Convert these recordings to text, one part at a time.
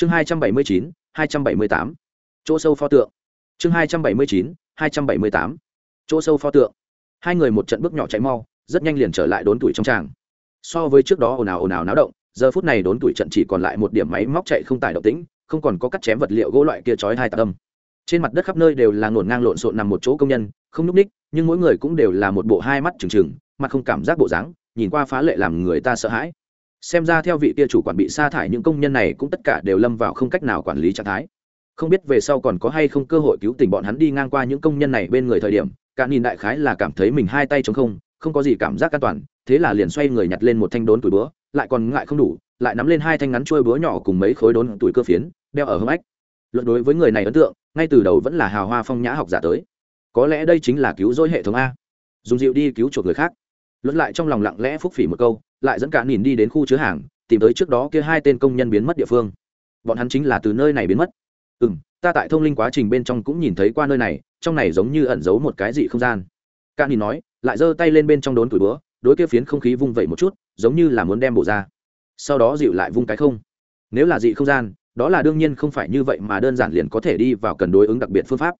chương hai trăm bảy mươi chín, hai trăm bảy mươi tám. Chỗ sâu pho tượng. Chương hai trăm bảy mươi chín, hai trăm bảy mươi tám. Chỗ sâu pho tượng. Hai người một trận bước nhỏ chạy mau, rất nhanh liền trở lại đốn tuổi trong tràng. So với trước đó ồn ào ồn ào náo động, giờ phút này đốn tuổi trận chỉ còn lại một điểm máy móc chạy không tải động tĩnh, không còn có cắt chém vật liệu gỗ loại kia chói hai tạc âm. Trên mặt đất khắp nơi đều là ngổn ngang lộn xộn nằm một chỗ công nhân, không nhúc ních, nhưng mỗi người cũng đều là một bộ hai mắt trừng trừng, mặt không cảm giác bộ dáng, nhìn qua phá lệ làm người ta sợ hãi xem ra theo vị kia chủ quản bị sa thải những công nhân này cũng tất cả đều lâm vào không cách nào quản lý trạng thái. Không biết về sau còn có hay không cơ hội cứu tình bọn hắn đi ngang qua những công nhân này bên người thời điểm, cả nhìn đại khái là cảm thấy mình hai tay chống không không có gì cảm giác an toàn, thế là liền xoay người nhặt lên một thanh đốn tuổi búa, lại còn ngại không đủ, lại nắm lên hai thanh ngắn trôi búa nhỏ cùng mấy khối đốn tuổi cơ phiến, đeo ở hông ách. Luận đối với người này ấn tượng, ngay từ đầu vẫn là hào hoa phong nhã học giả tới. Có lẽ đây chính là cứu rỗi hệ thống a. Dùng dịu đi cứu chuộc người khác. Luận lại trong lòng lặng lẽ phúc phỉ một câu lại dẫn cả nhìn đi đến khu chứa hàng, tìm tới trước đó kia hai tên công nhân biến mất địa phương. Bọn hắn chính là từ nơi này biến mất. Ừ m ta tại thông linh quá trình bên trong cũng nhìn thấy qua nơi này, trong này giống như ẩn giấu một cái dị không gian. Cả nhìn nói, lại giơ tay lên bên trong đốn tuổi búa, đối kia phiến không khí vung vẩy một chút, giống như là muốn đem bổ ra. Sau đó dịu lại vung cái không. Nếu là dị không gian, đó là đương nhiên không phải như vậy mà đơn giản liền có thể đi vào cần đối ứng đặc biệt phương pháp.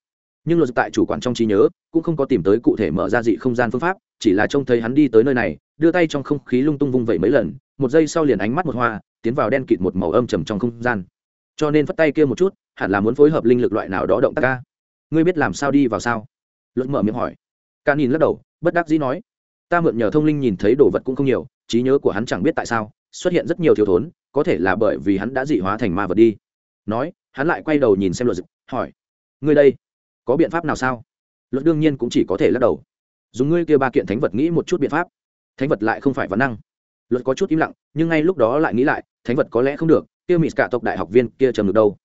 Nhưng luật tại chủ quản trong trí nhớ, cũng không có tìm tới cụ thể mở ra dị không gian phương pháp, chỉ là trông thấy hắn đi tới nơi này đưa tay trong không khí lung tung vung vẩy mấy lần một giây sau liền ánh mắt một hoa tiến vào đen kịt một màu âm trầm trong không gian. Cho nên phất tay kia một chút hẳn là muốn phối hợp linh lực loại nào đó động tác ca. Ngươi biết làm sao đi vào sao? Luật mở miệng hỏi. Ca nhìn lắc đầu bất đắc dĩ nói. Ta mượn nhờ thông linh nhìn thấy đồ vật cũng không nhiều trí nhớ của hắn chẳng biết tại sao xuất hiện rất nhiều thiếu thốn có thể là bởi vì hắn đã dị hóa thành ma vật đi. Nói hắn lại quay đầu nhìn xem luật dịch, hỏi. Ngươi đây có biện pháp nào sao? Luật đương nhiên cũng chỉ có thể lắc đầu. Dùng ngươi kia ba kiện thánh vật nghĩ một chút biện pháp thánh vật lại không phải văn năng. Luật có chút im lặng, nhưng ngay lúc đó lại nghĩ lại, thánh vật có lẽ không được, kia mỹ cả tộc đại học viên kia trầm được đâu.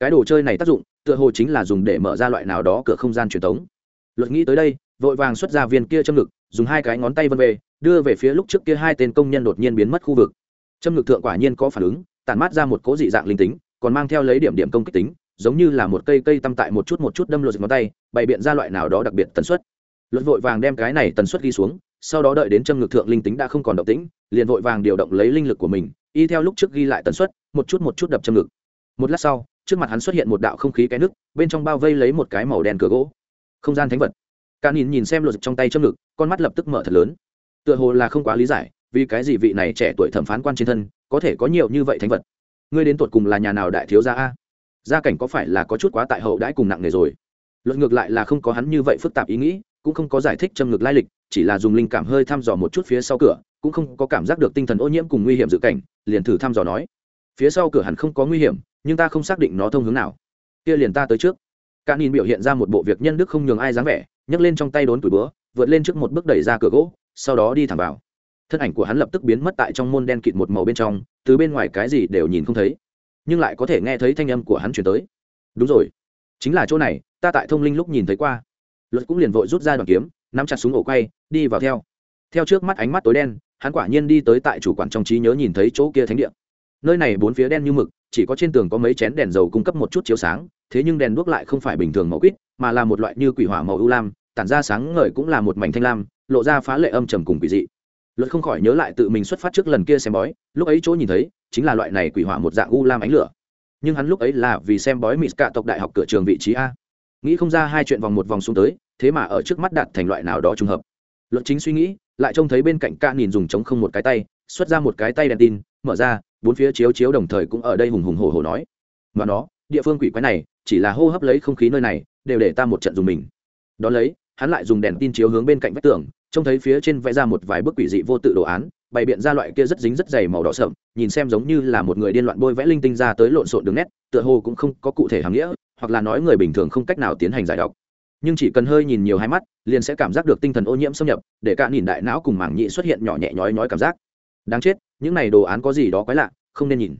Cái đồ chơi này tác dụng, tựa hồ chính là dùng để mở ra loại nào đó cửa không gian truyền thống. Luật nghĩ tới đây, vội vàng xuất ra viên kia châm ngực, dùng hai cái ngón tay vân về, đưa về phía lúc trước kia hai tên công nhân đột nhiên biến mất khu vực. Châm ngực thượng quả nhiên có phản ứng, tản mát ra một cố dị dạng linh tính, còn mang theo lấy điểm điểm công kích tính, giống như là một cây cây tăm tại một chút một chút đâm lột ngón tay, bày biện ra loại nào đó đặc biệt tần suất. Luật vội vàng đem cái này tần suất ghi xuống sau đó đợi đến châm ngực thượng linh tính đã không còn động tĩnh, liền vội vàng điều động lấy linh lực của mình, y theo lúc trước ghi lại tần suất, một chút một chút đập châm ngực một lát sau, trước mặt hắn xuất hiện một đạo không khí cái nước, bên trong bao vây lấy một cái màu đen cửa gỗ. Không gian thánh vật. Cả nhìn nhìn xem luật trong tay châm ngực con mắt lập tức mở thật lớn. Tựa hồ là không quá lý giải, vì cái gì vị này trẻ tuổi thẩm phán quan trên thân, có thể có nhiều như vậy thánh vật? Ngươi đến tột cùng là nhà nào đại thiếu gia a? Gia cảnh có phải là có chút quá tại hậu đãi cùng nặng nề rồi? Luật ngược lại là không có hắn như vậy phức tạp ý nghĩ cũng không có giải thích châm ngực lai lịch, chỉ là dùng linh cảm hơi thăm dò một chút phía sau cửa, cũng không có cảm giác được tinh thần ô nhiễm cùng nguy hiểm dự cảnh, liền thử thăm dò nói. Phía sau cửa hẳn không có nguy hiểm, nhưng ta không xác định nó thông hướng nào. Kia liền ta tới trước. Cả nhìn biểu hiện ra một bộ việc nhân đức không nhường ai dáng vẻ, nhấc lên trong tay đốn tuổi búa vượt lên trước một bước đẩy ra cửa gỗ, sau đó đi thẳng vào. Thân ảnh của hắn lập tức biến mất tại trong môn đen kịt một màu bên trong, từ bên ngoài cái gì đều nhìn không thấy, nhưng lại có thể nghe thấy thanh âm của hắn chuyển tới. Đúng rồi, chính là chỗ này, ta tại thông linh lúc nhìn thấy qua luật cũng liền vội rút ra đoàn kiếm, nắm chặt súng ổ quay, đi vào theo. Theo trước mắt ánh mắt tối đen, hắn quả nhiên đi tới tại chủ quản trong trí nhớ nhìn thấy chỗ kia thánh địa. Nơi này bốn phía đen như mực, chỉ có trên tường có mấy chén đèn dầu cung cấp một chút chiếu sáng, thế nhưng đèn đuốc lại không phải bình thường màu quýt, mà là một loại như quỷ hỏa màu ưu lam, tản ra sáng ngời cũng là một mảnh thanh lam, lộ ra phá lệ âm trầm cùng quỷ dị. Luật không khỏi nhớ lại tự mình xuất phát trước lần kia xem bói, lúc ấy chỗ nhìn thấy, chính là loại này quỷ hỏa một dạng u lam ánh lửa. Nhưng hắn lúc ấy là vì xem bói mỹ cả tộc đại học cửa trường vị trí a nghĩ không ra hai chuyện vòng một vòng xuống tới, thế mà ở trước mắt đạt thành loại nào đó trùng hợp. Luật chính suy nghĩ, lại trông thấy bên cạnh ca nhìn dùng chống không một cái tay, xuất ra một cái tay đèn tin, mở ra, bốn phía chiếu chiếu đồng thời cũng ở đây hùng hùng hồ hồ nói. Và nó, địa phương quỷ quái này, chỉ là hô hấp lấy không khí nơi này, đều để ta một trận dùng mình. Đón lấy, hắn lại dùng đèn tin chiếu hướng bên cạnh vách tường, trông thấy phía trên vẽ ra một vài bức quỷ dị vô tự đồ án bày biện ra loại kia rất dính rất dày màu đỏ sậm, nhìn xem giống như là một người điên loạn bôi vẽ linh tinh ra tới lộn xộn đường nét, tựa hồ cũng không có cụ thể hàm nghĩa, hoặc là nói người bình thường không cách nào tiến hành giải đọc nhưng chỉ cần hơi nhìn nhiều hai mắt, liền sẽ cảm giác được tinh thần ô nhiễm xâm nhập, để cả nhìn đại não cùng mảng nhị xuất hiện nhỏ nhẹ nhói nhói cảm giác. Đáng chết, những này đồ án có gì đó quái lạ, không nên nhìn.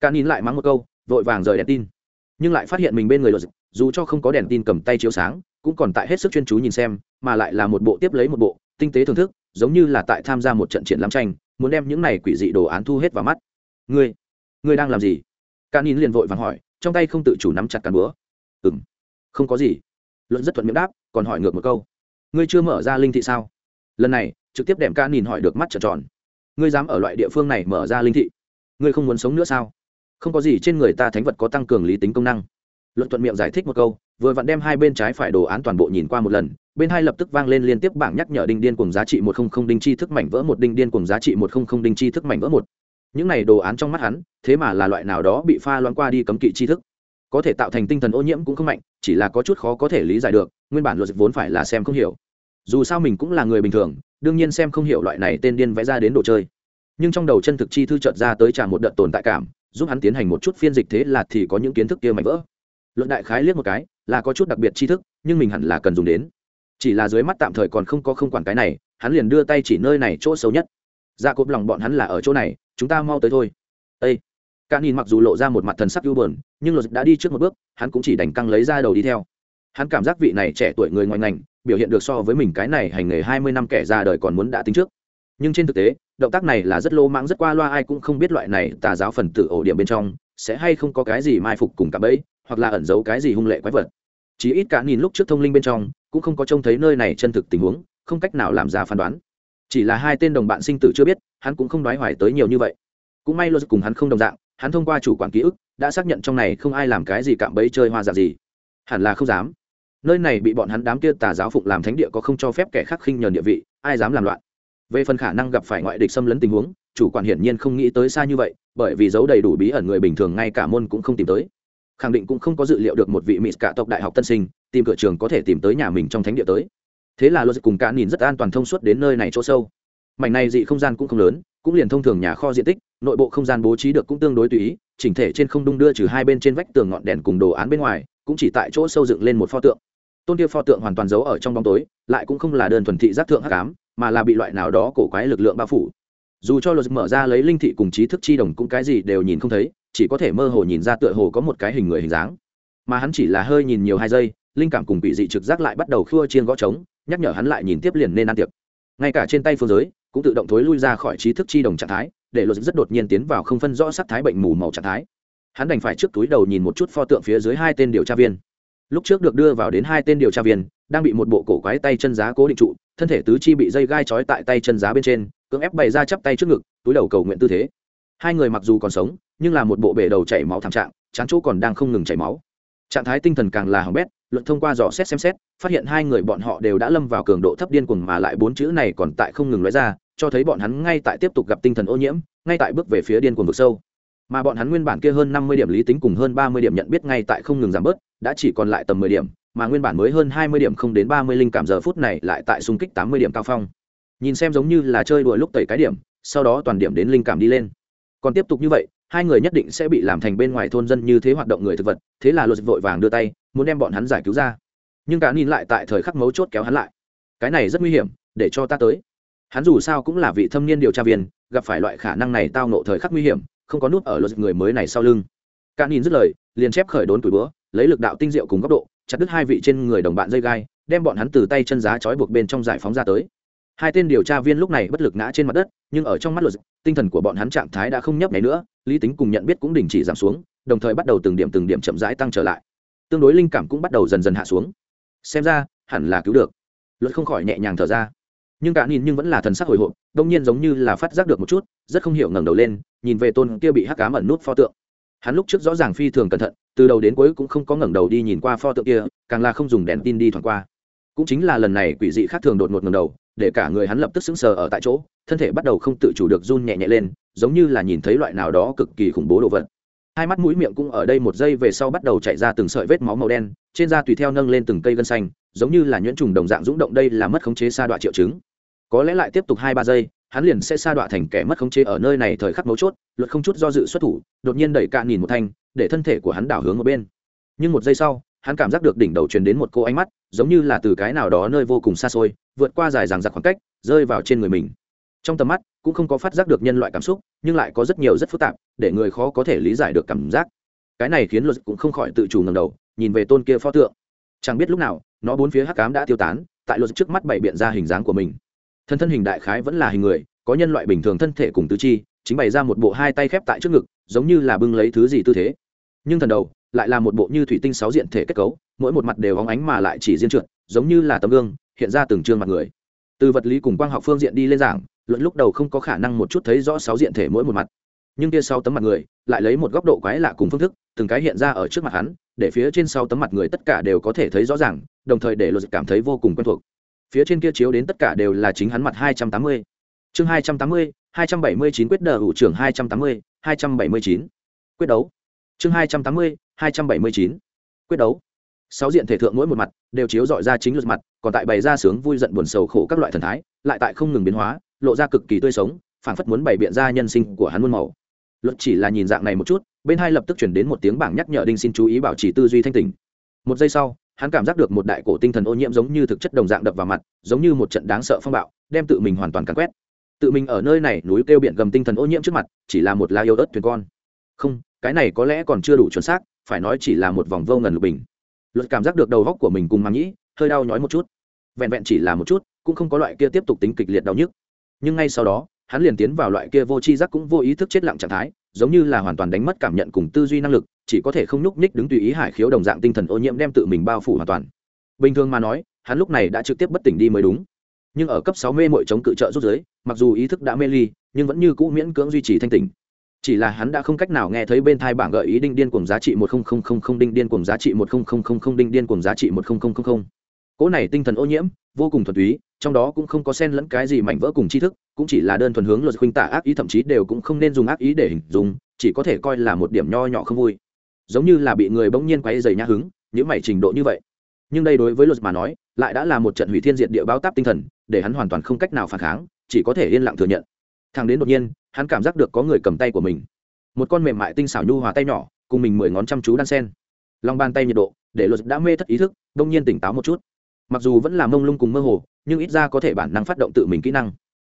Cả nhìn lại mắng một câu, vội vàng rời đèn tin. Nhưng lại phát hiện mình bên người luật dù cho không có đèn tin cầm tay chiếu sáng, cũng còn tại hết sức chuyên chú nhìn xem, mà lại là một bộ tiếp lấy một bộ, tinh tế thưởng thức giống như là tại tham gia một trận triển lãm tranh, muốn đem những này quỷ dị đồ án thu hết vào mắt. Ngươi ngươi đang làm gì? Ca nín liền vội vàng hỏi, trong tay không tự chủ nắm chặt cán búa. Ừ m không có gì. Luận rất thuận miệng đáp, còn hỏi ngược một câu. Ngươi chưa mở ra linh thị sao? Lần này, trực tiếp đệm ca nhìn hỏi được mắt trợn tròn. Ngươi dám ở loại địa phương này mở ra linh thị? Ngươi không muốn sống nữa sao? Không có gì trên người ta thánh vật có tăng cường lý tính công năng. Luận thuận miệng giải thích một câu, vừa vặn đem hai bên trái phải đồ án toàn bộ nhìn qua một lần bên hai lập tức vang lên liên tiếp bảng nhắc nhở đinh điên cùng giá trị một không không đinh chi thức mảnh vỡ một, đinh điên cùng giá trị một không không đinh chi thức mảnh vỡ một. Những này đồ án trong mắt hắn, thế mà là loại nào đó bị pha loãng qua đi cấm kỵ chi thức. Có thể tạo thành tinh thần ô nhiễm cũng không mạnh, chỉ là có chút khó có thể lý giải được, nguyên bản luật vốn phải là xem không hiểu. Dù sao mình cũng là người bình thường, đương nhiên xem không hiểu loại này tên điên vẽ ra đến đồ chơi. Nhưng trong đầu chân thực chi thư trợt ra tới trả một đợt tồn tại cảm, giúp hắn tiến hành một chút phiên dịch thế là thì có những kiến thức kia mạnh vỡ. Luận đại khái liếc một cái, là có chút đặc biệt tri thức, nhưng mình hẳn là cần dùng đến chỉ là dưới mắt tạm thời còn không có không quản cái này, hắn liền đưa tay chỉ nơi này chỗ xấu nhất. Ra dạ cộp lòng bọn hắn là ở chỗ này, chúng ta mau tới thôi. Ây cả nhìn mặc dù lộ ra một mặt thần sắc ưu bờn nhưng luật đã đi trước một bước, hắn cũng chỉ đành căng lấy ra đầu đi theo. Hắn cảm giác vị này trẻ tuổi người ngoài ngành, biểu hiện được so với mình cái này hành nghề hai mươi năm kẻ ra đời còn muốn đã tính trước. Nhưng trên thực tế, động tác này là rất lô mãng, rất qua loa, ai cũng không biết loại này tà giáo phần tử ổ điểm bên trong, sẽ hay không có cái gì mai phục cùng cả bẫy, hoặc là ẩn giấu cái gì hung lệ quái vật chí ít cả nhìn lúc trước thông linh bên trong, cũng không có trông thấy nơi này chân thực tình huống, không cách nào làm ra phán đoán. Chỉ là hai tên đồng bạn sinh tử chưa biết, hắn cũng không đoái hoài tới nhiều như vậy. Cũng may luật cùng hắn không đồng dạng, hắn thông qua chủ quản ký ức, đã xác nhận trong này không ai làm cái gì cạm bẫy chơi hoa giả gì. Hẳn là không dám. Nơi này bị bọn hắn đám kia tà giáo phụng làm thánh địa có không cho phép kẻ khác khinh nhờn địa vị, ai dám làm loạn. Về phần khả năng gặp phải ngoại địch xâm lấn tình huống, chủ quản hiển nhiên không nghĩ tới xa như vậy, bởi vì giấu đầy đủ bí ẩn người bình thường ngay cả môn cũng không tìm tới khẳng định cũng không có dự liệu được một vị mỹ cả tộc đại học tân sinh, tìm cửa trường có thể tìm tới nhà mình trong thánh địa tới. Thế là luật cùng cả nhìn rất an toàn thông suốt đến nơi này chỗ sâu. Mảnh này dị không gian cũng không lớn, cũng liền thông thường nhà kho diện tích, nội bộ không gian bố trí được cũng tương đối tùy ý, chỉnh thể trên không đung đưa trừ hai bên trên vách tường ngọn đèn cùng đồ án bên ngoài, cũng chỉ tại chỗ sâu dựng lên một pho tượng. Tôn kia pho tượng hoàn toàn giấu ở trong bóng tối, lại cũng không là đơn thuần thị giác thượng hắc ám, mà là bị loại nào đó cổ quái lực lượng bao phủ. Dù cho luật mở ra lấy linh thị cùng trí thức chi đồng cũng cái gì đều nhìn không thấy chỉ có thể mơ hồ nhìn ra tựa hồ có một cái hình người hình dáng. Mà hắn chỉ là hơi nhìn nhiều hai giây, linh cảm cùng bị dị trực giác lại bắt đầu khua chiên gõ trống, nhắc nhở hắn lại nhìn tiếp liền nên ăn tiệc. Ngay cả trên tay phương giới, cũng tự động thối lui ra khỏi trí thức chi đồng trạng thái, để luật rất đột nhiên tiến vào không phân rõ sắc thái bệnh mù màu trạng thái. Hắn đành phải trước túi đầu nhìn một chút pho tượng phía dưới hai tên điều tra viên. Lúc trước được đưa vào đến hai tên điều tra viên, đang bị một bộ cổ quái tay chân giá cố định trụ, thân thể tứ chi bị dây gai trói tại tay chân giá bên trên, cưỡng ép bày ra chắp tay trước ngực, túi đầu cầu nguyện tư thế. Hai người mặc dù còn sống nhưng là một bộ bể đầu chảy máu thảm trạng, chán chỗ còn đang không ngừng chảy máu. Trạng thái tinh thần càng là hỏng bét, luận thông qua dò xét xem xét, phát hiện hai người bọn họ đều đã lâm vào cường độ thấp điên cuồng mà lại bốn chữ này còn tại không ngừng nói ra, cho thấy bọn hắn ngay tại tiếp tục gặp tinh thần ô nhiễm, ngay tại bước về phía điên cuồng vực sâu. Mà bọn hắn nguyên bản kia hơn năm mươi điểm lý tính cùng hơn ba mươi điểm nhận biết ngay tại không ngừng giảm bớt, đã chỉ còn lại tầm mười điểm, mà nguyên bản mới hơn hai mươi điểm không đến ba mươi linh cảm giờ phút này lại tại xung kích tám mươi điểm cao phong. Nhìn xem giống như là chơi đùa lúc tẩy cái điểm, sau đó toàn điểm đến linh cảm đi lên. Còn tiếp tục như vậy hai người nhất định sẽ bị làm thành bên ngoài thôn dân như thế hoạt động người thực vật, thế là luật vội vàng đưa tay, muốn đem bọn hắn giải cứu ra. Nhưng cá nhìn lại tại thời khắc mấu chốt kéo hắn lại. Cái này rất nguy hiểm, để cho ta tới. Hắn dù sao cũng là vị thâm niên điều tra viên, gặp phải loại khả năng này tao nộ thời khắc nguy hiểm, không có nút ở luật người mới này sau lưng. Cá nhìn dứt lời, liền chép khởi đốn tuổi bữa lấy lực đạo tinh diệu cùng góc độ, chặt đứt hai vị trên người đồng bạn dây gai, đem bọn hắn từ tay chân giá trói buộc bên trong giải phóng ra tới hai tên điều tra viên lúc này bất lực ngã trên mặt đất, nhưng ở trong mắt luật tinh thần của bọn hắn trạng thái đã không nhấp nháy nữa, lý tính cùng nhận biết cũng đình chỉ giảm xuống, đồng thời bắt đầu từng điểm từng điểm chậm rãi tăng trở lại. Tương đối linh cảm cũng bắt đầu dần dần hạ xuống. Xem ra, hẳn là cứu được. Luật không khỏi nhẹ nhàng thở ra. Nhưng cả nhìn nhưng vẫn là thần sắc hồi hộp, đông nhiên giống như là phát giác được một chút, rất không hiểu ngẩng đầu lên, nhìn về tôn kia bị hắc cám ẩn nút pho tượng. Hắn lúc trước rõ ràng phi thường cẩn thận, từ đầu đến cuối cũng không có ngẩng đầu đi nhìn qua pho tượng kia, càng là không dùng đèn tin đi thoảng qua cũng chính là lần này quỷ dị khác thường đột ngột ngẩng đầu, để cả người hắn lập tức sững sờ ở tại chỗ, thân thể bắt đầu không tự chủ được run nhẹ nhẹ lên, giống như là nhìn thấy loại nào đó cực kỳ khủng bố đồ vật. Hai mắt mũi miệng cũng ở đây một giây về sau bắt đầu chạy ra từng sợi vết máu màu đen, trên da tùy theo nâng lên từng cây gân xanh, giống như là nhuyễn trùng đồng dạng rúng động đây là mất khống chế sa đọa triệu chứng. Có lẽ lại tiếp tục hai ba giây, hắn liền sẽ sa đọa thành kẻ mất khống chế ở nơi này thời khắc mấu chốt, luật không chút do dự xuất thủ, đột nhiên đẩy cạn nhìn một thanh, để thân thể của hắn đảo hướng một bên. Nhưng một giây sau, hắn cảm giác được đỉnh đầu truyền đến một cô ánh mắt giống như là từ cái nào đó nơi vô cùng xa xôi, vượt qua dài dằng giặc khoảng cách, rơi vào trên người mình. Trong tầm mắt, cũng không có phát giác được nhân loại cảm xúc, nhưng lại có rất nhiều rất phức tạp, để người khó có thể lý giải được cảm giác. Cái này khiến luật cũng không khỏi tự chủ ngầm đầu, nhìn về tôn kia pho tượng. Chẳng biết lúc nào, nó bốn phía hắc cám đã tiêu tán, tại luật trước mắt bày biện ra hình dáng của mình. Thân thân hình đại khái vẫn là hình người, có nhân loại bình thường thân thể cùng tứ chi, chính bày ra một bộ hai tay khép tại trước ngực, giống như là bưng lấy thứ gì tư thế. Nhưng thần đầu lại là một bộ như thủy tinh sáu diện thể kết cấu, mỗi một mặt đều óng ánh mà lại chỉ riêng trượt, giống như là tấm gương, hiện ra từng trương mặt người. Từ vật lý cùng quang học phương diện đi lên giảng, luận lúc đầu không có khả năng một chút thấy rõ sáu diện thể mỗi một mặt. Nhưng kia sau tấm mặt người, lại lấy một góc độ quái lạ cùng phương thức, từng cái hiện ra ở trước mặt hắn, để phía trên sau tấm mặt người tất cả đều có thể thấy rõ ràng, đồng thời để luật cảm thấy vô cùng quen thuộc. Phía trên kia chiếu đến tất cả đều là chính hắn mặt hai trăm tám mươi. Chương hai trăm tám mươi, hai trăm bảy mươi chín quyết đờ ủ trưởng hai trăm tám mươi, hai trăm bảy mươi chín. Quyết đấu. Chương hai trăm tám mươi hai trăm bảy mươi chín. Quyết đấu. Sáu diện thể thượng mỗi một mặt đều chiếu dọi ra chính luật mặt, còn tại bày ra sướng vui giận buồn sầu khổ các loại thần thái, lại tại không ngừng biến hóa, lộ ra cực kỳ tươi sống, phảng phất muốn bày biện ra nhân sinh của hắn muôn màu. Luật chỉ là nhìn dạng này một chút, bên hai lập tức chuyển đến một tiếng bảng nhắc nhở đinh xin chú ý bảo trì tư duy thanh tỉnh. Một giây sau, hắn cảm giác được một đại cổ tinh thần ô nhiễm giống như thực chất đồng dạng đập vào mặt, giống như một trận đáng sợ phong bạo, đem tự mình hoàn toàn cắn quét. Tự mình ở nơi này núi kêu biển gầm tinh thần ô nhiễm trước mặt, chỉ là một la yêu ớt thuyền con. Không, cái này có lẽ còn chưa đủ chuẩn xác phải nói chỉ là một vòng vô ngần lục bình. Luật cảm giác được đầu góc của mình cùng mang nhĩ, hơi đau nhói một chút. Vẹn vẹn chỉ là một chút, cũng không có loại kia tiếp tục tính kịch liệt đau nhức. Nhưng ngay sau đó, hắn liền tiến vào loại kia vô tri giác cũng vô ý thức chết lặng trạng thái, giống như là hoàn toàn đánh mất cảm nhận cùng tư duy năng lực, chỉ có thể không nhúc nhích đứng tùy ý hải khiếu đồng dạng tinh thần ô nhiễm đem tự mình bao phủ hoàn toàn. Bình thường mà nói, hắn lúc này đã trực tiếp bất tỉnh đi mới đúng. Nhưng ở cấp sáu mê mội chống cự trợ rút giới, mặc dù ý thức đã mê ly, nhưng vẫn như cũ miễn cưỡng duy trì thanh tỉnh chỉ là hắn đã không cách nào nghe thấy bên thai bảng gợi ý đinh điên cùng giá trị một đinh điên cùng giá trị một đinh điên cùng giá trị một cỗ này tinh thần ô nhiễm, vô cùng thuần túy, trong đó cũng không có xen lẫn cái gì mảnh vỡ cùng tri thức, cũng chỉ là đơn thuần hướng luật khuynh tả ác ý, thậm chí đều cũng không nên dùng ác ý để hình dung, chỉ có thể coi là một điểm nho nhỏ không vui. Giống như là bị người bỗng nhiên quay dày nhã hứng, những mảy trình độ như vậy. Nhưng đây đối với luật mà nói, lại đã là một trận hủy thiên diệt địa báo táp tinh thần, để hắn hoàn toàn không cách nào phản kháng, chỉ có thể yên lặng thừa nhận. Thằng đến đột nhiên hắn cảm giác được có người cầm tay của mình. Một con mềm mại tinh xảo nhu hòa tay nhỏ, cùng mình mười ngón chăm chú đan sen. Lòng bàn tay nhiệt độ, để luật đã mê thất ý thức, đông nhiên tỉnh táo một chút. Mặc dù vẫn là mông lung cùng mơ hồ, nhưng ít ra có thể bản năng phát động tự mình kỹ năng.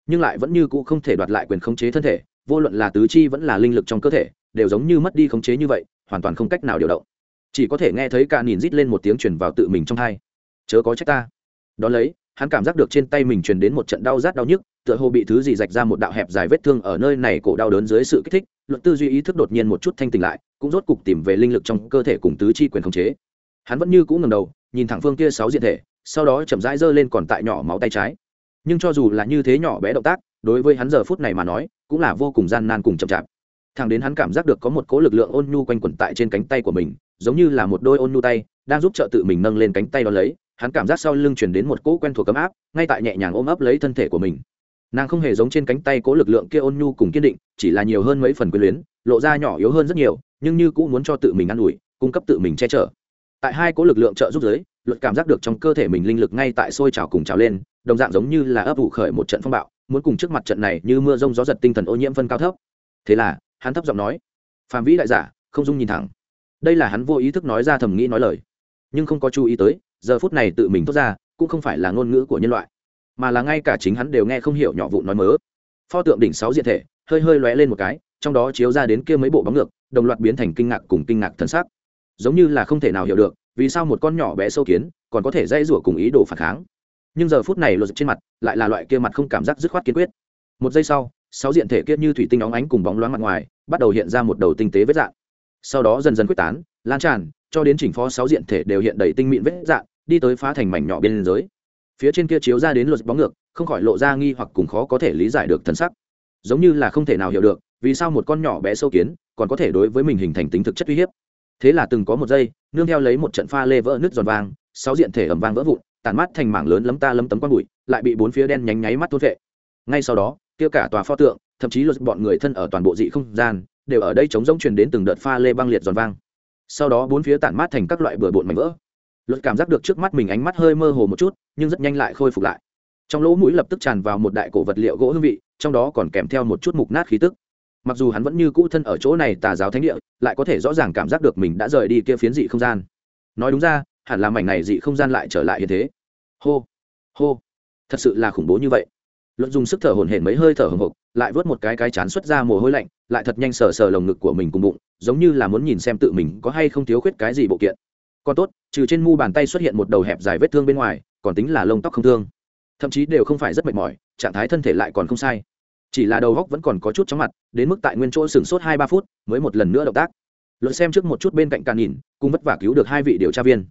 Nhưng lại vẫn như cũ không thể đoạt lại quyền khống chế thân thể, vô luận là tứ chi vẫn là linh lực trong cơ thể, đều giống như mất đi khống chế như vậy, hoàn toàn không cách nào điều động. Chỉ có thể nghe thấy cả nhìn rít lên một tiếng truyền vào tự mình trong thai chớ có trách ta. Đ ó lấy, hắn cảm giác được trên tay mình truyền đến một trận đau rát đau nhức tựa hồ bị thứ gì rạch ra một đạo hẹp dài vết thương ở nơi này cổ đau đớn dưới sự kích thích, luận tư duy ý thức đột nhiên một chút thanh tỉnh lại, cũng rốt cục tìm về linh lực trong cơ thể cùng tứ chi quyền khống chế. Hắn vẫn như cũ ngầm đầu, nhìn thẳng phương kia sáu diện thể, sau đó chậm rãi giơ lên còn tại nhỏ máu tay trái. Nhưng cho dù là như thế nhỏ bé động tác, đối với hắn giờ phút này mà nói, cũng là vô cùng gian nan cùng chậm chạp. Thằng đến hắn cảm giác được có một cỗ lực lượng ôn nhu quanh quẩn tại trên cánh tay của mình, giống như là một đôi ôn nhu tay, đang giúp trợ tự mình nâng lên cánh tay đó lấy, hắn cảm giác sau lưng chuyển đến một cỗ quen thuộc cấm áp, ngay tại nhẹ nhàng ôm ấp lấy thân thể của mình nàng không hề giống trên cánh tay cố lực lượng kia ôn nhu cùng kiên định, chỉ là nhiều hơn mấy phần quyền luyến, lộ ra nhỏ yếu hơn rất nhiều, nhưng như cũng muốn cho tự mình ă n ủi, cung cấp tự mình che chở. Tại hai cỗ lực lượng trợ giúp giới luật cảm giác được trong cơ thể mình linh lực ngay tại sôi trào cùng trào lên, đồng dạng giống như là ấp ủ khởi một trận phong bạo, muốn cùng trước mặt trận này như mưa rông gió giật tinh thần ô nhiễm phân cao thấp. Thế là, hắn thấp giọng nói, Phạm vĩ đại giả, không dung nhìn thẳng. Đây là hắn vô ý thức nói ra thầm nghĩ nói lời, nhưng không có chú ý tới, giờ phút này tự mình thốt ra, cũng không phải là ngôn ngữ của nhân loại mà là ngay cả chính hắn đều nghe không hiểu nhỏ vụ nói mớ. Pho tượng đỉnh sáu diện thể, hơi hơi lóe lên một cái, trong đó chiếu ra đến kia mấy bộ bóng ngược, đồng loạt biến thành kinh ngạc cùng kinh ngạc thân xác giống như là không thể nào hiểu được, vì sao một con nhỏ bé sâu kiến còn có thể dây rủa cùng ý đồ phản kháng. Nhưng giờ phút này lột trên mặt, lại là loại kia mặt không cảm giác dứt khoát kiên quyết. Một giây sau, sáu diện thể kia như thủy tinh óng ánh cùng bóng loáng mặt ngoài, bắt đầu hiện ra một đầu tinh tế vết dạng. Sau đó dần dần quyết tán, lan tràn, cho đến chỉnh phó sáu diện thể đều hiện đầy tinh mịn vết dạng, đi tới phá thành mảnh nhỏ bên giới phía trên kia chiếu ra đến luật bóng ngược, không khỏi lộ ra nghi hoặc cùng khó có thể lý giải được thân sắc. Giống như là không thể nào hiểu được, vì sao một con nhỏ bé sâu kiến còn có thể đối với mình hình thành tính thực chất uy hiếp. Thế là từng có một giây, nương theo lấy một trận pha lê vỡ nước giòn vang, sáu diện thể ẩm vang vỡ vụn tàn mắt thành mảng lớn lấm ta lấm tấm quang bụi, lại bị bốn phía đen nhánh nháy mắt thốt vệ ngay sau đó, kia cả tòa pho tượng, thậm chí luật bọn người thân ở toàn bộ dị không gian, đều ở đây chống rỗng truyền đến từng đợt pha lê băng liệt giòn vang. Sau đó bốn phía tản mát thành các loại bừa bộn mảnh vỡ luật cảm giác được trước mắt mình ánh mắt hơi mơ hồ một chút, nhưng rất nhanh lại khôi phục lại. Trong lỗ mũi lập tức tràn vào một đại cổ vật liệu gỗ hương vị, trong đó còn kèm theo một chút mục nát khí tức. Mặc dù hắn vẫn như cũ thân ở chỗ này tà giáo thánh địa, lại có thể rõ ràng cảm giác được mình đã rời đi kia phiến dị không gian. Nói đúng ra, hẳn là mảnh này dị không gian lại trở lại như thế. Hô hô, thật sự là khủng bố như vậy. Luận dùng sức thở hổn hển mấy hơi thở hồng hộc, lại vớt một cái cái chán xuất ra mồ hôi lạnh, lại thật nhanh sờ sờ lồng ngực của mình cùng bụng, giống như là muốn nhìn xem tự mình có hay không thiếu khuyết cái gì bộ kiện còn tốt, trừ trên mu bàn tay xuất hiện một đầu hẹp dài vết thương bên ngoài, còn tính là lông tóc không thương. Thậm chí đều không phải rất mệt mỏi, trạng thái thân thể lại còn không sai. Chỉ là đầu góc vẫn còn có chút chóng mặt, đến mức tại nguyên chỗ sửng sốt hai ba phút, mới một lần nữa động tác. Luận xem trước một chút bên cạnh càn nhìn cùng vất vả cứu được hai vị điều tra viên.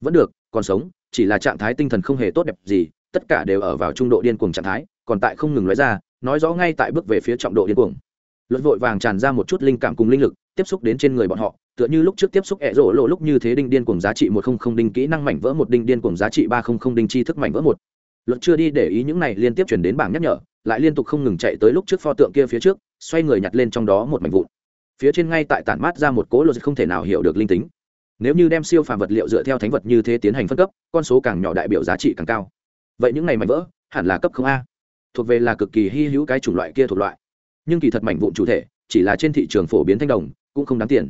Vẫn được, còn sống, chỉ là trạng thái tinh thần không hề tốt đẹp gì, tất cả đều ở vào trung độ điên cuồng trạng thái, còn tại không ngừng nói ra, nói rõ ngay tại bước về phía trọng độ điên cuồng luật vội vàng tràn ra một chút linh cảm cùng linh lực, tiếp xúc đến trên người bọn họ, tựa như lúc trước tiếp xúc ẹ rỗ lộ lúc như thế đinh điên cùng giá trị một không không đinh kỹ năng mảnh vỡ một, đinh điên cùng giá trị ba không không đinh chi thức mảnh vỡ một. Luật chưa đi để ý những này liên tiếp chuyển đến bảng nhắc nhở, lại liên tục không ngừng chạy tới lúc trước pho tượng kia phía trước, xoay người nhặt lên trong đó một mảnh vụn. Phía trên ngay tại tản mát ra một cố luật không thể nào hiểu được linh tính. Nếu như đem siêu phàm vật liệu dựa theo thánh vật như thế tiến hành phân cấp, con số càng nhỏ đại biểu giá trị càng cao. Vậy những này mảnh vỡ, hẳn là cấp không a. Thuộc về là cực kỳ hy hữu cái chủng loại kia thuộc loại nhưng kỳ thật mảnh vụn chủ thể chỉ là trên thị trường phổ biến thanh đồng, cũng không đáng tiền.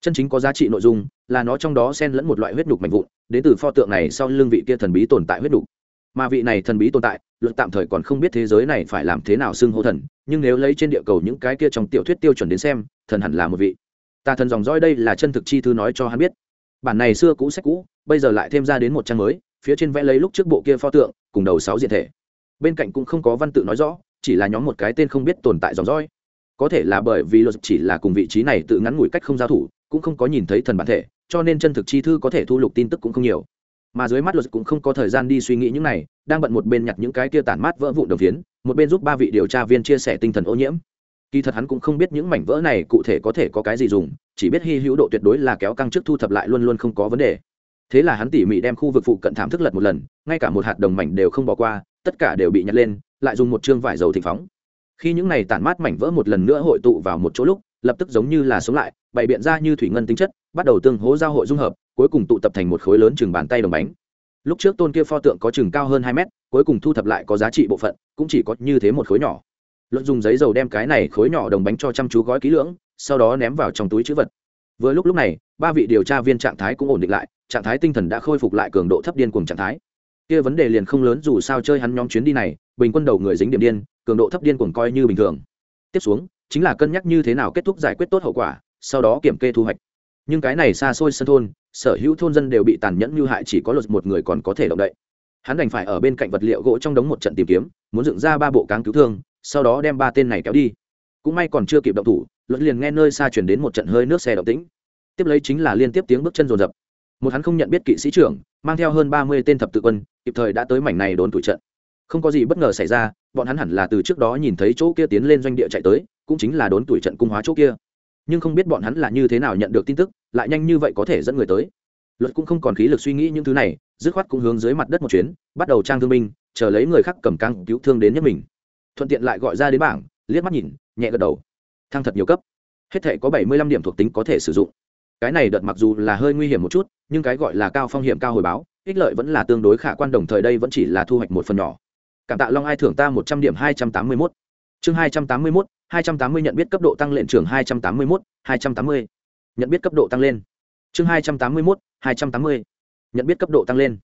Chân chính có giá trị nội dung là nó trong đó xen lẫn một loại huyết đục mảnh vụn, đến từ pho tượng này sau lưng vị kia thần bí tồn tại huyết đục mà vị này thần bí tồn tại, luật tạm thời còn không biết thế giới này phải làm thế nào xưng hô thần, nhưng nếu lấy trên địa cầu những cái kia trong tiểu thuyết tiêu chuẩn đến xem, thần hẳn là một vị. Tà thần dòng dõi đây là chân thực chi thư nói cho hắn biết. Bản này xưa cũ sách cũ, bây giờ lại thêm ra đến một trang mới, phía trên vẽ lấy lúc trước bộ kia pho tượng, cùng đầu sáu diện thể. Bên cạnh cũng không có văn tự nói rõ chỉ là nhóm một cái tên không biết tồn tại dòng dõi. Có thể là bởi vì luật chỉ là cùng vị trí này tự ngắn ngủi cách không giao thủ, cũng không có nhìn thấy thần bản thể, cho nên chân thực chi thư có thể thu lục tin tức cũng không nhiều. Mà dưới mắt luật cũng không có thời gian đi suy nghĩ những này, đang bận một bên nhặt những cái kia tản mát vỡ vụn đồng phiến, một bên giúp ba vị điều tra viên chia sẻ tinh thần ô nhiễm. Kỳ thật hắn cũng không biết những mảnh vỡ này cụ thể có thể có cái gì dùng, chỉ biết hy hữu độ tuyệt đối là kéo căng trước thu thập lại luôn luôn không có vấn đề. Thế là hắn tỉ mỉ đem khu vực phụ cận thảm thức lật một lần, ngay cả một hạt đồng mảnh đều không bỏ qua, tất cả đều bị nhặt lên lại dùng một chương vải dầu thịnh phóng. Khi những này tản mát mảnh vỡ một lần nữa hội tụ vào một chỗ lúc, lập tức giống như là sống lại, bày biện ra như thủy ngân tính chất, bắt đầu tương hố giao hội dung hợp, cuối cùng tụ tập thành một khối lớn chừng bàn tay đồng bánh. Lúc trước tôn kia pho tượng có chừng cao hơn hai mét, cuối cùng thu thập lại có giá trị bộ phận, cũng chỉ có như thế một khối nhỏ. Luận dùng giấy dầu đem cái này khối nhỏ đồng bánh cho chăm chú gói kỹ lưỡng, sau đó ném vào trong túi chữ vật. Vừa lúc lúc này, ba vị điều tra viên trạng thái cũng ổn định lại, trạng thái tinh thần đã khôi phục lại cường độ thấp điên cùng trạng thái. Kia vấn đề liền không lớn dù sao chơi hắn nhóm chuyến đi này bình quân đầu người dính điểm điên, cường độ thấp điên cuồng coi như bình thường. Tiếp xuống, chính là cân nhắc như thế nào kết thúc giải quyết tốt hậu quả, sau đó kiểm kê thu hoạch. Nhưng cái này xa xôi sân thôn, sở hữu thôn dân đều bị tàn nhẫn như hại chỉ có luật một người còn có thể động đậy. Hắn đành phải ở bên cạnh vật liệu gỗ trong đống một trận tìm kiếm, muốn dựng ra ba bộ cáng cứu thương, sau đó đem ba tên này kéo đi. Cũng may còn chưa kịp động thủ luật liền nghe nơi xa chuyển đến một trận hơi nước xe động tĩnh. Tiếp lấy chính là liên tiếp tiếng bước chân rồn rập một hắn không nhận biết kỵ sĩ trưởng, mang theo hơn ba mươi tên thập tự quân, kịp thời đã tới mảnh này đốn tuổi trận không có gì bất ngờ xảy ra, bọn hắn hẳn là từ trước đó nhìn thấy chỗ kia tiến lên doanh địa chạy tới, cũng chính là đốn tuổi trận cung hóa chỗ kia. Nhưng không biết bọn hắn là như thế nào nhận được tin tức, lại nhanh như vậy có thể dẫn người tới. Luật cũng không còn khí lực suy nghĩ những thứ này, dứt khoát cũng hướng dưới mặt đất một chuyến, bắt đầu trang thương binh, chờ lấy người khác cầm căng cứu thương đến nhất mình. Thuận tiện lại gọi ra đến bảng, liếc mắt nhìn, nhẹ gật đầu. Thăng thật nhiều cấp. Hết thể có bảy mươi lăm điểm thuộc tính có thể sử dụng. Cái này đợt mặc dù là hơi nguy hiểm một chút, nhưng cái gọi là cao phong hiểm cao hồi báo, ích lợi vẫn là tương đối khả quan, đồng thời đây vẫn chỉ là thu hoạch một phần nhỏ cảm tạ long ai thưởng ta một trăm điểm hai trăm tám mươi mốt. Chương hai trăm tám mươi mốt, hai trăm tám mươi nhận biết cấp độ tăng lên trường hai trăm tám mươi mốt, hai trăm tám mươi. Nhận biết cấp độ tăng lên. Chương hai trăm tám mươi mốt, hai trăm tám mươi. Nhận biết cấp độ tăng lên.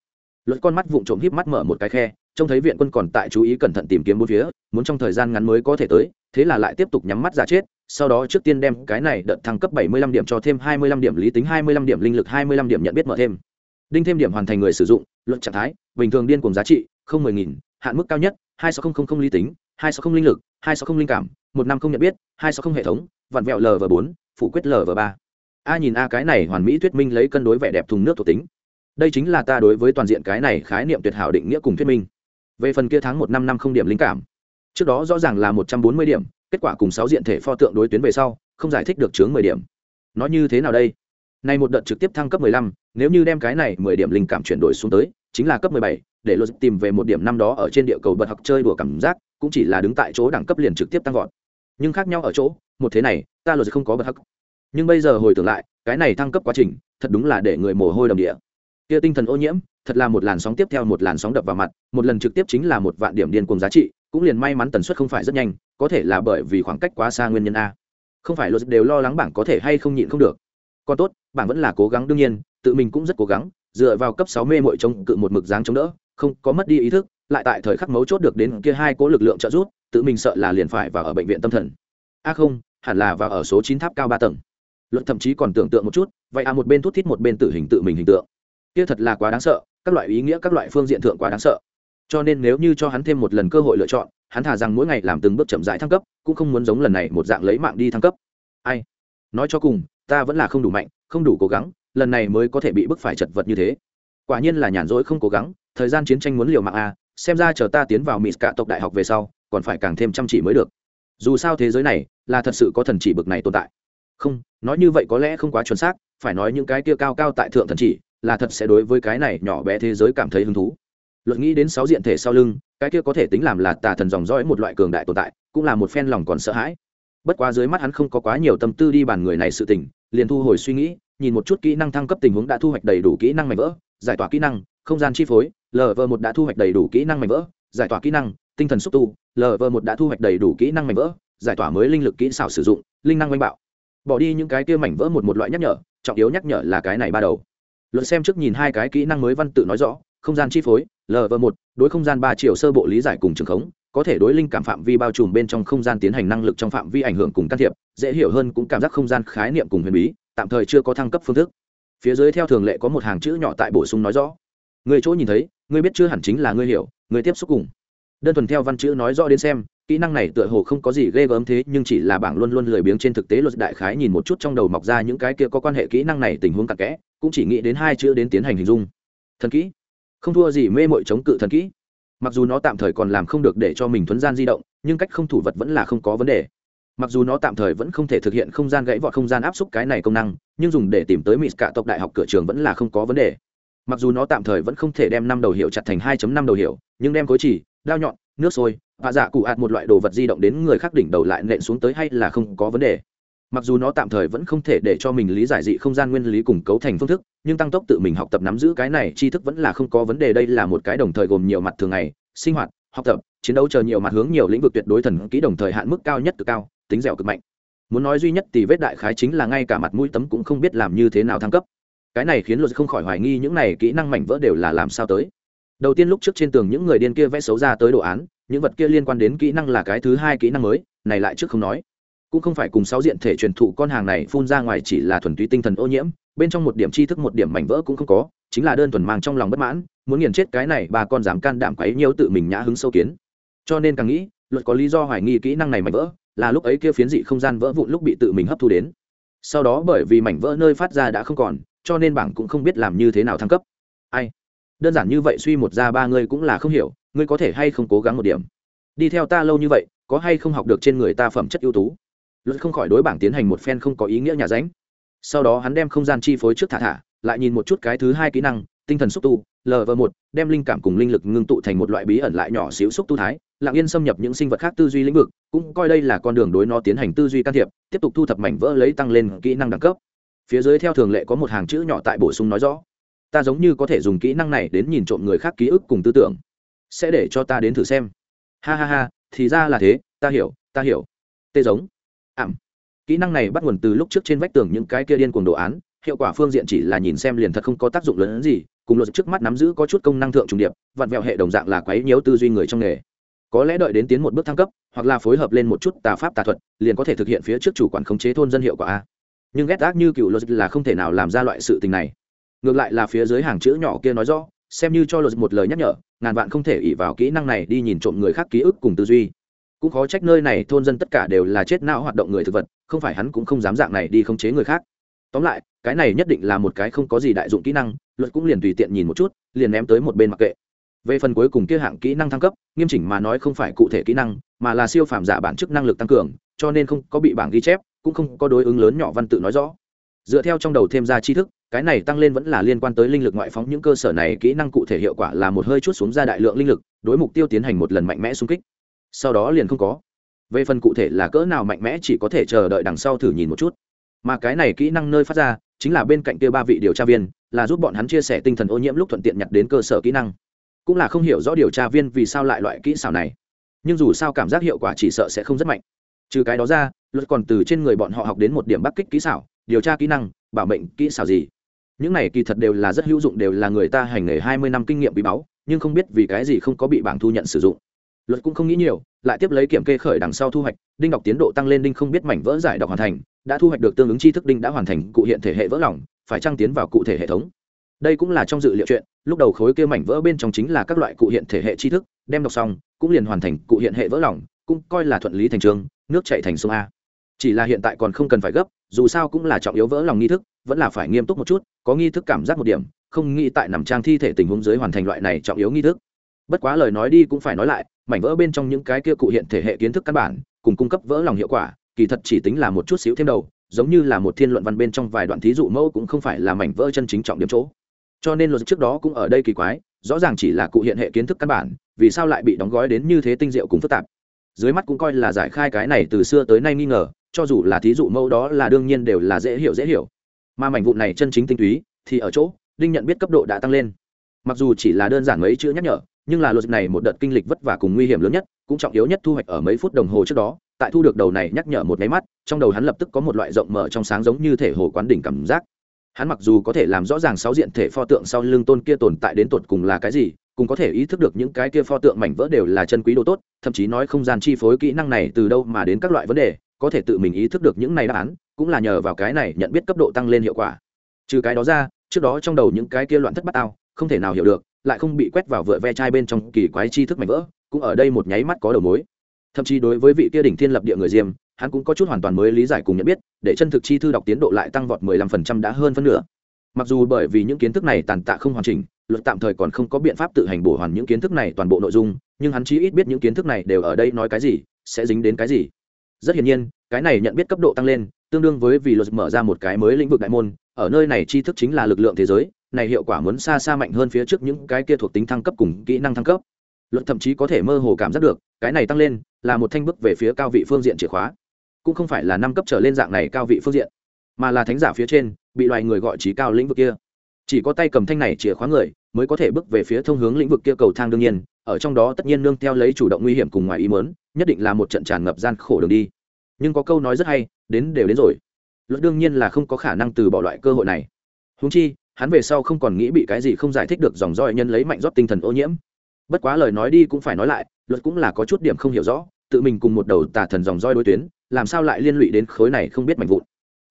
Luật con mắt vụng trộm híp mắt mở một cái khe, trông thấy viện quân còn tại chú ý cẩn thận tìm kiếm bốn phía, muốn trong thời gian ngắn mới có thể tới, thế là lại tiếp tục nhắm mắt giả chết, sau đó trước tiên đem cái này đợt thăng cấp 75 điểm cho thêm 25 điểm lý tính 25 điểm linh lực 25 điểm nhận biết mở thêm. Đinh thêm điểm hoàn thành người sử dụng luận trạng thái, bình thường điên cùng giá trị không mười nghìn hạn mức cao nhất, hai sáu không không lý tính, hai sáu không linh lực, hai sáu không linh cảm, một năm không nhận biết, hai sáu không hệ thống, vặn vẹo lv bốn, phủ quyết lv ba. A nhìn a cái này hoàn mỹ thuyết minh lấy cân đối vẻ đẹp thùng nước thuộc tính. Đây chính là ta đối với toàn diện cái này khái niệm tuyệt hảo định nghĩa cùng thuyết minh. Về phần kia tháng một năm năm không điểm linh cảm, trước đó rõ ràng là một trăm bốn mươi điểm, kết quả cùng sáu diện thể pho tượng đối tuyến về sau, không giải thích được chướng mười điểm. Nói như thế nào đây? Này một đợt trực tiếp thăng cấp mười lăm, nếu như đem cái này mười điểm linh cảm chuyển đổi xuống tới, chính là cấp mười bảy để luật tìm về một điểm năm đó ở trên địa cầu bật học chơi đùa cảm giác, cũng chỉ là đứng tại chỗ đẳng cấp liền trực tiếp tăng vọt. Nhưng khác nhau ở chỗ, một thế này, ta luật không có bật học. Nhưng bây giờ hồi tưởng lại, cái này thăng cấp quá trình, thật đúng là để người mồ hôi đầm địa. Kia tinh thần ô nhiễm, thật là một làn sóng tiếp theo một làn sóng đập vào mặt, một lần trực tiếp chính là một vạn điểm điên cùng giá trị, cũng liền may mắn tần suất không phải rất nhanh, có thể là bởi vì khoảng cách quá xa nguyên nhân a. Không phải luật đều lo lắng bảng có thể hay không nhịn không được. Còn tốt, bảng vẫn là cố gắng, đương nhiên, tự mình cũng rất cố gắng dựa vào cấp sáu mê mội chống cự một mực dáng chống đỡ, không có mất đi ý thức, lại tại thời khắc mấu chốt được đến kia hai cố lực lượng trợ giúp, tự mình sợ là liền phải vào ở bệnh viện tâm thần. A không, hẳn là vào ở số chín tháp cao ba tầng. Luận thậm chí còn tưởng tượng một chút, vậy à một bên thút thít một bên tử hình tự mình hình tượng. Kia thật là quá đáng sợ, các loại ý nghĩa, các loại phương diện thượng quá đáng sợ. Cho nên nếu như cho hắn thêm một lần cơ hội lựa chọn, hắn thả rằng mỗi ngày làm từng bước chậm rãi thăng cấp, cũng không muốn giống lần này một dạng lấy mạng đi thăng cấp. Ai? Nói cho cùng, ta vẫn là không đủ mạnh, không đủ cố gắng lần này mới có thể bị bức phải chật vật như thế. Quả nhiên là nhàn rỗi không cố gắng, thời gian chiến tranh muốn liều mạng a xem ra chờ ta tiến vào mỹ cả tộc đại học về sau, còn phải càng thêm chăm chỉ mới được. Dù sao thế giới này là thật sự có thần chỉ bực này tồn tại. Không, nói như vậy có lẽ không quá chuẩn xác, phải nói những cái kia cao cao tại thượng thần chỉ là thật sẽ đối với cái này nhỏ bé thế giới cảm thấy hứng thú. Luận nghĩ đến sáu diện thể sau lưng, cái kia có thể tính làm là tà thần dòng dõi một loại cường đại tồn tại, cũng là một phen lòng còn sợ hãi. Bất quá dưới mắt hắn không có quá nhiều tâm tư đi bàn người này sự tình, liền thu hồi suy nghĩ nhìn một chút kỹ năng thăng cấp tình huống đã thu hoạch đầy đủ kỹ năng mạnh vỡ, giải tỏa kỹ năng, không gian chi phối lv một đã thu hoạch đầy đủ kỹ năng mạnh vỡ, giải tỏa kỹ năng, tinh thần xúc tu lv một đã thu hoạch đầy đủ kỹ năng mạnh vỡ, giải tỏa mới linh lực kỹ xảo sử dụng, linh năng oanh bạo. Bỏ đi những cái kia mảnh vỡ một một loại nhắc nhở, trọng yếu nhắc nhở là cái này ba đầu. Luận xem trước nhìn hai cái kỹ năng mới văn tự nói rõ, không gian chi phối lv một, đối không gian ba triệu sơ bộ lý giải cùng trường khống, có thể đối linh cảm phạm vi bao trùm bên trong không gian tiến hành năng lực trong phạm vi ảnh hưởng cùng can thiệp, dễ hiểu hơn cũng cảm giác không gian khái niệm cùng huyền bí tạm thời chưa có thăng cấp phương thức. Phía dưới theo thường lệ có một hàng chữ nhỏ tại bổ sung nói rõ. Người chỗ nhìn thấy, người biết chưa hẳn chính là người hiểu, người tiếp xúc cùng. Đơn thuần theo văn chữ nói rõ đến xem, kỹ năng này tựa hồ không có gì ghê gớm thế, nhưng chỉ là bảng luôn luôn lười biếng trên thực tế luật đại khái nhìn một chút trong đầu mọc ra những cái kia có quan hệ kỹ năng này tình huống cặn kẽ, cũng chỉ nghĩ đến hai chữ đến tiến hành hình dung. Thần kỹ. Không thua gì mê mội chống cự thần kỹ. Mặc dù nó tạm thời còn làm không được để cho mình thuấn gian di động, nhưng cách không thủ vật vẫn là không có vấn đề mặc dù nó tạm thời vẫn không thể thực hiện không gian gãy vọt không gian áp xúc cái này công năng, nhưng dùng để tìm tới mỹ cả tộc đại học cửa trường vẫn là không có vấn đề. Mặc dù nó tạm thời vẫn không thể đem năm đầu hiệu chặt thành 2 năm đầu hiệu, nhưng đem cối chỉ, đao nhọn, nước sôi, và giả cụ ạt một loại đồ vật di động đến người khác đỉnh đầu lại nện xuống tới hay là không có vấn đề. Mặc dù nó tạm thời vẫn không thể để cho mình lý giải dị không gian nguyên lý cùng cấu thành phương thức, nhưng tăng tốc tự mình học tập nắm giữ cái này tri thức vẫn là không có vấn đề. Đây là một cái đồng thời gồm nhiều mặt thường ngày, sinh hoạt, học tập, chiến đấu chờ nhiều mặt hướng nhiều lĩnh vực tuyệt đối thần kỹ đồng thời hạn mức cao nhất cực cao tính dẻo cực mạnh. Muốn nói duy nhất thì vết đại khái chính là ngay cả mặt mũi tấm cũng không biết làm như thế nào thăng cấp. Cái này khiến luật không khỏi hoài nghi những này kỹ năng mảnh vỡ đều là làm sao tới. Đầu tiên lúc trước trên tường những người điên kia vẽ xấu ra tới đồ án, những vật kia liên quan đến kỹ năng là cái thứ hai kỹ năng mới, này lại trước không nói. Cũng không phải cùng sáu diện thể truyền thụ con hàng này phun ra ngoài chỉ là thuần túy tinh thần ô nhiễm, bên trong một điểm tri thức một điểm mảnh vỡ cũng không có, chính là đơn thuần mang trong lòng bất mãn, muốn nghiền chết cái này bà con dám can đảm quấy nhiều tự mình nhã hứng sâu kiến. Cho nên càng nghĩ luật có lý do hoài nghi kỹ năng này mảnh vỡ là lúc ấy kia phiến dị không gian vỡ vụn lúc bị tự mình hấp thu đến. Sau đó bởi vì mảnh vỡ nơi phát ra đã không còn, cho nên bảng cũng không biết làm như thế nào thăng cấp. Ai? Đơn giản như vậy suy một ra ba ngươi cũng là không hiểu, ngươi có thể hay không cố gắng một điểm. Đi theo ta lâu như vậy, có hay không học được trên người ta phẩm chất ưu tú? Luật không khỏi đối bảng tiến hành một phen không có ý nghĩa nhà ránh. Sau đó hắn đem không gian chi phối trước thả thả, lại nhìn một chút cái thứ hai kỹ năng, tinh thần xúc tu lv một, đem linh cảm cùng linh lực ngưng tụ thành một loại bí ẩn lại nhỏ xíu xúc tu thái lặng yên xâm nhập những sinh vật khác tư duy lĩnh vực, cũng coi đây là con đường đối nó tiến hành tư duy can thiệp, tiếp tục thu thập mảnh vỡ lấy tăng lên kỹ năng đẳng cấp. Phía dưới theo thường lệ có một hàng chữ nhỏ tại bổ sung nói rõ. Ta giống như có thể dùng kỹ năng này đến nhìn trộm người khác ký ức cùng tư tưởng. Sẽ để cho ta đến thử xem. Ha ha ha, thì ra là thế, ta hiểu ta hiểu. Tê giống. Ảm. Kỹ năng này bắt nguồn từ lúc trước trên vách tường những cái kia điên cuồng đồ án, hiệu quả phương diện chỉ là nhìn xem liền thật không có tác dụng lớn hơn gì, cùng luật trước mắt nắm giữ có chút công năng thượng trùng điệp, vặn vẹo hệ đồng dạng là quấy nhiễu tư duy người trong nghề có lẽ đợi đến tiến một bước thăng cấp, hoặc là phối hợp lên một chút tà pháp tà thuật, liền có thể thực hiện phía trước chủ quản khống chế thôn dân hiệu quả a. Nhưng ghét ác như cựu luật là không thể nào làm ra loại sự tình này. Ngược lại là phía dưới hàng chữ nhỏ kia nói rõ, xem như cho luật một lời nhắc nhở, ngàn vạn không thể ỉ vào kỹ năng này đi nhìn trộm người khác ký ức cùng tư duy. Cũng khó trách nơi này thôn dân tất cả đều là chết não hoạt động người thực vật, không phải hắn cũng không dám dạng này đi khống chế người khác. Tóm lại, cái này nhất định là một cái không có gì đại dụng kỹ năng luật cũng liền tùy tiện nhìn một chút, liền ném tới một bên mặc kệ về phần cuối cùng kia hạng kỹ năng thăng cấp, nghiêm chỉnh mà nói không phải cụ thể kỹ năng, mà là siêu phàm giả bản chức năng lực tăng cường, cho nên không có bị bảng ghi chép, cũng không có đối ứng lớn nhỏ văn tự nói rõ. Dựa theo trong đầu thêm ra tri thức, cái này tăng lên vẫn là liên quan tới linh lực ngoại phóng, những cơ sở này kỹ năng cụ thể hiệu quả là một hơi chút xuống ra đại lượng linh lực, đối mục tiêu tiến hành một lần mạnh mẽ xung kích. Sau đó liền không có. Về phần cụ thể là cỡ nào mạnh mẽ chỉ có thể chờ đợi đằng sau thử nhìn một chút. Mà cái này kỹ năng nơi phát ra, chính là bên cạnh kia ba vị điều tra viên, là giúp bọn hắn chia sẻ tinh thần ô nhiễm lúc thuận tiện nhặt đến cơ sở kỹ năng cũng là không hiểu rõ điều tra viên vì sao lại loại kỹ xảo này. Nhưng dù sao cảm giác hiệu quả chỉ sợ sẽ không rất mạnh. Trừ cái đó ra, luật còn từ trên người bọn họ học đến một điểm bắc kích kỹ xảo, điều tra kỹ năng, bảo mệnh kỹ xảo gì. Những này kỳ thật đều là rất hữu dụng, đều là người ta hành nghề hai mươi năm kinh nghiệm bí báu, nhưng không biết vì cái gì không có bị bảng thu nhận sử dụng. Luật cũng không nghĩ nhiều, lại tiếp lấy kiểm kê khởi đằng sau thu hoạch, đinh đọc tiến độ tăng lên đinh không biết mảnh vỡ giải đọc hoàn thành, đã thu hoạch được tương ứng tri thức đinh đã hoàn thành cụ hiện thể hệ vỡ lỏng phải trăng tiến vào cụ thể hệ thống. Đây cũng là trong dự liệu chuyện lúc đầu khối kia mảnh vỡ bên trong chính là các loại cụ hiện thể hệ tri thức, đem đọc xong, cũng liền hoàn thành cụ hiện hệ vỡ lỏng cũng coi là thuận lý thành trường, nước chạy thành sông a. Chỉ là hiện tại còn không cần phải gấp, dù sao cũng là trọng yếu vỡ lòng nghi thức, vẫn là phải nghiêm túc một chút, có nghi thức cảm giác một điểm, không nghĩ tại nằm trang thi thể tình huống dưới hoàn thành loại này trọng yếu nghi thức. Bất quá lời nói đi cũng phải nói lại, mảnh vỡ bên trong những cái kia cụ hiện thể hệ kiến thức căn bản, cùng cung cấp vỡ lòng hiệu quả, kỳ thật chỉ tính là một chút xíu thêm đầu, giống như là một thiên luận văn bên trong vài đoạn thí dụ mẫu cũng không phải là mảnh vỡ chân chính trọng điểm chỗ cho nên luật trước đó cũng ở đây kỳ quái, rõ ràng chỉ là cụ hiện hệ kiến thức căn bản, vì sao lại bị đóng gói đến như thế tinh diệu cùng phức tạp? Dưới mắt cũng coi là giải khai cái này từ xưa tới nay nghi ngờ, cho dù là thí dụ mẫu đó là đương nhiên đều là dễ hiểu dễ hiểu. Mà mảnh vụ này chân chính tinh túy, thì ở chỗ, đinh nhận biết cấp độ đã tăng lên. Mặc dù chỉ là đơn giản mấy chữ nhắc nhở, nhưng là luật này một đợt kinh lịch vất vả cùng nguy hiểm lớn nhất, cũng trọng yếu nhất thu hoạch ở mấy phút đồng hồ trước đó, tại thu được đầu này nhắc nhở một máy mắt, trong đầu hắn lập tức có một loại rộng mở trong sáng giống như thể hồ quán đỉnh cảm giác hắn mặc dù có thể làm rõ ràng sáu diện thể pho tượng sau lưng tôn kia tồn tại đến tột cùng là cái gì, cũng có thể ý thức được những cái kia pho tượng mảnh vỡ đều là chân quý đồ tốt, thậm chí nói không gian chi phối kỹ năng này từ đâu mà đến các loại vấn đề, có thể tự mình ý thức được những này đáp án, cũng là nhờ vào cái này nhận biết cấp độ tăng lên hiệu quả. Trừ cái đó ra, trước đó trong đầu những cái kia loạn thất bát ao, không thể nào hiểu được, lại không bị quét vào vựa ve chai bên trong kỳ quái chi thức mảnh vỡ, cũng ở đây một nháy mắt có đầu mối. Thậm chí đối với vị kia đỉnh thiên lập địa người diêm hắn cũng có chút hoàn toàn mới lý giải cùng nhận biết, để chân thực chi thư đọc tiến độ lại tăng vọt 15% đã hơn phân nửa. Mặc dù bởi vì những kiến thức này tàn tạ không hoàn chỉnh, luật tạm thời còn không có biện pháp tự hành bổ hoàn những kiến thức này toàn bộ nội dung, nhưng hắn chí ít biết những kiến thức này đều ở đây nói cái gì, sẽ dính đến cái gì. Rất hiển nhiên, cái này nhận biết cấp độ tăng lên, tương đương với vì luật mở ra một cái mới lĩnh vực đại môn, ở nơi này tri thức chính là lực lượng thế giới, này hiệu quả muốn xa xa mạnh hơn phía trước những cái kia thuộc tính thăng cấp cùng kỹ năng thăng cấp. Luật thậm chí có thể mơ hồ cảm giác được, cái này tăng lên, là một thanh bước về phía cao vị phương diện chìa khóa cũng không phải là năm cấp trở lên dạng này cao vị phương diện, mà là thánh giả phía trên, bị loài người gọi trí cao lĩnh vực kia. Chỉ có tay cầm thanh này chìa khóa người, mới có thể bước về phía thông hướng lĩnh vực kia cầu thang đương nhiên, ở trong đó tất nhiên nương theo lấy chủ động nguy hiểm cùng ngoài ý mớn nhất định là một trận tràn ngập gian khổ đường đi. Nhưng có câu nói rất hay, đến đều đến rồi. Luật đương nhiên là không có khả năng từ bỏ loại cơ hội này. Húng chi, hắn về sau không còn nghĩ bị cái gì không giải thích được dòng roi nhân lấy mạnh rót tinh thần ô nhiễm. Bất quá lời nói đi cũng phải nói lại, luật cũng là có chút điểm không hiểu rõ tự mình cùng một đầu tà thần dòng roi đối tuyến, làm sao lại liên lụy đến khối này không biết mạnh vụn?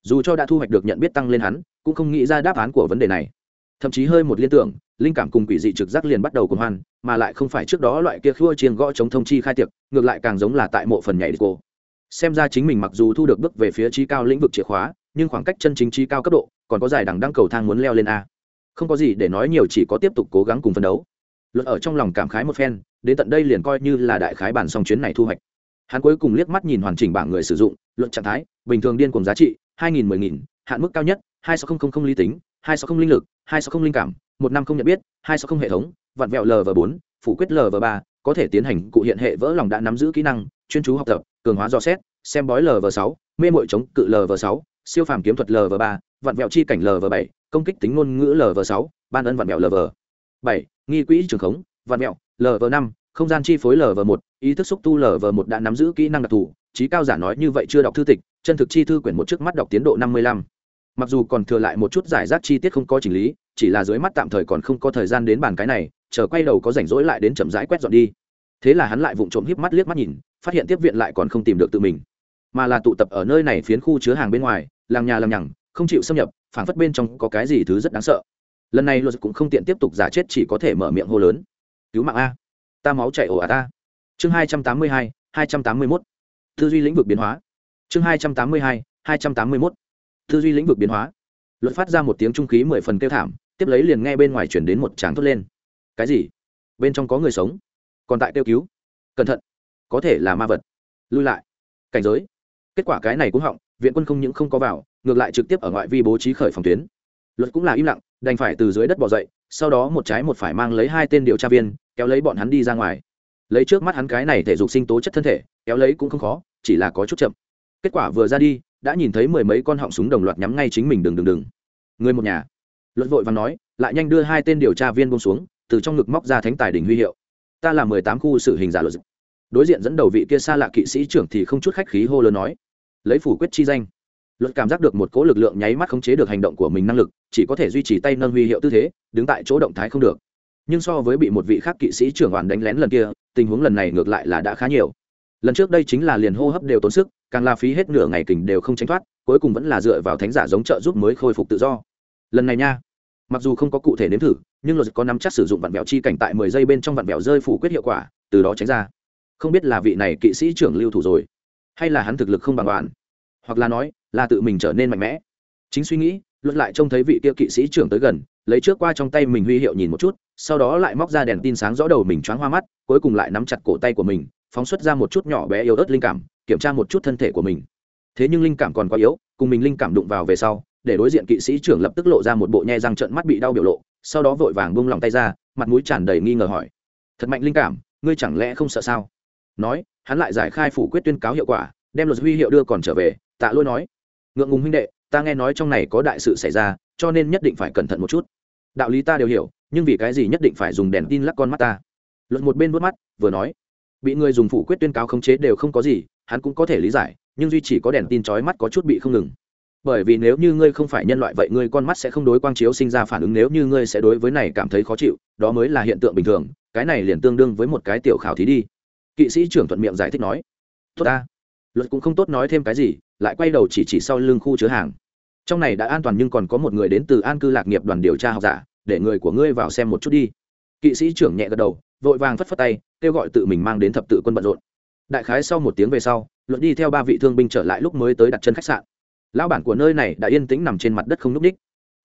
Dù cho đã thu hoạch được nhận biết tăng lên hắn, cũng không nghĩ ra đáp án của vấn đề này. Thậm chí hơi một liên tưởng, linh cảm cùng quỷ dị trực giác liền bắt đầu cùng hoan, mà lại không phải trước đó loại kia khua chiên gõ chống thông chi khai tiệc, ngược lại càng giống là tại mộ phần nhảy đi cô xem ra chính mình mặc dù thu được bước về phía trí cao lĩnh vực chìa khóa, nhưng khoảng cách chân chính trí cao cấp độ, còn có dài đẳng đăng cầu thang muốn leo lên a. Không có gì để nói nhiều, chỉ có tiếp tục cố gắng cùng phấn đấu luật ở trong lòng cảm khái một phen, đến tận đây liền coi như là đại khái bản xong chuyến này thu hoạch. Hắn cuối cùng liếc mắt nhìn hoàn chỉnh bảng người sử dụng luận trạng thái, bình thường điên cùng giá trị, hai nghìn mười nghìn, hạn mức cao nhất, hai sáu không không lý tính, hai sáu không linh lực, hai sáu không linh cảm, một năm không nhận biết, hai sáu không hệ thống vặn vẹo lv bốn, phủ quyết lv ba, có thể tiến hành cụ hiện hệ vỡ lòng đã nắm giữ kỹ năng, chuyên chú học tập, cường hóa do xét, xem bói lv sáu, mê mội chống cự lv sáu, siêu phàm kiếm thuật lv ba vặn vẹo chi cảnh lv bảy, công kích tính ngôn ngữ lv sáu, ban ân vặn vẹo lv bảy, nghi quỹ trường khống văn mẹo lv năm, không gian chi phối lv một, ý thức xúc tu lv một đã nắm giữ kỹ năng đặc thù, trí cao giả nói như vậy chưa đọc thư tịch, chân thực chi thư quyển một trước mắt đọc tiến độ năm mươi lăm. Mặc dù còn thừa lại một chút giải rác chi tiết không có chỉnh lý, chỉ là dưới mắt tạm thời còn không có thời gian đến bàn cái này, chờ quay đầu có rảnh rỗi lại đến chậm rãi quét dọn đi. Thế là hắn lại vụng trộm híp mắt liếc mắt nhìn, phát hiện tiếp viện lại còn không tìm được tự mình. Mà là tụ tập ở nơi này phiến khu chứa hàng bên ngoài, làng nhà làm nhằng, không chịu xâm nhập, phảng phất bên trong có cái gì thứ rất đáng sợ lần này luật cũng không tiện tiếp tục giả chết, chỉ có thể mở miệng hô lớn. Cứu mạng a. Ta máu chạy ổ à ta chương hai trăm tám mươi hai hai trăm tám mươi mốt. Tư duy lĩnh vực biến hóa. Chương hai trăm tám mươi hai hai trăm tám mươi mốt. Tư duy lĩnh vực biến hóa. Luật phát ra một tiếng trung khí mười phần kêu thảm, tiếp lấy liền nghe bên ngoài chuyển đến một tráng thốt lên. Cái gì? Bên trong có người sống. Còn tại kêu cứu. Cẩn thận. Có thể là ma vật. Lui lại. Cảnh giới. Kết quả cái này cũng họng viện quân không những không có vào, ngược lại trực tiếp ở ngoại vi bố trí khởi phòng tuyến luật cũng là im lặng, đành phải từ dưới đất bỏ dậy, sau đó một trái một phải mang lấy hai tên điều tra viên, kéo lấy bọn hắn đi ra ngoài. Lấy trước mắt hắn cái này thể dục sinh tố chất thân thể, kéo lấy cũng không khó, chỉ là có chút chậm. Kết quả vừa ra đi, đã nhìn thấy mười mấy con họng súng đồng loạt nhắm ngay chính mình đừng đừng đừng. Người một nhà. Luật vội và nói, lại nhanh đưa hai tên điều tra viên bông xuống, từ trong ngực móc ra thánh tài đỉnh huy hiệu. Ta là mười tám khu xử hình giả luật. Đối diện dẫn đầu vị kia xa lạ kỵ sĩ trưởng thì không chút khách khí hô lớn nói, lấy phủ quyết chi danh luật cảm giác được một cỗ lực lượng nháy mắt khống chế được hành động của mình năng lực, chỉ có thể duy trì tay nâng huy hiệu tư thế, đứng tại chỗ động thái không được. Nhưng so với bị một vị khác kỵ sĩ trưởng đoàn đánh lén lần kia, tình huống lần này ngược lại là đã khá nhiều. Lần trước đây chính là liền hô hấp đều tốn sức, càng la phí hết nửa ngày kình đều không tránh thoát, cuối cùng vẫn là dựa vào thánh giả giống trợ giúp mới khôi phục tự do. Lần này nha, mặc dù không có cụ thể nếm thử, nhưng luật có nắm chắc sử dụng vạn vẹo chi cảnh tại mười giây bên trong vạn vẹo rơi phủ quyết hiệu quả, từ đó tránh ra. Không biết là vị này kỵ sĩ trưởng lưu thủ rồi, hay là hắn thực lực không bằng đoàn hoặc là nói, là tự mình trở nên mạnh mẽ. Chính suy nghĩ luật lại trông thấy vị kia kỵ sĩ trưởng tới gần, lấy trước qua trong tay mình huy hiệu nhìn một chút, sau đó lại móc ra đèn tin sáng rõ đầu mình choáng hoa mắt, cuối cùng lại nắm chặt cổ tay của mình, phóng xuất ra một chút nhỏ bé yếu ớt linh cảm, kiểm tra một chút thân thể của mình. Thế nhưng linh cảm còn quá yếu, cùng mình linh cảm đụng vào về sau, để đối diện kỵ sĩ trưởng lập tức lộ ra một bộ nhe răng trợn mắt bị đau biểu lộ, sau đó vội vàng bung lòng tay ra, mặt mũi tràn đầy nghi ngờ hỏi. Thật mạnh linh cảm, ngươi chẳng lẽ không sợ sao? Nói, hắn lại giải khai phủ quyết tuyên cáo hiệu quả, đem luật huy hiệu đưa còn trở về tạ lôi nói, ngượng ngùng huynh đệ, ta nghe nói trong này có đại sự xảy ra, cho nên nhất định phải cẩn thận một chút. Đạo lý ta đều hiểu, nhưng vì cái gì nhất định phải dùng đèn tin lắc con mắt ta? Luật một bên vớt mắt, vừa nói, bị người dùng phủ quyết tuyên cáo khống chế đều không có gì, hắn cũng có thể lý giải, nhưng duy chỉ có đèn tin trói mắt có chút bị không ngừng. Bởi vì nếu như ngươi không phải nhân loại vậy ngươi con mắt sẽ không đối quang chiếu sinh ra phản ứng, nếu như ngươi sẽ đối với này cảm thấy khó chịu, đó mới là hiện tượng bình thường, cái này liền tương đương với một cái tiểu khảo thí đi. Kỵ sĩ trưởng thuận miệng giải thích nói, tốt ta luật cũng không tốt nói thêm cái gì, lại quay đầu chỉ chỉ sau lưng khu chứa hàng. Trong này đã an toàn nhưng còn có một người đến từ an cư lạc nghiệp đoàn điều tra học giả, để người của ngươi vào xem một chút đi. Kỵ sĩ trưởng nhẹ gật đầu, vội vàng phất phất tay, kêu gọi tự mình mang đến thập tự quân bận rộn. Đại khái sau một tiếng về sau luận đi theo ba vị thương binh trở lại lúc mới tới đặt chân khách sạn. Lão bản của nơi này đã yên tĩnh nằm trên mặt đất không n ú c ních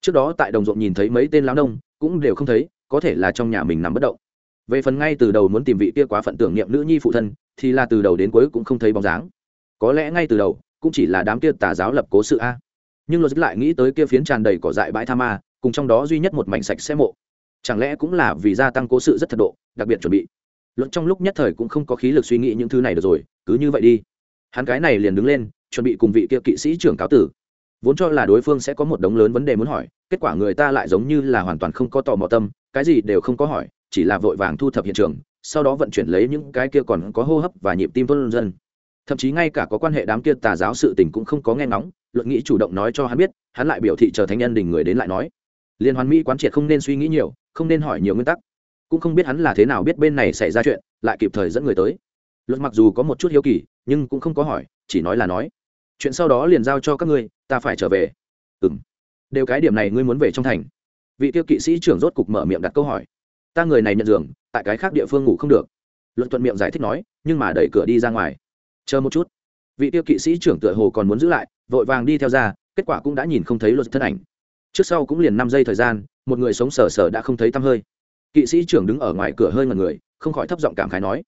trước đó tại đồng ruộng nhìn thấy mấy tên lão nông, cũng đều không thấy, có thể là trong nhà mình nằm bất động. Về phần ngay từ đầu muốn tìm vị kia quá phận tưởng niệm nữ nhi phụ thân, thì là từ đầu đến cuối cũng không thấy bóng dáng có lẽ ngay từ đầu cũng chỉ là đám kia tà giáo lập cố sự a. Nhưng luật lại nghĩ tới kia phiến tràn đầy cỏ dại bãi tha ma, cùng trong đó duy nhất một mảnh sạch sẽ mộ. Chẳng lẽ cũng là vì gia tăng cố sự rất thật độ, đặc biệt chuẩn bị? Luật trong lúc nhất thời cũng không có khí lực suy nghĩ những thứ này được rồi, cứ như vậy đi. Hắn cái này liền đứng lên, chuẩn bị cùng vị kia kỵ sĩ trưởng cáo tử. Vốn cho là đối phương sẽ có một đống lớn vấn đề muốn hỏi, kết quả người ta lại giống như là hoàn toàn không có tò mò tâm, cái gì đều không có hỏi, chỉ là vội vàng thu thập hiện trường, sau đó vận chuyển lấy những cái kia còn có hô hấp và nhịp tim vân dân thậm chí ngay cả có quan hệ đám kia tà giáo sự tình cũng không có nghe ngóng, luận nghĩ chủ động nói cho hắn biết, hắn lại biểu thị chờ thánh nhân đình người đến lại nói. Liên hoàn mỹ quán triệt không nên suy nghĩ nhiều, không nên hỏi nhiều nguyên tắc. Cũng không biết hắn là thế nào biết bên này xảy ra chuyện, lại kịp thời dẫn người tới. Luật mặc dù có một chút hiếu kỳ, nhưng cũng không có hỏi, chỉ nói là nói. Chuyện sau đó liền giao cho các ngươi, ta phải trở về. Ừ m đều cái điểm này ngươi muốn về trong thành. Vị tiêu kỵ sĩ trưởng rốt cục mở miệng đặt câu hỏi. Ta người này nhận giường, tại cái khác địa phương ngủ không được. Luật thuận miệng giải thích nói, nhưng mà đẩy cửa đi ra ngoài chờ một chút. Vị tiêu kỵ sĩ trưởng tựa hồ còn muốn giữ lại, vội vàng đi theo ra, kết quả cũng đã nhìn không thấy luật thân ảnh. Trước sau cũng liền năm giây thời gian, một người sống sờ sờ đã không thấy tăm hơi. Kỵ sĩ trưởng đứng ở ngoài cửa hơi ngần người, không khỏi thấp giọng cảm khái nói,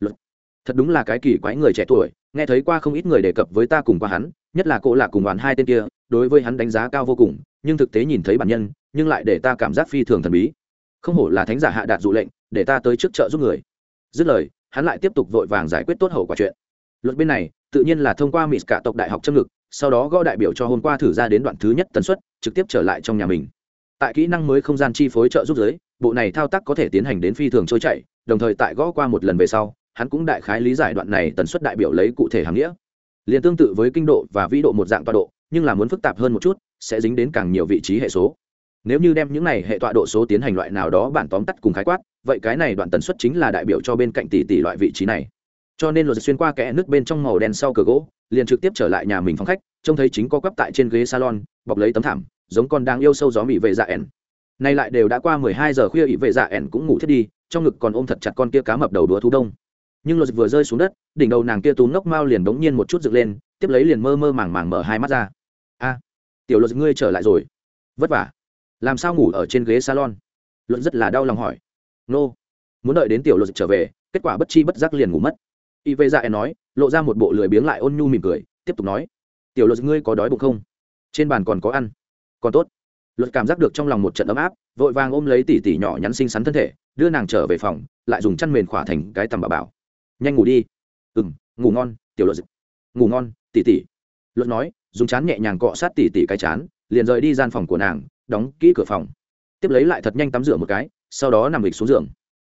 luật, thật đúng là cái kỳ quái người trẻ tuổi, nghe thấy qua không ít người đề cập với ta cùng qua hắn, nhất là cô là cùng đoàn hai tên kia, đối với hắn đánh giá cao vô cùng, nhưng thực tế nhìn thấy bản nhân, nhưng lại để ta cảm giác phi thường thần bí. Không hổ là thánh giả hạ đạt dụ lệnh, để ta tới trước chợ giúp người. Dứt lời, hắn lại tiếp tục vội vàng giải quyết tốt hậu quả chuyện luật bên này, tự nhiên là thông qua mỹ cả tộc đại học châm ngực, sau đó gõ đại biểu cho hôm qua thử ra đến đoạn thứ nhất tần suất, trực tiếp trở lại trong nhà mình. Tại kỹ năng mới không gian chi phối trợ giúp giới, bộ này thao tác có thể tiến hành đến phi thường trôi chảy, đồng thời tại gõ qua một lần về sau, hắn cũng đại khái lý giải đoạn này tần suất đại biểu lấy cụ thể hàng nghĩa. Liền tương tự với kinh độ và vĩ độ một dạng tọa độ, nhưng là muốn phức tạp hơn một chút, sẽ dính đến càng nhiều vị trí hệ số. Nếu như đem những này hệ tọa độ số tiến hành loại nào đó bản tóm tắt cùng khái quát, vậy cái này đoạn tần suất chính là đại biểu cho bên cạnh tỷ tỷ loại vị trí này cho nên luật xuyên qua kẽ nước bên trong màu đen sau cửa gỗ, liền trực tiếp trở lại nhà mình phòng khách, trông thấy chính có quắp tại trên ghế salon, bọc lấy tấm thảm, giống con đang yêu sâu gió mỹ vệ dạ ẻn. Nay lại đều đã qua mười hai giờ khuya ỵ vệ dạ ẻn cũng ngủ thiết đi, trong ngực còn ôm thật chặt con kia cá mập đầu đúa thú đông. Nhưng luật vừa rơi xuống đất, đỉnh đầu nàng kia tú ngốc mao liền đống nhiên một chút dựng lên, tiếp lấy liền mơ mơ màng màng mở hai mắt ra. A, tiểu luật ngươi trở lại rồi. Vất vả. Làm sao ngủ ở trên ghế salon? Luận rất là đau lòng hỏi. Nô, muốn đợi đến tiểu luật trở về, kết quả bất chi bất giác liền ngủ mất y vệ dạ e nói, lộ ra một bộ lười biếng lại ôn nhu mỉm cười, tiếp tục nói, tiểu luật ngươi có đói bụng không? Trên bàn còn có ăn. Còn tốt. Luật cảm giác được trong lòng một trận ấm áp, vội vàng ôm lấy tỉ tỉ nhỏ nhắn xinh xắn thân thể, đưa nàng trở về phòng, lại dùng chăn mền khỏa thành cái tầm bà bảo. Nhanh ngủ đi. Ừ m ngủ ngon, tiểu luật ngủ ngon tỉ tỉ luật nói, dùng chán nhẹ nhàng cọ sát tỉ tỉ cái chán, liền rời đi gian phòng của nàng, đóng kỹ cửa phòng. Tiếp lấy lại thật nhanh tắm rửa một cái, sau đó nằm lịch xuống giường.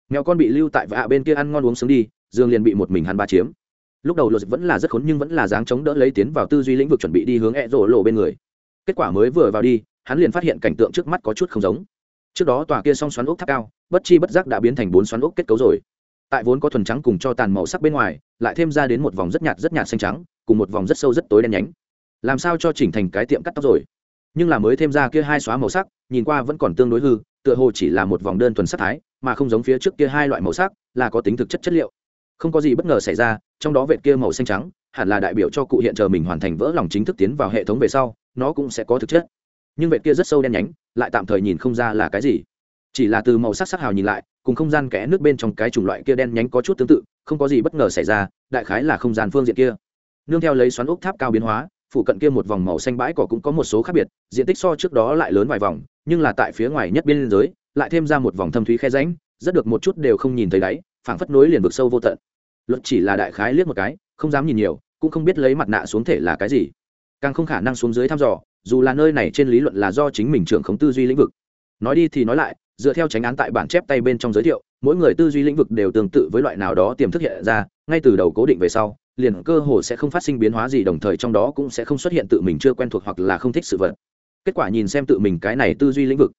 Mèo con bị lưu tại vạ bên kia ăn ngon uống sướng đi dương liền bị một mình hắn ba chiếm. Lúc đầu lột vẫn là rất khốn nhưng vẫn là dáng chống đỡ lấy tiến vào tư duy lĩnh vực chuẩn bị đi hướng e rổ lộ bên người. Kết quả mới vừa vào đi, hắn liền phát hiện cảnh tượng trước mắt có chút không giống. Trước đó tòa kia song xoắn ốc tháp cao, bất chi bất giác đã biến thành bốn xoắn ốc kết cấu rồi. Tại vốn có thuần trắng cùng cho tàn màu sắc bên ngoài, lại thêm ra đến một vòng rất nhạt rất nhạt xanh trắng, cùng một vòng rất sâu rất tối đen nhánh. Làm sao cho chỉnh thành cái tiệm cắt tóc rồi? Nhưng là mới thêm ra kia hai xóa màu sắc, nhìn qua vẫn còn tương đối hư, tựa hồ chỉ là một vòng đơn thuần sắc thái, mà không giống phía trước kia hai loại màu sắc, là có tính thực chất chất liệu không có gì bất ngờ xảy ra, trong đó vệt kia màu xanh trắng, hẳn là đại biểu cho cụ hiện chờ mình hoàn thành vỡ lòng chính thức tiến vào hệ thống về sau, nó cũng sẽ có thực chất. Nhưng vệt kia rất sâu đen nhánh, lại tạm thời nhìn không ra là cái gì. Chỉ là từ màu sắc sắc hào nhìn lại, cùng không gian kẽ nước bên trong cái chủng loại kia đen nhánh có chút tương tự, không có gì bất ngờ xảy ra, đại khái là không gian phương diện kia. Nương theo lấy xoắn ốc tháp cao biến hóa, phụ cận kia một vòng màu xanh bãi cỏ cũng có một số khác biệt, diện tích so trước đó lại lớn vài vòng, nhưng là tại phía ngoài nhất biên giới, lại thêm ra một vòng thâm thúy khe ránh rất được một chút đều không nhìn thấy đáy phảng phất nối liền vực sâu vô tận. Luật chỉ là đại khái liếc một cái, không dám nhìn nhiều, cũng không biết lấy mặt nạ xuống thể là cái gì. Càng không khả năng xuống dưới thăm dò, dù là nơi này trên lý luận là do chính mình trưởng khống tư duy lĩnh vực. Nói đi thì nói lại, dựa theo tránh án tại bản chép tay bên trong giới thiệu, mỗi người tư duy lĩnh vực đều tương tự với loại nào đó tiềm thức hiện ra, ngay từ đầu cố định về sau, liền cơ hồ sẽ không phát sinh biến hóa gì, đồng thời trong đó cũng sẽ không xuất hiện tự mình chưa quen thuộc hoặc là không thích sự vật. Kết quả nhìn xem tự mình cái này tư duy lĩnh vực,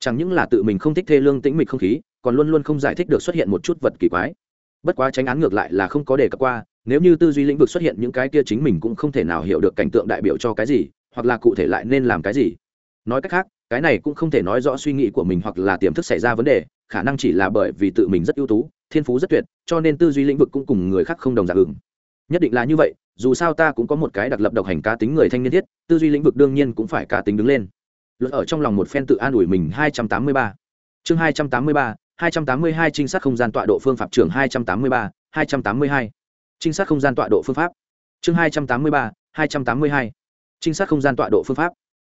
chẳng những là tự mình không thích thê lương tĩnh mịch không khí còn luôn luôn không giải thích được xuất hiện một chút vật kỳ quái. Bất quá tránh án ngược lại là không có đề cập qua, nếu như tư duy lĩnh vực xuất hiện những cái kia chính mình cũng không thể nào hiểu được cảnh tượng đại biểu cho cái gì, hoặc là cụ thể lại nên làm cái gì. Nói cách khác, cái này cũng không thể nói rõ suy nghĩ của mình hoặc là tiềm thức xảy ra vấn đề, khả năng chỉ là bởi vì tự mình rất ưu tú, thiên phú rất tuyệt, cho nên tư duy lĩnh vực cũng cùng người khác không đồng dạng ứng nhất định là như vậy, dù sao ta cũng có một cái đặc lập độc hành cá tính người thanh niên thiết, tư duy lĩnh vực đương nhiên cũng phải cá tính đứng lên. Luật ở trong lòng một phen tự an ủi mình, hai trăm tám mươi ba. Chương hai trăm tám mươi ba hai trăm tám mươi hai trinh sát không gian tọa độ phương pháp trường hai trăm tám mươi ba, hai trăm tám mươi hai. Trinh sát không gian tọa độ phương pháp. Chương hai trăm tám mươi ba, hai trăm tám mươi hai. Trinh sát không gian tọa độ phương pháp.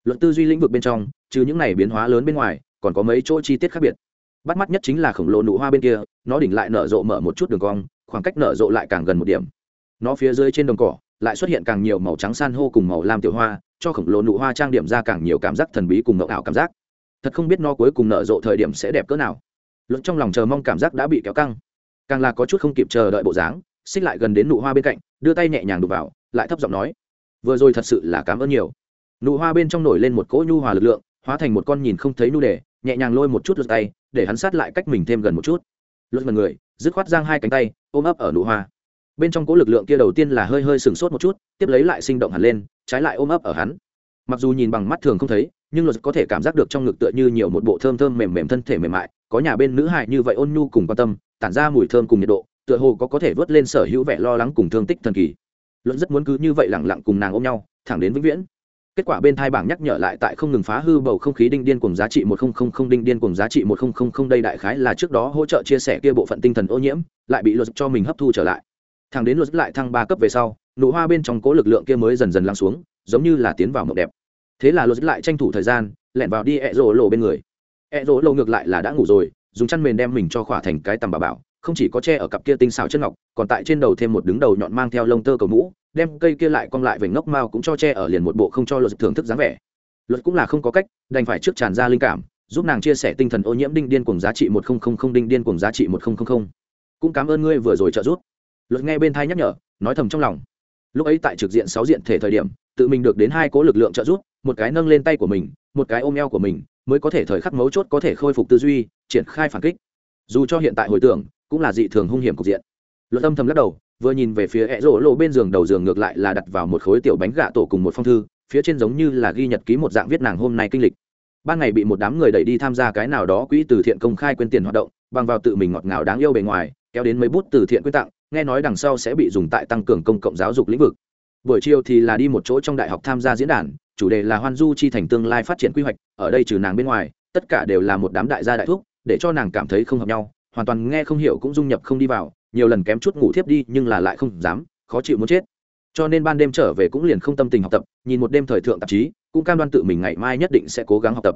Luận tư duy lĩnh vực bên trong, trừ những này biến hóa lớn bên ngoài, còn có mấy chỗ chi tiết khác biệt. Bắt mắt nhất chính là khổng lồ nụ hoa bên kia, nó đỉnh lại nở rộ mở một chút đường cong, khoảng cách nở rộ lại càng gần một điểm. Nó phía dưới trên đồng cỏ, lại xuất hiện càng nhiều màu trắng san hô cùng màu lam tiểu hoa, cho khổng lồ nụ hoa trang điểm ra càng nhiều cảm giác thần bí cùng ngậu ảo cảm giác. Thật không biết nó cuối cùng nở rộ thời điểm sẽ đẹp cỡ nào luận trong lòng chờ mong cảm giác đã bị kéo căng. Càng là có chút không kịp chờ đợi bộ dáng, xích lại gần đến nụ hoa bên cạnh, đưa tay nhẹ nhàng đục vào, lại thấp giọng nói, vừa rồi thật sự là cảm ơn nhiều. Nụ hoa bên trong nổi lên một cỗ nhu hòa lực lượng, hóa thành một con nhìn không thấy nhu đề, nhẹ nhàng lôi một chút lượt tay, để hắn sát lại cách mình thêm gần một chút. Luận mật người, dứt khoát giang hai cánh tay, ôm ấp ở nụ hoa. Bên trong cỗ lực lượng kia đầu tiên là hơi hơi sừng sốt một chút, tiếp lấy lại sinh động hẳn lên, trái lại ôm ấp ở hắn. Mặc dù nhìn bằng mắt thường không thấy nhưng luật có thể cảm giác được trong ngực tựa như nhiều một bộ thơm thơm mềm mềm thân thể mềm mại, có nhà bên nữ hại như vậy ôn nhu cùng quan tâm, tản ra mùi thơm cùng nhiệt độ, tựa hồ có có thể vớt lên sở hữu vẻ lo lắng cùng thương tích thần kỳ. Luận rất muốn cứ như vậy lẳng lặng cùng nàng ôm nhau, thẳng đến vĩnh viễn. Kết quả bên thai bảng nhắc nhở lại tại không ngừng phá hư bầu không khí đinh điên cùng giá trị một nghìn đinh điên cùng giá trị một nghìn đây đại khái là trước đó hỗ trợ chia sẻ kia bộ phận tinh thần ô nhiễm, lại bị luật cho mình hấp thu trở lại. Thẳng đến luật lại thăng ba cấp về sau, nụ hoa bên trong cố lực lượng kia mới dần dần lắng xuống, giống như là tiến vào mộng đẹp thế là luật lại tranh thủ thời gian lẹn vào đi ẹ rỗ lộ bên người. Ẹ rỗ lộ ngược lại là đã ngủ rồi, dùng chăn mền đem mình cho khỏa thành cái tầm bà bảo, không chỉ có tre ở cặp kia tinh xảo chân ngọc, còn tại trên đầu thêm một đứng đầu nhọn mang theo lông tơ cầu mũ, đem cây kia lại cong lại về ngốc mao cũng cho che ở liền một bộ không cho luật thưởng thức dáng vẻ. Luật cũng là không có cách, đành phải trước tràn ra linh cảm, giúp nàng chia sẻ tinh thần ô nhiễm đinh điên cùng giá trị một nghìn đinh điên cùng giá trị một nghìn cũng cảm ơn ngươi vừa rồi trợ giúp. Luật nghe bên thai nhắc nhở, nói thầm trong lòng. Lúc ấy tại trực diện sáu diện thể thời điểm, tự mình được đến hai cố lực lượng trợ giúp một cái nâng lên tay của mình, một cái ôm eo của mình mới có thể thời khắc mấu chốt có thể khôi phục tư duy, triển khai phản kích. Dù cho hiện tại hồi tưởng, cũng là dị thường hung hiểm cục diện. Luật âm thầm lắc đầu, vừa nhìn về phía hẹ rỗ lộ bên giường đầu giường ngược lại là đặt vào một khối tiểu bánh gạ tổ cùng một phong thư, phía trên giống như là ghi nhật ký một dạng viết nàng hôm nay kinh lịch. Ban ngày bị một đám người đẩy đi tham gia cái nào đó quỹ từ thiện công khai quyên tiền hoạt động, bằng vào tự mình ngọt ngào đáng yêu bề ngoài, kéo đến mấy bút từ thiện quyên tặng, nghe nói đằng sau sẽ bị dùng tại tăng cường công cộng giáo dục lĩnh vực. Buổi chiều thì là đi một chỗ trong đại học tham gia diễn đàn chủ đề là hoan du chi thành tương lai phát triển quy hoạch, ở đây trừ nàng bên ngoài, tất cả đều là một đám đại gia đại thuốc để cho nàng cảm thấy không hợp nhau, hoàn toàn nghe không hiểu cũng dung nhập không đi vào, nhiều lần kém chút ngủ thiếp đi nhưng là lại không dám, khó chịu muốn chết. Cho nên ban đêm trở về cũng liền không tâm tình học tập, nhìn một đêm thời thượng tạp chí, cũng cam đoan tự mình ngày mai nhất định sẽ cố gắng học tập.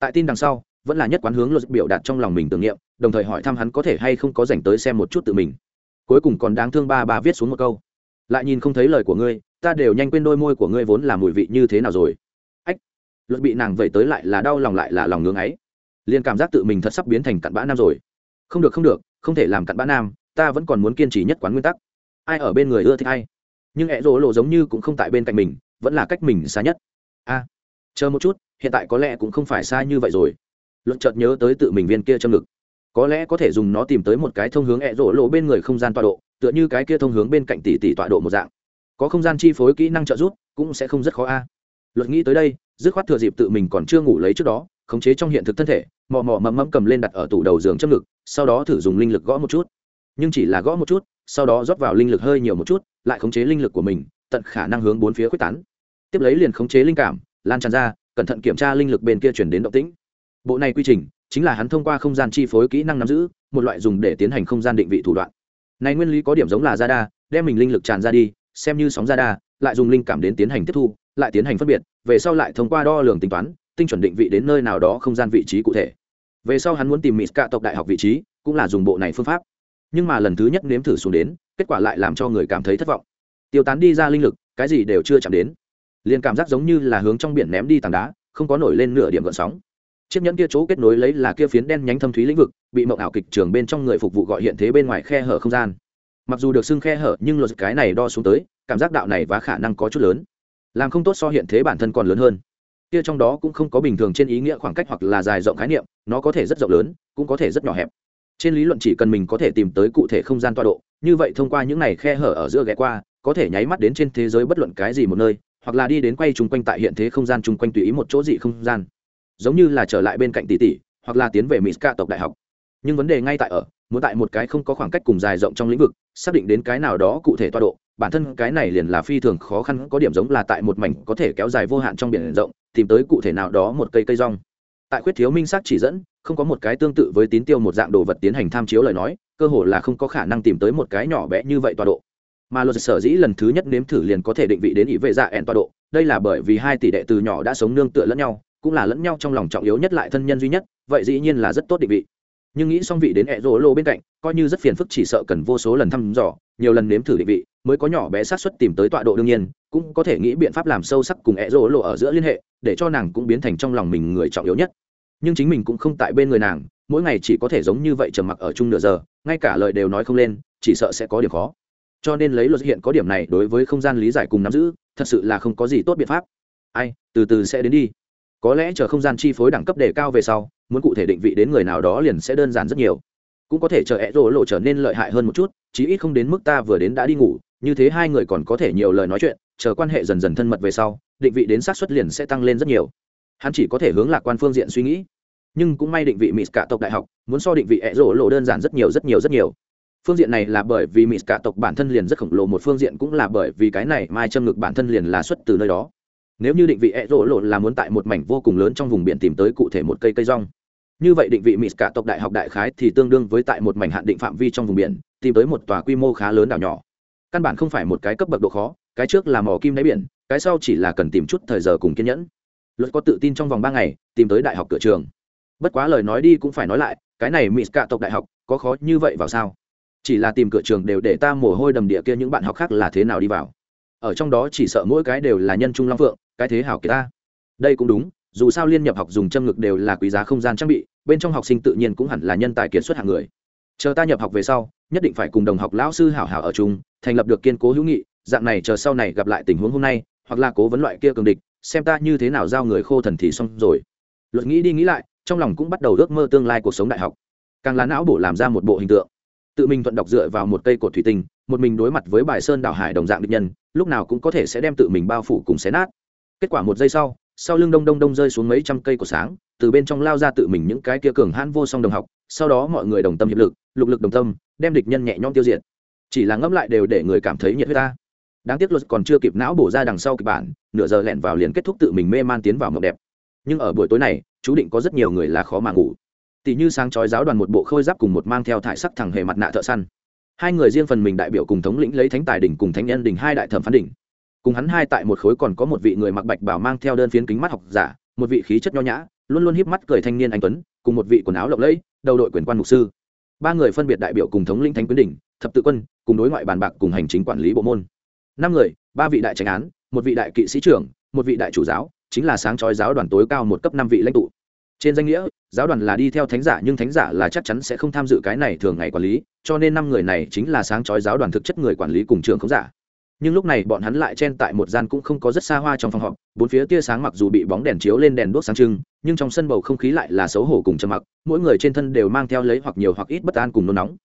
Tại tin đằng sau, vẫn là nhất quán hướng luật biểu đạt trong lòng mình tưởng niệm, đồng thời hỏi thăm hắn có thể hay không có dành tới xem một chút tự mình. Cuối cùng còn đáng thương ba ba viết xuống một câu. Lại nhìn không thấy lời của ngươi ta đều nhanh quên đôi môi của ngươi vốn là mùi vị như thế nào rồi. Ách, luật bị nàng vẩy tới lại là đau lòng lại là lòng ngưỡng ấy. Liền cảm giác tự mình thật sắp biến thành cặn bã nam rồi. Không được không được, không thể làm cặn bã nam, ta vẫn còn muốn kiên trì nhất quán nguyên tắc. Ai ở bên người ưa thích ai? Nhưng ẹ rỗ lộ giống như cũng không tại bên cạnh mình, vẫn là cách mình xa nhất. A, chờ một chút, hiện tại có lẽ cũng không phải xa như vậy rồi. Luận chợt nhớ tới tự mình viên kia châm ngực. Có lẽ có thể dùng nó tìm tới một cái thông hướng ẹ rỗ lộ bên người không gian tọa độ, tựa như cái kia thông hướng bên cạnh tỷ tỷ tọa độ một dạng có không gian chi phối kỹ năng trợ giúp cũng sẽ không rất khó a. À. luật nghĩ tới đây, dứt khoát thừa dịp tự mình còn chưa ngủ lấy trước đó, khống chế trong hiện thực thân thể, mò mò mẫm mẫm cầm lên đặt ở tủ đầu giường châm ngực, sau đó thử dùng linh lực gõ một chút. Nhưng chỉ là gõ một chút, sau đó rót vào linh lực hơi nhiều một chút, lại khống chế linh lực của mình, tận khả năng hướng bốn phía quyết tán. Tiếp lấy liền khống chế linh cảm, lan tràn ra, cẩn thận kiểm tra linh lực bên kia chuyển đến động tĩnh. Bộ này quy trình chính là hắn thông qua không gian chi phối kỹ năng nắm giữ, một loại dùng để tiến hành không gian định vị thủ đoạn. Này nguyên lý có điểm giống là ra đa đem mình linh lực tràn ra đi xem như sóng ra đa lại dùng linh cảm đến tiến hành tiếp thu, lại tiến hành phân biệt, về sau lại thông qua đo lường tính toán, tinh chuẩn định vị đến nơi nào đó không gian vị trí cụ thể. Về sau hắn muốn tìm mịt cả tộc đại học vị trí, cũng là dùng bộ này phương pháp. Nhưng mà lần thứ nhất nếm thử xuống đến, kết quả lại làm cho người cảm thấy thất vọng. Tiêu tán đi ra linh lực, cái gì đều chưa chạm đến. Liền cảm giác giống như là hướng trong biển ném đi tảng đá, không có nổi lên nửa điểm gợn sóng. Chiếc nhẫn kia chỗ kết nối lấy là kia phiến đen nhánh thâm thúy lĩnh vực, bị mộng ảo kịch trường bên trong người phục vụ gọi hiện thế bên ngoài khe hở không gian mặc dù được xưng khe hở, nhưng luật cái này đo xuống tới, cảm giác đạo này và khả năng có chút lớn. Làm không tốt so hiện thế bản thân còn lớn hơn. Kia trong đó cũng không có bình thường trên ý nghĩa khoảng cách hoặc là dài rộng khái niệm, nó có thể rất rộng lớn, cũng có thể rất nhỏ hẹp. Trên lý luận chỉ cần mình có thể tìm tới cụ thể không gian tọa độ, như vậy thông qua những này khe hở ở giữa ghé qua, có thể nháy mắt đến trên thế giới bất luận cái gì một nơi, hoặc là đi đến quay chung quanh tại hiện thế không gian chung quanh tùy ý một chỗ dị không gian. Giống như là trở lại bên cạnh tỷ tỷ, hoặc là tiến về mỹ ca tộc đại học nhưng vấn đề ngay tại ở, muốn tại một cái không có khoảng cách cùng dài rộng trong lĩnh vực, xác định đến cái nào đó cụ thể toa độ, bản thân cái này liền là phi thường khó khăn, có điểm giống là tại một mảnh có thể kéo dài vô hạn trong biển rộng, tìm tới cụ thể nào đó một cây cây rong. Tại khuyết thiếu minh xác chỉ dẫn, không có một cái tương tự với tín tiêu một dạng đồ vật tiến hành tham chiếu lời nói, cơ hồ là không có khả năng tìm tới một cái nhỏ bé như vậy toa độ. Mà luật sở dĩ lần thứ nhất nếm thử liền có thể định vị đến ý vệ dạ ẹn toa độ, đây là bởi vì hai tỷ đệ từ nhỏ đã sống nương tựa lẫn nhau, cũng là lẫn nhau trong lòng trọng yếu nhất lại thân nhân duy nhất, vậy dĩ nhiên là rất tốt định vị nhưng nghĩ xong vị đến ẹ rỗ lô bên cạnh, coi như rất phiền phức chỉ sợ cần vô số lần thăm dò, nhiều lần nếm thử định vị, mới có nhỏ bé sát xuất tìm tới tọa độ đương nhiên, cũng có thể nghĩ biện pháp làm sâu sắc cùng ẹ rỗ lô ở giữa liên hệ, để cho nàng cũng biến thành trong lòng mình người trọng yếu nhất. Nhưng chính mình cũng không tại bên người nàng, mỗi ngày chỉ có thể giống như vậy trầm mặc ở chung nửa giờ, ngay cả lời đều nói không lên, chỉ sợ sẽ có điểm khó. Cho nên lấy luật hiện có điểm này đối với không gian lý giải cùng nắm giữ, thật sự là không có gì tốt biện pháp. Ai, từ từ sẽ đến đi có lẽ chờ không gian chi phối đẳng cấp đề cao về sau, muốn cụ thể định vị đến người nào đó liền sẽ đơn giản rất nhiều. Cũng có thể chờ ẹ rỗ lộ trở nên lợi hại hơn một chút, chí ít không đến mức ta vừa đến đã đi ngủ, như thế hai người còn có thể nhiều lời nói chuyện, chờ quan hệ dần dần thân mật về sau, định vị đến sát xuất liền sẽ tăng lên rất nhiều. Hắn chỉ có thể hướng lạc quan phương diện suy nghĩ, nhưng cũng may định vị mỹ cả tộc đại học, muốn so định vị ẹ rỗ lộ đơn giản rất nhiều rất nhiều rất nhiều. Phương diện này là bởi vì mỹ cả tộc bản thân liền rất khổng lồ, một phương diện cũng là bởi vì cái này mai châm ngực bản thân liền là xuất từ nơi đó nếu như định vị e rỗ lộ là muốn tại một mảnh vô cùng lớn trong vùng biển tìm tới cụ thể một cây cây rong. Như vậy định vị mỹ cả tộc đại học đại khái thì tương đương với tại một mảnh hạn định phạm vi trong vùng biển, tìm tới một tòa quy mô khá lớn đảo nhỏ. Căn bản không phải một cái cấp bậc độ khó, cái trước là mỏ kim đáy biển, cái sau chỉ là cần tìm chút thời giờ cùng kiên nhẫn. Luật có tự tin trong vòng ba ngày, tìm tới đại học cửa trường. Bất quá lời nói đi cũng phải nói lại, cái này mỹ cả tộc đại học, có khó như vậy vào sao? Chỉ là tìm cửa trường đều để ta mồ hôi đầm địa kia những bạn học khác là thế nào đi vào? Ở trong đó chỉ sợ mỗi cái đều là nhân trung long phượng cái thế hảo kỳ ta. Đây cũng đúng, dù sao liên nhập học dùng châm ngực đều là quý giá không gian trang bị, bên trong học sinh tự nhiên cũng hẳn là nhân tài kiệt xuất hạng người. Chờ ta nhập học về sau, nhất định phải cùng đồng học lão sư hảo hảo ở chung, thành lập được kiên cố hữu nghị, dạng này chờ sau này gặp lại tình huống hôm nay, hoặc là cố vấn loại kia cường địch, xem ta như thế nào giao người khô thần thì xong rồi. Luật nghĩ đi nghĩ lại, trong lòng cũng bắt đầu ước mơ tương lai cuộc sống đại học. Càng là não bổ làm ra một bộ hình tượng. Tự mình thuận đọc dựa vào một cây cột thủy tinh, một mình đối mặt với bài sơn đảo hải đồng dạng địch nhân, lúc nào cũng có thể sẽ đem tự mình bao phủ cùng xé nát kết quả một giây sau sau lưng đông đông đông rơi xuống mấy trăm cây của sáng, từ bên trong lao ra tự mình những cái kia cường hãn vô song đồng học, sau đó mọi người đồng tâm hiệp lực, lục lực đồng tâm, đem địch nhân nhẹ nhõm tiêu diệt. Chỉ là ngẫm lại đều để người cảm thấy nhiệt huyết ta. Đáng tiếc luật còn chưa kịp não bổ ra đằng sau kịch bản, nửa giờ lẹn vào liền kết thúc tự mình mê man tiến vào mộng đẹp. Nhưng ở buổi tối này, chú định có rất nhiều người là khó mà ngủ. Tỷ như sáng chói giáo đoàn một bộ khôi giáp cùng một mang theo thải sắc thẳng hề mặt nạ thợ săn. Hai người riêng phần mình đại biểu cùng thống lĩnh lấy thánh tài đỉnh cùng thánh nhân đỉnh hai đại thẩm phán đỉnh cùng hắn hai tại một khối còn có một vị người mặc bạch bảo mang theo đơn phiến kính mắt học giả, một vị khí chất nho nhã, luôn luôn híp mắt cười thanh niên anh tuấn, cùng một vị quần áo lộng lẫy, đầu đội quyền quan mục sư. Ba người phân biệt đại biểu cùng thống lĩnh thánh quyến đỉnh, thập tự quân, cùng đối ngoại bàn bạc cùng hành chính quản lý bộ môn. Năm người, ba vị đại tranh án, một vị đại kỵ sĩ trưởng, một vị đại chủ giáo, chính là sáng chói giáo đoàn tối cao một cấp năm vị lãnh tụ. Trên danh nghĩa, giáo đoàn là đi theo thánh giả nhưng thánh giả là chắc chắn sẽ không tham dự cái này thường ngày quản lý, cho nên năm người này chính là sáng chói giáo đoàn thực chất người quản lý cùng trường không giả nhưng lúc này bọn hắn lại chen tại một gian cũng không có rất xa hoa trong phòng họp, bốn phía tia sáng mặc dù bị bóng đèn chiếu lên đèn đuốc sáng trưng, nhưng trong sân bầu không khí lại là xấu hổ cùng trầm mặc, mỗi người trên thân đều mang theo lấy hoặc nhiều hoặc ít bất an cùng nôn nóng.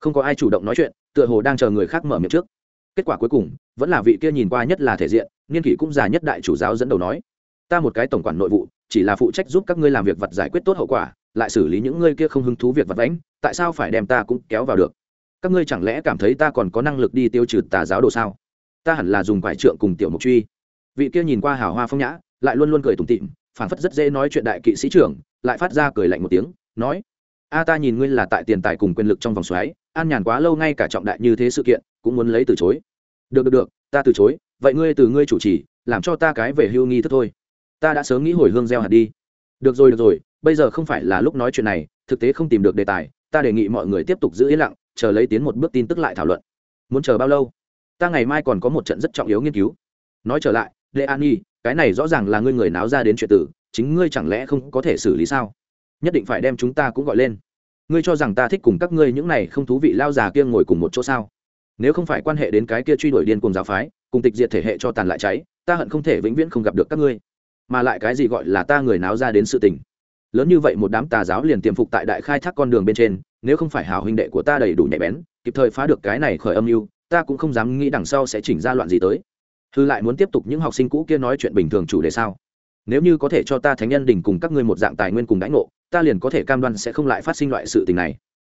Không có ai chủ động nói chuyện, tựa hồ đang chờ người khác mở miệng trước. Kết quả cuối cùng, vẫn là vị kia nhìn qua nhất là thể diện, niên kỷ cũng già nhất đại chủ giáo dẫn đầu nói, ta một cái tổng quản nội vụ, chỉ là phụ trách giúp các ngươi làm việc vật giải quyết tốt hậu quả, lại xử lý những ngươi kia không hứng thú việc vật đánh tại sao phải đem ta cũng kéo vào được? Các ngươi chẳng lẽ cảm thấy ta còn có năng lực đi tiêu trừ tà giáo đồ sao? Ta hẳn là dùng quải trượng cùng tiểu mục truy. Vị kia nhìn qua hào hoa phong nhã, lại luôn luôn cười tủm tịm phảng phất rất dễ nói chuyện đại kỵ sĩ trưởng, lại phát ra cười lạnh một tiếng, nói, a, ta nhìn ngươi là tại tiền tài cùng quyền lực trong vòng xoáy, an nhàn quá lâu ngay cả trọng đại như thế sự kiện, cũng muốn lấy từ chối. Được được được, ta từ chối, vậy ngươi từ ngươi chủ trì, làm cho ta cái về hưu nghi thức thôi. Ta đã sớm nghĩ hồi hương gieo hạt đi. Được rồi được rồi, bây giờ không phải là lúc nói chuyện này, thực tế không tìm được đề tài, ta đề nghị mọi người tiếp tục giữ yên lặng, chờ lấy tiến một bước tin tức lại thảo luận. Muốn chờ bao lâu? Ta ngày mai còn có một trận rất trọng yếu nghiên cứu. Nói trở lại, lê an nhi, cái này rõ ràng là ngươi người náo ra đến chuyện tử, chính ngươi chẳng lẽ không có thể xử lý sao? Nhất định phải đem chúng ta cũng gọi lên. Ngươi cho rằng ta thích cùng các ngươi những này không thú vị lao già kia ngồi cùng một chỗ sao? Nếu không phải quan hệ đến cái kia truy đuổi điên cùng giáo phái, cùng tịch diệt thể hệ cho tàn lại cháy, ta hận không thể vĩnh viễn không gặp được các ngươi. Mà lại cái gì gọi là ta người náo ra đến sự tình? Lớn như vậy một đám tà giáo liền tiềm phục tại đại khai thác con đường bên trên, nếu không phải hảo huynh đệ của ta đầy đủ nhạy bén, kịp thời phá được cái này khởi âm mưu ta cũng không dám nghĩ đằng sau sẽ chỉnh ra loạn gì tới. Hư lại muốn tiếp tục những học sinh cũ kia nói chuyện bình thường chủ đề sao? Nếu như có thể cho ta thánh nhân đình cùng các ngươi một dạng tài nguyên cùng đãi ngộ, ta liền có thể cam đoan sẽ không lại phát sinh loại sự tình này.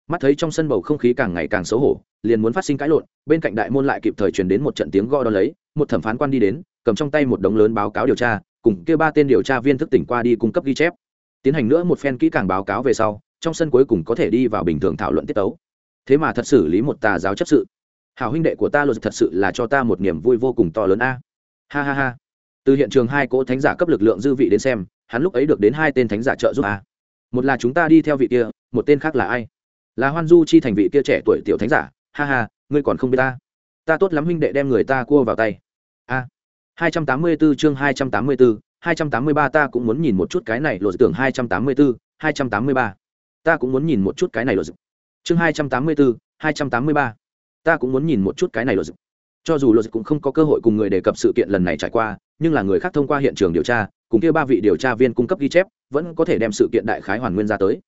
Mắt thấy trong sân bầu không khí càng ngày càng xấu hổ, liền muốn phát sinh cãi lộn, bên cạnh đại môn lại kịp thời truyền đến một trận tiếng gõ đo lấy, một thẩm phán quan đi đến, cầm trong tay một đống lớn báo cáo điều tra, cùng kêu ba tên điều tra viên thức tỉnh qua đi cung cấp ghi chép. Tiến hành nữa một phen kỹ càng báo cáo về sau, trong sân cuối cùng có thể đi vào bình thường thảo luận tiết tấu. Thế mà thật xử lý một tà giáo chấp sự hảo huynh đệ của ta luật thật sự là cho ta một niềm vui vô cùng to lớn a. Ha ha ha. Từ hiện trường hai cỗ thánh giả cấp lực lượng dư vị đến xem hắn lúc ấy được đến hai tên thánh giả trợ giúp a. Một là chúng ta đi theo vị kia một tên khác là ai? Là hoan du chi thành vị kia trẻ tuổi tiểu thánh giả. Ha ha ngươi còn không biết ta. Ta tốt lắm huynh đệ đem người ta cua vào tay. A. hai trăm tám mươi 284 chương hai trăm tám mươi 284, 283 ta cũng muốn nhìn một chút cái này lộ tưởng 284, 283. Ta cũng muốn nhìn một chút cái này lộ Chương 284, 283. Ta cũng muốn nhìn một chút cái này lộ Cho dù lộ cũng không có cơ hội cùng người đề cập sự kiện lần này trải qua, nhưng là người khác thông qua hiện trường điều tra, cùng kia ba vị điều tra viên cung cấp ghi chép, vẫn có thể đem sự kiện đại khái hoàn nguyên ra tới.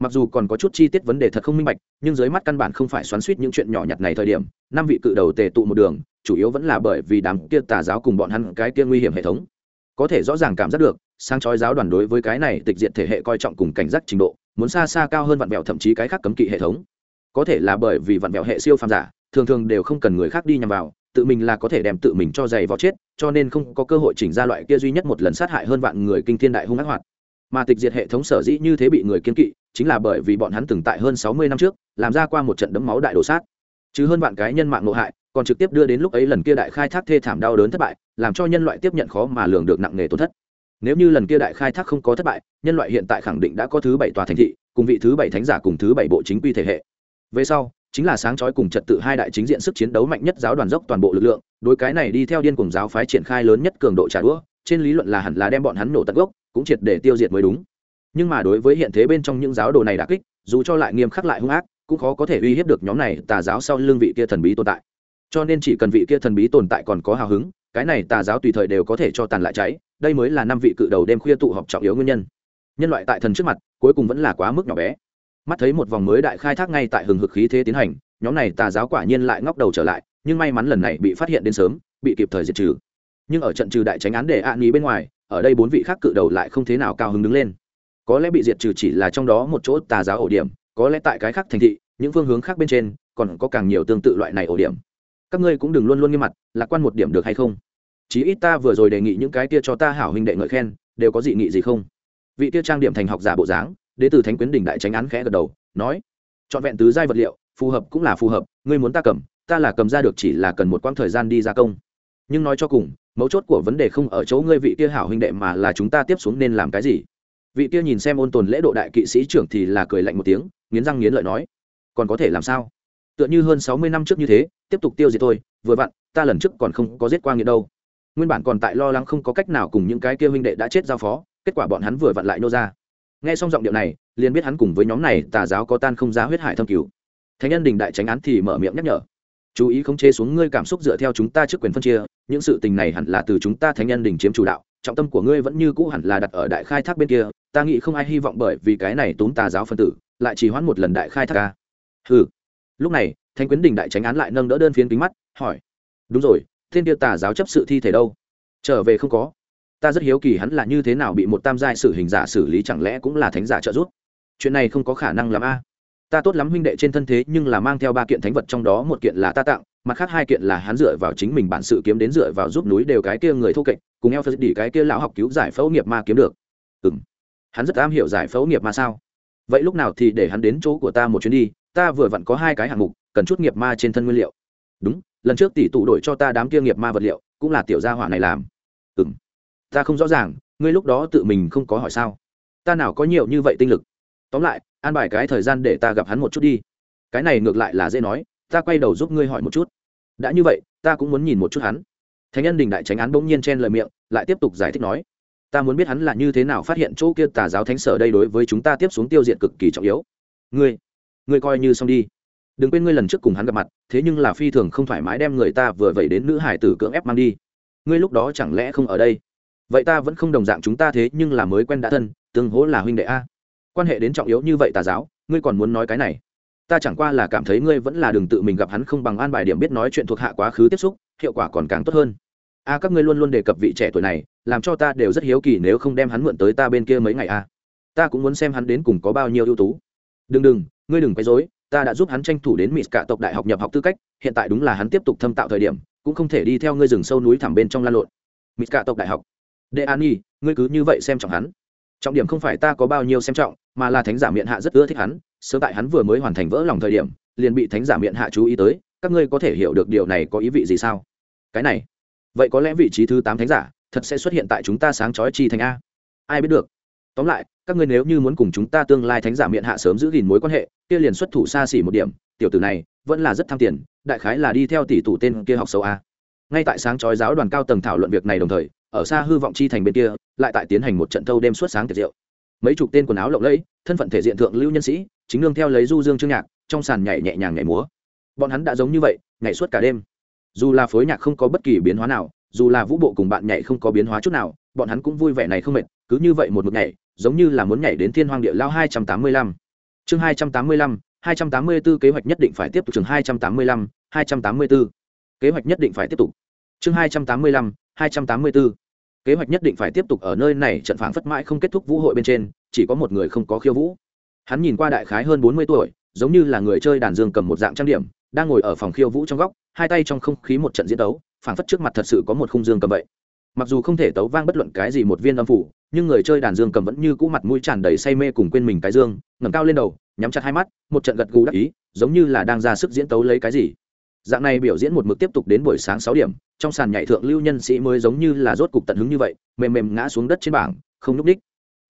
Mặc dù còn có chút chi tiết vấn đề thật không minh bạch, nhưng dưới mắt căn bản không phải xoắn xuýt những chuyện nhỏ nhặt này thời điểm, năm vị cự đầu tề tụ một đường, chủ yếu vẫn là bởi vì đám kia tà giáo cùng bọn hắn cái kia nguy hiểm hệ thống. Có thể rõ ràng cảm giác được sang chói giáo đoàn đối với cái này tịch diện thể hệ coi trọng cùng cảnh giác trình độ muốn xa xa cao hơn vạn vẹo thậm chí cái khác cấm kỵ hệ thống. Có thể là bởi vì vạn vẹo hệ siêu phàm giả thường thường đều không cần người khác đi nhằm vào, tự mình là có thể đem tự mình cho giày vò chết, cho nên không có cơ hội chỉnh ra loại kia duy nhất một lần sát hại hơn vạn người kinh thiên đại hung ác hoạt. Mà tịch diệt hệ thống sở dĩ như thế bị người kiên kỵ, chính là bởi vì bọn hắn từng tại hơn sáu mươi năm trước, làm ra qua một trận đấm máu đại đổ sát. Chứ hơn vạn cái nhân mạng ngộ hại, còn trực tiếp đưa đến lúc ấy lần kia đại khai thác thê thảm đau đớn thất bại, làm cho nhân loại tiếp nhận khó mà lường được nặng nề tổn thất. Nếu như lần kia đại khai thác không có thất bại, nhân loại hiện tại khẳng định đã có thứ bảy tòa thành thị, cùng vị thứ bảy thánh giả cùng thứ bảy bộ chính quy thể hệ. Về sau chính là sáng chói cùng trật tự hai đại chính diện sức chiến đấu mạnh nhất giáo đoàn dốc toàn bộ lực lượng, đối cái này đi theo điên cùng giáo phái triển khai lớn nhất cường độ trả đũa, trên lý luận là hẳn là đem bọn hắn nổ tận gốc, cũng triệt để tiêu diệt mới đúng. Nhưng mà đối với hiện thế bên trong những giáo đồ này đã kích, dù cho lại nghiêm khắc lại hung ác, cũng khó có thể uy hiếp được nhóm này tà giáo sau lưng vị kia thần bí tồn tại. Cho nên chỉ cần vị kia thần bí tồn tại còn có hào hứng, cái này tà giáo tùy thời đều có thể cho tàn lại cháy, đây mới là năm vị cự đầu đêm khuya tụ họp trọng yếu nguyên nhân. Nhân loại tại thần trước mặt, cuối cùng vẫn là quá mức nhỏ bé mắt thấy một vòng mới đại khai thác ngay tại hừng hực khí thế tiến hành, nhóm này tà giáo quả nhiên lại ngóc đầu trở lại, nhưng may mắn lần này bị phát hiện đến sớm, bị kịp thời diệt trừ. Nhưng ở trận trừ đại tránh án để ạ à bên ngoài, ở đây bốn vị khác cự đầu lại không thế nào cao hứng đứng lên. Có lẽ bị diệt trừ chỉ là trong đó một chỗ tà giáo ổ điểm, có lẽ tại cái khác thành thị, những phương hướng khác bên trên, còn có càng nhiều tương tự loại này ổ điểm. Các ngươi cũng đừng luôn luôn nghiêm mặt, lạc quan một điểm được hay không? Chí ít ta vừa rồi đề nghị những cái kia cho ta hảo huynh đệ ngợi khen, đều có dị nghị gì không? Vị kia trang điểm thành học giả bộ dáng đế tử thánh quyến đỉnh đại tránh án khẽ gật đầu, nói chọn vẹn tứ giai vật liệu, phù hợp cũng là phù hợp, ngươi muốn ta cầm, ta là cầm ra được chỉ là cần một quãng thời gian đi gia công. Nhưng nói cho cùng, mấu chốt của vấn đề không ở chỗ ngươi vị kia hảo huynh đệ mà là chúng ta tiếp xuống nên làm cái gì. Vị kia nhìn xem ôn tồn lễ độ đại kỵ sĩ trưởng thì là cười lạnh một tiếng, nghiến răng nghiến lợi nói, còn có thể làm sao? Tựa như hơn sáu mươi năm trước như thế, tiếp tục tiêu diệt thôi. vừa vặn, ta lần trước còn không có giết qua nghĩa đâu. Nguyên bản còn tại lo lắng không có cách nào cùng những cái kia huynh đệ đã chết giao phó, kết quả bọn hắn vừa vặn lại nô ra nghe xong giọng điệu này, liền biết hắn cùng với nhóm này tà giáo có tan không giá huyết hải thâm cứu thánh nhân đình đại tránh án thì mở miệng nhắc nhở. Chú ý khống chế xuống ngươi cảm xúc dựa theo chúng ta trước quyền phân chia, những sự tình này hẳn là từ chúng ta thánh nhân đình chiếm chủ đạo, trọng tâm của ngươi vẫn như cũ hẳn là đặt ở đại khai thác bên kia, ta nghĩ không ai hy vọng bởi vì cái này tốn tà giáo phân tử, lại chỉ hoãn một lần đại khai thác ca. Ừ lúc này, Thánh quyến đình đại tránh án lại nâng đỡ đơn phiến kính mắt, hỏi. Đúng rồi, thiên tiêu tà giáo chấp sự thi thể đâu? Trở về không có ta rất hiếu kỳ hắn là như thế nào bị một tam giai sử hình giả xử lý, chẳng lẽ cũng là thánh giả trợ giúp? Chuyện này không có khả năng làm a. Ta tốt lắm huynh đệ trên thân thế, nhưng là mang theo ba kiện thánh vật trong đó, một kiện là ta tặng, mặt khác hai kiện là hắn dựa vào chính mình bản sự kiếm đến dựa vào giúp núi đều cái kia người thô kệch, cùng eo phật đỉ cái kia lão học cứu giải phẫu nghiệp ma kiếm được. Ừ m hắn rất am hiểu giải phẫu nghiệp ma sao? Vậy lúc nào thì để hắn đến chỗ của ta một chuyến đi, ta vừa vặn có hai cái hạng mục, cần chút nghiệp ma trên thân nguyên liệu. Đúng, lần trước tỷ tụ đổi cho ta đám kia nghiệp ma vật liệu, cũng là tiểu gia hỏa này làm. Ừ m ta không rõ ràng, ngươi lúc đó tự mình không có hỏi sao? Ta nào có nhiều như vậy tinh lực? Tóm lại, an bài cái thời gian để ta gặp hắn một chút đi. Cái này ngược lại là dễ nói, ta quay đầu giúp ngươi hỏi một chút. Đã như vậy, ta cũng muốn nhìn một chút hắn. Thánh nhân đình đại tránh án bỗng nhiên chen lời miệng, lại tiếp tục giải thích nói, ta muốn biết hắn là như thế nào phát hiện chỗ kia tà giáo thánh sở đây đối với chúng ta tiếp xuống tiêu diệt cực kỳ trọng yếu. Ngươi ngươi coi như xong đi. Đừng quên ngươi lần trước cùng hắn gặp mặt, thế nhưng là phi thường không thoải mái đem người ta vừa vẩy đến nữ hải tử cưỡng ép mang đi. Ngươi lúc đó chẳng lẽ không ở đây? Vậy ta vẫn không đồng dạng chúng ta thế, nhưng là mới quen đã thân, tương hỗ là huynh đệ a. Quan hệ đến trọng yếu như vậy tà giáo, ngươi còn muốn nói cái này? Ta chẳng qua là cảm thấy ngươi vẫn là đường tự mình gặp hắn không bằng an bài điểm biết nói chuyện thuộc hạ quá khứ tiếp xúc, hiệu quả còn càng tốt hơn. A, các ngươi luôn luôn đề cập vị trẻ tuổi này, làm cho ta đều rất hiếu kỳ nếu không đem hắn mượn tới ta bên kia mấy ngày a. Ta cũng muốn xem hắn đến cùng có bao nhiêu ưu tú. Đừng đừng, ngươi đừng quấy dối ta đã giúp hắn tranh thủ đến mỹ cả tộc đại học nhập học tư cách, hiện tại đúng là hắn tiếp tục thâm tạo thời điểm, cũng không thể đi theo ngươi rừng sâu núi thẳm bên trong lan lộn. Mỹ cả tộc đại học đệ an nhi, ngươi cứ như vậy xem trọng hắn. Trọng điểm không phải ta có bao nhiêu xem trọng, mà là thánh giả miệng hạ rất ưa thích hắn, sớm tại hắn vừa mới hoàn thành vỡ lòng thời điểm, liền bị thánh giả miệng hạ chú ý tới, các ngươi có thể hiểu được điều này có ý vị gì sao? Cái này, vậy có lẽ vị trí thứ tám thánh giả, thật sẽ xuất hiện tại chúng ta sáng chói chi thành a. Ai biết được? Tóm lại, các ngươi nếu như muốn cùng chúng ta tương lai thánh giả miệng hạ sớm giữ gìn mối quan hệ, kia liền xuất thủ xa xỉ một điểm, tiểu tử này, vẫn là rất tham tiền, đại khái là đi theo tỷ thủ tên kia học sâu a. Ngay tại sáng chói giáo đoàn cao tầng thảo luận việc này đồng thời ở xa hư vọng chi thành bên kia, lại tại tiến hành một trận thâu đêm suốt sáng tiệc rượu. Mấy chục tên quần áo lộng lẫy, thân phận thể diện thượng lưu nhân sĩ, chính nương theo lấy du dương chương nhạc, trong sàn nhảy nhẹ nhàng nhảy múa. Bọn hắn đã giống như vậy, nhảy suốt cả đêm. Dù là phối nhạc không có bất kỳ biến hóa nào, dù là vũ bộ cùng bạn nhảy không có biến hóa chút nào, bọn hắn cũng vui vẻ này không mệt, cứ như vậy một một nhảy, giống như là muốn nhảy đến thiên hoàng địa lao hai trăm tám mươi lăm. Chương hai trăm tám mươi lăm, hai trăm tám mươi b ố kế hoạch nhất định phải tiếp tục, chương hai trăm tám mươi lăm, hai trăm tám mươi b ố kế hoạch nhất định phải tiếp tục. Chương hai trăm tám mươi lăm hai trăm tám mươi b ố kế hoạch nhất định phải tiếp tục ở nơi này, trận phảng phất mãi không kết thúc vũ hội bên trên, chỉ có một người không có khiêu vũ. Hắn nhìn qua đại khái hơn bốn mươi tuổi, giống như là người chơi đàn dương cầm một dạng trang điểm, đang ngồi ở phòng khiêu vũ trong góc, hai tay trong không khí một trận diễn đấu phảng phất trước mặt thật sự có một khung dương cầm vậy. Mặc dù không thể tấu vang bất luận cái gì một viên âm phủ, nhưng người chơi đàn dương cầm vẫn như cũ mặt mũi tràn đầy say mê cùng quên mình cái dương, ngẩng cao lên đầu, nhắm chặt hai mắt, một trận gật gù đắc ý, giống như là đang ra sức diễn tấu lấy cái gì dạng này biểu diễn một mực tiếp tục đến buổi sáng sáu điểm, trong sàn nhảy thượng lưu nhân sĩ mới giống như là rốt cục tận hứng như vậy, mềm mềm ngã xuống đất trên bảng, không n ú c đích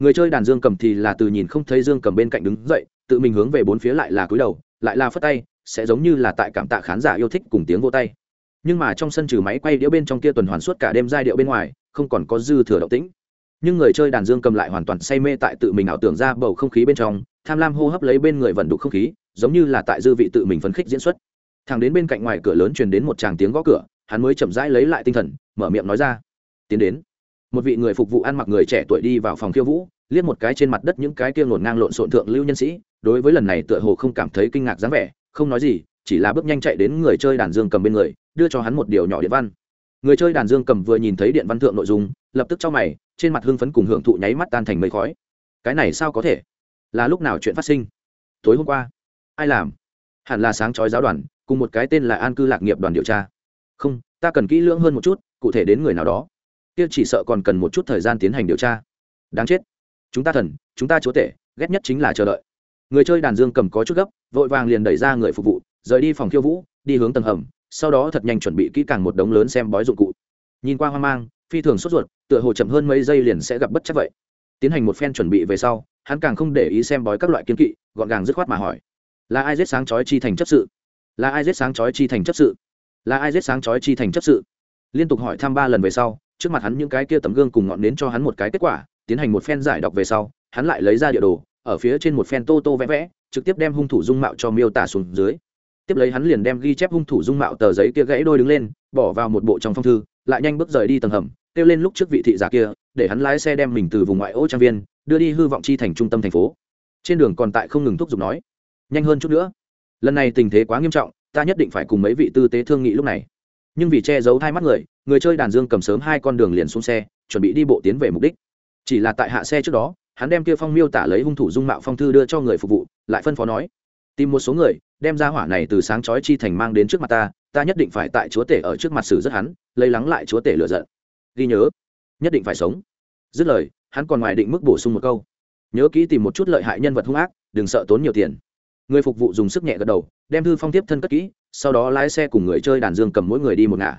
người chơi đàn dương cầm thì là từ nhìn không thấy dương cầm bên cạnh đứng dậy, tự mình hướng về bốn phía lại là cúi đầu, lại là phất tay, sẽ giống như là tại cảm tạ khán giả yêu thích cùng tiếng vô tay. Nhưng mà trong sân trừ máy quay đĩa bên trong kia tuần hoàn suốt cả đêm giai điệu bên ngoài, không còn có dư thừa động tĩnh. Nhưng người chơi đàn dương cầm lại hoàn toàn say mê tại tự mình ảo tưởng ra bầu không khí bên trong, tham lam hô hấp lấy bên người vận đục không khí, giống như là tại dư vị tự mình phấn khích diễn xuất thằng đến bên cạnh ngoài cửa lớn truyền đến một tràng tiếng gõ cửa, hắn mới chậm rãi lấy lại tinh thần, mở miệng nói ra. Tiến đến. Một vị người phục vụ ăn mặc người trẻ tuổi đi vào phòng khiêu vũ, liếc một cái trên mặt đất những cái kia ngổn ngang lộn xộn thượng lưu nhân sĩ, đối với lần này tựa hồ không cảm thấy kinh ngạc dáng vẻ, không nói gì, chỉ là bước nhanh chạy đến người chơi đàn dương cầm bên người, đưa cho hắn một điều nhỏ điện văn. Người chơi đàn dương cầm vừa nhìn thấy điện văn thượng nội dung, lập tức cho mày, trên mặt hưng phấn cùng hưởng thụ nháy mắt tan thành mây khói. Cái này sao có thể? Là lúc nào chuyện phát sinh? Tối hôm qua, ai làm? Hẳn là sáng chói giáo đoàn cùng một cái tên là an cư lạc nghiệp đoàn điều tra. Không, ta cần kỹ lưỡng hơn một chút, cụ thể đến người nào đó. Kia chỉ sợ còn cần một chút thời gian tiến hành điều tra. Đáng chết. Chúng ta thần, chúng ta chúa tể, ghét nhất chính là chờ đợi. Người chơi đàn dương cầm có chút gấp, vội vàng liền đẩy ra người phục vụ, rời đi phòng khiêu vũ, đi hướng tầng hầm, sau đó thật nhanh chuẩn bị kỹ càng một đống lớn xem bói dụng cụ. Nhìn qua hoang mang, phi thường sốt ruột, tựa hồ chậm hơn mấy giây liền sẽ gặp bất chấp vậy. Tiến hành một phen chuẩn bị về sau, hắn càng không để ý xem bói các loại kiến kỵ, gọn gàng dứt khoát mà hỏi, là ai giết sáng chói chi thành chấp sự? Là ai giết sáng chói chi thành chấp sự? Là ai giết sáng chói chi thành chấp sự? Liên tục hỏi thăm ba lần về sau, trước mặt hắn những cái kia tấm gương cùng ngọn nến cho hắn một cái kết quả, tiến hành một phen giải đọc về sau, hắn lại lấy ra địa đồ, ở phía trên một phen tô tô vẽ vẽ, trực tiếp đem hung thủ dung mạo cho miêu tả xuống dưới. Tiếp lấy hắn liền đem ghi chép hung thủ dung mạo tờ giấy kia gãy đôi đứng lên, bỏ vào một bộ trong phong thư, lại nhanh bước rời đi tầng hầm, kêu lên lúc trước vị thị giả kia, để hắn lái xe đem mình từ vùng ngoại ô trang viên, đưa đi hư vọng chi thành trung tâm thành phố. Trên đường còn tại không ngừng thúc giục nói, nhanh hơn chút nữa lần này tình thế quá nghiêm trọng, ta nhất định phải cùng mấy vị tư tế thương nghị lúc này. Nhưng vì che giấu hai mắt người người chơi đàn dương cầm sớm hai con đường liền xuống xe, chuẩn bị đi bộ tiến về mục đích. Chỉ là tại hạ xe trước đó, hắn đem kia phong miêu tả lấy hung thủ dung mạo phong thư đưa cho người phục vụ, lại phân phó nói, tìm một số người, đem ra hỏa này từ sáng chói chi thành mang đến trước mặt ta ta nhất định phải tại chúa tể ở trước mặt xử rất hắn, lấy lắng lại chúa tể lựa giận. Ghi nhớ, nhất định phải sống. Dứt lời, hắn còn ngoài định mức bổ sung một câu, nhớ kỹ tìm một chút lợi hại nhân vật hung ác, đừng sợ tốn nhiều tiền người phục vụ dùng sức nhẹ gật đầu, đem thư phong tiếp thân cất kỹ, sau đó lái xe cùng người chơi đàn dương cầm mỗi người đi một ngả.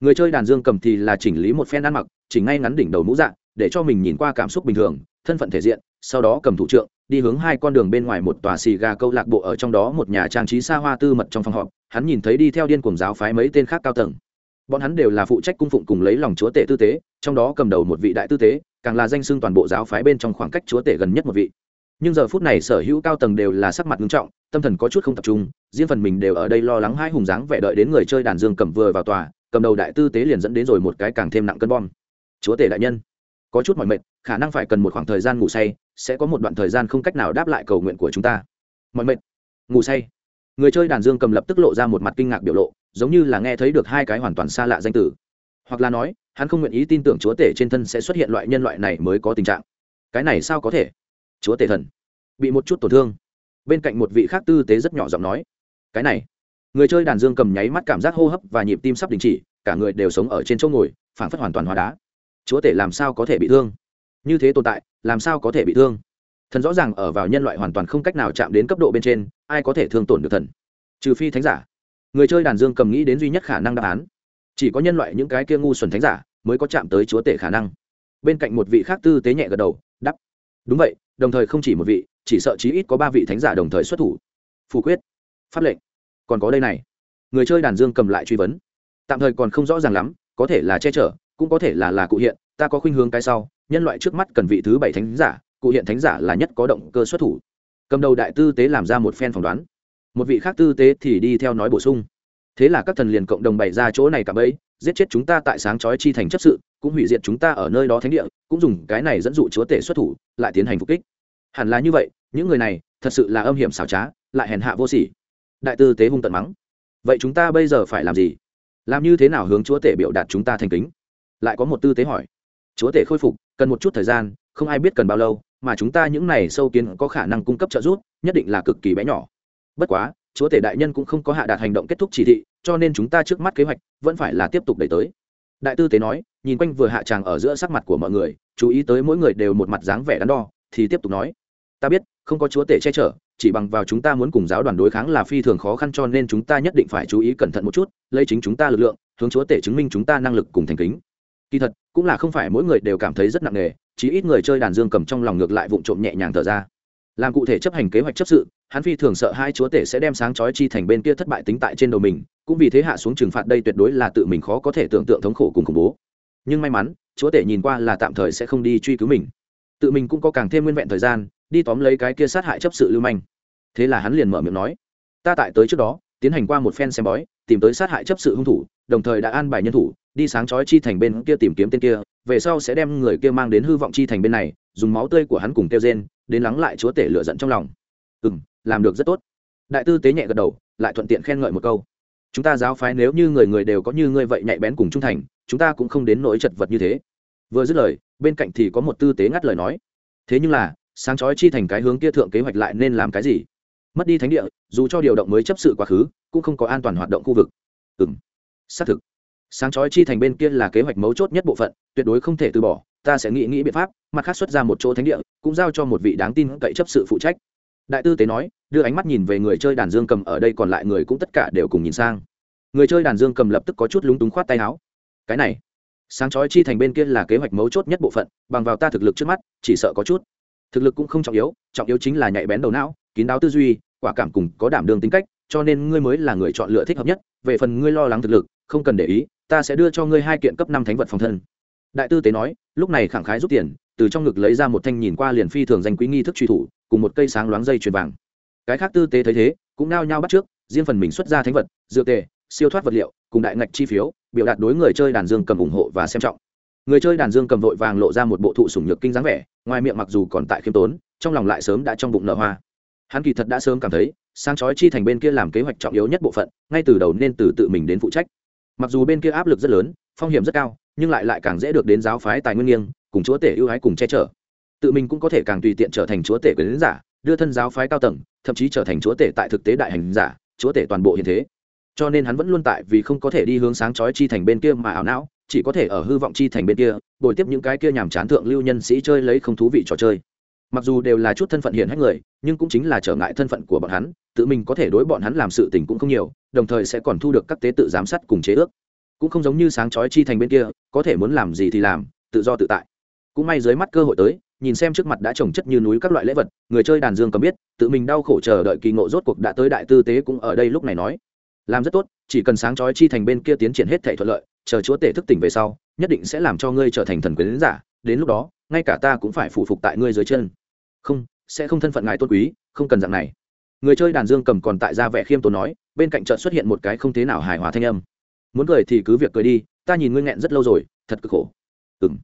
Người chơi đàn dương cầm thì là chỉnh lý một phen ăn mặc, chỉnh ngay ngắn đỉnh đầu mũ dạng, để cho mình nhìn qua cảm xúc bình thường, thân phận thể diện, sau đó cầm thủ trượng, đi hướng hai con đường bên ngoài một tòa xì gà câu lạc bộ ở trong đó một nhà trang trí xa hoa tư mật trong phòng họp, hắn nhìn thấy đi theo điên cuồng giáo phái mấy tên khác cao tầng. Bọn hắn đều là phụ trách cung phụng cùng lấy lòng chúa tể tư tế, trong đó cầm đầu một vị đại tư tế, càng là danh xưng toàn bộ giáo phái bên trong khoảng cách chúa tể gần nhất một vị nhưng giờ phút này sở hữu cao tầng đều là sắc mặt nghiêm trọng, tâm thần có chút không tập trung, riêng phần mình đều ở đây lo lắng hai hùng dáng vẻ đợi đến người chơi đàn dương cầm vừa vào tòa, cầm đầu đại tư tế liền dẫn đến rồi một cái càng thêm nặng cân bom. Chúa tể đại nhân, có chút mỏi mệt, khả năng phải cần một khoảng thời gian ngủ say, sẽ có một đoạn thời gian không cách nào đáp lại cầu nguyện của chúng ta. Mọi mệt, ngủ say. Người chơi đàn dương cầm lập tức lộ ra một mặt kinh ngạc biểu lộ, giống như là nghe thấy được hai cái hoàn toàn xa lạ danh tử hoặc là nói, hắn không nguyện ý tin tưởng chúa tể trên thân sẽ xuất hiện loại nhân loại này mới có tình trạng. Cái này sao có thể? Chúa tể thần. Bị một chút tổn thương. Bên cạnh một vị khác tư tế rất nhỏ giọng nói, cái này. Người chơi đàn dương cầm nháy mắt cảm giác hô hấp và nhịp tim sắp đình chỉ, cả người đều sống ở trên chỗ ngồi phản phất hoàn toàn hóa đá. Chúa tể làm sao có thể bị thương? Như thế tồn tại, làm sao có thể bị thương? Thần rõ ràng ở vào nhân loại hoàn toàn không cách nào chạm đến cấp độ bên trên, ai có thể thương tổn được thần? Trừ phi thánh giả. Người chơi đàn dương cầm nghĩ đến duy nhất khả năng đáp án. Chỉ có nhân loại những cái kia ngu xuẩn thánh giả mới có chạm tới chúa tể khả năng. Bên cạnh một vị khác tư tế nhẹ gật đầu đắp đúng vậy đồng thời không chỉ một vị, chỉ sợ chí ít có ba vị thánh giả đồng thời xuất thủ. Phủ quyết, pháp lệnh. Còn có đây này. Người chơi đàn dương cầm lại truy vấn. Tạm thời còn không rõ ràng lắm, có thể là che chở, cũng có thể là là cụ hiện, ta có khuynh hướng cái sau, nhân loại trước mắt cần vị thứ bảy thánh giả, cụ hiện thánh giả là nhất có động cơ xuất thủ. Cầm đầu đại tư tế làm ra một phen phỏng đoán. Một vị khác tư tế thì đi theo nói bổ sung. Thế là các thần liền cộng đồng bày ra chỗ này cả bấy giết chết chúng ta tại sáng chói chi thành chấp sự cũng hủy diệt chúng ta ở nơi đó thánh địa, cũng dùng cái này dẫn dụ chúa tể xuất thủ, lại tiến hành phục kích. Hẳn là như vậy, những người này thật sự là âm hiểm xảo trá, lại hèn hạ vô sỉ. Đại tư tế hung tận mắng. Vậy chúng ta bây giờ phải làm gì? Làm như thế nào hướng chúa tể biểu đạt chúng ta thành kính? Lại có một tư tế hỏi. Chúa tể khôi phục, cần một chút thời gian, không ai biết cần bao lâu, mà chúng ta những này sâu kiến có khả năng cung cấp trợ giúp, nhất định là cực kỳ bé nhỏ. Bất quá, chúa tể đại nhân cũng không có hạ đạt hành động kết thúc chỉ thị, cho nên chúng ta trước mắt kế hoạch vẫn phải là tiếp tục đẩy tới đại tư tế nói, nhìn quanh vừa hạ tràng ở giữa sắc mặt của mọi người, chú ý tới mỗi người đều một mặt dáng vẻ đắn đo, thì tiếp tục nói, ta biết, không có chúa tể che chở, chỉ bằng vào chúng ta muốn cùng giáo đoàn đối kháng là phi thường khó khăn cho nên chúng ta nhất định phải chú ý cẩn thận một chút, lấy chính chúng ta lực lượng, hướng chúa tể chứng minh chúng ta năng lực cùng thành kính. Kỳ thật, cũng là không phải mỗi người đều cảm thấy rất nặng nề chỉ ít người chơi đàn dương cầm trong lòng ngược lại vụng trộm nhẹ nhàng thở ra. Làm cụ thể chấp hành kế hoạch chấp sự hắn phi thường sợ hai chúa tể sẽ đem sáng chói chi thành bên kia thất bại tính tại trên đầu mình, cũng vì thế hạ xuống trừng phạt đây tuyệt đối là tự mình khó có thể tưởng tượng thống khổ cùng khủng bố. Nhưng may mắn, chúa tể nhìn qua là tạm thời sẽ không đi truy cứu mình. Tự mình cũng có càng thêm nguyên vẹn thời gian, đi tóm lấy cái kia sát hại chấp sự lưu manh. Thế là hắn liền mở miệng nói, ta tại tới trước đó, tiến hành qua một phen xem bói, tìm tới sát hại chấp sự hung thủ, đồng thời đã an bài nhân thủ, đi sáng chói chi thành bên kia tìm kiếm tên kia, về sau sẽ đem người kia mang đến hư vọng chi thành bên này, dùng máu tươi của hắn cùng kêu gen đến lắng lại chúa tể lựa giận trong lòng. Ừ m làm được rất tốt. Đại tư tế nhẹ gật đầu, lại thuận tiện khen ngợi một câu. Chúng ta giáo phái nếu như người người đều có như ngươi vậy nhạy bén cùng trung thành, chúng ta cũng không đến nỗi chật vật như thế. Vừa dứt lời, bên cạnh thì có một tư tế ngắt lời nói. Thế nhưng là, sáng chói chi thành cái hướng kia thượng kế hoạch lại nên làm cái gì? Mất đi thánh địa, dù cho điều động mới chấp sự quá khứ, cũng không có an toàn hoạt động khu vực. Ừ m xác thực. Sáng chói chi thành bên kia là kế hoạch mấu chốt nhất bộ phận, tuyệt đối không thể từ bỏ, ta sẽ nghĩ nghĩ biện pháp, mặt khác xuất ra một chỗ thánh địa, cũng giao cho một vị đáng tin cậy chấp sự phụ trách đại tư tế nói, đưa ánh mắt nhìn về người chơi đàn dương cầm, ở đây còn lại người cũng tất cả đều cùng nhìn sang. Người chơi đàn dương cầm lập tức có chút lúng túng khoát tay áo. Cái này, sáng chói chi thành bên kia là kế hoạch mấu chốt nhất bộ phận, bằng vào ta thực lực trước mắt, chỉ sợ có chút. Thực lực cũng không trọng yếu trọng yếu chính là nhạy bén đầu não, kín đáo tư duy, quả cảm cùng có đảm đương tính cách, cho nên ngươi mới là người chọn lựa thích hợp nhất. Về phần ngươi lo lắng thực lực, không cần để ý, ta sẽ đưa cho ngươi hai kiện cấp năm thánh vật phòng thân. Đại tư tế nói, lúc này khẳng khái rút tiền, từ trong ngực lấy ra một thanh nhìn qua liền phi thường danh quý nghi thức truy thủ cùng một cây sáng loáng dây chuyền vàng. Cái khác tư tế thấy thế, cũng nao nhao bắt trước, riêng phần mình xuất ra thánh vật dựa tề, siêu thoát vật liệu, cùng đại ngạch chi phiếu, biểu đạt đối người chơi đàn dương cầm ủng hộ và xem trọng. Người chơi đàn dương cầm vội vàng lộ ra một bộ thụ sủng nhược kinh dáng vẻ, ngoài miệng mặc dù còn tại khiêm tốn, trong lòng lại sớm đã trong bụng nở hoa. Hắn kỳ thật đã sớm cảm thấy, sáng chói chi thành bên kia làm kế hoạch trọng yếu nhất bộ phận, ngay từ đầu nên từ tự mình đến phụ trách. Mặc dù bên kia áp lực rất lớn, phong hiểm rất cao, nhưng lại lại càng dễ được đến giáo phái tài nguyên nghiêng, cùng chúa tể ưu ái cùng che chở tự mình cũng có thể càng tùy tiện trở thành chúa tể quyền giả, đưa thân giáo phái cao tầng, thậm chí trở thành chúa tể tại thực tế đại hành giả, chúa tể toàn bộ hiện thế. Cho nên hắn vẫn luôn tại vì không có thể đi hướng sáng chói chi thành bên kia mà ảo não, chỉ có thể ở hư vọng chi thành bên kia, bồi tiếp những cái kia nhàm chán thượng lưu nhân sĩ chơi lấy không thú vị trò chơi. Mặc dù đều là chút thân phận hiển hách người, nhưng cũng chính là trở ngại thân phận của bọn hắn, tự mình có thể đối bọn hắn làm sự tình cũng không nhiều, đồng thời sẽ còn thu được các tế tự giám sát cùng chế ước. Cũng không giống như sáng chói chi thành bên kia, có thể muốn làm gì thì làm, tự do tự tại. Cũng may dưới mắt cơ hội tới nhìn xem trước mặt đã trồng chất như núi các loại lễ vật, người chơi đàn dương cầm biết, tự mình đau khổ chờ đợi kỳ ngộ rốt cuộc đã tới đại tư tế cũng ở đây lúc này nói. Làm rất tốt, chỉ cần sáng chói chi thành bên kia tiến triển hết thể thuận lợi, chờ chúa tể thức tỉnh về sau, nhất định sẽ làm cho ngươi trở thành thần quyến giả, đến lúc đó, ngay cả ta cũng phải phụ phục tại ngươi dưới chân. Không, sẽ không thân phận ngài tôn quý, không cần dạng này. Người chơi đàn dương cầm còn tại ra vẻ khiêm tốn nói, bên cạnh chợt xuất hiện một cái không thế nào hài hòa thanh âm. Muốn cười thì cứ việc cười đi, ta nhìn ngươi nghẹn rất lâu rồi, thật cực khổ. Ừng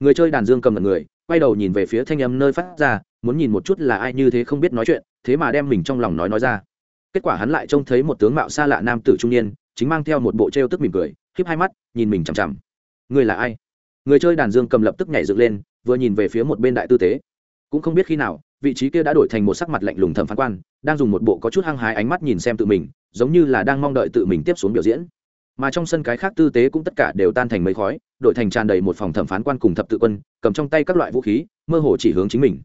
người chơi đàn dương cầm là người quay đầu nhìn về phía thanh âm nơi phát ra, muốn nhìn một chút là ai như thế không biết nói chuyện, thế mà đem mình trong lòng nói nói ra. Kết quả hắn lại trông thấy một tướng mạo xa lạ nam tử trung niên, chính mang theo một bộ t r e o tức mỉm cười khiếp hai mắt, nhìn mình chằm chằm. Người là ai? Người chơi đàn dương cầm lập tức nhảy dựng lên, vừa nhìn về phía một bên đại tư tế. Cũng không biết khi nào, vị trí kia đã đổi thành một sắc mặt lạnh lùng thẩm phán quan, đang dùng một bộ có chút hăng hái ánh mắt nhìn xem tự mình, giống như là đang mong đợi tự mình tiếp xuống biểu diễn mà trong sân cái khác tư tế cũng tất cả đều tan thành mấy khói, đội thành tràn đầy một phòng thẩm phán quan cùng thập tự quân, cầm trong tay các loại vũ khí, mơ hồ chỉ hướng chính mình.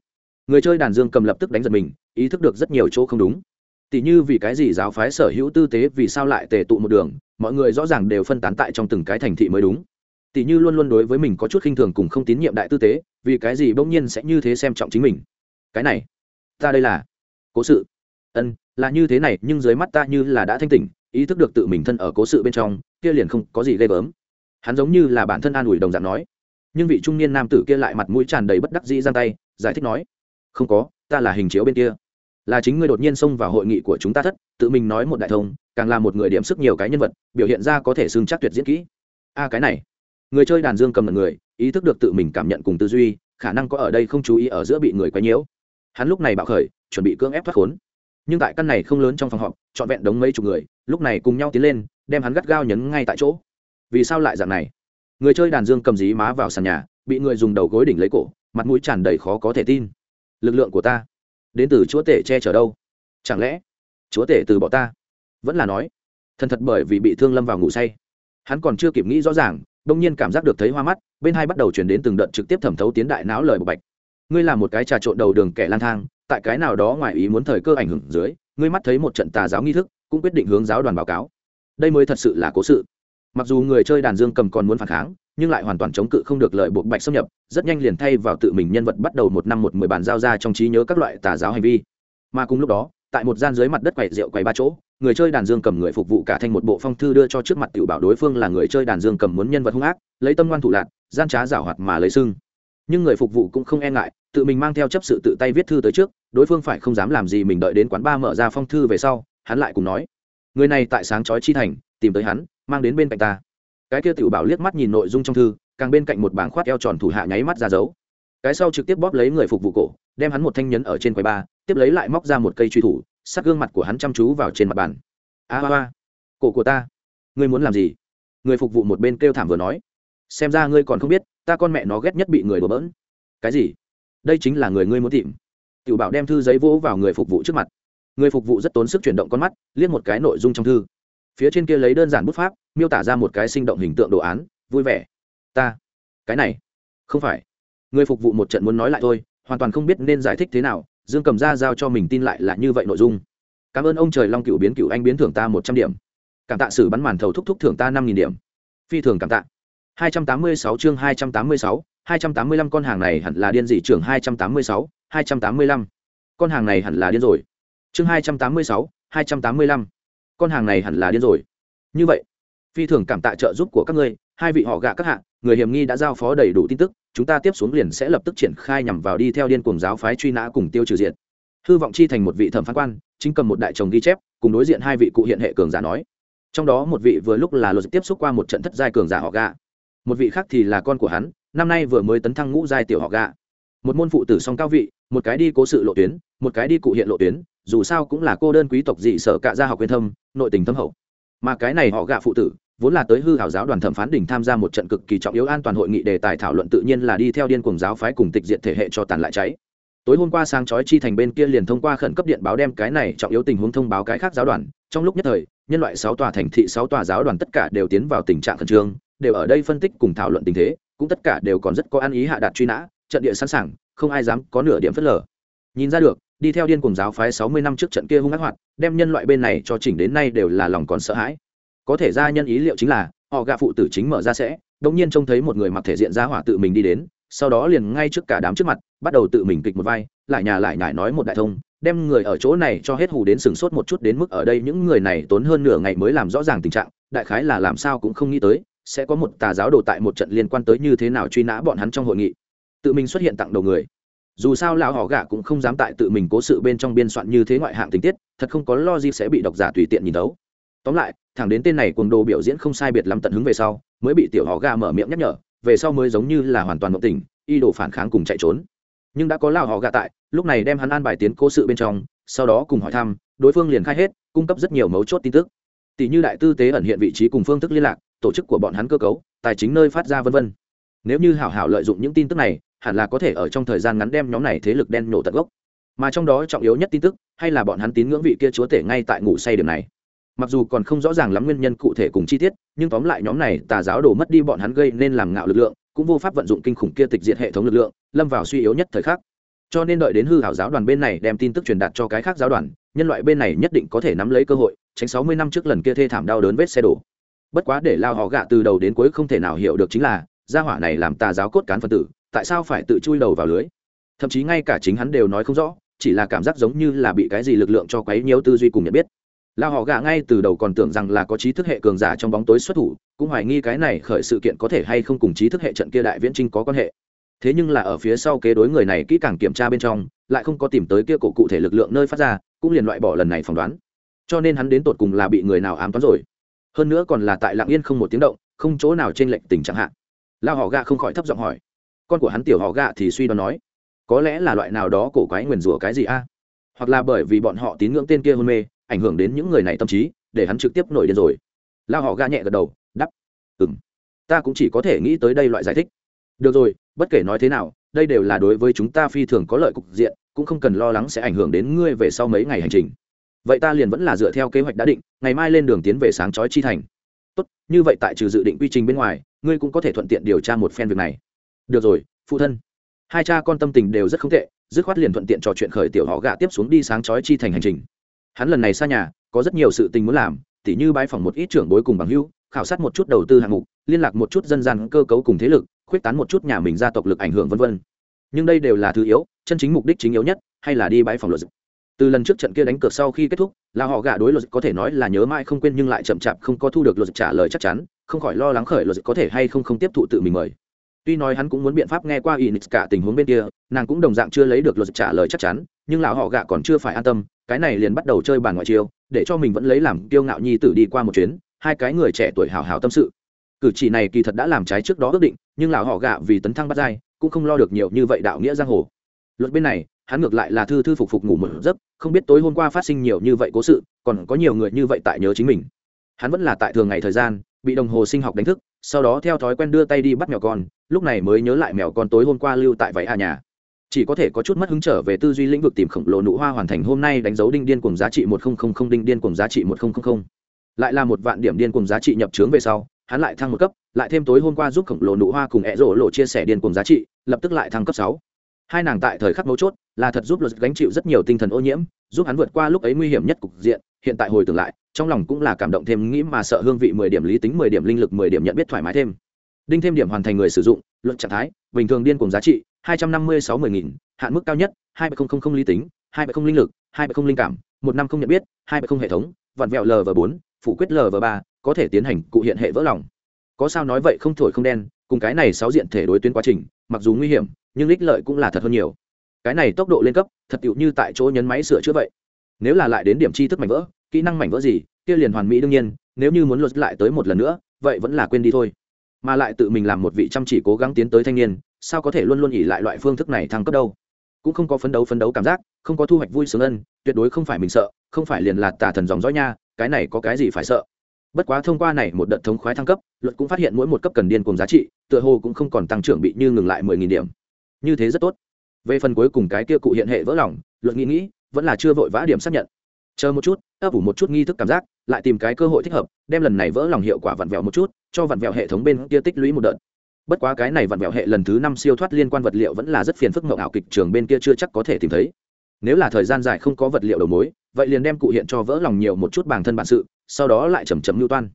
Người chơi đàn dương cầm lập tức đánh giật mình, ý thức được rất nhiều chỗ không đúng. Tỷ như vì cái gì giáo phái sở hữu tư tế vì sao lại tề tụ một đường, mọi người rõ ràng đều phân tán tại trong từng cái thành thị mới đúng. Tỷ như luôn luôn đối với mình có chút khinh thường cùng không tín nhiệm đại tư tế, vì cái gì bỗng nhiên sẽ như thế xem trọng chính mình? Cái này, ta đây là cố sự. Ân, là như thế này, nhưng dưới mắt ta như là đã thanh tỉnh ý thức được tự mình thân ở cố sự bên trong, kia liền không có gì ghê gớm. Hắn giống như là bản thân an ủi đồng dạng nói. Nhưng vị trung niên nam tử kia lại mặt mũi tràn đầy bất đắc dĩ giang tay, giải thích nói, không có, ta là hình chiếu bên kia. Là chính ngươi đột nhiên xông vào hội nghị của chúng ta thất, tự mình nói một đại thông, càng là một người điểm sức nhiều cái nhân vật, biểu hiện ra có thể xương chắc tuyệt diễn kỹ. A, cái này. Người chơi đàn dương cầm người, ý thức được tự mình cảm nhận cùng tư duy, khả năng có ở đây không chú ý ở giữa bị người quấy nhiễu. Hắn lúc này bạo khởi, chuẩn bị cưỡng ép thoát khốn nhưng tại căn này không lớn trong phòng họp, trọn vẹn đống mấy chục người, lúc này cùng nhau tiến lên, đem hắn gắt gao nhấn ngay tại chỗ. Vì sao lại dạng này? Người chơi đàn dương cầm dí má vào sàn nhà, bị người dùng đầu gối đỉnh lấy cổ, mặt mũi tràn đầy khó có thể tin. Lực lượng của ta, đến từ chúa tể che chở đâu? Chẳng lẽ, chúa tể từ bỏ ta? Vẫn là nói, thần thật bởi vì bị thương lâm vào ngủ say. Hắn còn chưa kịp nghĩ rõ ràng đông nhiên cảm giác được thấy hoa mắt, bên hai bắt đầu chuyển đến từng đợt trực tiếp thẩm thấu tiến đại não lời bộc bạch ngươi là một cái trà trộn đầu đường kẻ lang thang, tại cái nào đó ngoài ý muốn thời cơ ảnh hưởng dưới, ngươi mắt thấy một trận tà giáo nghi thức, cũng quyết định hướng giáo đoàn báo cáo. Đây mới thật sự là cố sự. Mặc dù người chơi đàn dương cầm còn muốn phản kháng, nhưng lại hoàn toàn chống cự không được lợi buộc bạch xâm nhập, rất nhanh liền thay vào tự mình nhân vật bắt đầu một năm một mười bàn giao ra trong trí nhớ các loại tà giáo hành vi. Mà cùng lúc đó, tại một gian dưới mặt đất quầy rượu quầy ba chỗ, người chơi đàn dương cầm người phục vụ cả thành một bộ phong thư đưa cho trước mặt tiểu bảo đối phương là người chơi đàn dương cầm muốn nhân vật hung ác, lấy tâm ngoan thủ lạc, gian trá giảo hoạt mà lấy sưng nhưng người phục vụ cũng không e ngại, tự mình mang theo chấp sự tự tay viết thư tới trước, đối phương phải không dám làm gì mình đợi đến quán ba mở ra phong thư về sau, hắn lại cùng nói, người này tại sáng chói chi thành, tìm tới hắn, mang đến bên cạnh ta. Cái kia tiểu bảo liếc mắt nhìn nội dung trong thư, càng bên cạnh một bảng khoát eo tròn thủ hạ nháy mắt ra dấu. Cái sau trực tiếp bóp lấy người phục vụ cổ, đem hắn một thanh nhấn ở trên quầy ba tiếp lấy lại móc ra một cây truy thủ, sát gương mặt của hắn chăm chú vào trên mặt bàn. A a a, cổ của ta, ngươi muốn làm gì? Người phục vụ một bên kêu thảm vừa nói. Xem ra ngươi còn không biết ta con mẹ nó ghét nhất bị người đùa bỡn. Cái gì? Đây chính là người ngươi muốn tìm. Tiểu bảo đem thư giấy vỗ vào người phục vụ trước mặt. Người phục vụ rất tốn sức chuyển động con mắt, liếc một cái nội dung trong thư. Phía trên kia lấy đơn giản bút pháp, miêu tả ra một cái sinh động hình tượng đồ án, vui vẻ. Ta, cái này, không phải. Người phục vụ một trận muốn nói lại thôi, hoàn toàn không biết nên giải thích thế nào, dương cầm ra giao cho mình tin lại là như vậy nội dung. Cảm ơn ông trời long cựu biến cựu anh biến thưởng ta một trăm điểm. Cảm tạ sử bắn màn thầu thúc thúc thưởng ta năm nghìn điểm. Phi thường cảm tạ hai trăm tám mươi sáu chương hai trăm tám mươi sáu, hai trăm tám mươi lăm con hàng này hẳn là điên dị trưởng hai trăm tám mươi sáu, hai trăm tám mươi lăm. Con hàng này hẳn là điên rồi. Chương hai trăm tám mươi sáu, hai trăm tám mươi lăm. Con hàng này hẳn là điên rồi. Như vậy, phi thường cảm tạ trợ giúp của các ngươi, hai vị họ gạ các hạng người hiểm nghi đã giao phó đầy đủ tin tức, chúng ta tiếp xuống liền sẽ lập tức triển khai nhằm vào đi theo điên cuồng giáo phái truy nã cùng tiêu trừ diện hư vọng chi thành một vị thẩm phán quan, chính cầm một đại chồng ghi chép, cùng đối diện hai vị cụ hiện hệ cường giả nói. Trong đó một vị vừa lúc là luật tiếp xúc qua một trận thất giai cường giả họ gạ một vị khác thì là con của hắn, năm nay vừa mới tấn thăng ngũ giai tiểu họ gạ một môn phụ tử song cao vị, một cái đi cố sự lộ tuyến, một cái đi cụ hiện lộ tuyến, dù sao cũng là cô đơn quý tộc dị sở cạ gia học viên thâm, nội tình thâm hậu. Mà cái này họ gạ phụ tử, vốn là tới hư hảo giáo đoàn thẩm phán đỉnh tham gia một trận cực kỳ trọng yếu an toàn hội nghị đề tài thảo luận tự nhiên là đi theo điên cuồng giáo phái cùng tịch diện thể hệ cho tàn lại cháy tối hôm qua sang chói chi thành bên kia liền thông qua khẩn cấp điện báo đem cái này trọng yếu tình huống thông báo cái khác giáo đoàn. Trong lúc nhất thời, nhân loại sáu tòa thành thị, sáu tòa giáo đoàn tất cả đều tiến vào tình trạng khẩn trương, đều ở đây phân tích cùng thảo luận tình thế, cũng tất cả đều còn rất có ăn ý hạ đạt truy nã, trận địa sẵn sàng, không ai dám có nửa điểm phớt lờ. Nhìn ra được, đi theo điên cùng giáo phái sáu mươi năm trước trận kia hung ác hoạt, đem nhân loại bên này cho chỉnh đến nay đều là lòng còn sợ hãi. Có thể ra nhân ý liệu chính là, họ gạ phụ tử chính mở ra sẽ đống nhiên trông thấy một người mặc thể diện ra hỏa tự mình đi đến sau đó liền ngay trước cả đám trước mặt, bắt đầu tự mình kịch một vai, lại nhà lại nhải nói một đại thông, đem người ở chỗ này cho hết hù đến sừng sốt một chút đến mức ở đây những người này tốn hơn nửa ngày mới làm rõ ràng tình trạng, đại khái là làm sao cũng không nghĩ tới, sẽ có một tà giáo đồ tại một trận liên quan tới như thế nào truy nã bọn hắn trong hội nghị. Tự mình xuất hiện tặng đầu người. Dù sao lão họ gạ cũng không dám tại tự mình cố sự bên trong biên soạn như thế ngoại hạng tình tiết, thật không có lo gì sẽ bị độc giả tùy tiện nhìn đấu tóm lại, thẳng đến tên này cuồng đồ biểu diễn không sai biệt lắm tận hứng về sau, mới bị tiểu họ gạ mở miệng nhắc nhở về sau mới giống như là hoàn toàn mộng tình y đồ phản kháng cùng chạy trốn. Nhưng đã có lão họ gạ tại, lúc này đem hắn an bài tiến cố sự bên trong, sau đó cùng hỏi thăm, đối phương liền khai hết, cung cấp rất nhiều mấu chốt tin tức. Tỷ như đại tư tế ẩn hiện vị trí cùng phương thức liên lạc, tổ chức của bọn hắn cơ cấu, tài chính nơi phát ra vân vân. Nếu như hảo hảo lợi dụng những tin tức này, hẳn là có thể ở trong thời gian ngắn đem nhóm này thế lực đen nổ tận gốc. Mà trong đó trọng yếu nhất tin tức, hay là bọn hắn tín ngưỡng vị kia chúa tể ngay tại ngủ say điểm này mặc dù còn không rõ ràng lắm nguyên nhân cụ thể cùng chi tiết, nhưng tóm lại nhóm này tà giáo đổ mất đi bọn hắn gây nên làm ngạo lực lượng, cũng vô pháp vận dụng kinh khủng kia tịch diệt hệ thống lực lượng, lâm vào suy yếu nhất thời khắc. Cho nên đợi đến hư hảo giáo đoàn bên này đem tin tức truyền đạt cho cái khác giáo đoàn, nhân loại bên này nhất định có thể nắm lấy cơ hội, tránh sáu mươi năm trước lần kia thê thảm đau đớn vết xe đổ. Bất quá để lao họ gạ từ đầu đến cuối không thể nào hiểu được chính là, gia hỏa này làm tà giáo cốt cán phân tử, tại sao phải tự chui đầu vào lưới? Thậm chí ngay cả chính hắn đều nói không rõ, chỉ là cảm giác giống như là bị cái gì lực lượng cho quấy nhiều tư duy cùng nhận biết lao họ gạ ngay từ đầu còn tưởng rằng là có trí thức hệ cường giả trong bóng tối xuất thủ, cũng hoài nghi cái này khởi sự kiện có thể hay không cùng trí thức hệ trận kia đại viễn trinh có quan hệ. Thế nhưng là ở phía sau kế đối người này kỹ càng kiểm tra bên trong, lại không có tìm tới kia cổ cụ thể lực lượng nơi phát ra, cũng liền loại bỏ lần này phỏng đoán. Cho nên hắn đến tột cùng là bị người nào ám toán rồi. Hơn nữa còn là tại lạng yên không một tiếng động, không chỗ nào trên lệnh tình trạng hạn lao họ gạ không khỏi thấp giọng hỏi. Con của hắn tiểu họ gạ thì suy đoán nói, có lẽ là loại nào đó cổ quái nguyền rủa cái gì a? Hoặc là bởi vì bọn họ tín ngưỡng tên kia hôn mê ảnh hưởng đến những người này tâm trí, để hắn trực tiếp nổi điên rồi. Lao họ gạ nhẹ gật đầu đắp ừ m ta cũng chỉ có thể nghĩ tới đây loại giải thích. Được rồi, bất kể nói thế nào, đây đều là đối với chúng ta phi thường có lợi cục diện, cũng không cần lo lắng sẽ ảnh hưởng đến ngươi về sau mấy ngày hành trình. Vậy ta liền vẫn là dựa theo kế hoạch đã định, ngày mai lên đường tiến về sáng chói chi thành. Tốt, như vậy tại trừ dự định quy trình bên ngoài, ngươi cũng có thể thuận tiện điều tra một phen việc này. Được rồi, phụ thân. Hai cha con tâm tình đều rất không tệ, dứt khoát liền thuận tiện trò chuyện khởi tiểu họ gạ tiếp xuống đi sáng chói chi thành hành trình hắn lần này xa nhà, có rất nhiều sự tình muốn làm, tỉ như bãi phòng một ít trưởng bối cùng bằng hưu khảo sát một chút đầu tư hạng mục, liên lạc một chút dân gian cơ cấu cùng thế lực, khuyết tán một chút nhà mình gia tộc lực ảnh hưởng vân vân nhưng đây đều là thứ yếu, chân chính mục đích chính yếu nhất, hay là đi bãi phòng luật dịch. từ lần trước trận kia đánh cược sau khi kết thúc, là họ gạ đối luật dịch có thể nói là nhớ mãi không quên nhưng lại chậm chạp không có thu được luật dịch trả lời chắc chắn, không khỏi lo lắng khởi luật dịch có thể hay không không tiếp thụ tự mình mời tuy nói hắn cũng muốn biện pháp nghe qua y cả tình huống bên kia, nàng cũng đồng dạng chưa lấy được luật trả lời chắc chắn nhưng lão họ gạ còn chưa phải an tâm, cái này liền bắt đầu chơi bàn ngoại chiêu, để cho mình vẫn lấy làm kiêu ngạo nhi tử đi qua một chuyến, hai cái người trẻ tuổi hào hào tâm sự. Cử chỉ này kỳ thật đã làm trái trước đó ước định, nhưng lão họ gạ vì tấn thăng bắt dai cũng không lo được nhiều như vậy đạo nghĩa giang hồ. Luật bên này, hắn ngược lại là thư thư phục phục ngủ một giấc, không biết tối hôm qua phát sinh nhiều như vậy cố sự, còn có nhiều người như vậy tại nhớ chính mình. Hắn vẫn là tại thường ngày thời gian, bị đồng hồ sinh học đánh thức, sau đó theo thói quen đưa tay đi bắt mèo con, lúc này mới nhớ lại mèo con tối hôm qua lưu tại váy à nhà chỉ có thể có chút mất hứng trở về tư duy lĩnh vực tìm khổng lồ nụ hoa hoàn thành hôm nay đánh dấu đinh điên cùng giá trị một nghìn đinh điên cùng giá trị một nghìn lại là một vạn điểm điên cùng giá trị nhập trướng về sau, hắn lại thăng một cấp, lại thêm tối hôm qua giúp khổng lồ nụ hoa cùng ẹ rổ lộ chia sẻ điên cùng giá trị, lập tức lại thăng cấp sáu. Hai nàng tại thời khắc mấu chốt, là thật giúp luật gánh chịu rất nhiều tinh thần ô nhiễm, giúp hắn vượt qua lúc ấy nguy hiểm nhất cục diện, hiện tại hồi tưởng lại, trong lòng cũng là cảm động thêm nghĩ mà sợ hương vị mười điểm lý tính, mười điểm linh lực, mười điểm nhận biết thoải mái thêm. Đinh thêm điểm hoàn thành người sử dụng luận trạng thái, bình thường điên cùng giá trị hai trăm năm mươi sáu mươi nghìn, hạn mức cao nhất, hai bảy không không lý tính, hai bảy không linh lực, hai bảy không linh cảm, một năm không nhận biết, hai bảy không hệ thống, vặn vẹo lv bốn, phủ quyết lv ba, có thể tiến hành cụ hiện hệ vỡ lòng. Có sao nói vậy không thổi không đen, cùng cái này sáu diện thể đối tuyến quá trình, mặc dù nguy hiểm, nhưng ích lợi cũng là thật hơn nhiều. Cái này tốc độ lên cấp, thật tựu như tại chỗ nhấn máy sửa chữa vậy. Nếu là lại đến điểm chi thức mảnh vỡ, kỹ năng mảnh vỡ gì, kia liền hoàn mỹ đương nhiên, nếu như muốn luật lại tới một lần nữa, vậy vẫn là quên đi thôi. Mà lại tự mình làm một vị chăm chỉ cố gắng tiến tới thanh niên sao có thể luôn luôn nghỉ lại loại phương thức này thăng cấp đâu? Cũng không có phấn đấu phấn đấu cảm giác, không có thu hoạch vui sướng ân, tuyệt đối không phải mình sợ, không phải liền là tà thần dòng dõi nha, cái này có cái gì phải sợ? Bất quá thông qua này một đợt thống khoái thăng cấp, luật cũng phát hiện mỗi một cấp cần điên cùng giá trị, tựa hồ cũng không còn tăng trưởng bị như ngừng lại mười nghìn điểm. Như thế rất tốt. Về phần cuối cùng cái kia cụ hiện hệ vỡ lòng, luật nghĩ nghĩ, vẫn là chưa vội vã điểm xác nhận. Chờ một chút, ấp ủ một chút nghi thức cảm giác, lại tìm cái cơ hội thích hợp, đem lần này vỡ lòng hiệu quả vặn vẹo một chút, cho vặn vẹo hệ thống bên kia tích lũy một đợt bất quá cái này vặn vẹo hệ lần thứ năm siêu thoát liên quan vật liệu vẫn là rất phiền phức mậu ảo kịch trường bên kia chưa chắc có thể tìm thấy. Nếu là thời gian dài không có vật liệu đầu mối, vậy liền đem cụ hiện cho vỡ lòng nhiều một chút bản thân bản sự, sau đó lại chầm chậm lưu toan.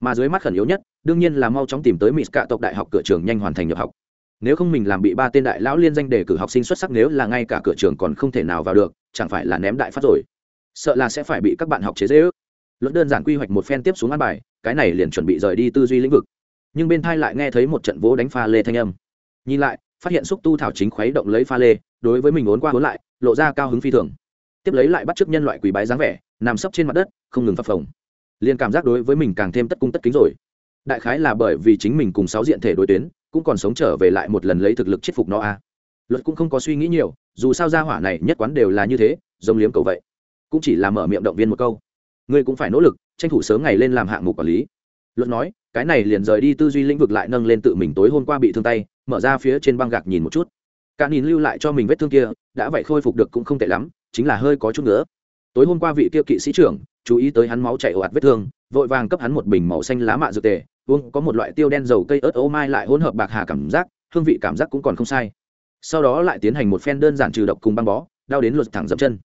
Mà dưới mắt khẩn yếu nhất, đương nhiên là mau chóng tìm tới mỹ cạ tộc đại học cửa trường nhanh hoàn thành nhập học. Nếu không mình làm bị ba tên đại lão liên danh đề cử học sinh xuất sắc, nếu là ngay cả cửa trường còn không thể nào vào được, chẳng phải là ném đại phát rồi. Sợ là sẽ phải bị các bạn học chế dễ ước luật đơn giản quy hoạch một phen tiếp xuống ăn bài, cái này liền chuẩn bị rời đi tư duy lĩnh vực nhưng bên thai lại nghe thấy một trận vỗ đánh pha lê thanh âm. Nhìn lại, phát hiện xúc tu thảo chính khuấy động lấy pha lê, đối với mình ốn qua ốn lại, lộ ra cao hứng phi thường. Tiếp lấy lại bắt chước nhân loại quỳ bái dáng vẻ, nằm sấp trên mặt đất, không ngừng phập phồng. Liền cảm giác đối với mình càng thêm tất cung tất kính rồi. Đại khái là bởi vì chính mình cùng sáu diện thể đối tuyến, cũng còn sống trở về lại một lần lấy thực lực chết phục nó a. Luật cũng không có suy nghĩ nhiều, dù sao gia hỏa này nhất quán đều là như thế, giống liếm cầu vậy. Cũng chỉ là mở miệng động viên một câu. Ngươi cũng phải nỗ lực, tranh thủ sớm ngày lên làm hạng mục quản lý. Luật nói cái này liền rời đi tư duy lĩnh vực lại nâng lên tự mình tối hôm qua bị thương tay, mở ra phía trên băng gạc nhìn một chút. Cả nhìn lưu lại cho mình vết thương kia, đã vậy khôi phục được cũng không tệ lắm, chính là hơi có chút nữa. Tối hôm qua vị kia kỵ sĩ trưởng, chú ý tới hắn máu chảy ồ ạt vết thương, vội vàng cấp hắn một bình màu xanh lá mạ dược tề, uống, có một loại tiêu đen dầu cây ớt ô mai lại hỗn hợp bạc hà cảm giác, hương vị cảm giác cũng còn không sai. Sau đó lại tiến hành một phen đơn giản trừ độc cùng băng bó, đau đến luật thẳng dậm chân.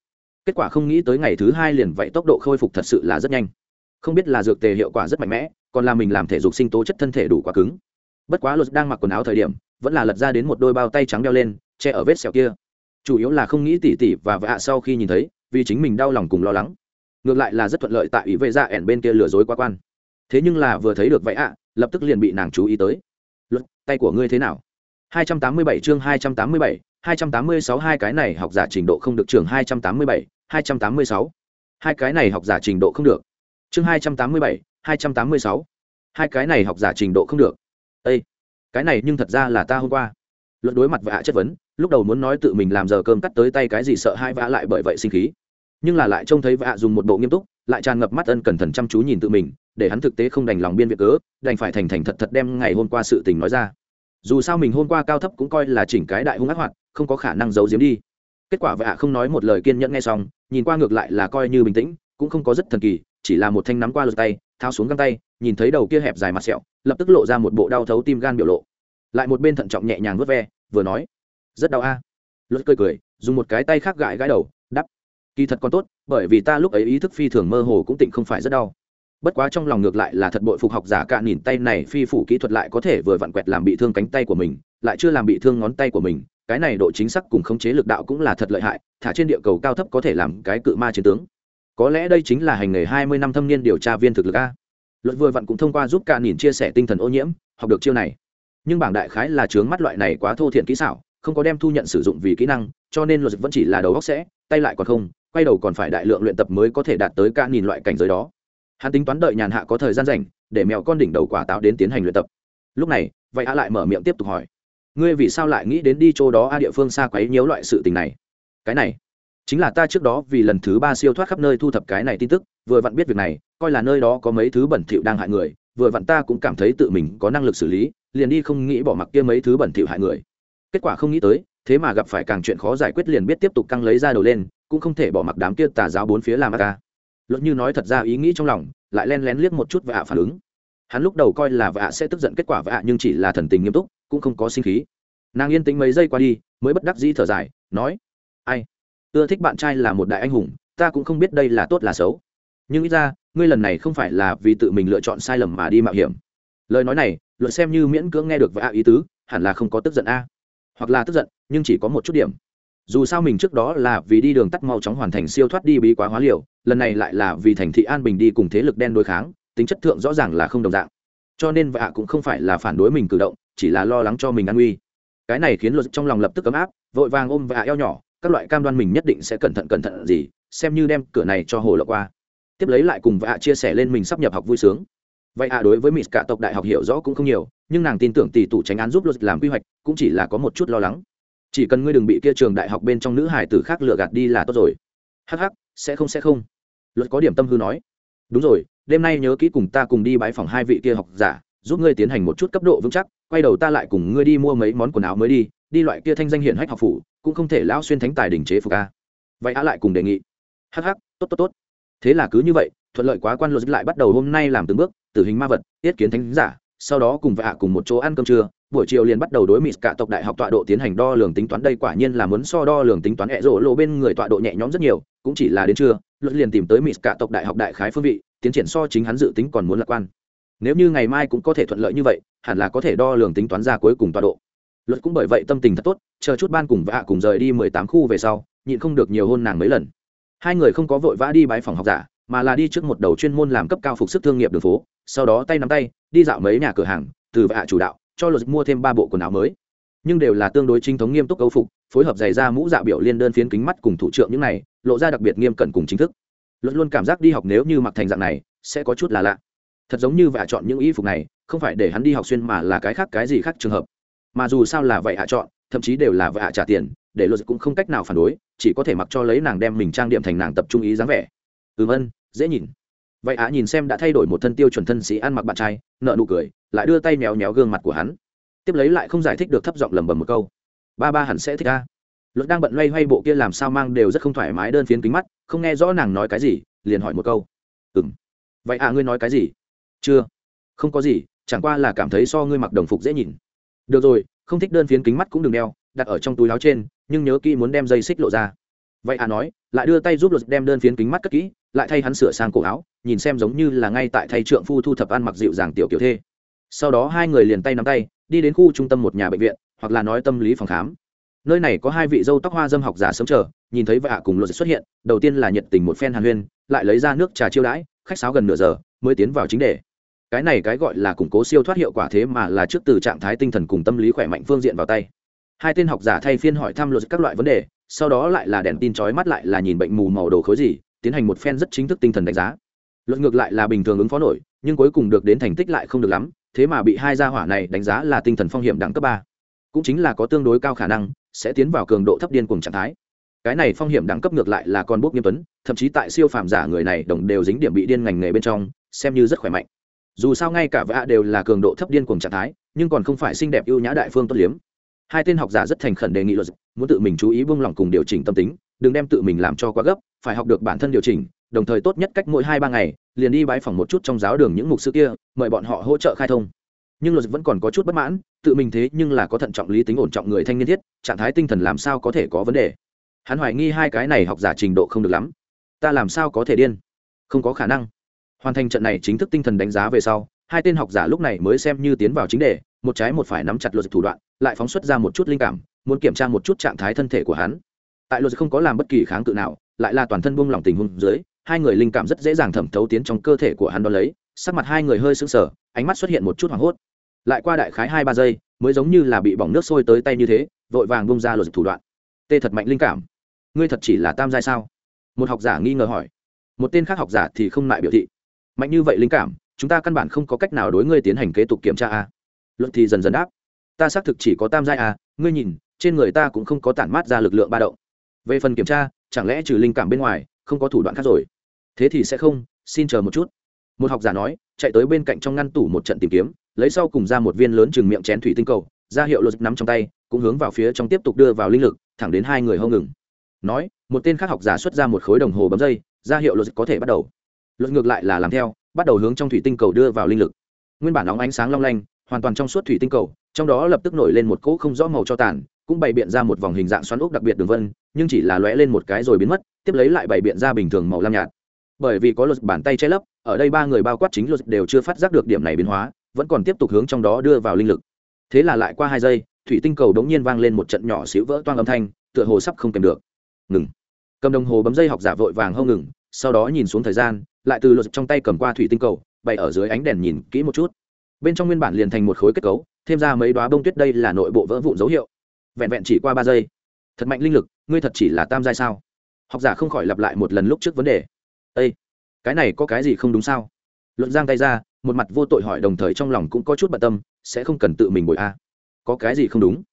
Kết quả không nghĩ tới ngày thứ hai liền vậy tốc độ khôi phục thật sự là rất nhanh. Không biết là dược tề hiệu quả rất mạnh mẽ còn là mình làm thể dục sinh tố chất thân thể đủ quá cứng. Bất quá luật đang mặc quần áo thời điểm vẫn là lật ra đến một đôi bao tay trắng đeo lên che ở vết sẹo kia. Chủ yếu là không nghĩ tỉ tỉ và vạ sau khi nhìn thấy vì chính mình đau lòng cùng lo lắng. Ngược lại là rất thuận lợi tại ý vệ dạ ẻn bên kia lừa dối quá quan. Thế nhưng là vừa thấy được vậy ạ lập tức liền bị nàng chú ý tới. Luật tay của ngươi thế nào? 287 chương 287, 286 hai cái này học giả trình độ không được trường 287, 286. Hai cái này học giả trình độ không được. Chương 287, 286. Hai cái này học giả trình độ không được. Ê, cái này nhưng thật ra là ta hôm qua. Luật đối mặt với hạ chất vấn, lúc đầu muốn nói tự mình làm giờ cơm cắt tới tay cái gì sợ hai vã lại bởi vậy sinh khí. Nhưng là lại trông thấy vạ dùng một bộ nghiêm túc, lại tràn ngập mắt ân cẩn thận chăm chú nhìn tự mình, để hắn thực tế không đành lòng biên việc cớ, đành phải thành thành thật thật đem ngày hôm qua sự tình nói ra dù sao mình hôm qua cao thấp cũng coi là chỉnh cái đại hung ác hoạt không có khả năng giấu giếm đi kết quả vậy ạ không nói một lời kiên nhẫn nghe xong nhìn qua ngược lại là coi như bình tĩnh cũng không có rất thần kỳ chỉ là một thanh nắm qua lượt tay, tháo xuống găng tay, nhìn thấy đầu kia hẹp dài mặt sẹo, lập tức lộ ra một bộ đau thấu tim gan biểu lộ. Lại một bên thận trọng nhẹ nhàng vớt ve, vừa nói, rất đau a. À. luật cười cười, dùng một cái tay khác gãi gãi đầu đắp kỳ thật còn tốt, bởi vì ta lúc ấy ý thức phi thường mơ hồ cũng tịnh không phải rất đau. Bất quá trong lòng ngược lại là thật bội phục học giả cạn nhìn tay này phi phủ kỹ thuật lại có thể vừa vặn quẹt làm bị thương cánh tay của mình, lại chưa làm bị thương ngón tay của mình, cái này độ chính xác cùng khống chế lực đạo cũng là thật lợi hại, thả trên địa cầu cao thấp có thể làm cái cự ma chiến tướng có lẽ đây chính là hành nghề hai mươi năm thâm niên điều tra viên thực lực a. Luật vừa vặn cũng thông qua giúp cạn nhìn chia sẻ tinh thần ô nhiễm, học được chiêu này. Nhưng bảng đại khái là chướng mắt loại này quá thô thiện kỹ xảo, không có đem thu nhận sử dụng vì kỹ năng, cho nên luật vẫn chỉ là đầu góc sẽ, tay lại còn không, quay đầu còn phải đại lượng luyện tập mới có thể đạt tới cạn nhìn loại cảnh giới đó. Hắn tính toán đợi nhàn hạ có thời gian rảnh, để mèo con đỉnh đầu quả táo đến tiến hành luyện tập. Lúc này, vậy a lại mở miệng tiếp tục hỏi. Ngươi vì sao lại nghĩ đến đi chỗ đó a, địa phương xa quấy nhiễu loại sự tình này? Cái này chính là ta trước đó vì lần thứ ba siêu thoát khắp nơi thu thập cái này tin tức, vừa vặn biết việc này, coi là nơi đó có mấy thứ bẩn thỉu đang hại người, vừa vặn ta cũng cảm thấy tự mình có năng lực xử lý, liền đi không nghĩ bỏ mặc kia mấy thứ bẩn thỉu hại người. Kết quả không nghĩ tới, thế mà gặp phải càng chuyện khó giải quyết liền biết tiếp tục căng lấy ra đầu lên, cũng không thể bỏ mặc đám kia tà giáo bốn phía làm ca. Luận như nói thật ra ý nghĩ trong lòng, lại len lén liếc một chút và ạ phản ứng. Hắn lúc đầu coi là vạ sẽ tức giận kết quả vạ nhưng chỉ là thần tình nghiêm túc, cũng không có sinh khí. Nàng yên tĩnh mấy giây qua đi, mới bất đắc dĩ thở dài, nói, ai? Ưa thích bạn trai là một đại anh hùng, ta cũng không biết đây là tốt là xấu. Nhưng ít ra, ngươi lần này không phải là vì tự mình lựa chọn sai lầm mà đi mạo hiểm. Lời nói này, luật xem như miễn cưỡng nghe được vạ ý tứ, hẳn là không có tức giận a. Hoặc là tức giận, nhưng chỉ có một chút điểm. Dù sao mình trước đó là vì đi đường tắt mau chóng hoàn thành siêu thoát đi bí quá hóa liều, lần này lại là vì thành thị an bình đi cùng thế lực đen đối kháng, tính chất thượng rõ ràng là không đồng dạng. Cho nên vạ cũng không phải là phản đối mình cử động, chỉ là lo lắng cho mình an nguy. Cái này khiến luật trong lòng lập tức ấm áp, vội vàng ôm vạ eo nhỏ các loại cam đoan mình nhất định sẽ cẩn thận cẩn thận gì, xem như đem cửa này cho hồ lộ qua. Tiếp lấy lại cùng vạ chia sẻ lên mình sắp nhập học vui sướng. Vậy ạ, đối với mỹ cả tộc đại học hiểu rõ cũng không nhiều, nhưng nàng tin tưởng tỷ tụ tránh án giúp luật làm quy hoạch cũng chỉ là có một chút lo lắng. Chỉ cần ngươi đừng bị kia trường đại học bên trong nữ hải tử khác lừa gạt đi là tốt rồi. Hh sẽ không sẽ không. Luật có điểm tâm hư nói. Đúng rồi, đêm nay nhớ kỹ cùng ta cùng đi bãi phòng hai vị kia học giả, giúp ngươi tiến hành một chút cấp độ vững chắc, quay đầu ta lại cùng ngươi đi mua mấy món quần áo mới đi đi loại kia thanh danh hiển hách học phủ cũng không thể lão xuyên thánh tài đình chế phục a. Vậy á lại cùng đề nghị. Hắc hắc, tốt tốt tốt. Thế là cứ như vậy, thuận lợi quá quan luật lại bắt đầu hôm nay làm từng bước, tử hình ma vật, tiết kiến thánh giả, sau đó cùng vạ cùng một chỗ ăn cơm trưa, buổi chiều liền bắt đầu đối mịt cả tộc đại học tọa độ tiến hành đo lường tính toán, đây quả nhiên là muốn so đo lường tính toán hẹ rộ lộ bên người tọa độ nhẹ nhõm rất nhiều, cũng chỉ là đến trưa, luật liền tìm tới mịt cả tộc đại học đại khái phương vị, tiến triển so chính hắn dự tính còn muốn lạc quan. Nếu như ngày mai cũng có thể thuận lợi như vậy, hẳn là có thể đo lường tính toán ra cuối cùng tọa độ luật cũng bởi vậy tâm tình thật tốt, chờ chút ban cùng vạ cùng rời đi mười tám khu về sau, nhịn không được nhiều hôn nàng mấy lần. Hai người không có vội vã đi bãi phòng học giả, mà là đi trước một đầu chuyên môn làm cấp cao phục sức thương nghiệp đường phố, sau đó tay nắm tay, đi dạo mấy nhà cửa hàng, từ vạ chủ đạo, cho luật mua thêm ba bộ quần áo mới. Nhưng đều là tương đối chính thống nghiêm túc âu phục, phối hợp giày ra mũ dạ biểu liên đơn phiến kính mắt cùng thủ trưởng những này, lộ ra đặc biệt nghiêm cẩn cùng chính thức. Luật luôn cảm giác đi học nếu như mặc thành dạng này, sẽ có chút là lạ. Thật giống như vạ chọn những y phục này, không phải để hắn đi học xuyên mà là cái khác cái gì khác trường hợp mà dù sao là vậy hạ chọn, thậm chí đều là vậy hạ trả tiền, để luật cũng không cách nào phản đối, chỉ có thể mặc cho lấy nàng đem mình trang điểm thành nàng tập trung ý dáng vẻ. Ừ vân, dễ nhìn. Vậy ạ nhìn xem đã thay đổi một thân tiêu chuẩn thân sĩ ăn mặc bạn trai, nợ nụ cười, lại đưa tay méo méo gương mặt của hắn. Tiếp lấy lại không giải thích được thấp giọng lẩm bẩm một câu. Ba ba hẳn sẽ thích ca luật đang bận loay hoay bộ kia làm sao mang đều rất không thoải mái đơn phiến kính mắt, không nghe rõ nàng nói cái gì, liền hỏi một câu. Ừ m vậy à ngươi nói cái gì? Chưa. Không có gì, chẳng qua là cảm thấy so ngươi mặc đồng phục dễ nhìn được rồi, không thích đơn phiến kính mắt cũng đừng đeo, đặt ở trong túi áo trên, nhưng nhớ kỹ muốn đem dây xích lộ ra. Vậy à nói, lại đưa tay giúp luật đem đơn phiến kính mắt cất kỹ, lại thay hắn sửa sang cổ áo, nhìn xem giống như là ngay tại thay trượng phu thu thập ăn mặc dịu dàng tiểu kiểu thê. Sau đó hai người liền tay nắm tay, đi đến khu trung tâm một nhà bệnh viện, hoặc là nói tâm lý phòng khám. Nơi này có hai vị dâu tóc hoa dâm học giả sớm chờ, nhìn thấy vạ cùng luật xuất hiện, đầu tiên là nhiệt tình một phen hàn huyên, lại lấy ra nước trà chiêu đãi, khách sáo gần nửa giờ, mới tiến vào chính đề cái này cái gọi là củng cố siêu thoát hiệu quả thế mà là trước từ trạng thái tinh thần cùng tâm lý khỏe mạnh phương diện vào tay. Hai tên học giả thay phiên hỏi thăm luật các loại vấn đề, sau đó lại là đèn tin trói mắt lại là nhìn bệnh mù màu đồ khối gì, tiến hành một phen rất chính thức tinh thần đánh giá. Luật ngược lại là bình thường ứng phó nổi, nhưng cuối cùng được đến thành tích lại không được lắm, thế mà bị hai gia hỏa này đánh giá là tinh thần phong hiểm đẳng cấp ba. Cũng chính là có tương đối cao khả năng, sẽ tiến vào cường độ thấp điên cùng trạng thái. Cái này phong hiểm đẳng cấp ngược lại là con bốc nghiêm tuấn, thậm chí tại siêu phàm giả người này đồng đều dính điểm bị điên ngành nghề bên trong, xem như rất khỏe mạnh dù sao ngay cả vạ đều là cường độ thấp điên cùng trạng thái, nhưng còn không phải xinh đẹp ưu nhã đại phương tốt liếm. Hai tên học giả rất thành khẩn đề nghị luật muốn tự mình chú ý buông lỏng cùng điều chỉnh tâm tính, đừng đem tự mình làm cho quá gấp, phải học được bản thân điều chỉnh, đồng thời tốt nhất cách mỗi hai ba ngày, liền đi bãi phòng một chút trong giáo đường những mục sư kia, mời bọn họ hỗ trợ khai thông. Nhưng luật vẫn còn có chút bất mãn, tự mình thế nhưng là có thận trọng lý tính ổn trọng người thanh niên thiết, trạng thái tinh thần làm sao có thể có vấn đề. Hắn hoài nghi hai cái này học giả trình độ không được lắm. Ta làm sao có thể điên? Không có khả năng hoàn thành trận này chính thức tinh thần đánh giá về sau, hai tên học giả lúc này mới xem như tiến vào chính đề, một trái một phải nắm chặt luật thủ đoạn, lại phóng xuất ra một chút linh cảm, muốn kiểm tra một chút trạng thái thân thể của hắn. Tại luật không có làm bất kỳ kháng cự nào, lại là toàn thân buông lỏng tình huống dưới, hai người linh cảm rất dễ dàng thẩm thấu tiến trong cơ thể của hắn đo lấy, sắc mặt hai người hơi sững sờ, ánh mắt xuất hiện một chút hoảng hốt. Lại qua đại khái hai ba giây, mới giống như là bị bỏng nước sôi tới tay như thế, vội vàng bung ra luật thủ đoạn. Tê thật mạnh linh cảm. Ngươi thật chỉ là tam giai sao? Một học giả nghi ngờ hỏi. Một tên khác học giả thì không lại biểu thị mạnh như vậy linh cảm, chúng ta căn bản không có cách nào đối ngươi tiến hành kế tục kiểm tra a. Luật thì dần dần đáp. Ta xác thực chỉ có tam giai a, ngươi nhìn, trên người ta cũng không có tản mát ra lực lượng ba động. Về phần kiểm tra, chẳng lẽ trừ linh cảm bên ngoài, không có thủ đoạn khác rồi? Thế thì sẽ không, xin chờ một chút. Một học giả nói, chạy tới bên cạnh trong ngăn tủ một trận tìm kiếm, lấy sau cùng ra một viên lớn chừng miệng chén thủy tinh cầu, ra hiệu luật nắm trong tay, cũng hướng vào phía trong tiếp tục đưa vào linh lực, thẳng đến hai người hông ngừng. Nói, một tên khác học giả xuất ra một khối đồng hồ bấm dây, ra hiệu luật có thể bắt đầu luật ngược lại là làm theo, bắt đầu hướng trong thủy tinh cầu đưa vào linh lực. Nguyên bản nóng ánh sáng long lanh, hoàn toàn trong suốt thủy tinh cầu, trong đó lập tức nổi lên một cỗ không rõ màu cho tàn, cũng bày biện ra một vòng hình dạng xoắn ốc đặc biệt đường vân, nhưng chỉ là lóe lên một cái rồi biến mất, tiếp lấy lại bày biện ra bình thường màu lam nhạt. Bởi vì có luật bàn tay che lấp, ở đây ba người bao quát chính luật đều chưa phát giác được điểm này biến hóa, vẫn còn tiếp tục hướng trong đó đưa vào linh lực. Thế là lại qua hai giây, thủy tinh cầu đống nhiên vang lên một trận nhỏ xíu vỡ toang âm thanh, tựa hồ sắp không kèm được. Ngừng. Cầm đồng hồ bấm dây học giả vội vàng hông ngừng, sau đó nhìn xuống thời gian lại từ lột trong tay cầm qua thủy tinh cầu, bày ở dưới ánh đèn nhìn kỹ một chút. Bên trong nguyên bản liền thành một khối kết cấu, thêm ra mấy đoá bông tuyết đây là nội bộ vỡ vụn dấu hiệu. Vẹn vẹn chỉ qua ba giây. Thật mạnh linh lực, ngươi thật chỉ là tam giai sao? Học giả không khỏi lặp lại một lần lúc trước vấn đề. Â cái này có cái gì không đúng sao? Luận giang tay ra, một mặt vô tội hỏi đồng thời trong lòng cũng có chút bận tâm, sẽ không cần tự mình bồi a. Có cái gì không đúng?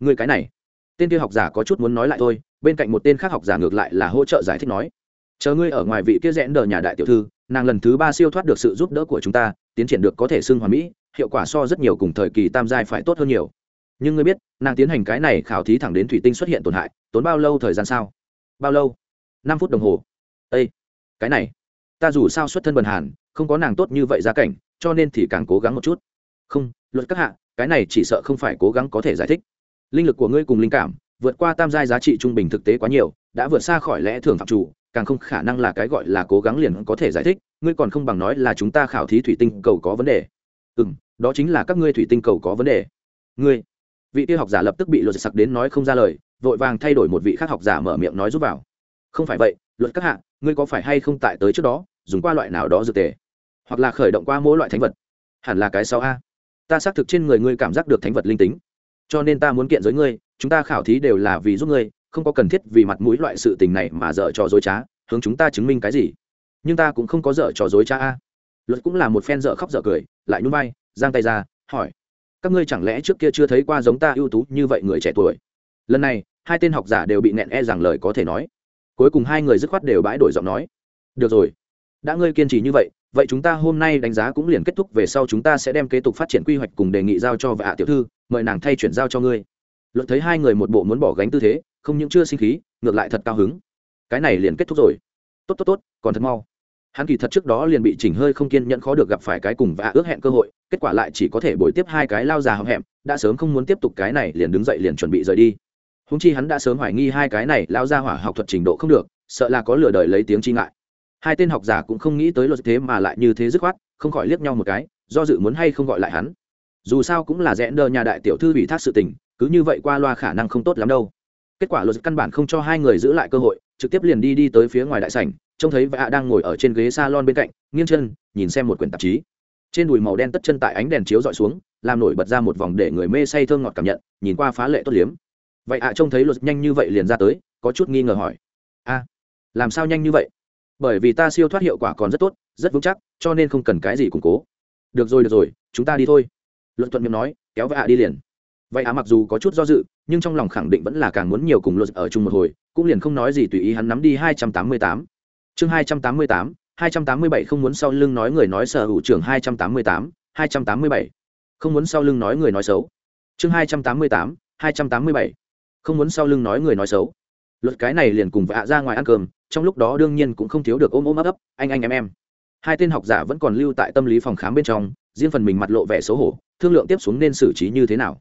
Ngươi cái này. Tên kia học giả có chút muốn nói lại thôi, bên cạnh một tên khác học giả ngược lại là hỗ trợ giải thích nói chờ ngươi ở ngoài vị kia rẽn đờ nhà đại tiểu thư, nàng lần thứ ba siêu thoát được sự giúp đỡ của chúng ta, tiến triển được có thể xưng hoàn mỹ, hiệu quả so rất nhiều cùng thời kỳ tam giai phải tốt hơn nhiều. Nhưng ngươi biết, nàng tiến hành cái này khảo thí thẳng đến thủy tinh xuất hiện tổn hại, tốn bao lâu thời gian sao? Bao lâu? Năm phút đồng hồ. Ây cái này, ta dù sao xuất thân bần hàn, không có nàng tốt như vậy gia cảnh, cho nên thì càng cố gắng một chút. Không, luật các hạ, cái này chỉ sợ không phải cố gắng có thể giải thích. Linh lực của ngươi cùng linh cảm, vượt qua tam giai giá trị trung bình thực tế quá nhiều, đã vượt xa khỏi lẽ thường phạm chủ càng không khả năng là cái gọi là cố gắng liền có thể giải thích, ngươi còn không bằng nói là chúng ta khảo thí thủy tinh cầu có vấn đề. Ừ m đó chính là các ngươi thủy tinh cầu có vấn đề. Ngươi, vị kia học giả lập tức bị luật sặc đến nói không ra lời, vội vàng thay đổi một vị khác học giả mở miệng nói giúp vào. Không phải vậy, luật các hạ, ngươi có phải hay không tại tới trước đó, dùng qua loại nào đó dược tề? Hoặc là khởi động qua mỗi loại thánh vật? Hẳn là cái sau a. Ta xác thực trên người ngươi cảm giác được thánh vật linh tính. Cho nên ta muốn kiện giới ngươi, chúng ta khảo thí đều là vì giúp ngươi không có cần thiết vì mặt mũi loại sự tình này mà dở trò dối trá, hướng chúng ta chứng minh cái gì? Nhưng ta cũng không có dở trò dối trá a. Luật cũng là một phen dở khóc dở cười, lại nhún vai, giang tay ra, hỏi. Các ngươi chẳng lẽ trước kia chưa thấy qua giống ta ưu tú như vậy người trẻ tuổi? Lần này, hai tên học giả đều bị nẹn e rằng lời có thể nói. Cuối cùng hai người dứt khoát đều bãi đổi giọng nói. Được rồi. Đã ngươi kiên trì như vậy vậy chúng ta hôm nay đánh giá cũng liền kết thúc về sau chúng ta sẽ đem kế tục phát triển quy hoạch cùng đề nghị giao cho vạ tiểu thư, mời nàng thay chuyển giao cho ngươi luận thấy hai người một bộ muốn bỏ gánh tư thế, không những chưa sinh khí, ngược lại thật cao hứng. Cái này liền kết thúc rồi. Tốt tốt tốt, còn thật mau. Hắn kỳ thật trước đó liền bị chỉnh hơi không kiên nhẫn khó được gặp phải cái cùng và ước hẹn cơ hội, kết quả lại chỉ có thể bồi tiếp hai cái lao già hậm hẹm, đã sớm không muốn tiếp tục cái này, liền đứng dậy liền chuẩn bị rời đi. Húng chi hắn đã sớm hoài nghi hai cái này lao ra hỏa học thuật trình độ không được, sợ là có lừa đời lấy tiếng chi ngại. Hai tên học giả cũng không nghĩ tới luật thế mà lại như thế dứt khoát, không khỏi liếc nhau một cái, do dự muốn hay không gọi lại hắn. Dù sao cũng là rẽ đờ nhà đại tiểu thư bị thác sự tình cứ như vậy qua loa khả năng không tốt lắm đâu. Kết quả luật căn bản không cho hai người giữ lại cơ hội, trực tiếp liền đi đi tới phía ngoài đại sảnh, trông thấy vạ đang ngồi ở trên ghế salon bên cạnh, nghiêng chân, nhìn xem một quyển tạp chí. Trên đùi màu đen tất chân tại ánh đèn chiếu dọi xuống, làm nổi bật ra một vòng để người mê say thơm ngọt cảm nhận, nhìn qua phá lệ tốt liếm. Vậy ạ, trông thấy luật nhanh như vậy liền ra tới, có chút nghi ngờ hỏi. A, làm sao nhanh như vậy? Bởi vì ta siêu thoát hiệu quả còn rất tốt, rất vững chắc, cho nên không cần cái gì củng cố. Được rồi được rồi, chúng ta đi thôi. Luận thuận miệng nói, kéo vạ đi liền vậy á mặc dù có chút do dự, nhưng trong lòng khẳng định vẫn là càng muốn nhiều cùng luật ở chung một hồi, cũng liền không nói gì tùy ý hắn nắm đi hai trăm tám mươi tám. Chương hai trăm tám mươi tám, hai trăm tám mươi bảy không muốn sau lưng nói người nói sở hữu trưởng hai trăm tám mươi tám, hai trăm tám mươi bảy. Không muốn sau lưng nói người nói xấu. Chương hai trăm tám mươi tám, hai trăm tám mươi bảy. Không muốn sau lưng nói người nói xấu. Luật cái này liền cùng vạ ra ngoài ăn cơm, trong lúc đó đương nhiên cũng không thiếu được ôm ôm ấp ấp, anh anh em em. Hai tên học giả vẫn còn lưu tại tâm lý phòng khám bên trong, riêng phần mình mặt lộ vẻ xấu hổ, thương lượng tiếp xuống nên xử trí như thế nào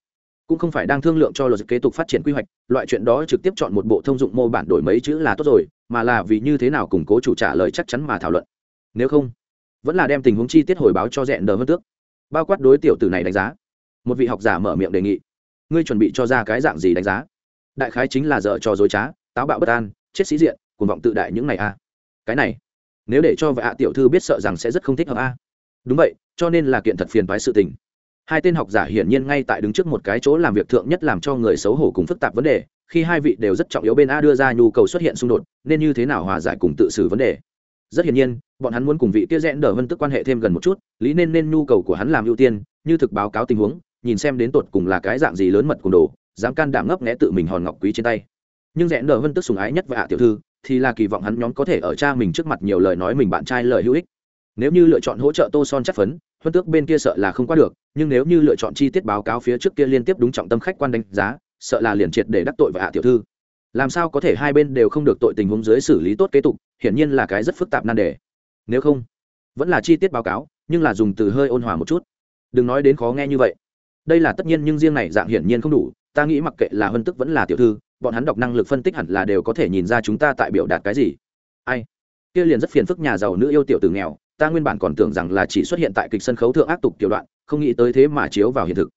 cũng không phải đang thương lượng cho luật kế tục phát triển quy hoạch, loại chuyện đó trực tiếp chọn một bộ thông dụng mô bản đổi mấy chữ là tốt rồi, mà là vì như thế nào củng cố chủ trả lời chắc chắn mà thảo luận. Nếu không, vẫn là đem tình huống chi tiết hồi báo cho rẽn đờ hơn tước. Bao quát đối tiểu tử này đánh giá. Một vị học giả mở miệng đề nghị. Ngươi chuẩn bị cho ra cái dạng gì đánh giá? Đại khái chính là dở cho dối trá, táo bạo bất an, chết sĩ diện, cuồng vọng tự đại những này a. Cái này, nếu để cho vợ tiểu thư biết sợ rằng sẽ rất không thích hợp a. Đúng vậy, cho nên là kiện thật phiền phái sự tình hai tên học giả hiển nhiên ngay tại đứng trước một cái chỗ làm việc thượng nhất làm cho người xấu hổ cùng phức tạp vấn đề, khi hai vị đều rất trọng yếu bên a đưa ra nhu cầu xuất hiện xung đột, nên như thế nào hòa giải cùng tự xử vấn đề? Rất hiển nhiên, bọn hắn muốn cùng vị kia rẽn đờ vân tức quan hệ thêm gần một chút, lý nên nên nhu cầu của hắn làm ưu tiên, như thực báo cáo tình huống, nhìn xem đến tột cùng là cái dạng gì lớn mật cùng đồ, dám can đảm ngấp nghẽ tự mình hòn ngọc quý trên tay. Nhưng rẽn đờ vân tức sùng ái nhất và hạ tiểu thư, thì là kỳ vọng hắn nhóm có thể ở cha mình trước mặt nhiều lời nói mình bạn trai lời hữu ích. Nếu như lựa chọn hỗ trợ tô son chất phấn huân tước bên kia sợ là không qua được, nhưng nếu như lựa chọn chi tiết báo cáo phía trước kia liên tiếp đúng trọng tâm khách quan đánh giá, sợ là liền triệt để đắc tội và hạ tiểu thư. Làm sao có thể hai bên đều không được tội tình huống dưới xử lý tốt kế tục, hiển nhiên là cái rất phức tạp nan đề. Nếu không, vẫn là chi tiết báo cáo, nhưng là dùng từ hơi ôn hòa một chút. Đừng nói đến khó nghe như vậy. Đây là tất nhiên nhưng riêng này dạng hiển nhiên không đủ, ta nghĩ mặc kệ là huân tức vẫn là tiểu thư, bọn hắn đọc năng lực phân tích hẳn là đều có thể nhìn ra chúng ta tại biểu đạt cái gì. Ai? Kia liền rất phiền phức nhà giàu nữ yêu tiểu tử nghèo ta nguyên bản còn tưởng rằng là chỉ xuất hiện tại kịch sân khấu thượng ác tục tiểu đoạn, không nghĩ tới thế mà chiếu vào hiện thực.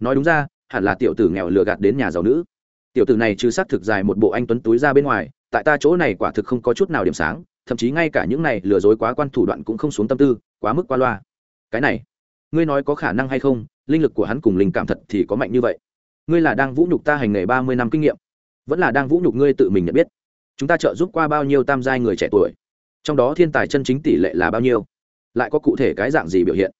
Nói đúng ra, hẳn là tiểu tử nghèo lừa gạt đến nhà giàu nữ. Tiểu tử này trừ xác thực dài một bộ anh tuấn túi ra bên ngoài, tại ta chỗ này quả thực không có chút nào điểm sáng, thậm chí ngay cả những này lừa dối quá quan thủ đoạn cũng không xuống tâm tư, quá mức qua loa. Cái này, ngươi nói có khả năng hay không? Linh lực của hắn cùng linh cảm thật thì có mạnh như vậy. Ngươi là đang vũ nhục ta hành nghề ba mươi năm kinh nghiệm, vẫn là đang vũ nhục ngươi tự mình nhận biết. Chúng ta trợ giúp qua bao nhiêu tam giai người trẻ tuổi? Trong đó thiên tài chân chính tỷ lệ là bao nhiêu? Lại có cụ thể cái dạng gì biểu hiện?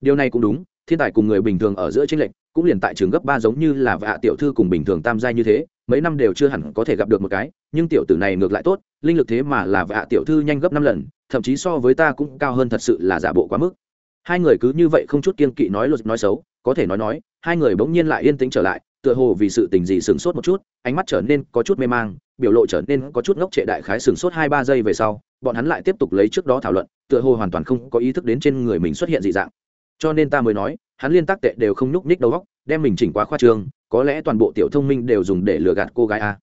Điều này cũng đúng, thiên tài cùng người bình thường ở giữa tranh lệch, cũng liền tại trường gấp ba giống như là vạ tiểu thư cùng bình thường tam giai như thế, mấy năm đều chưa hẳn có thể gặp được một cái, nhưng tiểu tử này ngược lại tốt, linh lực thế mà là vạ tiểu thư nhanh gấp năm lần, thậm chí so với ta cũng cao hơn thật sự là giả bộ quá mức. Hai người cứ như vậy không chút kiên kỵ nói luật nói xấu, có thể nói nói, hai người bỗng nhiên lại yên tĩnh trở lại, tựa hồ vì sự tình gì sửng sốt một chút, ánh mắt trở nên có chút mê mang, biểu lộ trở nên có chút ngốc trệ đại khái sửng sốt hai ba giây về sau bọn hắn lại tiếp tục lấy trước đó thảo luận, tựa hồ hoàn toàn không có ý thức đến trên người mình xuất hiện dị dạng. Cho nên ta mới nói, hắn liên tác tệ đều không nhúc nhích đầu góc đem mình chỉnh quá khoa trương, có lẽ toàn bộ tiểu thông minh đều dùng để lừa gạt cô gái a.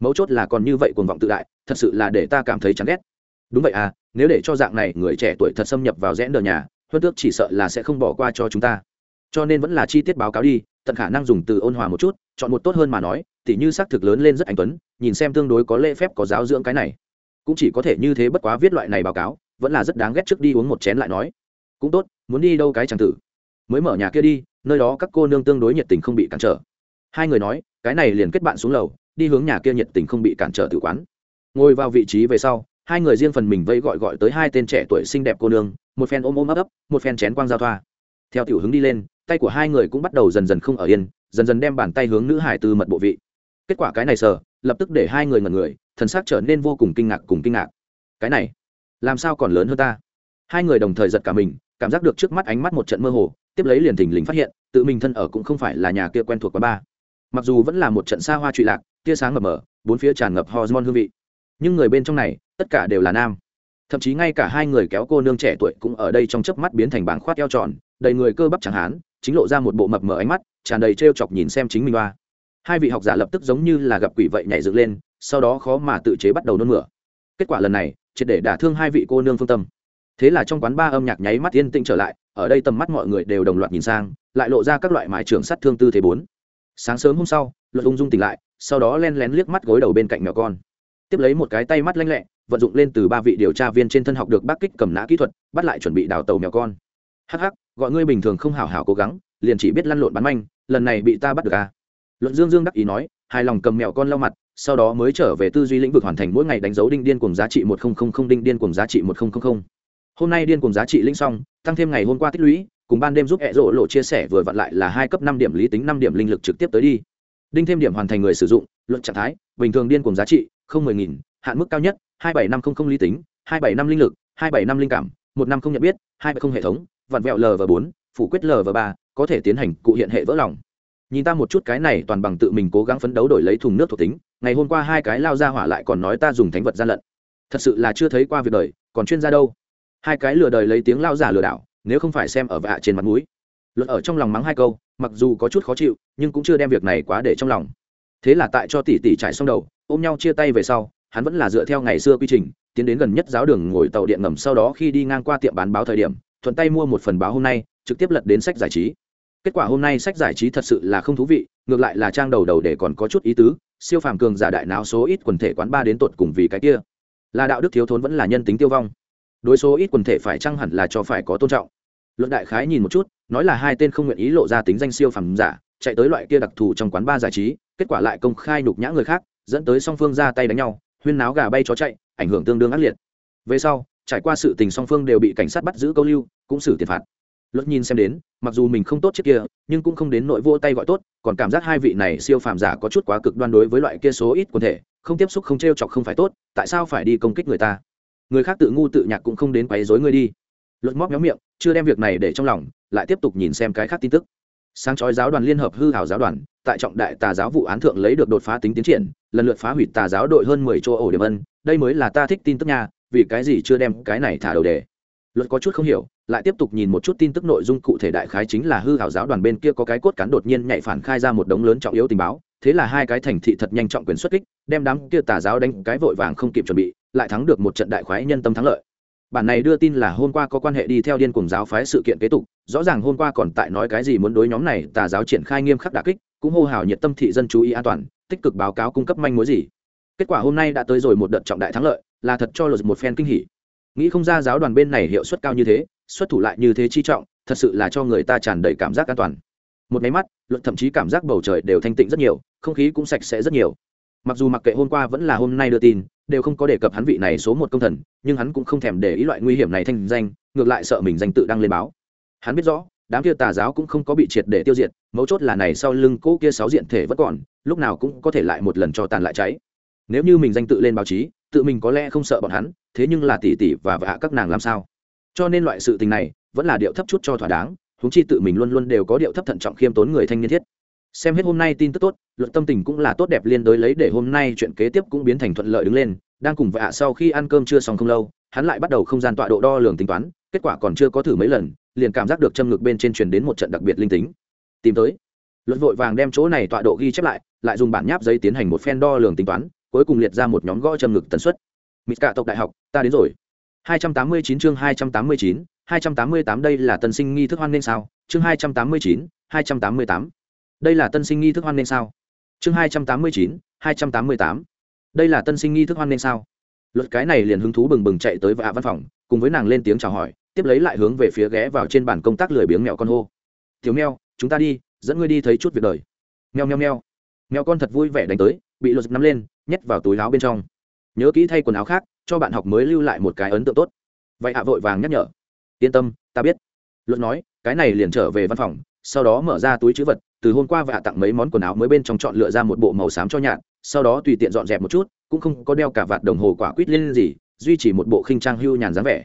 Mấu chốt là còn như vậy cuồng vọng tự đại, thật sự là để ta cảm thấy chán ghét. Đúng vậy à nếu để cho dạng này người trẻ tuổi thật xâm nhập vào rẽ đờ nhà, huân tước chỉ sợ là sẽ không bỏ qua cho chúng ta. Cho nên vẫn là chi tiết báo cáo đi, tận khả năng dùng từ ôn hòa một chút, chọn một tốt hơn mà nói, tỉ như xác thực lớn lên rất anh tuấn, nhìn xem tương đối có lễ phép có giáo dưỡng cái này cũng chỉ có thể như thế bất quá viết loại này báo cáo, vẫn là rất đáng ghét trước đi uống một chén lại nói. Cũng tốt, muốn đi đâu cái chẳng tử? Mới mở nhà kia đi, nơi đó các cô nương tương đối nhiệt tình không bị cản trở. Hai người nói, cái này liền kết bạn xuống lầu, đi hướng nhà kia nhiệt tình không bị cản trở tự quán. Ngồi vào vị trí về sau, hai người riêng phần mình vây gọi gọi tới hai tên trẻ tuổi xinh đẹp cô nương, một phen ôm ôm ấp ấp, một phen chén quang giao thoa. Theo tiểu hứng đi lên, tay của hai người cũng bắt đầu dần dần không ở yên, dần dần đem bàn tay hướng nữ hải từ mật bộ vị. Kết quả cái này sờ, lập tức để hai người ngẩn người thần sắc trở nên vô cùng kinh ngạc cùng kinh ngạc. Cái này, làm sao còn lớn hơn ta? Hai người đồng thời giật cả mình, cảm giác được trước mắt ánh mắt một trận mơ hồ, tiếp lấy liền thình lình phát hiện, tự mình thân ở cũng không phải là nhà kia quen thuộc quá ba mặc dù vẫn là một trận xa hoa trụy lạc, tia sáng mờ mờ, bốn phía tràn ngập hormone hương vị. Nhưng người bên trong này, tất cả đều là nam. Thậm chí ngay cả hai người kéo cô nương trẻ tuổi cũng ở đây trong chớp mắt biến thành bảng khoát eo tròn, đầy người cơ bắp chẳng hán, chính lộ ra một bộ mập mờ ánh mắt, tràn đầy t chọc nhìn xem chính mình ba hai vị học giả lập tức giống như là gặp quỷ vậy nhảy dựng lên sau đó khó mà tự chế bắt đầu nôn mửa. Kết quả lần này, triệt để đả thương hai vị cô nương phương tâm. Thế là trong quán ba âm nhạc nháy mắt yên tĩnh trở lại, ở đây tầm mắt mọi người đều đồng loạt nhìn sang, lại lộ ra các loại mái trường sát thương tư thế bốn. Sáng sớm hôm sau, luật ung dung tỉnh lại, sau đó len lén liếc mắt gối đầu bên cạnh mèo con. Tiếp lấy một cái tay mắt lanh lẹ, vận dụng lên từ ba vị điều tra viên trên thân học được bác kích cầm nã kỹ thuật, bắt lại chuẩn bị đào tàu mèo con. Hắc hắc, gọi ngươi bình thường không hào hào cố gắng, liền chỉ biết lăn lộn bắn manh, lần này bị ta bắt được à. luận dương dương đắc ý nói hài lòng cầm mèo con lau mặt, sau đó mới trở về tư duy lĩnh vực hoàn thành mỗi ngày đánh dấu đinh điên cùng giá trị một nghìn đinh điên cùng giá trị một nghìn hôm nay điên cùng giá trị linh xong, tăng thêm ngày hôm qua tích lũy, cùng ban đêm giúp hẹ rộ lộ chia sẻ vừa vặn lại là hai cấp năm điểm lý tính, năm điểm linh lực trực tiếp tới đi. Đinh thêm điểm hoàn thành người sử dụng, luận trạng thái, bình thường điên cùng giá trị, không mười nghìn, hạn mức cao nhất, hai bảy năm không không lý tính, hai bảy năm linh lực, hai bảy năm linh cảm, một năm không nhận biết, hai bảy không hệ thống, vặn vẹo lv bốn, phủ quyết lv ba, có thể tiến hành cụ hiện hệ vỡ lòng nhìn ta một chút cái này toàn bằng tự mình cố gắng phấn đấu đổi lấy thùng nước thuộc tính, ngày hôm qua hai cái lao ra hỏa lại còn nói ta dùng thánh vật gian lận. Thật sự là chưa thấy qua việc đời, còn chuyên gia đâu. Hai cái lừa đời lấy tiếng lao giả lừa đảo, nếu không phải xem ở vạ trên mặt mũi. Luật ở trong lòng mắng hai câu, mặc dù có chút khó chịu, nhưng cũng chưa đem việc này quá để trong lòng. Thế là tại cho tỷ tỷ trải xong đầu, ôm nhau chia tay về sau, hắn vẫn là dựa theo ngày xưa quy trình, tiến đến gần nhất giáo đường ngồi tàu điện ngầm sau đó khi đi ngang qua tiệm bán báo thời điểm, thuận tay mua một phần báo hôm nay, trực tiếp lật đến sách giải trí kết quả hôm nay sách giải trí thật sự là không thú vị, ngược lại là trang đầu đầu để còn có chút ý tứ, siêu phàm cường giả đại não số ít quần thể quán ba đến tột cùng vì cái kia. Là đạo đức thiếu thốn vẫn là nhân tính tiêu vong. Đối số ít quần thể phải chăng hẳn là cho phải có tôn trọng. Luận đại khái nhìn một chút, nói là hai tên không nguyện ý lộ ra tính danh siêu phàm giả, chạy tới loại kia đặc thù trong quán ba giải trí, kết quả lại công khai nhục nhã người khác, dẫn tới song phương ra tay đánh nhau, huyên náo gà bay chó chạy, ảnh hưởng tương đương ác liệt. Về sau, trải qua sự tình song phương đều bị cảnh sát bắt giữ câu lưu, cũng xử tiền phạt luật nhìn xem đến, mặc dù mình không tốt trước kia, nhưng cũng không đến nội vô tay gọi tốt, còn cảm giác hai vị này siêu phàm giả có chút quá cực đoan đối với loại kia số ít quần thể, không tiếp xúc không t r e o chọc không phải tốt, tại sao phải đi công kích người ta? Người khác tự ngu tự nhạc cũng không đến quấy dối ngươi đi. Luật móc méo miệng, chưa đem việc này để trong lòng, lại tiếp tục nhìn xem cái khác tin tức. Sáng chói giáo đoàn liên hợp hư hảo giáo đoàn, tại trọng đại tà giáo vụ án thượng lấy được đột phá tính tiến triển, lần lượt phá hủy tà giáo đội hơn mười chỗ ổ điểm ân, đây mới là ta thích tin tức nha, vì cái gì chưa đem cái này thả đầu đề? Luật có chút không hiểu lại tiếp tục nhìn một chút tin tức nội dung cụ thể đại khái chính là hư hảo giáo đoàn bên kia có cái cốt cán đột nhiên nhạy phản khai ra một đống lớn trọng yếu tình báo, thế là hai cái thành thị thật nhanh trọng quyền xuất kích, đem đám kia tà giáo đánh cái vội vàng không kịp chuẩn bị, lại thắng được một trận đại khoái nhân tâm thắng lợi. Bản này đưa tin là hôm qua có quan hệ đi theo điên cùng giáo phái sự kiện kế tục, rõ ràng hôm qua còn tại nói cái gì muốn đối nhóm này tà giáo triển khai nghiêm khắc đà kích, cũng hô hào nhiệt tâm thị dân chú ý an toàn, tích cực báo cáo cung cấp manh mối gì. Kết quả hôm nay đã tới rồi một đợt trọng đại thắng lợi, là thật cho luật một phen kinh hỉ. Nghĩ không ra giáo đoàn bên này hiệu suất cao như thế xuất thủ lại như thế chi trọng, thật sự là cho người ta tràn đầy cảm giác an toàn. Một máy mắt, luận thậm chí cảm giác bầu trời đều thanh tịnh rất nhiều, không khí cũng sạch sẽ rất nhiều. Mặc dù mặc kệ hôm qua vẫn là hôm nay đưa tin, đều không có đề cập hắn vị này số một công thần, nhưng hắn cũng không thèm để ý loại nguy hiểm này thanh danh, ngược lại sợ mình danh tự đăng lên báo. Hắn biết rõ, đám kia tà giáo cũng không có bị triệt để tiêu diệt, mấu chốt là này sau lưng cỗ kia sáu diện thể vẫn còn, lúc nào cũng có thể lại một lần cho tàn lại cháy. Nếu như mình danh tự lên báo chí, tự mình có lẽ không sợ bọn hắn, thế nhưng là tỷ tỷ và vạ các nàng làm sao? Cho nên loại sự tình này vẫn là điệu thấp chút cho thỏa đáng húng chi tự mình luôn luôn đều có điệu thấp thận trọng khiêm tốn người thanh niên thiết. Xem hết hôm nay tin tức tốt luận tâm tình cũng là tốt đẹp liên đối lấy để hôm nay chuyện kế tiếp cũng biến thành thuận lợi đứng lên, đang cùng vạ sau khi ăn cơm chưa xong không lâu, hắn lại bắt đầu không gian tọa độ đo lường tính toán, kết quả còn chưa có thử mấy lần, liền cảm giác được châm ngực bên trên truyền đến một trận đặc biệt linh tính. Tìm tới. Luật vội vàng đem chỗ này tọa độ ghi chép lại lại dùng bản nháp giấy tiến hành một phen đo lường tính toán, cuối cùng liệt ra một nhóm gõ châm ngực tần suất. Mít cả tộc đại học, ta đến rồi. 289 chương 289, 288 đây là tân sinh nghi thức hoan nên sao chương 289, 288. đây là tân sinh nghi thức hoan nên sao chương 289, 288. đây là tân sinh nghi thức hoan nên sao luật cái này liền hứng thú bừng bừng chạy tới vạ văn phòng cùng với nàng lên tiếng chào hỏi tiếp lấy lại hướng về phía ghé vào trên bàn công tác lười biếng mèo con hô thiếu mèo chúng ta đi dẫn ngươi đi thấy chút việc đời Meo meo meo. mèo con thật vui vẻ đánh tới bị luật nắm lên nhét vào túi áo bên trong nhớ kỹ thay quần áo khác cho bạn học mới lưu lại một cái ấn tượng tốt. Vậy hạ vội vàng nhắc nhở. Yên tâm, ta biết. Luật nói, cái này liền trở về văn phòng, sau đó mở ra túi chữ vật, từ hôm qua vạ tặng mấy món quần áo mới bên trong chọn lựa ra một bộ màu xám cho nhạt, sau đó tùy tiện dọn dẹp một chút, cũng không có đeo cả vạt đồng hồ quả quýt lên gì, duy trì một bộ khinh trang hưu nhàn dáng vẻ.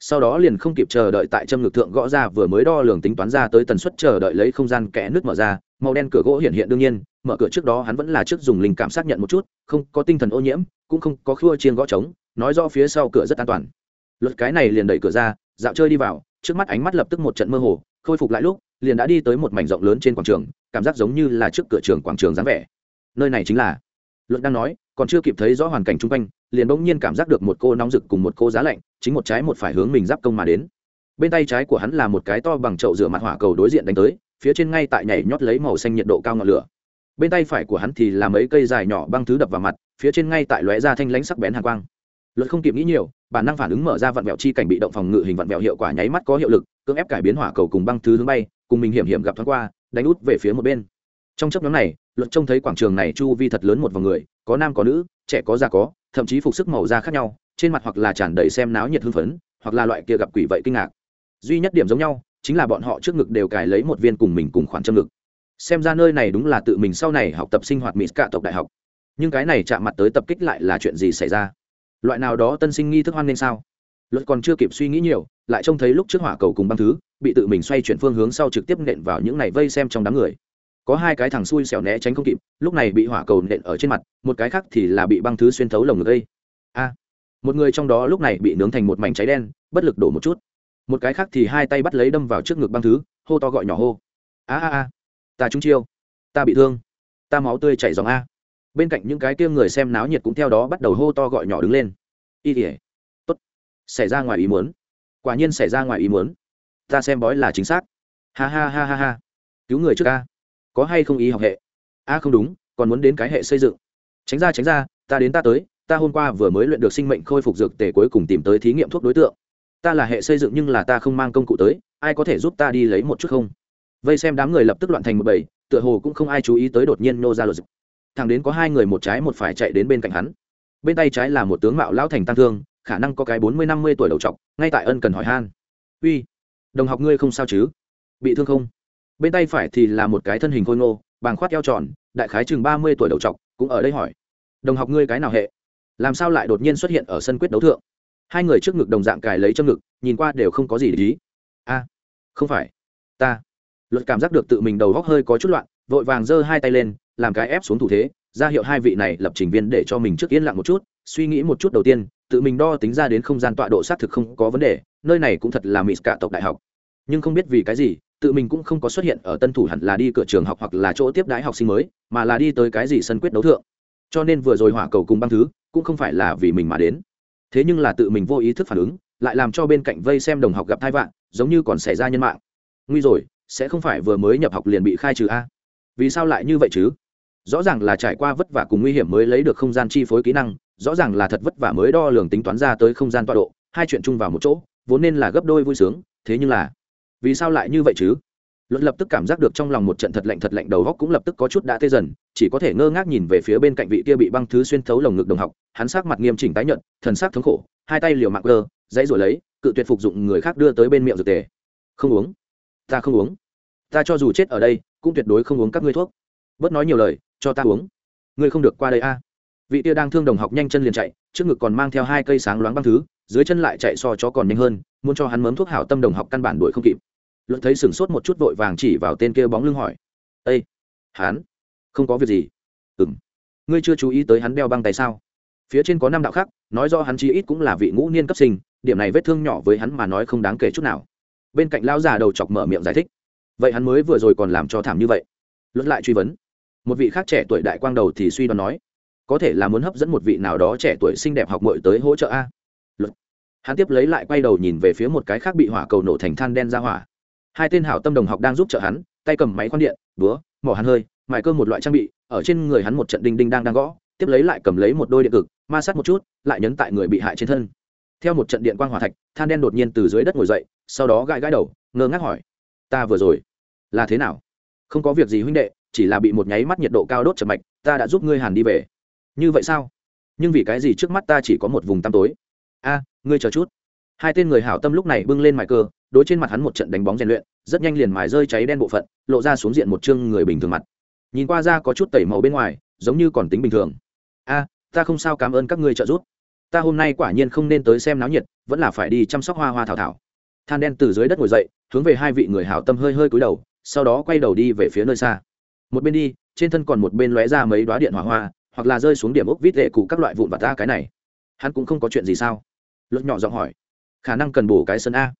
Sau đó liền không kịp chờ đợi tại châm ngực thượng gõ ra vừa mới đo lường tính toán ra tới tần suất chờ đợi lấy không gian kẽ nước mở ra, màu đen cửa gỗ hiện hiện đương nhiên, mở cửa trước đó hắn vẫn là trước dùng linh cảm xác nhận một chút, không có tinh thần ô nhiễm, cũng không có khua chiên gõ trống nói rõ phía sau cửa rất an toàn. Luật cái này liền đẩy cửa ra, dạo chơi đi vào, trước mắt ánh mắt lập tức một trận mơ hồ, khôi phục lại lúc, liền đã đi tới một mảnh rộng lớn trên quảng trường, cảm giác giống như là trước cửa trường quảng trường dáng vẻ. Nơi này chính là, luật đang nói, còn chưa kịp thấy rõ hoàn cảnh chung quanh, liền bỗng nhiên cảm giác được một cô nóng rực cùng một cô giá lạnh, chính một trái một phải hướng mình giáp công mà đến. Bên tay trái của hắn là một cái to bằng chậu rửa mặt hỏa cầu đối diện đánh tới, phía trên ngay tại nhảy nhót lấy màu xanh nhiệt độ cao ngọn lửa. Bên tay phải của hắn thì là mấy cây dài nhỏ băng thứ đập vào mặt, phía trên ngay tại lóe ra thanh lãnh sắc bén hàng quang luật không kịp nghĩ nhiều, bản năng phản ứng mở ra vặn vẹo chi cảnh bị động phòng ngự hình vặn vẹo hiệu quả nháy mắt có hiệu lực, cưỡng ép cải biến hỏa cầu cùng băng thứ hướng bay, cùng mình hiểm hiểm gặp thoáng qua, đánh út về phía một bên. Trong chấp nhóm này, luật trông thấy quảng trường này chu vi thật lớn một vòng người, có nam có nữ, trẻ có già có, thậm chí phục sức màu da khác nhau, trên mặt hoặc là tràn đầy xem náo nhiệt hưng phấn, hoặc là loại kia gặp quỷ vậy kinh ngạc. Duy nhất điểm giống nhau, chính là bọn họ trước ngực đều cài lấy một viên cùng mình cùng khoản châm ngực. Xem ra nơi này đúng là tự mình sau này học tập sinh hoạt mỹ cả tộc đại học. Nhưng cái này chạm mặt tới tập kích lại là chuyện gì xảy ra? Loại nào đó tân sinh nghi thức hoan nên sao? Luật còn chưa kịp suy nghĩ nhiều, lại trông thấy lúc trước hỏa cầu cùng băng thứ, bị tự mình xoay chuyển phương hướng sau trực tiếp nện vào những này vây xem trong đám người. Có hai cái thằng xui xẻo né tránh không kịp, lúc này bị hỏa cầu nện ở trên mặt, một cái khác thì là bị băng thứ xuyên thấu lồng ngực gây. A! Một người trong đó lúc này bị nướng thành một mảnh cháy đen, bất lực đổ một chút. Một cái khác thì hai tay bắt lấy đâm vào trước ngực băng thứ, hô to gọi nhỏ hô. A a a! Ta trúng chiêu. Ta bị thương. Ta máu tươi chảy dòng a bên cạnh những cái kia người xem náo nhiệt cũng theo đó bắt đầu hô to gọi nhỏ đứng lên. Y tỉa tốt, xảy ra ngoài ý muốn. Quả nhiên xảy ra ngoài ý muốn. Ta xem bói là chính xác. Ha ha ha ha ha. Cứu người trước a có hay không ý học hệ? A, không đúng, còn muốn đến cái hệ xây dựng. Tránh ra tránh ra, ta đến ta tới, ta hôm qua vừa mới luyện được sinh mệnh khôi phục dược tề cuối cùng tìm tới thí nghiệm thuốc đối tượng. Ta là hệ xây dựng nhưng là ta không mang công cụ tới, ai có thể giúp ta đi lấy một chút không? Vây xem đám người lập tức loạn thành một bầy, tựa hồ cũng không ai chú ý tới đột nhiên nô ra luật thằng đến có hai người một trái một phải chạy đến bên cạnh hắn. Bên tay trái là một tướng mạo lão thành tăng thương, khả năng có cái bốn mươi năm mươi tuổi đầu trọc, ngay tại ân cần hỏi han. Uy, đồng học ngươi không sao chứ? Bị thương không? Bên tay phải thì là một cái thân hình khôi ngô, bàng khoát eo tròn, đại khái chừng ba mươi tuổi đầu trọc, cũng ở đây hỏi. Đồng học ngươi cái nào hệ? Làm sao lại đột nhiên xuất hiện ở sân quyết đấu thượng? Hai người trước ngực đồng dạng cài lấy trong ngực, nhìn qua đều không có gì để ý. A, không phải, ta. Luật cảm giác được tự mình đầu góc hơi có chút loạn, vội vàng giơ hai tay lên làm cái ép xuống thủ thế, ra hiệu hai vị này lập trình viên để cho mình trước yên lặng một chút, suy nghĩ một chút đầu tiên, tự mình đo tính ra đến không gian tọa độ xác thực không có vấn đề, nơi này cũng thật là mỹ cả tộc đại học. Nhưng không biết vì cái gì, tự mình cũng không có xuất hiện ở tân thủ hẳn là đi cửa trường học hoặc là chỗ tiếp đái học sinh mới, mà là đi tới cái gì sân quyết đấu thượng. Cho nên vừa rồi hỏa cầu cùng băng thứ, cũng không phải là vì mình mà đến. Thế nhưng là tự mình vô ý thức phản ứng, lại làm cho bên cạnh vây xem đồng học gặp thai vạn giống như còn xảy ra nhân mạng. Nguy rồi, sẽ không phải vừa mới nhập học liền bị khai trừ a. Vì sao lại như vậy chứ? Rõ ràng là trải qua vất vả cùng nguy hiểm mới lấy được không gian chi phối kỹ năng rõ ràng là thật vất vả mới đo lường tính toán ra tới không gian tọa độ hai chuyện chung vào một chỗ vốn nên là gấp đôi vui sướng thế nhưng là vì sao lại như vậy chứ? Luật lập tức cảm giác được trong lòng một trận thật lạnh thật lạnh đầu góc cũng lập tức có chút đã tê dần chỉ có thể ngơ ngác nhìn về phía bên cạnh vị kia bị băng thứ xuyên thấu lồng ngực đồng học hắn sắc mặt nghiêm chỉnh tái nhận thần sắc thống khổ hai tay liều mạng gơ, dãy rồi lấy cự tuyệt phục dụng người khác đưa tới bên miệng dược tề. Không uống. Ta không uống. Ta cho dù chết ở đây cũng tuyệt đối không uống các ngươi thuốc bớt nói nhiều lời, cho ta uống. Ngươi không được qua đây a. Vị tia đang thương đồng học nhanh chân liền chạy, trước ngực còn mang theo hai cây sáng loáng băng thứ, dưới chân lại chạy so chó còn nhanh hơn, muốn cho hắn mớm thuốc hảo tâm đồng học căn bản đuổi không kịp. Luận thấy sửng sốt một chút vội vàng chỉ vào tên kia bóng lưng hỏi. Ây hắn? Không có việc gì? Ừ m ngươi chưa chú ý tới hắn đeo băng tay sao? Phía trên có năm đạo khác, nói do hắn chi ít cũng là vị ngũ niên cấp sinh, điểm này vết thương nhỏ với hắn mà nói không đáng kể chút nào. Bên cạnh lão già đầu chọc mở miệng giải thích. Vậy hắn mới vừa rồi còn làm cho thảm như vậy? Luật lại truy vấn một vị khác trẻ tuổi đại quang đầu thì suy đoán nói, có thể là muốn hấp dẫn một vị nào đó trẻ tuổi xinh đẹp học mội tới hỗ trợ a. Luật. Hắn tiếp lấy lại quay đầu nhìn về phía một cái khác bị hỏa cầu nổ thành than đen ra hỏa. Hai tên hảo tâm đồng học đang giúp trợ hắn, tay cầm máy khoan điện, búa, mỏ hắn hơi, mài cơ một loại trang bị, ở trên người hắn một trận đinh đinh đang đang gõ, tiếp lấy lại cầm lấy một đôi điện cực, ma sát một chút, lại nhấn tại người bị hại trên thân. Theo một trận điện quang hỏa thạch, than đen đột nhiên từ dưới đất ngồi dậy, sau đó gãi gãi đầu, ngơ ngác hỏi, ta vừa rồi, là thế nào? Không có việc gì huynh đệ chỉ là bị một nháy mắt nhiệt độ cao đốt chập mạch, ta đã giúp ngươi hàn đi về. Như vậy sao? Nhưng vì cái gì trước mắt ta chỉ có một vùng tăm tối? A, ngươi chờ chút. Hai tên người hảo tâm lúc này bưng lên mài cơ, đối trên mặt hắn một trận đánh bóng rèn luyện, rất nhanh liền mài rơi cháy đen bộ phận, lộ ra xuống diện một chương người bình thường mặt. Nhìn qua ra có chút tẩy màu bên ngoài, giống như còn tính bình thường. A, ta không sao cảm ơn các ngươi trợ giúp. Ta hôm nay quả nhiên không nên tới xem náo nhiệt, vẫn là phải đi chăm sóc hoa hoa thảo thảo. Than đen từ dưới đất ngồi dậy, hướng về hai vị người hảo tâm hơi hơi cúi đầu, sau đó quay đầu đi về phía nơi xa một bên đi, trên thân còn một bên lóe ra mấy đoá điện hỏa hoa, hoặc là rơi xuống điểm ốc vít lệ cụ các loại vụn và ta cái này. Hắn cũng không có chuyện gì sao? Luật nhỏ giọng hỏi. Khả năng cần bổ cái sân a.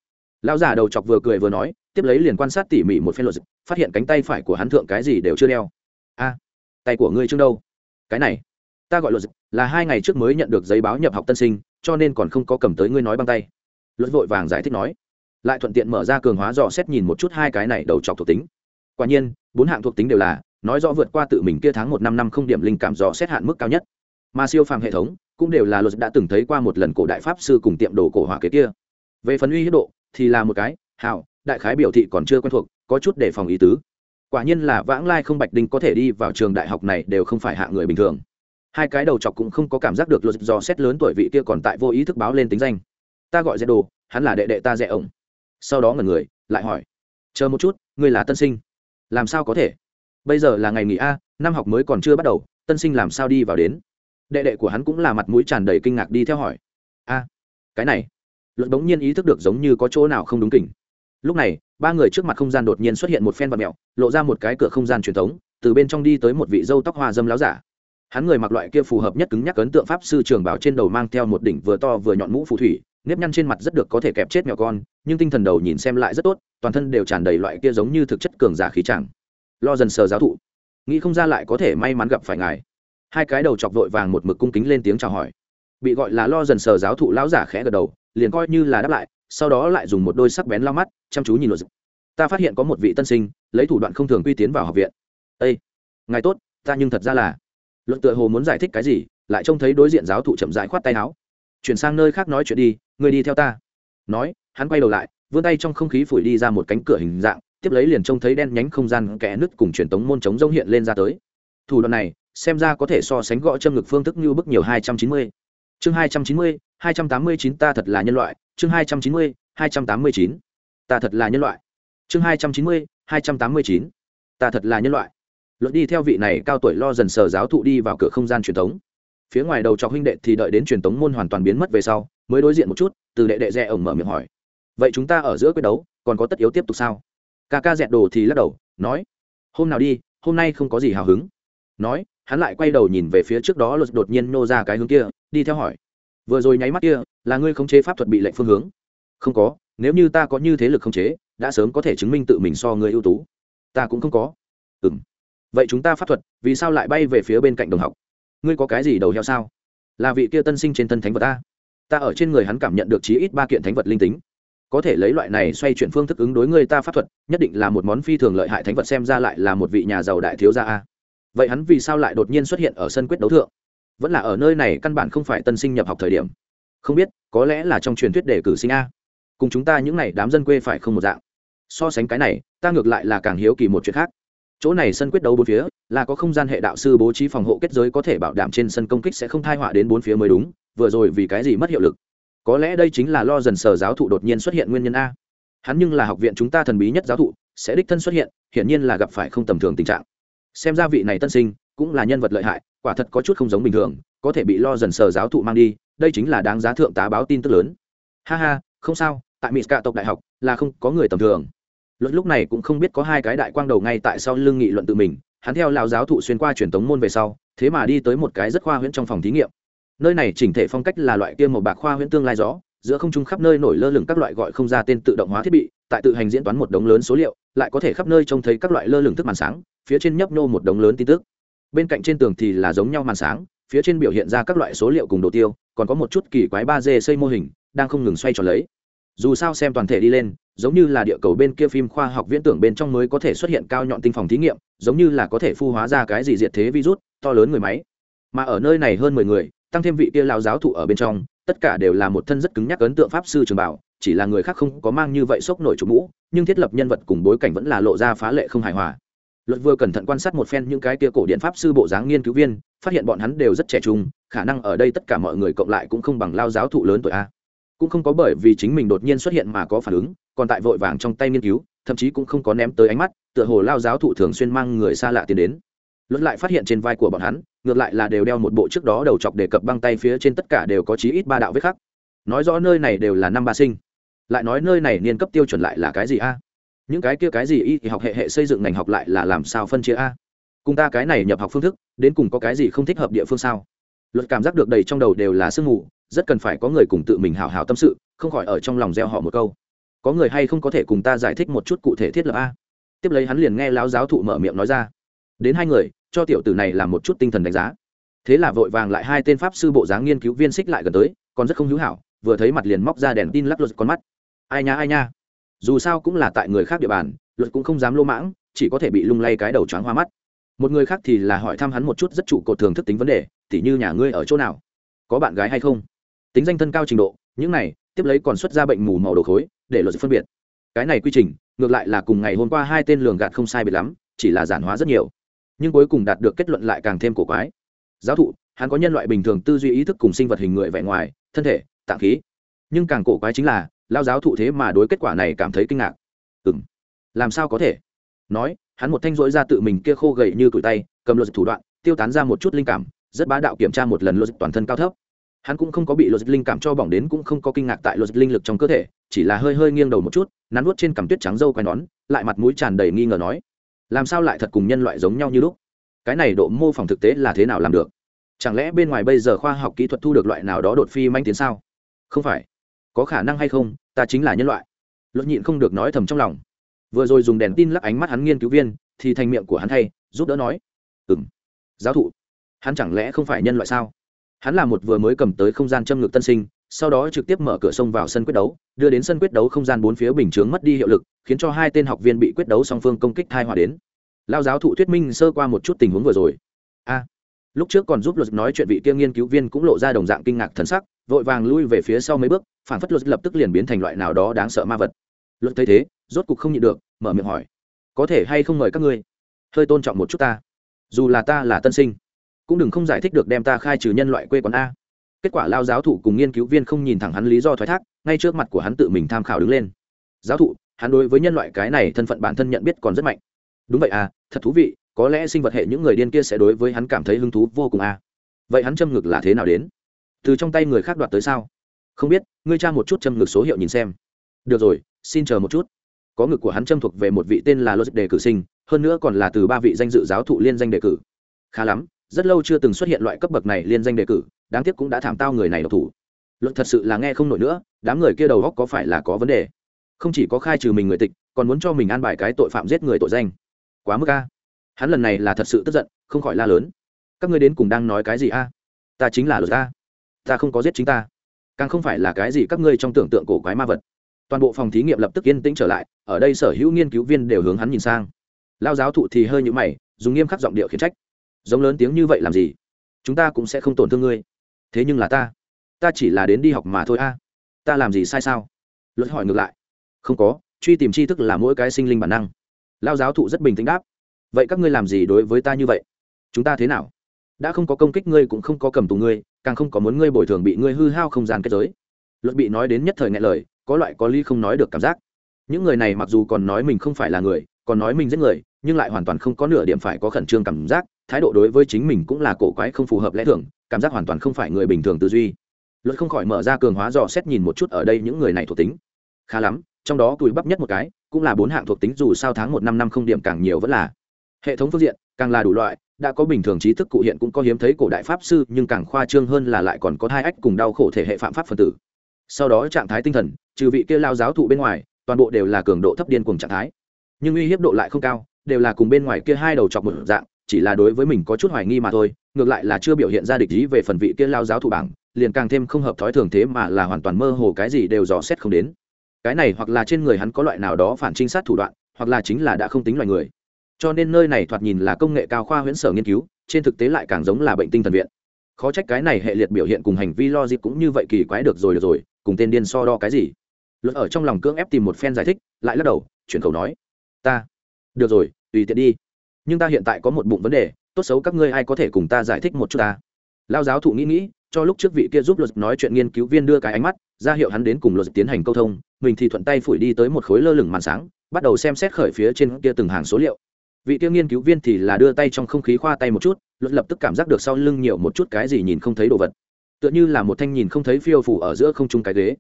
Lão già đầu chọc vừa cười vừa nói, tiếp lấy liền quan sát tỉ mỉ một phen luật phát hiện cánh tay phải của hắn thượng cái gì đều chưa đeo. A, tay của ngươi chưa đâu? Cái này, ta gọi luật là hai ngày trước mới nhận được giấy báo nhập học tân sinh, cho nên còn không có cầm tới ngươi nói băng tay. Luật vội vàng giải thích nói. Lại thuận tiện mở ra cường hóa dò xét nhìn một chút hai cái này đầu chọc thuộc tính quả nhiên, bốn hạng thuộc tính đều là, nói rõ vượt qua tự mình kia tháng một năm năm không điểm linh cảm dò xét hạn mức cao nhất. Mà siêu phàm hệ thống, cũng đều là luật đã từng thấy qua một lần cổ đại pháp sư cùng tiệm đồ cổ hỏa kế kia. Về phần uy hiếp độ, thì là một cái, hảo, đại khái biểu thị còn chưa quen thuộc, có chút để phòng ý tứ. Quả nhiên là vãng lai không bạch đinh có thể đi vào trường đại học này đều không phải hạ người bình thường. Hai cái đầu chọc cũng không có cảm giác được luật do xét lớn tuổi vị kia còn tại vô ý thức báo lên tính danh. Ta gọi dễ đồ hắn là đệ đệ ta dễ ổng. Sau đó ngần người, lại hỏi, chờ một chút, ngươi là tân sinh? Làm sao có thể? Bây giờ là ngày nghỉ a, năm học mới còn chưa bắt đầu, tân sinh làm sao đi vào đến? Đệ đệ của hắn cũng là mặt mũi tràn đầy kinh ngạc đi theo hỏi. A, cái này, luật bỗng nhiên ý thức được giống như có chỗ nào không đúng kỉnh. Lúc này, ba người trước mặt không gian đột nhiên xuất hiện một phen vật mẹo, lộ ra một cái cửa không gian truyền thống, từ bên trong đi tới một vị dâu tóc hoa dâm láo giả hắn người mặc loại kia phù hợp nhất cứng nhắc ấn tượng pháp sư trường bảo trên đầu mang theo một đỉnh vừa to vừa nhọn mũ phù thủy, nếp nhăn trên mặt rất được có thể kẹp chết mèo con, nhưng tinh thần đầu nhìn xem lại rất tốt, toàn thân đều tràn đầy loại kia giống như thực chất cường giả khí chẳng. Lo dần sờ giáo thụ. Nghĩ không ra lại có thể may mắn gặp phải ngài. Hai cái đầu chọc vội vàng một mực cung kính lên tiếng chào hỏi. Bị gọi là lo dần sờ giáo thụ lão giả khẽ gật đầu, liền coi như là đáp lại, sau đó lại dùng một đôi sắc bén lao mắt, chăm chú nhìn luật ta phát hiện có một vị tân sinh, lấy thủ đoạn không thường quy tiến vào học viện. Ây ngài tốt, ta nhưng thật ra là luật tựa hồ muốn giải thích cái gì, lại trông thấy đối diện giáo thụ chậm dại khoát tay áo. Chuyển sang nơi khác nói chuyện đi, người đi theo ta. Nói, hắn quay đầu lại, vươn tay trong không khí phủi đi ra một cánh cửa hình dạng, tiếp lấy liền trông thấy đen nhánh không gian kẽ nứt cùng truyền tống môn chống rông hiện lên ra tới. Thủ đoạn này, xem ra có thể so sánh gõ châm ngực phương thức như bức nhiều hai trăm chín mươi. Chương hai trăm chín mươi, hai trăm tám mươi chín ta thật là nhân loại, chương hai trăm chín mươi, hai trăm tám mươi chín, ta thật là nhân loại. Chương hai trăm chín mươi, hai trăm tám mươi chín, ta thật là nhân loại lượt đi theo vị này cao tuổi lo dần sờ giáo thụ đi vào cửa không gian truyền thống. Phía ngoài đầu trọc huynh đệ thì đợi đến truyền thống môn hoàn toàn biến mất về sau, mới đối diện một chút, từ đệ đệ rẽ ổng mở miệng hỏi. Vậy chúng ta ở giữa quyết đấu, còn có tất yếu tiếp tục sao? Ca ca dẹt đồ thì lắc đầu, nói. Hôm nào đi, hôm nay không có gì hào hứng. Nói, hắn lại quay đầu nhìn về phía trước đó luật đột nhiên nô ra cái hướng kia, đi theo hỏi. Vừa rồi nháy mắt kia, là ngươi khống chế pháp thuật bị lệnh phương hướng? Không có, nếu như ta có như thế lực khống chế, đã sớm có thể chứng minh tự mình so người ưu tú. Ta cũng không có. Ừng vậy chúng ta pháp thuật, vì sao lại bay về phía bên cạnh đồng học? Ngươi có cái gì đầu heo sao? Là vị kia tân sinh trên thân thánh vật ta. Ta ở trên người hắn cảm nhận được chí ít ba kiện thánh vật linh tính. Có thể lấy loại này xoay chuyển phương thức ứng đối người ta pháp thuật, nhất định là một món phi thường lợi hại thánh vật xem ra lại là một vị nhà giàu đại thiếu gia a. Vậy hắn vì sao lại đột nhiên xuất hiện ở sân quyết đấu thượng? Vẫn là ở nơi này căn bản không phải tân sinh nhập học thời điểm. Không biết, có lẽ là trong truyền thuyết đề cử sinh a. Cùng chúng ta những n à y đám dân quê phải không một dạng? So sánh cái này, ta ngược lại là càng hiếu kỳ một chuyện khác chỗ này sân quyết đấu bốn phía, là có không gian hệ đạo sư bố trí phòng hộ kết giới có thể bảo đảm trên sân công kích sẽ không thai họa đến bốn phía mới đúng, vừa rồi vì cái gì mất hiệu lực? Có lẽ đây chính là lo dần sờ giáo thụ đột nhiên xuất hiện nguyên nhân a. Hắn nhưng là học viện chúng ta thần bí nhất giáo thụ, sẽ đích thân xuất hiện, hiển nhiên là gặp phải không tầm thường tình trạng. Xem ra vị này tân sinh cũng là nhân vật lợi hại, quả thật có chút không giống bình thường, có thể bị lo dần sờ giáo thụ mang đi, đây chính là đáng giá thượng tá báo tin tức lớn. Ha ha, không sao, tại mỹ cả tộc đại học là không có người tầm thường luận lúc này cũng không biết có hai cái đại quang đầu ngay tại sau lưng nghị luận tự mình, hắn theo lão giáo thụ xuyên qua truyền tống môn về sau, thế mà đi tới một cái rất khoa huyễn trong phòng thí nghiệm. Nơi này chỉnh thể phong cách là loại kia màu bạc khoa huyễn tương lai gió giữa không trung khắp nơi nổi lơ lửng các loại gọi không ra tên tự động hóa thiết bị, tại tự hành diễn toán một đống lớn số liệu, lại có thể khắp nơi trông thấy các loại lơ lửng thức màn sáng, phía trên nhấp nô một đống lớn tin tức. Bên cạnh trên tường thì là giống nhau màn sáng, phía trên biểu hiện ra các loại số liệu cùng đồ tiêu, còn có một chút kỳ quái ba d xây mô hình, đang không ngừng xoay tròn lấy dù sao xem toàn thể đi lên, giống như là địa cầu bên kia phim khoa học viễn tưởng bên trong mới có thể xuất hiện cao nhọn tinh phòng thí nghiệm, giống như là có thể phu hóa ra cái gì diệt thế virus, to lớn người máy. Mà ở nơi này hơn mười người, tăng thêm vị kia lao giáo thụ ở bên trong, tất cả đều là một thân rất cứng nhắc ấn tượng pháp sư trường bảo, chỉ là người khác không có mang như vậy sốc nổi chủ mũ, nhưng thiết lập nhân vật cùng bối cảnh vẫn là lộ ra phá lệ không hài hòa. Luật vừa cẩn thận quan sát một phen những cái kia cổ điện pháp sư bộ dáng nghiên cứu viên, phát hiện bọn hắn đều rất trẻ trung, khả năng ở đây tất cả mọi người cộng lại cũng không bằng lao giáo thụ lớn tuổi a cũng không có bởi vì chính mình đột nhiên xuất hiện mà có phản ứng, còn tại vội vàng trong tay nghiên cứu, thậm chí cũng không có ném tới ánh mắt, tựa hồ lao giáo thụ thường xuyên mang người xa lạ tiến đến. Luật lại phát hiện trên vai của bọn hắn, ngược lại là đều đeo một bộ trước đó đầu chọc đề cập băng tay phía trên tất cả đều có chí ít ba đạo vết khắc. Nói rõ nơi này đều là năm ba sinh. Lại nói nơi này niên cấp tiêu chuẩn lại là cái gì a? Những cái kia cái gì y thì học hệ hệ xây dựng ngành học lại là làm sao phân chia a? Cùng ta cái này nhập học phương thức, đến cùng có cái gì không thích hợp địa phương sao? Luật cảm giác được đầy trong đầu đều là sương mù rất cần phải có người cùng tự mình hào hào tâm sự, không khỏi ở trong lòng gieo họ một câu. Có người hay không có thể cùng ta giải thích một chút cụ thể thiết lập a? Tiếp lấy hắn liền nghe lão giáo thụ mở miệng nói ra. Đến hai người, cho tiểu tử này làm một chút tinh thần đánh giá. Thế là vội vàng lại hai tên pháp sư bộ dáng nghiên cứu viên xích lại gần tới, còn rất không hữu hảo, vừa thấy mặt liền móc ra đèn tin lắc luật con mắt. Ai nha ai nha. Dù sao cũng là tại người khác địa bàn, luật cũng không dám lô mãng, chỉ có thể bị lung lay cái đầu choáng hoa mắt. Một người khác thì là hỏi thăm hắn một chút rất trụ cột thường thức tính vấn đề, tỉ như nhà ngươi ở chỗ nào? Có bạn gái hay không? Tính danh thân cao trình độ, những này, tiếp lấy còn xuất ra bệnh mù màu đồ khối, để luật phân biệt. Cái này quy trình, ngược lại là cùng ngày hôm qua hai tên lường gạt không sai biệt lắm, chỉ là giản hóa rất nhiều. Nhưng cuối cùng đạt được kết luận lại càng thêm cổ quái. Giáo thụ, hắn có nhân loại bình thường tư duy ý thức cùng sinh vật hình người vẻ ngoài, thân thể, tạng khí. Nhưng càng cổ quái chính là lao giáo thụ thế mà đối kết quả này cảm thấy kinh ngạc. Ừ m làm sao có thể? Nói, hắn một thanh rỗi ra tự mình kia khô gậy như tủi tay, cầm luật thủ đoạn, tiêu tán ra một chút linh cảm, rất bá đạo kiểm tra một lần luật toàn thân cao thấp hắn cũng không có bị luật linh cảm cho bỏng đến, cũng không có kinh ngạc tại luật linh lực trong cơ thể, chỉ là hơi hơi nghiêng đầu một chút, nắn nuốt trên cằm tuyết trắng dâu quai nón, lại mặt mũi tràn đầy nghi ngờ nói, làm sao lại thật cùng nhân loại giống nhau như lúc? Cái này độ mô phỏng thực tế là thế nào làm được? Chẳng lẽ bên ngoài bây giờ khoa học kỹ thuật thu được loại nào đó đột phi manh tiến sao? Không phải. Có khả năng hay không, ta chính là nhân loại. Luật nhịn không được nói thầm trong lòng. Vừa rồi dùng đèn tin lắc ánh mắt hắn nghiên cứu viên, thì thành miệng của hắn thay, giúp đỡ nói ừ m giáo thụ, hắn chẳng lẽ không phải nhân loại sao? Hắn là một vừa mới cầm tới không gian châm ngực tân sinh, sau đó trực tiếp mở cửa sông vào sân quyết đấu, đưa đến sân quyết đấu không gian bốn phía bình chướng mất đi hiệu lực, khiến cho hai tên học viên bị quyết đấu song phương công kích thai hòa đến. Lao giáo thụ thuyết minh sơ qua một chút tình huống vừa rồi. A. Lúc trước còn giúp luật nói chuyện vị kia nghiên cứu viên cũng lộ ra đồng dạng kinh ngạc thần sắc, vội vàng lui về phía sau mấy bước, phản phất luật lập tức liền biến thành loại nào đó đáng sợ ma vật. Luật thấy thế, rốt cục không nhịn được, mở miệng hỏi. Có thể hay không mời các ngươi? Hơi tôn trọng một chút ta. Dù là ta là tân sinh cũng đừng không giải thích được đem ta khai trừ nhân loại quê quán a. Kết quả lao giáo thụ cùng nghiên cứu viên không nhìn thẳng hắn lý do thoái thác, ngay trước mặt của hắn tự mình tham khảo đứng lên. Giáo thụ, hắn đối với nhân loại cái này thân phận bản thân nhận biết còn rất mạnh. Đúng vậy à thật thú vị, có lẽ sinh vật hệ những người điên kia sẽ đối với hắn cảm thấy hứng thú vô cùng à vậy hắn châm ngực là thế nào đến? Từ trong tay người khác đoạt tới sao? Không biết, ngươi tra một chút châm ngực số hiệu nhìn xem. Được rồi, xin chờ một chút. Có ngực của hắn châm thuộc về một vị tên là logic đề cử sinh, hơn nữa còn là từ ba vị danh dự giáo thụ liên danh đề cử. Khá lắm rất lâu chưa từng xuất hiện loại cấp bậc này liên danh đề cử, đáng tiếc cũng đã thảm tao người này độc thủ. Luật thật sự là nghe không nổi nữa, đám người kia đầu góc có phải là có vấn đề? Không chỉ có khai trừ mình người tịch, còn muốn cho mình an bài cái tội phạm giết người tội danh. Quá mức a. Hắn lần này là thật sự tức giận, không khỏi la lớn. Các ngươi đến cùng đang nói cái gì a? Ta chính là luật ta ta không có giết chính ta. Càng không phải là cái gì các ngươi trong tưởng tượng cổ quái ma vật. Toàn bộ phòng thí nghiệm lập tức yên tĩnh trở lại, ở đây sở hữu nghiên cứu viên đều hướng hắn nhìn sang. Lao giáo thụ thì hơi nhũ mày, dùng nghiêm khắc giọng điệu khiển trách giống lớn tiếng như vậy làm gì? Chúng ta cũng sẽ không tổn thương ngươi. Thế nhưng là ta ta chỉ là đến đi học mà thôi a. Ta làm gì sai sao? Luật hỏi ngược lại. Không có, truy tìm tri thức là mỗi cái sinh linh bản năng. Lao giáo thụ rất bình tĩnh đáp. Vậy các ngươi làm gì đối với ta như vậy? Chúng ta thế nào? Đã không có công kích ngươi cũng không có cầm tù ngươi, càng không có muốn ngươi bồi thường bị ngươi hư hao không gian kết giới. Luật bị nói đến nhất thời nghe lời, có loại có ly không nói được cảm giác. Những người này mặc dù còn nói mình không phải là người, còn nói mình giết người nhưng lại hoàn toàn không có nửa điểm phải có khẩn trương cảm giác, thái độ đối với chính mình cũng là cổ quái không phù hợp lẽ thường, cảm giác hoàn toàn không phải người bình thường tư duy. Luật không khỏi mở ra cường hóa dò xét nhìn một chút ở đây những người này thuộc tính. Khá lắm, trong đó tùi bắp nhất một cái, cũng là bốn hạng thuộc tính dù sao tháng một năm năm không điểm càng nhiều vẫn là hệ thống phương diện, càng là đủ loại, đã có bình thường trí thức cụ hiện cũng có hiếm thấy cổ đại pháp sư, nhưng càng khoa trương hơn là lại còn có thai ách cùng đau khổ thể hệ phạm pháp phân tử. Sau đó trạng thái tinh thần, trừ vị kia lao giáo thụ bên ngoài, toàn bộ đều là cường độ thấp điên cùng trạng thái. Nhưng uy hiếp độ lại không cao đều là cùng bên ngoài kia hai đầu chọc một dạng, chỉ là đối với mình có chút hoài nghi mà thôi, ngược lại là chưa biểu hiện ra địch ý về phần vị kia lao giáo thủ bảng, liền càng thêm không hợp thói thường thế mà là hoàn toàn mơ hồ cái gì đều dò xét không đến. Cái này hoặc là trên người hắn có loại nào đó phản trinh sát thủ đoạn, hoặc là chính là đã không tính loài người. Cho nên nơi này thoạt nhìn là công nghệ cao khoa huyễn sở nghiên cứu, trên thực tế lại càng giống là bệnh tinh thần viện. Khó trách cái này hệ liệt biểu hiện cùng hành vi logic cũng như vậy kỳ quái được rồi được rồi, cùng tên điên so đo cái gì? Luật ở trong lòng cưỡng ép tìm một phen giải thích, lại lắc đầu, chuyển khẩu nói, ta được rồi, tùy tiện đi. Nhưng ta hiện tại có một bụng vấn đề, tốt xấu các ngươi ai có thể cùng ta giải thích một chút ta? Lao giáo thụ nghĩ nghĩ, cho lúc trước vị kia giúp luật nói chuyện nghiên cứu viên đưa cái ánh mắt, ra hiệu hắn đến cùng luật tiến hành câu thông, mình thì thuận tay phủi đi tới một khối lơ lửng màn sáng, bắt đầu xem xét khởi phía trên kia từng hàng số liệu. Vị kia nghiên cứu viên thì là đưa tay trong không khí khoa tay một chút, luật lập tức cảm giác được sau lưng nhiều một chút cái gì nhìn không thấy đồ vật. Tựa như là một thanh nhìn không thấy phiêu phủ ở giữa không trung cái ghế.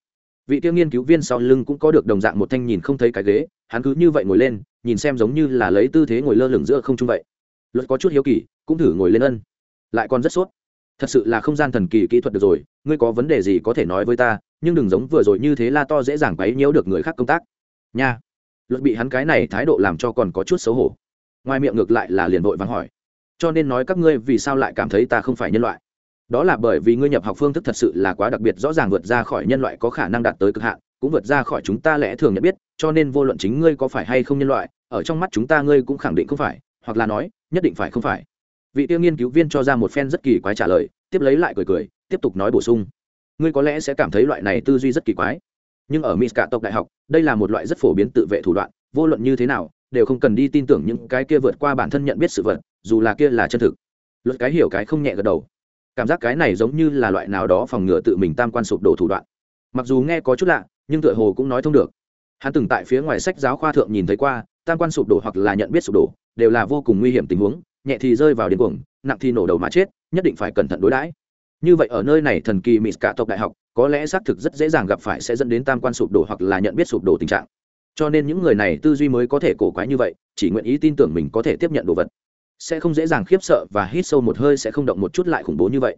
Vị kia nghiên cứu viên sau lưng cũng có được đồng dạng một thanh nhìn không thấy cái ghế, hắn cứ như vậy ngồi lên nhìn xem giống như là lấy tư thế ngồi lơ lửng giữa không trung vậy. Luật có chút hiếu kỳ, cũng thử ngồi lên ân. Lại còn rất sốt. Thật sự là không gian thần kỳ kỹ thuật được rồi, ngươi có vấn đề gì có thể nói với ta, nhưng đừng giống vừa rồi như thế la to dễ dàng quấy nhiễu được người khác công tác. Nha. Luật bị hắn cái này thái độ làm cho còn có chút xấu hổ. Ngoài miệng ngược lại là liền vội vắng hỏi. Cho nên nói các ngươi vì sao lại cảm thấy ta không phải nhân loại? Đó là bởi vì ngươi nhập học phương thức thật sự là quá đặc biệt, rõ ràng vượt ra khỏi nhân loại có khả năng đạt tới cực hạn cũng vượt ra khỏi chúng ta lẽ thường nhận biết, cho nên vô luận chính ngươi có phải hay không nhân loại, ở trong mắt chúng ta ngươi cũng khẳng định không phải, hoặc là nói, nhất định phải không phải. Vị tiêu nghiên cứu viên cho ra một phen rất kỳ quái trả lời, tiếp lấy lại cười cười, tiếp tục nói bổ sung. Ngươi có lẽ sẽ cảm thấy loại này tư duy rất kỳ quái. Nhưng ở mỹ cả tộc đại học, đây là một loại rất phổ biến tự vệ thủ đoạn, vô luận như thế nào, đều không cần đi tin tưởng những cái kia vượt qua bản thân nhận biết sự vật, dù là kia là chân thực. Luật cái hiểu cái không nhẹ gật đầu. Cảm giác cái này giống như là loại nào đó phòng ngừa tự mình tam quan sụp đổ thủ đoạn. Mặc dù nghe có chút lạ nhưng tựa hồ cũng nói thông được. Hắn từng tại phía ngoài sách giáo khoa thượng nhìn thấy qua, tam quan sụp đổ hoặc là nhận biết sụp đổ, đều là vô cùng nguy hiểm tình huống, nhẹ thì rơi vào điên cuồng, nặng thì nổ đầu mà chết, nhất định phải cẩn thận đối đãi. Như vậy ở nơi này thần kỳ mỹ cả tộc đại học, có lẽ xác thực rất dễ dàng gặp phải sẽ dẫn đến tam quan sụp đổ hoặc là nhận biết sụp đổ tình trạng. Cho nên những người này tư duy mới có thể cổ quái như vậy, chỉ nguyện ý tin tưởng mình có thể tiếp nhận đồ vật. Sẽ không dễ dàng khiếp sợ và hít sâu một hơi sẽ không động một chút lại khủng bố như vậy.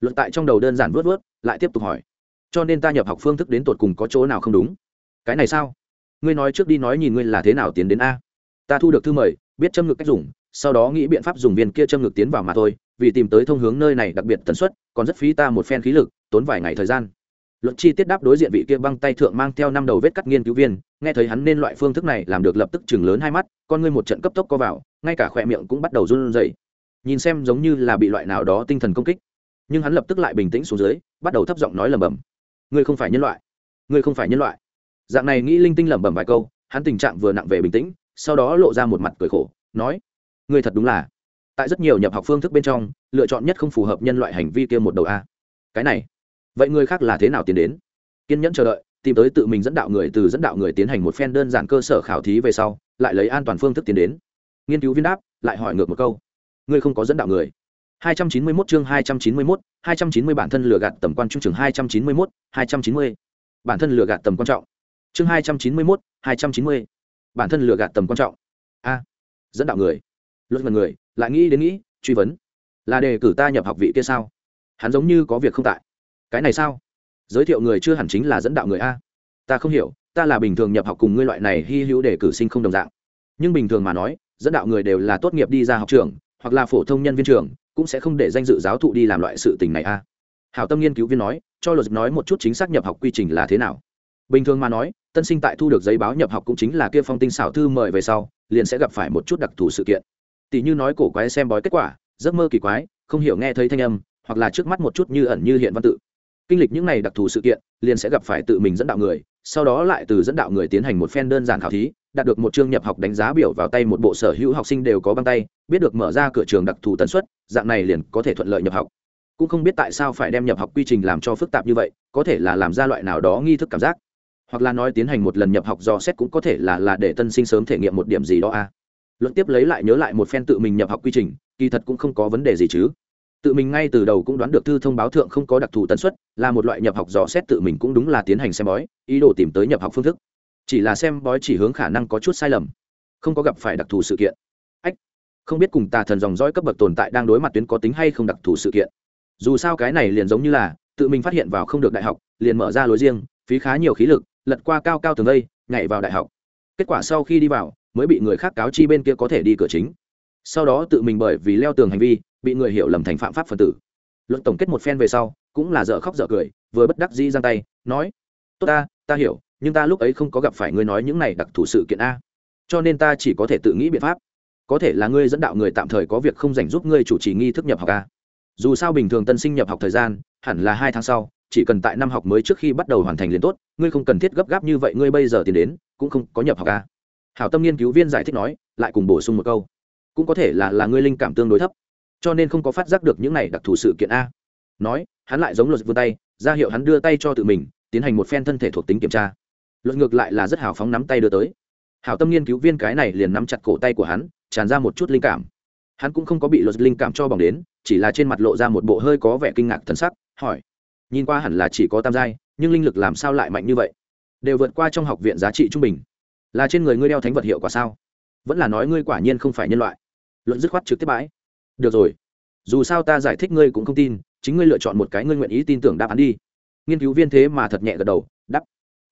Luận tại trong đầu đơn giản vớt vớt lại tiếp tục hỏi cho nên ta nhập học phương thức đến tột cùng có chỗ nào không đúng? Cái này sao? Ngươi nói trước đi nói nhìn ngươi là thế nào tiến đến a. Ta thu được thư mời, biết châm ngực cách dùng, sau đó nghĩ biện pháp dùng viên kia châm ngực tiến vào mà thôi, vì tìm tới thông hướng nơi này đặc biệt tần suất, còn rất phí ta một phen khí lực, tốn vài ngày thời gian. Luận chi tiết đáp đối diện vị kia băng tay thượng mang theo năm đầu vết cắt nghiên cứu viên, nghe thấy hắn nên loại phương thức này làm được lập tức chừng lớn hai mắt, con ngươi một trận cấp tốc co vào, ngay cả khỏe miệng cũng bắt đầu run rẩy. Nhìn xem giống như là bị loại nào đó tinh thần công kích. Nhưng hắn lập tức lại bình tĩnh xuống dưới, bắt đầu thấp giọng nói lầm bầm ngươi không phải nhân loại. Ngươi không phải nhân loại. Dạng này nghĩ linh tinh lẩm bẩm vài câu, hắn tình trạng vừa nặng về bình tĩnh, sau đó lộ ra một mặt cười khổ, nói, ngươi thật đúng là. Tại rất nhiều nhập học phương thức bên trong, lựa chọn nhất không phù hợp nhân loại hành vi kia một đầu a. Cái này, vậy người khác là thế nào tiến đến? Kiên nhẫn chờ đợi, tìm tới tự mình dẫn đạo người từ dẫn đạo người tiến hành một phen đơn giản cơ sở khảo thí về sau, lại lấy an toàn phương thức tiến đến. Nghiên cứu viên đáp, lại hỏi ngược một câu, ngươi không có dẫn đạo người? 291 chương 291, 290 bản thân lừa gạt tầm quan trung chương 291, 290. Bản thân lừa gạt tầm quan trọng. Chương 291, 290. Bản thân lừa gạt tầm quan trọng. A. dẫn đạo người. Luật mật người, lại nghĩ đến nghĩ, truy vấn. Là đề cử ta nhập học vị kia sao? Hắn giống như có việc không tại. Cái này sao? Giới thiệu người chưa hẳn chính là dẫn đạo người a. Ta không hiểu, ta là bình thường nhập học cùng ngươi loại này hi hữu đề cử sinh không đồng dạng. Nhưng bình thường mà nói, dẫn đạo người đều là tốt nghiệp đi ra học trường, hoặc là phổ thông nhân viên trường, cũng sẽ không để danh dự giáo thụ đi làm loại sự tình này a à. hảo tâm nghiên cứu viên nói, cho luật nói một chút chính xác nhập học quy trình là thế nào. Bình thường mà nói, tân sinh tại thu được giấy báo nhập học cũng chính là kia phong tinh xảo thư mời về sau, liền sẽ gặp phải một chút đặc thù sự kiện. Tỷ như nói cổ quái xem bói kết quả, giấc mơ kỳ quái, không hiểu nghe thấy thanh âm, hoặc là trước mắt một chút như ẩn như hiện văn tự. Kinh lịch những này đặc thù sự kiện, liền sẽ gặp phải tự mình dẫn đạo người, sau đó lại từ dẫn đạo người tiến hành một phen đơn giản khảo thí đạt được một chương nhập học đánh giá biểu vào tay một bộ sở hữu học sinh đều có băng tay, biết được mở ra cửa trường đặc thù tần suất, dạng này liền có thể thuận lợi nhập học. Cũng không biết tại sao phải đem nhập học quy trình làm cho phức tạp như vậy, có thể là làm ra loại nào đó nghi thức cảm giác. Hoặc là nói tiến hành một lần nhập học dò xét cũng có thể là là để tân sinh sớm thể nghiệm một điểm gì đó a. À. luận tiếp lấy lại nhớ lại một phen tự mình nhập học quy trình, kỳ thật cũng không có vấn đề gì chứ. Tự mình ngay từ đầu cũng đoán được thư thông báo thượng không có đặc thù tần suất, là một loại nhập học dò xét tự mình cũng đúng là tiến hành xem bói, ý đồ tìm tới nhập học phương thức chỉ là xem bói chỉ hướng khả năng có chút sai lầm. Không có gặp phải đặc thù sự kiện. Ách, không biết cùng tà thần dòng dõi cấp bậc tồn tại đang đối mặt tuyến có tính hay không đặc thù sự kiện. Dù sao cái này liền giống như là, tự mình phát hiện vào không được đại học, liền mở ra lối riêng, phí khá nhiều khí lực, lật qua cao cao tường đây, nhảy vào đại học. Kết quả sau khi đi vào, mới bị người khác cáo chi bên kia có thể đi cửa chính. Sau đó tự mình bởi vì leo tường hành vi, bị người hiểu lầm thành phạm pháp phần tử. Luật tổng kết một phen về sau, cũng là dở khóc dở cười, vừa bất đắc dĩ giang tay, nói, tốt ta ta hiểu nhưng ta lúc ấy không có gặp phải ngươi nói những này đặc thù sự kiện a. Cho nên ta chỉ có thể tự nghĩ biện pháp. Có thể là ngươi dẫn đạo người tạm thời có việc không dành giúp ngươi chủ trì nghi thức nhập học a. Dù sao bình thường tân sinh nhập học thời gian, hẳn là hai tháng sau, chỉ cần tại năm học mới trước khi bắt đầu hoàn thành liền tốt, ngươi không cần thiết gấp gáp như vậy ngươi bây giờ tiến đến, cũng không có nhập học a. Hảo tâm nghiên cứu viên giải thích nói, lại cùng bổ sung một câu. Cũng có thể là là ngươi linh cảm tương đối thấp, cho nên không có phát giác được những này đặc thù sự kiện a. Nói, hắn lại giống luật vươn tay, ra hiệu hắn đưa tay cho tự mình, tiến hành một phen thân thể thuộc tính kiểm tra luật ngược lại là rất hào phóng nắm tay đưa tới. Hảo tâm nghiên cứu viên cái này liền nắm chặt cổ tay của hắn, tràn ra một chút linh cảm. Hắn cũng không có bị luật linh cảm cho bỏng đến, chỉ là trên mặt lộ ra một bộ hơi có vẻ kinh ngạc thần sắc, hỏi. Nhìn qua hẳn là chỉ có tam giai, nhưng linh lực làm sao lại mạnh như vậy? Đều vượt qua trong học viện giá trị trung bình. Là trên người ngươi đeo thánh vật hiệu quả sao? Vẫn là nói ngươi quả nhiên không phải nhân loại. Luận dứt khoát trực tiếp bãi. Được rồi. Dù sao ta giải thích ngươi cũng không tin, chính ngươi lựa chọn một cái ngươi nguyện ý tin tưởng đáp án đi. Nghiên cứu viên thế mà thật nhẹ gật đầu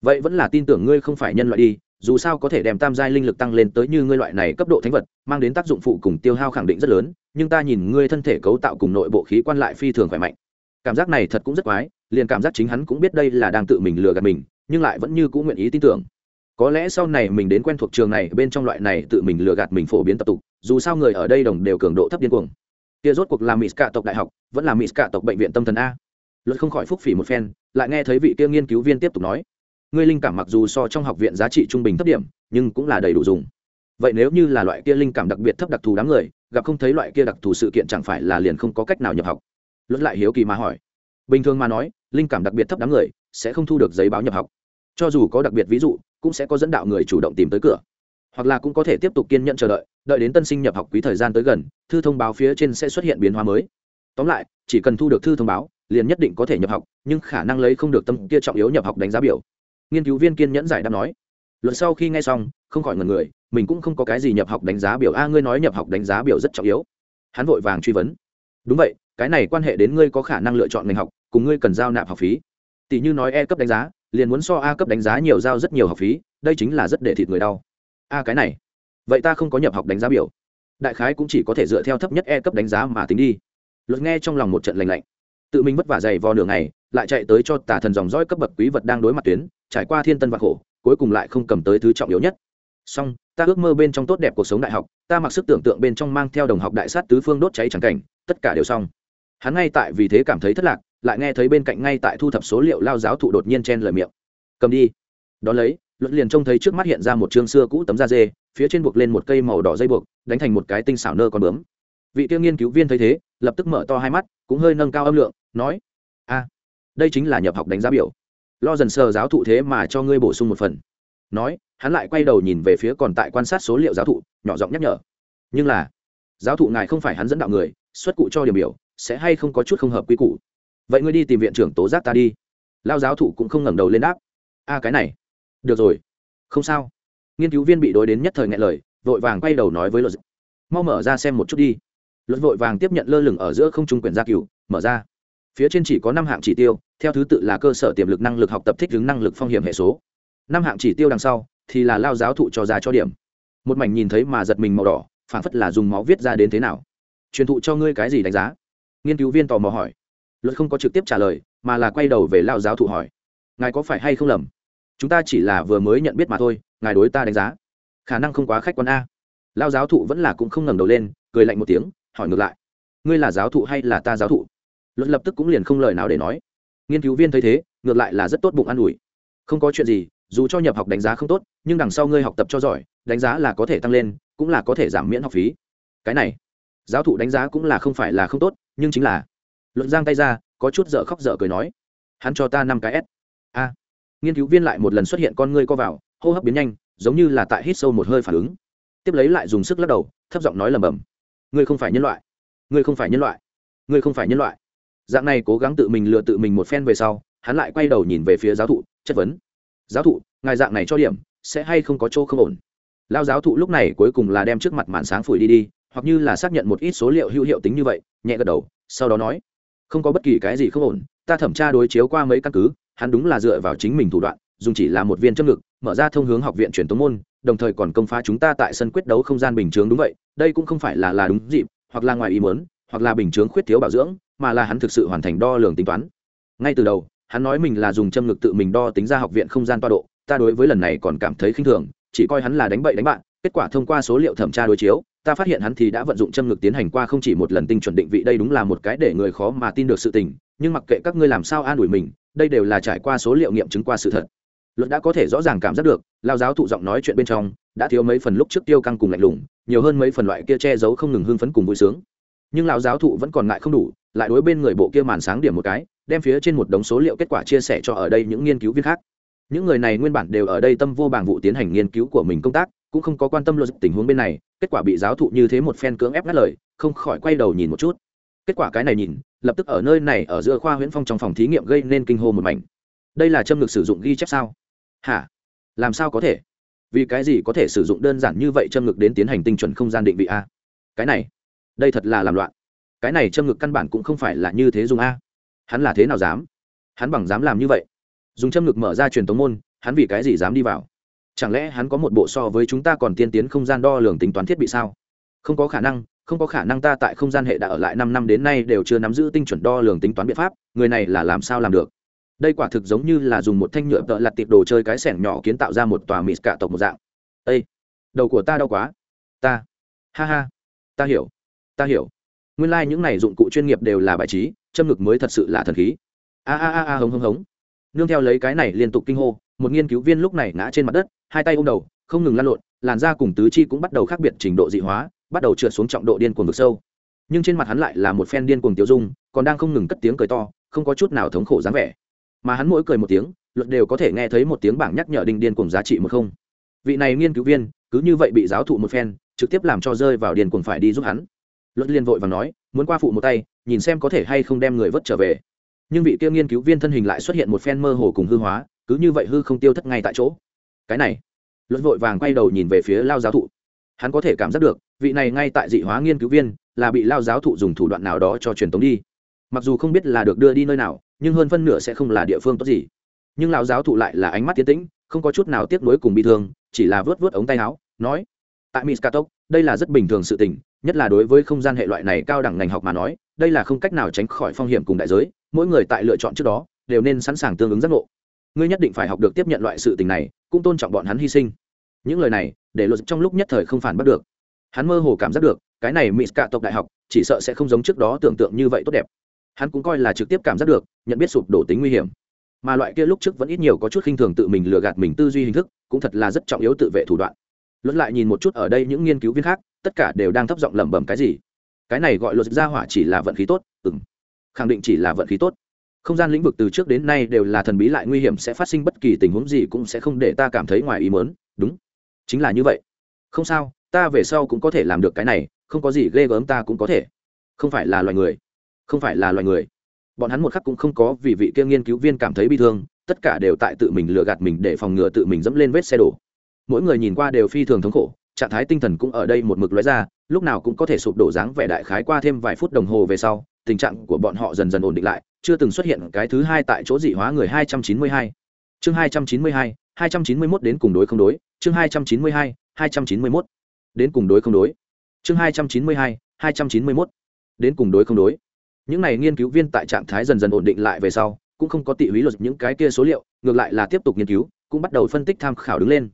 vậy vẫn là tin tưởng ngươi không phải nhân loại đi, dù sao có thể đem tam giai linh lực tăng lên tới như ngươi loại này cấp độ thánh vật, mang đến tác dụng phụ cùng tiêu hao khẳng định rất lớn, nhưng ta nhìn ngươi thân thể cấu tạo cùng nội bộ khí quan lại phi thường khỏe mạnh. Cảm giác này thật cũng rất quái, liền cảm giác chính hắn cũng biết đây là đang tự mình lừa gạt mình, nhưng lại vẫn như cũng nguyện ý tin tưởng. Có lẽ sau này mình đến quen thuộc trường này, bên trong loại này tự mình lừa gạt mình phổ biến tập tục, dù sao người ở đây đồng đều cường độ thấp điên cuồng. Kia rốt cuộc là mỹ cả tộc đại học, vẫn là mỹ cả tộc bệnh viện tâm thần a. Luật không khỏi phúc phỉ một phen, lại nghe thấy vị kia nghiên cứu viên tiếp tục nói ngươi linh cảm mặc dù so trong học viện giá trị trung bình thấp điểm, nhưng cũng là đầy đủ dùng. Vậy nếu như là loại kia linh cảm đặc biệt thấp đặc thù đám người, gặp không thấy loại kia đặc thù sự kiện chẳng phải là liền không có cách nào nhập học? Luật lại hiếu kỳ mà hỏi. Bình thường mà nói, linh cảm đặc biệt thấp đám người sẽ không thu được giấy báo nhập học. Cho dù có đặc biệt ví dụ, cũng sẽ có dẫn đạo người chủ động tìm tới cửa. Hoặc là cũng có thể tiếp tục kiên nhẫn chờ đợi đợi đến tân sinh nhập học quý thời gian tới gần, thư thông báo phía trên sẽ xuất hiện biến hóa mới. Tóm lại, chỉ cần thu được thư thông báo, liền nhất định có thể nhập học, nhưng khả năng lấy không được tâm kia trọng yếu nhập học đánh giá biểu nghiên cứu viên kiên nhẫn giải đáp nói, luật sau khi nghe xong, không khỏi ngần người, mình cũng không có cái gì nhập học đánh giá biểu a, ngươi nói nhập học đánh giá biểu rất trọng yếu. Hắn vội vàng truy vấn, đúng vậy, cái này quan hệ đến ngươi có khả năng lựa chọn ngành học, cùng ngươi cần giao nạp học phí. Tỷ như nói e cấp đánh giá, liền muốn so a cấp đánh giá nhiều giao rất nhiều học phí, đây chính là rất để thịt người đau. A cái này, vậy ta không có nhập học đánh giá biểu. Đại khái cũng chỉ có thể dựa theo thấp nhất e cấp đánh giá mà tính đi. Luật nghe trong lòng một trận lành lạnh. Tự mình vất vả dày vò nửa ngày, lại chạy tới cho tả thần dòng dõi cấp bậc quý vật đang đối mặt tuyến trải qua thiên tân và khổ, cuối cùng lại không cầm tới thứ trọng yếu nhất. Song ta ước mơ bên trong tốt đẹp cuộc sống đại học, ta mặc sức tưởng tượng bên trong mang theo đồng học đại sát tứ phương đốt cháy trắng cảnh, tất cả đều xong. Hắn ngay tại vì thế cảm thấy thất lạc, lại nghe thấy bên cạnh ngay tại thu thập số liệu lao giáo thụ đột nhiên chen lời miệng. Cầm đi. Đón lấy, luận liền trông thấy trước mắt hiện ra một chương xưa cũ tấm da dê, phía trên buộc lên một cây màu đỏ dây buộc, đánh thành một cái tinh xảo nơ con bướm. Vị tiêu nghiên cứu viên thấy thế, lập tức mở to hai mắt, cũng hơi nâng cao âm lượng, nói, a, đây chính là nhập học đánh giá biểu lo dần sờ giáo thụ thế mà cho ngươi bổ sung một phần. Nói, hắn lại quay đầu nhìn về phía còn tại quan sát số liệu giáo thụ, nhỏ giọng nhắc nhở. Nhưng là, giáo thụ ngài không phải hắn dẫn đạo người, xuất cụ cho điểm biểu, sẽ hay không có chút không hợp quy củ? Vậy ngươi đi tìm viện trưởng tố giác ta đi. Lao giáo thụ cũng không ngẩng đầu lên đáp. A cái này. Được rồi. Không sao. Nghiên cứu viên bị đối đến nhất thời ngại lời, vội vàng quay đầu nói với luật mau mở ra xem một chút đi. Luật vội vàng tiếp nhận lơ lửng ở giữa không trung quyển gia cửu, mở ra phía trên chỉ có năm hạng chỉ tiêu, theo thứ tự là cơ sở tiềm lực năng lực học tập thích ứng năng lực phong hiểm hệ số. Năm hạng chỉ tiêu đằng sau thì là lao giáo thụ cho ra cho điểm. Một mảnh nhìn thấy mà giật mình màu đỏ phản phất là dùng máu viết ra đến thế nào. Truyền thụ cho ngươi cái gì đánh giá? Nghiên cứu viên tò mò hỏi. Luật không có trực tiếp trả lời, mà là quay đầu về lao giáo thụ hỏi. Ngài có phải hay không lầm? Chúng ta chỉ là vừa mới nhận biết mà thôi, ngài đối ta đánh giá. Khả năng không quá khách quan a. Lao giáo thụ vẫn là cũng không ngẩng đầu lên, cười lạnh một tiếng, hỏi ngược lại. Ngươi là giáo thụ hay là ta giáo thụ? Luật lập tức cũng liền không lời nào để nói. Nghiên cứu viên thấy thế, ngược lại là rất tốt bụng an ủi. Không có chuyện gì, dù cho nhập học đánh giá không tốt, nhưng đằng sau ngươi học tập cho giỏi, đánh giá là có thể tăng lên, cũng là có thể giảm miễn học phí. Cái này, giáo thụ đánh giá cũng là không phải là không tốt, nhưng chính là, luận giang tay ra, có chút dở khóc dở cười nói, hắn cho ta năm cái s. A. Nghiên cứu viên lại một lần xuất hiện con ngươi co vào, hô hấp biến nhanh, giống như là tại hít sâu một hơi phản ứng. Tiếp lấy lại dùng sức lắc đầu, thấp giọng nói lầm bầm ngươi không phải nhân loại, ngươi không phải nhân loại, ngươi không phải nhân loại dạng này cố gắng tự mình lừa tự mình một phen về sau, hắn lại quay đầu nhìn về phía giáo thụ, chất vấn. Giáo thụ, ngài dạng này cho điểm, sẽ hay không có chỗ không ổn? Lao giáo thụ lúc này cuối cùng là đem trước mặt màn sáng phủi đi đi, hoặc như là xác nhận một ít số liệu hữu hiệu tính như vậy, nhẹ gật đầu, sau đó nói, không có bất kỳ cái gì không ổn, ta thẩm tra đối chiếu qua mấy căn cứ, hắn đúng là dựa vào chính mình thủ đoạn, dùng chỉ là một viên châm ngực, mở ra thông hướng học viện truyền tống môn, đồng thời còn công phá chúng ta tại sân quyết đấu không gian bình chướng đúng vậy, đây cũng không phải là là đúng dịp, hoặc là ngoài ý muốn hoặc là bình chướng khuyết thiếu bảo dưỡng, mà là hắn thực sự hoàn thành đo lường tính toán. Ngay từ đầu, hắn nói mình là dùng châm ngực tự mình đo tính ra học viện không gian toa độ, ta đối với lần này còn cảm thấy khinh thường, chỉ coi hắn là đánh bậy đánh bạn, kết quả thông qua số liệu thẩm tra đối chiếu, ta phát hiện hắn thì đã vận dụng châm ngực tiến hành qua không chỉ một lần tinh chuẩn định vị đây đúng là một cái để người khó mà tin được sự tình, nhưng mặc kệ các ngươi làm sao an ủi mình, đây đều là trải qua số liệu nghiệm chứng qua sự thật. Luật đã có thể rõ ràng cảm giác được, lao giáo thụ giọng nói chuyện bên trong, đã thiếu mấy phần lúc trước tiêu căng cùng lạnh lùng, nhiều hơn mấy phần loại kia che giấu không ngừng hưng phấn cùng vui sướng nhưng lão giáo thụ vẫn còn ngại không đủ, lại đối bên người bộ kia màn sáng điểm một cái, đem phía trên một đống số liệu kết quả chia sẻ cho ở đây những nghiên cứu viên khác. Những người này nguyên bản đều ở đây tâm vô bảng vụ tiến hành nghiên cứu của mình công tác, cũng không có quan tâm luật tình huống bên này, kết quả bị giáo thụ như thế một phen cưỡng ép ngắt lời, không khỏi quay đầu nhìn một chút. Kết quả cái này nhìn, lập tức ở nơi này, ở giữa khoa huyễn phong trong phòng thí nghiệm gây nên kinh hô một mảnh. Đây là châm ngực sử dụng ghi chép sao? Hả? Làm sao có thể? Vì cái gì có thể sử dụng đơn giản như vậy châm ngực đến tiến hành tinh chuẩn không gian định vị a? Cái này đây thật là làm loạn. Cái này châm ngực căn bản cũng không phải là như thế dùng a. Hắn là thế nào dám? Hắn bằng dám làm như vậy? Dùng châm ngực mở ra truyền tống môn, hắn vì cái gì dám đi vào? Chẳng lẽ hắn có một bộ so với chúng ta còn tiên tiến không gian đo lường tính toán thiết bị sao? Không có khả năng, không có khả năng ta tại không gian hệ đã ở lại năm năm đến nay đều chưa nắm giữ tinh chuẩn đo lường tính toán biện pháp, người này là làm sao làm được? Đây quả thực giống như là dùng một thanh nhựa tợ lặt tiệp đồ chơi cái sẻng nhỏ kiến tạo ra một tòa mịt cả tộc một dạng. Ây đầu của ta đau quá. Ta, ha ha, ta hiểu ta hiểu. Nguyên lai、like、những này dụng cụ chuyên nghiệp đều là bài trí, châm ngực mới thật sự là thần khí. A a a a, hống hống hống. Nương theo lấy cái này liên tục kinh hô, một nghiên cứu viên lúc này ngã trên mặt đất, hai tay ôm đầu, không ngừng lăn lộn, làn da cùng tứ chi cũng bắt đầu khác biệt trình độ dị hóa, bắt đầu trượt xuống trọng độ điên cuồng vực sâu. Nhưng trên mặt hắn lại là một phen điên cuồng tiêu dung, còn đang không ngừng cất tiếng cười to, không có chút nào thống khổ dáng vẻ. Mà hắn mỗi cười một tiếng, luật đều có thể nghe thấy một tiếng bảng nhắc nhở đinh điên cuồng giá trị một không. Vị này nghiên cứu viên, cứ như vậy bị giáo thụ một phen, trực tiếp làm cho rơi vào điên cuồng phải đi giúp hắn luật liền vội và nói, muốn qua phụ một tay, nhìn xem có thể hay không đem người vớt trở về. Nhưng vị kia nghiên cứu viên thân hình lại xuất hiện một phen mơ hồ cùng hư hóa, cứ như vậy hư không tiêu thất ngay tại chỗ. Cái này, luật vội vàng quay đầu nhìn về phía lao giáo thụ. Hắn có thể cảm giác được, vị này ngay tại dị hóa nghiên cứu viên, là bị lao giáo thụ dùng thủ đoạn nào đó cho truyền tống đi. Mặc dù không biết là được đưa đi nơi nào, nhưng hơn phân nửa sẽ không là địa phương tốt gì. Nhưng lão giáo thụ lại là ánh mắt tiến tĩnh, không có chút nào tiếc nuối cùng bị thương, chỉ là vớt vớt ống tay áo, nói tại miskatok đây là rất bình thường sự tình, nhất là đối với không gian hệ loại này cao đẳng ngành học mà nói, đây là không cách nào tránh khỏi phong hiểm cùng đại giới, mỗi người tại lựa chọn trước đó, đều nên sẵn sàng tương ứng giác ngộ. Ngươi nhất định phải học được tiếp nhận loại sự tình này, cũng tôn trọng bọn hắn hy sinh. Những lời này, để luật trong lúc nhất thời không phản bắt được. Hắn mơ hồ cảm giác được, cái này mỹ cạ tộc đại học, chỉ sợ sẽ không giống trước đó tưởng tượng như vậy tốt đẹp. Hắn cũng coi là trực tiếp cảm giác được, nhận biết sụp đổ tính nguy hiểm. Mà loại kia lúc trước vẫn ít nhiều có chút khinh thường tự mình lừa gạt mình tư duy hình thức, cũng thật là rất trọng yếu tự vệ thủ đoạn luật lại nhìn một chút ở đây những nghiên cứu viên khác, tất cả đều đang thấp giọng lẩm bẩm cái gì. Cái này gọi luật ra hỏa chỉ là vận khí tốt ừng khẳng định chỉ là vận khí tốt. Không gian lĩnh vực từ trước đến nay đều là thần bí lại nguy hiểm sẽ phát sinh bất kỳ tình huống gì cũng sẽ không để ta cảm thấy ngoài ý mớn đúng. Chính là như vậy. Không sao, ta về sau cũng có thể làm được cái này, không có gì ghê gớm ta cũng có thể. Không phải là loài người. Không phải là loài người. Bọn hắn một khắc cũng không có vì vị kia nghiên cứu viên cảm thấy bi thương, tất cả đều tại tự mình lừa gạt mình để phòng ngừa tự mình dẫm lên vết xe đổ mỗi người nhìn qua đều phi thường thống khổ, trạng thái tinh thần cũng ở đây một mực lóe ra, lúc nào cũng có thể sụp đổ dáng vẻ đại khái qua thêm vài phút đồng hồ về sau, tình trạng của bọn họ dần dần ổn định lại, chưa từng xuất hiện cái thứ hai tại chỗ dị hóa người hai trăm chín mươi hai. Chương hai trăm chín mươi hai hai trăm chín mươi mốt đến cùng đối không đối, chương hai trăm chín mươi hai hai trăm chín mươi mốt đến cùng đối không đối. Chương hai trăm chín mươi hai hai trăm chín mươi mốt đến cùng đối không đối. Những này nghiên cứu viên tại trạng thái dần dần ổn định lại về sau, cũng không có tị húy luật những cái kia số liệu, ngược lại là tiếp tục nghiên cứu, cũng bắt đầu phân tích tham khảo đứng lên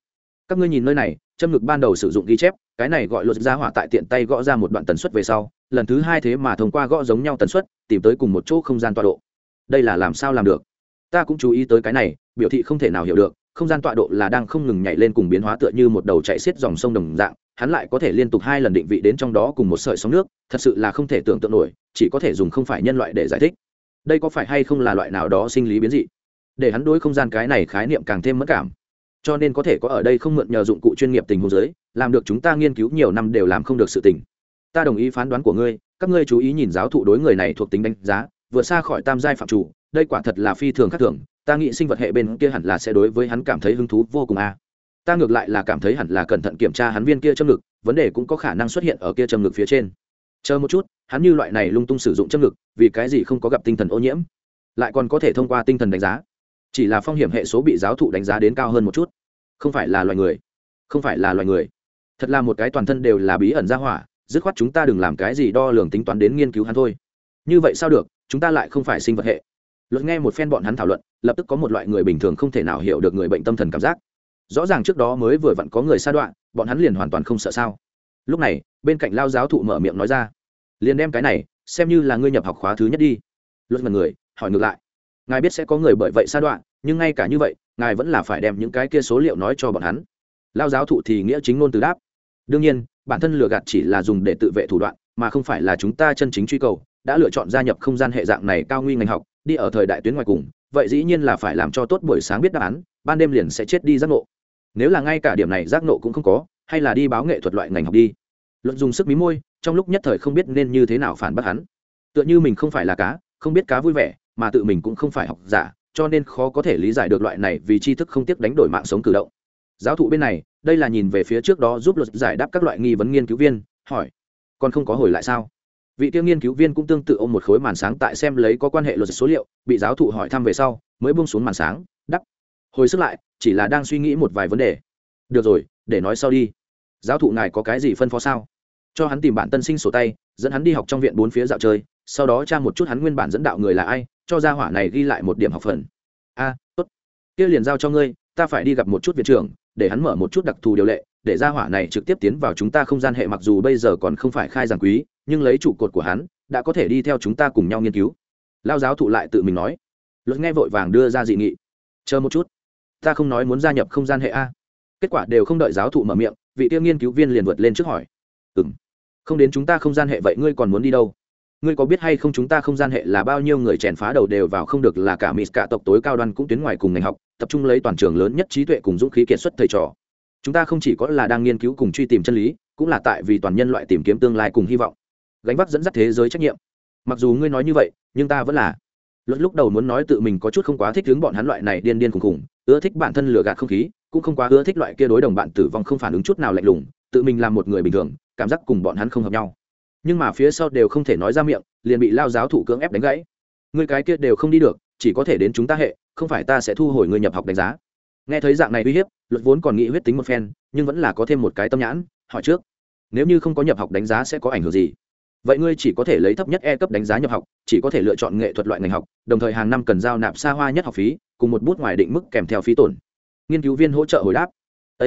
các ngươi nhìn nơi này, châm ngực ban đầu sử dụng ghi chép, cái này gọi luật ra hỏa tại tiện tay gõ ra một đoạn tần suất về sau, lần thứ hai thế mà thông qua gõ giống nhau tần suất, tìm tới cùng một chỗ không gian tọa độ. Đây là làm sao làm được? Ta cũng chú ý tới cái này, biểu thị không thể nào hiểu được, không gian tọa độ là đang không ngừng nhảy lên cùng biến hóa tựa như một đầu chạy xiết dòng sông đồng dạng, hắn lại có thể liên tục hai lần định vị đến trong đó cùng một sợi sóng nước, thật sự là không thể tưởng tượng nổi, chỉ có thể dùng không phải nhân loại để giải thích. Đây có phải hay không là loại nào đó sinh lý biến dị? Để hắn đối không gian cái này khái niệm càng thêm mất cảm cho nên có thể có ở đây không mượn nhờ dụng cụ chuyên nghiệp tình huống giới, làm được chúng ta nghiên cứu nhiều năm đều làm không được sự tình. Ta đồng ý phán đoán của ngươi, các ngươi chú ý nhìn giáo thụ đối người này thuộc tính đánh giá, vượt xa khỏi tam giai phạm chủ, đây quả thật là phi thường khác thường, ta nghĩ sinh vật hệ bên kia hẳn là sẽ đối với hắn cảm thấy hứng thú vô cùng a. Ta ngược lại là cảm thấy hẳn là cẩn thận kiểm tra hắn viên kia châm ngực, vấn đề cũng có khả năng xuất hiện ở kia châm ngực phía trên. Chờ một chút, hắn như loại này lung tung sử dụng châm ngực, vì cái gì không có gặp tinh thần ô nhiễm? Lại còn có thể thông qua tinh thần đánh giá chỉ là phong hiểm hệ số bị giáo thụ đánh giá đến cao hơn một chút. Không phải là loài người. Không phải là loài người. Thật là một cái toàn thân đều là bí ẩn ra hỏa, dứt khoát chúng ta đừng làm cái gì đo lường tính toán đến nghiên cứu hắn thôi. Như vậy sao được, chúng ta lại không phải sinh vật hệ. Luật nghe một phen bọn hắn thảo luận, lập tức có một loại người bình thường không thể nào hiểu được người bệnh tâm thần cảm giác. Rõ ràng trước đó mới vừa vặn có người sa đoạn bọn hắn liền hoàn toàn không sợ sao. Lúc này, bên cạnh lao giáo thụ mở miệng nói ra, liền đem cái này, xem như là ngươi nhập học khóa thứ nhất đi. Luật mật người, hỏi ngược lại ngài biết sẽ có người bởi vậy sa đoạn nhưng ngay cả như vậy, ngài vẫn là phải đem những cái kia số liệu nói cho bọn hắn. Lao giáo thụ thì nghĩa chính ngôn từ đáp. Đương nhiên, bản thân lừa gạt chỉ là dùng để tự vệ thủ đoạn, mà không phải là chúng ta chân chính truy cầu, đã lựa chọn gia nhập không gian hệ dạng này cao nguy ngành học, đi ở thời đại tuyến ngoài cùng, vậy dĩ nhiên là phải làm cho tốt buổi sáng biết đáp án, ban đêm liền sẽ chết đi giác ngộ. Nếu là ngay cả điểm này giác ngộ cũng không có, hay là đi báo nghệ thuật loại ngành học đi. Luận dùng sức mí môi, trong lúc nhất thời không biết nên như thế nào phản bác hắn. Tựa như mình không phải là cá, không biết cá vui vẻ mà tự mình cũng không phải học giả, cho nên khó có thể lý giải được loại này vì tri thức không tiếc đánh đổi mạng sống cử động. Giáo thụ bên này, đây là nhìn về phía trước đó giúp luật giải đáp các loại nghi vấn nghiên cứu viên, hỏi, còn không có hồi lại sao? Vị tiêu nghiên cứu viên cũng tương tự ôm một khối màn sáng tại xem lấy có quan hệ luật số liệu, bị giáo thụ hỏi thăm về sau, mới buông xuống màn sáng, đắp, hồi sức lại, chỉ là đang suy nghĩ một vài vấn đề. Được rồi, để nói sau đi. Giáo thụ ngài có cái gì phân phó sao? Cho hắn tìm bản tân sinh sổ tay, dẫn hắn đi học trong viện bốn phía dạo chơi, sau đó tra một chút hắn nguyên bản dẫn đạo người là ai cho gia hỏa này ghi lại một điểm học phần. A, tốt. Kia liền giao cho ngươi, ta phải đi gặp một chút viện trưởng, để hắn mở một chút đặc thù điều lệ, để gia hỏa này trực tiếp tiến vào chúng ta không gian hệ mặc dù bây giờ còn không phải khai giảng quý, nhưng lấy trụ cột của hắn, đã có thể đi theo chúng ta cùng nhau nghiên cứu. Lao giáo thụ lại tự mình nói. Luật nghe vội vàng đưa ra dị nghị. Chờ một chút. Ta không nói muốn gia nhập không gian hệ a. Kết quả đều không đợi giáo thụ mở miệng, vị tiêu nghiên cứu viên liền vượt lên trước hỏi. Ừ m không đến chúng ta không gian hệ vậy ngươi còn muốn đi đâu? Ngươi có biết hay không chúng ta không gian hệ là bao nhiêu người chèn phá đầu đều vào không được là cả mỹ cả tộc tối cao đoan cũng tuyến ngoài cùng ngành học, tập trung lấy toàn trường lớn nhất trí tuệ cùng dũng khí kiệt xuất thầy trò. Chúng ta không chỉ có là đang nghiên cứu cùng truy tìm chân lý, cũng là tại vì toàn nhân loại tìm kiếm tương lai cùng hy vọng. Gánh vác dẫn dắt thế giới trách nhiệm. Mặc dù ngươi nói như vậy, nhưng ta vẫn là luật lúc đầu muốn nói tự mình có chút không quá thích hướng bọn hắn loại này điên điên khùng khùng, ưa thích bản thân lừa gạt không khí, cũng không quá ưa thích loại kia đối đồng bạn tử vong không phản ứng chút nào lạnh lùng, tự mình làm một người bình thường, cảm giác cùng bọn hắn không hợp nhau nhưng mà phía sau đều không thể nói ra miệng, liền bị lao giáo thủ cưỡng ép đánh gãy. Người cái kia đều không đi được, chỉ có thể đến chúng ta hệ, không phải ta sẽ thu hồi người nhập học đánh giá. Nghe thấy dạng này uy hiếp, luật vốn còn nghĩ huyết tính một phen, nhưng vẫn là có thêm một cái tâm nhãn, hỏi trước. Nếu như không có nhập học đánh giá sẽ có ảnh hưởng gì? Vậy ngươi chỉ có thể lấy thấp nhất e cấp đánh giá nhập học, chỉ có thể lựa chọn nghệ thuật loại ngành học, đồng thời hàng năm cần giao nạp xa hoa nhất học phí, cùng một bút ngoài định mức kèm theo phí tổn. Nghiên cứu viên hỗ trợ hồi đáp. Â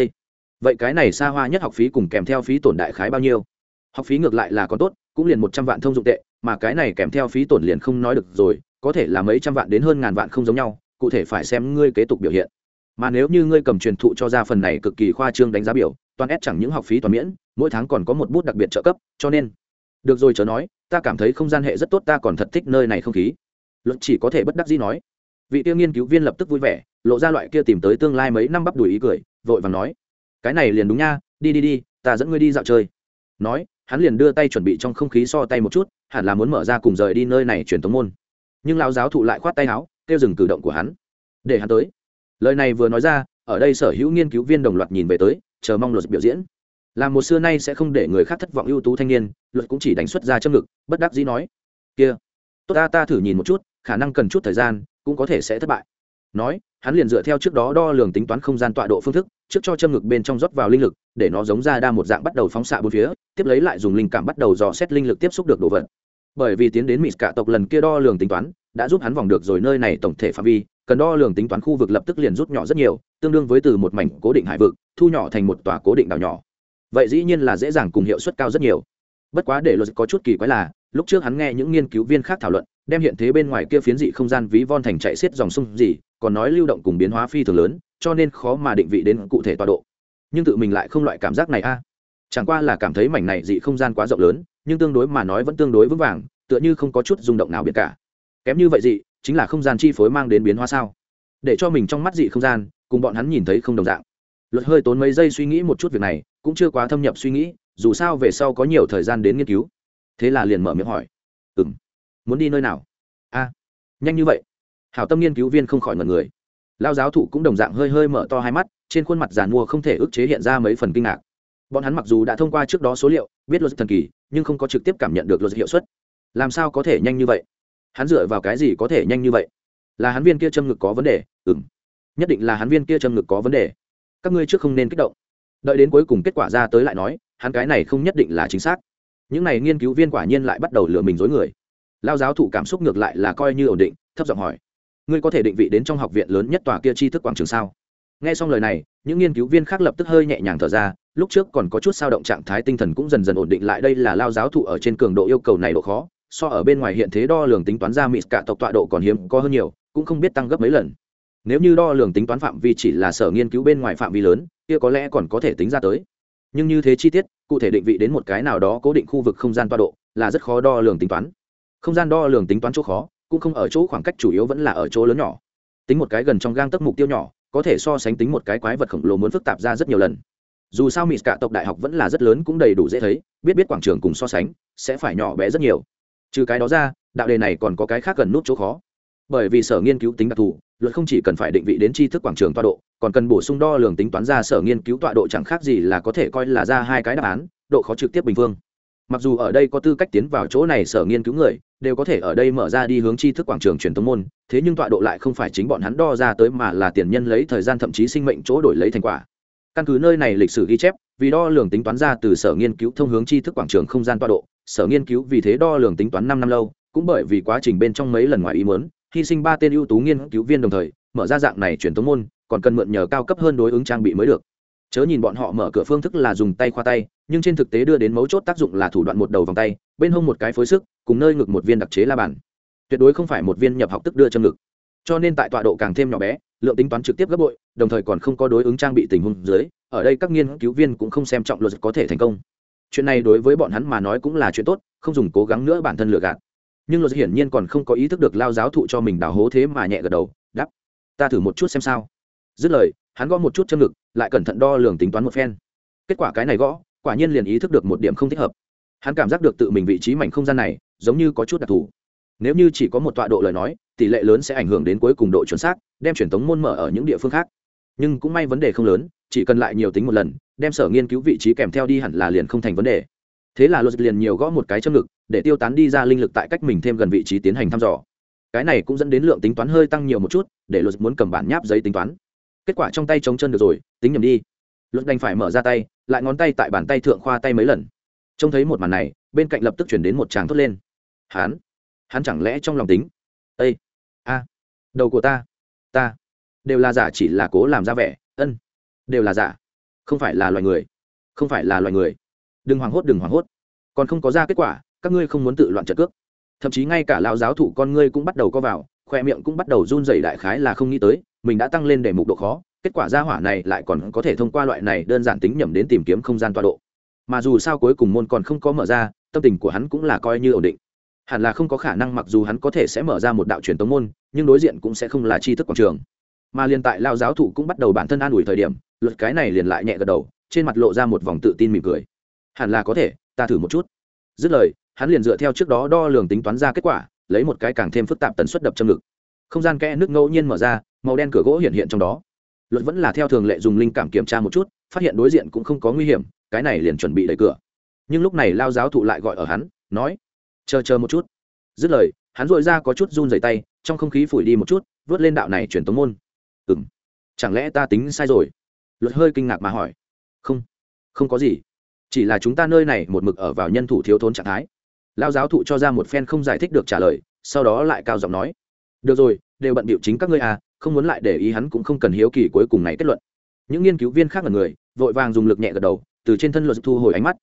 vậy cái này xa hoa nhất học phí cùng kèm theo phí tổn đại khái bao nhiêu? Học phí ngược lại là có tốt, cũng liền một trăm vạn thông dụng tệ, mà cái này kèm theo phí tổn liền không nói được rồi, có thể là mấy trăm vạn đến hơn ngàn vạn không giống nhau, cụ thể phải xem ngươi kế tục biểu hiện. Mà nếu như ngươi cầm truyền thụ cho ra phần này cực kỳ khoa trương đánh giá biểu, toàn ép chẳng những học phí toàn miễn, mỗi tháng còn có một bút đặc biệt trợ cấp, cho nên, được rồi chớ nói, ta cảm thấy không gian hệ rất tốt, ta còn thật thích nơi này không khí. Luật chỉ có thể bất đắc dĩ nói. Vị tiêu nghiên cứu viên lập tức vui vẻ, lộ ra loại kia tìm tới tương lai mấy năm bắp đùi ý cười, vội và nói. Cái này liền đúng nha, đi đi đi, ta dẫn ngươi đi dạo chơi. Nói hắn liền đưa tay chuẩn bị trong không khí so tay một chút, hẳn là muốn mở ra cùng rời đi nơi này truyền thống môn. Nhưng lão giáo thụ lại khoát tay áo, kêu dừng cử động của hắn. Để hắn tới. Lời này vừa nói ra, ở đây sở hữu nghiên cứu viên đồng loạt nhìn về tới, chờ mong luật biểu diễn. Là một xưa nay sẽ không để người khác thất vọng ưu tú thanh niên, luật cũng chỉ đánh xuất ra châm ngực, bất đắc dĩ nói. Kia. Tốt ta ta thử nhìn một chút, khả năng cần chút thời gian, cũng có thể sẽ thất bại. Nói, hắn liền dựa theo trước đó đo lường tính toán không gian tọa độ phương thức, trước cho châm ngực bên trong rót vào linh lực để nó giống ra đa một dạng bắt đầu phóng xạ bốn phía, tiếp lấy lại dùng linh cảm bắt đầu dò xét linh lực tiếp xúc được đồ vật. Bởi vì tiến đến mịt cả tộc lần kia đo lường tính toán, đã giúp hắn vòng được rồi nơi này tổng thể phạm vi, cần đo lường tính toán khu vực lập tức liền rút nhỏ rất nhiều, tương đương với từ một mảnh cố định hải vực, thu nhỏ thành một tòa cố định đảo nhỏ. Vậy dĩ nhiên là dễ dàng cùng hiệu suất cao rất nhiều. Bất quá để luật có chút kỳ quái là, lúc trước hắn nghe những nghiên cứu viên khác thảo luận, đem hiện thế bên ngoài kia phiến dị không gian ví von thành chạy xiết dòng sông gì, còn nói lưu động cùng biến hóa phi thường lớn, cho nên khó mà định vị đến cụ thể tọa độ nhưng tự mình lại không loại cảm giác này a. À. Chẳng qua là cảm thấy mảnh này dị không gian quá rộng lớn, nhưng tương đối mà nói vẫn tương đối vững vàng, tựa như không có chút rung động nào biệt cả. Kém như vậy dị, chính là không gian chi phối mang đến biến hóa sao? Để cho mình trong mắt dị không gian, cùng bọn hắn nhìn thấy không đồng dạng. Luật hơi tốn mấy giây suy nghĩ một chút việc này, cũng chưa quá thâm nhập suy nghĩ, dù sao về sau có nhiều thời gian đến nghiên cứu. Thế là liền mở miệng hỏi. Ừ m muốn đi nơi nào? A, nhanh như vậy. Hảo tâm nghiên cứu viên không khỏi ngần người lao giáo thụ cũng đồng dạng hơi hơi mở to hai mắt, trên khuôn mặt giàn mua không thể ức chế hiện ra mấy phần kinh ngạc. Bọn hắn mặc dù đã thông qua trước đó số liệu, biết luật thần kỳ, nhưng không có trực tiếp cảm nhận được luật hiệu suất. Làm sao có thể nhanh như vậy? Hắn dựa vào cái gì có thể nhanh như vậy? Là hắn viên kia châm ngực có vấn đề? Ừ m nhất định là hắn viên kia châm ngực có vấn đề. Các ngươi trước không nên kích động. Đợi đến cuối cùng kết quả ra tới lại nói, hắn cái này không nhất định là chính xác. Những này nghiên cứu viên quả nhiên lại bắt đầu lừa mình dối người. Lao giáo thụ cảm xúc ngược lại là coi như ổn định, thấp giọng hỏi ngươi có thể định vị đến trong học viện lớn nhất tòa kia tri thức quảng trường sao? Nghe xong lời này, những nghiên cứu viên khác lập tức hơi nhẹ nhàng thở ra, lúc trước còn có chút sao động trạng thái tinh thần cũng dần dần ổn định lại, đây là lao giáo thụ ở trên cường độ yêu cầu này độ khó, so ở bên ngoài hiện thế đo lường tính toán ra mỹ cả tộc tọa độ còn hiếm, có hơn nhiều, cũng không biết tăng gấp mấy lần. Nếu như đo lường tính toán phạm vi chỉ là sở nghiên cứu bên ngoài phạm vi lớn, kia có lẽ còn có thể tính ra tới. Nhưng như thế chi tiết, cụ thể định vị đến một cái nào đó cố định khu vực không gian tọa độ là rất khó đo lường tính toán. Không gian đo lường tính toán chỗ khó cũng không ở chỗ khoảng cách chủ yếu vẫn là ở chỗ lớn nhỏ. Tính một cái gần trong gang tấc mục tiêu nhỏ, có thể so sánh tính một cái quái vật khổng lồ muốn phức tạp ra rất nhiều lần. Dù sao mỹ cả tộc đại học vẫn là rất lớn cũng đầy đủ dễ thấy, biết biết quảng trường cùng so sánh, sẽ phải nhỏ bé rất nhiều. Trừ cái đó ra, đạo đề này còn có cái khác gần nút chỗ khó. Bởi vì sở nghiên cứu tính đặc thù, luật không chỉ cần phải định vị đến tri thức quảng trường tọa độ, còn cần bổ sung đo lường tính toán ra sở nghiên cứu tọa độ chẳng khác gì là có thể coi là ra hai cái đáp án, độ khó trực tiếp bình phương mặc dù ở đây có tư cách tiến vào chỗ này sở nghiên cứu người, đều có thể ở đây mở ra đi hướng tri thức quảng trường truyền thống môn, thế nhưng tọa độ lại không phải chính bọn hắn đo ra tới mà là tiền nhân lấy thời gian thậm chí sinh mệnh chỗ đổi lấy thành quả. Căn cứ nơi này lịch sử ghi chép, vì đo lường tính toán ra từ sở nghiên cứu thông hướng tri thức quảng trường không gian tọa độ, sở nghiên cứu vì thế đo lường tính toán năm năm lâu, cũng bởi vì quá trình bên trong mấy lần ngoài ý muốn, hy sinh ba tên ưu tú nghiên cứu viên đồng thời, mở ra dạng này truyền thống môn, còn cần mượn nhờ cao cấp hơn đối ứng trang bị mới được chớ nhìn bọn họ mở cửa phương thức là dùng tay khoa tay, nhưng trên thực tế đưa đến mấu chốt tác dụng là thủ đoạn một đầu vòng tay, bên hông một cái phối sức, cùng nơi ngực một viên đặc chế la bàn. Tuyệt đối không phải một viên nhập học tức đưa châm ngực. Cho nên tại tọa độ càng thêm nhỏ bé, lượng tính toán trực tiếp gấp bội, đồng thời còn không có đối ứng trang bị tình huống dưới, ở đây các nghiên cứu viên cũng không xem trọng luật có thể thành công. Chuyện này đối với bọn hắn mà nói cũng là chuyện tốt, không dùng cố gắng nữa bản thân lừa gạt. Nhưng luật hiển nhiên còn không có ý thức được lao giáo thụ cho mình đào hố thế mà nhẹ gật đầu đắp ta thử một chút xem sao. Dứt lời, hắn gõ một chút châm ngực lại cẩn thận đo lường tính toán một phen. Kết quả cái này gõ, quả nhiên liền ý thức được một điểm không thích hợp. Hắn cảm giác được tự mình vị trí mảnh không gian này, giống như có chút đặc thù. Nếu như chỉ có một tọa độ lời nói, tỷ lệ lớn sẽ ảnh hưởng đến cuối cùng độ chuẩn xác, đem truyền thống môn mở ở những địa phương khác. Nhưng cũng may vấn đề không lớn, chỉ cần lại nhiều tính một lần, đem sở nghiên cứu vị trí kèm theo đi hẳn là liền không thành vấn đề. Thế là luật liền nhiều gõ một cái châm ngực, để tiêu tán đi ra linh lực tại cách mình thêm gần vị trí tiến hành thăm dò. Cái này cũng dẫn đến lượng tính toán hơi tăng nhiều một chút, để luật muốn cầm bản nháp giấy tính toán kết quả trong tay chống chân được rồi tính nhầm đi. Luật đành phải mở ra tay lại ngón tay tại bàn tay thượng khoa tay mấy lần. Trông thấy một màn này bên cạnh lập tức chuyển đến một tràng thốt lên. Hán, hắn chẳng lẽ trong lòng tính? Ây a đầu của ta ta đều là giả chỉ là cố làm ra vẻ ân đều là giả không phải là loài người không phải là loài người. Đừng hoảng hốt đừng hoảng hốt. Còn không có ra kết quả các ngươi không muốn tự loạn trận cước. Thậm chí ngay cả lão giáo thụ con ngươi cũng bắt đầu co vào khoe miệng cũng bắt đầu run rẩy đại khái là không nghĩ tới mình đã tăng lên để mục độ khó, kết quả ra hỏa này lại còn có thể thông qua loại này đơn giản tính nhầm đến tìm kiếm không gian tọa độ. Mà dù sao cuối cùng môn còn không có mở ra, tâm tình của hắn cũng là coi như ổn định. Hẳn là không có khả năng mặc dù hắn có thể sẽ mở ra một đạo truyền tống môn, nhưng đối diện cũng sẽ không là tri thức quảng trường. Mà liền tại lao giáo thụ cũng bắt đầu bản thân an ủi thời điểm, luật cái này liền lại nhẹ gật đầu, trên mặt lộ ra một vòng tự tin mỉm cười. Hẳn là có thể, ta thử một chút. Dứt lời, hắn liền dựa theo trước đó đo lường tính toán ra kết quả, lấy một cái càng thêm phức tạp tần suất đập châm ngực. Không gian kẽ nước ngẫu nhiên mở ra màu đen cửa gỗ hiện hiện trong đó. Luật vẫn là theo thường lệ dùng linh cảm kiểm tra một chút, phát hiện đối diện cũng không có nguy hiểm, cái này liền chuẩn bị đẩy cửa. Nhưng lúc này lao giáo thụ lại gọi ở hắn, nói, chờ chờ một chút. Dứt lời, hắn dội ra có chút run dày tay, trong không khí phủi đi một chút, vớt lên đạo này chuyển tống môn. Ừ m chẳng lẽ ta tính sai rồi? Luật hơi kinh ngạc mà hỏi. Không không có gì. Chỉ là chúng ta nơi này một mực ở vào nhân thủ thiếu thốn trạng thái. Lao giáo thụ cho ra một phen không giải thích được trả lời, sau đó lại cao giọng nói, được rồi, đều bận bịu chính các ngươi à không muốn lại để ý hắn cũng không cần hiếu kỳ cuối cùng này kết luận. Những nghiên cứu viên khác là người vội vàng dùng lực nhẹ gật đầu từ trên thân luật thu hồi ánh mắt.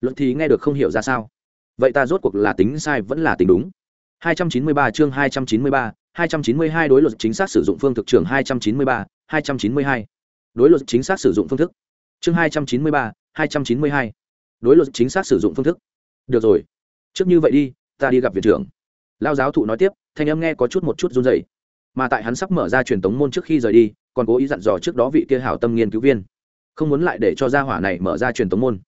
Luật thì nghe được không hiểu ra sao. Vậy ta rốt cuộc là tính sai vẫn là tính đúng? 293 chương 293, 292 đối luật chính xác sử dụng phương thực trường 293, 292. đối luật chính xác sử dụng phương thức chương 293, 292. đối luật chính xác sử dụng phương thức. Được rồi. Trước như vậy đi ta đi gặp viện trưởng. Lao giáo thụ nói tiếp thanh âm nghe có chút một chút run rẩy mà tại hắn sắp mở ra truyền tống môn trước khi rời đi, còn cố ý dặn dò trước đó vị kia hảo tâm nghiên cứu viên. Không muốn lại để cho gia hỏa này mở ra truyền tống môn.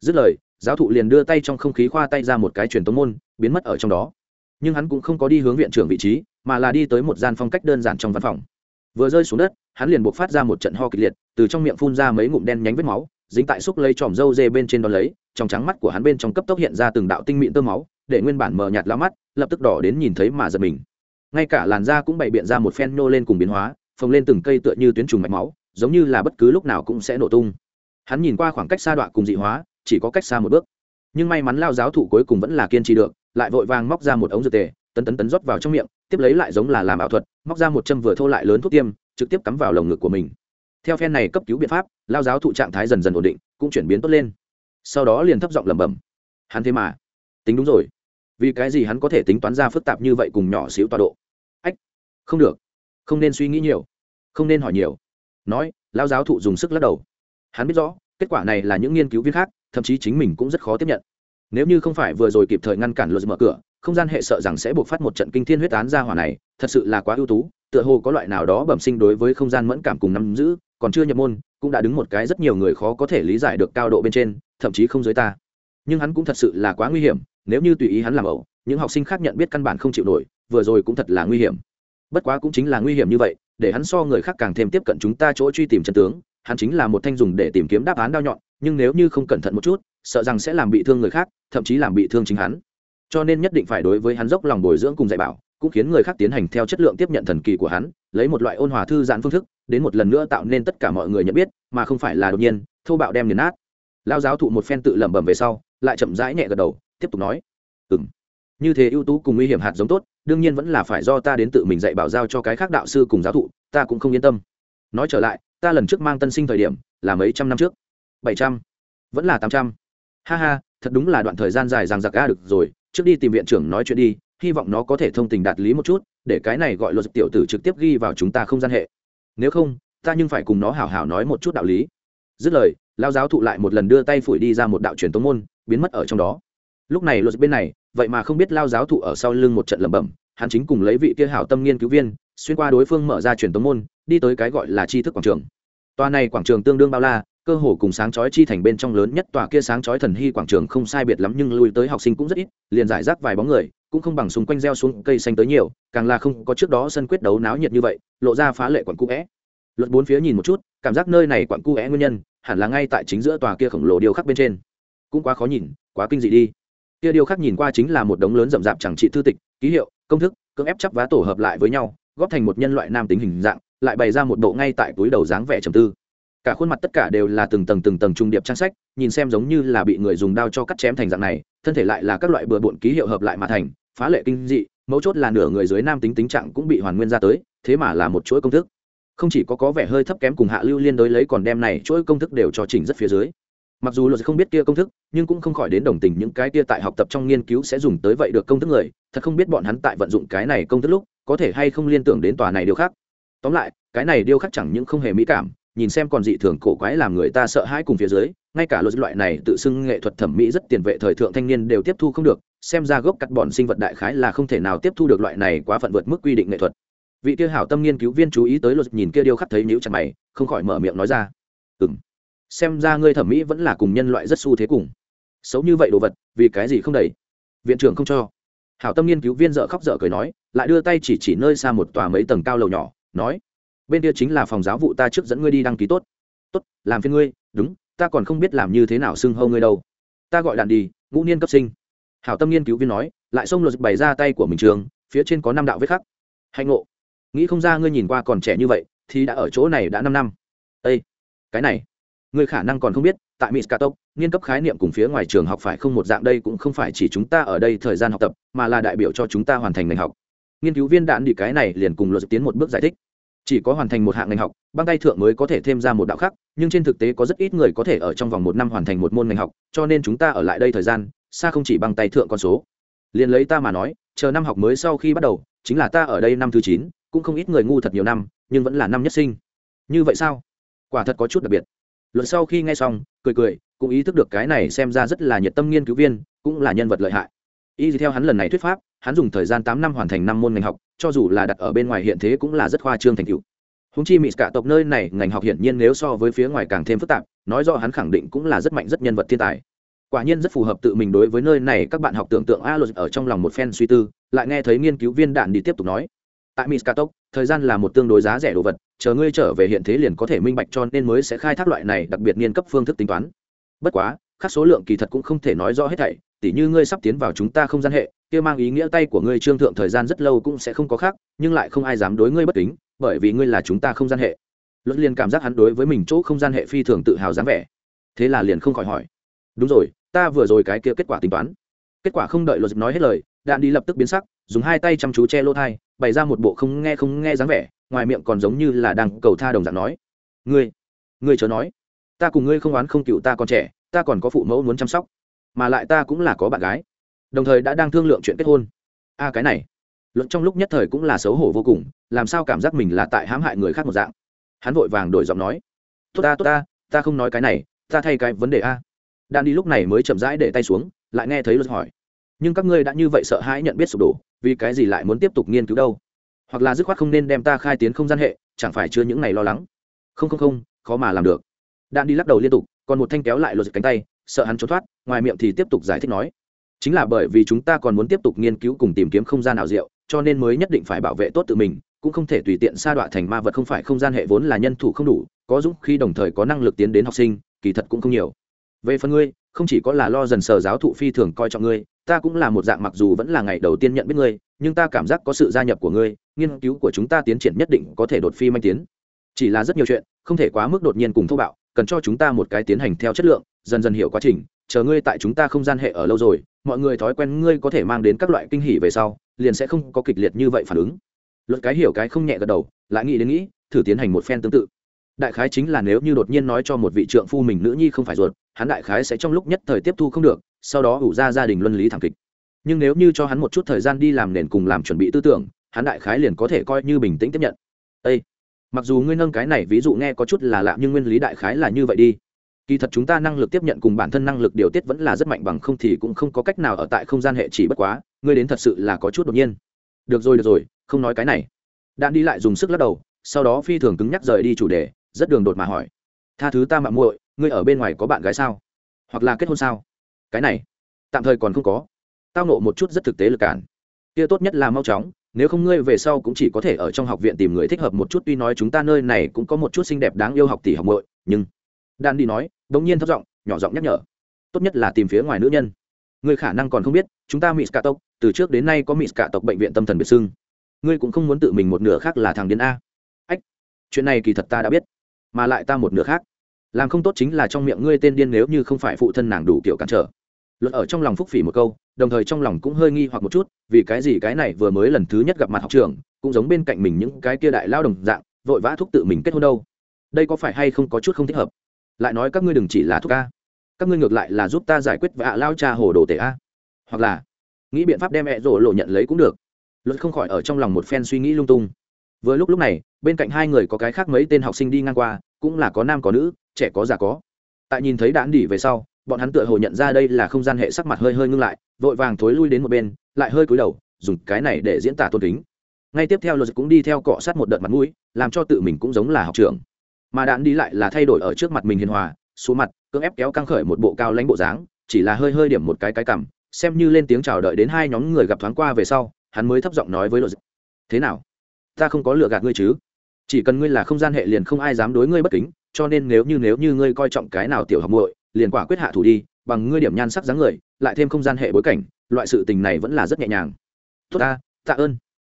Dứt lời, giáo thụ liền đưa tay trong không khí khoa tay ra một cái truyền tống môn, biến mất ở trong đó. Nhưng hắn cũng không có đi hướng viện trưởng vị trí, mà là đi tới một gian phong cách đơn giản trong văn phòng. Vừa rơi xuống đất, hắn liền buộc phát ra một trận ho kịch liệt, từ trong miệng phun ra mấy ngụm đen nhánh vết máu, dính tại xúc lấy tròm râu dê bên trên đón lấy, trong trắng mắt của hắn bên trong cấp tốc hiện ra từng đạo tinh mịn tơ máu, để nguyên bản mờ nhạt lao mắt, lập tức đỏ đến nhìn thấy mà giật mình ngay cả làn da cũng bày biện ra một phen nô lên cùng biến hóa, phồng lên từng cây tựa như tuyến trùng mạch máu, giống như là bất cứ lúc nào cũng sẽ nổ tung. Hắn nhìn qua khoảng cách xa đoạn cùng dị hóa, chỉ có cách xa một bước. Nhưng may mắn lao giáo thụ cuối cùng vẫn là kiên trì được, lại vội vàng móc ra một ống dược tề, tấn tấn tấn rót vào trong miệng, tiếp lấy lại giống là làm ảo thuật, móc ra một châm vừa thô lại lớn thuốc tiêm, trực tiếp cắm vào lồng ngực của mình. Theo phen này cấp cứu biện pháp, lao giáo thụ trạng thái dần dần ổn định, cũng chuyển biến tốt lên. Sau đó liền thấp giọng lẩm bẩm. Hắn thế mà. Tính đúng rồi vì cái gì hắn có thể tính toán ra phức tạp như vậy cùng nhỏ xíu tọa độ? Ách, không được. Không nên suy nghĩ nhiều. Không nên hỏi nhiều. Nói lao giáo thụ dùng sức lắc đầu. Hắn biết rõ, kết quả này là những nghiên cứu viên khác, thậm chí chính mình cũng rất khó tiếp nhận. Nếu như không phải vừa rồi kịp thời ngăn cản luật mở cửa, không gian hệ sợ rằng sẽ buộc phát một trận kinh thiên huyết án ra hỏa này, thật sự là quá ưu tú, tựa hồ có loại nào đó bẩm sinh đối với không gian mẫn cảm cùng nắm giữ, còn chưa nhập môn, cũng đã đứng một cái rất nhiều người khó có thể lý giải được cao độ bên trên, thậm chí không dưới ta. Nhưng hắn cũng thật sự là quá nguy hiểm nếu như tùy ý hắn làm ẩu, những học sinh khác nhận biết căn bản không chịu nổi, vừa rồi cũng thật là nguy hiểm. Bất quá cũng chính là nguy hiểm như vậy, để hắn so người khác càng thêm tiếp cận chúng ta chỗ truy tìm chân tướng, hắn chính là một thanh dùng để tìm kiếm đáp án đao nhọn, nhưng nếu như không cẩn thận một chút, sợ rằng sẽ làm bị thương người khác, thậm chí làm bị thương chính hắn. Cho nên nhất định phải đối với hắn dốc lòng bồi dưỡng cùng dạy bảo, cũng khiến người khác tiến hành theo chất lượng tiếp nhận thần kỳ của hắn, lấy một loại ôn hòa thư giãn phương thức, đến một lần nữa tạo nên tất cả mọi người nhận biết, mà không phải là đột nhiên, thô bạo đem nghiền nát. Lao giáo thụ một phen tự lẩm bẩm về sau, lại chậm rãi nhẹ gật đầu tiếp tục nói. Ừ m như thế ưu tú cùng nguy hiểm hạt giống tốt, đương nhiên vẫn là phải do ta đến tự mình dạy bảo giao cho cái khác đạo sư cùng giáo thụ, ta cũng không yên tâm. Nói trở lại, ta lần trước mang tân sinh thời điểm, là mấy trăm năm trước. Bảy trăm. Vẫn là tám trăm. Ha ha, thật đúng là đoạn thời gian dài rằng giặc ga được rồi, trước đi tìm viện trưởng nói chuyện đi, hy vọng nó có thể thông tình đạt lý một chút, để cái này gọi luật tiểu tử trực tiếp ghi vào chúng ta không gian hệ. Nếu không, ta nhưng phải cùng nó hào hào nói một chút đạo lý. Dứt lời lao giáo thụ lại một lần đưa tay phủi đi ra một đạo truyền tống môn, biến mất ở trong đó lúc này luật bên này, vậy mà không biết lao giáo thụ ở sau lưng một trận lẩm bẩm, hắn chính cùng lấy vị kia hảo tâm nghiên cứu viên, xuyên qua đối phương mở ra truyền tống môn, đi tới cái gọi là tri thức quảng trường. Tòa này quảng trường tương đương bao la, cơ hồ cùng sáng chói chi thành bên trong lớn nhất tòa kia sáng chói thần hy quảng trường không sai biệt lắm nhưng lui tới học sinh cũng rất ít, liền giải rác vài bóng người, cũng không bằng xung quanh gieo xuống cây xanh tới nhiều, càng là không có trước đó sân quyết đấu náo nhiệt như vậy, lộ ra phá lệ quặn cũ vẽ luật bốn phía nhìn một chút, cảm giác nơi này quặn cũ vẽ nguyên nhân, hẳn là ngay tại chính giữa tòa kia khổng lồ điêu khắc bên trên. Cũng quá khó nhìn, quá kinh dị đi kia điều khác nhìn qua chính là một đống lớn rậm rạp chẳng trị thư tịch, ký hiệu, công thức, cưỡng ép chắp vá tổ hợp lại với nhau, góp thành một nhân loại nam tính hình dạng, lại bày ra một bộ ngay tại túi đầu dáng vẻ trầm tư. Cả khuôn mặt tất cả đều là từng tầng từng tầng trung điệp trang sách, nhìn xem giống như là bị người dùng đao cho cắt chém thành dạng này, thân thể lại là các loại bừa bộn ký hiệu hợp lại mà thành, phá lệ kinh dị, mấu chốt là nửa người dưới nam tính tính trạng cũng bị hoàn nguyên ra tới, thế mà là một chuỗi công thức. Không chỉ có có vẻ hơi thấp kém cùng hạ lưu liên đối lấy còn đem này chuỗi công thức đều cho chỉnh rất phía dưới mặc dù luật không biết kia công thức, nhưng cũng không khỏi đến đồng tình những cái kia tại học tập trong nghiên cứu sẽ dùng tới vậy được công thức người. Thật không biết bọn hắn tại vận dụng cái này công thức lúc, có thể hay không liên tưởng đến tòa này điều khác. Tóm lại, cái này điều khắc chẳng những không hề mỹ cảm, nhìn xem còn dị thường cổ quái làm người ta sợ hãi cùng phía dưới, ngay cả luật loại này tự xưng nghệ thuật thẩm mỹ rất tiền vệ thời thượng thanh niên đều tiếp thu không được, xem ra gốc cắt bọn sinh vật đại khái là không thể nào tiếp thu được loại này quá phận vượt mức quy định nghệ thuật. Vị kia hảo tâm nghiên cứu viên chú ý tới luật nhìn kia điêu khắc thấy nhíu chặt mày, không khỏi mở miệng nói ra. Ừ m xem ra ngươi thẩm mỹ vẫn là cùng nhân loại rất xu thế cùng. Xấu như vậy đồ vật, vì cái gì không đầy viện trưởng không cho. Hảo tâm nghiên cứu viên dợ khóc dở cười nói, lại đưa tay chỉ chỉ nơi xa một tòa mấy tầng cao lầu nhỏ, nói, bên kia chính là phòng giáo vụ ta trước dẫn ngươi đi đăng ký tốt. Tốt, làm phiên ngươi, đúng, ta còn không biết làm như thế nào xưng hâu ngươi đâu. Ta gọi đàn đi ngũ niên cấp sinh. Hảo tâm nghiên cứu viên nói, lại xông luật bày ra tay của mình trường, phía trên có năm đạo vết khắc. Hạnh ngộ. Nghĩ không ra ngươi nhìn qua còn trẻ như vậy, thì đã ở chỗ này đã năm năm. Ây cái này. Người khả năng còn không biết, tại mỹ scatok nghiên cấp khái niệm cùng phía ngoài trường học phải không một dạng đây cũng không phải chỉ chúng ta ở đây thời gian học tập, mà là đại biểu cho chúng ta hoàn thành ngành học. Nghiên cứu viên đạn đi cái này liền cùng luật tiến một bước giải thích. Chỉ có hoàn thành một hạng ngành học, băng tay thượng mới có thể thêm ra một đạo khác, nhưng trên thực tế có rất ít người có thể ở trong vòng một năm hoàn thành một môn ngành học, cho nên chúng ta ở lại đây thời gian, xa không chỉ băng tay thượng con số. Liền lấy ta mà nói, chờ năm học mới sau khi bắt đầu, chính là ta ở đây năm thứ chín, cũng không ít người ngu thật nhiều năm, nhưng vẫn là năm nhất sinh. Như vậy sao? Quả thật có chút đặc biệt luật sau khi nghe xong, cười cười, cũng ý thức được cái này xem ra rất là nhiệt tâm nghiên cứu viên, cũng là nhân vật lợi hại. Y theo hắn lần này thuyết pháp, hắn dùng thời gian tám năm hoàn thành năm môn ngành học, cho dù là đặt ở bên ngoài hiện thế cũng là rất khoa trương thành tựu. Húng chi mỹ cả tộc nơi này, ngành học hiển nhiên nếu so với phía ngoài càng thêm phức tạp, nói rõ hắn khẳng định cũng là rất mạnh, rất nhân vật thiên tài. Quả nhiên rất phù hợp tự mình đối với nơi này, các bạn học tưởng tượng a luật ở trong lòng một phen suy tư, lại nghe thấy nghiên cứu viên đạn đi tiếp tục nói tại Miskatok, thời gian là một tương đối giá rẻ đồ vật chờ ngươi trở về hiện thế liền có thể minh bạch cho nên mới sẽ khai thác loại này đặc biệt niên cấp phương thức tính toán. Bất quá các số lượng kỳ thật cũng không thể nói rõ hết thảy tỉ như ngươi sắp tiến vào chúng ta không gian hệ kia mang ý nghĩa tay của ngươi trương thượng thời gian rất lâu cũng sẽ không có khác nhưng lại không ai dám đối ngươi bất kính bởi vì ngươi là chúng ta không gian hệ. Luật liền cảm giác hắn đối với mình chỗ không gian hệ phi thường tự hào dáng vẻ. Thế là liền không khỏi hỏi. Đúng rồi ta vừa rồi cái kia kết quả tính toán. Kết quả không đợi luật nói hết lời đạn đi lập tức biến sắc, dùng hai tay chăm chú che lỗ thai, bày ra một bộ không nghe không nghe dáng vẻ, ngoài miệng còn giống như là đang cầu tha đồng dạng nói. Ngươi ngươi chớ nói. Ta cùng ngươi không oán không cựu ta còn trẻ, ta còn có phụ mẫu muốn chăm sóc, mà lại ta cũng là có bạn gái. Đồng thời đã đang thương lượng chuyện kết hôn. A, cái này. Luận trong lúc nhất thời cũng là xấu hổ vô cùng, làm sao cảm giác mình là tại hãm hại người khác một dạng. Hắn vội vàng đổi giọng nói. Tốt ta tốt ta ta không nói cái này, ta thay cái vấn đề a. Đan đi lúc này mới chậm rãi để tay xuống, lại nghe thấy luật hỏi nhưng các ngươi đã như vậy sợ hãi nhận biết sụp đổ, vì cái gì lại muốn tiếp tục nghiên cứu đâu? Hoặc là dứt khoát không nên đem ta khai tiến không gian hệ, chẳng phải chưa những ngày lo lắng? Không không không, khó mà làm được. Đạn đi lắc đầu liên tục, còn một thanh kéo lại luật cánh tay, sợ hắn trốn thoát, ngoài miệng thì tiếp tục giải thích nói. Chính là bởi vì chúng ta còn muốn tiếp tục nghiên cứu cùng tìm kiếm không gian ảo diệu, cho nên mới nhất định phải bảo vệ tốt tự mình, cũng không thể tùy tiện sa đọa thành ma vật không phải không gian hệ vốn là nhân thủ không đủ, có dũng khi đồng thời có năng lực tiến đến học sinh, kỳ thật cũng không nhiều. Về phần ngươi, không chỉ có là lo dần sờ giáo thụ phi thường coi trọng ngươi ta cũng là một dạng mặc dù vẫn là ngày đầu tiên nhận biết ngươi, nhưng ta cảm giác có sự gia nhập của ngươi, nghiên cứu của chúng ta tiến triển nhất định có thể đột phi manh tiến. Chỉ là rất nhiều chuyện, không thể quá mức đột nhiên cùng thô bạo, cần cho chúng ta một cái tiến hành theo chất lượng, dần dần hiểu quá trình, chờ ngươi tại chúng ta không gian hệ ở lâu rồi, mọi người thói quen ngươi có thể mang đến các loại kinh hỉ về sau, liền sẽ không có kịch liệt như vậy phản ứng. Luật cái hiểu cái không nhẹ gật đầu, lại nghĩ đến nghĩ, thử tiến hành một phen tương tự. Đại khái chính là nếu như đột nhiên nói cho một vị trượng phu mình nữ nhi không phải ruột, hắn đại khái sẽ trong lúc nhất thời tiếp thu không được sau đó ủ ra gia đình luân lý thảm kịch. Nhưng nếu như cho hắn một chút thời gian đi làm nền cùng làm chuẩn bị tư tưởng, hắn đại khái liền có thể coi như bình tĩnh tiếp nhận. Ê! mặc dù ngươi nâng cái này ví dụ nghe có chút là lạ nhưng nguyên lý đại khái là như vậy đi. Kỳ thật chúng ta năng lực tiếp nhận cùng bản thân năng lực điều tiết vẫn là rất mạnh bằng không thì cũng không có cách nào ở tại không gian hệ chỉ bất quá, ngươi đến thật sự là có chút đột nhiên. Được rồi được rồi, không nói cái này. Đạn đi lại dùng sức lắc đầu, sau đó phi thường cứng nhắc rời đi chủ đề, rất đường đột mà hỏi. Tha thứ ta mạng muội, ngươi ở bên ngoài có bạn gái sao? Hoặc là kết hôn sao? Cái này, tạm thời còn không có. Tao nộ một chút rất thực tế lực cản. Kia tốt nhất là mau chóng, nếu không ngươi về sau cũng chỉ có thể ở trong học viện tìm người thích hợp một chút, tuy nói chúng ta nơi này cũng có một chút xinh đẹp đáng yêu học tỷ học muội, nhưng đan đi nói đ ỗ n g nhiên thấp giọng, nhỏ giọng nhắc nhở. Tốt nhất là tìm phía ngoài nữ nhân. Ngươi khả năng còn không biết, chúng ta mỹ cả tộc, từ trước đến nay có mỹ cả tộc bệnh viện tâm thần biệt xưng. Ngươi cũng không muốn tự mình một nửa khác là thằng điên a. Ách, chuyện này kỳ thật ta đã biết, mà lại ta một nửa khác làm không tốt chính là trong miệng ngươi tên điên nếu như không phải phụ thân nàng đủ kiểu cản trở. Luật ở trong lòng phúc phỉ một câu, đồng thời trong lòng cũng hơi nghi hoặc một chút, vì cái gì cái này vừa mới lần thứ nhất gặp mặt học trường, cũng giống bên cạnh mình những cái kia đại lao đồng dạng, vội vã thúc tự mình kết hôn đâu. Đây có phải hay không có chút không thích hợp? Lại nói các ngươi đừng chỉ là thúc ca các ngươi ngược lại là giúp ta giải quyết vạ lao cha hồ đồ tể a. Hoặc là, nghĩ biện pháp đem mẹ rổ lộ nhận lấy cũng được. Luật không khỏi ở trong lòng một phen suy nghĩ lung tung. Vừa lúc lúc này, bên cạnh hai người có cái khác mấy tên học sinh đi ngang qua, cũng là có nam có nữ trẻ có già có. Tại nhìn thấy đạn đỉ về sau, bọn hắn tựa hồ nhận ra đây là không gian hệ sắc mặt hơi hơi ngưng lại, vội vàng thối lui đến một bên, lại hơi cúi đầu, dùng cái này để diễn tả tôn kính. Ngay tiếp theo luật cũng đi theo cọ sát một đợt mặt mũi, làm cho tự mình cũng giống là học trưởng. Mà đạn đi lại là thay đổi ở trước mặt mình hiền hòa xuống mặt, cưỡng ép kéo căng khởi một bộ cao lãnh bộ dáng, chỉ là hơi hơi điểm một cái cái cằm, xem như lên tiếng chào đợi đến hai nhóm người gặp thoáng qua về sau, hắn mới thấp giọng nói với luật thế nào? Ta không có lựa gạt ngươi chứ? Chỉ cần ngươi là không gian hệ liền không ai dám đối ngươi bất kính cho nên nếu như nếu như ngươi coi trọng cái nào tiểu học muội, liền quả quyết hạ thủ đi, bằng ngươi điểm nhan sắc dáng người, lại thêm không gian hệ bối cảnh, loại sự tình này vẫn là rất nhẹ nhàng. Tốt ta, tạ ơn.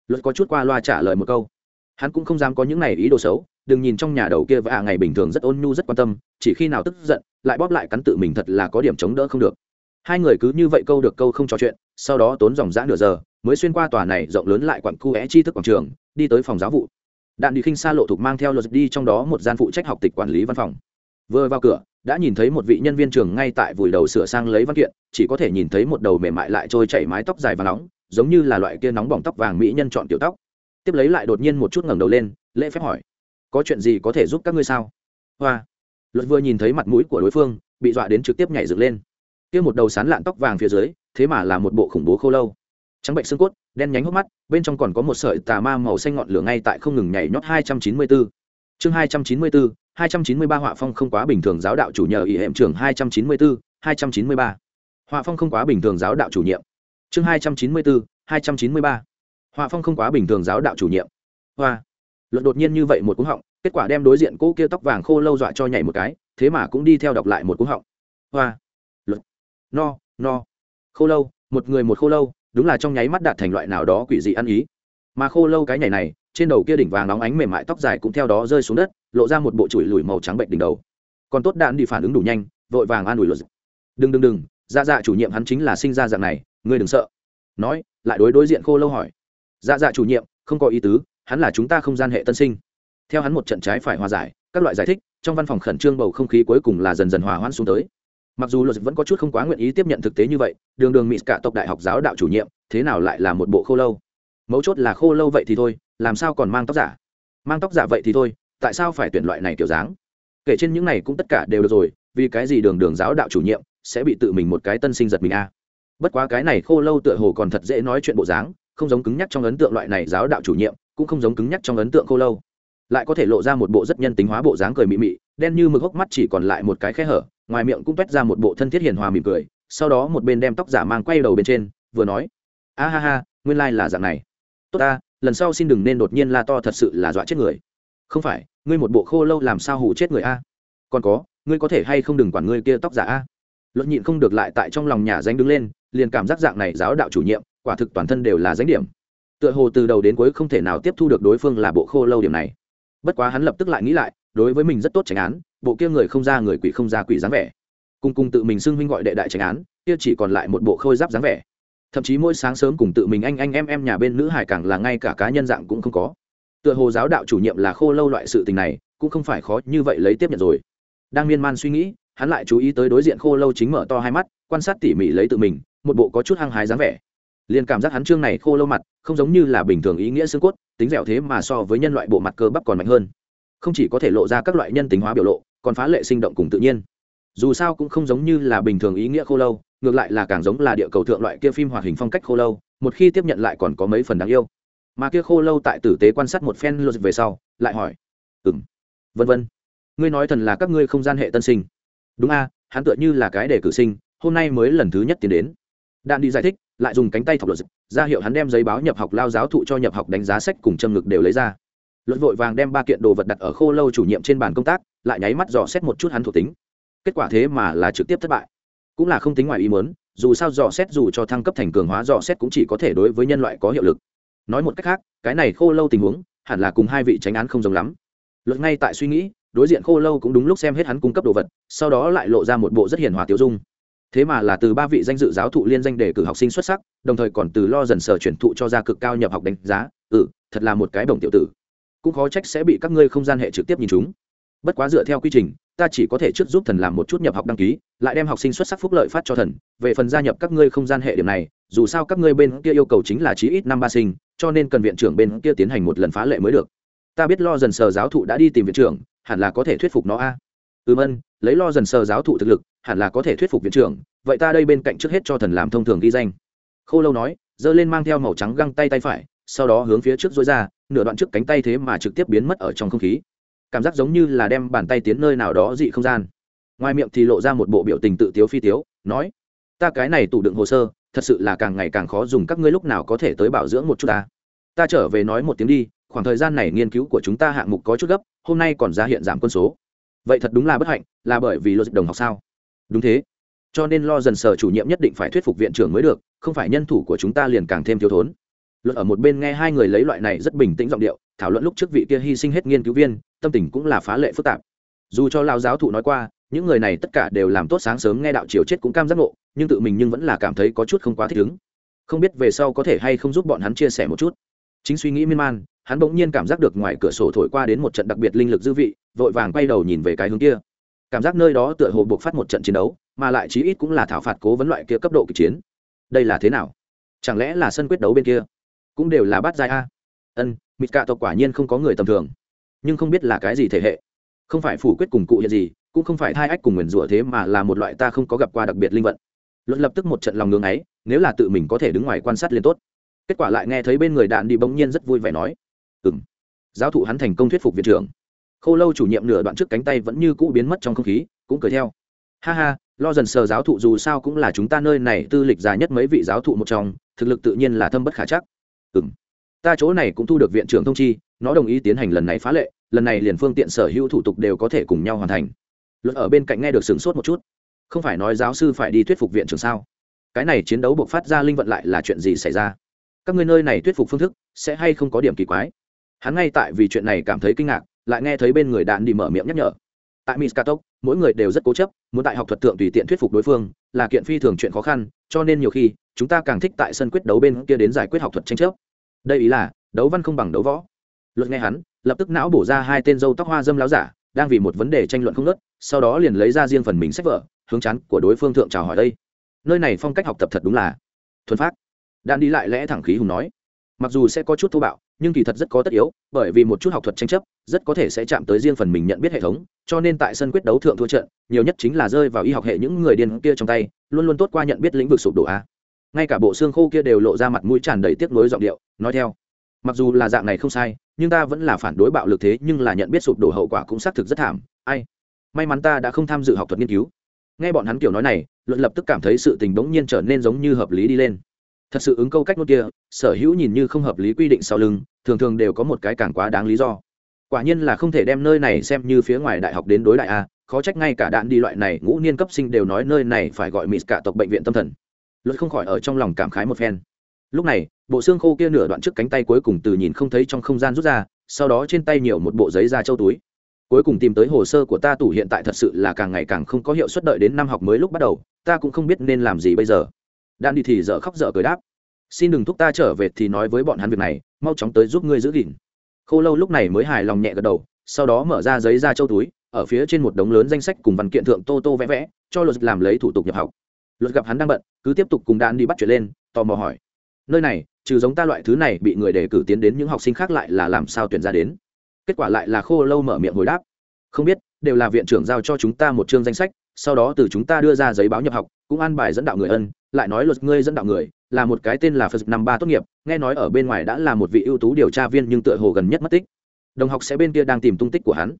Luật có chút qua loa trả lời một câu. Hắn cũng không dám có những này ý đồ xấu, đừng nhìn trong nhà đầu kia và ngày bình thường rất ôn nhu, rất quan tâm, chỉ khi nào tức giận, lại bóp lại cắn tự mình thật là có điểm chống đỡ không được. Hai người cứ như vậy câu được câu không trò chuyện, sau đó tốn dòng dã nửa giờ, mới xuyên qua tòa này rộng lớn lại quặng khu é chi thức quảng trường, đi tới phòng giáo vụ đạn đi khinh xa lộ thục mang theo luật đi trong đó một gian phụ trách học tịch quản lý văn phòng. Vừa vào cửa, đã nhìn thấy một vị nhân viên trường ngay tại vùi đầu sửa sang lấy văn kiện, chỉ có thể nhìn thấy một đầu mềm mại lại trôi chảy mái tóc dài và nóng, giống như là loại kia nóng bỏng tóc vàng mỹ nhân chọn tiểu tóc. Tiếp lấy lại đột nhiên một chút ngẩng đầu lên, lễ phép hỏi, có chuyện gì có thể giúp các ngươi sao? Hoa. Luật vừa nhìn thấy mặt mũi của đối phương, bị dọa đến trực tiếp nhảy dựng lên. Kia một đầu sán lạn tóc vàng phía dưới, thế mà là một bộ khủng bố khô lâu trắng bệnh xương cốt, đen nhánh hốc mắt, bên trong còn có một sợi tà ma màu xanh ngọn lửa ngay tại không ngừng nhảy nhót hai trăm chín mươi bốn chương hai trăm chín mươi bốn hai trăm chín mươi ba họa phong không quá bình thường giáo đạo chủ nhờ ỷ hệm trưởng hai trăm chín mươi bốn hai trăm chín mươi ba. Họa phong không quá bình thường giáo đạo chủ nhiệm. Chương hai trăm chín mươi bốn hai trăm chín mươi ba. Họa phong không quá bình thường giáo đạo chủ nhiệm. Hoa. Luận đột nhiên như vậy một cú họng, kết quả đem đối diện cỗ kia tóc vàng khô lâu dọa cho nhảy một cái, thế mà cũng đi theo đọc lại một cú họng. Hoa. Luận no no. Khô lâu, một người một khô lâu đúng là trong nháy mắt đạt thành loại nào đó quỷ dị ăn ý. Mà khô lâu cái nhảy này, trên đầu kia đỉnh vàng nóng ánh mềm mại tóc dài cũng theo đó rơi xuống đất, lộ ra một bộ chùi lùi màu trắng bệnh đỉnh đầu. Còn tốt đạn đi phản ứng đủ nhanh, vội vàng an ủi luật. Đừng đừng đừng dạ dạ chủ nhiệm hắn chính là sinh ra dạng này, ngươi đừng sợ. Nói, lại đối đối diện khô lâu hỏi. Dạ dạ chủ nhiệm, không có ý tứ, hắn là chúng ta không gian hệ tân sinh. Theo hắn một trận trái phải hòa giải, các loại giải thích, trong văn phòng khẩn trương bầu không khí cuối cùng là dần dần hòa hoãn xuống tới mặc dù luật vẫn có chút không quá nguyện ý tiếp nhận thực tế như vậy, đường đường mỹ cả tộc đại học giáo đạo chủ nhiệm, thế nào lại là một bộ khô lâu? Mấu chốt là khô lâu vậy thì thôi, làm sao còn mang tóc giả? Mang tóc giả vậy thì thôi, tại sao phải tuyển loại này kiểu dáng? Kể trên những này cũng tất cả đều được rồi, vì cái gì đường đường giáo đạo chủ nhiệm sẽ bị tự mình một cái tân sinh giật mình a? Bất quá cái này khô lâu tựa hồ còn thật dễ nói chuyện bộ dáng, không giống cứng nhắc trong ấn tượng loại này giáo đạo chủ nhiệm, cũng không giống cứng nhắc trong ấn tượng khô lâu. Lại có thể lộ ra một bộ rất nhân tính hóa bộ dáng cười mị mị, đen như mực hốc mắt chỉ còn lại một cái khe hở ngoài miệng cũng quét ra một bộ thân thiết hiền hòa mỉm cười, sau đó một bên đem tóc giả mang quay đầu bên trên, vừa nói, a ha ha, nguyên lai、like、là dạng này. Tốt ta, lần sau xin đừng nên đột nhiên la to thật sự là dọa chết người. Không phải, ngươi một bộ khô lâu làm sao hủ chết người a? Còn có, ngươi có thể hay không đừng quản ngươi kia tóc giả a? Luận nhịn không được lại tại trong lòng nhà danh đứng lên, liền cảm giác dạng này giáo đạo chủ nhiệm, quả thực toàn thân đều là danh điểm. Tựa hồ từ đầu đến cuối không thể nào tiếp thu được đối phương là bộ khô lâu điểm này. Bất quá hắn lập tức lại nghĩ lại, đối với mình rất tốt tránh án bộ kia người không ra người quỷ không ra quỷ dáng vẻ. Cùng cùng tự mình xưng huynh gọi đệ đại tránh án, kia chỉ còn lại một bộ khôi giáp dáng vẻ. Thậm chí mỗi sáng sớm cùng tự mình anh anh em em nhà bên nữ hải càng là ngay cả cá nhân dạng cũng không có. Tựa hồ giáo đạo chủ nhiệm là khô lâu loại sự tình này, cũng không phải khó như vậy lấy tiếp nhận rồi. Đang miên man suy nghĩ, hắn lại chú ý tới đối diện khô lâu chính mở to hai mắt, quan sát tỉ mỉ lấy tự mình, một bộ có chút hăng hái dáng vẻ. Liền cảm giác hắn trương này khô lâu mặt, không giống như là bình thường ý nghĩa xương cốt, tính dẻo thế mà so với nhân loại bộ mặt cơ bắp còn mạnh hơn. Không chỉ có thể lộ ra các loại nhân tính hóa biểu lộ còn phá lệ sinh động cùng tự nhiên. Dù sao cũng không giống như là bình thường ý nghĩa khô lâu, ngược lại là càng giống là địa cầu thượng loại kia phim hoạt hình phong cách khô lâu, một khi tiếp nhận lại còn có mấy phần đáng yêu. Mà kia khô lâu tại tử tế quan sát một phen luật về sau, lại hỏi ừng vân vân, ngươi nói thần là các ngươi không gian hệ tân sinh. Đúng a, hắn tựa như là cái để cử sinh, hôm nay mới lần thứ nhất tiến đến. Đạn đi giải thích, lại dùng cánh tay thọc luật ra hiệu hắn đem giấy báo nhập học lao giáo thụ cho nhập học đánh giá sách cùng châm ngực đều lấy ra. Luật vội vàng đem ba kiện đồ vật đặt ở khô lâu chủ nhiệm trên bàn công tác lại nháy mắt dò xét một chút hắn thuộc tính. Kết quả thế mà là trực tiếp thất bại. Cũng là không tính ngoài ý muốn, dù sao dò xét dù cho thăng cấp thành cường hóa dò xét cũng chỉ có thể đối với nhân loại có hiệu lực. Nói một cách khác, cái này khô lâu tình huống, hẳn là cùng hai vị tránh án không giống lắm. Luật ngay tại suy nghĩ, đối diện khô lâu cũng đúng lúc xem hết hắn cung cấp đồ vật, sau đó lại lộ ra một bộ rất hiền hòa tiêu dung. Thế mà là từ ba vị danh dự giáo thụ liên danh đề cử học sinh xuất sắc, đồng thời còn từ lo dần sở chuyển thụ cho ra cực cao nhập học đánh giá. Ừ thật là một cái bổng tiểu tử. Cũng khó trách sẽ bị các ngươi không gian hệ trực tiếp nhìn chúng bất quá dựa theo quy trình, ta chỉ có thể trước giúp thần làm một chút nhập học đăng ký, lại đem học sinh xuất sắc phúc lợi phát cho thần, về phần gia nhập các ngươi không gian hệ điểm này, dù sao các ngươi bên kia yêu cầu chính là chí ít năm ba sinh, cho nên cần viện trưởng bên kia tiến hành một lần phá lệ mới được. Ta biết lo dần sờ giáo thụ đã đi tìm viện trưởng, hẳn là có thể thuyết phục nó a. À. ừm ân lấy lo dần sờ giáo thụ thực lực, hẳn là có thể thuyết phục viện trưởng, vậy ta đây bên cạnh trước hết cho thần làm thông thường ghi danh. Khô lâu nói, giơ lên mang theo màu trắng găng tay tay phải, sau đó hướng phía trước dối ra, nửa đoạn trước cánh tay thế mà trực tiếp biến mất ở trong không khí cảm giác giống như là đem bàn tay tiến nơi nào đó dị không gian. Ngoài miệng thì lộ ra một bộ biểu tình tự tiếu phi tiếu, nói, ta cái này tủ đựng hồ sơ, thật sự là càng ngày càng khó dùng, các ngươi lúc nào có thể tới bảo dưỡng một chút ta? Ta trở về nói một tiếng đi, khoảng thời gian này nghiên cứu của chúng ta hạng mục có chút gấp, hôm nay còn ra hiện giảm quân số. Vậy thật đúng là bất hạnh, là bởi vì luật đồng học sao? Đúng thế. Cho nên lo dần sở chủ nhiệm nhất định phải thuyết phục viện trưởng mới được, không phải nhân thủ của chúng ta liền càng thêm thiếu thốn luật ở một bên nghe hai người lấy loại này rất bình tĩnh giọng điệu, thảo luận lúc trước vị kia hy sinh hết nghiên cứu viên, tâm tình cũng là phá lệ phức tạp. Dù cho lao giáo thụ nói qua, những người này tất cả đều làm tốt sáng sớm nghe đạo chiều chết cũng cam giác ngộ, nhưng tự mình nhưng vẫn là cảm thấy có chút không quá thích ứng. Không biết về sau có thể hay không giúp bọn hắn chia sẻ một chút. Chính suy nghĩ miên man, hắn bỗng nhiên cảm giác được ngoài cửa sổ thổi qua đến một trận đặc biệt linh lực dư vị, vội vàng quay đầu nhìn về cái hướng kia. Cảm giác nơi đó tựa hồ buộc phát một trận chiến đấu, mà lại chí ít cũng là thảo phạt cố vấn loại kia cấp độ kịch chiến. Đây là thế nào? Chẳng lẽ là sân quyết đấu bên kia? Cũng đều là bát giai a. Ân, mịt cạ tộc quả nhiên không có người tầm thường, nhưng không biết là cái gì thể hệ. Không phải phủ quyết cùng cụ hiện gì, cũng không phải thai ách cùng nguyền rủa thế mà là một loại ta không có gặp qua đặc biệt linh vận. Luận lập tức một trận lòng ngưng ấy, nếu là tự mình có thể đứng ngoài quan sát liên tốt. Kết quả lại nghe thấy bên người đạn đi bỗng nhiên rất vui vẻ nói ừng giáo thụ hắn thành công thuyết phục viện trưởng. Khô lâu chủ nhiệm nửa đoạn trước cánh tay vẫn như cũ biến mất trong không khí, cũng cười theo. Ha ha, lo dần sờ giáo thụ dù sao cũng là chúng ta nơi này tư lịch dài nhất mấy vị giáo thụ một trong, thực lực tự nhiên là thâm bất khả chắc. Ừm, ta chỗ này cũng thu được viện trưởng thông chi nó đồng ý tiến hành lần này phá lệ lần này liền phương tiện sở hữu thủ tục đều có thể cùng nhau hoàn thành. Luật ở bên cạnh nghe được sửng sốt một chút. Không phải nói giáo sư phải đi thuyết phục viện trưởng sao? Cái này chiến đấu buộc phát ra linh vận lại là chuyện gì xảy ra? Các người nơi này thuyết phục phương thức sẽ hay không có điểm kỳ quái? Hắn ngay tại vì chuyện này cảm thấy kinh ngạc lại nghe thấy bên người đạn đi mở miệng nhắc nhở tại miskatok mỗi người đều rất cố chấp, muốn tại học thuật thượng tùy tiện thuyết phục đối phương, là kiện phi thường chuyện khó khăn, cho nên nhiều khi, chúng ta càng thích tại sân quyết đấu bên kia đến giải quyết học thuật tranh chấp. Đây ý là, đấu văn không bằng đấu võ. Luật nghe hắn, lập tức não bổ ra hai tên dâu tóc hoa dâm láo giả, đang vì một vấn đề tranh luận không nớt sau đó liền lấy ra riêng phần mình sách vở, hướng chắn của đối phương thượng chào hỏi đây. Nơi này phong cách học tập thật đúng là thuần phát đan đi lại lẽ thẳng khí hùng nói, mặc dù sẽ có chút thô bạo nhưng kỳ thật rất có tất yếu, bởi vì một chút học thuật tranh chấp rất có thể sẽ chạm tới riêng phần mình nhận biết hệ thống, cho nên tại sân quyết đấu thượng thua trận, nhiều nhất chính là rơi vào y học hệ những người điên kia trong tay, luôn luôn tốt qua nhận biết lĩnh vực sụp đổ a. Ngay cả bộ xương khô kia đều lộ ra mặt mũi tràn đầy tiếc nuối giọng điệu, nói theo. Mặc dù là dạng này không sai, nhưng ta vẫn là phản đối bạo lực thế, nhưng là nhận biết sụp đổ hậu quả cũng xác thực rất thảm, ai? May mắn ta đã không tham dự học thuật nghiên cứu. Nghe bọn hắn kiểu nói này, luận lập tức cảm thấy sự tình bỗng nhiên trở nên giống như hợp lý đi lên thật sự ứng câu cách nốt kia, sở hữu nhìn như không hợp lý quy định sau lưng, thường thường đều có một cái càng quá đáng lý do. Quả nhiên là không thể đem nơi này xem như phía ngoài đại học đến đối đại a, khó trách ngay cả đạn đi loại này ngũ niên cấp sinh đều nói nơi này phải gọi mịt cả tộc bệnh viện tâm thần. Luật không khỏi ở trong lòng cảm khái một phen. Lúc này, bộ xương khô kia nửa đoạn trước cánh tay cuối cùng từ nhìn không thấy trong không gian rút ra, sau đó trên tay nhiều một bộ giấy da châu túi. Cuối cùng tìm tới hồ sơ của ta tủ hiện tại thật sự là càng ngày càng không có hiệu suất đợi đến năm học mới lúc bắt đầu, ta cũng không biết nên làm gì bây giờ đan đi thì dở khóc dở cười đáp. Xin đừng thúc ta trở về thì nói với bọn hắn việc này, mau chóng tới giúp ngươi giữ gìn. Khô lâu lúc này mới hài lòng nhẹ gật đầu, sau đó mở ra giấy ra châu túi, ở phía trên một đống lớn danh sách cùng văn kiện thượng tô tô vẽ vẽ, cho luật làm lấy thủ tục nhập học. Luật gặp hắn đang bận, cứ tiếp tục cùng đan đi bắt chuyện lên, tò mò hỏi. Nơi này, trừ giống ta loại thứ này bị người đề cử tiến đến những học sinh khác lại là làm sao tuyển ra đến? Kết quả lại là khô lâu mở miệng hồi đáp. Không biết, đều là viện trưởng giao cho chúng ta một chương danh sách, sau đó từ chúng ta đưa ra giấy báo nhập học, cũng an bài dẫn đạo người ân lại nói luật ngươi dẫn đạo người, là một cái tên là phật năm ba tốt nghiệp, nghe nói ở bên ngoài đã là một vị ưu tú điều tra viên nhưng tựa hồ gần nhất mất tích. Đồng học sẽ bên kia đang tìm tung tích của hắn.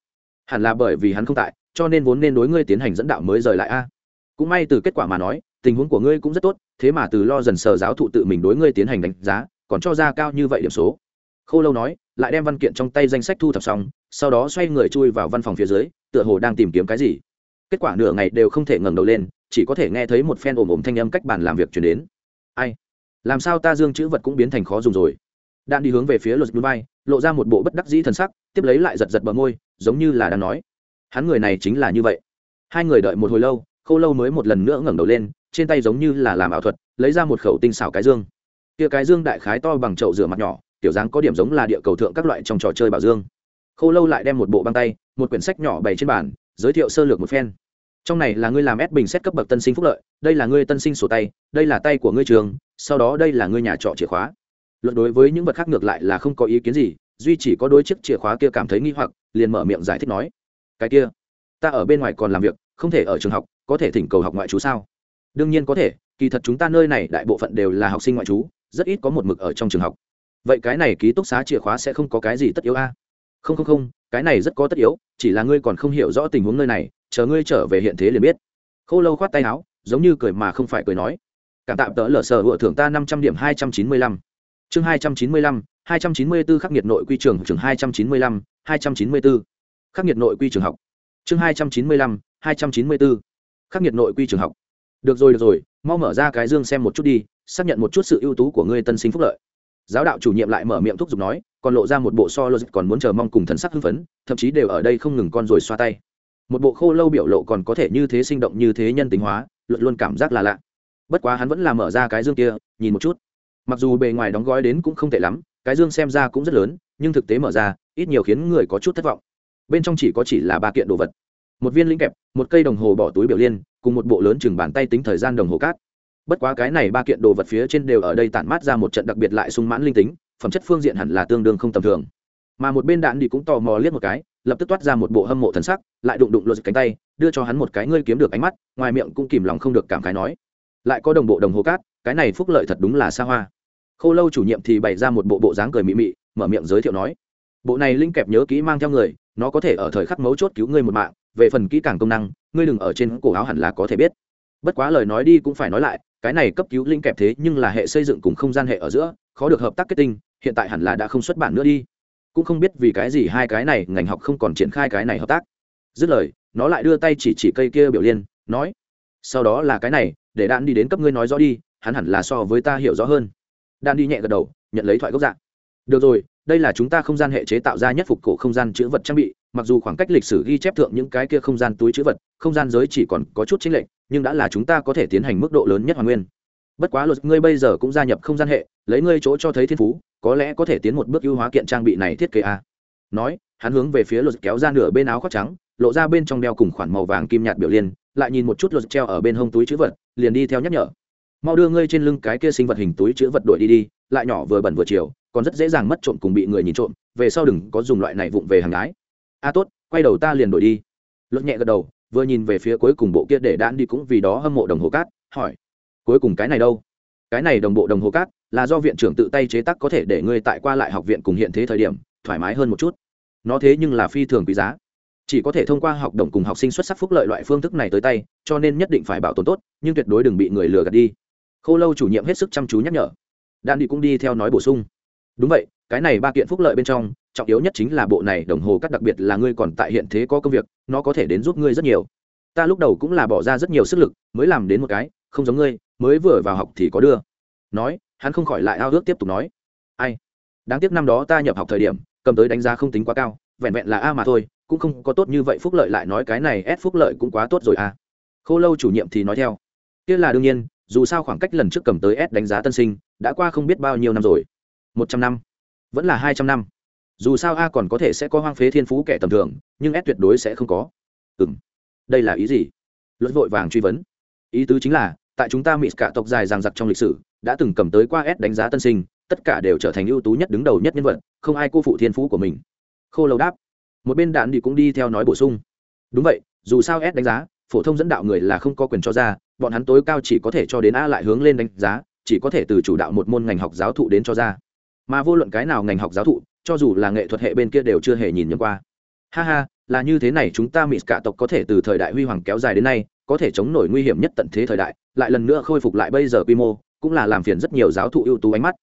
Hẳn là bởi vì hắn không tại, cho nên vốn nên đối ngươi tiến hành dẫn đạo mới rời lại a. Cũng may từ kết quả mà nói, tình huống của ngươi cũng rất tốt, thế mà từ lo dần sờ giáo thụ tự mình đối ngươi tiến hành đánh giá, còn cho ra cao như vậy điểm số. Khô lâu nói, lại đem văn kiện trong tay danh sách thu thập xong, sau đó xoay người chui vào văn phòng phía dưới, tựa hồ đang tìm kiếm cái gì. Kết quả nửa ngày đều không thể ngẩng đầu lên chỉ có thể nghe thấy một phen ồm ồm thanh âm cách bàn làm việc chuyển đến. Ai? Làm sao ta dương chữ vật cũng biến thành khó dùng rồi? Đạn đi hướng về phía luật núi bay lộ ra một bộ bất đắc dĩ thần sắc, tiếp lấy lại giật giật bờ môi, giống như là đang nói. Hắn người này chính là như vậy. Hai người đợi một hồi lâu, khâu lâu mới một lần nữa ngẩng đầu lên, trên tay giống như là làm ảo thuật, lấy ra một khẩu tinh xảo cái dương. Kia cái dương đại khái to bằng chậu rửa mặt nhỏ tiểu dáng có điểm giống là địa cầu thượng các loại trong trò chơi bảo dương. Khâu lâu lại đem một bộ băng tay, một quyển sách nhỏ bày trên bàn, giới thiệu sơ lược một phen trong này là ngươi làm ép bình xét cấp bậc tân sinh phúc lợi, đây là ngươi tân sinh sổ tay, đây là tay của ngươi trường, sau đó đây là ngươi nhà trọ chìa khóa. Luận đối với những vật khác ngược lại là không có ý kiến gì, duy chỉ có đôi chiếc chìa khóa kia cảm thấy nghi hoặc, liền mở miệng giải thích nói, cái kia, ta ở bên ngoài còn làm việc, không thể ở trường học, có thể thỉnh cầu học ngoại trú sao? Đương nhiên có thể, kỳ thật chúng ta nơi này đại bộ phận đều là học sinh ngoại trú, rất ít có một mực ở trong trường học. Vậy cái này ký túc xá chìa khóa sẽ không có cái gì tất yếu a? Không không không, cái này rất có tất yếu, chỉ là ngươi còn không hiểu rõ tình huống nơi này chờ ngươi trở về hiện thế liền biết. Khô lâu khoát tay áo, giống như cười mà không phải cười nói. Cảm tạm tớ lở sở hựa thưởng ta năm trăm điểm hai trăm chín mươi lăm. Chương hai trăm chín mươi lăm, hai trăm chín mươi b ố khắc nghiệt nội quy trường trường hai trăm chín mươi lăm, hai trăm chín mươi b ố khắc nghiệt nội quy trường học. Chương hai trăm chín mươi lăm, hai trăm chín mươi b ố khắc nghiệt nội quy trường học. Được rồi được rồi, mau mở ra cái dương xem một chút đi, xác nhận một chút sự ưu tú của ngươi tân sinh phúc lợi. Giáo đạo chủ nhiệm lại mở miệng thúc giục nói, còn lộ ra một bộ so logic còn muốn chờ mong cùng thần sắc hưng phấn, thậm chí đều ở đây không ngừng con rồi xoa tay một bộ khô lâu biểu lộ còn có thể như thế sinh động như thế nhân tính hóa luận luôn cảm giác là lạ. Bất quá hắn vẫn là mở ra cái dương kia, nhìn một chút. Mặc dù bề ngoài đóng gói đến cũng không tệ lắm, cái dương xem ra cũng rất lớn, nhưng thực tế mở ra, ít nhiều khiến người có chút thất vọng. Bên trong chỉ có chỉ là ba kiện đồ vật. Một viên linh kẹp, một cây đồng hồ bỏ túi biểu liên, cùng một bộ lớn chừng bàn tay tính thời gian đồng hồ cát. Bất quá cái này ba kiện đồ vật phía trên đều ở đây tản mát ra một trận đặc biệt lại sung mãn linh tính, phẩm chất phương diện hẳn là tương đương không tầm thường. Mà một bên đạn đi cũng tò mò liếc một cái lập tức toát ra một bộ hâm mộ thần sắc, lại đụng đụng luật cánh tay, đưa cho hắn một cái ngươi kiếm được ánh mắt, ngoài miệng cũng kìm lòng không được cảm khái nói. Lại có đồng bộ đồng hồ cát, cái này phúc lợi thật đúng là xa hoa. Khô lâu chủ nhiệm thì bày ra một bộ bộ dáng cười mị mị, mở miệng giới thiệu nói. Bộ này linh kẹp nhớ kỹ mang theo người, nó có thể ở thời khắc mấu chốt cứu ngươi một mạng, về phần kỹ càng công năng, ngươi đừng ở trên cổ áo hẳn là có thể biết. Bất quá lời nói đi cũng phải nói lại, cái này cấp cứu linh kẹp thế nhưng là hệ xây dựng cùng không gian hệ ở giữa, khó được hợp tác kết tinh, hiện tại hẳn là đã không xuất bản nữa đi cũng không biết vì cái gì hai cái này ngành học không còn triển khai cái này hợp tác. Dứt lời, nó lại đưa tay chỉ chỉ cây kia biểu liên, nói, sau đó là cái này, để đạn đi đến cấp ngươi nói rõ đi, hắn hẳn là so với ta hiểu rõ hơn. Đạn đi nhẹ gật đầu, nhận lấy thoại gốc dạng được rồi, đây là chúng ta không gian hệ chế tạo ra nhất phục cổ không gian chữ vật trang bị, mặc dù khoảng cách lịch sử ghi chép thượng những cái kia không gian túi chữ vật, không gian giới chỉ còn có chút chính lệnh nhưng đã là chúng ta có thể tiến hành mức độ lớn nhất hoàn nguyên. Bất quá luật ngươi bây giờ cũng gia nhập không gian hệ, lấy ngươi chỗ cho thấy thiên phú có lẽ có thể tiến một bước ưu hóa kiện trang bị này thiết kế a. Nói, hắn hướng về phía luật kéo ra nửa bên áo khoác trắng, lộ ra bên trong đeo cùng khoản màu vàng kim nhạt biểu liên, lại nhìn một chút luật treo ở bên hông túi chữ vật, liền đi theo nhắc nhở. Mau đưa ngươi trên lưng cái kia sinh vật hình túi chữ vật đổi đi đi, lại nhỏ vừa bẩn vừa chiều, còn rất dễ dàng mất trộm cùng bị người nhìn trộm, về sau đừng có dùng loại này vụng về hàng gái a, tốt, quay đầu ta liền đổi đi. Luật nhẹ gật đầu, vừa nhìn về phía cuối cùng bộ kia để đạn đi cũng vì đó hâm mộ đồng hồ cát, hỏi, cuối cùng cái này đâu? Cái này đồng bộ đồng hồ cát là do viện trưởng tự tay chế tác có thể để ngươi tại qua lại học viện cùng hiện thế thời điểm thoải mái hơn một chút. Nó thế nhưng là phi thường quý giá. Chỉ có thể thông qua học đồng cùng học sinh xuất sắc phúc lợi loại phương thức này tới tay, cho nên nhất định phải bảo tồn tốt, nhưng tuyệt đối đừng bị người lừa gạt đi. Khô lâu chủ nhiệm hết sức chăm chú nhắc nhở. Đan đi cũng đi theo nói bổ sung. Đúng vậy, cái này ba kiện phúc lợi bên trong, trọng yếu nhất chính là bộ này đồng hồ cắt đặc biệt là ngươi còn tại hiện thế có công việc, nó có thể đến giúp ngươi rất nhiều. Ta lúc đầu cũng là bỏ ra rất nhiều sức lực, mới làm đến một cái, không giống ngươi mới vừa vào học thì có đưa. Nói, hắn không khỏi lại ao ước tiếp tục nói. Ai? Đáng tiếc năm đó ta nhập học thời điểm, cầm tới đánh giá không tính quá cao, vẹn vẹn là a mà thôi, cũng không có tốt như vậy phúc lợi lại nói cái này ép phúc lợi cũng quá tốt rồi a. Khô lâu chủ nhiệm thì nói theo. Kia là đương nhiên, dù sao khoảng cách lần trước cầm tới s đánh giá tân sinh, đã qua không biết bao nhiêu năm rồi. Một trăm năm. Vẫn là hai trăm năm. Dù sao a còn có thể sẽ có hoang phế thiên phú kẻ tầm thường, nhưng s tuyệt đối sẽ không có. Ừ m đây là ý gì? Luật vội vàng truy vấn. Ý tứ chính là tại chúng ta mỹ cả tộc dài ràng giặc trong lịch sử, đã từng cầm tới qua s đánh giá tân sinh, tất cả đều trở thành ưu tú nhất đứng đầu nhất nhân vật, không ai cô phụ thiên phú của mình. Khô lâu đáp, một bên đạn đi cũng đi theo nói bổ sung. Đúng vậy, dù sao s đánh giá, phổ thông dẫn đạo người là không có quyền cho ra, bọn hắn tối cao chỉ có thể cho đến a lại hướng lên đánh giá, chỉ có thể từ chủ đạo một môn ngành học giáo thụ đến cho ra. Mà vô luận cái nào ngành học giáo thụ, cho dù là nghệ thuật hệ bên kia đều chưa hề nhìn nhầm qua. Ha ha là như thế này chúng ta mỹ cả tộc có thể từ thời đại huy hoàng kéo dài đến nay, có thể chống nổi nguy hiểm nhất tận thế thời đại, lại lần nữa khôi phục lại bây giờ quy mô, cũng là làm phiền rất nhiều giáo thụ ưu tú ánh mắt.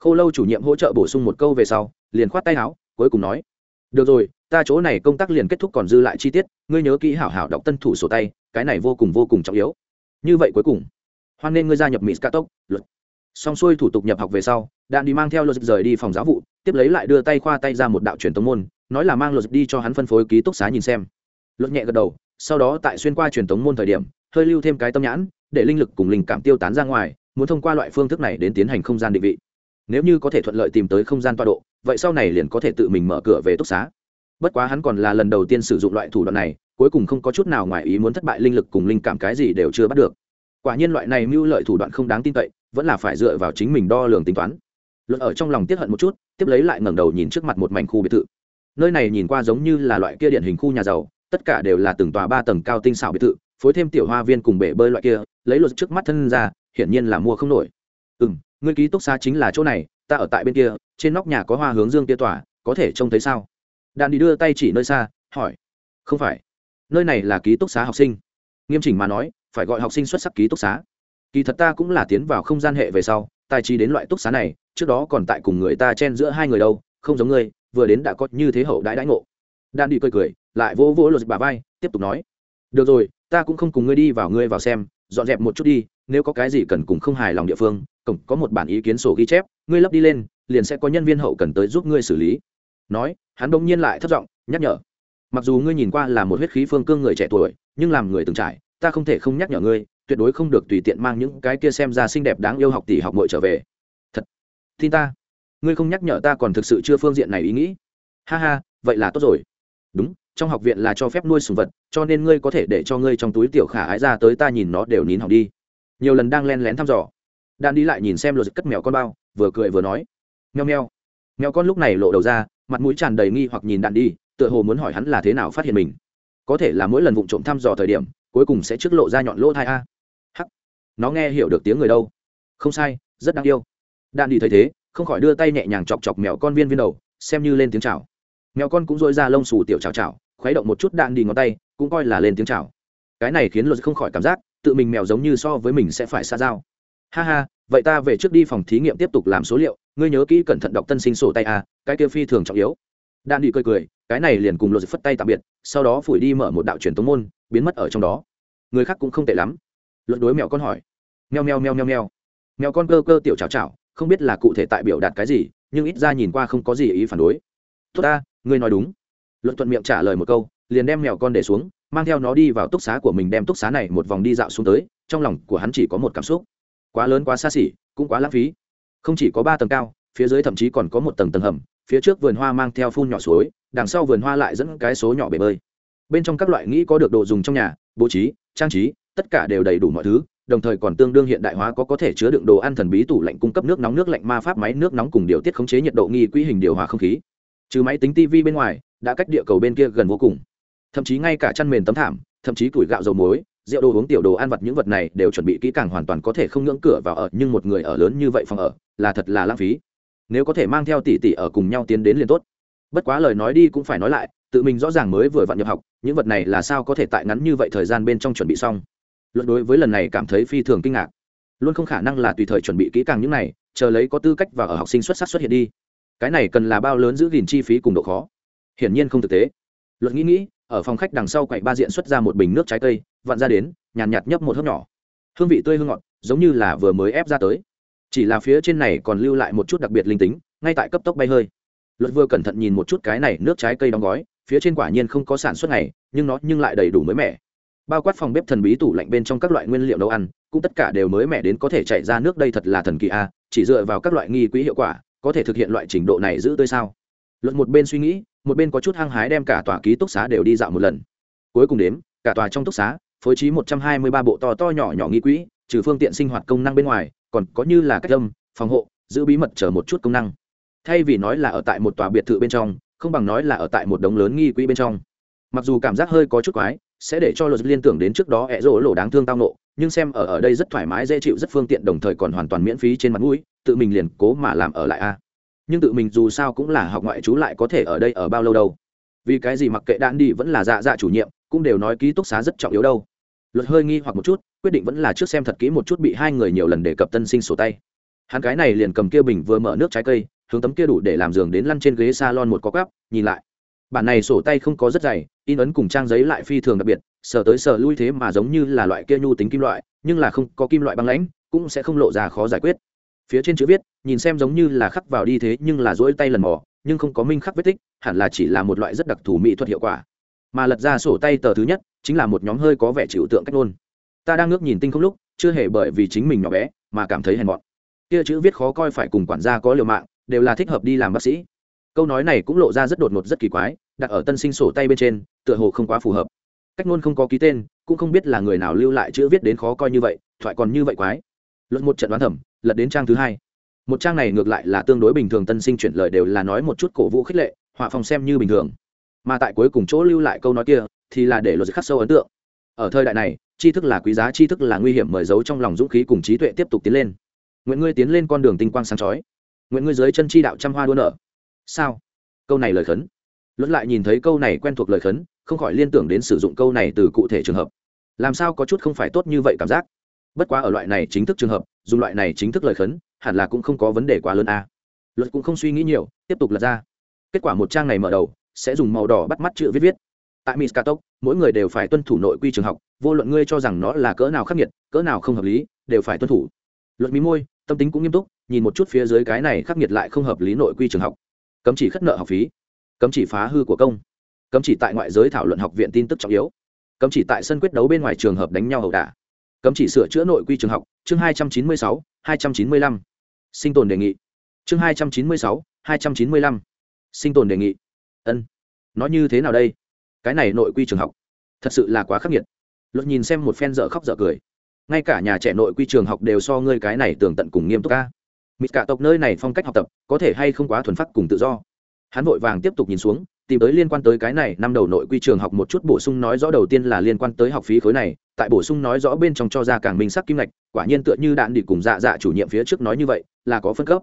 Khâu lâu chủ nhiệm hỗ trợ bổ sung một câu về sau, liền khoát tay áo, cuối cùng nói, được rồi, ta chỗ này công tác liền kết thúc còn dư lại chi tiết, ngươi nhớ kỹ hảo hảo đọc tân thủ sổ tay, cái này vô cùng vô cùng trọng yếu. Như vậy cuối cùng, hoan nên ngươi gia nhập mỹ scatok luật. Xong xuôi thủ tục nhập học về sau, đạn đi mang theo luật rời đi phòng giáo vụ, tiếp lấy lại đưa tay khoa tay ra một đạo truyền tống môn nói là mang luật đi cho hắn phân phối ký túc xá nhìn xem. Luật nhẹ gật đầu, sau đó tại xuyên qua truyền thống môn thời điểm, hơi lưu thêm cái tâm nhãn, để linh lực cùng linh cảm tiêu tán ra ngoài, muốn thông qua loại phương thức này đến tiến hành không gian định vị. Nếu như có thể thuận lợi tìm tới không gian toa độ, vậy sau này liền có thể tự mình mở cửa về túc xá. Bất quá hắn còn là lần đầu tiên sử dụng loại thủ đoạn này, cuối cùng không có chút nào ngoài ý muốn thất bại linh lực cùng linh cảm cái gì đều chưa bắt được. Quả nhiên loại này mưu lợi thủ đoạn không đáng tin cậy, vẫn là phải dựa vào chính mình đo lường tính toán. Luật ở trong lòng tiết hận một chút, tiếp lấy lại ngẩng đầu nhìn trước mặt một mảnh khu biệt thự nơi này nhìn qua giống như là loại kia điển hình khu nhà giàu, tất cả đều là từng tòa ba tầng cao tinh xảo biệt thự, phối thêm tiểu hoa viên cùng bể bơi loại kia, lấy luật trước mắt thân ra, hiển nhiên là mua không nổi. Ừ m ngươi ký túc xá chính là chỗ này, ta ở tại bên kia, trên nóc nhà có hoa hướng dương kia tỏa có thể trông thấy sao? Đàn đi đưa tay chỉ nơi xa, hỏi. Không phải. Nơi này là ký túc xá học sinh. Nghiêm chỉnh mà nói, phải gọi học sinh xuất sắc ký túc xá. Kỳ thật ta cũng là tiến vào không gian hệ về sau, tài trí đến loại túc xá này, trước đó còn tại cùng người ta chen giữa hai người đâu, không giống ngươi vừa đến đã có như thế hậu đãi đãi ngộ. Đan đi cười cười, lại vỗ vỗ lột bà vai, tiếp tục nói, được rồi, ta cũng không cùng ngươi đi vào ngươi vào xem, dọn dẹp một chút đi, nếu có cái gì cần cùng không hài lòng địa phương, cổng có một bản ý kiến sổ ghi chép, ngươi lấp đi lên, liền sẽ có nhân viên hậu cần tới giúp ngươi xử lý. Nói, hắn bỗng nhiên lại thất giọng nhắc nhở, mặc dù ngươi nhìn qua là một huyết khí phương cương người trẻ tuổi, nhưng làm người từng trải, ta không thể không nhắc nhở ngươi, tuyệt đối không được tùy tiện mang những cái kia xem ra xinh đẹp đáng yêu học tỷ học mội trở về. Thật, tin ta ngươi không nhắc nhở ta còn thực sự chưa phương diện này ý nghĩ. Ha ha, vậy là tốt rồi. Đúng, trong học viện là cho phép nuôi sùng vật, cho nên ngươi có thể để cho ngươi trong túi tiểu khả ái ra tới ta nhìn nó đều nín hỏng đi. Nhiều lần đang len lén thăm dò, đan đi lại nhìn xem lột cất mèo con bao, vừa cười vừa nói nheo nheo mèo con lúc này lộ đầu ra, mặt mũi tràn đầy nghi hoặc nhìn đạn đi, tựa hồ muốn hỏi hắn là thế nào phát hiện mình. Có thể là mỗi lần vụ trộm thăm dò thời điểm, cuối cùng sẽ trước lộ ra nhọn lỗ thai a. Hắc. Nó nghe hiểu được tiếng người đâu. Không sai, rất đáng yêu. Đạn đi thấy thế không khỏi đưa tay nhẹ nhàng chọc chọc mèo con viên viên đầu, xem như lên tiếng chào. Mèo con cũng dội ra lông xù tiểu chào chào khuấy động một chút đạn đi ngón tay, cũng coi là lên tiếng chào. Cái này khiến luật không khỏi cảm giác, tự mình mèo giống như so với mình sẽ phải xa giao. Ha ha, vậy ta về trước đi phòng thí nghiệm tiếp tục làm số liệu, ngươi nhớ kỹ cẩn thận đọc tân sinh sổ tay a cái kia phi thường trọng yếu. Đạn đi cười cười, cái này liền cùng luật phất tay tạm biệt, sau đó phủi đi mở một đạo truyền tống môn, biến mất ở trong đó. Người khác cũng không tệ lắm. Luật đối mèo con hỏi. Meo meo meo meo meo mèo con cơ cơ tiểu chào chào không biết là cụ thể tại biểu đạt cái gì, nhưng ít ra nhìn qua không có gì ý phản đối. Tốt ta, ngươi nói đúng. Luận thuận miệng trả lời một câu, liền đem mèo con để xuống, mang theo nó đi vào túc xá của mình đem túc xá này một vòng đi dạo xuống tới, trong lòng của hắn chỉ có một cảm xúc. Quá lớn quá xa xỉ, cũng quá lãng phí. Không chỉ có ba tầng cao, phía dưới thậm chí còn có một tầng tầng hầm, phía trước vườn hoa mang theo phun nhỏ suối, đằng sau vườn hoa lại dẫn cái số nhỏ bể bơi. Bên trong các loại nghĩ có được đồ dùng trong nhà, bố trí, trang trí, tất cả đều đầy đủ mọi thứ đồng thời còn tương đương hiện đại hóa có có thể chứa đựng đồ ăn thần bí tủ lạnh cung cấp nước nóng, nước lạnh, ma pháp máy, nước nóng cùng điều tiết khống chế nhiệt độ nghi quỹ hình điều hòa không khí. Trừ máy tính tv bên ngoài, đã cách địa cầu bên kia gần vô cùng. Thậm chí ngay cả chăn mền tấm thảm, thậm chí củi gạo dầu muối, rượu đồ uống tiểu đồ ăn vặt những vật này đều chuẩn bị kỹ càng hoàn toàn có thể không ngưỡng cửa vào ở, nhưng một người ở lớn như vậy phòng ở, là thật là lãng phí. Nếu có thể mang theo tỷ tỷ ở cùng nhau tiến đến liền tốt. Bất quá lời nói đi cũng phải nói lại, tự mình rõ ràng mới vừa vặn nhập học, những vật này là sao có thể tại ngắn như vậy thời gian bên trong chuẩn bị xong luận đối với lần này cảm thấy phi thường kinh ngạc. Luôn không khả năng là tùy thời chuẩn bị kỹ càng những này, chờ lấy có tư cách và ở học sinh xuất sắc xuất hiện đi. Cái này cần là bao lớn giữ gìn chi phí cùng độ khó? Hiển nhiên không thực tế. Luận nghĩ nghĩ, ở phòng khách đằng sau quậy ba diện xuất ra một bình nước trái cây, vặn ra đến, nhàn nhạt nhấp một hớp nhỏ. Hương vị tươi hương ngọt, giống như là vừa mới ép ra tới. Chỉ là phía trên này còn lưu lại một chút đặc biệt linh tính, ngay tại cấp tốc bay hơi. Luật vừa cẩn thận nhìn một chút cái này nước trái cây đóng gói, phía trên quả nhiên không có sản xuất này nhưng nó nhưng lại đầy đủ mới mẻ bao quát phòng bếp thần bí tủ lạnh bên trong các loại nguyên liệu nấu ăn, cũng tất cả đều mới mẻ đến có thể chạy ra nước đây thật là thần kỳ a, chỉ dựa vào các loại nghi quỹ hiệu quả, có thể thực hiện loại trình độ này giữ tươi sao? Luật một bên suy nghĩ, một bên có chút hăng hái đem cả tòa ký túc xá đều đi dạo một lần. Cuối cùng đếm, cả tòa trong túc xá, phối trí một trăm hai mươi ba bộ to to nhỏ nhỏ nghi quỹ, trừ phương tiện sinh hoạt công năng bên ngoài, còn có như là cách âm, phòng hộ, giữ bí mật chờ một chút công năng. Thay vì nói là ở tại một tòa biệt thự bên trong, không bằng nói là ở tại một đống lớn nghi quỹ bên trong. Mặc dù cảm giác hơi có chút quái sẽ để cho luật liên tưởng đến trước đó ẹ rỗ lộ đáng thương tao nộ, nhưng xem ở ở đây rất thoải mái, dễ chịu, rất phương tiện, đồng thời còn hoàn toàn miễn phí trên mặt mũi, tự mình liền cố mà làm ở lại a. Nhưng tự mình dù sao cũng là học ngoại chú lại có thể ở đây ở bao lâu đâu. Vì cái gì mặc kệ đạn đi vẫn là dạ dạ chủ nhiệm, cũng đều nói ký túc xá rất trọng yếu đâu. Luật hơi nghi hoặc một chút, quyết định vẫn là trước xem thật kỹ một chút bị hai người nhiều lần đề cập tân sinh sổ tay. Hắn cái này liền cầm kia bình vừa mở nước trái cây, hướng tấm kia đủ để làm giường đến lăn trên ghế salon một có cắp nhìn lại bản này sổ tay không có rất dày, in ấn cùng trang giấy lại phi thường đặc biệt, sờ tới sờ lui thế mà giống như là loại kia nhu tính kim loại, nhưng là không có kim loại băng lãnh, cũng sẽ không lộ ra khó giải quyết. Phía trên chữ viết, nhìn xem giống như là khắc vào đi thế nhưng là dỗi tay lần mò, nhưng không có minh khắc vết tích, hẳn là chỉ là một loại rất đặc thù mỹ thuật hiệu quả. Mà lật ra sổ tay tờ thứ nhất, chính là một nhóm hơi có vẻ chịu tượng cách nôn ta đang ngước nhìn tinh không lúc, chưa hề bởi vì chính mình nhỏ bé, mà cảm thấy hèn mọn. Kia chữ viết khó coi phải cùng quản gia có liều mạng, đều là thích hợp đi làm bác sĩ câu nói này cũng lộ ra rất đột ngột rất kỳ quái, đặt ở tân sinh sổ tay bên trên, tựa hồ không quá phù hợp. Cách ngôn không có ký tên, cũng không biết là người nào lưu lại chữ viết đến khó coi như vậy, thoại còn như vậy quái. Luận một trận đoán thẩm, lật đến trang thứ hai. Một trang này ngược lại là tương đối bình thường, tân sinh chuyển lời đều là nói một chút cổ vũ khích lệ, họa phòng xem như bình thường. Mà tại cuối cùng chỗ lưu lại câu nói kia, thì là để luật khắc sâu ấn tượng. Ở thời đại này, tri thức là quý giá, tri thức là nguy hiểm, mời giấu trong lòng dũng khí cùng trí tuệ tiếp tục tiến lên. Nguyện ngươi tiến lên con đường tinh quang sáng chói. Nguyện ngươi dưới chân chi đạo trăm hoa đua nở sao? Câu này lời khấn. Luận lại nhìn thấy câu này quen thuộc lời khấn, không khỏi liên tưởng đến sử dụng câu này từ cụ thể trường hợp. Làm sao có chút không phải tốt như vậy cảm giác? Bất quá ở loại này chính thức trường hợp, dùng loại này chính thức lời khấn, hẳn là cũng không có vấn đề quá lớn a. À. luật cũng không suy nghĩ nhiều, tiếp tục lật ra. Kết quả một trang này mở đầu, sẽ dùng màu đỏ bắt mắt chữ viết viết. Tại miskatok mỗi người đều phải tuân thủ nội quy trường học, vô luận ngươi cho rằng nó là cỡ nào khắc nghiệt, cỡ nào không hợp lý, đều phải tuân thủ. Luật mí môi, tâm tính cũng nghiêm túc, nhìn một chút phía dưới cái này khắc nghiệt lại không hợp lý nội quy trường học cấm chỉ khất nợ học phí, cấm chỉ phá hư của công, cấm chỉ tại ngoại giới thảo luận học viện tin tức trọng yếu, cấm chỉ tại sân quyết đấu bên ngoài trường hợp đánh nhau ẩu đả, cấm chỉ sửa chữa nội quy trường học, chương hai trăm chín mươi sáu, hai trăm chín mươi lăm. Sinh tồn đề nghị. Chương hai trăm chín mươi sáu, hai trăm chín mươi lăm. Sinh tồn đề nghị. Ân. Nói như thế nào đây? Cái này nội quy trường học. Thật sự là quá khắc nghiệt. Luật nhìn xem một phen dở khóc dở cười. Ngay cả nhà trẻ nội quy trường học đều so ngươi cái này tường tận cùng nghiêm túc ca mịt cả tộc nơi này phong cách học tập, có thể hay không quá thuần phát cùng tự do. Hắn vội vàng tiếp tục nhìn xuống, tìm tới liên quan tới cái này, năm đầu nội quy trường học một chút bổ sung nói rõ đầu tiên là liên quan tới học phí khối này, tại bổ sung nói rõ bên trong cho ra càng minh sắc kim ngạch, quả nhiên tựa như đạn đi cùng dạ dạ chủ nhiệm phía trước nói như vậy, là có phân cấp.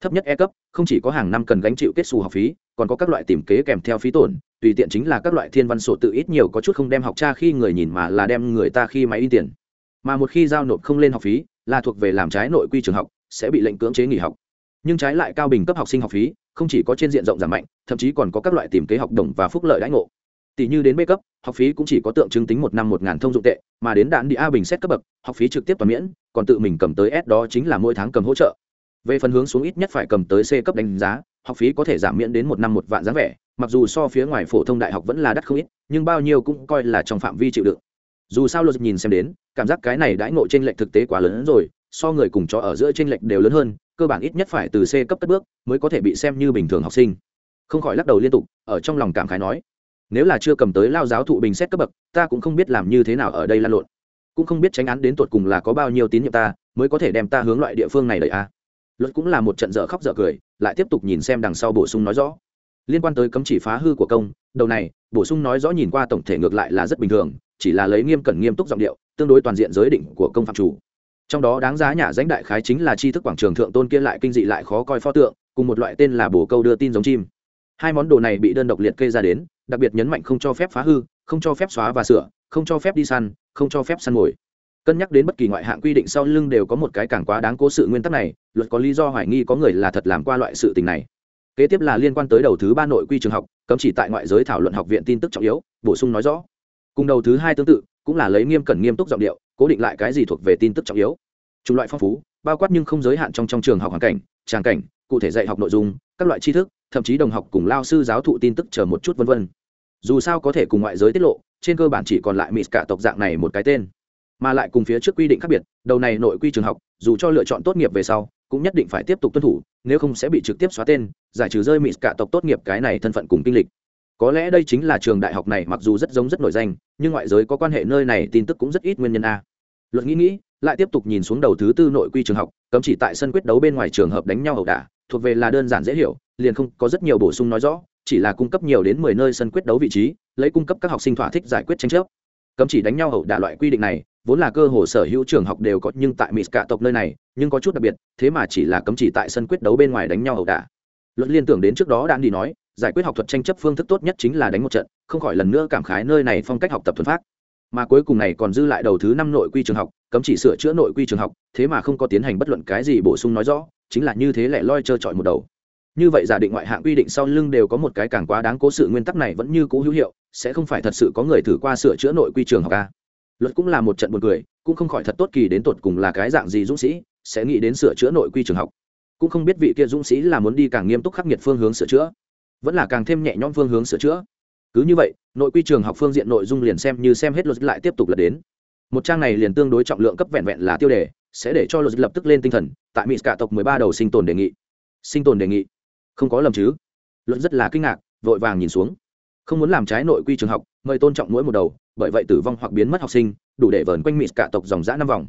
Thấp nhất e cấp, không chỉ có hàng năm cần gánh chịu kết xù học phí, còn có các loại tìm kế kèm theo phí tổn, tùy tiện chính là các loại thiên văn sổ tự ít nhiều có chút không đem học cha khi người nhìn mà là đem người ta khi máy in tiền. Mà một khi giao nộp không lên học phí, là thuộc về làm trái nội quy trường học sẽ bị lệnh cưỡng chế nghỉ học. Nhưng trái lại cao bình cấp học sinh học phí không chỉ có trên diện rộng giảm mạnh, thậm chí còn có các loại tìm kế học đồng và phúc lợi đãi ngộ. Tỷ như đến b cấp, học phí cũng chỉ có tượng trưng tính một năm một ngàn thông dụng tệ, mà đến đạn đi a bình xét cấp bậc, học phí trực tiếp toàn miễn, còn tự mình cầm tới s đó chính là mỗi tháng cầm hỗ trợ. Về phần hướng xuống ít nhất phải cầm tới c cấp đánh giá, học phí có thể giảm miễn đến một năm một vạn giá vẻ, mặc dù so phía ngoài phổ thông đại học vẫn là đắt không ít, nhưng bao nhiêu cũng coi là trong phạm vi chịu đựng. Dù sao luật nhìn xem đến, cảm giác cái này đãi ngộ t r ê n lệch thực tế quá lớn hơn rồi so người cùng chó ở giữa t r ê n lệch đều lớn hơn, cơ bản ít nhất phải từ c cấp cất bước mới có thể bị xem như bình thường học sinh. Không khỏi lắc đầu liên tục, ở trong lòng cảm khái nói, nếu là chưa cầm tới lao giáo thụ bình xét cấp bậc, ta cũng không biết làm như thế nào ở đây lan lộn. Cũng không biết tránh án đến tột cùng là có bao nhiêu tín nhiệm ta mới có thể đem ta hướng loại địa phương này đợi a. Luật cũng là một trận dở khóc dở cười, lại tiếp tục nhìn xem đằng sau bổ sung nói rõ. Liên quan tới cấm chỉ phá hư của công, đầu này, bổ sung nói rõ nhìn qua tổng thể ngược lại là rất bình thường, chỉ là lấy nghiêm cẩn nghiêm túc giọng điệu, tương đối toàn diện giới định của công phạm chủ trong đó đáng giá nhà danh đại khái chính là tri thức quảng trường thượng tôn kia lại kinh dị lại khó coi pho tượng, cùng một loại tên là bổ câu đưa tin giống chim. Hai món đồ này bị đơn độc liệt kê ra đến, đặc biệt nhấn mạnh không cho phép phá hư, không cho phép xóa và sửa, không cho phép đi săn, không cho phép săn mồi. Cân nhắc đến bất kỳ ngoại hạng quy định sau lưng đều có một cái càng quá đáng cố sự nguyên tắc này, luật có lý do hoài nghi có người là thật làm qua loại sự tình này. Kế tiếp là liên quan tới đầu thứ ba nội quy trường học, cấm chỉ tại ngoại giới thảo luận học viện tin tức trọng yếu, bổ sung nói rõ. Cùng đầu thứ hai tương tự, cũng là lấy nghiêm cẩn nghiêm túc giọng điệu cố định lại cái gì thuộc về tin tức trọng yếu. Chủng loại phong phú, bao quát nhưng không giới hạn trong trong trường học hoàn cảnh, tràng cảnh, cụ thể dạy học nội dung, các loại tri thức, thậm chí đồng học cùng lao sư giáo thụ tin tức chờ một chút vân vân. Dù sao có thể cùng ngoại giới tiết lộ, trên cơ bản chỉ còn lại mỹ cả tộc dạng này một cái tên. Mà lại cùng phía trước quy định khác biệt, đầu này nội quy trường học, dù cho lựa chọn tốt nghiệp về sau, cũng nhất định phải tiếp tục tuân thủ, nếu không sẽ bị trực tiếp xóa tên, giải trừ rơi mỹ cả tộc tốt nghiệp cái này thân phận cùng kinh lịch có lẽ đây chính là trường đại học này mặc dù rất giống rất nổi danh, nhưng ngoại giới có quan hệ nơi này tin tức cũng rất ít nguyên nhân a. Luật nghĩ nghĩ, lại tiếp tục nhìn xuống đầu thứ tư nội quy trường học, cấm chỉ tại sân quyết đấu bên ngoài trường hợp đánh nhau ẩu đả, thuộc về là đơn giản dễ hiểu, liền không có rất nhiều bổ sung nói rõ, chỉ là cung cấp nhiều đến mười nơi sân quyết đấu vị trí, lấy cung cấp các học sinh thỏa thích giải quyết tranh chấp. Cấm chỉ đánh nhau ẩu đả loại quy định này, vốn là cơ hồ sở hữu trường học đều có, nhưng tại mỹ cả tộc nơi này, nhưng có chút đặc biệt, thế mà chỉ là cấm chỉ tại sân quyết đấu bên ngoài đánh nhau ẩu đả. Luật liên tưởng đến trước đó đang đi nói giải quyết học thuật tranh chấp phương thức tốt nhất chính là đánh một trận, không khỏi lần nữa cảm khái nơi này phong cách học tập thuần phát mà cuối cùng này còn dư lại đầu thứ năm nội quy trường học, cấm chỉ sửa chữa nội quy trường học, thế mà không có tiến hành bất luận cái gì bổ sung nói rõ, chính là như thế lẻ loi trơ trọi một đầu. Như vậy giả định ngoại hạng quy định sau lưng đều có một cái càng quá đáng cố sự nguyên tắc này vẫn như cũ hữu hiệu, sẽ không phải thật sự có người thử qua sửa chữa nội quy trường học a luật cũng là một trận buồn cười, cũng không khỏi thật tốt kỳ đến tột cùng là cái dạng gì dũng sĩ, sẽ nghĩ đến sửa chữa nội quy trường học. Cũng không biết vị kia dũng sĩ là muốn đi càng nghiêm túc khắc nghiệt phương hướng sửa chữa vẫn là càng thêm nhẹ nhõm phương hướng sửa chữa. Cứ như vậy, nội quy trường học phương diện nội dung liền xem như xem hết luật lại tiếp tục là đến. Một trang này liền tương đối trọng lượng cấp vẹn vẹn là tiêu đề, sẽ để cho luật lập tức lên tinh thần, tại mỹ cả tộc mười ba đầu sinh tồn đề nghị. Sinh tồn đề nghị? Không có lầm chứ. Luật rất là kinh ngạc, vội vàng nhìn xuống. Không muốn làm trái nội quy trường học, mời tôn trọng mỗi một đầu, bởi vậy tử vong hoặc biến mất học sinh, đủ để vờn quanh mỹ cả tộc dòng dã năm vòng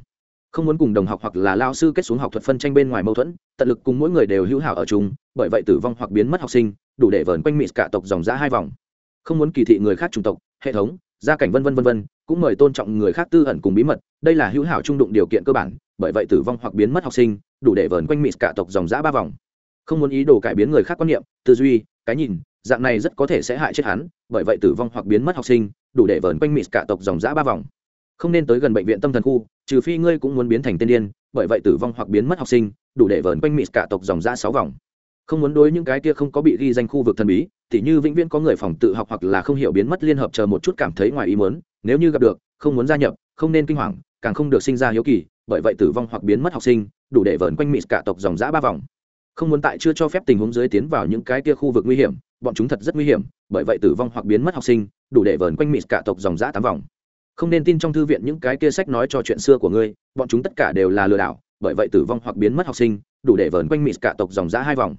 không muốn cùng đồng học hoặc là lao sư kết xuống học thuật phân tranh bên ngoài mâu thuẫn, tận lực cùng mỗi người đều hữu hảo ở chung, bởi vậy tử vong hoặc biến mất học sinh, đủ để vờn quanh mịt cả tộc dòng dã hai vòng. Không muốn kỳ thị người khác chủng tộc, hệ thống, gia cảnh vân vân vân vân, cũng mời tôn trọng người khác tư ẩn cùng bí mật, đây là hữu hảo trung đụng điều kiện cơ bản, bởi vậy tử vong hoặc biến mất học sinh, đủ để vờn quanh mịt cả tộc dòng dã ba vòng. Không muốn ý đồ cải biến người khác quan niệm, tư duy, cái nhìn, dạng này rất có thể sẽ hại chết hắn, bởi vậy tử vong hoặc biến mất học sinh, đủ để vờn quanh mịt cả tộc dòng dã ba vòng. Không nên tới gần bệnh viện tâm thần khu trừ phi ngươi cũng muốn biến thành tên điên, bởi vậy tử vong hoặc biến mất học sinh, đủ để vờn quanh mỹ cả tộc dòng ra sáu vòng. Không muốn đối những cái kia không có bị ghi danh khu vực thần bí, thì như vĩnh viễn có người phòng tự học hoặc là không hiểu biến mất liên hợp chờ một chút cảm thấy ngoài ý muốn, nếu như gặp được, không muốn gia nhập, không nên kinh hoàng, càng không được sinh ra hiếu kỳ, bởi vậy tử vong hoặc biến mất học sinh, đủ để vờn quanh mỹ cả tộc dòng giã ba vòng. Không muốn tại chưa cho phép tình huống dưới tiến vào những cái kia khu vực nguy hiểm, bọn chúng thật rất nguy hiểm, bởi vậy tử vong hoặc biến mất học sinh, đủ để vờn quanh mỹ cả tộc dòng giã tám vòng không nên tin trong thư viện những cái kia sách nói cho chuyện xưa của ngươi, bọn chúng tất cả đều là lừa đảo, bởi vậy tử vong hoặc biến mất học sinh, đủ để vờn quanh mịt cả tộc dòng giã hai vòng.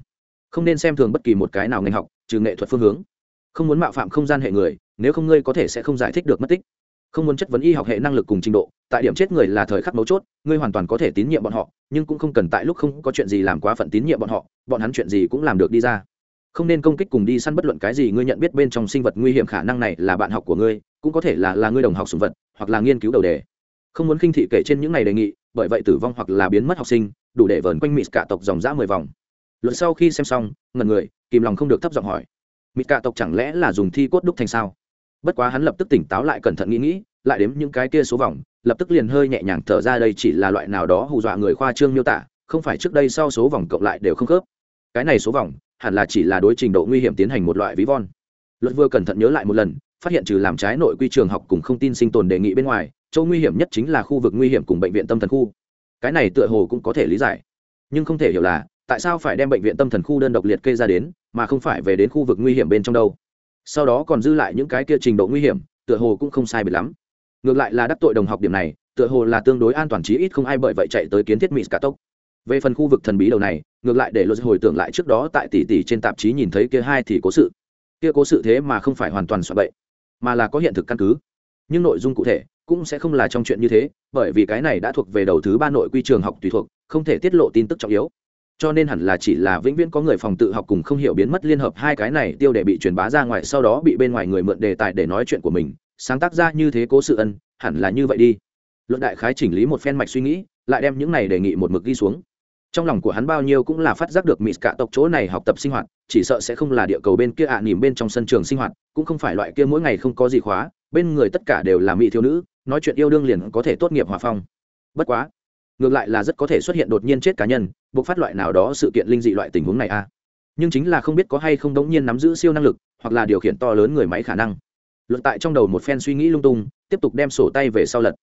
Không nên xem thường bất kỳ một cái nào ngành học, trừ nghệ thuật phương hướng. Không muốn mạo phạm không gian hệ người, nếu không ngươi có thể sẽ không giải thích được mất tích. Không muốn chất vấn y học hệ năng lực cùng trình độ, tại điểm chết người là thời khắc mấu chốt, ngươi hoàn toàn có thể tín nhiệm bọn họ, nhưng cũng không cần tại lúc không có chuyện gì làm quá phận tín nhiệm bọn họ, bọn hắn chuyện gì cũng làm được đi ra không nên công kích cùng đi săn bất luận cái gì, ngươi nhận biết bên trong sinh vật nguy hiểm khả năng này là bạn học của ngươi, cũng có thể là là ngươi đồng học sùng vật, hoặc là nghiên cứu đầu đề. Không muốn khinh thị kể trên những này đề nghị, bởi vậy tử vong hoặc là biến mất học sinh, đủ để vờn quanh mịt cả tộc dòng dã mười vòng. Luật sau khi xem xong ngần người, kìm lòng không được thấp giọng hỏi mịt cả tộc chẳng lẽ là dùng thi cốt đúc thành sao? Bất quá hắn lập tức tỉnh táo lại cẩn thận nghĩ nghĩ, lại đếm những cái kia số vòng, lập tức liền hơi nhẹ nhàng thở ra đây chỉ là loại nào đó hù dọa người khoa trương miêu tả, không phải trước đây sau số vòng cộng lại đều không khớp. Cái này số vòng hẳn là chỉ là đối trình độ nguy hiểm tiến hành một loại ví von. Luật vừa cẩn thận nhớ lại một lần, phát hiện trừ làm trái nội quy trường học cùng không tin sinh tồn đề nghị bên ngoài, chỗ nguy hiểm nhất chính là khu vực nguy hiểm cùng bệnh viện tâm thần khu. Cái này tựa hồ cũng có thể lý giải. Nhưng không thể hiểu là, tại sao phải đem bệnh viện tâm thần khu đơn độc liệt kê ra đến, mà không phải về đến khu vực nguy hiểm bên trong đâu? Sau đó còn dư lại những cái kia trình độ nguy hiểm, tựa hồ cũng không sai biệt lắm. Ngược lại là đắc tội đồng học điểm này, tựa hồ là tương đối an toàn chí ít không ai bởi vậy chạy tới kiến thiết mỹ cả tốc về phần khu vực thần bí đầu này, ngược lại để luật hồi tưởng lại trước đó tại tỷ tỷ trên tạp chí nhìn thấy kia hai thì cố sự. Kia cố sự thế mà không phải hoàn toàn soạn bậy, mà là có hiện thực căn cứ. Nhưng nội dung cụ thể cũng sẽ không là trong chuyện như thế, bởi vì cái này đã thuộc về đầu thứ ba nội quy trường học tùy thuộc, không thể tiết lộ tin tức trọng yếu. Cho nên hẳn là chỉ là vĩnh viễn có người phòng tự học cùng không hiểu biến mất liên hợp hai cái này tiêu để bị truyền bá ra ngoài, sau đó bị bên ngoài người mượn đề tài để nói chuyện của mình, sáng tác ra như thế cố sự ân, hẳn là như vậy đi. Luận đại khái chỉnh lý một phen mạch suy nghĩ, lại đem những này đề nghị một mực ghi xuống trong lòng của hắn bao nhiêu cũng là phát giác được mỹ cả tộc chỗ này học tập sinh hoạt chỉ sợ sẽ không là địa cầu bên kia ạ à, nỉm bên trong sân trường sinh hoạt cũng không phải loại kia mỗi ngày không có gì khóa bên người tất cả đều là mỹ thiếu nữ nói chuyện yêu đương liền có thể tốt nghiệp hòa phong. Bất quá ngược lại là rất có thể xuất hiện đột nhiên chết cá nhân buộc phát loại nào đó sự kiện linh dị loại tình huống này a. Nhưng chính là không biết có hay không đống nhiên nắm giữ siêu năng lực hoặc là điều khiển to lớn người máy khả năng. Luận tại trong đầu một phen suy nghĩ lung tung tiếp tục đem sổ tay về sau lật.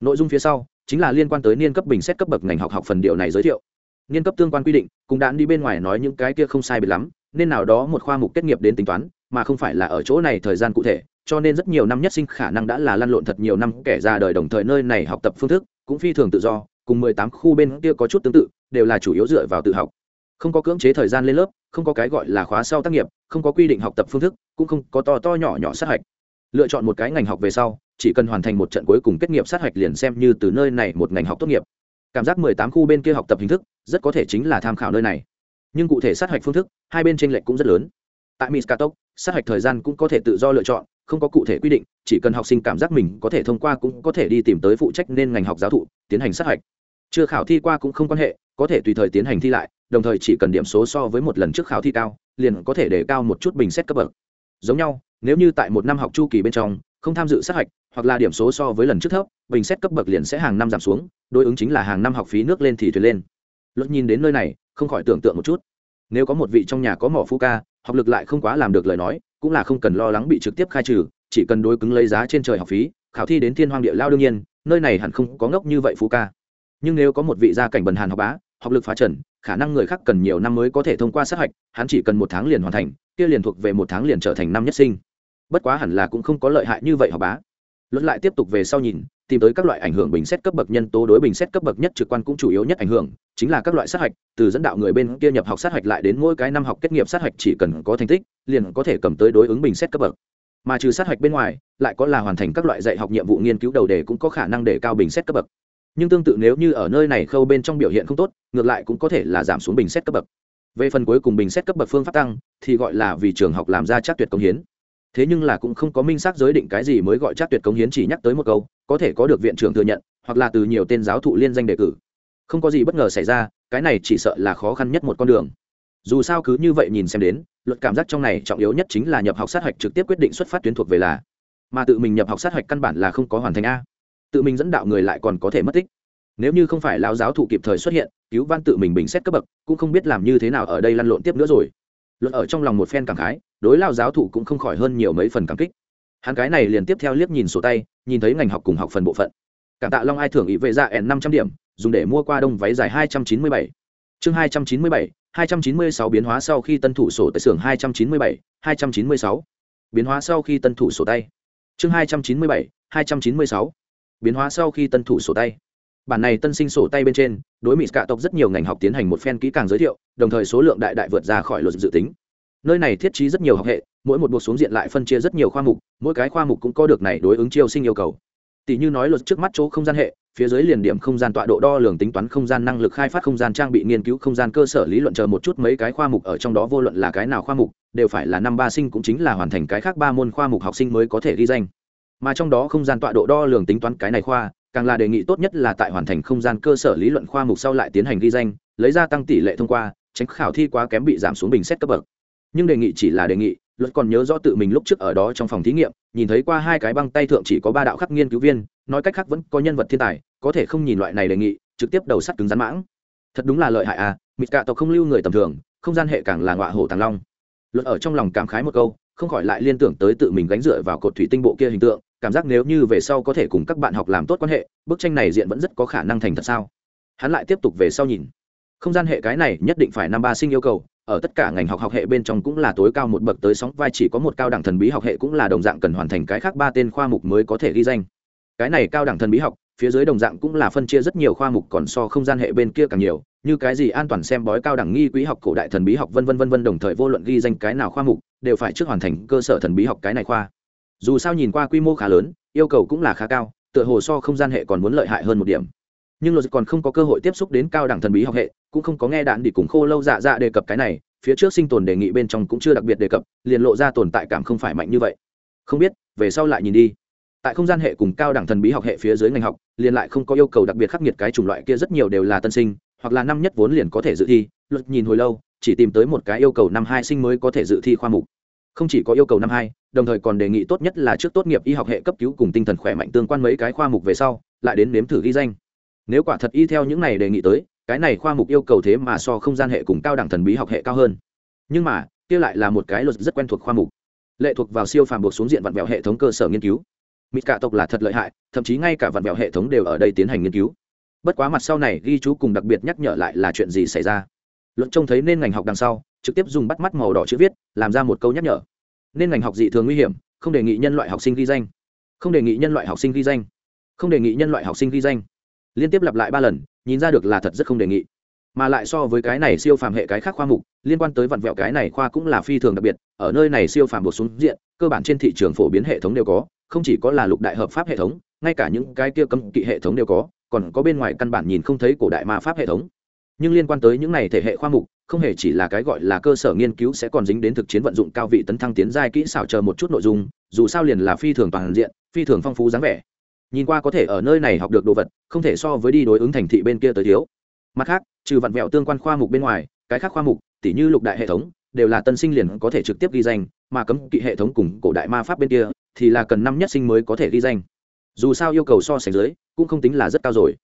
Nội dung phía sau chính là liên quan tới niên cấp bình xét cấp bậc ngành học học phần điều này giới thiệu nghiên cấp tương quan quy định, cũng đã đi bên ngoài nói những cái kia không sai biệt lắm, nên nào đó một khoa mục kết nghiệp đến tính toán, mà không phải là ở chỗ này thời gian cụ thể, cho nên rất nhiều năm nhất sinh khả năng đã là lăn lộn thật nhiều năm kẻ ra đời đồng thời nơi này học tập phương thức cũng phi thường tự do, cùng mười tám khu bên kia có chút tương tự, đều là chủ yếu dựa vào tự học. Không có cưỡng chế thời gian lên lớp, không có cái gọi là khóa sau tác nghiệp, không có quy định học tập phương thức, cũng không có to to nhỏ nhỏ sát hạch. Lựa chọn một cái ngành học về sau, chỉ cần hoàn thành một trận cuối cùng kết nghiệp sát hạch liền xem như từ nơi này một ngành học tốt nghiệp cảm giác mười tám khu bên kia học tập hình thức rất có thể chính là tham khảo nơi này. Nhưng cụ thể sát hạch phương thức, hai bên tranh lệch cũng rất lớn. Tại miskatok sát hạch thời gian cũng có thể tự do lựa chọn, không có cụ thể quy định, chỉ cần học sinh cảm giác mình có thể thông qua cũng có thể đi tìm tới phụ trách nên ngành học giáo thụ, tiến hành sát hạch. Chưa khảo thi qua cũng không quan hệ, có thể tùy thời tiến hành thi lại, đồng thời chỉ cần điểm số so với một lần trước khảo thi cao, liền có thể để cao một chút bình xét cấp bậc. Giống nhau, nếu như tại một năm học chu kỳ bên trong không tham dự sát hạch, hoặc là điểm số so với lần trước thấp, bình xét cấp bậc liền sẽ hàng năm giảm xuống, đối ứng chính là hàng năm học phí nước lên thì thuyền lên. Luật nhìn đến nơi này, không khỏi tưởng tượng một chút. Nếu có một vị trong nhà có mỏ phu ca, học lực lại không quá làm được lời nói, cũng là không cần lo lắng bị trực tiếp khai trừ, chỉ cần đối cứng lấy giá trên trời học phí, khảo thi đến thiên hoàng địa lao đương nhiên, nơi này hẳn không có ngốc như vậy phú ca. Nhưng nếu có một vị gia cảnh bần hàn học bá, học lực phá trần, khả năng người khác cần nhiều năm mới có thể thông qua sát hạch, hắn chỉ cần một tháng liền hoàn thành, kia liền thuộc về một tháng liền trở thành năm nhất sinh bất quá hẳn là cũng không có lợi hại như vậy học bá? Luận lại tiếp tục về sau nhìn, tìm tới các loại ảnh hưởng bình xét cấp bậc nhân tố đối bình xét cấp bậc nhất trực quan cũng chủ yếu nhất ảnh hưởng, chính là các loại sát hạch, từ dẫn đạo người bên kia nhập học sát hạch lại đến mỗi cái năm học kết nghiệp sát hạch chỉ cần có thành tích, liền có thể cầm tới đối ứng bình xét cấp bậc. Mà trừ sát hạch bên ngoài, lại có là hoàn thành các loại dạy học nhiệm vụ nghiên cứu đầu đề cũng có khả năng để cao bình xét cấp bậc. Nhưng tương tự nếu như ở nơi này khâu bên trong biểu hiện không tốt, ngược lại cũng có thể là giảm xuống bình xét cấp bậc. Về phần cuối cùng bình xét cấp bậc phương pháp tăng, thì gọi là vì trường học làm ra chắc tuyệt công hiến thế nhưng là cũng không có minh xác giới định cái gì mới gọi chắc tuyệt công hiến chỉ nhắc tới một câu, có thể có được viện trưởng thừa nhận, hoặc là từ nhiều tên giáo thụ liên danh đề cử. Không có gì bất ngờ xảy ra, cái này chỉ sợ là khó khăn nhất một con đường. Dù sao cứ như vậy nhìn xem đến, luật cảm giác trong này trọng yếu nhất chính là nhập học sát hạch trực tiếp quyết định xuất phát tuyến thuộc về là. Mà tự mình nhập học sát hạch căn bản là không có hoàn thành a. Tự mình dẫn đạo người lại còn có thể mất tích. Nếu như không phải lão giáo thụ kịp thời xuất hiện, cứu văn tự mình bình xét cấp bậc, cũng không biết làm như thế nào ở đây lăn lộn tiếp nữa rồi luật ở trong lòng một phen cảm khái, đối lao giáo thụ cũng không khỏi hơn nhiều mấy phần cảm kích. Hắn cái này liền tiếp theo liếc nhìn sổ tay, nhìn thấy ngành học cùng học phần bộ phận. Cảm tạ long ai thưởng ý vệ ra ẻn năm trăm điểm, dùng để mua qua đông váy dài hai trăm chín mươi bảy. Chương hai trăm chín mươi bảy, hai trăm chín mươi sáu biến hóa sau khi tân thủ sổ tại xưởng hai trăm chín mươi bảy, hai trăm chín mươi sáu. Biến hóa sau khi tân thủ sổ tay. Chương hai trăm chín mươi bảy, hai trăm chín mươi sáu. Biến hóa sau khi tân thủ sổ tay bản này tân sinh sổ tay bên trên, đối mỹ cả tộc rất nhiều ngành học tiến hành một phen kỹ càng giới thiệu, đồng thời số lượng đại đại vượt ra khỏi luật dự tính. Nơi này thiết trí rất nhiều học hệ, mỗi một buộc xuống diện lại phân chia rất nhiều khoa mục, mỗi cái khoa mục cũng có được này đối ứng chiêu sinh yêu cầu. Tỷ như nói luật trước mắt chỗ không gian hệ, phía dưới liền điểm không gian tọa độ đo lường tính toán không gian năng lực khai phát không gian trang bị nghiên cứu không gian cơ sở lý luận chờ một chút mấy cái khoa mục ở trong đó vô luận là cái nào khoa mục, đều phải là năm ba sinh cũng chính là hoàn thành cái khác ba môn khoa mục học sinh mới có thể ghi danh. Mà trong đó không gian tọa độ đo lường tính toán cái này khoa càng là đề nghị tốt nhất là tại hoàn thành không gian cơ sở lý luận khoa mục sau lại tiến hành ghi danh, lấy ra tăng tỷ lệ thông qua, tránh khảo thi quá kém bị giảm xuống bình xét cấp bậc. Nhưng đề nghị chỉ là đề nghị, luật còn nhớ rõ tự mình lúc trước ở đó trong phòng thí nghiệm, nhìn thấy qua hai cái băng tay thượng chỉ có ba đạo khắc nghiên cứu viên, nói cách khác vẫn có nhân vật thiên tài, có thể không nhìn loại này đề nghị, trực tiếp đầu sắt cứng rắn mãng. Thật đúng là lợi hại à mịt cạ tộc không lưu người tầm thường, không gian hệ càng là ngọa hổ tàng long. Luật ở trong lòng cảm khái một câu không khỏi lại liên tưởng tới tự mình gánh dựa vào cột thủy tinh bộ kia hình tượng, cảm giác nếu như về sau có thể cùng các bạn học làm tốt quan hệ, bức tranh này diện vẫn rất có khả năng thành thật sao? Hắn lại tiếp tục về sau nhìn. Không gian hệ cái này nhất định phải năm ba sinh yêu cầu, ở tất cả ngành học học hệ bên trong cũng là tối cao một bậc tới sóng, vai chỉ có một cao đẳng thần bí học hệ cũng là đồng dạng cần hoàn thành cái khác ba tên khoa mục mới có thể ghi danh. Cái này cao đẳng thần bí học, phía dưới đồng dạng cũng là phân chia rất nhiều khoa mục, còn so không gian hệ bên kia càng nhiều như cái gì an toàn xem bói cao đẳng nghi quý học cổ đại thần bí học vân vân vân vân đồng thời vô luận ghi danh cái nào khoa mục, đều phải trước hoàn thành cơ sở thần bí học cái này khoa. Dù sao nhìn qua quy mô khá lớn, yêu cầu cũng là khá cao, tựa hồ so không gian hệ còn muốn lợi hại hơn một điểm. Nhưng luật còn không có cơ hội tiếp xúc đến cao đẳng thần bí học hệ, cũng không có nghe đạn đi cùng khô lâu dạ dạ đề cập cái này, phía trước sinh tồn đề nghị bên trong cũng chưa đặc biệt đề cập, liền lộ ra tồn tại cảm không phải mạnh như vậy. Không biết, về sau lại nhìn đi. Tại không gian hệ cùng cao đẳng thần bí học hệ phía dưới ngành học, liền lại không có yêu cầu đặc biệt khắc nghiệt cái chủng loại kia rất nhiều đều là tân sinh hoặc là năm nhất vốn liền có thể dự thi, luật nhìn hồi lâu, chỉ tìm tới một cái yêu cầu năm hai sinh mới có thể dự thi khoa mục. Không chỉ có yêu cầu năm hai, đồng thời còn đề nghị tốt nhất là trước tốt nghiệp y học hệ cấp cứu cùng tinh thần khỏe mạnh tương quan mấy cái khoa mục về sau, lại đến nếm thử ghi danh. Nếu quả thật y theo những này đề nghị tới, cái này khoa mục yêu cầu thế mà so không gian hệ cùng cao đẳng thần bí học hệ cao hơn. Nhưng mà, kia lại là một cái luật rất quen thuộc khoa mục. Lệ thuộc vào siêu phàm buộc xuống diện vặn vẹo hệ thống cơ sở nghiên cứu. Mịt cả tộc là thật lợi hại, thậm chí ngay cả vặn vẹo hệ thống đều ở đây tiến hành nghiên cứu bất quá mặt sau này ghi chú cùng đặc biệt nhắc nhở lại là chuyện gì xảy ra. Luận trông thấy nên ngành học đằng sau, trực tiếp dùng bắt mắt màu đỏ chữ viết, làm ra một câu nhắc nhở. Nên ngành học dị thường nguy hiểm, không đề nghị nhân loại học sinh ghi danh. Không đề nghị nhân loại học sinh ghi danh. Không đề nghị nhân loại học sinh ghi danh. Liên tiếp lặp lại ba lần, nhìn ra được là thật rất không đề nghị. Mà lại so với cái này siêu phàm hệ cái khác khoa mục, liên quan tới vặn vẹo cái này khoa cũng là phi thường đặc biệt, ở nơi này siêu phàm bổ sung diện, cơ bản trên thị trường phổ biến hệ thống đều có, không chỉ có là lục đại hợp pháp hệ thống, ngay cả những cái kia cấm kỵ hệ thống đều có còn có bên ngoài căn bản nhìn không thấy cổ đại ma pháp hệ thống. Nhưng liên quan tới những này thể hệ khoa mục, không hề chỉ là cái gọi là cơ sở nghiên cứu sẽ còn dính đến thực chiến vận dụng cao vị tấn thăng tiến giai kỹ xảo chờ một chút nội dung, dù sao liền là phi thường toàn diện, phi thường phong phú dáng vẻ. Nhìn qua có thể ở nơi này học được đồ vật, không thể so với đi đối ứng thành thị bên kia tới thiếu. Mặt khác, trừ vặn vẹo tương quan khoa mục bên ngoài, cái khác khoa mục, tỉ như lục đại hệ thống, đều là tân sinh liền có thể trực tiếp ghi danh, mà cấm kỵ hệ thống cùng cổ đại ma pháp bên kia thì là cần năm nhất sinh mới có thể ghi danh. Dù sao yêu cầu so sánh dưới cũng không tính là rất cao rồi.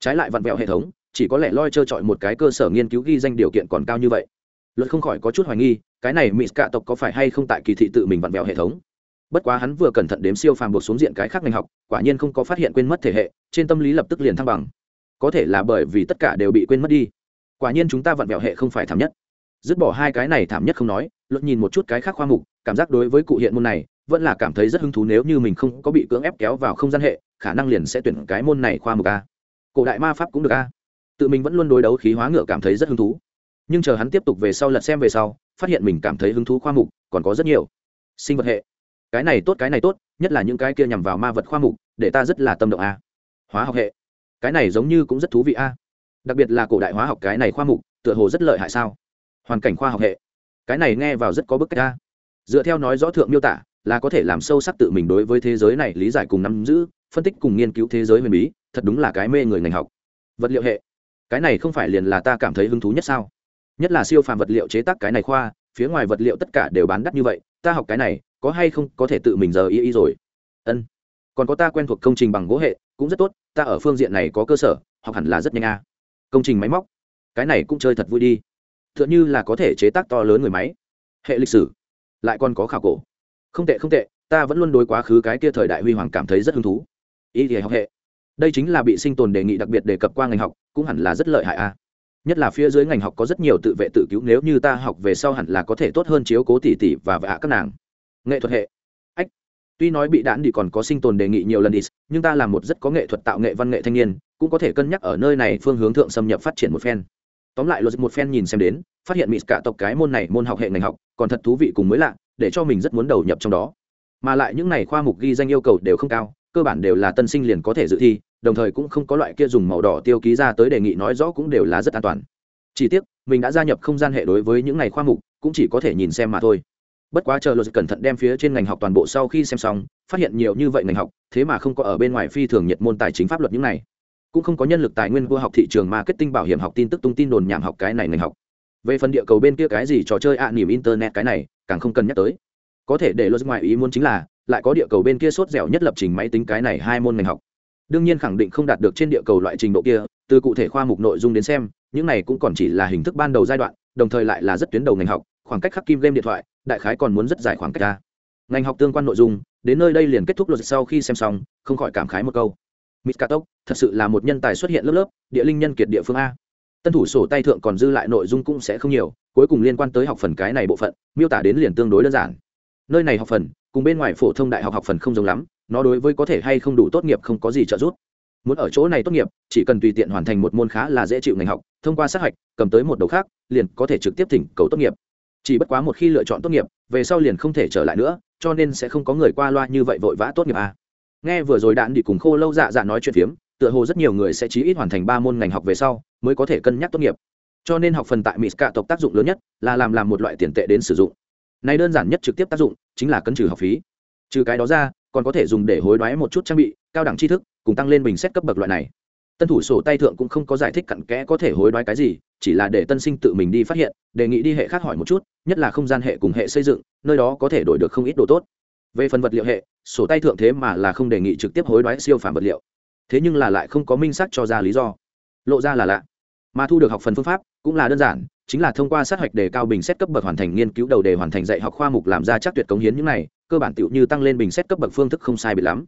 Trái lại vặn vẹo hệ thống, chỉ có lẽ loi trơ trọi một cái cơ sở nghiên cứu ghi danh điều kiện còn cao như vậy. Luật không khỏi có chút hoài nghi, cái này mỹ cạ tộc có phải hay không tại kỳ thị tự mình vặn vẹo hệ thống? Bất quá hắn vừa cẩn thận đếm siêu phàm buộc xuống diện cái khác ngành học, quả nhiên không có phát hiện quên mất thể hệ, trên tâm lý lập tức liền thăng bằng. Có thể là bởi vì tất cả đều bị quên mất đi. Quả nhiên chúng ta vặn vẹo hệ không phải thảm nhất. Dứt bỏ hai cái này thảm nhất không nói, luật nhìn một chút cái khác khoa mục, cảm giác đối với cụ hiện môn này, vẫn là cảm thấy rất hứng thú nếu như mình không có bị cưỡng ép kéo vào không gian hệ khả năng liền sẽ tuyển cái môn này khoa mục a. Cổ đại ma pháp cũng được a. Tự mình vẫn luôn đối đấu khí hóa ngựa cảm thấy rất hứng thú. Nhưng chờ hắn tiếp tục về sau lật xem về sau, phát hiện mình cảm thấy hứng thú khoa mục còn có rất nhiều. Sinh vật hệ. Cái này tốt, cái này tốt, nhất là những cái kia nhằm vào ma vật khoa mục, để ta rất là tâm động a. Hóa học hệ. Cái này giống như cũng rất thú vị a. Đặc biệt là cổ đại hóa học cái này khoa mục, tựa hồ rất lợi hại sao? Hoàn cảnh khoa học hệ. Cái này nghe vào rất có bức cách a. Dựa theo nói rõ thượng miêu tả, là có thể làm sâu sắc tự mình đối với thế giới này lý giải cùng nắm giữ phân tích cùng nghiên cứu thế giới huyền bí, thật đúng là cái mê người ngành học. Vật liệu hệ. Cái này không phải liền là ta cảm thấy hứng thú nhất sao? Nhất là siêu phàm vật liệu chế tác cái này khoa, phía ngoài vật liệu tất cả đều bán đắt như vậy, ta học cái này, có hay không có thể tự mình giờ y y rồi? Ân. Còn có ta quen thuộc công trình bằng gỗ hệ, cũng rất tốt, ta ở phương diện này có cơ sở, học hẳn là rất nhanh a. Công trình máy móc. Cái này cũng chơi thật vui đi. T h ư ợ n h ư là có thể chế tác to lớn người máy. Hệ lịch sử. Lại còn có khảo cổ. Không tệ không tệ, ta vẫn luôn đối quá khứ cái kia thời đại huy hoàng cảm thấy rất hứng thú ý thì học hệ. Đây chính là bị sinh tồn đề nghị đặc biệt đề cập qua ngành học, cũng hẳn là rất lợi hại a. Nhất là phía dưới ngành học có rất nhiều tự vệ tự cứu, nếu như ta học về sau hẳn là có thể tốt hơn chiếu cố tỷ tỷ và vạ các nàng. Nghệ thuật hệ. Ách. Tuy nói bị đạn đi còn có sinh tồn đề nghị nhiều lần đi, nhưng ta là một rất có nghệ thuật tạo nghệ văn nghệ thanh niên, cũng có thể cân nhắc ở nơi này phương hướng thượng xâm nhập phát triển một phen. Tóm lại luật một phen nhìn xem đến, phát hiện mỹ cả tộc cái môn này môn học hệ ngành học, còn thật thú vị cùng mới lạ, để cho mình rất muốn đầu nhập trong đó. Mà lại những này khoa mục ghi danh yêu cầu đều không cao cơ bản đều là tân sinh liền có thể dự thi đồng thời cũng không có loại kia dùng màu đỏ tiêu ký ra tới đề nghị nói rõ cũng đều là rất an toàn. Chỉ tiếc mình đã gia nhập không gian hệ đối với những này khoa mục cũng chỉ có thể nhìn xem mà thôi. Bất quá chờ luật cẩn thận đem phía trên ngành học toàn bộ sau khi xem xong phát hiện nhiều như vậy ngành học thế mà không có ở bên ngoài phi thường nhiệt môn tài chính pháp luật những này. Cũng không có nhân lực tài nguyên vua học thị trường marketing bảo hiểm học tin tức tung tin đồn nhảm học cái này ngành học. Về phần địa cầu bên kia cái gì trò chơi ạ à, nỉm internet cái này càng không cần nhắc tới. Có thể để luật ngoại ý muốn chính là lại có địa cầu bên kia sốt dẻo nhất lập trình máy tính cái này hai môn ngành học. Đương nhiên khẳng định không đạt được trên địa cầu loại trình độ kia, từ cụ thể khoa mục nội dung đến xem, những này cũng còn chỉ là hình thức ban đầu giai đoạn, đồng thời lại là rất tuyến đầu ngành học, khoảng cách khắc kim game điện thoại, đại khái còn muốn rất dài khoảng cách ra. Ngành học tương quan nội dung, đến nơi đây liền kết thúc luật sau khi xem xong, không khỏi cảm khái một câu. Miskatok thật sự là một nhân tài xuất hiện lớp lớp, địa linh nhân kiệt địa phương a. Tân thủ sổ tay thượng còn dư lại nội dung cũng sẽ không nhiều, cuối cùng liên quan tới học phần cái này bộ phận, miêu tả đến liền tương đối đơn giản. Nơi này học phần cùng bên ngoài phổ thông đại học học phần không giống lắm, nó đối với có thể hay không đủ tốt nghiệp không có gì trợ giúp. Muốn ở chỗ này tốt nghiệp, chỉ cần tùy tiện hoàn thành một môn khá là dễ chịu ngành học, thông qua sát hạch, cầm tới một đầu khác, liền có thể trực tiếp thỉnh cầu tốt nghiệp. Chỉ bất quá một khi lựa chọn tốt nghiệp, về sau liền không thể trở lại nữa, cho nên sẽ không có người qua loa như vậy vội vã tốt nghiệp à. nghe vừa rồi đạn đi cùng khô lâu dạ dạ nói chuyện phiếm, tựa hồ rất nhiều người sẽ chí ít hoàn thành ba môn ngành học về sau, mới có thể cân nhắc tốt nghiệp. Cho nên học phần tại mỹ cả tộc tác dụng lớn nhất là làm làm một loại tiền tệ đến sử dụng này đơn giản nhất trực tiếp tác dụng chính là cân trừ học phí. Trừ cái đó ra, còn có thể dùng để hối đoái một chút trang bị, cao đẳng tri thức, cùng tăng lên bình xét cấp bậc loại này. Tân thủ sổ tay thượng cũng không có giải thích cặn kẽ có thể hối đoái cái gì, chỉ là để tân sinh tự mình đi phát hiện, đề nghị đi hệ khác hỏi một chút, nhất là không gian hệ cùng hệ xây dựng, nơi đó có thể đổi được không ít đồ tốt. Về phần vật liệu hệ, sổ tay thượng thế mà là không đề nghị trực tiếp hối đoái siêu phản vật liệu. Thế nhưng là lại không có minh xác cho ra lý do. Lộ ra là lạ mà thu được học phần phương pháp cũng là đơn giản, chính là thông qua sát hạch đề cao bình xét cấp bậc hoàn thành nghiên cứu đầu đề hoàn thành dạy học khoa mục làm ra chắc tuyệt cống hiến những này, cơ bản tựu như tăng lên bình xét cấp bậc phương thức không sai biệt lắm.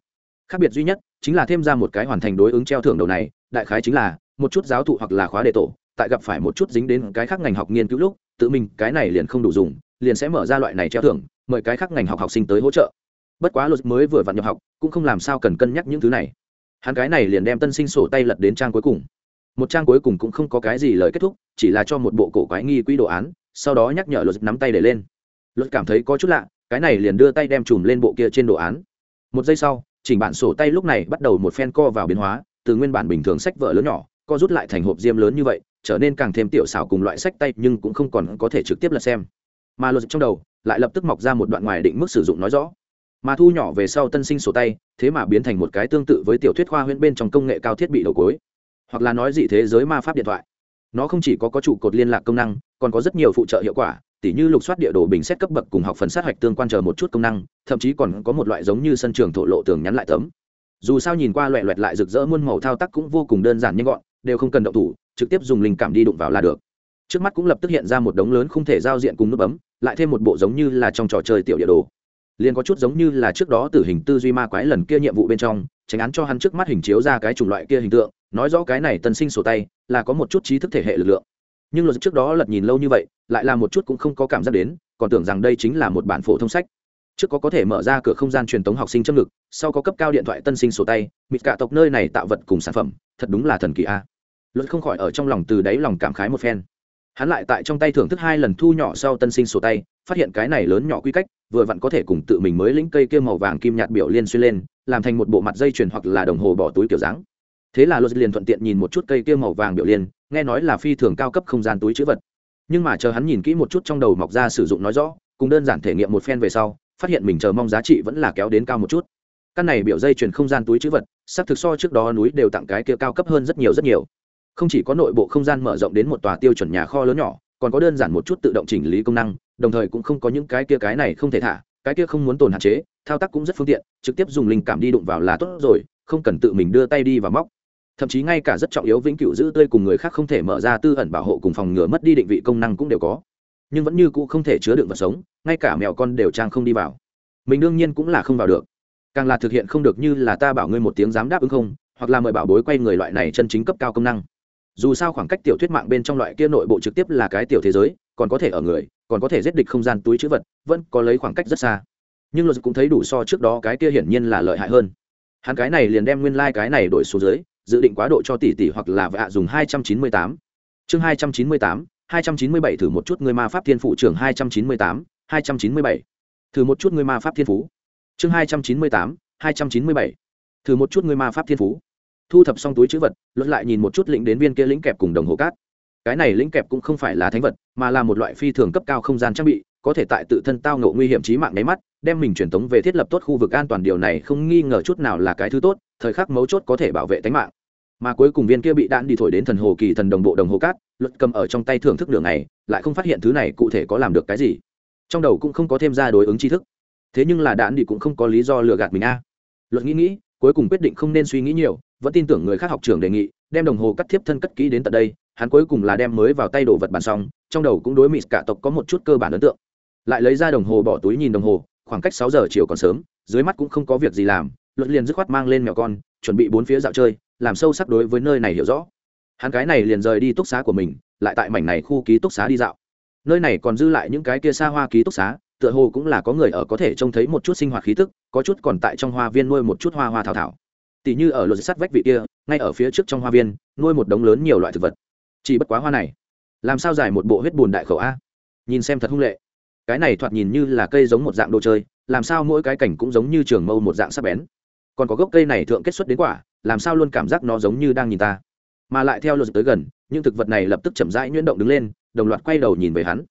Khác biệt duy nhất chính là thêm ra một cái hoàn thành đối ứng treo thưởng đầu này, đại khái chính là một chút giáo thụ hoặc là khóa đề tổ, tại gặp phải một chút dính đến cái khác ngành học nghiên cứu lúc, tự mình cái này liền không đủ dùng, liền sẽ mở ra loại này treo thưởng, mời cái khác ngành học học sinh tới hỗ trợ. Bất quá luật mới vừa vặn nhập học, cũng không làm sao cần cân nhắc những thứ này. Hắn cái này liền đem tân sinh sổ tay lật đến trang cuối cùng một trang cuối cùng cũng không có cái gì lời kết thúc, chỉ là cho một bộ cổ quái nghi quỹ đồ án, sau đó nhắc nhở luật nắm tay để lên. Luật cảm thấy có chút lạ, cái này liền đưa tay đem chùm lên bộ kia trên đồ án. Một giây sau, chỉnh bản sổ tay lúc này bắt đầu một phen co vào biến hóa, từ nguyên bản bình thường sách vở lớn nhỏ, co rút lại thành hộp diêm lớn như vậy, trở nên càng thêm tiểu xảo cùng loại sách tay nhưng cũng không còn có thể trực tiếp lật xem. Mà luật trong đầu lại lập tức mọc ra một đoạn ngoài định mức sử dụng nói rõ. Mà thu nhỏ về sau tân sinh sổ tay, thế mà biến thành một cái tương tự với tiểu thuyết khoa huyễn bên trong công nghệ cao thiết bị đầu cối hoặc là nói gì thế giới ma pháp điện thoại. Nó không chỉ có có trụ cột liên lạc công năng, còn có rất nhiều phụ trợ hiệu quả, tỉ như lục soát địa đồ bình xét cấp bậc cùng học phần sát hạch tương quan chờ một chút công năng, thậm chí còn có một loại giống như sân trường thổ lộ tường nhắn lại tấm. Dù sao nhìn qua loẹ loẹt lại rực rỡ muôn màu thao tác cũng vô cùng đơn giản nhanh gọn, đều không cần động thủ, trực tiếp dùng linh cảm đi đụng vào là được. Trước mắt cũng lập tức hiện ra một đống lớn không thể giao diện cùng nút bấm, lại thêm một bộ giống như là trong trò chơi tiểu địa đồ. Liền có chút giống như là trước đó tử hình tư duy ma quái lần kia nhiệm vụ bên trong, tránh án cho hắn trước mắt hình chiếu ra cái chủng loại kia hình tượng nói rõ cái này tân sinh sổ tay là có một chút trí thức thể hệ lực lượng. Nhưng luật trước đó lật nhìn lâu như vậy, lại là một chút cũng không có cảm giác đến, còn tưởng rằng đây chính là một bản phổ thông sách. Trước có có thể mở ra cửa không gian truyền thống học sinh châm ngực, sau có cấp cao điện thoại tân sinh sổ tay, mịt cả tộc nơi này tạo vật cùng sản phẩm, thật đúng là thần kỳ a. Luật không khỏi ở trong lòng từ đáy lòng cảm khái một phen. Hắn lại tại trong tay thưởng thức hai lần thu nhỏ sau tân sinh sổ tay, phát hiện cái này lớn nhỏ quy cách, vừa vặn có thể cùng tự mình mới lĩnh cây kia màu vàng kim nhạt biểu liên xuyên lên, làm thành một bộ mặt dây chuyền hoặc là đồng hồ bỏ túi kiểu dáng thế là luật liền thuận tiện nhìn một chút cây kia màu vàng biểu liên nghe nói là phi thường cao cấp không gian túi chữ vật. Nhưng mà chờ hắn nhìn kỹ một chút trong đầu mọc ra sử dụng nói rõ, cùng đơn giản thể nghiệm một phen về sau, phát hiện mình chờ mong giá trị vẫn là kéo đến cao một chút. Căn này biểu dây chuyển không gian túi chữ vật, xác thực so trước đó núi đều tặng cái kia cao cấp hơn rất nhiều rất nhiều. Không chỉ có nội bộ không gian mở rộng đến một tòa tiêu chuẩn nhà kho lớn nhỏ, còn có đơn giản một chút tự động chỉnh lý công năng, đồng thời cũng không có những cái kia cái này không thể thả, cái kia không muốn tồn hạn chế, thao tác cũng rất phương tiện, trực tiếp dùng linh cảm đi đụng vào là tốt rồi, không cần tự mình đưa tay đi và móc thậm chí ngay cả rất trọng yếu vĩnh cửu giữ tươi cùng người khác không thể mở ra tư ẩn bảo hộ cùng phòng ngừa mất đi định vị công năng cũng đều có. Nhưng vẫn như cũ không thể chứa đựng vật sống, ngay cả mèo con đều trang không đi vào. Mình đương nhiên cũng là không vào được. Càng là thực hiện không được như là ta bảo ngươi một tiếng dám đáp ứng không, hoặc là mời bảo bối quay người loại này chân chính cấp cao công năng. Dù sao khoảng cách tiểu thuyết mạng bên trong loại kia nội bộ trực tiếp là cái tiểu thế giới, còn có thể ở người, còn có thể giết địch không gian túi chữ vật, vẫn có lấy khoảng cách rất xa. Nhưng luật cũng thấy đủ so trước đó cái kia hiển nhiên là lợi hại hơn. Hắn cái này liền đem nguyên lai、like、cái này đổi xuống dưới dự định quá độ cho tỷ tỷ hoặc là vạ dùng hai trăm chín mươi tám. Chương hai trăm chín mươi tám, hai trăm chín mươi bảy thử một chút người ma pháp thiên phụ trưởng hai trăm chín mươi tám, hai trăm chín mươi bảy. Thử một chút người ma pháp thiên phú. Chương hai trăm chín mươi tám, hai trăm chín mươi bảy. Thử một chút người ma pháp thiên phú. Thu thập xong túi chữ vật lướt lại nhìn một chút lĩnh đến viên kia lĩnh kẹp cùng đồng hồ cát. Cái này lĩnh kẹp cũng không phải là thánh vật, mà là một loại phi thường cấp cao không gian trang bị có thể tại tự thân tao ngộ nguy hiểm trí mạng nháy mắt, đem mình truyền tống về thiết lập tốt khu vực an toàn điều này không nghi ngờ chút nào là cái thứ tốt, thời khắc mấu chốt có thể bảo vệ tính mạng. Mà cuối cùng viên kia bị đạn đi thổi đến thần hồ kỳ thần đồng bộ đồng hồ cát, luật cầm ở trong tay thưởng thức đường này, lại không phát hiện thứ này cụ thể có làm được cái gì. Trong đầu cũng không có thêm ra đối ứng tri thức. Thế nhưng là đạn đi cũng không có lý do lừa gạt mình a. Luật nghĩ nghĩ, cuối cùng quyết định không nên suy nghĩ nhiều, vẫn tin tưởng người khác học trưởng đề nghị, đem đồng hồ cắt thiếp thân cất kỹ đến tận đây, hắn cuối cùng là đem mới vào tay đồ vật bàn xong, trong đầu cũng đối mịt cả tộc có một chút cơ bản ấn tượng lại lấy ra đồng hồ bỏ túi nhìn đồng hồ, khoảng cách sáu giờ chiều còn sớm, dưới mắt cũng không có việc gì làm luật liền dứt khoát mang lên mèo con, chuẩn bị bốn phía dạo chơi, làm sâu sắc đối với nơi này hiểu rõ. Hắn cái này liền rời đi túc xá của mình, lại tại mảnh này khu ký túc xá đi dạo. Nơi này còn dư lại những cái kia xa hoa ký túc xá, tựa hồ cũng là có người ở có thể trông thấy một chút sinh hoạt khí tức, có chút còn tại trong hoa viên nuôi một chút hoa hoa thảo thảo. Tỷ như ở luật sắt vách vị kia, ngay ở phía trước trong hoa viên, nuôi một đống lớn nhiều loại thực vật. Chỉ bất quá hoa này, làm sao giải một bộ huyết bùn đại khẩu a? Nhìn xem thật hung lệ cái này thoạt nhìn như là cây giống một dạng đồ chơi, làm sao mỗi cái cảnh cũng giống như trường mâu một dạng sắp bén. Còn có gốc cây này thượng kết xuất đến quả, làm sao luôn cảm giác nó giống như đang nhìn ta. Mà lại theo luật tới gần, những thực vật này lập tức chậm rãi nhuyễn động đứng lên, đồng loạt quay đầu nhìn về hắn.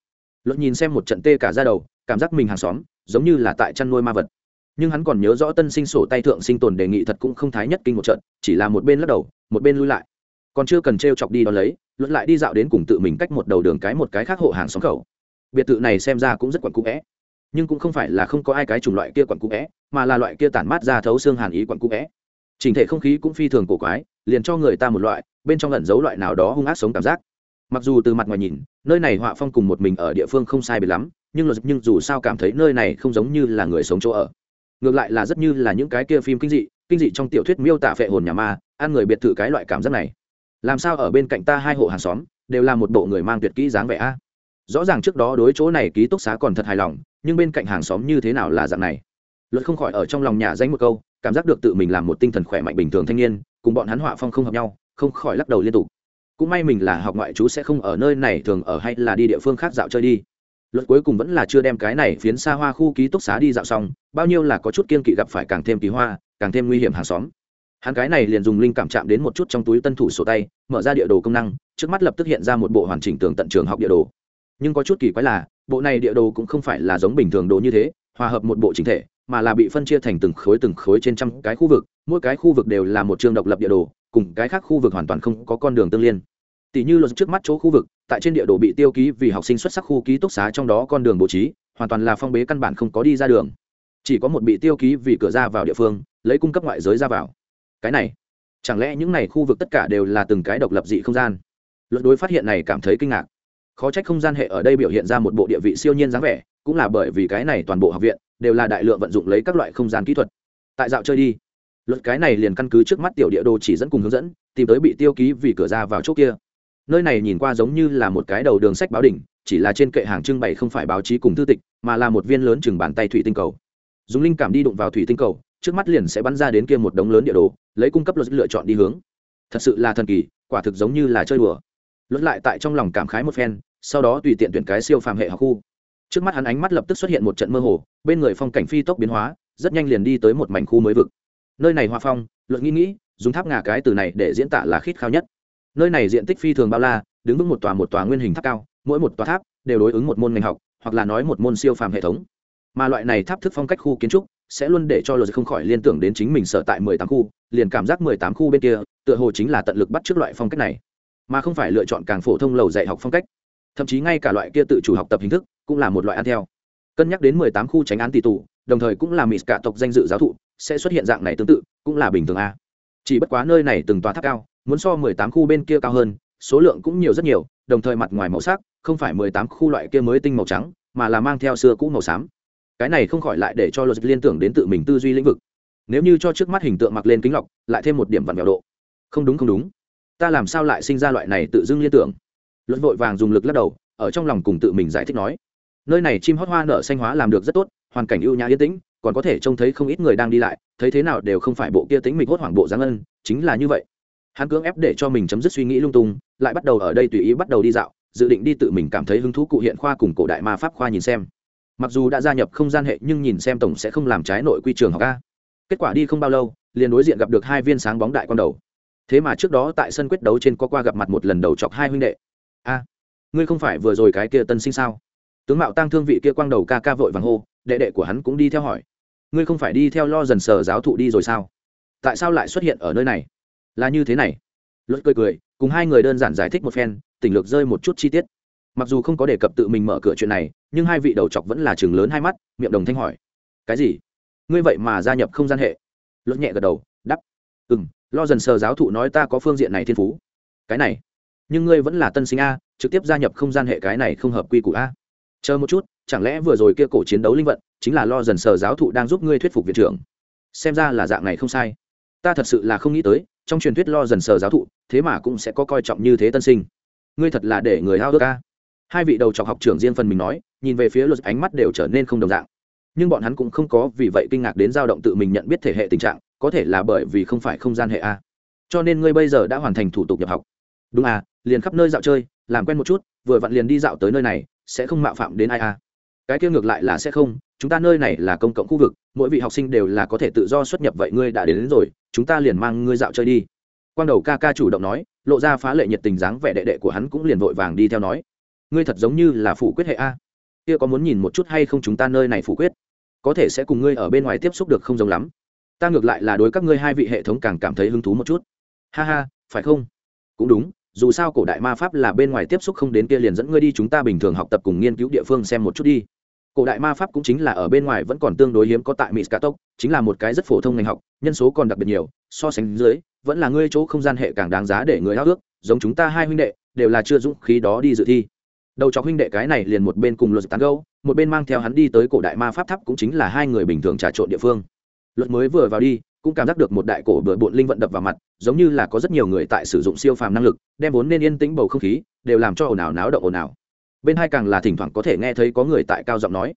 Luật nhìn xem một trận tê cả ra đầu, cảm giác mình hàng xóm, giống như là tại chăn nuôi ma vật. Nhưng hắn còn nhớ rõ tân sinh sổ tay thượng sinh tồn đề nghị thật cũng không thái nhất kinh một trận, chỉ là một bên lắc đầu, một bên lui lại. Còn chưa cần t r e o chọc đi đón lấy luận lại đi dạo đến cùng tự mình cách một đầu đường cái một cái khác hộ hàng xóm khẩu biệt thự này xem ra cũng rất quặn cũ vẽ. Nhưng cũng không phải là không có ai cái chủng loại kia quặn cũ vẽ, mà là loại kia tản mát ra thấu xương hàn ý quặn cũ vẽ. Trình thể không khí cũng phi thường cổ quái, liền cho người ta một loại, bên trong lẩn giấu loại nào đó hung ác sống cảm giác. Mặc dù từ mặt ngoài nhìn, nơi này họa phong cùng một mình ở địa phương không sai biệt lắm, nhưng luật nhưng dù sao cảm thấy nơi này không giống như là người sống chỗ ở. Ngược lại là rất như là những cái kia phim kinh dị kinh dị trong tiểu thuyết miêu tả phệ hồn nhà ma, ăn người biệt thự cái loại cảm giác này. Làm sao ở bên cạnh ta hai hộ hàng xóm, đều là một bộ người mang tuyệt kỹ dáng vẻ a? Rõ ràng trước đó đối chỗ này ký túc xá còn thật hài lòng, nhưng bên cạnh hàng xóm như thế nào là dạng này? Luật không khỏi ở trong lòng nhà danh một câu, cảm giác được tự mình làm một tinh thần khỏe mạnh bình thường thanh niên, cùng bọn hắn họa phong không hợp nhau, không khỏi lắc đầu liên tục. Cũng may mình là học ngoại chú sẽ không ở nơi này thường ở hay là đi địa phương khác dạo chơi đi. Luật cuối cùng vẫn là chưa đem cái này phiến xa hoa khu ký túc xá đi dạo xong, bao nhiêu là có chút kiên kỵ gặp phải càng thêm kỳ hoa, càng thêm nguy hiểm hàng xóm. Hắn cái này liền dùng linh cảm chạm đến một chút trong túi tân thủ sổ tay, mở ra địa đồ công năng, trước mắt lập tức hiện ra một bộ hoàn chỉnh tường tận trường học địa đồ nhưng có chút kỳ quái là, bộ này địa đồ cũng không phải là giống bình thường đồ như thế, hòa hợp một bộ chính thể, mà là bị phân chia thành từng khối từng khối trên trăm cái khu vực, mỗi cái khu vực đều là một trường độc lập địa đồ, cùng cái khác khu vực hoàn toàn không có con đường tương liên. Tỷ như luật trước mắt chỗ khu vực, tại trên địa đồ bị tiêu ký vì học sinh xuất sắc khu ký túc xá trong đó con đường bố trí, hoàn toàn là phong bế căn bản không có đi ra đường. Chỉ có một bị tiêu ký vì cửa ra vào địa phương, lấy cung cấp ngoại giới ra vào. Cái này, chẳng lẽ những này khu vực tất cả đều là từng cái độc lập dị không gian? Luật đối phát hiện này cảm thấy kinh ngạc khó trách không gian hệ ở đây biểu hiện ra một bộ địa vị siêu nhiên dáng vẻ, cũng là bởi vì cái này toàn bộ học viện đều là đại lượng vận dụng lấy các loại không gian kỹ thuật. Tại dạo chơi đi. Luật cái này liền căn cứ trước mắt tiểu địa đồ chỉ dẫn cùng hướng dẫn, tìm tới bị tiêu ký vì cửa ra vào chỗ kia. Nơi này nhìn qua giống như là một cái đầu đường sách báo đỉnh, chỉ là trên kệ hàng trưng bày không phải báo chí cùng thư tịch, mà là một viên lớn chừng bàn tay thủy tinh cầu. Dùng linh cảm đi đụng vào thủy tinh cầu, trước mắt liền sẽ bắn ra đến kia một đống lớn địa đồ, lấy cung cấp luật lựa chọn đi hướng. Thật sự là thần kỳ, quả thực giống như là chơi đùa lướt lại tại trong lòng cảm khái một phen, sau đó tùy tiện tuyển cái siêu phàm hệ học khu. Trước mắt hắn ánh mắt lập tức xuất hiện một trận mơ hồ, bên người phong cảnh phi tốc biến hóa, rất nhanh liền đi tới một mảnh khu mới vực. Nơi này hoa phong luật nghĩ nghĩ, dùng tháp ngà cái từ này để diễn tả là khít khao nhất. Nơi này diện tích phi thường bao la, đứng vững một tòa một tòa nguyên hình tháp cao, mỗi một tòa tháp đều đối ứng một môn ngành học, hoặc là nói một môn siêu phàm hệ thống. Mà loại này tháp thức phong cách khu kiến trúc, sẽ luôn để cho luật không khỏi liên tưởng đến chính mình sở tại mười tám khu, liền cảm giác mười tám khu bên kia, tựa hồ chính là tận lực bắt trước loại phong cách này mà không phải lựa chọn càng phổ thông lầu dạy học phong cách. Thậm chí ngay cả loại kia tự chủ học tập hình thức cũng là một loại ăn theo. Cân nhắc đến mười tám khu tránh án tỷ tụ đồng thời cũng là mỹ cả tộc danh dự giáo thụ, sẽ xuất hiện dạng này tương tự, cũng là bình thường a. Chỉ bất quá nơi này từng tòa tháp cao, muốn so mười tám khu bên kia cao hơn, số lượng cũng nhiều rất nhiều, đồng thời mặt ngoài màu sắc, không phải mười tám khu loại kia mới tinh màu trắng, mà là mang theo xưa cũ màu xám. Cái này không khỏi lại để cho luật liên tưởng đến tự mình tư duy lĩnh vực. Nếu như cho trước mắt hình tượng mặc lên kính lọc, lại thêm một điểm vặn vẹo độ. Không đúng không đúng ta làm sao lại sinh ra loại này tự dưng liên tưởng? Luật vội vàng dùng lực lắc đầu, ở trong lòng cùng tự mình giải thích nói, nơi này chim hót hoa nở xanh hóa làm được rất tốt, hoàn cảnh ưu nhã yên tĩnh, còn có thể trông thấy không ít người đang đi lại, thấy thế nào đều không phải bộ kia tính mình hốt hoảng bộ giáng ân, chính là như vậy. Hắn cưỡng ép để cho mình chấm dứt suy nghĩ lung tung, lại bắt đầu ở đây tùy ý bắt đầu đi dạo, dự định đi tự mình cảm thấy hứng thú cụ hiện khoa cùng cổ đại ma pháp khoa nhìn xem. Mặc dù đã gia nhập không gian hệ nhưng nhìn xem tổng sẽ không làm trái nội quy trường học a. Kết quả đi không bao lâu, liền đối diện gặp được hai viên sáng bóng đại con đầu thế mà trước đó tại sân quyết đấu trên có qua gặp mặt một lần đầu chọc hai huynh đệ. A, ngươi không phải vừa rồi cái kia tân sinh sao? Tướng mạo tăng thương vị kia quang đầu ca ca vội vàng hô, đệ đệ của hắn cũng đi theo hỏi. Ngươi không phải đi theo lo dần sờ giáo thụ đi rồi sao? Tại sao lại xuất hiện ở nơi này? Là như thế này. Luật cười cười, cùng hai người đơn giản giải thích một phen tỉnh lược rơi một chút chi tiết. Mặc dù không có đề cập tự mình mở cửa chuyện này, nhưng hai vị đầu chọc vẫn là chừng lớn hai mắt, miệng đồng thanh hỏi. Cái gì? Ngươi vậy mà gia nhập không gian hệ? Luật nhẹ gật đầu đắp ừ m lo dần sờ giáo thụ nói ta có phương diện này thiên phú. Cái này, nhưng ngươi vẫn là tân sinh a, trực tiếp gia nhập không gian hệ cái này không hợp quy củ a. Chờ một chút, chẳng lẽ vừa rồi kia cổ chiến đấu linh vận, chính là lo dần sờ giáo thụ đang giúp ngươi thuyết phục viện trưởng? Xem ra là dạng này không sai. Ta thật sự là không nghĩ tới, trong truyền thuyết lo dần sờ giáo thụ, thế mà cũng sẽ có coi trọng như thế tân sinh. Ngươi thật là để người hao ước ca hai vị đầu trọc học trưởng riêng phần mình nói, nhìn về phía luật ánh mắt đều trở nên không đồng dạng. Nhưng bọn hắn cũng không có vì vậy kinh ngạc đến dao động tự mình nhận biết thể hệ tình trạng có thể là bởi vì không phải không gian hệ a. Cho nên ngươi bây giờ đã hoàn thành thủ tục nhập học. Đúng à liền khắp nơi dạo chơi làm quen một chút vừa vặn liền đi dạo tới nơi này sẽ không mạo phạm đến ai à cái kia ngược lại là sẽ không chúng ta nơi này là công cộng khu vực mỗi vị học sinh đều là có thể tự do xuất nhập vậy ngươi đã đến, đến rồi chúng ta liền mang ngươi dạo chơi đi. Quang đầu ca ca chủ động nói lộ ra phá lệ nhiệt tình dáng vẻ đệ đệ của hắn cũng liền vội vàng đi theo nói. Ngươi thật giống như là phủ quyết hệ a. Kia có muốn nhìn một chút hay không chúng ta nơi này phủ quyết? Có thể sẽ cùng ngươi ở bên ngoài tiếp xúc được không giống lắm ta ngược lại là đối các ngươi hai vị hệ thống càng cảm thấy hứng thú một chút. Ha ha, phải không? Cũng đúng, dù sao cổ đại ma pháp là bên ngoài tiếp xúc không đến kia liền dẫn ngươi đi chúng ta bình thường học tập cùng nghiên cứu địa phương xem một chút đi. Cổ đại ma pháp cũng chính là ở bên ngoài vẫn còn tương đối hiếm có tại mỹ tốc chính là một cái rất phổ thông ngành học, nhân số còn đặc biệt nhiều, so sánh dưới, vẫn là ngươi chỗ không gian hệ càng đáng giá để người háo ước giống chúng ta hai huynh đệ, đều là chưa dũng khí đó đi dự thi. Đầu chọc huynh đệ cái này liền một bên cùng luật tán gâu một bên mang theo hắn đi tới cổ đại ma pháp tháp cũng chính là hai người bình thường trà trộn địa phương luật mới vừa vào đi, cũng cảm giác được một đại cổ bừa bộn linh vận đập vào mặt, giống như là có rất nhiều người tại sử dụng siêu phàm năng lực, đem vốn nên yên tĩnh bầu không khí, đều làm cho ồn ào náo động ồn ào. Bên hai càng là thỉnh thoảng có thể nghe thấy có người tại cao giọng nói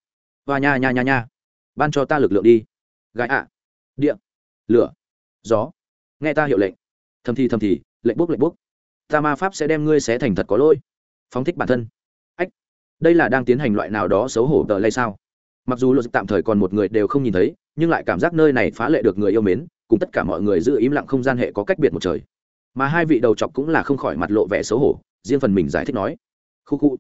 và nha nha nha nha, ban cho ta lực lượng đi. Gãi ạ Điện. lửa, gió, nghe ta hiệu lệnh. Thầm thì thầm thì, lệnh bốc lệnh bốc. Ta ma pháp sẽ đem ngươi xé thành thật có lỗi. Phóng thích bản thân. Ách, đây là đang tiến hành loại nào đó xấu hổ tờ lay sao? Mặc dù luật tạm thời còn một người đều không nhìn thấy, nhưng lại cảm giác nơi này phá lệ được người yêu mến, cùng tất cả mọi người giữ im lặng không gian hệ có cách biệt một trời. Mà hai vị đầu chọc cũng là không khỏi mặt lộ vẻ xấu hổ, riêng phần mình giải thích nói, khu khu,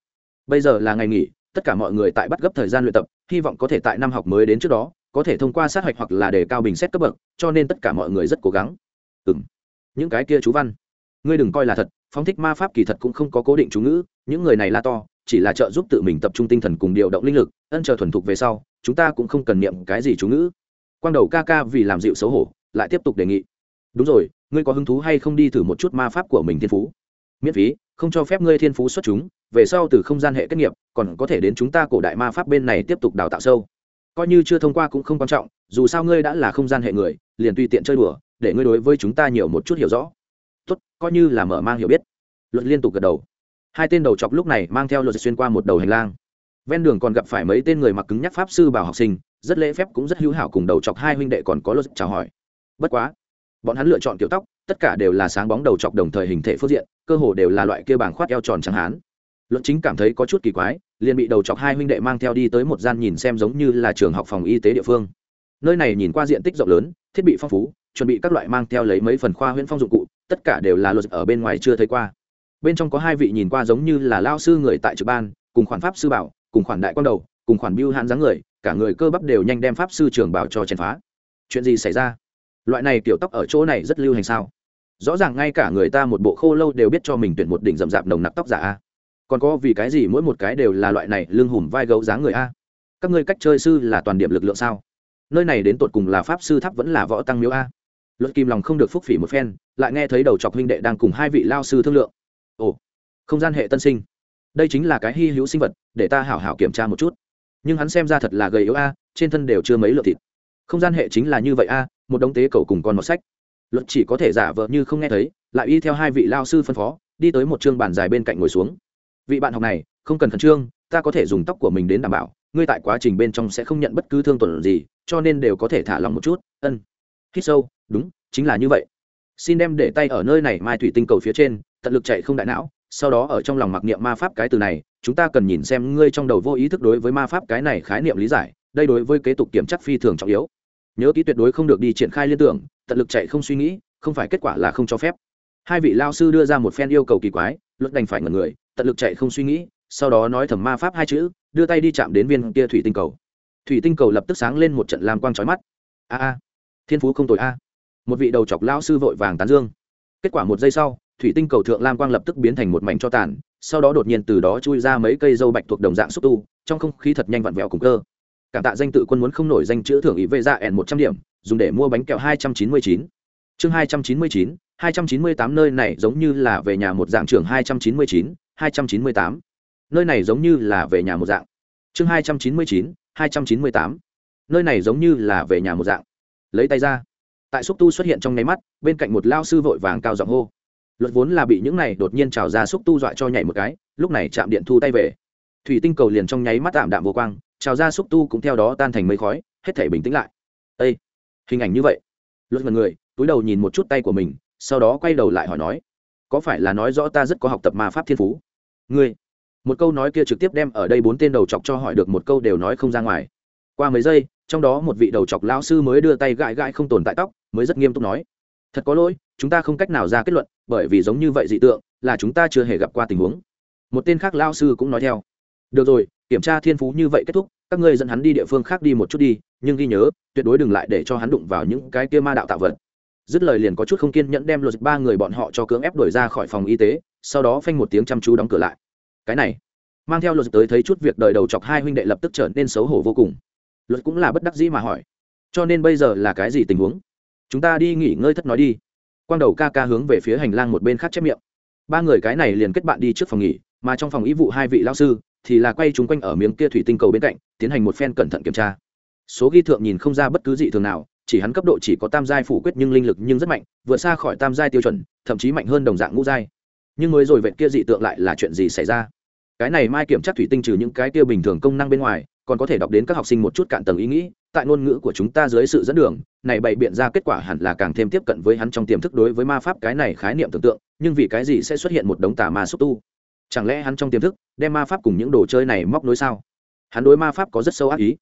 bây giờ là ngày nghỉ, tất cả mọi người tại bắt gấp thời gian luyện tập, hy vọng có thể tại năm học mới đến trước đó, có thể thông qua sát hạch hoặc là đề cao bình xét cấp bậc, cho nên tất cả mọi người rất cố gắng. Ừ m những cái kia chú văn, ngươi đừng coi là thật, phóng thích ma pháp kỳ thật cũng không có cố định chú ngữ, những người này la to chỉ là trợ giúp tự mình tập trung tinh thần cùng điều động linh lực, ân chờ thuần thục về sau, chúng ta cũng không cần niệm cái gì chú ngữ. Quang đầu ca ca vì làm dịu xấu hổ, lại tiếp tục đề nghị. Đúng rồi, ngươi có hứng thú hay không đi thử một chút ma pháp của mình thiên phú? Miễn phí, không cho phép ngươi thiên phú xuất chúng, về sau từ không gian hệ kết nghiệp, còn có thể đến chúng ta cổ đại ma pháp bên này tiếp tục đào tạo sâu. Coi như chưa thông qua cũng không quan trọng, dù sao ngươi đã là không gian hệ người, liền tùy tiện chơi đùa, để ngươi đối với chúng ta nhiều một chút hiểu rõ. Tốt, coi như là mở mang hiểu biết. Luật liên tục gật đầu hai tên đầu chọc lúc này mang theo luật xuyên qua một đầu hành lang. Ven đường còn gặp phải mấy tên người mặc cứng nhắc pháp sư bảo học sinh, rất lễ phép cũng rất hữu hảo cùng đầu chọc hai huynh đệ còn có luật chào hỏi. Bất quá, bọn hắn lựa chọn kiểu tóc, tất cả đều là sáng bóng đầu chọc đồng thời hình thể phương diện, cơ hồ đều là loại kia bảng khoát eo tròn trắng hán. Luật chính cảm thấy có chút kỳ quái, liền bị đầu chọc hai huynh đệ mang theo đi tới một gian nhìn xem giống như là trường học phòng y tế địa phương. Nơi này nhìn qua diện tích rộng lớn, thiết bị phong phú, chuẩn bị các loại mang theo lấy mấy phần khoa huyễn phong dụng cụ, tất cả đều là luật ở bên ngoài chưa thấy qua bên trong có hai vị nhìn qua giống như là lao sư người tại trực ban, cùng khoản pháp sư bảo, cùng khoản đại quan đầu, cùng khoản biêu hạn dáng người, cả người cơ bắp đều nhanh đem pháp sư trường bảo cho chèn phá. Chuyện gì xảy ra? Loại này kiểu tóc ở chỗ này rất lưu hành sao? Rõ ràng ngay cả người ta một bộ khô lâu đều biết cho mình tuyển một đỉnh rậm rạp nồng nặc tóc giả a. Còn có vì cái gì mỗi một cái đều là loại này lưng hùm vai gấu dáng người a? Các ngươi cách chơi sư là toàn điểm lực lượng sao? Nơi này đến tột cùng là pháp sư tháp vẫn là võ tăng miếu a? Luật kim lòng không được phúc phỉ một phen, lại nghe thấy đầu chọc huynh đệ đang cùng hai vị lao sư thương lượng ồ, không gian hệ tân sinh. Đây chính là cái hy hữu sinh vật, để ta hảo hảo kiểm tra một chút. Nhưng hắn xem ra thật là gầy yếu a, trên thân đều chưa mấy lượt thịt. Không gian hệ chính là như vậy a, một đống tế cầu cùng con một sách. Luật chỉ có thể giả vờ như không nghe thấy, lại y theo hai vị lao sư phân phó, đi tới một chương bàn dài bên cạnh ngồi xuống. Vị bạn học này, không cần khẩn trương, ta có thể dùng tóc của mình đến đảm bảo, ngươi tại quá trình bên trong sẽ không nhận bất cứ thương tổn gì, cho nên đều có thể thả lòng một chút. Ân. Hít sâu, đúng, chính là như vậy. Xin đem để tay ở nơi này mai thủy tinh cầu phía trên tận lực chạy không đại não, sau đó ở trong lòng mặc niệm ma pháp cái từ này, chúng ta cần nhìn xem ngươi trong đầu vô ý thức đối với ma pháp cái này khái niệm lý giải, đây đối với kế tục kiểm chắc phi thường trọng yếu. Nhớ ký tuyệt đối không được đi triển khai liên tưởng, tận lực chạy không suy nghĩ, không phải kết quả là không cho phép. Hai vị lao sư đưa ra một phen yêu cầu kỳ quái luật đành phải ngẩn người, tận lực chạy không suy nghĩ, sau đó nói thầm ma pháp hai chữ, đưa tay đi chạm đến viên kia thủy tinh cầu. Thủy tinh cầu lập tức sáng lên một trận làm quang trói mắt. A a, thiên phú không tội a. Một vị đầu chọc lao sư vội vàng tán dương. Kết quả một giây sau thủy tinh cầu thượng lam quang lập tức biến thành một mảnh cho tàn, sau đó đột nhiên từ đó chui ra mấy cây dâu bạch thuộc đồng dạng xúc tu, trong không khí thật nhanh vặn vẹo cùng cơ. Cảm tạ danh tự quân muốn không nổi danh chữ thưởng ý vệ ra dạ ẻn một trăm điểm, dùng để mua bánh kẹo hai trăm chín mươi chín. Chương hai trăm chín mươi chín, hai trăm chín mươi tám nơi này giống như là về nhà một dạng trường hai trăm chín mươi chín, hai trăm chín mươi tám. Nơi này giống như là về nhà một dạng. Chương hai trăm chín mươi chín, hai trăm chín mươi tám. Nơi này giống như là về nhà một dạng. Lấy tay ra. Tại xúc tu xuất hiện trong nháy mắt, bên cạnh một lao sư vội vàng cao giọng hô luật vốn là bị những này đột nhiên trào ra xúc tu dọa cho nhảy một cái, lúc này chạm điện thu tay về. Thủy tinh cầu liền trong nháy mắt tạm đạm vô quang, trào ra xúc tu cũng theo đó tan thành mây khói, hết thể bình tĩnh lại. Ây hình ảnh như vậy. Luật mật người, túi đầu nhìn một chút tay của mình, sau đó quay đầu lại hỏi nói, có phải là nói rõ ta rất có học tập ma pháp thiên phú? Ngươi. Một câu nói kia trực tiếp đem ở đây bốn tên đầu chọc cho hỏi được một câu đều nói không ra ngoài. Qua mấy giây, trong đó một vị đầu chọc lao sư mới đưa tay gãi gãi không tồn tại tóc, mới rất nghiêm túc nói, thật có lỗi chúng ta không cách nào ra kết luận, bởi vì giống như vậy dị tượng, là chúng ta chưa hề gặp qua tình huống. Một tên khác lao sư cũng nói theo. Được rồi, kiểm tra thiên phú như vậy kết thúc, các ngươi dẫn hắn đi địa phương khác đi một chút đi, nhưng ghi nhớ, tuyệt đối đừng lại để cho hắn đụng vào những cái kia ma đạo tạo vật. Dứt lời liền có chút không kiên nhẫn đem luật ba người bọn họ cho cưỡng ép đuổi ra khỏi phòng y tế, sau đó phanh một tiếng chăm chú đóng cửa lại. Cái này, mang theo luật tới thấy chút việc đời đầu chọc hai huynh đệ lập tức trở nên xấu hổ vô cùng. Luật cũng là bất đắc dĩ mà hỏi, cho nên bây giờ là cái gì tình huống? Chúng ta đi nghỉ ngơi thất nói đi quang đầu ca ca hướng về phía hành lang một bên khác chép miệng. Ba người cái này liền kết bạn đi trước phòng nghỉ, mà trong phòng ý vụ hai vị lao sư thì là quay chúng quanh ở miếng kia thủy tinh cầu bên cạnh, tiến hành một phen cẩn thận kiểm tra. Số ghi thượng nhìn không ra bất cứ gì thường nào, chỉ hắn cấp độ chỉ có tam giai phủ quyết nhưng linh lực nhưng rất mạnh, vượt xa khỏi tam giai tiêu chuẩn, thậm chí mạnh hơn đồng dạng ngũ giai. Nhưng mới rồi vậy kia dị tượng lại là chuyện gì xảy ra? Cái này mai kiểm tra thủy tinh trừ những cái tiêu bình thường công năng bên ngoài, còn có thể đọc đến các học sinh một chút cạn tầng ý nghĩ, tại ngôn ngữ của chúng ta dưới sự dẫn đường này bày biện ra kết quả hẳn là càng thêm tiếp cận với hắn trong tiềm thức đối với ma pháp cái này khái niệm tưởng tượng, nhưng vì cái gì sẽ xuất hiện một đống tà ma xúc tu? Chẳng lẽ hắn trong tiềm thức đem ma pháp cùng những đồ chơi này móc nối sao? Hắn đối ma pháp có rất sâu ác ý.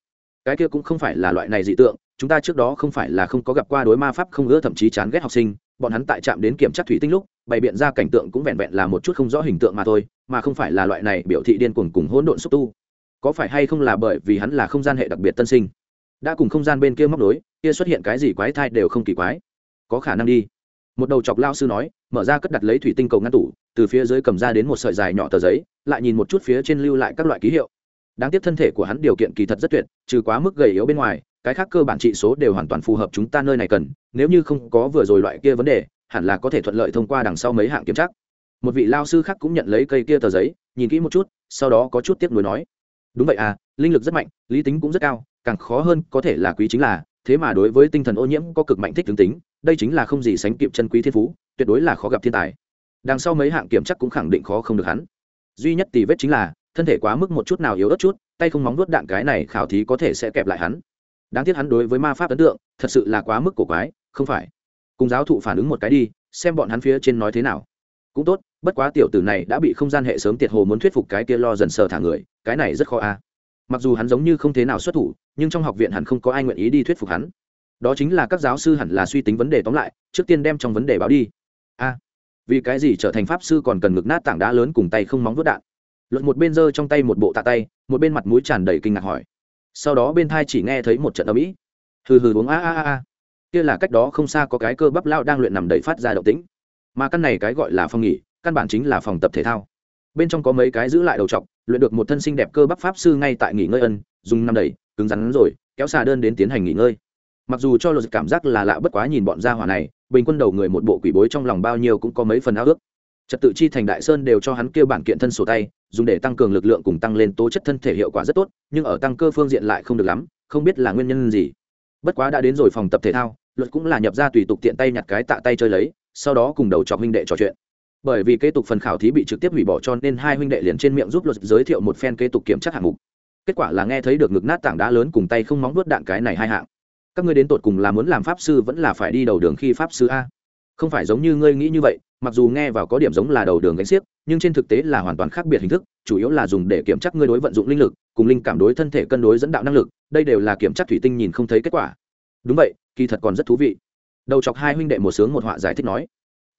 Cái kia cũng không phải là loại này dị tượng, chúng ta trước đó không phải là không có gặp qua đối ma pháp không ưa thậm chí chán ghét học sinh, bọn hắn tại trạm đến kiểm tra thủy tinh lúc, bày biện ra cảnh tượng cũng vẹn vẹn là một chút không rõ hình tượng mà thôi, mà không phải là loại này biểu thị điên cuồng cùng hỗn độn xúc tu. Có phải hay không là bởi vì hắn là không gian hệ đặc biệt tân sinh? Đã cùng không gian bên kia móc nối kia xuất hiện cái gì quái thai đều không kỳ quái. Có khả năng đi. Một đầu chọc lao sư nói, mở ra cất đặt lấy thủy tinh cầu ngăn tủ, từ phía dưới cầm ra đến một sợi dài nhỏ tờ giấy, lại nhìn một chút phía trên lưu lại các loại ký hiệu. Đáng tiếc thân thể của hắn điều kiện kỳ thật rất tuyệt, trừ quá mức gầy yếu bên ngoài, cái khác cơ bản trị số đều hoàn toàn phù hợp chúng ta nơi này cần, nếu như không có vừa rồi loại kia vấn đề, hẳn là có thể thuận lợi thông qua đằng sau mấy hạng kiểm tra. Một vị lao sư khác cũng nhận lấy cây kia tờ giấy, nhìn kỹ một chút, sau đó có chút tiếc nuối nói, đúng vậy à linh lực rất mạnh, lý tính cũng rất cao, càng khó hơn có thể là quý chính là thế mà đối với tinh thần ô nhiễm có cực mạnh thích tướng tính, đây chính là không gì sánh kịp chân quý thiên phú, tuyệt đối là khó gặp thiên tài. Đằng sau mấy hạng kiểm chắc cũng khẳng định khó không được hắn. Duy nhất tì vết chính là, thân thể quá mức một chút nào yếu ớt chút, tay không móng vuốt đạn cái này khảo thí có thể sẽ kẹp lại hắn. Đáng tiếc hắn đối với ma pháp ấn tượng, thật sự là quá mức cổ quái, không phải. Cùng giáo thụ phản ứng một cái đi, xem bọn hắn phía trên nói thế nào. Cũng tốt, bất quá tiểu tử này đã bị không gian hệ sớm tiệt hồ muốn thuyết phục cái kia lo dần sờ thả người, cái này rất khó a mặc dù hắn giống như không thế nào xuất thủ, nhưng trong học viện hẳn không có ai nguyện ý đi thuyết phục hắn. Đó chính là các giáo sư hẳn là suy tính vấn đề tóm lại, trước tiên đem trong vấn đề báo đi. A, vì cái gì trở thành pháp sư còn cần ngực nát tảng đá lớn cùng tay không móng vớt đạn? Luận một bên giơ trong tay một bộ tạ tay, một bên mặt mũi tràn đầy kinh ngạc hỏi. Sau đó bên thai chỉ nghe thấy một trận âm ỉ. Hừ hừ uống a a a a. Kia là cách đó không xa có cái cơ bắp lao đang luyện nằm đầy phát ra động tĩnh. Mà căn này cái gọi là phòng nghỉ, căn bản chính là phòng tập thể thao. Bên trong có mấy cái giữ lại đầu t luyện được một thân sinh đẹp cơ bắp pháp sư ngay tại nghỉ ngơi ân, dùng năm đầy cứng rắn rồi, kéo xà đơn đến tiến hành nghỉ ngơi. Mặc dù cho luật cảm giác là lạ bất quá nhìn bọn gia hỏa này, bình quân đầu người một bộ quỷ bối trong lòng bao nhiêu cũng có mấy phần ao ước. Trật tự chi thành đại sơn đều cho hắn kêu bản kiện thân sổ tay, dùng để tăng cường lực lượng cùng tăng lên tố chất thân thể hiệu quả rất tốt, nhưng ở tăng cơ phương diện lại không được lắm, không biết là nguyên nhân gì. Bất quá đã đến rồi phòng tập thể thao luật cũng là nhập ra tùy tục tiện tay nhặt cái tạ tay chơi lấy, sau đó cùng đầu trọc huynh đệ trò chuyện bởi vì kế tục phần khảo thí bị trực tiếp hủy bỏ cho nên hai huynh đệ liền trên miệng giúp luật giới thiệu một phen kế tục kiểm tra hạng mục. Kết quả là nghe thấy được ngực nát tảng đá lớn cùng tay không móng vuốt đạn cái này hai hạng. Các ngươi đến tột cùng là muốn làm pháp sư vẫn là phải đi đầu đường khi pháp sư a? Không phải giống như ngươi nghĩ như vậy, mặc dù nghe vào có điểm giống là đầu đường gánh xiếc, nhưng trên thực tế là hoàn toàn khác biệt hình thức, chủ yếu là dùng để kiểm tra ngươi đối vận dụng linh lực, cùng linh cảm đối thân thể cân đối dẫn đạo năng lực, đây đều là kiểm tra thủy tinh nhìn không thấy kết quả. Đúng vậy, kỳ thật còn rất thú vị. Đầu chọc hai huynh đệ một sướng một họa giải thích nói,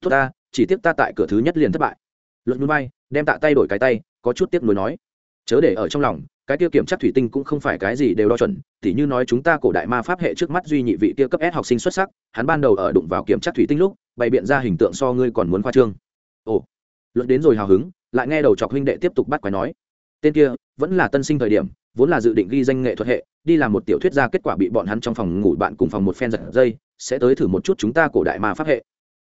tốt ta chỉ tiếc ta tại cửa thứ nhất liền thất bại. Luật núi bay đem tạ tay đổi cái tay, có chút tiếc nuối nói. Chớ để ở trong lòng, cái tiêu kiểm tra thủy tinh cũng không phải cái gì đều đo chuẩn, tỉ như nói chúng ta cổ đại ma pháp hệ trước mắt duy nhị vị tiêu cấp S học sinh xuất sắc, hắn ban đầu ở đụng vào kiểm tra thủy tinh lúc, bày biện ra hình tượng so ngươi còn muốn khoa trương. Ồ. Luận đến rồi hào hứng, lại nghe đầu chọc huynh đệ tiếp tục bắt quái nói. Tên kia, vẫn là tân sinh thời điểm, vốn là dự định ghi danh nghệ thuật hệ, đi làm một tiểu thuyết ra kết quả bị bọn hắn trong phòng ngủ bạn cùng phòng một phen giật dây, sẽ tới thử một chút chúng ta cổ đại ma pháp hệ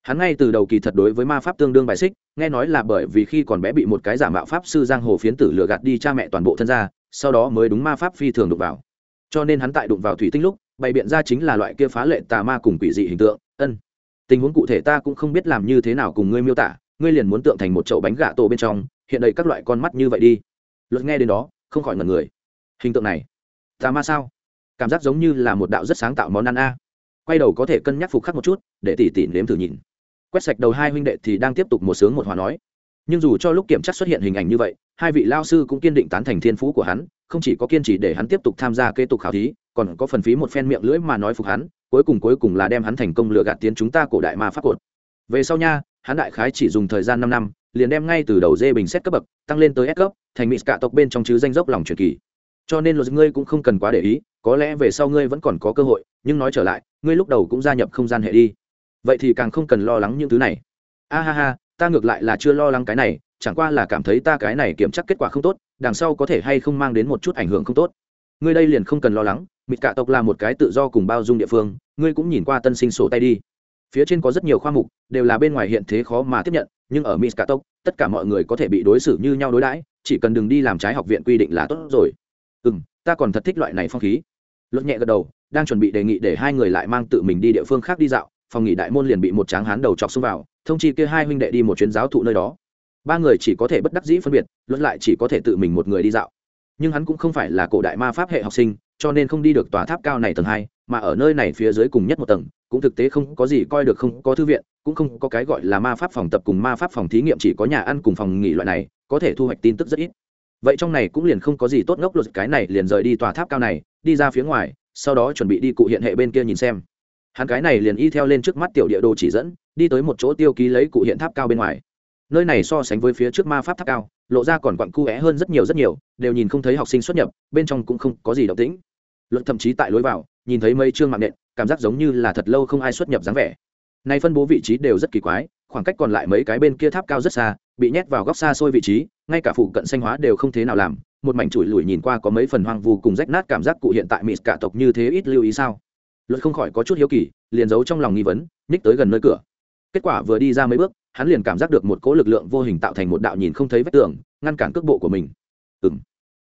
hắn ngay từ đầu kỳ thật đối với ma pháp tương đương bài xích, nghe nói là bởi vì khi còn bé bị một cái giả mạo pháp sư giang hồ phiến tử lừa gạt đi cha mẹ toàn bộ thân gia, sau đó mới đúng ma pháp phi thường đụng vào. Cho nên hắn tại đụng vào thủy tinh lúc, bày biện ra chính là loại kia phá lệ tà ma cùng quỷ dị hình tượng. Ân, tình huống cụ thể ta cũng không biết làm như thế nào cùng ngươi miêu tả, ngươi liền muốn tượng thành một chậu bánh gà tổ bên trong, hiện đầy các loại con mắt như vậy đi. Luật nghe đến đó, không khỏi ngần người. Hình tượng này, tà ma sao? Cảm giác giống như là một đạo rất sáng tạo món ăn a. Quay đầu có thể cân nhắc phục khắc một chút, để tỉ tỉ nếm thử nhìn quét sạch đầu hai huynh đệ thì đang tiếp tục một sướng một hòa nói. Nhưng dù cho lúc kiểm tra xuất hiện hình ảnh như vậy, hai vị lao sư cũng kiên định tán thành thiên phú của hắn, không chỉ có kiên trì để hắn tiếp tục tham gia kế tục khảo thí, còn có phần phí một phen miệng lưỡi mà nói phục hắn, cuối cùng cuối cùng là đem hắn thành công lựa gạt tiến chúng ta cổ đại ma pháp cột. Về sau nha, hắn đại khái chỉ dùng thời gian năm năm, liền đem ngay từ đầu dê bình xét cấp bậc, tăng lên tới S cấp, thành mỹ cả tộc bên trong chứ danh dốc lòng truyền kỳ. Cho nên luật ngươi cũng không cần quá để ý, có lẽ về sau ngươi vẫn còn có cơ hội, nhưng nói trở lại, ngươi lúc đầu cũng gia nhập không gian hệ đi vậy thì càng không cần lo lắng những thứ này. A ha ha, ta ngược lại là chưa lo lắng cái này, chẳng qua là cảm thấy ta cái này kiểm tra kết quả không tốt, đằng sau có thể hay không mang đến một chút ảnh hưởng không tốt. Ngươi đây liền không cần lo lắng, mịt cả tộc là một cái tự do cùng bao dung địa phương, ngươi cũng nhìn qua tân sinh sổ tay đi. Phía trên có rất nhiều khoa mục, đều là bên ngoài hiện thế khó mà tiếp nhận, nhưng ở mịt cả tộc, tất cả mọi người có thể bị đối xử như nhau đối đãi, chỉ cần đừng đi làm trái học viện quy định là tốt rồi. Ừ m ta còn thật thích loại này phong khí. Luật nhẹ gật đầu, đang chuẩn bị đề nghị để hai người lại mang tự mình đi địa phương khác đi dạo phòng nghỉ đại môn liền bị một tráng hán đầu chọc xông vào, thông chi kia hai huynh đệ đi một chuyến giáo thụ nơi đó. Ba người chỉ có thể bất đắc dĩ phân biệt, luận lại chỉ có thể tự mình một người đi dạo. Nhưng hắn cũng không phải là cổ đại ma pháp hệ học sinh, cho nên không đi được tòa tháp cao này tầng hai, mà ở nơi này phía dưới cùng nhất một tầng, cũng thực tế không có gì coi được không có thư viện, cũng không có cái gọi là ma pháp phòng tập cùng ma pháp phòng thí nghiệm chỉ có nhà ăn cùng phòng nghỉ loại này, có thể thu hoạch tin tức rất ít. Vậy trong này cũng liền không có gì tốt ngốc luật cái này liền rời đi tòa tháp cao này, đi ra phía ngoài, sau đó chuẩn bị đi cụ hiện hệ bên kia nhìn xem hắn cái này liền y theo lên trước mắt tiểu địa đồ chỉ dẫn, đi tới một chỗ tiêu ký lấy cụ hiện tháp cao bên ngoài. Nơi này so sánh với phía trước ma pháp tháp cao, lộ ra còn quặn cu é hơn rất nhiều rất nhiều, đều nhìn không thấy học sinh xuất nhập, bên trong cũng không có gì động tĩnh. Luật thậm chí tại lối vào, nhìn thấy mấy chương mạng nện, cảm giác giống như là thật lâu không ai xuất nhập dáng vẻ. Nay phân bố vị trí đều rất kỳ quái, khoảng cách còn lại mấy cái bên kia tháp cao rất xa, bị nhét vào góc xa xôi vị trí, ngay cả phụ cận xanh hóa đều không thế nào làm, một mảnh chùi lùi nhìn qua có mấy phần hoang vu cùng rách nát cảm giác cụ hiện tại mỹ cả tộc như thế ít lưu ý sao? Luật không khỏi có chút hiếu kỳ, liền giấu trong lòng nghi vấn, nhích tới gần nơi cửa. Kết quả vừa đi ra mấy bước, hắn liền cảm giác được một cỗ lực lượng vô hình tạo thành một đạo nhìn không thấy vách tường, ngăn cản cước bộ của mình. Ừ m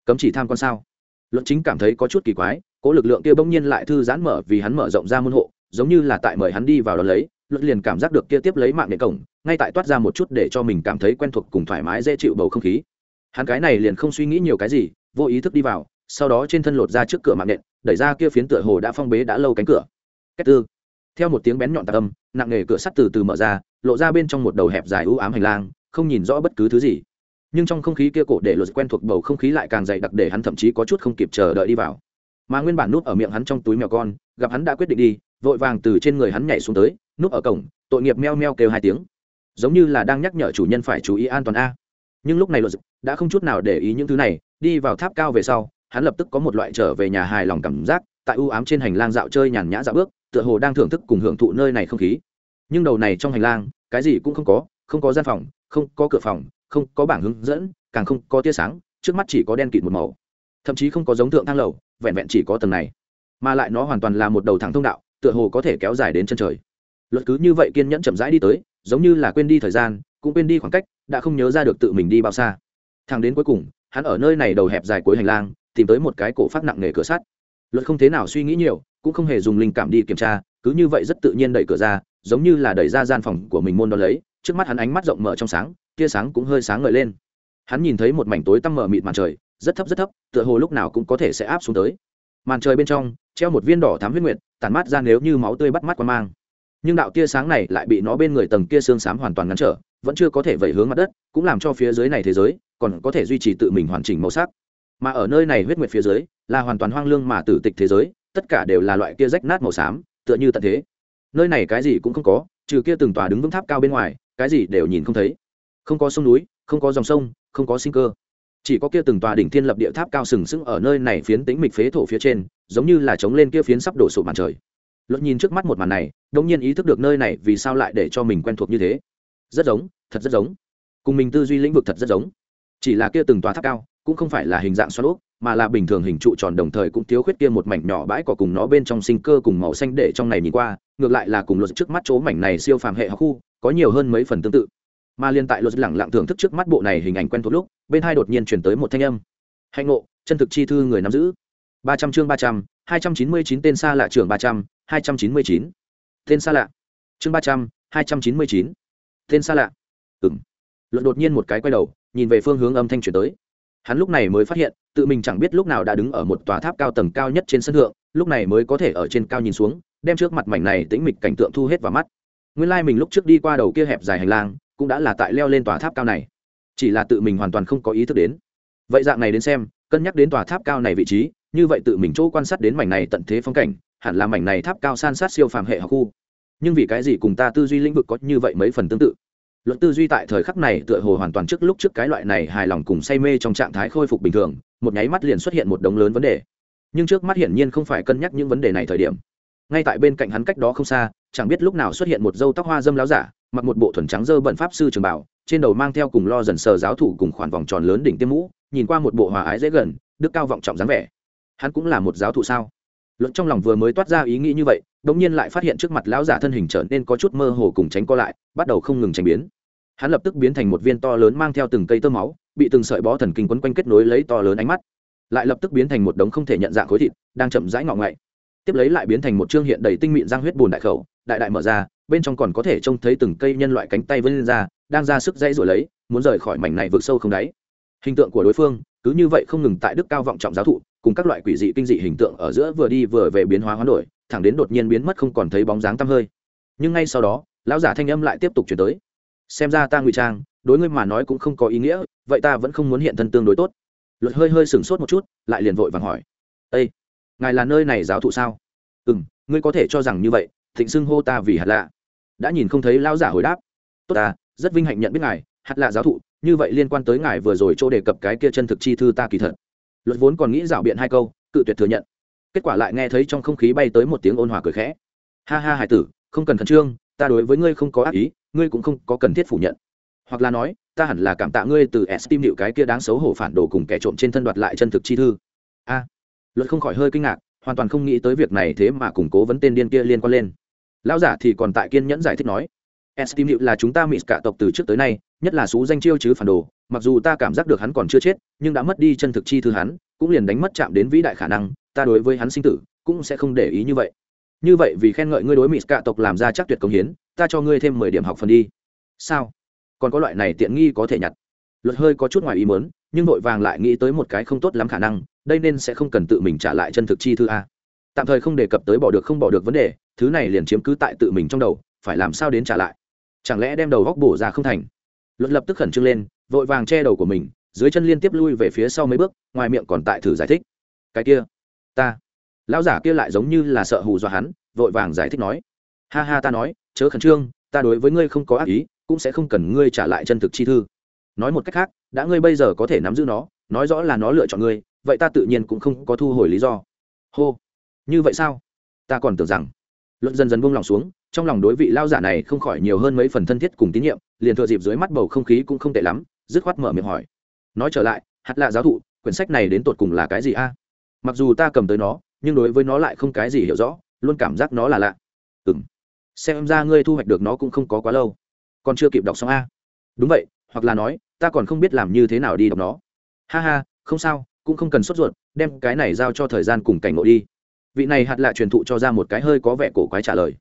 cấm chỉ tham quan sao? Luật chính cảm thấy có chút kỳ quái, cỗ lực lượng kia bỗng nhiên lại thư giãn mở vì hắn mở rộng ra môn hộ, giống như là tại mời hắn đi vào đó lấy, luật liền cảm giác được kia tiếp lấy mạng nệ cổng, ngay tại toát ra một chút để cho mình cảm thấy quen thuộc cùng thoải mái dễ chịu bầu không khí. Hắn cái này liền không suy nghĩ nhiều cái gì, vô ý thức đi vào sau đó trên thân lột ra trước cửa mạng nện, đẩy ra kia phiến tựa hồ đã phong bế đã lâu cánh cửa. Cách tư. Theo một tiếng bén nhọn tạc âm, nặng nề cửa sắt từ từ mở ra, lộ ra bên trong một đầu hẹp dài ưu ám hành lang, không nhìn rõ bất cứ thứ gì. Nhưng trong không khí kia cổ để lột quen thuộc bầu không khí lại càng dày đặc để hắn thậm chí có chút không kịp chờ đợi đi vào. Mà nguyên bản núp ở miệng hắn trong túi mèo con, gặp hắn đã quyết định đi, vội vàng từ trên người hắn nhảy xuống tới, núp ở cổng, tội nghiệp meo meo kêu hai tiếng. Giống như là đang nhắc nhở chủ nhân phải chú ý an toàn a. Nhưng lúc này luật đã không chút nào để ý những thứ này, đi vào tháp cao về sau hắn lập tức có một loại trở về nhà hài lòng cảm giác, tại ưu ám trên hành lang dạo chơi nhàn nhã dạo bước, tựa hồ đang thưởng thức cùng hưởng thụ nơi này không khí. Nhưng đầu này trong hành lang, cái gì cũng không có không có gian phòng, không có cửa phòng, không có bảng hướng dẫn, càng không có tia sáng, trước mắt chỉ có đen kịt một màu. Thậm chí không có giống thượng thang lầu, vẹn vẹn chỉ có tầng này. Mà lại nó hoàn toàn là một đầu thẳng thông đạo, tựa hồ có thể kéo dài đến chân trời. Luật cứ như vậy kiên nhẫn chậm rãi đi tới, giống như là quên đi thời gian, cũng quên đi khoảng cách, đã không nhớ ra được tự mình đi bao xa. Thang đến cuối cùng, hắn ở nơi này đầu hẹp dài cuối hành lang tìm tới một cái cổ phát nặng nề cửa sắt. Luật không thế nào suy nghĩ nhiều, cũng không hề dùng linh cảm đi kiểm tra, cứ như vậy rất tự nhiên đẩy cửa ra, giống như là đẩy ra gian phòng của mình môn đ ó lấy, trước mắt hắn ánh mắt rộng mở trong sáng, tia sáng cũng hơi sáng ngời lên. Hắn nhìn thấy một mảnh tối tăm mở mịt màn trời, rất thấp rất thấp, tựa hồ lúc nào cũng có thể sẽ áp xuống tới. Màn trời bên trong, treo một viên đỏ thám huyết nguyệt, tản mát ra nếu như máu tươi bắt mắt qua mang. Nhưng đạo tia sáng này lại bị nó bên người tầng kia xương xám hoàn toàn ngăn trở, vẫn chưa có thể vẩy hướng mặt đất, cũng làm cho phía dưới này thế giới, còn có thể duy trì tự mình hoàn chỉnh màu sắc mà ở nơi này huyết nguyệt phía dưới, là hoàn toàn hoang lương mà tử tịch thế giới, tất cả đều là loại kia rách nát màu xám, tựa như tận thế. Nơi này cái gì cũng không có, trừ kia từng tòa đứng vững tháp cao bên ngoài, cái gì đều nhìn không thấy. Không có sông núi, không có dòng sông, không có sinh cơ. Chỉ có kia từng tòa đỉnh thiên lập địa tháp cao sừng sững ở nơi này phiến tĩnh mịch phế thổ phía trên, giống như là chống lên kia phiến sắp đổ sụp màn trời. Luật nhìn trước mắt một màn này đông nhiên ý thức được nơi này vì sao lại để cho mình quen thuộc như thế. Rất giống, thật rất giống. Cùng mình tư duy lĩnh vực thật rất giống. Chỉ là kia từng tòa tháp cao cũng không phải là hình dạng xoắn ốc, mà là bình thường hình trụ tròn đồng thời cũng thiếu khuyết kia một mảnh nhỏ bãi cỏ cùng nó bên trong sinh cơ cùng màu xanh để trong này nhìn qua, ngược lại là cùng luật trước mắt chỗ mảnh này siêu phàm hệ học khu, có nhiều hơn mấy phần tương tự. Mà liên tại luật lẳng lặng thưởng thức trước mắt bộ này hình ảnh quen thuộc lúc, bên hai đột nhiên chuyển tới một thanh âm. Hạnh ngộ, chân thực chi thư người nắm giữ. ba trăm chương ba trăm, hai trăm chín mươi chín tên xa lạ trưởng ba trăm, hai trăm chín mươi chín. Tên xa lạ. Chương ba trăm, hai trăm chín mươi chín. Tên xa lạ. Ừng luật đột nhiên một cái quay đầu, nhìn về phương hướng âm thanh chuyển tới hắn lúc này mới phát hiện, tự mình chẳng biết lúc nào đã đứng ở một tòa tháp cao tầng cao nhất trên sân thượng, lúc này mới có thể ở trên cao nhìn xuống, đem trước mặt mảnh này tĩnh mịch cảnh tượng thu hết vào mắt. Nguyên lai、like、mình lúc trước đi qua đầu kia hẹp dài hành lang, cũng đã là tại leo lên tòa tháp cao này. Chỉ là tự mình hoàn toàn không có ý thức đến. Vậy dạng này đến xem, cân nhắc đến tòa tháp cao này vị trí, như vậy tự mình chỗ quan sát đến mảnh này tận thế phong cảnh, hẳn là mảnh này tháp cao san sát siêu phàm hệ học khu. Nhưng vì cái gì cùng ta tư duy lĩnh vực có như vậy mấy phần tương tự? Luận tư duy tại thời khắc này tựa hồ hoàn toàn trước lúc trước cái loại này hài lòng cùng say mê trong trạng thái khôi phục bình thường, một nháy mắt liền xuất hiện một đống lớn vấn đề. Nhưng trước mắt hiển nhiên không phải cân nhắc những vấn đề này thời điểm. Ngay tại bên cạnh hắn cách đó không xa, chẳng biết lúc nào xuất hiện một dâu tóc hoa dâm láo giả, mặc một bộ thuần trắng dơ bận pháp sư trường bảo, trên đầu mang theo cùng lo dần sờ giáo thủ cùng khoản vòng tròn lớn đỉnh tiêm mũ, nhìn qua một bộ hòa ái dễ gần, đức cao vọng trọng dáng vẻ. Hắn cũng là một giáo thụ sao? Luận trong lòng vừa mới toát ra ý nghĩ như vậy đ ỗ n g nhiên lại phát hiện trước mặt lão giả thân hình trở nên có chút mơ hồ cùng tránh co lại, bắt đầu không ngừng tránh biến hắn lập tức biến thành một viên to lớn mang theo từng cây tơ máu, bị từng sợi bó thần kinh quấn quanh kết nối lấy to lớn ánh mắt. Lại lập tức biến thành một đống không thể nhận dạng khối thịt, đang chậm rãi ngọ ngậy tiếp lấy lại biến thành một chương hiện đầy tinh mịn răng huyết bùn đại khẩu, đại đại mở ra, bên trong còn có thể trông thấy từng cây nhân loại cánh tay vươn ra, đang ra sức dãy rồi lấy, muốn rời khỏi mảnh này vượt sâu không đáy. Hình tượng của đối phương, cứ như vậy không ngừng tại đức cao vọng trọng giáo thụ, cùng các loại quỷ dị kinh dị hình tượng ở giữa vừa đi vừa về biến hóa hoán đổi, thẳng đến đột nhiên biến mất không còn thấy bóng dáng tăm hơi. Nhưng ngay sau đó, lão giả thanh âm lại tiếp tục chuyển tới xem ra ta ngụy trang, đối ngươi mà nói cũng không có ý nghĩa, vậy ta vẫn không muốn hiện thân tương đối tốt. Luật hơi hơi sửng sốt một chút, lại liền vội vàng hỏi. Ây ngài là nơi này giáo thụ sao? Ừ m ngươi có thể cho rằng như vậy, thịnh xưng hô ta vì hạt lạ. Đã nhìn không thấy lão giả hồi đáp. Tốt ta, rất vinh hạnh nhận biết ngài, hạt lạ giáo thụ, như vậy liên quan tới ngài vừa rồi chỗ đề cập cái kia chân thực chi thư ta kỳ thật. Luật vốn còn nghĩ rảo biện hai câu, cự tuyệt thừa nhận. Kết quả lại nghe thấy trong không khí bay tới một tiếng ôn hòa cười khẽ. Ha ha hải tử, không cần khẩn trương, ta đối với ngươi không có ác ý ngươi cũng không có cần thiết phủ nhận. Hoặc là nói ta hẳn là cảm tạ ngươi từ s tim điệu cái kia đáng xấu hổ phản đồ cùng kẻ trộm trên thân đoạt lại chân thực chi thư. A. Luật không khỏi hơi kinh ngạc hoàn toàn không nghĩ tới việc này thế mà củng cố vấn tên điên kia liên quan lên. Lão giả thì còn tại kiên nhẫn giải thích nói esteem điệu là chúng ta mịt cả tộc từ trước tới nay, nhất là xú danh chiêu chứ phản đồ, mặc dù ta cảm giác được hắn còn chưa chết, nhưng đã mất đi chân thực chi thư hắn, cũng liền đánh mất chạm đến vĩ đại khả năng, ta đối với hắn sinh tử cũng sẽ không để ý như vậy. Như vậy vì khen ngợi ngươi đối mịt cả tộc làm ra chắc tuyệt công hiến, ta cho ngươi thêm mười điểm học phần đi. Sao? Còn có loại này tiện nghi có thể nhặt. Luật hơi có chút ngoài ý muốn, nhưng nội vàng lại nghĩ tới một cái không tốt lắm khả năng, đây nên sẽ không cần tự mình trả lại chân thực chi thư a. Tạm thời không đề cập tới bỏ được không bỏ được vấn đề, thứ này liền chiếm cứ tại tự mình trong đầu, phải làm sao đến trả lại chẳng lẽ đem đầu góc bổ ra không thành Luật lập tức khẩn trương lên vội vàng che đầu của mình dưới chân liên tiếp lui về phía sau mấy bước ngoài miệng còn tại thử giải thích cái kia ta lão giả kia lại giống như là sợ hù dọa hắn vội vàng giải thích nói ha ha ta nói chớ khẩn trương, ta đối với ngươi không có ác ý, cũng sẽ không cần ngươi trả lại chân thực chi thư. Nói một cách khác, đã ngươi bây giờ có thể nắm giữ nó, nói rõ là nó lựa chọn ngươi, vậy ta tự nhiên cũng không có thu hồi lý do. Hô, như vậy sao? Ta còn tưởng rằng. Luận dần dần buông lòng xuống, trong lòng đối vị lao giả này không khỏi nhiều hơn mấy phần thân thiết cùng tín nhiệm, liền thừa dịp dưới mắt bầu không khí cũng không tệ lắm, dứt khoát mở miệng hỏi. Nói trở lại, hạt lạ giáo thụ, quyển sách này đến tột cùng là cái gì a? Mặc dù ta cầm tới nó, nhưng đối với nó lại không cái gì hiểu rõ, luôn cảm giác nó là lạ. Ừ m xem ra ngươi thu hoạch được nó cũng không có quá lâu. Còn chưa kịp đọc xong a. Đúng vậy, hoặc là nói, ta còn không biết làm như thế nào đi đọc nó. Ha ha, không sao, cũng không cần sốt ruột, đem cái này giao cho thời gian cùng cảnh ngộ đi. Vị này hạt lạ truyền thụ cho ra một cái hơi có vẻ cổ quái trả lời.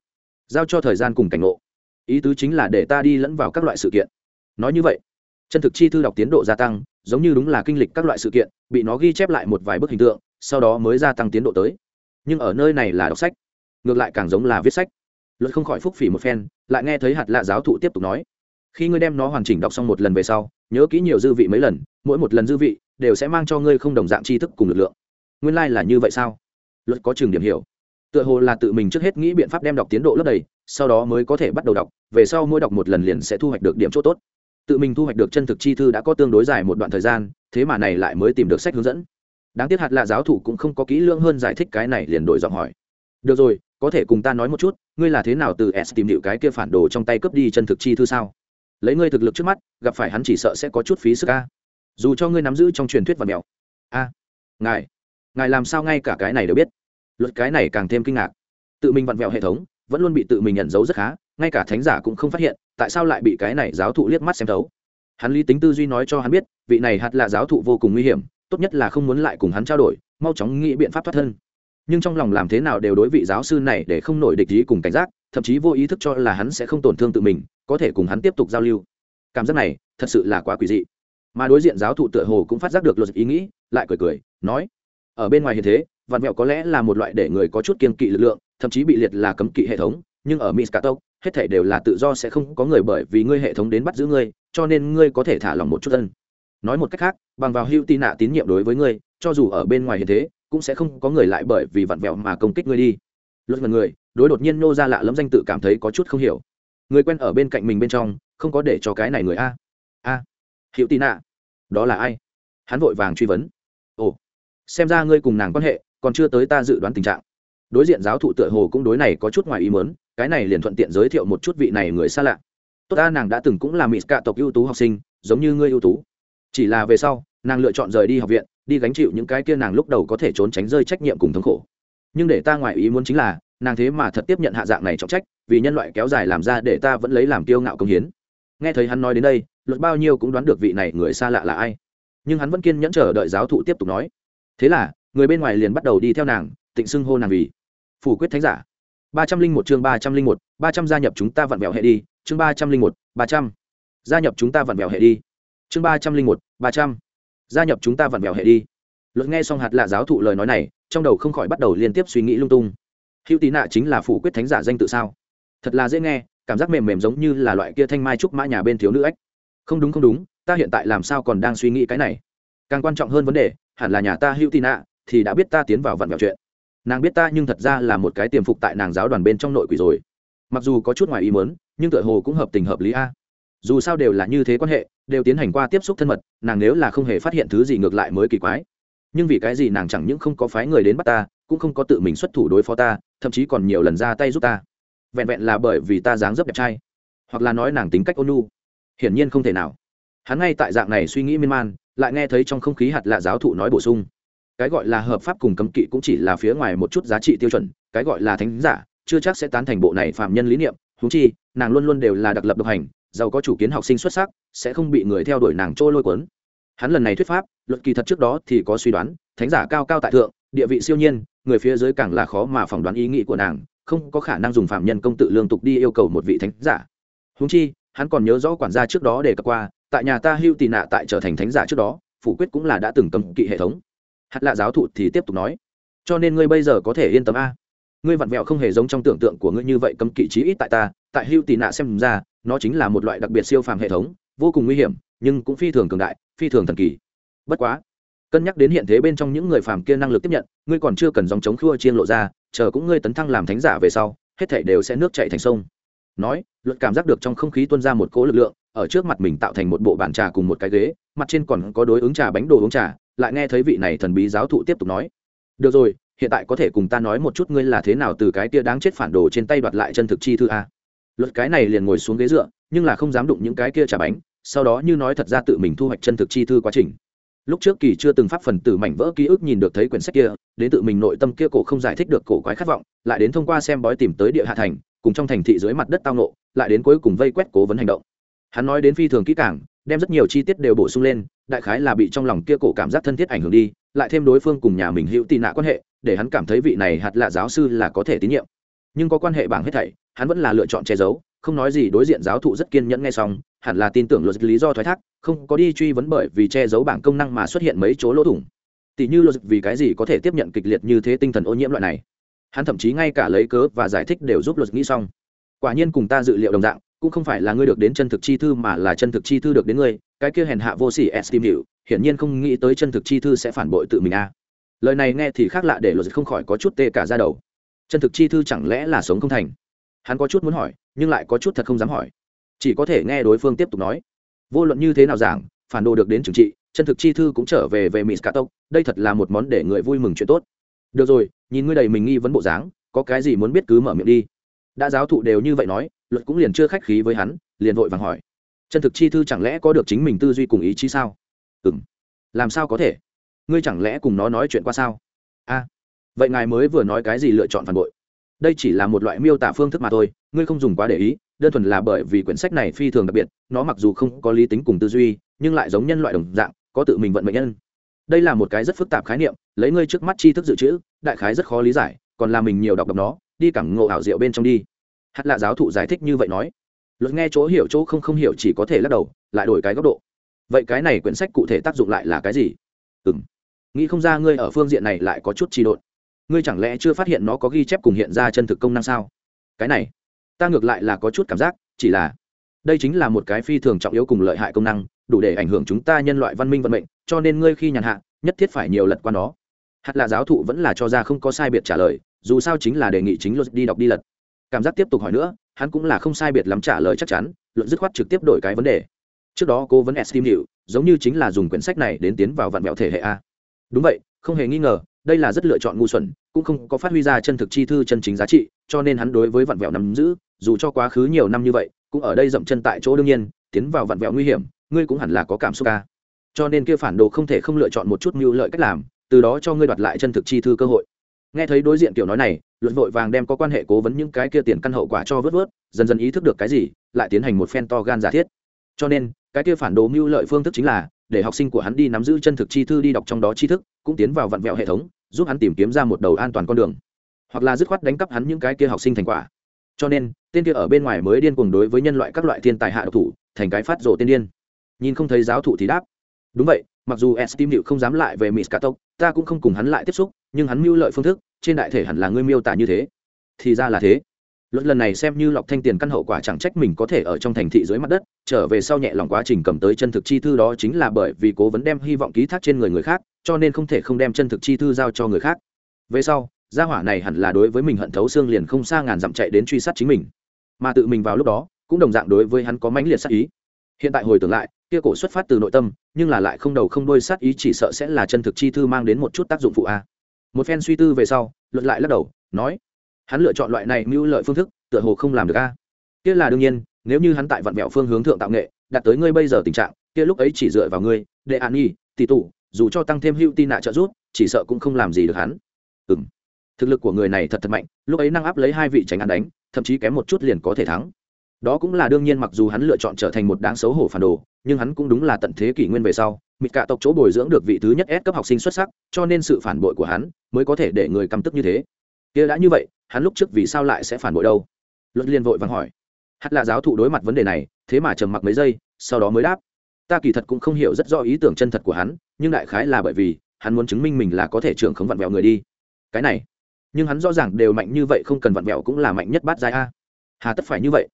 Giao cho thời gian cùng cảnh ngộ. Ý tứ chính là để ta đi lẫn vào các loại sự kiện. Nói như vậy, chân thực chi thư đọc tiến độ gia tăng, giống như đúng là kinh lịch các loại sự kiện, bị nó ghi chép lại một vài bức hình tượng, sau đó mới gia tăng tiến độ tới. Nhưng ở nơi này là đọc sách, ngược lại càng giống là viết sách luật không khỏi phúc phỉ một phen, lại nghe thấy hạt lạ giáo thụ tiếp tục nói. Khi ngươi đem nó hoàn chỉnh đọc xong một lần về sau, nhớ kỹ nhiều dư vị mấy lần, mỗi một lần dư vị đều sẽ mang cho ngươi không đồng dạng tri thức cùng lực lượng. Nguyên lai、like、là như vậy sao? Luật có trường điểm hiểu. Tựa hồ là tự mình trước hết nghĩ biện pháp đem đọc tiến độ lớp đầy, sau đó mới có thể bắt đầu đọc, về sau mỗi đọc một lần liền sẽ thu hoạch được điểm c h ỗ t ố t tự mình thu hoạch được chân thực chi thư đã có tương đối dài một đoạn thời gian, thế mà này lại mới tìm được sách hướng dẫn. Đáng tiếc hạt lạ giáo thủ cũng không có kỹ lưỡng hơn giải thích cái này liền đổi giọng hỏi. Được rồi có thể cùng ta nói một chút, ngươi là thế nào từ s tìm điệu cái kia phản đồ trong tay cướp đi chân thực chi thư sao? Lấy ngươi thực lực trước mắt, gặp phải hắn chỉ sợ sẽ có chút phí sức a. Dù cho ngươi nắm giữ trong truyền thuyết và mèo. A, ngài ngài làm sao ngay cả cái này đều biết? Luật cái này càng thêm kinh ngạc. Tự mình vặn vẹo hệ thống, vẫn luôn bị tự mình nhận dấu rất khá, ngay cả thánh giả cũng không phát hiện, tại sao lại bị cái này giáo thụ liếc mắt xem thấu? Hắn lý tính tư duy nói cho hắn biết, vị này hạt là giáo thụ vô cùng nguy hiểm, tốt nhất là không muốn lại cùng hắn trao đổi, mau chóng nghĩ biện pháp thoát thân nhưng trong lòng làm thế nào đều đối vị giáo sư này để không nổi địch ý cùng cảnh giác, thậm chí vô ý thức cho là hắn sẽ không tổn thương tự mình, có thể cùng hắn tiếp tục giao lưu. Cảm giác này, thật sự là quá quỷ dị. Mà đối diện giáo thụ tựa hồ cũng phát giác được luật ý nghĩ, lại cười cười, nói, ở bên ngoài hiện thế, vạn mẹo có lẽ là một loại để người có chút kiên kỵ lực lượng, thậm chí bị liệt là cấm kỵ hệ thống, nhưng ở miskatok hết thể đều là tự do sẽ không có người bởi vì ngươi hệ thống đến bắt giữ ngươi, cho nên ngươi có thể thả lòng một chút thân nói một cách khác, bằng vào hữu tị nạ tín nhiệm đối với ngươi, cho dù ở bên ngoài hiện thế cũng sẽ không có người lại bởi vì vặn vẹo mà công kích ngươi đi. Luật mật người, đối đột nhiên nô ra lạ lẫm danh tự cảm thấy có chút không hiểu. Người quen ở bên cạnh mình bên trong, không có để cho cái này người a. A. Hiệu tị nạ. Đó là ai? Hắn vội vàng truy vấn. Ồ. Xem ra ngươi cùng nàng quan hệ, còn chưa tới ta dự đoán tình trạng. Đối diện giáo thụ tựa hồ cũng đối này có chút ngoài ý mớn cái này liền thuận tiện giới thiệu một chút vị này người xa lạ. Tốt ta, nàng đã từng cũng là mỹ cạ tộc ưu tú học sinh, giống như ngươi ưu tú. Chỉ là về sau nàng lựa chọn rời đi học viện, đi gánh chịu những cái kia nàng lúc đầu có thể trốn tránh rơi trách nhiệm cùng thống khổ. Nhưng để ta ngoài ý muốn chính là, nàng thế mà thật tiếp nhận hạ dạng này trọng trách, vì nhân loại kéo dài làm ra để ta vẫn lấy làm tiêu ngạo công hiến. Nghe thấy hắn nói đến đây, luật bao nhiêu cũng đoán được vị này người xa lạ là ai. Nhưng hắn vẫn kiên nhẫn chờ đợi giáo thụ tiếp tục nói. Thế là, người bên ngoài liền bắt đầu đi theo nàng, tịnh xưng hô nàng vì phủ quyết thánh giả. Ba trăm linh một chương ba trăm linh một, ba trăm gia nhập chúng ta vặn vẹo hệ đi, chương ba trăm linh một, ba trăm gia nhập chúng ta vặn vẹo hệ đi, chương ba trăm linh một, ba trăm gia nhập chúng ta vặn vẹo hệ đi. Luật nghe xong hạt lạ giáo thụ lời nói này, trong đầu không khỏi bắt đầu liên tiếp suy nghĩ lung tung. Hữu tí nạ chính là phủ quyết thánh giả danh tự sao? Thật là dễ nghe, cảm giác mềm mềm giống như là loại kia thanh mai trúc mã nhà bên thiếu nữ ếch. Không đúng không đúng, ta hiện tại làm sao còn đang suy nghĩ cái này? Càng quan trọng hơn vấn đề, hẳn là nhà ta hữu tí nạ thì đã biết ta tiến vào vặn vẹo chuyện. Nàng biết ta nhưng thật ra là một cái tiềm phục tại nàng giáo đoàn bên trong nội quỷ rồi. Mặc dù có chút ngoài ý muốn, nhưng tựa hồ cũng hợp tình hợp lý a dù sao đều là như thế quan hệ, đều tiến hành qua tiếp xúc thân mật, nàng nếu là không hề phát hiện thứ gì ngược lại mới kỳ quái. Nhưng vì cái gì nàng chẳng những không có phái người đến bắt ta, cũng không có tự mình xuất thủ đối phó ta, thậm chí còn nhiều lần ra tay giúp ta. Vẹn vẹn là bởi vì ta dáng dấp đẹp trai, hoặc là nói nàng tính cách ôn nhu. Hiển nhiên không thể nào. Hắn ngay tại dạng này suy nghĩ miên man, lại nghe thấy trong không khí hạt lạ giáo thụ nói bổ sung. Cái gọi là hợp pháp cùng cấm kỵ cũng chỉ là phía ngoài một chút giá trị tiêu chuẩn, cái gọi là thánh giả, chưa chắc sẽ tán thành bộ này phạm nhân lý niệm. Húng chi, nàng luôn luôn đều là đặc lập độc hành giàu có chủ kiến học sinh xuất sắc, sẽ không bị người theo đuổi nàng trôi lôi cuốn. Hắn lần này thuyết pháp, luật kỳ thật trước đó thì có suy đoán, thánh giả cao cao tại thượng, địa vị siêu nhiên, người phía dưới càng là khó mà phỏng đoán ý nghĩ của nàng, không có khả năng dùng phạm nhân công tự lương tục đi yêu cầu một vị thánh giả. Húng chi, hắn còn nhớ rõ quản gia trước đó để cập qua, tại nhà ta hưu tị nạ tại trở thành thánh giả trước đó, phủ quyết cũng là đã từng cầm kỵ hệ thống. Hạt lạ giáo thụ thì tiếp tục nói, cho nên ngươi bây giờ có thể yên tâm a. Ngươi vặn vẹo không hề giống trong tưởng tượng của ngươi như vậy cấm kỵ trí ít tại ta, tại hưu tị nạ xem ra nó chính là một loại đặc biệt siêu phàm hệ thống, vô cùng nguy hiểm, nhưng cũng phi thường cường đại, phi thường thần kỳ. Bất quá, cân nhắc đến hiện thế bên trong những người phàm kia năng lực tiếp nhận, ngươi còn chưa cần dòng chống khua chiên lộ ra, chờ cũng ngươi tấn thăng làm thánh giả về sau, hết thảy đều sẽ nước chảy thành sông. Nói, luật cảm giác được trong không khí tuôn ra một cỗ lực lượng, ở trước mặt mình tạo thành một bộ bàn trà cùng một cái ghế, mặt trên còn có đối ứng trà bánh đồ uống trà, lại nghe thấy vị này thần bí giáo thụ tiếp tục nói. Được rồi, hiện tại có thể cùng ta nói một chút ngươi là thế nào từ cái tia đáng chết phản đồ trên tay đoạt lại chân thực chi thư a? Luật cái này liền ngồi xuống ghế dựa, nhưng là không dám đụng những cái kia trả bánh, sau đó như nói thật ra tự mình thu hoạch chân thực chi thư quá trình. Lúc trước kỳ chưa từng pháp phần tử mảnh vỡ ký ức nhìn được thấy quyển sách kia, đến tự mình nội tâm kia cổ không giải thích được cổ quái khát vọng, lại đến thông qua xem bói tìm tới địa hạ thành, cùng trong thành thị dưới mặt đất tao nộ lại đến cuối cùng vây quét cố vấn hành động. Hắn nói đến phi thường kỹ càng, đem rất nhiều chi tiết đều bổ sung lên, đại khái là bị trong lòng kia cổ cảm giác thân thiết ảnh hưởng đi, lại thêm đối phương cùng nhà mình hữu tị nạ quan hệ, để hắn cảm thấy vị này hạt lạ giáo sư là có thể tín nhiệm nhưng có quan hệ bảng hết thảy, hắn vẫn là lựa chọn che giấu, không nói gì đối diện giáo thụ rất kiên nhẫn nghe xong, hẳn là tin tưởng luật lý do thoái thác, không có đi truy vấn bởi vì che giấu bảng công năng mà xuất hiện mấy chỗ lỗ thủng. Tỷ như luật vì cái gì có thể tiếp nhận kịch liệt như thế tinh thần ô nhiễm loại này? Hắn thậm chí ngay cả lấy cớ và giải thích đều giúp luật nghĩ xong. Quả nhiên cùng ta dự liệu đồng dạng, cũng không phải là ngươi được đến chân thực chi thư mà là chân thực chi thư được đến ngươi, cái kia hèn hạ vô sỉ estim hiệu hiển nhiên không nghĩ tới chân thực chi thư sẽ phản bội tự mình a. Lời này nghe thì khác lạ để luật không khỏi có chút tê cả ra đầu chân thực chi thư chẳng lẽ là sống không thành? Hắn có chút muốn hỏi, nhưng lại có chút thật không dám hỏi. Chỉ có thể nghe đối phương tiếp tục nói. Vô luận như thế nào giảng, phản đồ được đến trừng trị, chân thực chi thư cũng trở về về mỹ cà tốc đây thật là một món để người vui mừng chuyện tốt. Được rồi, nhìn ngươi đầy mình nghi vấn bộ dáng, có cái gì muốn biết cứ mở miệng đi. Đã giáo thụ đều như vậy nói, luật cũng liền chưa khách khí với hắn, liền vội vàng hỏi. Chân thực chi thư chẳng lẽ có được chính mình tư duy cùng ý chí sao? Ừ m làm sao có thể? Ngươi chẳng lẽ cùng nó nói chuyện qua sao? A vậy ngài mới vừa nói cái gì lựa chọn phản bội? Đây chỉ là một loại miêu tả phương thức mà thôi, ngươi không dùng quá để ý, đơn thuần là bởi vì quyển sách này phi thường đặc biệt, nó mặc dù không có lý tính cùng tư duy, nhưng lại giống nhân loại đồng dạng, có tự mình vận mệnh nhân. Đây là một cái rất phức tạp khái niệm, lấy ngươi trước mắt tri thức dự trữ, đại khái rất khó lý giải, còn là mình nhiều đọc đọc nó, đi cảm ngộ ảo diệu bên trong đi. Hát lạ giáo thụ giải thích như vậy nói. Luật nghe chỗ hiểu chỗ không không hiểu chỉ có thể lắc đầu, lại đổi cái góc độ. Vậy cái này quyển sách cụ thể tác dụng lại là cái gì? Ừ m nghĩ không ra ngươi ở phương diện này lại có chút trì độn ngươi chẳng lẽ chưa phát hiện nó có ghi chép cùng hiện ra chân thực công năng sao? Cái này, ta ngược lại là có chút cảm giác, chỉ là đây chính là một cái phi thường trọng yếu cùng lợi hại công năng, đủ để ảnh hưởng chúng ta nhân loại văn minh vận mệnh, cho nên ngươi khi nhàn hạ, nhất thiết phải nhiều lật qua nó. Hạt là giáo thụ vẫn là cho ra không có sai biệt trả lời, dù sao chính là đề nghị chính luật đi đọc đi lật. Cảm giác tiếp tục hỏi nữa, hắn cũng là không sai biệt lắm trả lời chắc chắn, luận dứt khoát trực tiếp đổi cái vấn đề. Trước đó cô vẫn estim hiệu giống như chính là dùng quyển sách này đến tiến vào vạn mẹo thể hệ a. Đúng vậy, không hề nghi ngờ đây là rất lựa chọn ngu xuẩn, cũng không có phát huy ra chân thực chi thư chân chính giá trị, cho nên hắn đối với vạn vẹo nắm giữ, dù cho quá khứ nhiều năm như vậy, cũng ở đây dậm chân tại chỗ đương nhiên, tiến vào vạn vẹo nguy hiểm, ngươi cũng hẳn là có cảm xúc ca cho nên kia phản đồ không thể không lựa chọn một chút mưu lợi cách làm, từ đó cho ngươi đoạt lại chân thực chi thư cơ hội. Nghe thấy đối diện tiểu nói này luận vội vàng đem có quan hệ cố vấn những cái kia tiền căn hậu quả cho vớt vớt, dần dần ý thức được cái gì, lại tiến hành một phen to gan giả thiết. Cho nên, cái kia phản đồ mưu lợi phương thức chính là để học sinh của hắn đi nắm giữ chân thực chi thư đi đọc trong đó tri thức, cũng tiến vào vặn vẹo hệ thống, giúp hắn tìm kiếm ra một đầu an toàn con đường. Hoặc là dứt khoát đánh cắp hắn những cái kia học sinh thành quả. Cho nên, tên kia ở bên ngoài mới điên cuồng đối với nhân loại các loại thiên tài hạ độc thủ, thành cái phát rộ tiên điên. Nhìn không thấy giáo thụ thì đáp. Đúng vậy, mặc dù estim liệu không dám lại về mỹ scatok ta cũng không cùng hắn lại tiếp xúc, nhưng hắn mưu lợi phương thức, trên đại thể hẳn là ngươi miêu tả như thế. Thì ra là thế luật lần này xem như lọc thanh tiền căn hậu quả chẳng trách mình có thể ở trong thành thị dưới mặt đất, trở về sau nhẹ lòng quá trình cầm tới chân thực chi thư đó chính là bởi vì cố vấn đem hy vọng ký thác trên người người khác, cho nên không thể không đem chân thực chi thư giao cho người khác. Về sau, gia hỏa này hẳn là đối với mình hận thấu xương liền không xa ngàn dặm chạy đến truy sát chính mình. Mà tự mình vào lúc đó, cũng đồng dạng đối với hắn có mãnh liệt sát ý. Hiện tại hồi tưởng lại, kia cổ xuất phát từ nội tâm, nhưng là lại không đầu không đôi sát ý chỉ sợ sẽ là chân thực chi thư mang đến một chút tác dụng phụ a. Một phen suy tư về sau, luật lại lắc đầu, nói hắn lựa chọn loại này mưu lợi phương thức tựa hồ không làm được a. Kia là đương nhiên nếu như hắn tại vạn vẹo phương hướng thượng tạo nghệ đạt tới ngươi bây giờ tình trạng kia lúc ấy chỉ dựa vào ngươi đệ an nhi tỷ tụ dù cho tăng thêm hữu tin nạ trợ giúp, chỉ sợ cũng không làm gì được hắn. Ừ m thực lực của người này thật thật mạnh lúc ấy năng áp lấy hai vị tránh án đánh thậm chí kém một chút liền có thể thắng. Đó cũng là đương nhiên mặc dù hắn lựa chọn trở thành một đáng xấu hổ phản đồ nhưng hắn cũng đúng là tận thế kỷ nguyên về sau mịt cả tộc chỗ bồi dưỡng được vị thứ nhất S cấp học sinh xuất sắc cho nên sự phản bội của hắn mới có thể để người căm tức như thế kia đã như vậy, hắn lúc trước vì sao lại sẽ phản bội đâu? Luật liên vội vàng hỏi. Hát là giáo thụ đối mặt vấn đề này, thế mà trầm mặc mấy giây, sau đó mới đáp. Ta kỳ thật cũng không hiểu rất rõ ý tưởng chân thật của hắn, nhưng đại khái là bởi vì, hắn muốn chứng minh mình là có thể trưởng không vặn vẹo người đi. Cái này. Nhưng hắn rõ ràng đều mạnh như vậy không cần vặn vẹo cũng là mạnh nhất bát giai a. Hà tất phải như vậy.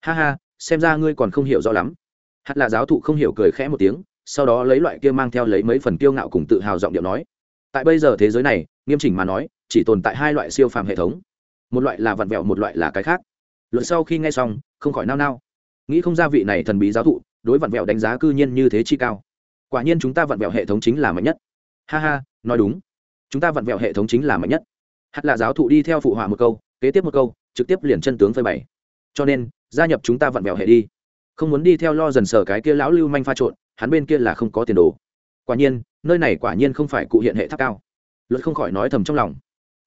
Ha ha, xem ra ngươi còn không hiểu rõ lắm. Hạt là giáo thụ không hiểu cười khẽ một tiếng, sau đó lấy loại kia mang theo lấy mấy phần kiêu ngạo cùng tự hào giọng điệu nói tại bây giờ thế giới này, nghiêm chỉnh mà nói, chỉ tồn tại hai loại siêu phàm hệ thống. Một loại là vặn vẹo, một loại là cái khác. Luận sau khi nghe xong, không khỏi nao nao. Nghĩ không ra vị này thần bí giáo thụ, đối vặn vẹo đánh giá cư nhiên như thế chi cao. Quả nhiên chúng ta vặn vẹo hệ thống chính là mạnh nhất. Ha ha, nói đúng. Chúng ta vặn vẹo hệ thống chính là mạnh nhất. Hắt là giáo thụ đi theo phụ họa một câu, kế tiếp một câu, trực tiếp liền chân tướng phơi bày. Cho nên, gia nhập chúng ta vặn vẹo hệ đi. Không muốn đi theo lo dần sở cái kia lão lưu manh pha trộn, hắn bên kia là không có tiền đồ quả nhiên, nơi này quả nhiên không phải cụ hiện hệ tháp cao. Luật không khỏi nói thầm trong lòng.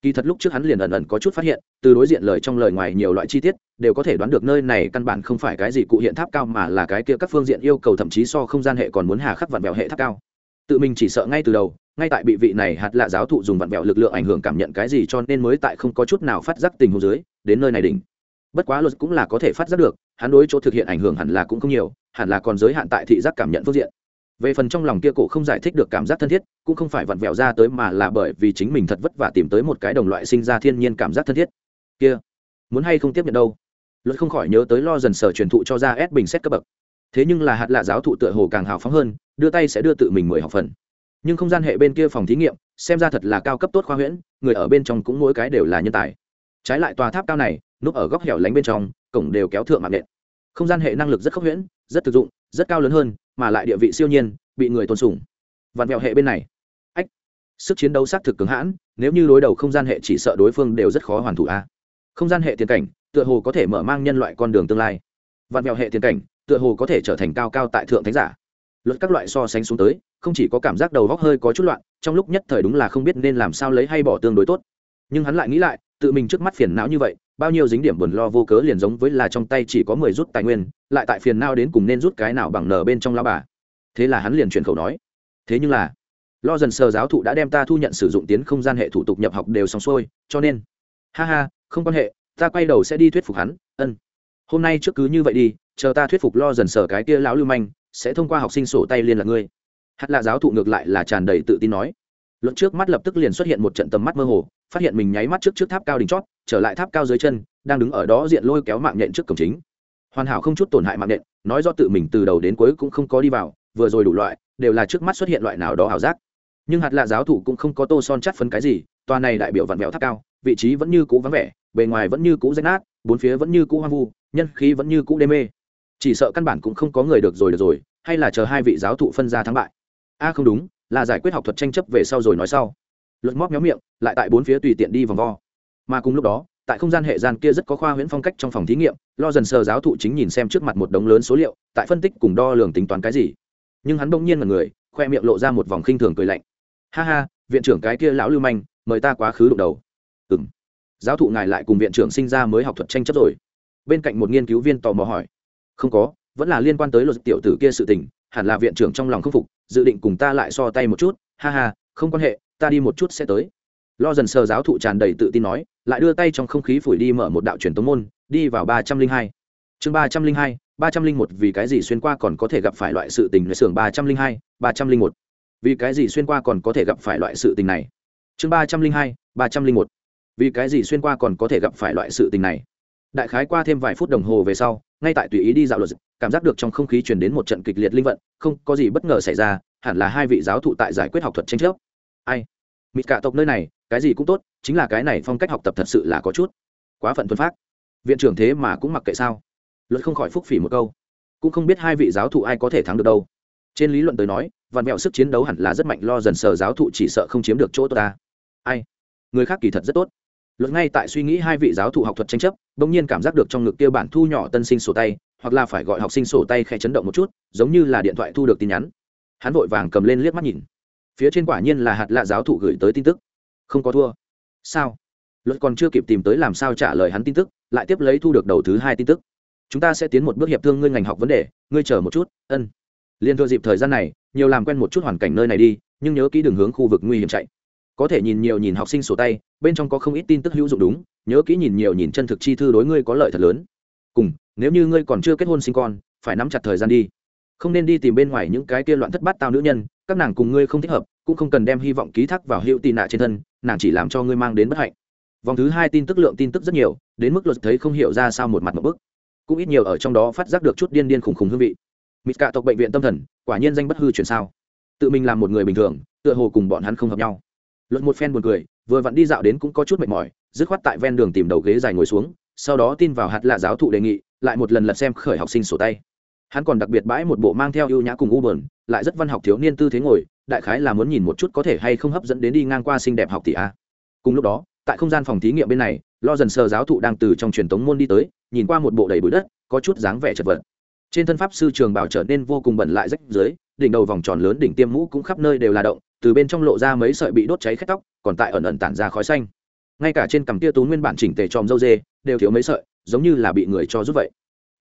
Kỳ thật lúc trước hắn liền ẩn ẩn có chút phát hiện, từ đối diện lời trong lời ngoài nhiều loại chi tiết, đều có thể đoán được nơi này căn bản không phải cái gì cụ hiện tháp cao mà là cái kia các phương diện yêu cầu thậm chí so không gian hệ còn muốn hà khắc vặn vẹo hệ tháp cao. Tự mình chỉ sợ ngay từ đầu, ngay tại bị vị này hạt lạ giáo thụ dùng vặn vẹo lực lượng ảnh hưởng cảm nhận cái gì cho nên mới tại không có chút nào phát giác tình huống dưới, đến nơi này đỉnh. Bất quá luật cũng là có thể phát giác được, hắn đối chỗ thực hiện ảnh hưởng hẳn là cũng không nhiều, hẳn là còn giới hạn tại thị giác cảm nhận phương diện về phần trong lòng kia cổ không giải thích được cảm giác thân thiết, cũng không phải vặn vẹo ra tới mà là bởi vì chính mình thật vất vả tìm tới một cái đồng loại sinh ra thiên nhiên cảm giác thân thiết. Kia, muốn hay không tiếp nhận đâu? Luật không khỏi nhớ tới lo dần sở truyền thụ cho ra ép bình xét cấp bậc. Thế nhưng là hạt lạ giáo thụ tựa hồ càng hào phóng hơn, đưa tay sẽ đưa tự mình mười học phần. Nhưng không gian hệ bên kia phòng thí nghiệm, xem ra thật là cao cấp tốt khoa huyễn, người ở bên trong cũng mỗi cái đều là nhân tài. Trái lại tòa tháp cao này, núp ở góc hẻo lánh bên trong, cổng đều kéo thượng mạng nện. Không gian hệ năng lực rất khốc huyễn, rất thực dụng, rất cao lớn hơn mà lại địa vị siêu nhiên, bị người tôn sùng. Vạn vẹo hệ bên này. Ách, sức chiến đấu xác thực cứng hãn, nếu như đối đầu không gian hệ chỉ sợ đối phương đều rất khó hoàn thủ a. Không gian hệ tiền cảnh, tựa hồ có thể mở mang nhân loại con đường tương lai. Vạn vẹo hệ tiền cảnh, tựa hồ có thể trở thành cao cao tại thượng thánh giả. Luật các loại so sánh xuống tới, không chỉ có cảm giác đầu góc hơi có chút loạn, trong lúc nhất thời đúng là không biết nên làm sao lấy hay bỏ tương đối tốt. Nhưng hắn lại nghĩ lại tự mình trước mắt phiền não như vậy, bao nhiêu dính điểm buồn lo vô cớ liền giống với là trong tay chỉ có mười rút tài nguyên, lại tại phiền nào đến cùng nên rút cái nào bằng nở bên trong lao bà. Thế là hắn liền chuyển khẩu nói, thế nhưng là, lo dần sờ giáo thụ đã đem ta thu nhận sử dụng tiến không gian hệ thủ tục nhập học đều xong xuôi, cho nên ha ha, không quan hệ, ta quay đầu sẽ đi thuyết phục hắn, ân. Hôm nay trước cứ như vậy đi, chờ ta thuyết phục lo dần sờ cái kia lão lưu manh, sẽ thông qua học sinh sổ tay liên lạc ngươi. Hạt lạ giáo thụ ngược lại là tràn đầy tự tin nói luận trước mắt lập tức liền xuất hiện một trận tầm mắt mơ hồ, phát hiện mình nháy mắt trước trước tháp cao đỉnh chót, trở lại tháp cao dưới chân, đang đứng ở đó diện lôi kéo mạng nhện trước cổng chính. Hoàn hảo không chút tổn hại mạng nhện, nói do tự mình từ đầu đến cuối cũng không có đi vào, vừa rồi đủ loại, đều là trước mắt xuất hiện loại nào đó ảo giác. Nhưng hạt lạ giáo thụ cũng không có tô son chắt phấn cái gì toa này đại biểu vặn vẹo tháp cao, vị trí vẫn như cũ vắng vẻ, bề ngoài vẫn như cũ rách nát, bốn phía vẫn như cũ hoang vu, nhân khí vẫn như cũ đê mê. Chỉ sợ căn bản cũng không có người được rồi được rồi, hay là chờ hai vị giáo thụ phân ra thắng bại. A, không đúng là giải quyết học thuật tranh chấp về sau rồi nói sau. Luật móc nhóm miệng, lại tại bốn phía tùy tiện đi vòng vo. Mà cùng lúc đó, tại không gian hệ gian kia rất có khoa huyễn phong cách trong phòng thí nghiệm, lo dần sờ giáo thụ chính nhìn xem trước mặt một đống lớn số liệu, tại phân tích cùng đo lường tính toán cái gì. Nhưng hắn bỗng nhiên là người, khoe miệng lộ ra một vòng khinh thường cười lạnh. Ha ha, viện trưởng cái kia lão lưu manh, mời ta quá khứ đụng đầu. Ừ m giáo thụ ngài lại cùng viện trưởng sinh ra mới học thuật tranh chấp rồi. Bên cạnh một nghiên cứu viên tò mò hỏi. Không có, vẫn là liên quan tới luật tiểu tử kia sự tình, hẳn là viện trưởng trong lòng không phục dự định cùng ta lại so tay một chút, ha ha, không quan hệ, ta đi một chút sẽ tới. Lo dần sờ giáo thụ tràn đầy tự tin nói, lại đưa tay trong không khí phủi đi mở một đạo truyền tống môn, đi vào ba trăm linh hai. Chương ba trăm linh hai, ba trăm linh một, vì cái gì xuyên qua còn có thể gặp phải loại sự tình nơi xưởng ba trăm linh hai, ba trăm linh một. Vì cái gì xuyên qua còn có thể gặp phải loại sự tình này? Chương ba trăm linh hai, ba trăm linh một. Vì cái gì xuyên qua còn có thể gặp phải loại sự tình này? Đại khái qua thêm vài phút đồng hồ về sau, ngay tại tùy ý đi dạo luật cảm giác được trong không khí truyền đến một trận kịch liệt linh vận, không có gì bất ngờ xảy ra, hẳn là hai vị giáo thụ tại giải quyết học thuật tranh chấp. Ai? Mịt cả tộc nơi này, cái gì cũng tốt, chính là cái này phong cách học tập thật sự là có chút quá phận thuần phát viện trưởng thế mà cũng mặc kệ sao? Luật không khỏi phúc phỉ một câu. Cũng không biết hai vị giáo thụ ai có thể thắng được đâu. Trên lý luận tới nói, vạn mẹo sức chiến đấu hẳn là rất mạnh lo dần sờ giáo thụ chỉ sợ không chiếm được chỗ tốt ta. Ai? Người khác kỳ thật rất tốt. Luật ngay tại suy nghĩ hai vị giáo thụ học thuật tranh chấp, bỗng nhiên cảm giác được trong ngực kia bản thu nhỏ tân sinh sổ tay hoặc là phải gọi học sinh sổ tay khẽ chấn động một chút, giống như là điện thoại thu được tin nhắn. Hắn vội vàng cầm lên liếc mắt nhìn. Phía trên quả nhiên là hạt lạ giáo thụ gửi tới tin tức. Không có thua. Sao? Luật còn chưa kịp tìm tới làm sao trả lời hắn tin tức, lại tiếp lấy thu được đầu thứ hai tin tức. Chúng ta sẽ tiến một bước hiệp thương ngươi ngành học vấn đề, ngươi chờ một chút, ân. Liên thừa dịp thời gian này, nhiều làm quen một chút hoàn cảnh nơi này đi, nhưng nhớ kỹ đường hướng khu vực nguy hiểm chạy. Có thể nhìn nhiều nhìn học sinh sổ tay, bên trong có không ít tin tức hữu dụng đúng, nhớ kỹ nhìn nhiều nhìn chân thực chi thư đối ngươi có lợi thật lớn. Cùng nếu như ngươi còn chưa kết hôn sinh con, phải nắm chặt thời gian đi. Không nên đi tìm bên ngoài những cái kia loạn thất bát tao nữ nhân, các nàng cùng ngươi không thích hợp, cũng không cần đem hy vọng ký thác vào hiệu tị nạ trên thân, nàng chỉ làm cho ngươi mang đến bất hạnh. Vòng thứ hai tin tức lượng tin tức rất nhiều, đến mức luật thấy không hiểu ra sao một mặt một bức. Cũng ít nhiều ở trong đó phát giác được chút điên điên khủng khủng hương vị. Mịt cả tộc bệnh viện tâm thần, quả nhiên danh bất hư truyền sao. Tự mình làm một người bình thường, tựa hồ cùng bọn hắn không hợp nhau. Luật một phen buồn cười, vừa vặn đi dạo đến cũng có chút mệt mỏi, dứt khoát tại ven đường tìm đầu ghế dài ngồi xuống, sau đó tin vào hạt lạ giáo thụ đề nghị lại một lần lật xem khởi học sinh sổ tay. Hắn còn đặc biệt bãi một bộ mang theo ưu nhã cùng u bờn lại rất văn học thiếu niên tư thế ngồi, đại khái là muốn nhìn một chút có thể hay không hấp dẫn đến đi ngang qua xinh đẹp học tỷ a. Cùng lúc đó, tại không gian phòng thí nghiệm bên này, lo dần sờ giáo thụ đang từ trong truyền tống môn đi tới, nhìn qua một bộ đầy bụi đất, có chút dáng vẻ chật vật. Trên thân pháp sư trường bảo trở nên vô cùng bẩn lại rách dưới, đỉnh đầu vòng tròn lớn đỉnh tiêm mũ cũng khắp nơi đều là động, từ bên trong lộ ra mấy sợi bị đốt cháy khét tóc, còn tại ẩn ẩn tản ra khói xanh. Ngay cả trên cằm tia tú nguyên bản chỉnh tề tròm dâu dê, đều thiếu mấy sợi giống như là bị người cho giúp vậy.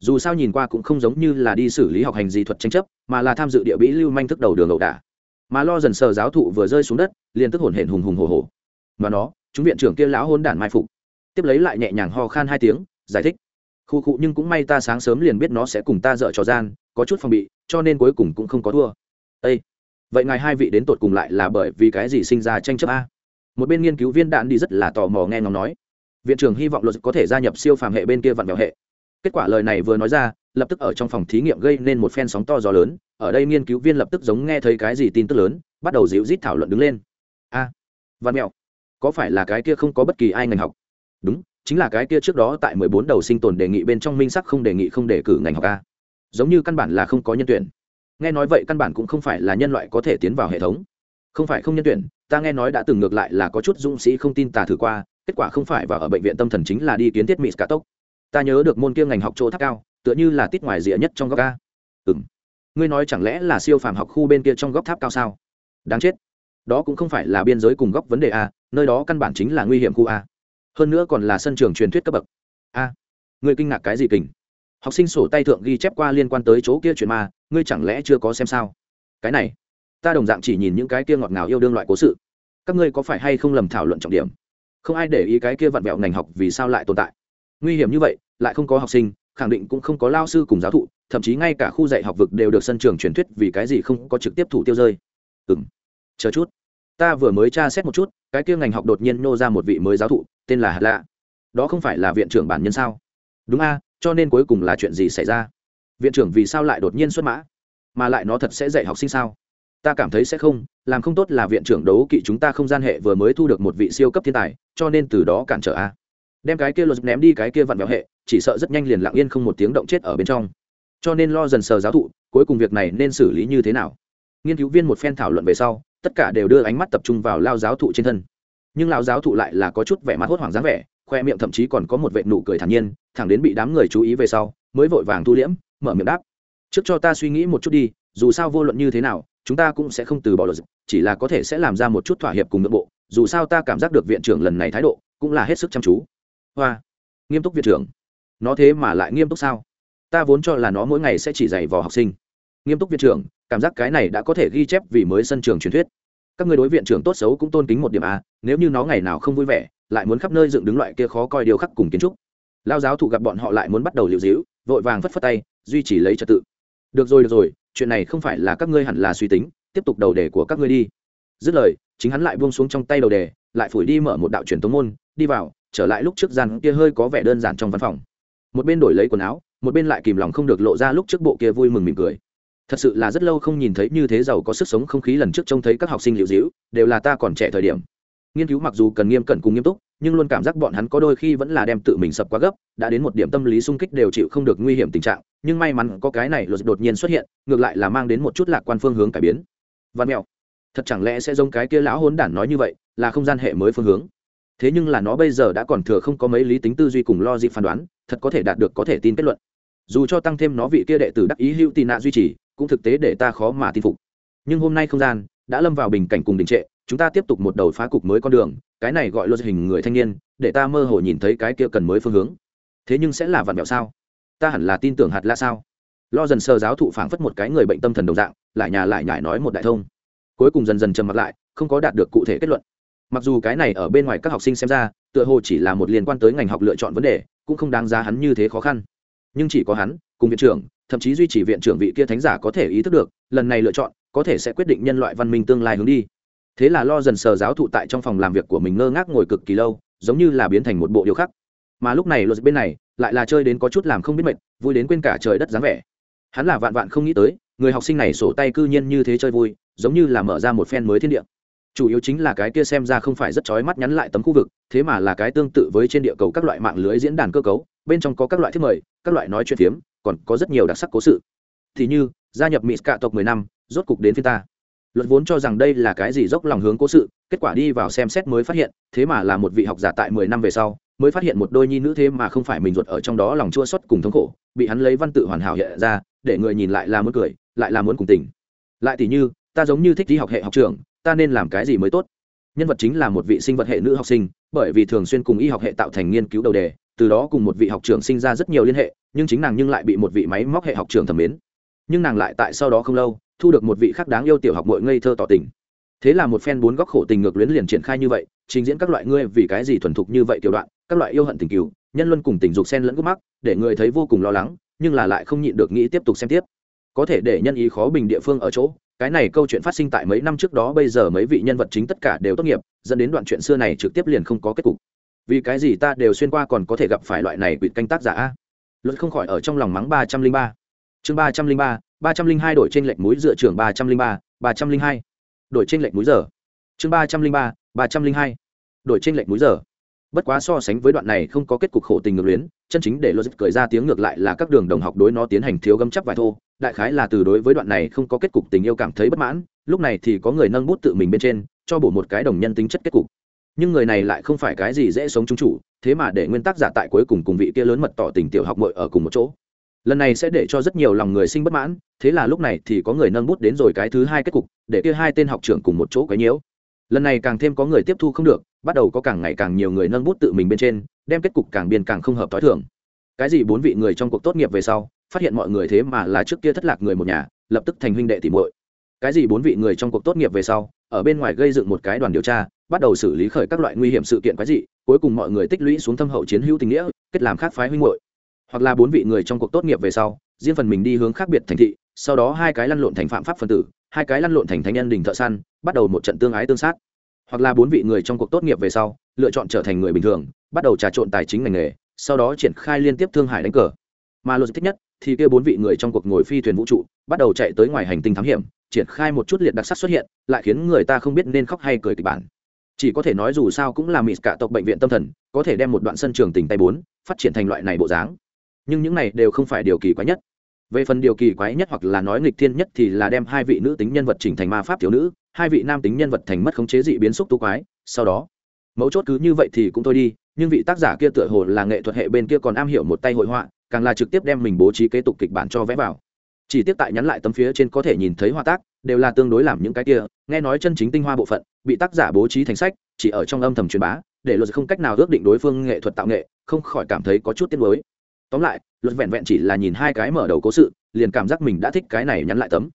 Dù sao nhìn qua cũng không giống như là đi xử lý học hành gì thuật tranh chấp, mà là tham dự địa bĩ lưu manh thức đầu đường ẩu đả. Mà lo dần sờ giáo thụ vừa rơi xuống đất, liền tức hổn hển hùng hùng hồ hồ mà nó, chúng viện trưởng kia lão hôn đản mai phục. Tiếp lấy lại nhẹ nhàng ho khan hai tiếng, giải thích. Khu cụ nhưng cũng may ta sáng sớm liền biết nó sẽ cùng ta dở trò gian, có chút phòng bị, cho nên cuối cùng cũng không có thua. Ê! vậy ngài hai vị đến tột cùng lại là bởi vì cái gì sinh ra tranh chấp a? Một bên nghiên cứu viên đạn đi rất là tò mò nghe ngóng nói viện trưởng hy vọng luật có thể gia nhập siêu phàm hệ bên kia vạn vẹo hệ. Kết quả lời này vừa nói ra lập tức ở trong phòng thí nghiệm gây nên một phen sóng to gió lớn ở đây nghiên cứu viên lập tức giống nghe thấy cái gì tin tức lớn bắt đầu dịu rít thảo luận đứng lên. A à, văn mẹo có phải là cái kia không có bất kỳ ai ngành học? Đúng chính là cái kia trước đó tại mười bốn đầu sinh tồn đề nghị bên trong minh sắc không đề nghị không đề cử ngành học a. Giống như căn bản là không có nhân tuyển. Nghe nói vậy căn bản cũng không phải là nhân loại có thể tiến vào hệ thống. Không phải không nhân tuyển ta nghe nói đã từng ngược lại là có chút dũng sĩ không tin tà thử qua kết quả không phải và ở bệnh viện tâm thần chính là đi kiến thiết mỹ cả tốc. Ta nhớ được môn kia ngành học chỗ tháp cao, tựa như là tít ngoài rìa nhất trong góc ca ừng ngươi nói chẳng lẽ là siêu phàm học khu bên kia trong góc tháp cao sao? Đáng chết. Đó cũng không phải là biên giới cùng góc vấn đề a, nơi đó căn bản chính là nguy hiểm khu a. Hơn nữa còn là sân trường truyền thuyết cấp bậc. A. Ngươi kinh ngạc cái gì kình học sinh sổ tay thượng ghi chép qua liên quan tới chỗ kia chuyện ma, ngươi chẳng lẽ chưa có xem sao? Cái này, ta đồng dạng chỉ nhìn những cái kia ngọt ngào yêu đương loại cố sự. Các ngươi có phải hay không lầm thảo luận trọng điểm? Không ai để ý cái kia vặn vẹo ngành học vì sao lại tồn tại. Nguy hiểm như vậy, lại không có học sinh, khẳng định cũng không có lao sư cùng giáo thụ, thậm chí ngay cả khu dạy học vực đều được sân trường truyền thuyết vì cái gì không có trực tiếp thủ tiêu rơi. Ừ m chờ chút. Ta vừa mới tra xét một chút, cái kia ngành học đột nhiên nô ra một vị mới giáo thụ, tên là hạt lạ. Đó không phải là viện trưởng bản nhân sao? Đúng a, cho nên cuối cùng là chuyện gì xảy ra? Viện trưởng vì sao lại đột nhiên xuất mã? Mà lại nó thật sẽ dạy học sinh sao? Ta cảm thấy sẽ không, làm không tốt là viện trưởng đấu kỵ chúng ta không gian hệ vừa mới thu được một vị siêu cấp thiên tài, cho nên từ đó cản trở a. Đem cái kia lột ném đi cái kia vặn vẹo hệ, chỉ sợ rất nhanh liền lặng yên không một tiếng động chết ở bên trong. Cho nên lo dần sờ giáo thụ, cuối cùng việc này nên xử lý như thế nào? Nghiên cứu viên một phen thảo luận về sau, tất cả đều đưa ánh mắt tập trung vào lao giáo thụ trên thân. Nhưng lao giáo thụ lại là có chút vẻ mặt hốt hoảng dáng vẻ, khoe miệng thậm chí còn có một vệ nụ cười thản nhiên, thẳng đến bị đám người chú ý về sau, mới vội vàng thu liễm, mở miệng đáp. Trước cho ta suy nghĩ một chút đi, dù sao vô luận như thế nào chúng ta cũng sẽ không từ bỏ luật chỉ là có thể sẽ làm ra một chút thỏa hiệp cùng nội bộ, dù sao ta cảm giác được viện trưởng lần này thái độ cũng là hết sức chăm chú. Hoa, nghiêm túc viện trưởng. Nó thế mà lại nghiêm túc sao? Ta vốn cho là nó mỗi ngày sẽ chỉ dạy vò học sinh. Nghiêm túc viện trưởng, cảm giác cái này đã có thể ghi chép vì mới sân trường truyền thuyết. Các người đối viện trưởng tốt xấu cũng tôn kính một điểm a nếu như nó ngày nào không vui vẻ, lại muốn khắp nơi dựng đứng loại kia khó coi điều khắc cùng kiến trúc. Lao giáo thụ gặp bọn họ lại muốn bắt đầu liệu dĩu, vội vàng phất phất tay, duy trì lấy trật tự. Được rồi được rồi chuyện này không phải là các ngươi hẳn là suy tính, tiếp tục đầu đề của các ngươi đi. Dứt lời, chính hắn lại buông xuống trong tay đầu đề, lại phủi đi mở một đạo truyền tống môn, đi vào, trở lại lúc trước gian kia hơi có vẻ đơn giản trong văn phòng. Một bên đổi lấy quần áo, một bên lại kìm lòng không được lộ ra lúc trước bộ kia vui mừng mỉm cười. Thật sự là rất lâu không nhìn thấy như thế giàu có sức sống không khí lần trước trông thấy các học sinh liệu dĩu đều là ta còn trẻ thời điểm. Nghiên cứu mặc dù cần nghiêm cẩn cùng nghiêm túc nhưng luôn cảm giác bọn hắn có đôi khi vẫn là đem tự mình sập quá gấp, đã đến một điểm tâm lý sung kích đều chịu không được nguy hiểm tình trạng, nhưng may mắn có cái này luật đột nhiên xuất hiện, ngược lại là mang đến một chút lạc quan phương hướng cải biến. Văn mèo thật chẳng lẽ sẽ giống cái kia lão hốn đản nói như vậy, là không gian hệ mới phương hướng? Thế nhưng là nó bây giờ đã còn thừa không có mấy lý tính tư duy cùng lo dịp phán đoán, thật có thể đạt được có thể tin kết luận. Dù cho tăng thêm nó vị kia đệ tử đắc ý hữu tị nạ duy trì, cũng thực tế để ta khó mà tin phục. Nhưng hôm nay không gian đã lâm vào bình cảnh cùng đình trệ chúng ta tiếp tục một đầu phá cục mới con đường, cái này gọi luật hình người thanh niên, để ta mơ hồ nhìn thấy cái kia cần mới phương hướng. Thế nhưng sẽ là vặn vẹo sao? Ta hẳn là tin tưởng hạt la sao? Lo dần sơ giáo thụ phảng phất một cái người bệnh tâm thần đồng dạng, lại nhà lại nhải nói một đại thông. Cuối cùng dần dần trầm mặt lại, không có đạt được cụ thể kết luận. Mặc dù cái này ở bên ngoài các học sinh xem ra, tựa hồ chỉ là một liên quan tới ngành học lựa chọn vấn đề, cũng không đáng giá hắn như thế khó khăn. Nhưng chỉ có hắn, cùng viện trưởng, thậm chí duy trì viện trưởng vị kia thánh giả có thể ý thức được, lần này lựa chọn, có thể sẽ quyết định nhân loại văn minh tương lai hướng đi thế là lo dần sờ giáo thụ tại trong phòng làm việc của mình ngơ ngác ngồi cực kỳ lâu, giống như là biến thành một bộ điều khác. Mà lúc này luật bên này, lại là chơi đến có chút làm không biết mệt, vui đến quên cả trời đất dáng vẻ. Hắn là vạn vạn không nghĩ tới, người học sinh này sổ tay cư nhiên như thế chơi vui, giống như là mở ra một phen mới thiên địa. Chủ yếu chính là cái kia xem ra không phải rất chói mắt nhắn lại tấm khu vực, thế mà là cái tương tự với trên địa cầu các loại mạng lưới diễn đàn cơ cấu, bên trong có các loại thiết mời, các loại nói chuyện phiếm, còn có rất nhiều đặc sắc cố sự. Thì như, gia nhập mỹ cạ tộc mười năm, rốt cục đến phía ta luật vốn cho rằng đây là cái gì dốc lòng hướng cố sự, kết quả đi vào xem xét mới phát hiện, thế mà là một vị học giả tại mười năm về sau, mới phát hiện một đôi nhi nữ thế mà không phải mình ruột ở trong đó lòng chua xót cùng thống khổ, bị hắn lấy văn tự hoàn hảo hiện ra, để người nhìn lại là muốn cười, lại là muốn cùng tình. Lại thì như, ta giống như thích đi học hệ học trường, ta nên làm cái gì mới tốt? Nhân vật chính là một vị sinh vật hệ nữ học sinh, bởi vì thường xuyên cùng y học hệ tạo thành nghiên cứu đầu đề, từ đó cùng một vị học trưởng sinh ra rất nhiều liên hệ, nhưng chính nàng nhưng lại bị một vị máy móc hệ học trường thẩm mến. Nhưng nàng lại tại sau đó không lâu thu được một vị khác đáng yêu tiểu học mội ngây thơ tỏ tình. Thế là một phen bốn góc khổ tình ngược luyến liền triển khai như vậy, trình diễn các loại ngươi vì cái gì thuần thục như vậy tiểu đoạn, các loại yêu hận tình cứu nhân luân cùng tình dục sen lẫn gốc mắc, để người thấy vô cùng lo lắng, nhưng là lại không nhịn được nghĩ tiếp tục xem tiếp. Có thể để nhân ý khó bình địa phương ở chỗ, cái này câu chuyện phát sinh tại mấy năm trước đó bây giờ mấy vị nhân vật chính tất cả đều tốt nghiệp, dẫn đến đoạn chuyện xưa này trực tiếp liền không có kết cục. Vì cái gì ta đều xuyên qua còn có thể gặp phải loại này quỵt canh tác giả a? Luật không khỏi ở trong lòng mắng ba trăm linh ba. Chương ba trăm linh ba ba trăm linh hai đổi trên lệch múi dựa trường ba trăm linh ba ba trăm linh hai đổi trên lệch múi giờ. Chương ba trăm linh ba ba trăm linh hai đổi trên lệch múi giờ. Bất quá so sánh với đoạn này không có kết cục khổ tình ngược luyến, chân chính để logic cười ra tiếng ngược lại là các đường đồng học đối nó tiến hành thiếu gấm chắc vài thô. Đại khái là từ đối với đoạn này không có kết cục tình yêu cảm thấy bất mãn, lúc này thì có người nâng bút tự mình bên trên, cho bổ một cái đồng nhân tính chất kết cục. Nhưng người này lại không phải cái gì dễ sống trung chủ, thế mà để nguyên tắc giả tại cuối cùng cùng vị kia lớn mật tỏ tình tiểu học mội ở cùng một chỗ lần này sẽ để cho rất nhiều lòng người sinh bất mãn, thế là lúc này thì có người nâng bút đến rồi cái thứ hai kết cục, để kia hai tên học trưởng cùng một chỗ cái nhiễu. Lần này càng thêm có người tiếp thu không được, bắt đầu có càng ngày càng nhiều người nâng bút tự mình bên trên, đem kết cục càng biên càng không hợp t h o i thường. Cái gì bốn vị người trong cuộc tốt nghiệp về sau, phát hiện mọi người thế mà là trước kia thất lạc người một nhà, lập tức thành huynh đệ tìm muội. Cái gì bốn vị người trong cuộc tốt nghiệp về sau, ở bên ngoài gây dựng một cái đoàn điều tra, bắt đầu xử lý khởi các loại nguy hiểm sự kiện quái dị, cuối cùng mọi người tích lũy xuống thâm hậu chiến hữu tình nghĩa, kết làm khác phái huynh hội hoặc là bốn vị người trong cuộc tốt nghiệp về sau, riêng phần mình đi hướng khác biệt thành thị, sau đó hai cái lăn lộn thành phạm pháp phân tử, hai cái lăn lộn thành thánh nhân đình thợ săn, bắt đầu một trận tương ái tương sát. Hoặc là bốn vị người trong cuộc tốt nghiệp về sau, lựa chọn trở thành người bình thường, bắt đầu trà trộn tài chính ngành nghề, sau đó triển khai liên tiếp thương hải đánh cờ. Mà luật thích nhất, thì kia bốn vị người trong cuộc ngồi phi thuyền vũ trụ, bắt đầu chạy tới ngoài hành tinh thám hiểm, triển khai một chút liệt đặc sắc xuất hiện, lại khiến người ta không biết nên khóc hay cười kịch bản. Chỉ có thể nói dù sao cũng là mịt cả tộc bệnh viện tâm thần, có thể đem một đoạn sân trường tình tay bốn, phát triển thành loại này bộ dáng nhưng những này đều không phải điều kỳ quái nhất. Về phần điều kỳ quái nhất hoặc là nói nghịch thiên nhất thì là đem hai vị nữ tính nhân vật chỉnh thành ma pháp thiếu nữ, hai vị nam tính nhân vật thành mất khống chế dị biến xúc tu quái, sau đó, mấu chốt cứ như vậy thì cũng thôi đi, nhưng vị tác giả kia tựa hồ là nghệ thuật hệ bên kia còn am hiểu một tay hội họa, càng là trực tiếp đem mình bố trí kế tục kịch bản cho vẽ vào. Chỉ tiếp tại nhắn lại tấm phía trên có thể nhìn thấy họa tác, đều là tương đối làm những cái kia, nghe nói chân chính tinh hoa bộ phận, bị tác giả bố trí thành sách, chỉ ở trong âm thầm truyền bá, để luật không cách nào ước định đối phương nghệ thuật tạo nghệ, không khỏi cảm thấy có chút tiếc nuối tóm lại, luật vẹn vẹn chỉ là nhìn hai cái mở đầu cố sự, liền cảm giác mình đã thích cái này nhắn lại tấm.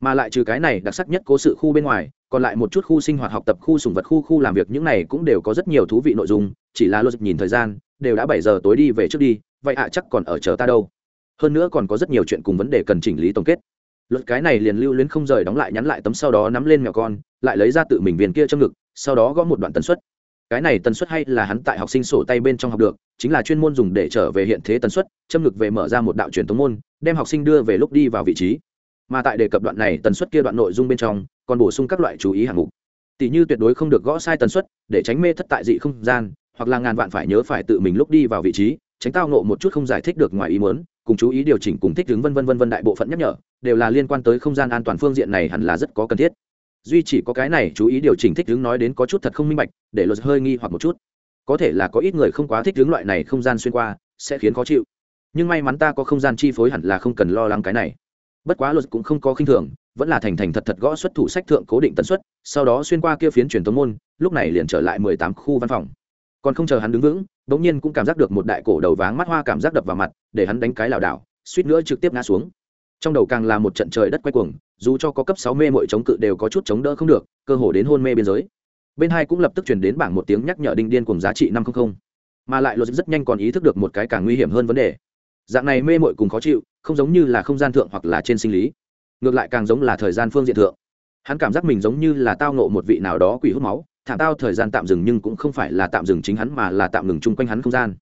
Mà lại trừ cái này đặc sắc nhất cố sự khu bên ngoài, còn lại một chút khu sinh hoạt học tập khu sùng vật khu khu làm việc, những này cũng đều có rất nhiều thú vị nội dung, chỉ là luật nhìn thời gian, đều đã bảy giờ tối đi về trước đi, vậy ạ, chắc còn ở chờ ta đâu. Hơn nữa còn có rất nhiều chuyện cùng vấn đề cần chỉnh lý tổng kết. Luật cái này liền lưu luyến không rời đóng lại nhắn lại tấm sau đó nắm lên mèo con, lại lấy ra tự mình viên kia trong ngực, sau đó gõ một đoạn tần suất cái này tần suất hay là hắn tại học sinh sổ tay bên trong học được, chính là chuyên môn dùng để trở về hiện thế tần suất, châm ngực về mở ra một đạo truyền tống môn, đem học sinh đưa về lúc đi vào vị trí. Mà tại đề cập đoạn này tần suất kia đoạn nội dung bên trong, còn bổ sung các loại chú ý hạng mục. Tỷ như tuyệt đối không được gõ sai tần suất, để tránh mê thất tại dị không gian, hoặc là ngàn vạn phải nhớ phải tự mình lúc đi vào vị trí, tránh tao nộ một chút không giải thích được ngoài ý muốn, cùng chú ý điều chỉnh cùng thích ứng vân vân vân vân đại bộ phận nhắc nhở, đều là liên quan tới không gian an toàn phương diện này hẳn là rất có cần thiết duy chỉ có cái này chú ý điều chỉnh thích hướng nói đến có chút thật không minh bạch, để luật hơi nghi hoặc một chút. Có thể là có ít người không quá thích hướng loại này không gian xuyên qua, sẽ khiến khó chịu. Nhưng may mắn ta có không gian chi phối hẳn là không cần lo lắng cái này. Bất quá luật cũng không có khinh thường, vẫn là thành thành thật thật gõ xuất thủ sách thượng cố định tần suất, sau đó xuyên qua kia phiến truyền tống môn, lúc này liền trở lại mười tám khu văn phòng. Còn không chờ hắn đứng vững, bỗng nhiên cũng cảm giác được một đại cổ đầu váng mắt hoa cảm giác đập vào mặt, để hắn đánh cái lảo đảo, suýt nữa trực tiếp ngã xuống trong đầu càng là một trận trời đất quay cuồng, dù cho có cấp sáu mê mội chống cự đều có chút chống đỡ không được, cơ hồ đến hôn mê biên giới. Bên hai cũng lập tức chuyển đến bảng một tiếng nhắc nhở đinh điên cùng giá trị năm trăm linh mà lại luật rất nhanh còn ý thức được một cái càng nguy hiểm hơn vấn đề. Dạng này mê mội cùng khó chịu, không giống như là không gian thượng hoặc là trên sinh lý. Ngược lại càng giống là thời gian phương diện thượng. Hắn cảm giác mình giống như là tao nộ một vị nào đó quỷ hút máu, thả tao thời gian tạm dừng nhưng cũng không phải là tạm dừng chính hắn mà là tạm ngừng chung quanh hắn không gian.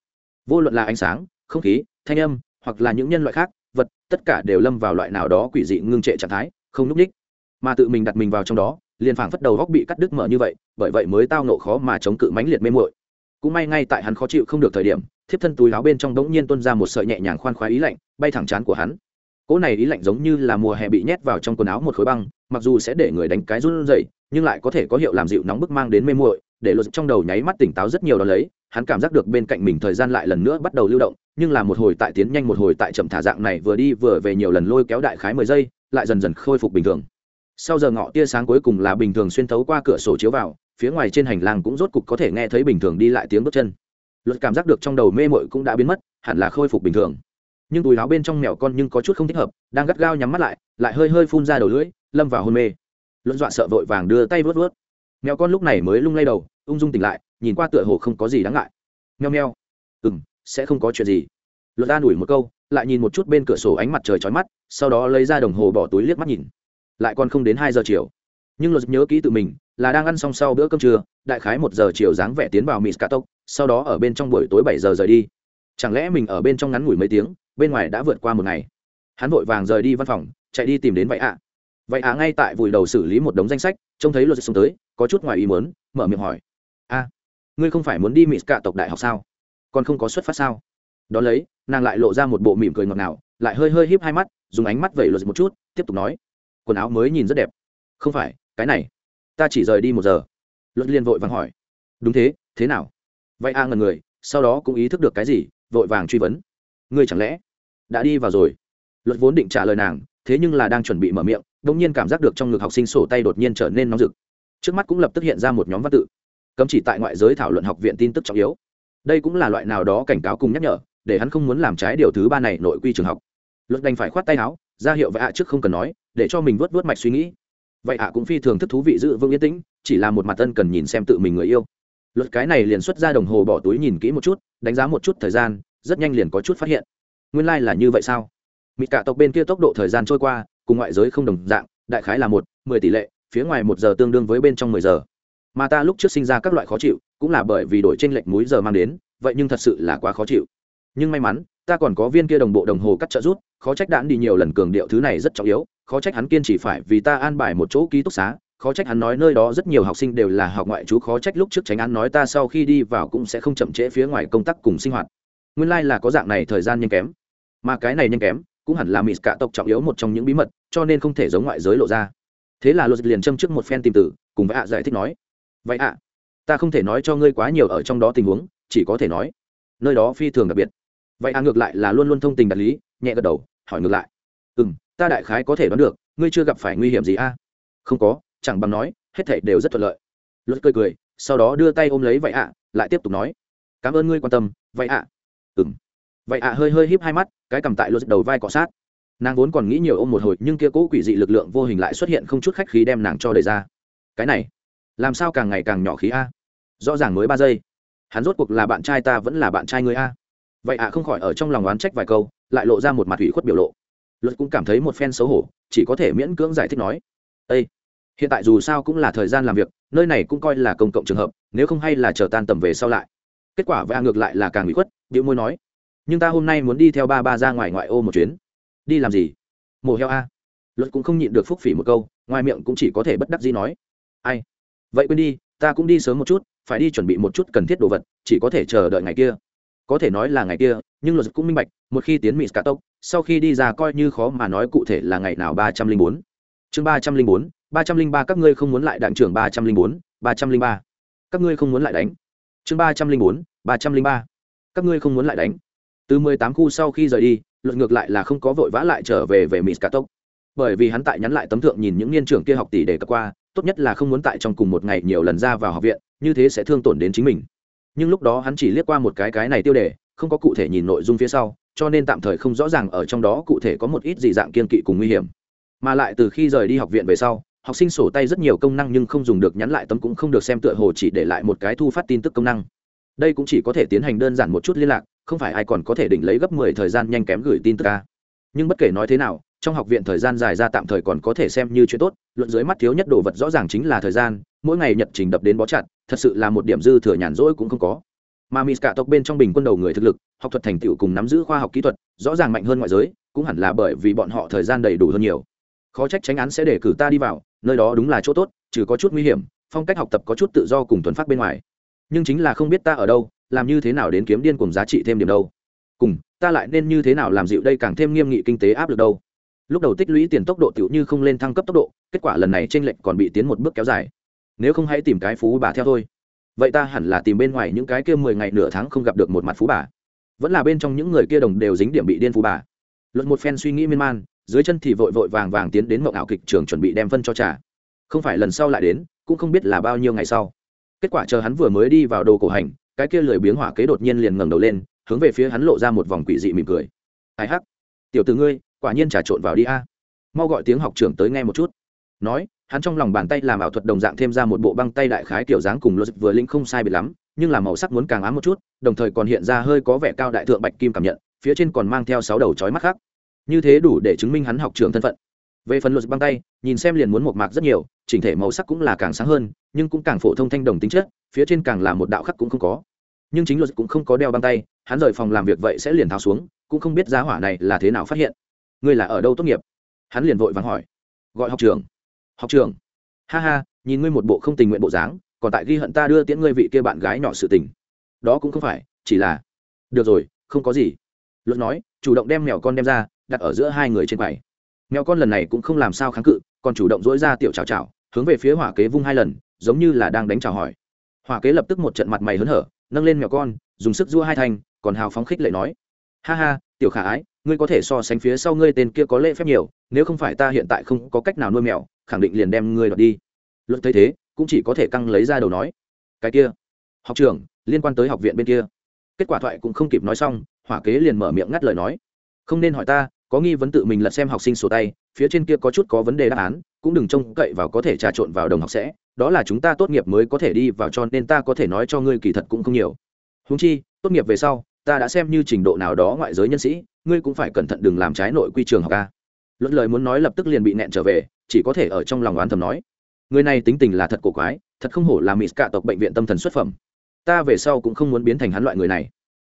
Vô luận là ánh sáng, không khí, thanh âm, hoặc là những nhân loại khác vật, tất cả đều lâm vào loại nào đó quỷ dị ngưng trệ trạng thái, không núp ních mà tự mình đặt mình vào trong đó, liền phảng phất đầu góc bị cắt đứt mở như vậy, bởi vậy mới tao nộ khó mà chống cự mãnh liệt mê muội. Cũng may ngay tại hắn khó chịu không được thời điểm, thiếp thân túi áo bên trong đống nhiên tuôn ra một sợi nhẹ nhàng khoan khoái ý lạnh, bay thẳng chán của hắn. Cỗ này ý lạnh giống như là mùa hè bị nhét vào trong quần áo một khối băng, mặc dù sẽ để người đánh cái run rẩy, nhưng lại có thể có hiệu làm dịu nóng bức mang đến mê muội, để luật trong đầu nháy mắt tỉnh táo rất nhiều đó lấy hắn cảm giác được bên cạnh mình thời gian lại lần nữa bắt đầu lưu động, nhưng là một hồi tại tiến nhanh một hồi tại chậm thả dạng này vừa đi vừa về nhiều lần lôi kéo đại khái mười giây, lại dần dần khôi phục bình thường. Sau giờ ngọ tia sáng cuối cùng là bình thường xuyên thấu qua cửa sổ chiếu vào, phía ngoài trên hành lang cũng rốt cục có thể nghe thấy bình thường đi lại tiếng bước chân. Luật cảm giác được trong đầu mê mội cũng đã biến mất, hẳn là khôi phục bình thường. Nhưng túi láo bên trong mèo con nhưng có chút không thích hợp, đang gắt gao nhắm mắt lại lại hơi hơi phun ra đầu lưỡi, lâm vào hôn mê. Luận dọa sợ vội vàng đưa tay vớt vớt mèo con lúc này mới lung lay đầu ung dung tỉnh lại nhìn qua tựa hồ không có gì đáng ngại. Meo meo ừ m sẽ không có chuyện gì. Luật an ủi một câu lại nhìn một chút bên cửa sổ ánh mặt trời trói mắt sau đó lấy ra đồng hồ bỏ túi liếc mắt nhìn. Lại còn không đến hai giờ chiều. Nhưng luật nhớ kỹ tự mình là đang ăn xong sau bữa cơm trưa đại khái một giờ chiều dáng vẻ tiến vào mỹ tốc, sau đó ở bên trong buổi tối bảy giờ rời đi. Chẳng lẽ mình ở bên trong ngắn ngủi mấy tiếng bên ngoài đã vượt qua một ngày? Hắn vội vàng rời đi văn phòng chạy đi tìm đến vậy ạ vậy ạ ngay tại vùi đầu xử lý một đống danh sách, trông thấy luật xuống tới, có chút ngoài ý muốn, mở miệng hỏi. A ngươi không phải muốn đi mỹ cả tộc đại học sao? Còn không có xuất phát sao? Đ ó lấy, nàng lại lộ ra một bộ mỉm cười ngọt ngào, lại hơi hơi híp hai mắt, dùng ánh mắt vẩy luật một chút, tiếp tục nói. Quần áo mới nhìn rất đẹp. Không phải, cái này, ta chỉ rời đi một giờ. Luật liền vội vàng hỏi. Đúng thế thế nào? Vậy a ngần người, sau đó cũng ý thức được cái gì, vội vàng truy vấn. Ngươi chẳng lẽ đã đi vào rồi? Luật vốn định trả lời nàng, thế nhưng là đang chuẩn bị mở miệng đ nhiên cảm giác được trong ngực học sinh sổ tay đột nhiên trở nên nóng rực. Trước mắt cũng lập tức hiện ra một nhóm văn tự, cấm chỉ tại ngoại giới thảo luận học viện tin tức trọng yếu. Đây cũng là loại nào đó cảnh cáo cùng nhắc nhở, để hắn không muốn làm trái điều thứ ba này nội quy trường học. Luật đành phải khoát tay áo, ra hiệu vậy ạ trước không cần nói, để cho mình vớt vớt mạch suy nghĩ. Vậy ạ cũng phi thường thức thú vị giữ vững yên tĩnh, chỉ là một mặt tân cần nhìn xem tự mình người yêu. Luật cái này liền xuất ra đồng hồ bỏ túi nhìn kỹ một chút, đánh giá một chút thời gian, rất nhanh liền có chút phát hiện. Nguyên lai、like、là như vậy sao? Mịt cả tộc bên kia tốc độ thời gian trôi qua cùng ngoại giới không đồng dạng, đại khái là một, mười tỷ lệ, phía ngoài một giờ tương đương với bên trong mười giờ. Mà ta lúc trước sinh ra các loại khó chịu, cũng là bởi vì đổi tranh lệch múi giờ mang đến, vậy nhưng thật sự là quá khó chịu. Nhưng may mắn, ta còn có viên kia đồng bộ đồng hồ cắt trợ rút, khó trách đạn đi nhiều lần cường điệu thứ này rất trọng yếu, khó trách hắn kiên chỉ phải vì ta an bài một chỗ ký túc xá, khó trách hắn nói nơi đó rất nhiều học sinh đều là học ngoại trú, khó trách lúc trước tránh án nói ta sau khi đi vào cũng sẽ không chậm trễ phía ngoài công tác cùng sinh hoạt. Nguyên lai、like、là có dạng này thời gian nhanh kém. Mà cái này nhanh kém cũng hẳn là mỹ cả tộc trọng yếu một trong những bí mật, cho nên không thể giống ngoại giới lộ ra. Thế là luật liền châm trước một phen tìm tử cùng với ạ giải thích nói, vậy ạ, ta không thể nói cho ngươi quá nhiều ở trong đó tình huống, chỉ có thể nói, nơi đó phi thường đặc biệt. Vậy ạ, ngược lại là luôn luôn thông tình đạt lý, nhẹ gật đầu, hỏi ngược lại ừ m ta đại khái có thể đoán được, ngươi chưa gặp phải nguy hiểm gì a? Không có, chẳng bằng nói, hết thảy đều rất thuận lợi. Luật cười cười, sau đó đưa tay ôm lấy, vậy ạ, lại tiếp tục nói, cảm ơn ngươi quan tâm, vậy ạ. Ừ m vậy ạ, hơi hơi híp hai mắt, cái cầm tại luật đầu vai cọ sát. Nàng vốn còn nghĩ nhiều ôm một hồi, nhưng kia cũ quỷ dị lực lượng vô hình lại xuất hiện không chút khách khí đem nàng cho đầy ra. Cái này, làm sao càng ngày càng nhỏ khí a? Rõ ràng mới ba giây. Hắn rốt cuộc là bạn trai ta vẫn là bạn trai người a? Vậy ạ, không khỏi ở trong lòng oán trách vài câu, lại lộ ra một mặt ủy khuất biểu lộ. Luật cũng cảm thấy một phen xấu hổ, chỉ có thể miễn cưỡng giải thích nói. Ây hiện tại dù sao cũng là thời gian làm việc, nơi này cũng coi là công cộng trường hợp, nếu không hay là chờ tan tầm về sau lại. Kết quả và ngược lại là càng bị khuất, điệu môi nói nhưng ta hôm nay muốn đi theo ba ba ra ngoài ngoại ô một chuyến. Đi làm gì? Mổ heo a. Luật cũng không nhịn được phúc phỉ một câu, ngoài miệng cũng chỉ có thể bất đắc gì nói. Ai? Vậy quên đi, ta cũng đi sớm một chút, phải đi chuẩn bị một chút cần thiết đồ vật, chỉ có thể chờ đợi ngày kia. Có thể nói là ngày kia, nhưng luật cũng minh bạch, một khi tiến mỹ cả tốc, sau khi đi ra coi như khó mà nói cụ thể là ngày nào ba trăm linh bốn. Chương ba trăm linh bốn, ba trăm linh ba các ngươi không muốn lại đảng trưởng ba trăm linh bốn, ba trăm linh ba. Các ngươi không muốn lại đánh. Chương ba trăm linh bốn, ba trăm linh ba. Các ngươi không muốn lại đánh từ mười tám khu sau khi rời đi luận ngược lại là không có vội vã lại trở về về mỹ cả tốc. Bởi vì hắn tại nhắn lại tấm thượng nhìn những niên trưởng kia học tỷ để cập qua, tốt nhất là không muốn tại trong cùng một ngày nhiều lần ra vào học viện, như thế sẽ thương tổn đến chính mình. Nhưng lúc đó hắn chỉ liếc qua một cái cái này tiêu đề, không có cụ thể nhìn nội dung phía sau, cho nên tạm thời không rõ ràng ở trong đó cụ thể có một ít gì dạng kiên kỵ cùng nguy hiểm. Mà lại từ khi rời đi học viện về sau, học sinh sổ tay rất nhiều công năng nhưng không dùng được nhắn lại tấm cũng không được xem tựa hồ chỉ để lại một cái thu phát tin tức công năng. Đây cũng chỉ có thể tiến hành đơn giản một chút liên lạc không phải ai còn có thể định lấy gấp mười thời gian nhanh kém gửi tin tức ca. Nhưng bất kể nói thế nào, trong học viện thời gian dài ra tạm thời còn có thể xem như chuyện tốt, luận dưới mắt thiếu nhất đồ vật rõ ràng chính là thời gian, mỗi ngày nhật trình đập đến bó chặt, thật sự là một điểm dư thừa nhàn rỗi cũng không có. Mà mỹ cả tộc bên trong bình quân đầu người thực lực, học thuật thành tựu cùng nắm giữ khoa học kỹ thuật, rõ ràng mạnh hơn ngoại giới, cũng hẳn là bởi vì bọn họ thời gian đầy đủ hơn nhiều. Khó trách tránh án sẽ để cử ta đi vào, nơi đó đúng là chỗ tốt, trừ có chút nguy hiểm, phong cách học tập có chút tự do cùng thuần phát bên ngoài. Nhưng chính là không biết ta ở đâu làm như thế nào đến kiếm điên cùng giá trị thêm điểm đâu? Cùng, ta lại nên như thế nào làm dịu đây càng thêm nghiêm nghị kinh tế áp lực đâu? Lúc đầu tích lũy tiền tốc độ tiểu như không lên thăng cấp tốc độ, kết quả lần này t r ê n lệch còn bị tiến một bước kéo dài. Nếu không hãy tìm cái phú bà theo thôi. Vậy ta hẳn là tìm bên ngoài những cái kia mười ngày nửa tháng không gặp được một mặt phú bà. Vẫn là bên trong những người kia đồng đều dính điểm bị điên phú bà. Luận một phen suy nghĩ miên man, dưới chân thì vội vội vàng vàng tiến đến mộng ảo kịch trường chuẩn bị đem phân cho trả không phải lần sau lại đến, cũng không biết là bao nhiêu ngày sau. Kết quả chờ hắn vừa mới đi vào đồ cổ hành cái kia lười biếng hỏa kế đột nhiên liền ngẩng đầu lên, hướng về phía hắn lộ ra một vòng quỷ dị mỉm cười. Ai hắc? Tiểu từ ngươi, quả nhiên trà trộn vào đi a. Mau gọi tiếng học trưởng tới nghe một chút. Nói, hắn trong lòng bàn tay làm ảo thuật đồng dạng thêm ra một bộ băng tay đại khái kiểu dáng cùng lô vừa linh không sai biệt lắm, nhưng là màu sắc muốn càng ám một chút, đồng thời còn hiện ra hơi có vẻ cao đại thượng bạch kim cảm nhận, phía trên còn mang theo sáu đầu chói mắt khác. Như thế đủ để chứng minh hắn học trưởng thân phận về phần luật băng tay, nhìn xem liền muốn một mạc rất nhiều, chỉnh thể màu sắc cũng là càng sáng hơn, nhưng cũng càng phổ thông thanh đồng tính chất, phía trên càng là một đạo khắc cũng không có. Nhưng chính luật cũng không có đeo băng tay, hắn rời phòng làm việc vậy sẽ liền tháo xuống, cũng không biết giá hỏa này là thế nào phát hiện. Ngươi là ở đâu tốt nghiệp? Hắn liền vội vàng hỏi. Gọi học trường học trường ha ha, nhìn ngươi một bộ không tình nguyện bộ dáng, còn tại ghi hận ta đưa tiễn ngươi vị kia bạn gái nhỏ sự tình. Đó cũng không phải, chỉ là, được rồi, không có gì. Luật nói, chủ động đem mèo con đem ra, đặt ở giữa hai người trên quầy mèo con lần này cũng không làm sao kháng cự, còn chủ động dỗi ra tiểu chào chào hướng về phía hỏa kế vung hai lần, giống như là đang đánh chào hỏi. Hỏa kế lập tức một trận mặt mày hớn hở, nâng lên mèo con, dùng sức giua hai thanh, còn hào phóng khích lệ nói. Ha ha, tiểu khả ái, ngươi có thể so sánh phía sau ngươi tên kia có lễ phép nhiều, nếu không phải ta hiện tại không có cách nào nuôi mèo, khẳng định liền đem ngươi đoạt đi. Luật thấy thế, cũng chỉ có thể căng lấy ra đầu nói. Cái kia, học trường liên quan tới học viện bên kia. Kết quả thoại cũng không kịp nói xong, hỏa kế liền mở miệng ngắt lời nói. Không nên hỏi ta có nghi vấn tự mình lật xem học sinh sổ tay, phía trên kia có chút có vấn đề đáp án, cũng đừng trông cậy vào có thể trà trộn vào đồng học sẽ, đó là chúng ta tốt nghiệp mới có thể đi vào cho nên ta có thể nói cho ngươi kỳ thật cũng không nhiều. Húng chi, tốt nghiệp về sau, ta đã xem như trình độ nào đó ngoại giới nhân sĩ, ngươi cũng phải cẩn thận đừng làm trái nội quy trường học ca luận lời muốn nói lập tức liền bị nẹn trở về, chỉ có thể ở trong lòng oán thầm nói. Người này tính tình là thật cổ quái, thật không hổ là mỹ cả tộc bệnh viện tâm thần xuất phẩm. Ta về sau cũng không muốn biến thành hắn loại người này.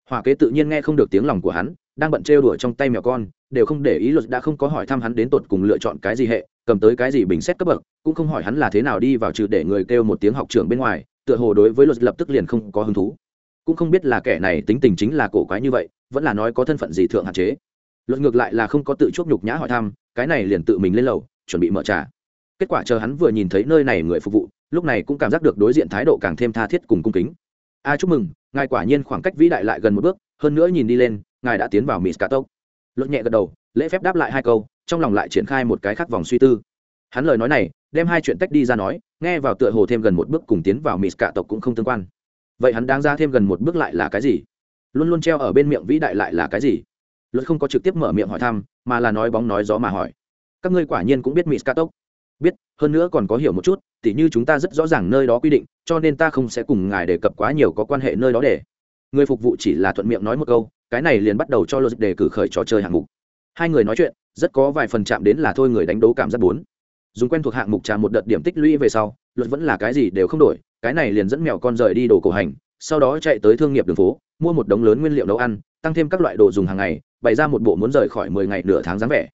Hỏa kế tự nhiên nghe không được tiếng lòng của hắn, đang bận trêu đuổi trong tay mèo con đều không để ý luật đã không có hỏi thăm hắn đến tột cùng lựa chọn cái gì hệ, cầm tới cái gì bình xét cấp bậc, cũng không hỏi hắn là thế nào đi vào trừ để người kêu một tiếng học trưởng bên ngoài, tựa hồ đối với luật lập tức liền không có hứng thú. Cũng không biết là kẻ này tính tình chính là cổ quái như vậy, vẫn là nói có thân phận gì thượng hạn chế. Luật ngược lại là không có tự chuốc nhục nhã hỏi thăm, cái này liền tự mình lên lầu, chuẩn bị mở trà. Kết quả chờ hắn vừa nhìn thấy nơi này người phục vụ, lúc này cũng cảm giác được đối diện thái độ càng thêm tha thiết cùng cung kính. A, chúc mừng, ngài quả nhiên khoảng cách vĩ đại lại gần một bước, hơn nữa nhìn đi lên, ngài đã tiến vào mỹ tốc luật nhẹ gật đầu lễ phép đáp lại hai câu trong lòng lại triển khai một cái khác vòng suy tư. Hắn lời nói này đem hai chuyện tách đi ra nói nghe vào tựa hồ thêm gần một bước cùng tiến vào mỹ Tộc cũng không tương quan. Vậy hắn đang ra thêm gần một bước lại là cái gì? Luôn luôn treo ở bên miệng vĩ đại lại là cái gì? Luật không có trực tiếp mở miệng hỏi thăm mà là nói bóng nói gió mà hỏi. Các ngươi quả nhiên cũng biết mỹ Tộc, biết hơn nữa còn có hiểu một chút tỉ như chúng ta rất rõ ràng nơi đó quy định cho nên ta không sẽ cùng ngài đề cập quá nhiều có quan hệ nơi đó để. Người phục vụ chỉ là thuận miệng nói một câu cái này liền bắt đầu cho logic đề cử khởi trò chơi hạng mục. Hai người nói chuyện, rất có vài phần chạm đến là thôi người đánh đấu cảm giác bốn. Dùng quen thuộc hạng mục trà một đợt điểm tích lũy về sau, luật vẫn là cái gì đều không đổi, cái này liền dẫn mèo con rời đi đồ cổ hành, sau đó chạy tới thương nghiệp đường phố, mua một đống lớn nguyên liệu nấu ăn, tăng thêm các loại đồ dùng hàng ngày, bày ra một bộ muốn rời khỏi mười ngày nửa tháng dáng vẻ.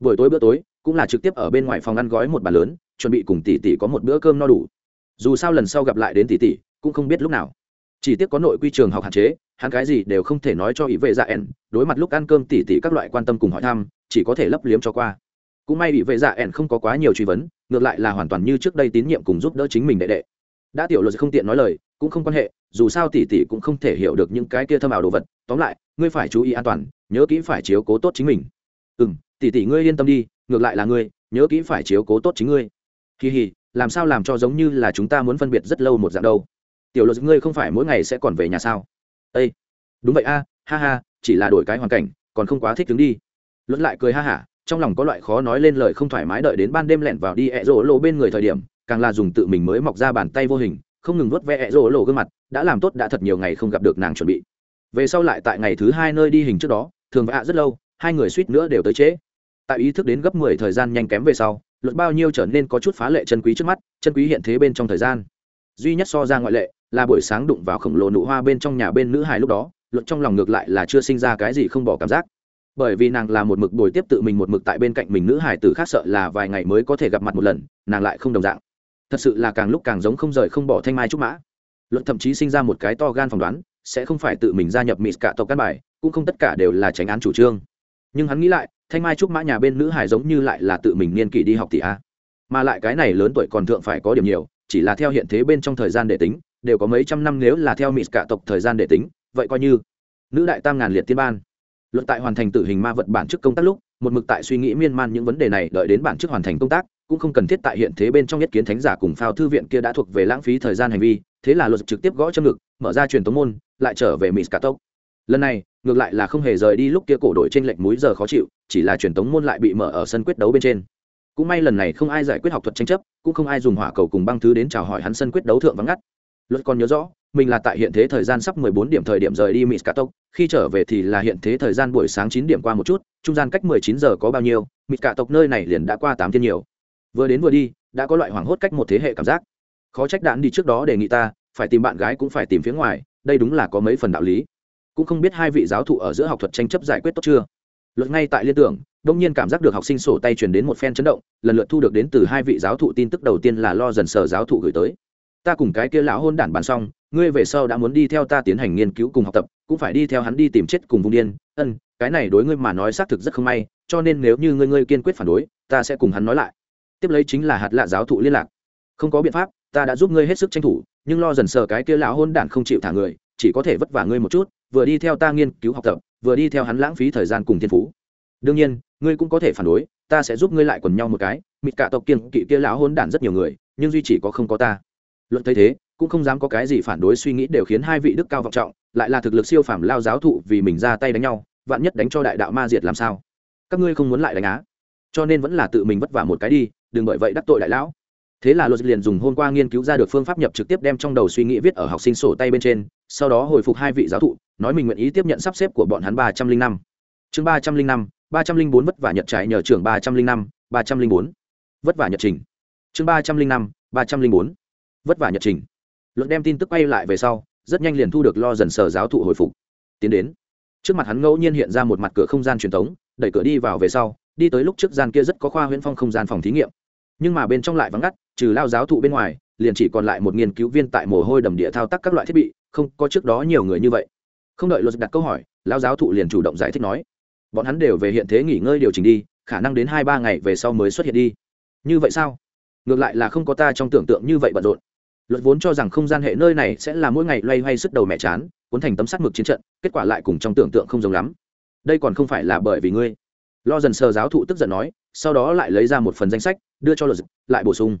Buổi tối bữa tối, cũng là trực tiếp ở bên ngoài phòng ăn gói một bàn lớn, chuẩn bị cùng tỷ tỷ có một bữa cơm no đủ. Dù sao lần sau gặp lại đến tỷ tỷ, cũng không biết lúc nào chỉ tiếc có nội quy trường học hạn chế, hắn cái gì đều không thể nói cho ý vệ dạ ẻn, đối mặt lúc ăn cơm tỷ tỷ các loại quan tâm cùng hỏi thăm, chỉ có thể lấp liếm cho qua. Cũng may ý vệ dạ ẻn không có quá nhiều truy vấn, ngược lại là hoàn toàn như trước đây tín nhiệm cùng giúp đỡ chính mình đệ đệ. Đã tiểu luật không tiện nói lời, cũng không quan hệ, dù sao tỷ tỷ cũng không thể hiểu được những cái kia thâm ảo đồ vật. Tóm lại, ngươi phải chú ý an toàn, nhớ kỹ phải chiếu cố tốt chính mình. Ừ m tỷ tỷ ngươi yên tâm đi, ngược lại là ngươi, nhớ kỹ phải chiếu cố tốt chính ngươi. Kỳ hì làm sao làm cho giống như là chúng ta muốn phân biệt rất lâu một dạng đâu? Tiểu luật, ngươi không phải mỗi ngày sẽ còn về nhà sao? Ây đúng vậy a, ha ha, chỉ là đổi cái hoàn cảnh, còn không quá thích đứng đi. Luận lại cười ha hả, trong lòng có loại khó nói lên lời không thoải mái đợi đến ban đêm lẹn vào đi ẹ rỗ lộ bên người thời điểm, càng là dùng tự mình mới mọc ra bàn tay vô hình, không ngừng vớt ve ẹ rỗ lộ gương mặt, đã làm tốt đã thật nhiều ngày không gặp được nàng chuẩn bị. Về sau lại tại ngày thứ hai nơi đi hình trước đó, thường vạ rất lâu, hai người suýt nữa đều tới trễ. Tại ý thức đến gấp mười thời gian nhanh kém về sau, luật bao nhiêu trở nên có chút phá lệ chân quý trước mắt, chân quý hiện thế bên trong thời gian duy nhất so ra ngoại lệ là buổi sáng đụng vào khổng lồ nụ hoa bên trong nhà bên nữ hài lúc đó luận trong lòng ngược lại là chưa sinh ra cái gì không bỏ cảm giác. Bởi vì nàng là một mực bồi tiếp tự mình một mực tại bên cạnh mình nữ hài tử khác sợ là vài ngày mới có thể gặp mặt một lần, nàng lại không đồng dạng. Thật sự là càng lúc càng giống không rời không bỏ thanh mai trúc mã. Luận thậm chí sinh ra một cái to gan phỏng đoán, sẽ không phải tự mình gia nhập mỹ cả tộc căn bài, cũng không tất cả đều là tránh án chủ trương. Nhưng hắn nghĩ lại, thanh mai trúc mã nhà bên nữ hải giống như lại là tự mình niên kỷ đi học tỷ a. Mà lại cái này lớn tuổi còn thượng phải có điểm nhiều chỉ là theo hiện thế bên trong thời gian để tính, đều có mấy trăm năm nếu là theo mỹ cả tộc thời gian để tính, vậy coi như. Nữ đại tam ngàn liệt tiên ban. Luận tại hoàn thành tử hình ma vật bản chức công tác lúc, một mực tại suy nghĩ miên man những vấn đề này, đợi đến bản chức hoàn thành công tác, cũng không cần thiết tại hiện thế bên trong nhất kiến thánh giả cùng phao thư viện kia đã thuộc về lãng phí thời gian hành vi, thế là luật trực tiếp gõ châm ngực, mở ra truyền tống môn, lại trở về mỹ cả tộc. Lần này, ngược lại là không hề rời đi lúc kia cổ đội trên lệnh múi giờ khó chịu, chỉ là truyền tống môn lại bị mở ở sân quyết đấu bên trên cũng may lần này không ai giải quyết học thuật tranh chấp cũng không ai dùng hỏa cầu cùng băng thứ đến chào hỏi hắn sân quyết đấu thượng vắng ngắt luật còn nhớ rõ mình là tại hiện thế thời gian sắp 14 điểm thời điểm rời đi mỹ Tộc, khi trở về thì là hiện thế thời gian buổi sáng 9 điểm qua một chút, trung gian cách 19 giờ có bao nhiêu, mỹ Tộc nơi này liền đã qua 8 thiên nhiều. Vừa đến vừa đi, đã có loại hoảng hốt cách một thế hệ cảm giác. Khó trách đạn đi trước đó đề nghị ta, phải tìm bạn gái cũng phải tìm phía ngoài, đây đúng là có mấy phần đạo lý cũng không biết hai vị giáo thụ ở giữa học thuật tranh chấp giải quyết tốt chưa luật ngay tại liên tưởng đông nhiên cảm giác được học sinh sổ tay truyền đến một phen chấn động, lần lượt thu được đến từ hai vị giáo thụ tin tức đầu tiên là lo dần sở giáo thụ gửi tới. Ta cùng cái kia lão hôn đản bàn xong, ngươi về sau đã muốn đi theo ta tiến hành nghiên cứu cùng học tập, cũng phải đi theo hắn đi tìm chết cùng vùng điên. Ân, cái này đối ngươi mà nói xác thực rất không may, cho nên nếu như ngươi ngươi kiên quyết phản đối, ta sẽ cùng hắn nói lại. Tiếp lấy chính là hạt lạ giáo thụ liên lạc. Không có biện pháp, ta đã giúp ngươi hết sức tranh thủ, nhưng lo dần sờ cái kia lão hôn đản không chịu thả người, chỉ có thể vất vả ngươi một chút, vừa đi theo ta nghiên cứu học tập, vừa đi theo hắn lãng phí thời gian cùng thiên phú đương nhiên, ngươi cũng có thể phản đối, ta sẽ giúp ngươi lại quần nhau một cái, mịt cả tộc kiên kỵ kia lão hôn đản rất nhiều người, nhưng duy chỉ có không có ta. Luận thấy thế, cũng không dám có cái gì phản đối suy nghĩ đều khiến hai vị đức cao vọng trọng, lại là thực lực siêu phàm lao giáo thụ vì mình ra tay đánh nhau, vạn nhất đánh cho đại đạo ma diệt làm sao? Các ngươi không muốn lại đánh á? Cho nên vẫn là tự mình vất vả một cái đi, đừng bởi vậy đắc tội đại lão. Thế là luật liền dùng hôm qua nghiên cứu ra được phương pháp nhập trực tiếp đem trong đầu suy nghĩ viết ở học sinh sổ tay bên trên, sau đó hồi phục hai vị giáo thụ, nói mình nguyện ý tiếp nhận sắp xếp của bọn hắn ba trăm linh năm. Chương ba trăm linh năm ba trăm linh bốn vất vả nhật trái nhờ trưởng ba trăm linh năm, ba trăm linh bốn. Vất vả nhật trình. Chương ba trăm linh năm, ba trăm linh bốn. Vất vả nhật trình. Luận đem tin tức quay lại về sau, rất nhanh liền thu được lo dần sở giáo thụ hồi phục. Tiến đến. Trước mặt hắn ngẫu nhiên hiện ra một mặt cửa không gian truyền thống, đẩy cửa đi vào về sau, đi tới lúc trước gian kia rất có khoa huyễn phong không gian phòng thí nghiệm. Nhưng mà bên trong lại vắng ngắt, trừ lao giáo thụ bên ngoài, liền chỉ còn lại một nghiên cứu viên tại mồ hôi đầm địa thao tác các loại thiết bị, không có trước đó nhiều người như vậy. Không đợi luật đặt câu hỏi, lao giáo thụ liền chủ động giải thích nói bọn hắn đều về hiện thế nghỉ ngơi điều chỉnh đi, khả năng đến hai ba ngày về sau mới xuất hiện đi. Như vậy sao? Ngược lại là không có ta trong tưởng tượng như vậy bận rộn. Luật vốn cho rằng không gian hệ nơi này sẽ là mỗi ngày loay hoay sức đầu mẹ chán, cuốn thành tấm sắt mực chiến trận, kết quả lại cùng trong tưởng tượng không giống lắm. Đây còn không phải là bởi vì ngươi. Lo dần sờ giáo thụ tức giận nói, sau đó lại lấy ra một phần danh sách, đưa cho luật lại bổ sung.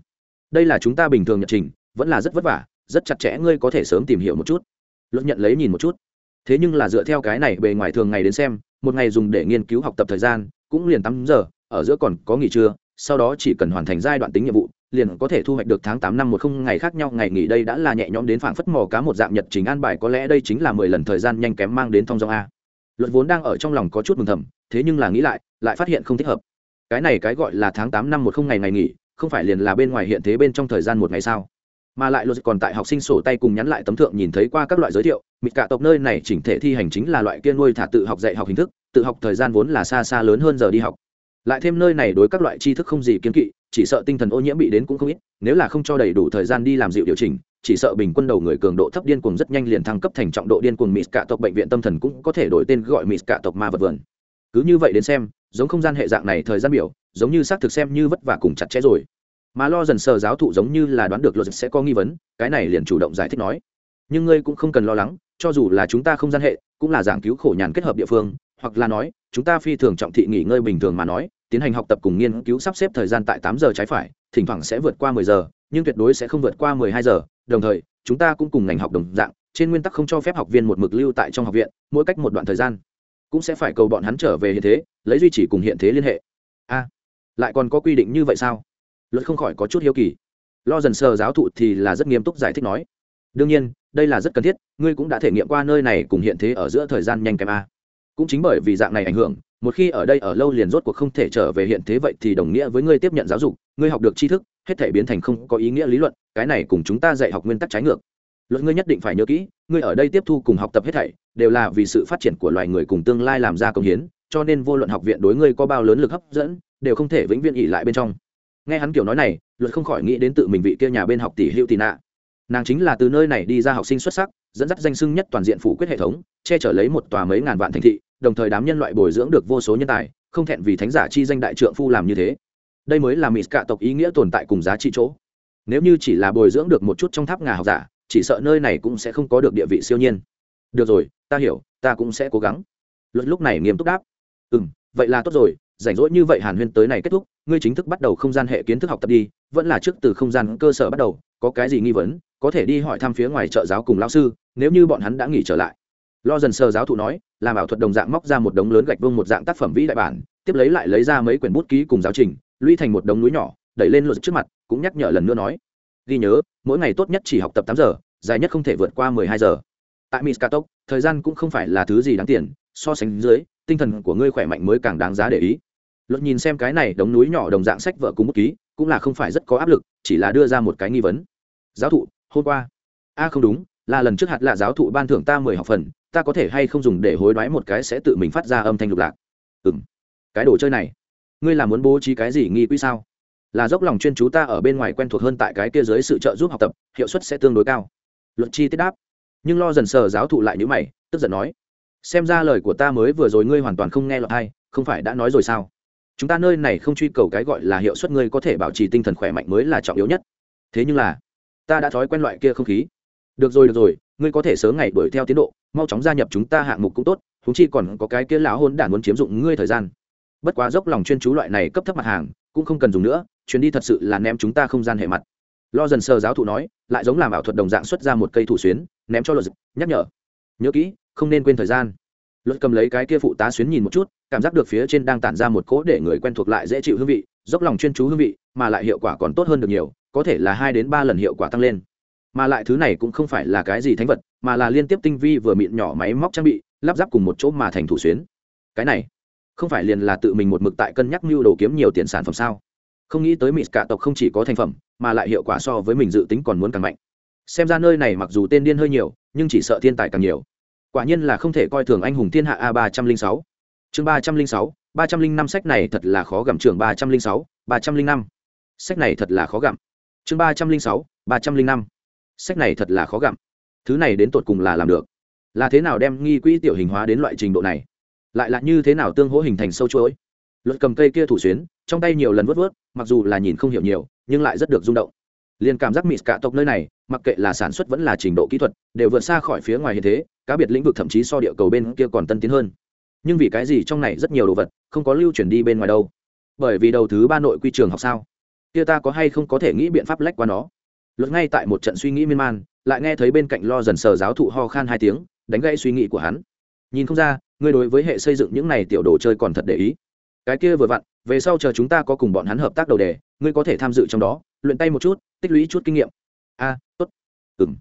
Đây là chúng ta bình thường nhật trình, vẫn là rất vất vả, rất chặt chẽ, ngươi có thể sớm tìm hiểu một chút. Luật nhận lấy nhìn một chút. Thế nhưng là dựa theo cái này bề ngoài thường ngày đến xem một ngày dùng để nghiên cứu học tập thời gian, cũng liền tám giờ, ở giữa còn có nghỉ trưa, sau đó chỉ cần hoàn thành giai đoạn tính nhiệm vụ, liền có thể thu hoạch được tháng tám năm một không ngày khác nhau, ngày nghỉ đây đã là nhẹ nhõm đến phảng phất mò cá một dạng nhật trình an bài, có lẽ đây chính là mười lần thời gian nhanh kém mang đến thông dong a. Luật vốn đang ở trong lòng có chút mừng thầm, thế nhưng là nghĩ lại lại phát hiện không thích hợp. Cái này cái gọi là tháng tám năm một không ngày ngày nghỉ, không phải liền là bên ngoài hiện thế bên trong thời gian một ngày sao? Mà lại luật còn tại học sinh sổ tay cùng nhắn lại tấm thượng nhìn thấy qua các loại giới thiệu, mịt cả tộc nơi này chỉnh thể thi hành chính là loại kia nuôi thả tự học dạy học hình thức, tự học thời gian vốn là xa xa lớn hơn giờ đi học. Lại thêm nơi này đối các loại tri thức không gì kiến kỵ, chỉ sợ tinh thần ô nhiễm bị đến cũng không ít, nếu là không cho đầy đủ thời gian đi làm dịu điều chỉnh, chỉ sợ bình quân đầu người cường độ thấp điên cuồng rất nhanh liền thăng cấp thành trọng độ điên cuồng mịt cả tộc bệnh viện tâm thần cũng có thể đổi tên gọi mịt cả tộc ma vật vườn. Cứ như vậy đến xem, giống không gian hệ dạng này thời gian biểu, giống như xác thực xem như vất vả cùng chặt chẽ rồi mà lo dần sờ giáo thụ giống như là đoán được luật sẽ có nghi vấn, cái này liền chủ động giải thích nói. Nhưng ngươi cũng không cần lo lắng, cho dù là chúng ta không gian hệ, cũng là giảng cứu khổ nhàn kết hợp địa phương, hoặc là nói, chúng ta phi thường trọng thị nghỉ ngơi bình thường mà nói, tiến hành học tập cùng nghiên cứu sắp xếp thời gian tại tám giờ trái phải, thỉnh thoảng sẽ vượt qua mười giờ, nhưng tuyệt đối sẽ không vượt qua mười hai giờ. Đồng thời, chúng ta cũng cùng ngành học đồng dạng, trên nguyên tắc không cho phép học viên một mực lưu tại trong học viện, mỗi cách một đoạn thời gian. Cũng sẽ phải cầu bọn hắn trở về hiện thế, lấy duy trì cùng hiện thế liên hệ. A, lại còn có quy định như vậy sao? Luật không khỏi có chút hiếu kỳ. Lo dần sờ giáo thụ thì là rất nghiêm túc giải thích nói, đương nhiên, đây là rất cần thiết, ngươi cũng đã thể nghiệm qua nơi này cùng hiện thế ở giữa thời gian nhanh kém a. Cũng chính bởi vì dạng này ảnh hưởng, một khi ở đây ở lâu liền rốt cuộc không thể trở về hiện thế vậy thì đồng nghĩa với ngươi tiếp nhận giáo dục, ngươi học được tri thức, hết thể biến thành không có ý nghĩa lý luận, cái này cùng chúng ta dạy học nguyên tắc trái ngược. Luật ngươi nhất định phải nhớ kỹ, ngươi ở đây tiếp thu cùng học tập hết thảy, đều là vì sự phát triển của loài người cùng tương lai làm ra công hiến, cho nên vô luận học viện đối ngươi có bao lớn lực hấp dẫn, đều không thể vĩnh viễn ỉ lại bên trong nghe hắn kiểu nói này, luật không khỏi nghĩ đến tự mình vị kia nhà bên học tỷ hữu tị nạ. Nàng chính là từ nơi này đi ra học sinh xuất sắc, dẫn dắt danh sưng nhất toàn diện phủ quyết hệ thống, che chở lấy một tòa mấy ngàn vạn thành thị, đồng thời đám nhân loại bồi dưỡng được vô số nhân tài, không thẹn vì thánh giả chi danh đại trượng phu làm như thế. Đây mới là mỹ cạ tộc ý nghĩa tồn tại cùng giá trị chỗ. Nếu như chỉ là bồi dưỡng được một chút trong tháp ngà học giả, chỉ sợ nơi này cũng sẽ không có được địa vị siêu nhiên. Được rồi, ta hiểu, ta cũng sẽ cố gắng. Luật lúc này nghiêm túc đáp. Ừ m vậy là tốt rồi rảnh rỗi như vậy hàn huyên tới này kết thúc, ngươi chính thức bắt đầu không gian hệ kiến thức học tập đi, vẫn là trước từ không gian cơ sở bắt đầu, có cái gì nghi vấn, có thể đi hỏi thăm phía ngoài trợ giáo cùng lão sư, nếu như bọn hắn đã nghỉ trở lại. Lo dần sờ giáo thụ nói, làm ảo thuật đồng dạng móc ra một đống lớn gạch vương một dạng tác phẩm vĩ đại bản, tiếp lấy lại lấy ra mấy quyển bút ký cùng giáo trình, lũy thành một đống núi nhỏ, đẩy lên luật trước mặt, cũng nhắc nhở lần nữa nói. Ghi nhớ, mỗi ngày tốt nhất chỉ học tập tám giờ, dài nhất không thể vượt qua mười hai giờ. Tại miskatok thời gian cũng không phải là thứ gì đáng tiền, so sánh dưới, tinh thần của ngươi khỏe mạnh mới càng đáng giá để ý luật nhìn xem cái này đống núi nhỏ đồng dạng sách vợ cùng bút ký, cũng là không phải rất có áp lực, chỉ là đưa ra một cái nghi vấn. Giáo thụ, hôm qua. A, không đúng, là lần trước hạt là giáo thụ ban thưởng ta mười học phần, ta có thể hay không dùng để hối đoái một cái sẽ tự mình phát ra âm thanh lục lạc. Ừ m cái đồ chơi này, ngươi là muốn bố trí cái gì nghi quỹ sao? Là dốc lòng chuyên chú ta ở bên ngoài quen thuộc hơn tại cái kia dưới sự trợ giúp học tập, hiệu suất sẽ tương đối cao. Luận chi tiết đáp. Nhưng lo dần sờ giáo thụ lại n mày, tức giận nói. Xem ra lời của ta mới vừa rồi ngươi hoàn toàn không nghe lọt hay không phải đã nói rồi sao? Chúng ta nơi này không truy cầu cái gọi là hiệu suất ngươi có thể bảo trì tinh thần khỏe mạnh mới là trọng yếu nhất. Thế nhưng là, ta đã thói quen loại kia không khí. Được rồi được rồi, ngươi có thể sớm ngày đuổi theo tiến độ, mau chóng gia nhập chúng ta hạng mục cũng tốt thúng chi còn có cái kia lão hôn đản muốn chiếm dụng ngươi thời gian. Bất quá dốc lòng chuyên chú loại này cấp thấp mặt hàng, cũng không cần dùng nữa, chuyến đi thật sự là ném chúng ta không gian hệ mặt. Lo dần sờ giáo thụ nói, lại giống làm ảo thuật đồng dạng xuất ra một cây thủ xuyến, ném cho luật nhắc nhở. Nhớ kỹ, không nên quên thời gian luật cầm lấy cái kia phụ tá xuyến nhìn một chút, cảm giác được phía trên đang tản ra một cỗ để người quen thuộc lại dễ chịu hương vị, dốc lòng chuyên chú hương vị, mà lại hiệu quả còn tốt hơn được nhiều, có thể là hai đến ba lần hiệu quả tăng lên. Mà lại thứ này cũng không phải là cái gì thánh vật, mà là liên tiếp tinh vi vừa mịn nhỏ máy móc trang bị, lắp ráp cùng một chỗ mà thành thủ xuyến. Cái này, không phải liền là tự mình một mực tại cân nhắc mưu đồ kiếm nhiều tiền sản phẩm sao? Không nghĩ tới mỹ cả tộc không chỉ có thành phẩm, mà lại hiệu quả so với mình dự tính còn muốn càng mạnh. Xem ra nơi này mặc dù tên điên hơi nhiều, nhưng chỉ sợ thiên tài càng nhiều quả nhiên là không thể coi thường anh hùng thiên hạ a ba trăm linh sáu. Chương ba trăm linh sáu, ba trăm linh năm sách này thật là khó gặm. Trường ba trăm linh sáu, ba trăm linh năm. Sách này thật là khó gặm. Chương ba trăm linh sáu, ba trăm linh năm. Sách này thật là khó gặm. Thứ này đến tột cùng là làm được. Là thế nào đem nghi quỹ tiểu hình hóa đến loại trình độ này? Lại là như thế nào tương hỗ hình thành sâu chuỗi? Luật cầm cây kia thủ xuyến, trong tay nhiều lần vớt vớt, mặc dù là nhìn không hiểu nhiều, nhưng lại rất được rung động liền cảm giác mịt cả tộc nơi này, mặc kệ là sản xuất vẫn là trình độ kỹ thuật, đều vượt xa khỏi phía ngoài hiện thế, cá biệt lĩnh vực thậm chí so địa cầu bên kia còn tân tiến hơn. Nhưng vì cái gì trong này rất nhiều đồ vật không có lưu chuyển đi bên ngoài đâu? Bởi vì đầu thứ ba nội quy trường học sao? Kia ta có hay không có thể nghĩ biện pháp lách qua nó? Luật ngay tại một trận suy nghĩ miên man, lại nghe thấy bên cạnh lo dần sờ giáo thụ ho khan hai tiếng, đánh gãy suy nghĩ của hắn. Nhìn không ra, ngươi đối với hệ xây dựng những này tiểu đồ chơi còn thật để ý. Cái kia vừa vặn, về sau chờ chúng ta có cùng bọn hắn hợp tác đầu đề, ngươi có thể tham dự trong đó, luyện tay một chút tích lũy chút kinh nghiệm. A tốt. Ừng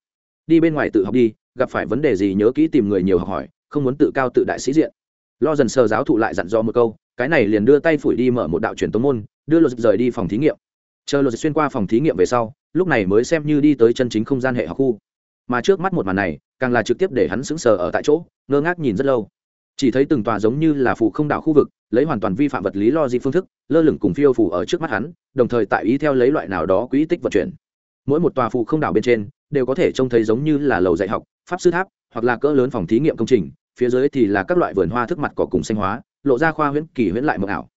đi bên ngoài tự học đi, gặp phải vấn đề gì nhớ kỹ tìm người nhiều học hỏi, không muốn tự cao tự đại sĩ diện. Lo dần sờ giáo thụ lại dặn dò một câu, cái này liền đưa tay phủi đi mở một đạo truyền tống môn, đưa luật rời đi phòng thí nghiệm. Chờ luật xuyên qua phòng thí nghiệm về sau, lúc này mới xem như đi tới chân chính không gian hệ học khu. Mà trước mắt một màn này, càng là trực tiếp để hắn sững sờ ở tại chỗ, ngơ ngác nhìn rất lâu chỉ thấy từng tòa giống như là phụ không đảo khu vực, lấy hoàn toàn vi phạm vật lý lo di phương thức, lơ lửng cùng phiêu phủ ở trước mắt hắn, đồng thời tại ý theo lấy loại nào đó quỹ tích vận chuyển. Mỗi một tòa phụ không đảo bên trên, đều có thể trông thấy giống như là lầu dạy học, pháp sư tháp, hoặc là cỡ lớn phòng thí nghiệm công trình, phía dưới thì là các loại vườn hoa thức mặt cỏ cùng xanh hóa, lộ ra khoa huyễn kỳ huyễn lại mờ ảo.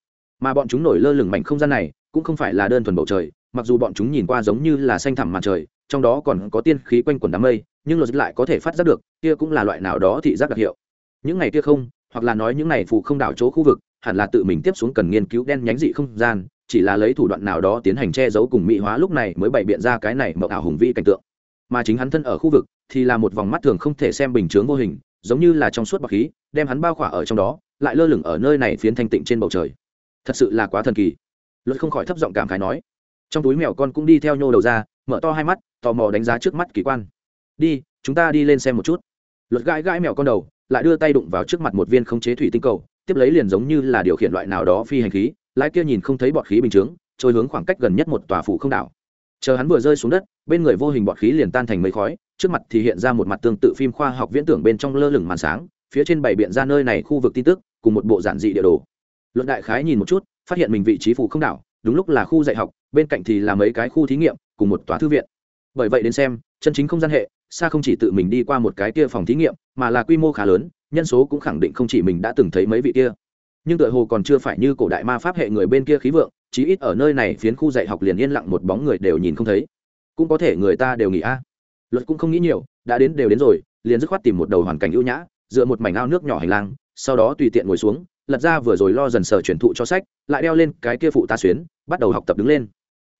Mà bọn chúng nổi lơ lửng mảnh không gian này, cũng không phải là đơn thuần bầu trời, mặc dù bọn chúng nhìn qua giống như là xanh thẳm màn trời, trong đó còn có tiên khí quanh quần đám mây, nhưng lột lại có thể phát giác được, kia cũng là loại nào đó thị giác đặc hiệu những ngày kia không, hoặc là nói những ngày phù không đảo chỗ khu vực, hẳn là tự mình tiếp xuống cần nghiên cứu đen nhánh dị không gian, chỉ là lấy thủ đoạn nào đó tiến hành che giấu cùng mỹ hóa lúc này mới bày biện ra cái này mậu ảo hùng vĩ cảnh tượng. Mà chính hắn thân ở khu vực, thì là một vòng mắt thường không thể xem bình chướng vô hình, giống như là trong suốt bọc khí, đem hắn bao khỏa ở trong đó, lại lơ lửng ở nơi này phiến thanh tịnh trên bầu trời. Thật sự là quá thần kỳ. Luật không khỏi thấp giọng cảm khái nói. Trong túi mèo con cũng đi theo nhô đầu ra, mở to hai mắt, tò mò đánh giá trước mắt kỳ quan. Đi, chúng ta đi lên xem một chút. Luật gãi gãi mèo con đầu lại đưa tay đụng vào trước mặt một viên không chế thủy tinh cầu, tiếp lấy liền giống như là điều khiển loại nào đó phi hành khí, lái kia nhìn không thấy bọt khí bình chướng, trôi hướng khoảng cách gần nhất một tòa phủ không đảo. Chờ hắn vừa rơi xuống đất, bên người vô hình bọt khí liền tan thành mây khói, trước mặt thì hiện ra một mặt tương tự phim khoa học viễn tưởng bên trong lơ lửng màn sáng, phía trên bảy biện ra nơi này khu vực tin tức, cùng một bộ giản dị địa đồ. Luận đại khái nhìn một chút, phát hiện mình vị trí phủ không đảo, đúng lúc là khu dạy học, bên cạnh thì là mấy cái khu thí nghiệm, cùng một tòa thư viện. Bởi vậy đến xem, chân chính không gian hệ xa không chỉ tự mình đi qua một cái kia phòng thí nghiệm, mà là quy mô khá lớn, nhân số cũng khẳng định không chỉ mình đã từng thấy mấy vị kia. Nhưng tựa hồ còn chưa phải như cổ đại ma pháp hệ người bên kia khí vượng, chí ít ở nơi này phiến khu dạy học liền yên lặng một bóng người đều nhìn không thấy. Cũng có thể người ta đều nghĩ, a, luật cũng không nghĩ nhiều, đã đến đều đến rồi, liền dứt khoát tìm một đầu hoàn cảnh ưu nhã, dựa một mảnh ao nước nhỏ hành lang, sau đó tùy tiện ngồi xuống, lật ra vừa rồi lo dần sờ chuyển thụ cho sách, lại đeo lên cái kia phụ ta xuyến, bắt đầu học tập đứng lên.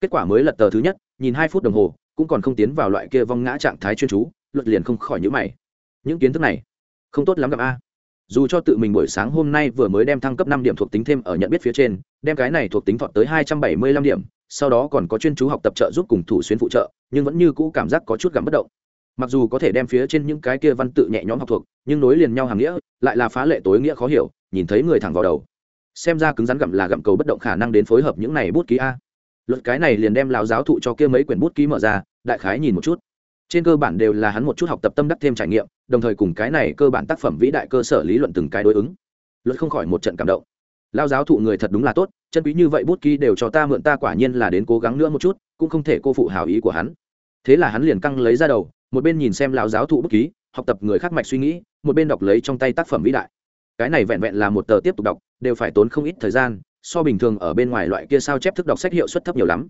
Kết quả mới lật tờ thứ nhất, nhìn hai phút đồng hồ cũng còn không tiến vào loại kia vong ngã trạng thái chuyên chú, luật liền không khỏi nhữ mày. Những kiến thức này, không tốt lắm gặp a. Dù cho tự mình buổi sáng hôm nay vừa mới đem thăng cấp năm điểm thuộc tính thêm ở nhận biết phía trên, đem cái này thuộc tính thọt tới hai trăm bảy mươi lăm điểm, sau đó còn có chuyên chú học tập trợ giúp cùng thủ xuyên phụ trợ, nhưng vẫn như cũ cảm giác có chút gặm bất động. Mặc dù có thể đem phía trên những cái kia văn tự nhẹ nhõm học thuộc, nhưng nối liền nhau hàng nghĩa, lại là phá lệ tối nghĩa khó hiểu, nhìn thấy người thẳng vào đầu. Xem ra cứng rắn gặm là gặm cầu bất động khả năng đến phối hợp những này bút ký a luật cái này liền đem lão giáo thụ cho kia mấy quyển bút ký mở ra, đại khái nhìn một chút. Trên cơ bản đều là hắn một chút học tập tâm đắc thêm trải nghiệm, đồng thời cùng cái này cơ bản tác phẩm vĩ đại cơ sở lý luận từng cái đối ứng. Luật không khỏi một trận cảm động. Lao giáo thụ người thật đúng là tốt, chân quý như vậy bút ký đều cho ta mượn ta quả nhiên là đến cố gắng nữa một chút, cũng không thể cô phụ hào ý của hắn. Thế là hắn liền căng lấy ra đầu, một bên nhìn xem lao giáo thụ bút ký, học tập người khác mạch suy nghĩ, một bên đọc lấy trong tay tác phẩm vĩ đại. Cái này vẹn vẹn là một tờ tiếp tục đọc, đều phải tốn không ít thời gian so bình thường ở bên ngoài loại kia sao chép thức đọc sách hiệu suất thấp nhiều lắm.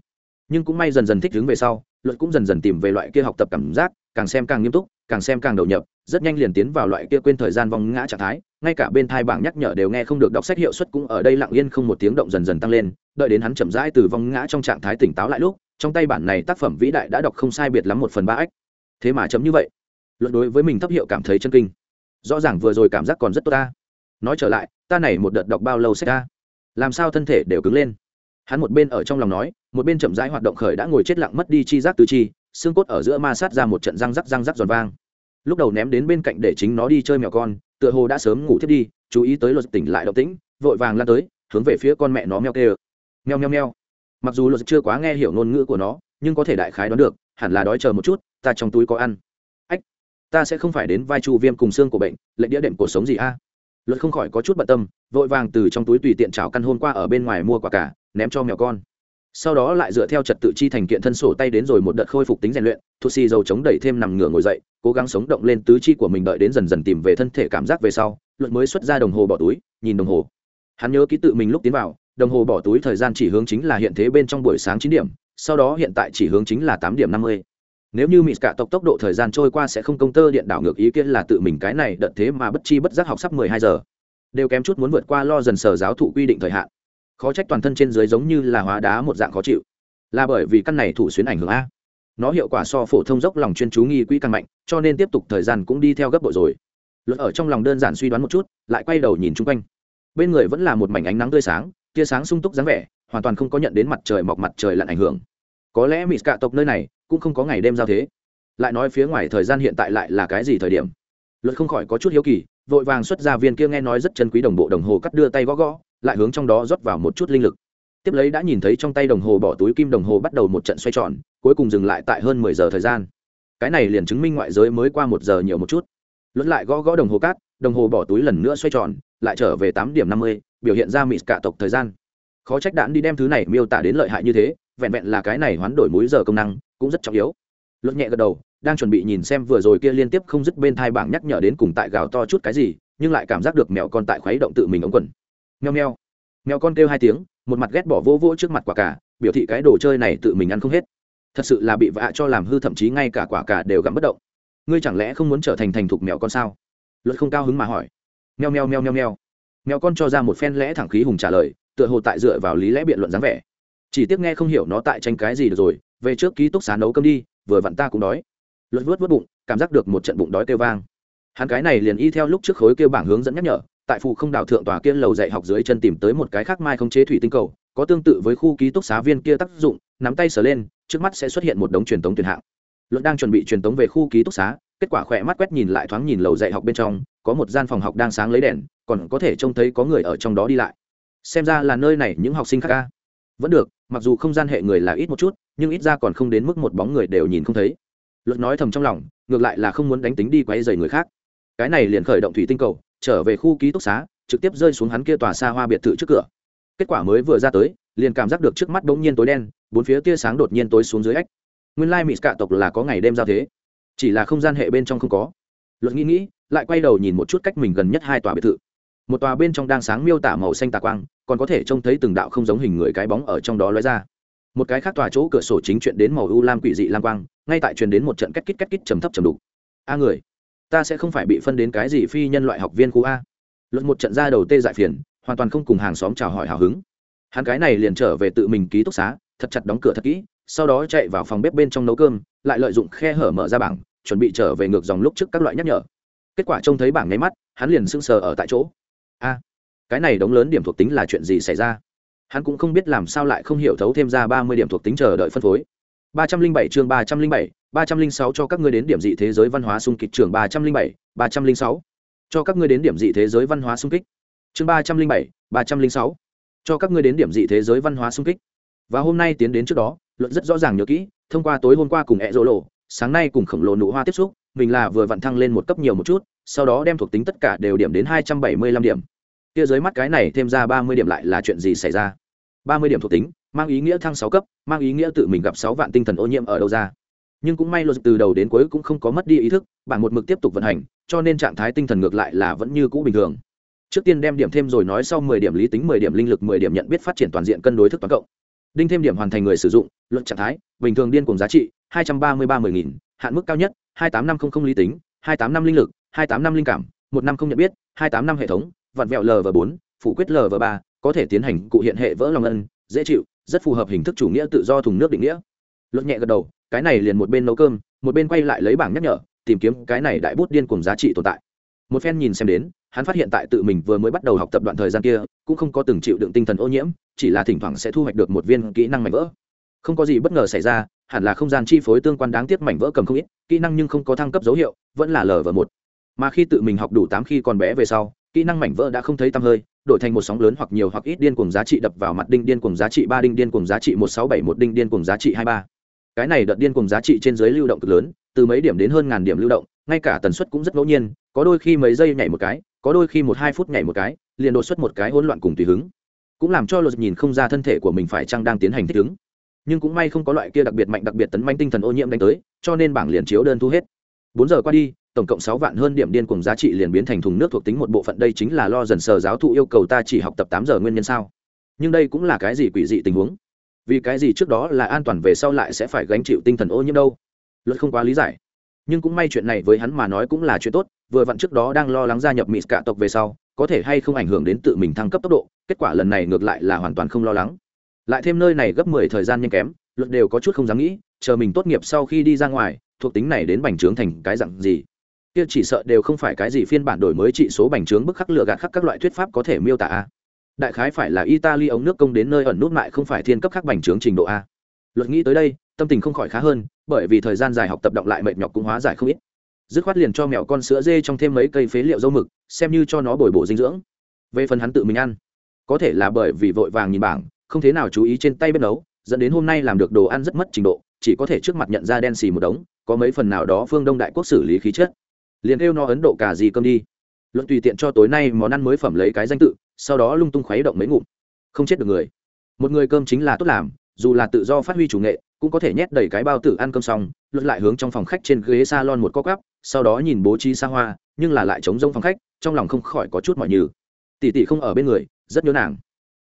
Nhưng cũng may dần dần thích hướng về sau, luật cũng dần dần tìm về loại kia học tập cảm giác, càng xem càng nghiêm túc, càng xem càng đầu nhập, rất nhanh liền tiến vào loại kia quên thời gian vòng ngã trạng thái, ngay cả bên thai bảng nhắc nhở đều nghe không được đọc sách hiệu suất cũng ở đây lặng yên không một tiếng động dần dần tăng lên, đợi đến hắn chậm rãi từ vòng ngã trong trạng thái tỉnh táo lại lúc, trong tay bản này tác phẩm vĩ đại đã đọc không sai biệt lắm một phần ba ách. Thế mà chấm như vậy luận đối với mình thấp hiệu cảm thấy chân kinh. Rõ ràng vừa rồi cảm giác còn rất tốt ta. Nói trở lại, ta này một đợt đọc bao lâu sách ta? Làm sao thân thể đều cứng lên? Hắn một bên ở trong lòng nói, một bên chậm rãi hoạt động khởi đã ngồi chết lặng mất đi chi giác tứ chi, xương cốt ở giữa ma sát ra một trận răng rắc răng rắc giòn vang. Lúc đầu ném đến bên cạnh để chính nó đi chơi mèo con, tựa hồ đã sớm ngủ thiết đi, chú ý tới luật tỉnh lại động tĩnh, vội vàng lan tới, hướng về phía con mẹ nó meo kêu meo meo meo. Mặc dù luật chưa quá nghe hiểu ngôn ngữ của nó, nhưng có thể đại khái đoán được, hẳn là đói chờ một chút, ta trong túi có ăn. Ách, ta sẽ không phải đến vai chu viêm cùng xương của bệnh, lệnh đĩa đệm cuộc sống gì a? Luật không khỏi có chút bận tâm, vội vàng từ trong túi tùy tiện chảo căn hôm qua ở bên ngoài mua quả cả ném cho mèo con. Sau đó lại dựa theo trật tự chi thành kiện thân sổ tay đến rồi một đợt khôi phục tính rèn luyện thu xì dầu chống đẩy thêm nằm ngửa ngồi dậy, cố gắng sống động lên tứ chi của mình đợi đến dần dần tìm về thân thể cảm giác về sau luận mới xuất ra đồng hồ bỏ túi, nhìn đồng hồ. Hắn nhớ ký tự mình lúc tiến vào, đồng hồ bỏ túi thời gian chỉ hướng chính là hiện thế bên trong buổi sáng chín điểm, sau đó hiện tại chỉ hướng chính là tám điểm năm mươi nếu như mỹ cả tộc tốc độ thời gian trôi qua sẽ không công tơ điện đảo ngược ý kiến là tự mình cái này đợt thế mà bất chi bất giác học sắp mười hai giờ. Đều kém chút muốn vượt qua lo dần sở giáo thụ quy định thời hạn. Khó trách toàn thân trên dưới giống như là hóa đá một dạng khó chịu. Là bởi vì căn này thủ xuyến ảnh hưởng a. Nó hiệu quả so phổ thông dốc lòng chuyên chú nghi quỹ càng mạnh, cho nên tiếp tục thời gian cũng đi theo gấp bội rồi. Luật ở trong lòng đơn giản suy đoán một chút, lại quay đầu nhìn chung quanh. Bên người vẫn là một mảnh ánh nắng tươi sáng, tia sáng sung túc dáng vẻ, hoàn toàn không có nhận đến mặt trời mọc mặt trời lặn ảnh hưởng. Có lẽ mỹ cạ tộc nơi này cũng không có ngày đêm giao thế. Lại nói phía ngoài thời gian hiện tại lại là cái gì thời điểm? Luật không khỏi có chút hiếu kỳ, vội vàng xuất ra viên kia nghe nói rất chân quý đồng bộ đồng hồ cắt đưa tay gõ gõ, lại hướng trong đó rót vào một chút linh lực. Tiếp lấy đã nhìn thấy trong tay đồng hồ bỏ túi kim đồng hồ bắt đầu một trận xoay tròn, cuối cùng dừng lại tại hơn mười giờ thời gian. Cái này liền chứng minh ngoại giới mới qua một giờ nhiều một chút. Luật lại gõ gõ đồng hồ cát đồng hồ bỏ túi lần nữa xoay tròn, lại trở về tám điểm năm mươi, biểu hiện ra mỹ cả tộc thời gian. Khó trách đạn đi đem thứ này miêu tả đến lợi hại như thế vẹn vẹn là cái này hoán đổi múi giờ công năng, cũng rất trọng yếu. Luật nhẹ gật đầu, đang chuẩn bị nhìn xem vừa rồi kia liên tiếp không dứt bên thai bảng nhắc nhở đến cùng tại gào to chút cái gì, nhưng lại cảm giác được mèo con tại khuấy động tự mình ống quần. Meo meo. Mèo con kêu hai tiếng, một mặt ghét bỏ vô vô trước mặt quả cả, biểu thị cái đồ chơi này tự mình ăn không hết. Thật sự là bị vạ cho làm hư thậm chí ngay cả quả cả đều gặm bất động. Ngươi chẳng lẽ không muốn trở thành thành thục mèo con sao? Luật không cao hứng mà hỏi. Meo meo meo meo meo. Mèo con cho ra một phen lẽ thẳng khí hùng trả lời, tựa hồ tại dựa vào lý lẽ biện luận dáng vẻ chỉ tiếc nghe không hiểu nó tại tranh cái gì được rồi, về trước ký túc xá nấu cơm đi, vừa vặn ta cũng đói. Luật vớt vớt bụng, cảm giác được một trận bụng đói kêu vang. Hắn cái này liền y theo lúc trước khối kêu bảng hướng dẫn nhắc nhở, tại phụ không đảo thượng tòa kia lầu dạy học dưới chân tìm tới một cái khác mai không chế thủy tinh cầu, có tương tự với khu ký túc xá viên kia tác dụng, nắm tay sờ lên, trước mắt sẽ xuất hiện một đống truyền tống tuyển hạng. Luận đang chuẩn bị truyền tống về khu ký túc xá, kết quả khỏe mắt quét nhìn lại thoáng nhìn lầu dạy học bên trong, có một gian phòng học đang sáng lấy đèn, còn có thể trông thấy có người ở trong đó đi lại. Xem ra là nơi này những học sinh khác ca vẫn được, mặc dù không gian hệ người là ít một chút, nhưng ít ra còn không đến mức một bóng người đều nhìn không thấy. Luật nói thầm trong lòng, ngược lại là không muốn đánh tính đi quay dày người khác. Cái này liền khởi động thủy tinh cầu, trở về khu ký túc xá, trực tiếp rơi xuống hắn kia tòa xa hoa biệt thự trước cửa. Kết quả mới vừa ra tới, liền cảm giác được trước mắt bỗng nhiên tối đen, bốn phía tia sáng đột nhiên tối xuống dưới ách. Nguyên lai mỹ cạ tộc là có ngày đêm giao thế, chỉ là không gian hệ bên trong không có. Luật nghĩ nghĩ, lại quay đầu nhìn một chút cách mình gần nhất hai tòa biệt thự một tòa bên trong đang sáng miêu tả màu xanh tà quang, còn có thể trông thấy từng đạo không giống hình người cái bóng ở trong đó lóe ra. Một cái khác tòa chỗ cửa sổ chính chuyện đến màu u lam quỷ dị lam quang, ngay tại truyền đến một trận cách kít cách kít trầm thấp trầm đục. A người, ta sẽ không phải bị phân đến cái gì phi nhân loại học viên khu a. Luận một trận ra đầu tê dại phiền, hoàn toàn không cùng hàng xóm chào hỏi hào hứng. Hắn cái này liền trở về tự mình ký túc xá, thật chặt đóng cửa thật kỹ, sau đó chạy vào phòng bếp bên trong nấu cơm, lại lợi dụng khe hở mở ra bảng, chuẩn bị trở về ngược dòng lúc trước các loại nhắc nhở. Kết quả trông thấy bảng nháy mắt, hắn liền sững sờ ở tại chỗ a, cái này đống lớn điểm thuộc tính là chuyện gì xảy ra? Hắn cũng không biết làm sao lại không hiểu thấu thêm ra ba mươi điểm thuộc tính chờ đợi phân phối. Ba trăm linh bảy chương ba trăm linh bảy, ba trăm linh sáu cho các ngươi đến điểm dị thế giới văn hóa xung kích trường ba trăm linh bảy, ba trăm linh sáu cho các ngươi đến điểm dị thế giới văn hóa xung kích chương ba trăm linh bảy, ba trăm linh sáu cho các ngươi đến điểm dị thế giới văn hóa xung kích. Và hôm nay tiến đến trước đó, luận rất rõ ràng nhớ kỹ, thông qua tối hôm qua cùng e ẹ rỗ lộ, sáng nay cùng khổng lồ nụ hoa tiếp xúc, mình là vừa vặn thăng lên một cấp nhiều một chút sau đó đem thuộc tính tất cả đều điểm đến hai trăm bảy mươi lăm điểm. Kia dưới mắt cái này thêm ra ba mươi điểm lại là chuyện gì xảy ra? ba mươi điểm thuộc tính, mang ý nghĩa thăng sáu cấp, mang ý nghĩa tự mình gặp sáu vạn tinh thần ô nhiễm ở đâu ra. Nhưng cũng may luật từ đầu đến cuối cũng không có mất đi ý thức bảng một mực tiếp tục vận hành, cho nên trạng thái tinh thần ngược lại là vẫn như cũ bình thường. Trước tiên đem điểm thêm rồi nói sau mười điểm lý tính, mười điểm linh lực, mười điểm nhận biết phát triển toàn diện cân đối thức toàn cộng. Đinh thêm điểm hoàn thành người sử dụng, luận trạng thái, bình thường điên cùng giá trị, hai trăm ba mươi ba mươi nghìn, hạn mức cao nhất, hai tám năm không không lý tính, hai tám năm linh lực hai tám năm linh cảm, một năm không nhận biết, hai tám năm hệ thống, vặn vẹo lv bốn, phủ quyết lv ba, có thể tiến hành cụ hiện hệ vỡ lòng ân, dễ chịu, rất phù hợp hình thức chủ nghĩa tự do thùng nước định nghĩa. Luật nhẹ gật đầu, cái này liền một bên nấu cơm, một bên quay lại lấy bảng nhắc nhở, tìm kiếm cái này đại bút điên cùng giá trị tồn tại. Một phen nhìn xem đến, hắn phát hiện tại tự mình vừa mới bắt đầu học tập đoạn thời gian kia, cũng không có từng chịu đựng tinh thần ô nhiễm, chỉ là thỉnh thoảng sẽ thu hoạch được một viên kỹ năng mảnh vỡ. Không có gì bất ngờ xảy ra, hẳn là không gian chi phối tương quan đáng tiếc mảnh vỡ cầm không ít, kỹ năng nhưng không có thăng cấp dấu hiệu, vẫn là lv một mà khi tự mình học đủ tám khi còn bé về sau, kỹ năng mảnh vỡ đã không thấy tăm hơi, đổi thành một sóng lớn hoặc nhiều hoặc ít điên cùng giá trị đập vào mặt đinh điên cùng giá trị ba đinh điên cùng giá trị một sáu bảy một đinh điên cùng giá trị hai ba. Cái này đợt điên cùng giá trị trên dưới lưu động cực lớn, từ mấy điểm đến hơn ngàn điểm lưu động, ngay cả tần suất cũng rất ngẫu nhiên, có đôi khi mấy giây nhảy một cái, có đôi khi một hai phút nhảy một cái, liền đột xuất một cái hỗn loạn cùng tùy hứng. Cũng làm cho luật nhìn không ra thân thể của mình phải chăng đang tiến hành thích ứng. Nhưng cũng may không có loại kia đặc biệt mạnh đặc biệt tấn manh tinh thần ô nhiễm đánh tới, cho nên bảng liền chiếu đơn thu hết. Bốn giờ qua đi tổng cộng sáu vạn hơn điểm điên cùng giá trị liền biến thành thùng nước thuộc tính một bộ phận. Đây chính là lo dần sờ giáo thụ yêu cầu ta chỉ học tập tám giờ nguyên nhân sao? Nhưng đây cũng là cái gì quỷ dị tình huống? Vì cái gì trước đó là an toàn về sau lại sẽ phải gánh chịu tinh thần ô nhiễm đâu? Luật không quá lý giải. Nhưng cũng may chuyện này với hắn mà nói cũng là chuyện tốt, vừa vặn trước đó đang lo lắng gia nhập mỹ cả tộc về sau, có thể hay không ảnh hưởng đến tự mình thăng cấp tốc độ, kết quả lần này ngược lại là hoàn toàn không lo lắng. Lại thêm nơi này gấp mười thời gian nhanh kém, luật đều có chút không dám nghĩ, chờ mình tốt nghiệp sau khi đi ra ngoài, thuộc tính này đến bành trướng thành cái dặn gì? Kia chỉ sợ đều không phải cái gì phiên bản đổi mới trị số bành trướng bức khắc lựa gạt khắc các loại thuyết pháp có thể miêu tả a. Đại khái phải là italy ống nước công đến nơi ẩn nút mại không phải thiên cấp khắc bành trướng trình độ a. Luật nghĩ tới đây, tâm tình không khỏi khá hơn, bởi vì thời gian dài học tập động lại mệt nhọc cũng hóa giải không ít. Dứt khoát liền cho mẹo con sữa dê trong thêm mấy cây phế liệu dâu mực, xem như cho nó bồi bổ dinh dưỡng. Về phần hắn tự mình ăn, có thể là bởi vì vội vàng nhìn bảng, không thế nào chú ý trên tay bếp nấu, dẫn đến hôm nay làm được đồ ăn rất mất trình độ, chỉ có thể trước mặt nhận ra đen xì một đống, có mấy phần nào đó phương đông đại quốc xử lý khí chất liền kêu nó ấn độ cả gì cơm đi. Luận tùy tiện cho tối nay món ăn mới phẩm lấy cái danh tự sau đó lung tung khuấy động mấy ngụm. Không chết được người. Một người cơm chính là tốt làm dù là tự do phát huy chủ nghệ cũng có thể nhét đầy cái bao tử ăn cơm xong luận lại hướng trong phòng khách trên ghế salon một cóc gắp sau đó nhìn bố trí xa hoa nhưng là lại chống rông phòng khách trong lòng không khỏi có chút mọi nhừ, tỷ tỷ không ở bên người rất nhớ nàng.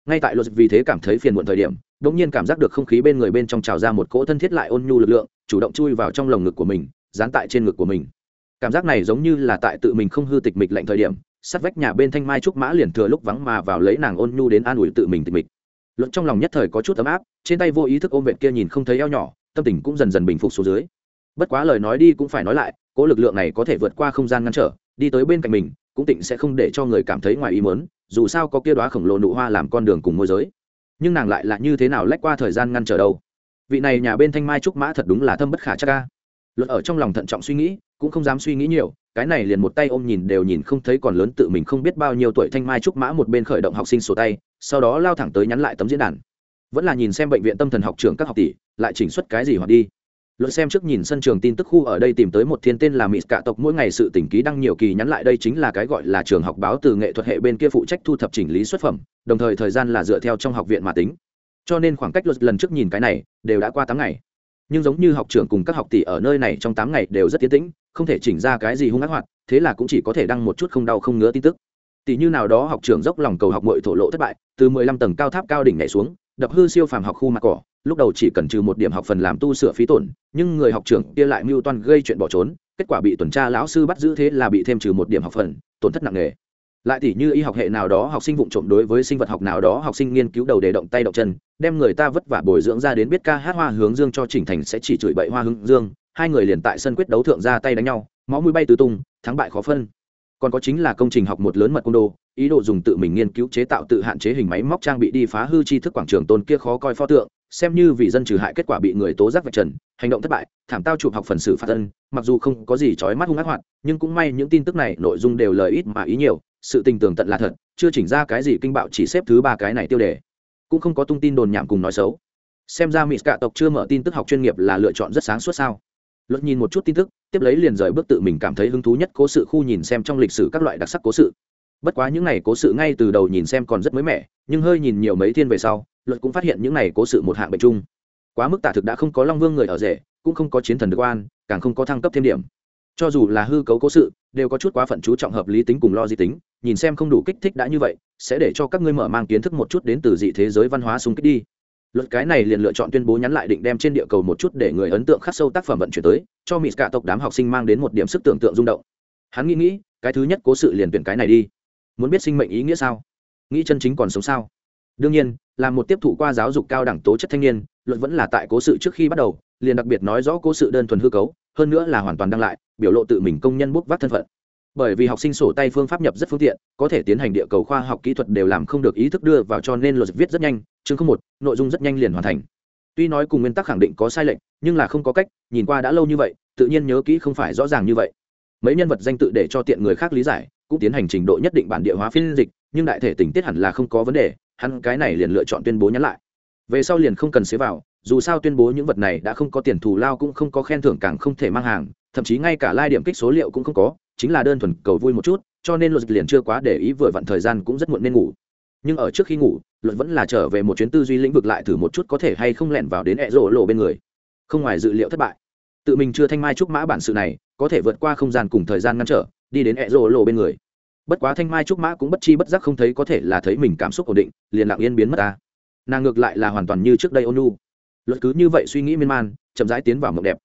Ngay tại luật vì thế cảm thấy phiền muộn thời điểm đ ỗ n g nhiên cảm giác được không khí bên người bên trong trào ra một cỗ thân thiết lại ôn nhu lực lượng chủ động chui vào trong lồng ngực của mình dán tại trên ngực của mình cảm giác này giống như là tại tự mình không hư tịch mịch lạnh thời điểm, sắt vách nhà bên thanh mai trúc mã liền thừa lúc vắng mà vào lấy nàng ôn nhu đến an ủi tự mình tịch mịch. Luận trong lòng nhất thời có chút ấm áp, trên tay vô ý thức ôm vẹn kia nhìn không thấy eo nhỏ, tâm tình cũng dần dần bình phục xuống dưới. Bất quá lời nói đi cũng phải nói lại cỗ lực lượng này có thể vượt qua không gian ngăn trở, đi tới bên cạnh mình, cũng tịnh sẽ không để cho người cảm thấy ngoài ý mớn dù sao có kia đoá khổng lồ nụ hoa làm con đường cùng môi giới. Nhưng nàng lại là như thế nào lách qua thời gian ngăn trở đâu? Vị này nhà bên thanh mai trúc mã thật đúng là thâm bất khả chắc ca luật ở trong lòng thận trọng suy nghĩ, cũng không dám suy nghĩ nhiều, cái này liền một tay ôm nhìn đều nhìn không thấy còn lớn tự mình không biết bao nhiêu tuổi thanh mai trúc mã một bên khởi động học sinh sổ tay, sau đó lao thẳng tới nhắn lại tấm diễn đàn. Vẫn là nhìn xem bệnh viện tâm thần học trường các học tỷ, lại chỉnh xuất cái gì hoặc đi. Luận xem trước nhìn sân trường tin tức khu ở đây tìm tới một thiên tên là mỹ cạ tộc, mỗi ngày sự tỉnh ký đăng nhiều kỳ nhắn lại đây chính là cái gọi là trường học báo từ nghệ thuật hệ bên kia phụ trách thu thập chỉnh lý xuất phẩm, đồng thời thời gian là dựa theo trong học viện mà tính. Cho nên khoảng cách luật lần trước nhìn cái này, đều đã qua tám ngày nhưng giống như học trưởng cùng các học tỷ ở nơi này trong tám ngày đều rất tiến tĩnh, không thể chỉnh ra cái gì hung ác hoạt, thế là cũng chỉ có thể đăng một chút không đau không ngứa tin tức. Tỷ như nào đó học trưởng dốc lòng cầu học muội thổ lộ thất bại, từ mười lăm tầng cao tháp cao đỉnh nhảy xuống, đập hư siêu phàm học khu mặt cỏ, lúc đầu chỉ cần trừ một điểm học phần làm tu sửa phí tổn, nhưng người học trưởng kia lại mưu toan gây chuyện bỏ trốn, kết quả bị tuần tra lão sư bắt giữ thế là bị thêm trừ một điểm học phần, tổn thất nặng nề lại tỷ như y học hệ nào đó học sinh vụng trộm đối với sinh vật học nào đó học sinh nghiên cứu đầu đề động tay động chân, đem người ta vất vả bồi dưỡng ra đến biết ca hát hoa hướng dương cho chỉnh thành sẽ chỉ chửi bậy hoa hướng dương, hai người liền tại sân quyết đấu thượng ra tay đánh nhau, máu mũi bay tứ tung, thắng bại khó phân. Còn có chính là công trình học một lớn mật côn đồ ý đồ dùng tự mình nghiên cứu chế tạo tự hạn chế hình máy móc trang bị đi phá hư tri thức quảng trường tôn kia khó coi pho tượng xem như vì dân trừ hại kết quả bị người tố giác vạch trần, hành động thất bại, thảm tao chụp học phần xử phạt ân, mặc dù không có gì trói mắt hung ác hoạt, nhưng cũng may những tin tức này nội dung đều lời ít mà ý nhiều, sự tình tường tận là thật, chưa chỉnh ra cái gì kinh bạo chỉ xếp thứ ba cái này tiêu đề. Cũng không có tung tin đồn nhảm cùng nói xấu. Xem ra mỹ cạ tộc chưa mở tin tức học chuyên nghiệp là lựa chọn rất sáng suốt sao. Luật nhìn một chút tin tức, tiếp lấy liền rời bước tự mình cảm thấy hứng thú nhất cố sự khu nhìn xem trong lịch sử các loại đặc sắc cố sự bất quá những n à y cố sự ngay từ đầu nhìn xem còn rất mới mẻ, nhưng hơi nhìn nhiều mấy thiên về sau, luật cũng phát hiện những n à y cố sự một hạng bệnh chung. Quá mức tả thực đã không có long vương người ở rể, cũng không có chiến thần được oan, càng không có thăng cấp thêm điểm. Cho dù là hư cấu cố sự, đều có chút quá phận chú trọng hợp lý tính cùng lo di tính, nhìn xem không đủ kích thích đã như vậy, sẽ để cho các ngươi mở mang kiến thức một chút đến từ dị thế giới văn hóa xung kích đi. Luật cái này liền lựa chọn tuyên bố nhắn lại định đem trên địa cầu một chút để người ấn tượng khắc sâu tác phẩm vận chuyển tới, cho mỹ cả tộc đám học sinh mang đến một điểm sức tưởng tượng rung động. Hắn nghĩ nghĩ, cái thứ nhất cố sự liền tuyển cái này đi muốn biết sinh mệnh ý nghĩa sao? Nghĩ chân chính còn sống sao? Đương nhiên, là một tiếp thụ qua giáo dục cao đẳng tố chất thanh niên, luận vẫn là tại cố sự trước khi bắt đầu, liền đặc biệt nói rõ cố sự đơn thuần hư cấu, hơn nữa là hoàn toàn đăng lại, biểu lộ tự mình công nhân bốc vác thân phận. Bởi vì học sinh sổ tay phương pháp nhập rất phương tiện, có thể tiến hành địa cầu khoa học kỹ thuật đều làm không được ý thức đưa vào cho nên luật viết rất nhanh, chương không một, nội dung rất nhanh liền hoàn thành. Tuy nói cùng nguyên tắc khẳng định có sai lệch, nhưng là không có cách, nhìn qua đã lâu như vậy, tự nhiên nhớ kỹ không phải rõ ràng như vậy. Mấy nhân vật danh tự để cho tiện người khác lý giải cũng tiến hành trình độ nhất định bản địa hóa phiên dịch, nhưng đại thể tình tiết hẳn là không có vấn đề, hắn cái này liền lựa chọn tuyên bố nhắn lại. Về sau liền không cần xế vào, dù sao tuyên bố những vật này đã không có tiền thù lao cũng không có khen thưởng càng không thể mang hàng, thậm chí ngay cả lai điểm kích số liệu cũng không có, chính là đơn thuần cầu vui một chút, cho nên luật liền chưa quá để ý vừa vặn thời gian cũng rất muộn nên ngủ. Nhưng ở trước khi ngủ, luật vẫn là trở về một chuyến tư duy lĩnh vực lại thử một chút có thể hay không lẻn vào đến ẹ rộ lộ bên người. Không ngoài dự liệu thất bại. Tự mình chưa thanh mai trúc mã bản sự này, có thể vượt qua không gian cùng thời gian ngăn trở đi đến ẹ rộ lộ bên người. Bất quá thanh mai trúc mã cũng bất chi bất giác không thấy có thể là thấy mình cảm xúc ổn định, liền lặng yên biến mất ta. Nàng ngược lại là hoàn toàn như trước đây ônu luật cứ như vậy suy nghĩ miên man, chậm rãi tiến vào mộng đẹp.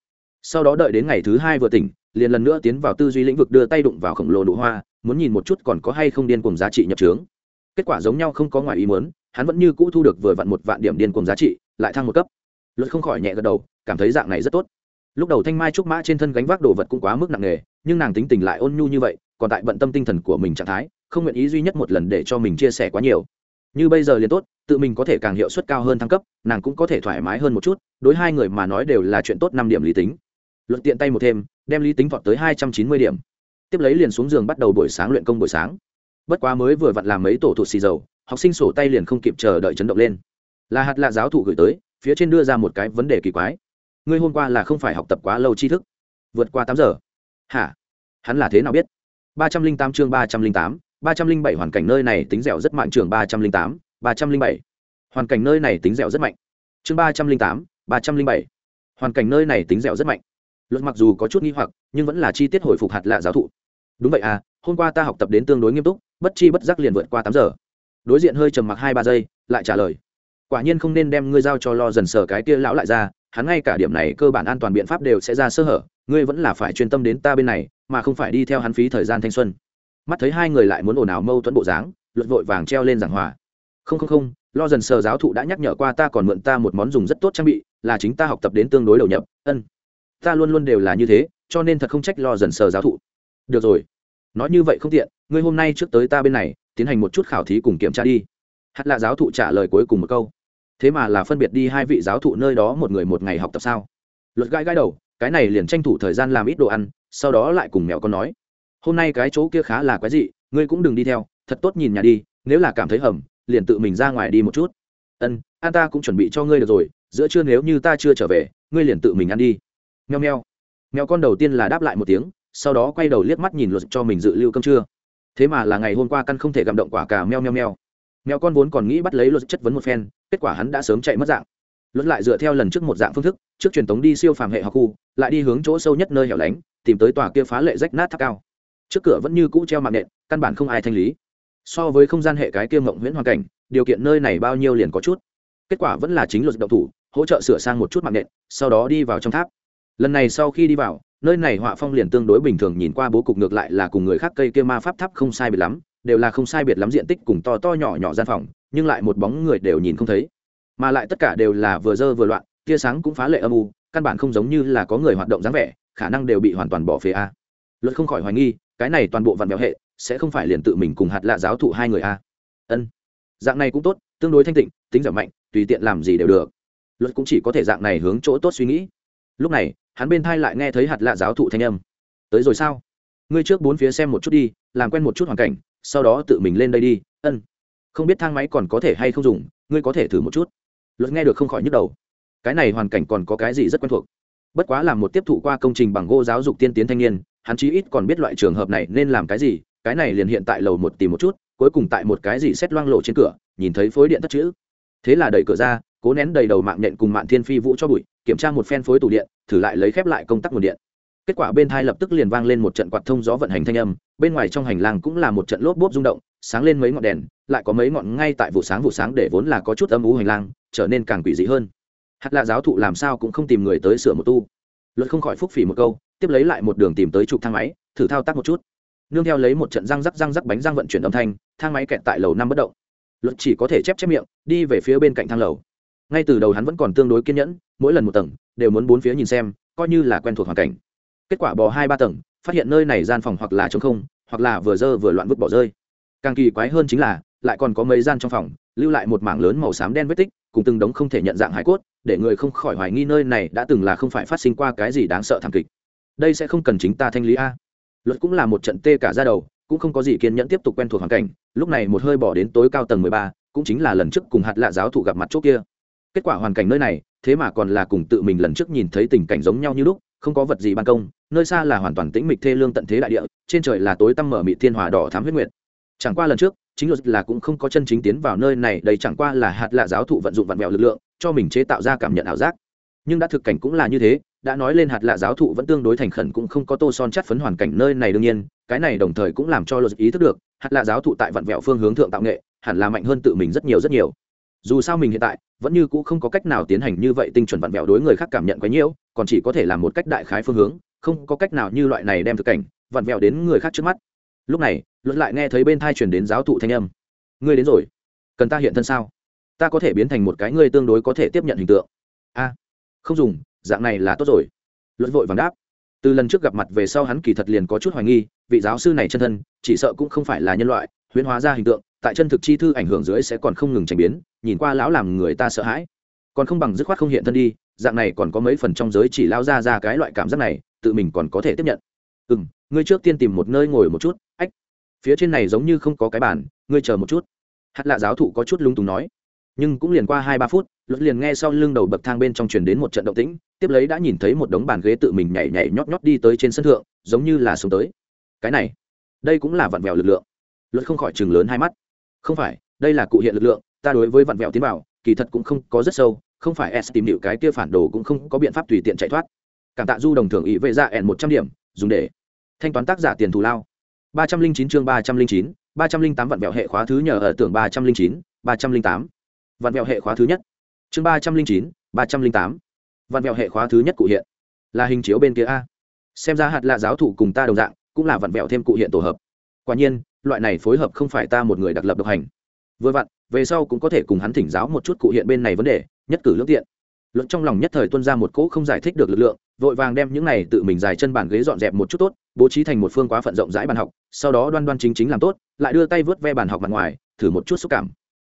Sau đó đợi đến ngày thứ hai vừa tỉnh, liền lần nữa tiến vào tư duy lĩnh vực đưa tay đụng vào khổng lồ nụ hoa, muốn nhìn một chút còn có hay không điên cùng giá trị nhập trướng. Kết quả giống nhau không có ngoài ý muốn, hắn vẫn như cũ thu được vừa vặn một vạn điểm điên cùng giá trị, lại thăng một cấp. Luật không khỏi nhẹ gật đầu, cảm thấy dạng này rất tốt. Lúc đầu thanh mai trúc mã trên thân gánh vác đồ vật cũng quá mức nặng nề nhưng nàng tính tình lại ôn nhu như vậy, còn tại bận tâm tinh thần của mình trạng thái, không nguyện ý duy nhất một lần để cho mình chia sẻ quá nhiều. Như bây giờ liền tốt, tự mình có thể càng hiệu suất cao hơn thăng cấp, nàng cũng có thể thoải mái hơn một chút, đối hai người mà nói đều là chuyện tốt năm điểm lý tính. Luận tiện tay một thêm, đem lý tính vọt tới hai trăm chín mươi điểm. Tiếp lấy liền xuống giường bắt đầu buổi sáng luyện công buổi sáng. Bất quá mới vừa vặn làm mấy tổ thụt xì dầu, học sinh sổ tay liền không kịp chờ đợi chấn động lên. Là hạt lạ giáo thụ gửi tới, phía trên đưa ra một cái vấn đề kỳ quái. Ngươi hôm qua là không phải học tập quá lâu tri thức. Vượt qua tám giờ hả? Hắn là thế nào biết? ba trăm linh tám chương ba trăm linh tám, ba trăm linh bảy hoàn cảnh nơi này tính dẻo rất mạnh chương ba trăm linh tám, ba trăm linh bảy. Hoàn cảnh nơi này tính dẻo rất mạnh. Chương ba trăm linh tám, ba trăm linh bảy. Hoàn cảnh nơi này tính dẻo rất mạnh. Luật mặc dù có chút nghi hoặc, nhưng vẫn là chi tiết hồi phục hạt lạ giáo thụ. Đúng vậy à hôm qua ta học tập đến tương đối nghiêm túc, bất chi bất giác liền vượt qua tám giờ. Đối diện hơi trầm mặc hai ba giây, lại trả lời. Quả nhiên không nên đem ngươi giao cho lo dần sờ cái kia lão lại ra, hắn ngay cả điểm này cơ bản an toàn biện pháp đều sẽ ra sơ hở ngươi vẫn là phải chuyên tâm đến ta bên này, mà không phải đi theo hắn phí thời gian thanh xuân. Mắt thấy hai người lại muốn ồn ào mâu thuẫn bộ dáng, luật vội vàng treo lên giảng hòa. Không không không, lo dần sờ giáo thụ đã nhắc nhở qua ta còn mượn ta một món dùng rất tốt trang bị, là chính ta học tập đến tương đối đầu nhập, ân. Ta luôn luôn đều là như thế, cho nên thật không trách lo dần sờ giáo thụ. Được rồi. Nói như vậy không tiện, ngươi hôm nay trước tới ta bên này, tiến hành một chút khảo thí cùng kiểm tra đi. Hạt là giáo thụ trả lời cuối cùng một câu. Thế mà là phân biệt đi hai vị giáo thụ nơi đó một người một ngày học tập sao? Luật gãi gãi đầu cái này liền tranh thủ thời gian làm ít đồ ăn, sau đó lại cùng mèo con nói, hôm nay cái chỗ kia khá là quái dị, ngươi cũng đừng đi theo, thật tốt nhìn nhà đi, nếu là cảm thấy hầm, liền tự mình ra ngoài đi một chút. Ân an ta cũng chuẩn bị cho ngươi được rồi, giữa trưa nếu như ta chưa trở về, ngươi liền tự mình ăn đi. Nheo nheo mèo con đầu tiên là đáp lại một tiếng, sau đó quay đầu liếc mắt nhìn luật cho mình dự lưu cơm trưa. Thế mà là ngày hôm qua căn không thể gặm động quả cả meo meo meo. Mèo con vốn còn nghĩ bắt lấy luật chất vấn một phen, kết quả hắn đã sớm chạy mất dạng luận lại dựa theo lần trước một dạng phương thức, trước truyền tống đi siêu phàm hệ học khu lại đi hướng chỗ sâu nhất nơi hẻo lánh, tìm tới tòa kia phá lệ rách nát tháp cao. Trước cửa vẫn như cũ treo mạng nện, căn bản không ai thanh lý. So với không gian hệ cái kia mộng nguyễn hoàn cảnh, điều kiện nơi này bao nhiêu liền có chút. Kết quả vẫn là chính luật động thủ, hỗ trợ sửa sang một chút mạng nện, sau đó đi vào trong tháp. Lần này sau khi đi vào, nơi này họa phong liền tương đối bình thường nhìn qua bố cục ngược lại là cùng người khác cây kia ma pháp tháp không sai biệt lắm, đều là không sai biệt lắm diện tích cùng to to nhỏ nhỏ gian phòng, nhưng lại một bóng người đều nhìn không thấy mà lại tất cả đều là vừa dơ vừa loạn, tia sáng cũng phá lệ âm u, căn bản không giống như là có người hoạt động dáng vẻ, khả năng đều bị hoàn toàn bỏ phế a. Luật không khỏi hoài nghi, cái này toàn bộ vạn mẹo hệ, sẽ không phải liền tự mình cùng hạt lạ giáo thụ hai người a. Ân. Dạng này cũng tốt, tương đối thanh tịnh, tính giảm mạnh, tùy tiện làm gì đều được. Luật cũng chỉ có thể dạng này hướng chỗ tốt suy nghĩ. Lúc này, hắn bên thai lại nghe thấy hạt lạ giáo thụ thanh âm. Tới rồi sao? Ngươi trước bốn phía xem một chút đi, làm quen một chút hoàn cảnh, sau đó tự mình lên đây đi. Ân. Không biết thang máy còn có thể hay không dùng, ngươi có thể thử một chút luật nghe được không khỏi nhức đầu. Cái này hoàn cảnh còn có cái gì rất quen thuộc? Bất quá là một tiếp thụ qua công trình bằng gỗ giáo dục tiên tiến thanh niên, hắn chí ít còn biết loại trường hợp này nên làm cái gì, cái này liền hiện tại lầu một tìm một chút, cuối cùng tại một cái gì xét loang lộ trên cửa, nhìn thấy phối điện thất chữ. Thế là đẩy cửa ra, cố nén đầy đầu mạng nhện cùng mạng thiên phi vũ cho bụi, kiểm tra một phen phối tủ điện, thử lại lấy khép lại công tắc nguồn điện. Kết quả bên thai lập tức liền vang lên một trận quạt thông gió vận hành thanh âm, bên ngoài trong hành lang cũng là một trận lốp bốp rung động, sáng lên mấy ngọn đèn, lại có mấy ngọn ngay tại vụ sáng vụ sáng để vốn là có chút âm ú hành lang trở nên càng quỷ dị hơn. Hạt lạ giáo thụ làm sao cũng không tìm người tới sửa một tu. Luật không khỏi phúc phỉ một câu, tiếp lấy lại một đường tìm tới trục thang máy, thử thao tác một chút. Nương theo lấy một trận răng rắc răng rắc bánh răng vận chuyển âm thanh, thang máy kẹt tại lầu năm bất động. Luật chỉ có thể chép chép miệng, đi về phía bên cạnh thang lầu. Ngay từ đầu hắn vẫn còn tương đối kiên nhẫn, mỗi lần một tầng, đều muốn bốn phía nhìn xem, coi như là quen thuộc hoàn cảnh. Kết quả bò hai ba tầng, phát hiện nơi này gian phòng hoặc là t không, hoặc là vừa dơ vừa loạn vứt bỏ rơi. Càng kỳ quái hơn chính là, lại còn có mấy gian trong phòng, lưu lại một mảng lớn màu xám đen vết tích cùng từng đống không thể nhận dạng hải cốt, để người không khỏi hoài nghi nơi này đã từng là không phải phát sinh qua cái gì đáng sợ thảm kịch. Đây sẽ không cần chính ta thanh lý a. Luật cũng là một trận tê cả ra đầu, cũng không có gì kiên nhẫn tiếp tục quen thuộc hoàn cảnh, lúc này một hơi bỏ đến tối cao tầng mười ba, cũng chính là lần trước cùng hạt lạ giáo thụ gặp mặt chỗ kia. Kết quả hoàn cảnh nơi này, thế mà còn là cùng tự mình lần trước nhìn thấy tình cảnh giống nhau như lúc, không có vật gì ban công, nơi xa là hoàn toàn tĩnh mịch thê lương tận thế đại địa, trên trời là tối tăm mở mị thiên hòa đỏ thám huyết nguyệt. Chẳng qua lần trước chính luật là cũng không có chân chính tiến vào nơi này, đây chẳng qua là hạt lạ giáo thụ vận dụng vặn vẹo lực lượng, cho mình chế tạo ra cảm nhận ảo giác. Nhưng đã thực cảnh cũng là như thế, đã nói lên hạt lạ giáo thụ vẫn tương đối thành khẩn cũng không có tô son chắt phấn hoàn cảnh nơi này đương nhiên, cái này đồng thời cũng làm cho luật ý thức được, hạt lạ giáo thụ tại vặn vẹo phương hướng thượng tạo nghệ, hẳn là mạnh hơn tự mình rất nhiều rất nhiều. Dù sao mình hiện tại, vẫn như cũ không có cách nào tiến hành như vậy tinh chuẩn vặn vẹo đối người khác cảm nhận quá nhiễu còn chỉ có thể làm một cách đại khái phương hướng, không có cách nào như loại này đem thực cảnh, vặn vẹo đến người khác trước mắt. Lúc này luật lại nghe thấy bên thai chuyển đến giáo thụ thanh âm. Ngươi đến rồi. Cần ta hiện thân sao? Ta có thể biến thành một cái ngươi tương đối có thể tiếp nhận hình tượng. A, không dùng, dạng này là tốt rồi. Luật vội vàng đáp. Từ lần trước gặp mặt về sau hắn kỳ thật liền có chút hoài nghi, vị giáo sư này chân thân, chỉ sợ cũng không phải là nhân loại, huyễn hóa ra hình tượng, tại chân thực chi thư ảnh hưởng dưới sẽ còn không ngừng tranh biến, nhìn qua lão làm người ta sợ hãi. Còn không bằng dứt khoát không hiện thân đi, dạng này còn có mấy phần trong giới chỉ lao ra ra cái loại cảm giác này, tự mình còn có thể tiếp nhận. Ừ m ngươi trước tiên tìm một nơi ngồi một chút phía trên này giống như không có cái bàn ngươi chờ một chút. Hạt lạ giáo thụ có chút lung túng nói. Nhưng cũng liền qua hai ba phút, luật liền nghe sau lưng đầu bậc thang bên trong truyền đến một trận động tĩnh, tiếp lấy đã nhìn thấy một đống bàn ghế tự mình nhảy nhảy nhót nhót đi tới trên sân thượng, giống như là sống tới. Cái này, đây cũng là vặn vẹo lực lượng. Luật không khỏi chừng lớn hai mắt. Không phải, đây là cụ hiện lực lượng, ta đối với vặn vẹo tiến bảo kỳ thật cũng không có rất sâu, không phải s tìm điệu cái kia phản đồ cũng không có biện pháp tùy tiện chạy thoát. Cảm tạ du đồng thường ý vệ ra ẻn một trăm điểm, dùng để thanh toán tác giả tiền thù lao ba trăm linh chín chương ba trăm linh chín, ba trăm linh tám vạn vẹo hệ khóa thứ nhờ ở tưởng ba trăm linh chín, ba trăm linh tám. Vạn vẹo hệ khóa thứ nhất. Chương ba trăm linh chín, ba trăm linh tám. Vạn vẹo hệ khóa thứ nhất cụ hiện. Là hình chiếu bên kia a. Xem ra hạt là giáo thụ cùng ta đồng dạng, cũng là vạn vẹo thêm cụ hiện tổ hợp. Quả nhiên, loại này phối hợp không phải ta một người đặc lập độc hành. Vừa vặn, về sau cũng có thể cùng hắn thỉnh giáo một chút cụ hiện bên này vấn đề, nhất cử lương tiện. Luận trong lòng nhất thời tuân ra một cỗ không giải thích được lực lượng, vội vàng đem những này tự mình dài chân bàn ghế dọn dẹp một chút tốt, bố trí thành một phương quá phận rộng rãi bàn học sau đó đoan đoan chính chính làm tốt, lại đưa tay vớt ve bàn học mặt ngoài, thử một chút xúc cảm.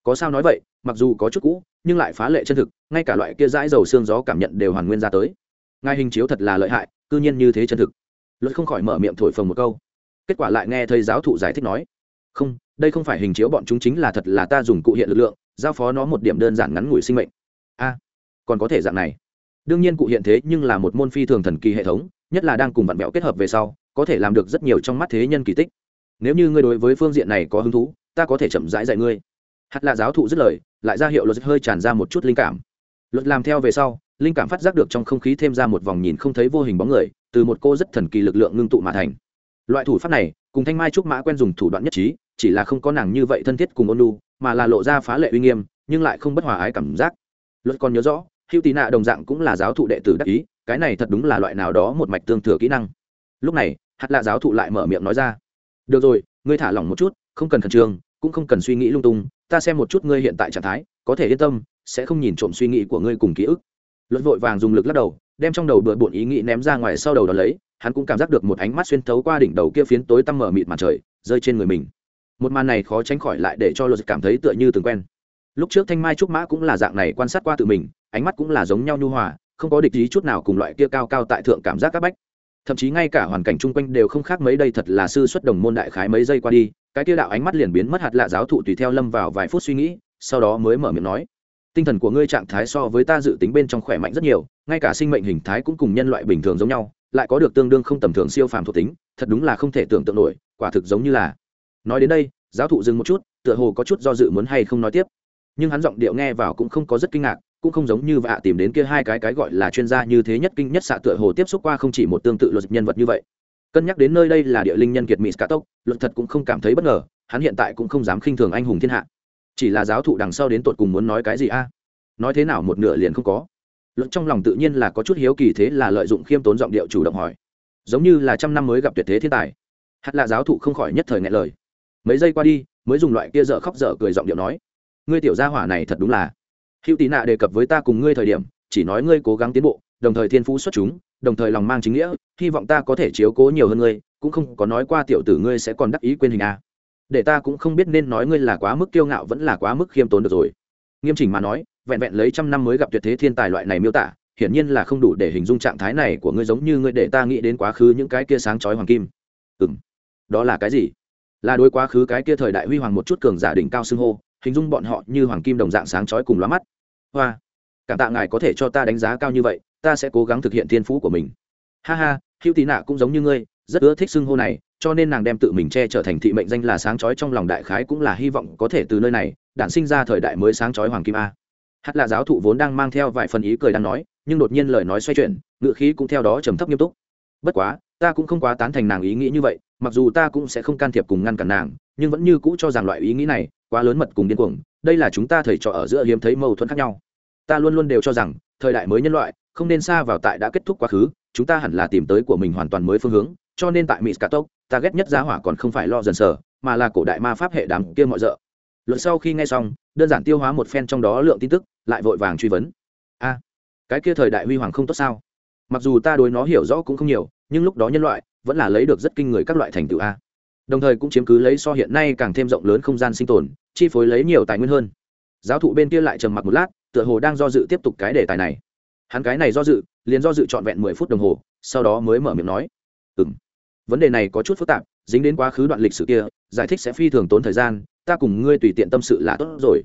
Có sao nói vậy, mặc dù có chút cũ, nhưng lại phá lệ chân thực, ngay cả loại kia dãi dầu xương gió cảm nhận đều hoàn nguyên ra tới. Ngài hình chiếu thật là lợi hại, cư nhiên như thế chân thực. Luật không khỏi mở miệng thổi phồng một câu. Kết quả lại nghe thầy giáo thụ giải thích nói, không, đây không phải hình chiếu bọn chúng chính là thật là ta dùng cụ hiện lực lượng, giao phó nó một điểm đơn giản ngắn ngủi sinh mệnh. A, còn có thể dạng này. Đương nhiên cụ hiện thế nhưng là một môn phi thường thần kỳ hệ thống, nhất là đang cùng vặn mẹo kết hợp về sau có thể làm được rất nhiều trong mắt thế nhân kỳ tích. Nếu như ngươi đối với phương diện này có hứng thú, ta có thể chậm rãi dạy ngươi. Hạt là giáo thụ dứt lời, lại ra hiệu luật hơi tràn ra một chút linh cảm. Luật làm theo về sau, linh cảm phát giác được trong không khí thêm ra một vòng nhìn không thấy vô hình bóng người, từ một cô rất thần kỳ lực lượng ngưng tụ mà thành. Loại thủ pháp này, cùng thanh mai trúc mã quen dùng thủ đoạn nhất trí, chỉ là không có nàng như vậy thân thiết cùng ôn lu mà là lộ ra phá lệ uy nghiêm, nhưng lại không bất hòa ái cảm giác. Luật còn nhớ rõ, hữu tì nạ đồng dạng cũng là giáo thụ đệ tử đắc ý, cái này thật đúng là loại nào đó một mạch tương thừa kỹ năng. Lúc này hạt lạ giáo thụ lại mở miệng nói ra. Được rồi, ngươi thả lỏng một chút, không cần khẩn trương, cũng không cần suy nghĩ lung tung, ta xem một chút ngươi hiện tại trạng thái, có thể yên tâm, sẽ không nhìn trộm suy nghĩ của ngươi cùng ký ức. Luật vội vàng dùng lực lắc đầu, đem trong đầu bừa bộn ý nghĩ ném ra ngoài sau đầu đó lấy, hắn cũng cảm giác được một ánh mắt xuyên thấu qua đỉnh đầu kia phiến tối tăm mở mịt mặt trời, rơi trên người mình. Một màn này khó tránh khỏi lại để cho luật cảm thấy tựa như từng quen. Lúc trước thanh mai trúc mã cũng là dạng này quan sát qua tự mình, ánh mắt cũng là giống nhau nhu hòa, không có địch ý chút nào cùng loại kia cao cao tại thượng cảm giác các bách thậm chí ngay cả hoàn cảnh chung quanh đều không khác mấy đây thật là sư xuất đồng môn đại khái mấy giây qua đi, cái kia đạo ánh mắt liền biến mất, hạt lạ giáo thụ tùy theo lâm vào vài phút suy nghĩ, sau đó mới mở miệng nói, tinh thần của ngươi trạng thái so với ta dự tính bên trong khỏe mạnh rất nhiều, ngay cả sinh mệnh hình thái cũng cùng nhân loại bình thường giống nhau, lại có được tương đương không tầm thường siêu phàm thuộc tính, thật đúng là không thể tưởng tượng nổi, quả thực giống như là, nói đến đây, giáo thụ dừng một chút, tựa hồ có chút do dự muốn hay không nói tiếp, nhưng hắn giọng điệu nghe vào cũng không có rất kinh ngạc cũng không giống như vạ tìm đến kia hai cái cái gọi là chuyên gia như thế nhất kinh nhất xạ tựa hồ tiếp xúc qua không chỉ một tương tự luật nhân vật như vậy. Cân nhắc đến nơi đây là địa linh nhân kiệt mỹ cả tốc, luật thật cũng không cảm thấy bất ngờ, hắn hiện tại cũng không dám khinh thường anh hùng thiên hạ. Chỉ là giáo thụ đằng sau đến tột cùng muốn nói cái gì a? Nói thế nào một nửa liền không có. Luật trong lòng tự nhiên là có chút hiếu kỳ thế là lợi dụng khiêm tốn giọng điệu chủ động hỏi. Giống như là trăm năm mới gặp tuyệt thế thiên tài. Hạt là giáo thụ không khỏi nhất thời ngại lời. Mấy giây qua đi, mới dùng loại kia dở khóc dở cười giọng điệu nói. Ngươi tiểu gia hỏa này thật đúng là hữu tị nạ đề cập với ta cùng ngươi thời điểm, chỉ nói ngươi cố gắng tiến bộ, đồng thời thiên phú xuất chúng, đồng thời lòng mang chính nghĩa, hy vọng ta có thể chiếu cố nhiều hơn ngươi, cũng không có nói qua tiểu tử ngươi sẽ còn đắc ý quên hình a. Để ta cũng không biết nên nói ngươi là quá mức kiêu ngạo vẫn là quá mức khiêm tốn được rồi. Nghiêm chỉnh mà nói, vẹn vẹn lấy trăm năm mới gặp tuyệt thế thiên tài loại này miêu tả, hiển nhiên là không đủ để hình dung trạng thái này của ngươi giống như ngươi để ta nghĩ đến quá khứ những cái kia sáng chói hoàng kim. Ừ m đó là cái gì? Là đối quá khứ cái kia thời đại huy hoàng một chút cường giả đỉnh cao xưng hô, hình dung bọn họ như hoàng kim đồng dạng sáng chói cùng lóa mắt hoa, cảm tạ ngài có thể cho ta đánh giá cao như vậy, ta sẽ cố gắng thực hiện thiên phú của mình. Ha ha, hữu tì nạ cũng giống như ngươi, rất ưa thích xưng hô này, cho nên nàng đem tự mình che trở thành thị mệnh danh là sáng chói trong lòng đại khái cũng là hy vọng có thể từ nơi này, đản sinh ra thời đại mới sáng chói hoàng kim a. Hát là giáo thụ vốn đang mang theo vài phần ý cười đang nói, nhưng đột nhiên lời nói xoay chuyển ngựa khí cũng theo đó trầm thấp nghiêm túc. Bất quá ta cũng không quá tán thành nàng ý nghĩ như vậy, mặc dù ta cũng sẽ không can thiệp cùng ngăn cản nàng, nhưng vẫn như cũ cho rằng loại ý nghĩ này quá lớn mật cùng điên cuồng, đây là chúng ta thầy trò ở giữa hiếm thấy mâu thuẫn khác nhau. Ta luôn luôn đều cho rằng, thời đại mới nhân loại, không nên xa vào tại đã kết thúc quá khứ, chúng ta hẳn là tìm tới của mình hoàn toàn mới phương hướng, cho nên tại mỹ cà tốc ta ghét nhất giá hỏa còn không phải lo dần sờ, mà là cổ đại ma pháp hệ đám kia mọi rợ. Ợ luận sau khi nghe xong, đơn giản tiêu hóa một phen trong đó lượng tin tức, lại vội vàng truy vấn. A, cái kia thời đại huy hoàng không tốt sao? Mặc dù ta đối nó hiểu rõ cũng không nhiều nhưng lúc đó nhân loại vẫn là lấy được rất kinh người các loại thành tựu a. Đồng thời cũng chiếm cứ lấy so hiện nay càng thêm rộng lớn không gian sinh tồn, chi phối lấy nhiều tài nguyên hơn. Giáo thụ bên kia lại trầm mặc một lát, tựa hồ đang do dự tiếp tục cái đề tài này. Hắn cái này do dự, liền do dự trọn vẹn mười phút đồng hồ, sau đó mới mở miệng nói ừ m vấn đề này có chút phức tạp, dính đến quá khứ đoạn lịch sử kia, giải thích sẽ phi thường tốn thời gian, ta cùng ngươi tùy tiện tâm sự là tốt rồi.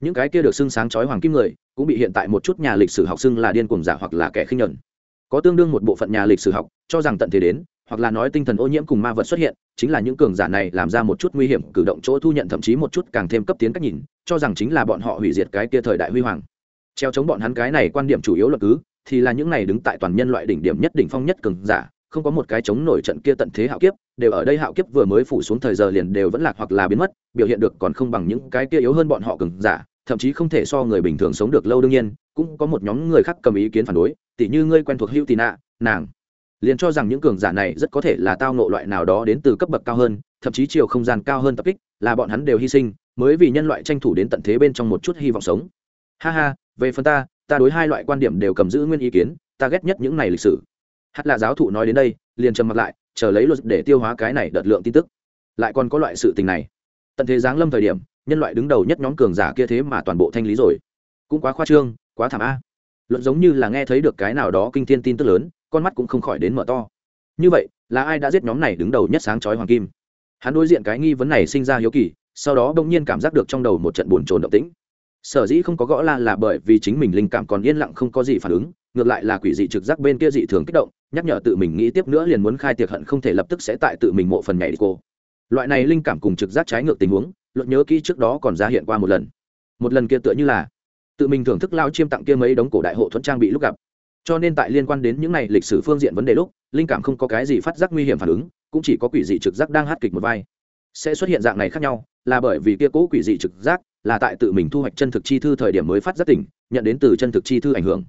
Những cái kia được xưng sáng chói hoàng kim người, cũng bị hiện tại một chút nhà lịch sử học xưng là điên cuồng giả hoặc là kẻ khinh nhuận có tương đương một bộ phận nhà lịch sử học, cho rằng tận thế đến, hoặc là nói tinh thần ô nhiễm cùng ma vật xuất hiện, chính là những cường giả này làm ra một chút nguy hiểm, cử động chỗ thu nhận thậm chí một chút càng thêm cấp tiến cách nhìn, cho rằng chính là bọn họ hủy diệt cái kia thời đại huy hoàng. Treo chống bọn hắn cái này quan điểm chủ yếu là cứ, thì là những này đứng tại toàn nhân loại đỉnh điểm nhất đỉnh phong nhất cường giả, không có một cái chống nổi trận kia tận thế hạo kiếp, đều ở đây hạo kiếp vừa mới phủ xuống thời giờ liền đều vẫn lạc hoặc là biến mất, biểu hiện được còn không bằng những cái kia yếu hơn bọn họ cường giả, thậm chí không thể so người bình thường sống được lâu đương nhiên cũng có một nhóm người khác cầm ý kiến phản đối, tỉ như ngươi quen thuộc hữu tì nạ, nàng. Liền cho rằng những cường giả này rất có thể là tao nộ loại nào đó đến từ cấp bậc cao hơn, thậm chí chiều không gian cao hơn tập kích, là bọn hắn đều hy sinh, mới vì nhân loại tranh thủ đến tận thế bên trong một chút hy vọng sống. Ha ha, về phần ta ta đối hai loại quan điểm đều cầm giữ nguyên ý kiến, ta ghét nhất những này lịch sử. Hát là giáo thụ nói đến đây, liền trầm mặt lại, chờ lấy luật để tiêu hóa cái này đợt lượng tin tức. Lại còn có loại sự tình này. Tận thế giáng lâm thời điểm, nhân loại đứng đầu nhất nhóm cường giả kia thế mà toàn bộ thanh lý rồi. Cũng quá khoa trương quá thảm a. Luận giống như là nghe thấy được cái nào đó kinh thiên tin tức lớn, con mắt cũng không khỏi đến mở to. Như vậy, là ai đã giết nhóm này đứng đầu nhất sáng chói hoàng kim? Hắn đối diện cái nghi vấn này sinh ra hiếu kỳ, sau đó bỗng nhiên cảm giác được trong đầu một trận buồn trồn động tĩnh. Sở dĩ không có gõ la là bởi vì chính mình linh cảm còn yên lặng không có gì phản ứng, ngược lại là quỷ dị trực giác bên kia dị thường kích động, nhắc nhở tự mình nghĩ tiếp nữa liền muốn khai tiệc hận không thể lập tức sẽ tại tự mình mộ phần nhảy đi cô. Loại này linh cảm cùng trực giác trái ngược tình huống, luận nhớ kỹ trước đó còn ra hiện qua một lần. Một lần kia tựa như là tự mình thưởng thức lao chiêm tặng kia mấy đống cổ đại hộ thuẫn trang bị lúc gặp. Cho nên tại liên quan đến những này lịch sử phương diện vấn đề lúc, linh cảm không có cái gì phát giác nguy hiểm phản ứng, cũng chỉ có quỷ dị trực giác đang hát kịch một vai. Sẽ xuất hiện dạng này khác nhau, là bởi vì kia cố quỷ dị trực giác là tại tự mình thu hoạch chân thực chi thư thời điểm mới phát giác tỉnh, nhận đến từ chân thực chi thư ảnh hưởng.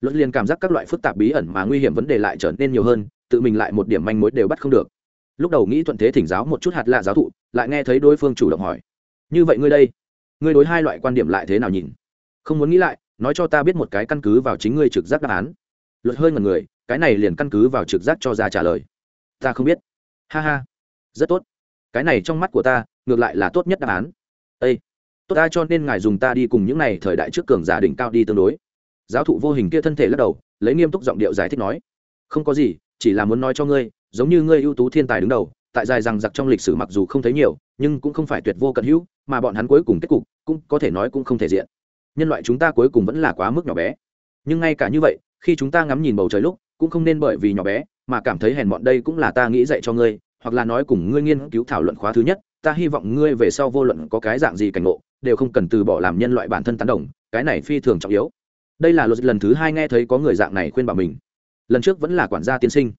Luật liền cảm giác các loại phức tạp bí ẩn mà nguy hiểm vấn đề lại trở nên nhiều hơn, tự mình lại một điểm manh mối đều bắt không được. Lúc đầu nghĩ thuận thế thỉnh giáo một chút hạt lạ giáo thụ, lại nghe thấy đối phương chủ động hỏi. Như vậy ngươi đây, ngươi đối hai loại quan điểm lại thế nào nhìn? Không muốn nghĩ lại, nói cho ta biết một cái căn cứ vào chính ngươi trực giác đáp án. Luật hơi ngần người, cái này liền căn cứ vào trực giác cho ra trả lời. Ta không biết. Ha ha. Rất tốt. Cái này trong mắt của ta, ngược lại là tốt nhất đáp án. Ây tốt ta cho nên ngài dùng ta đi cùng những này thời đại trước cường giả đỉnh cao đi tương đối. Giáo thụ vô hình kia thân thể lắc đầu, lấy nghiêm túc giọng điệu giải thích nói. Không có gì, chỉ là muốn nói cho ngươi, giống như ngươi ưu tú thiên tài đứng đầu, tại dài rằng giặc trong lịch sử mặc dù không thấy nhiều, nhưng cũng không phải tuyệt vô cận hữu, mà bọn hắn cuối cùng kết cục, cũng có thể nói cũng không thể diện nhân loại chúng ta cuối cùng vẫn là quá mức nhỏ bé. Nhưng ngay cả như vậy, khi chúng ta ngắm nhìn bầu trời lúc, cũng không nên bởi vì nhỏ bé, mà cảm thấy hèn mọn đây cũng là ta nghĩ dạy cho ngươi, hoặc là nói cùng ngươi nghiên cứu thảo luận khóa thứ nhất, ta hy vọng ngươi về sau vô luận có cái dạng gì cảnh ngộ, đều không cần từ bỏ làm nhân loại bản thân tán đồng, cái này phi thường trọng yếu. Đây là luật lần thứ hai nghe thấy có người dạng này khuyên bảo mình. Lần trước vẫn là quản gia tiên sinh,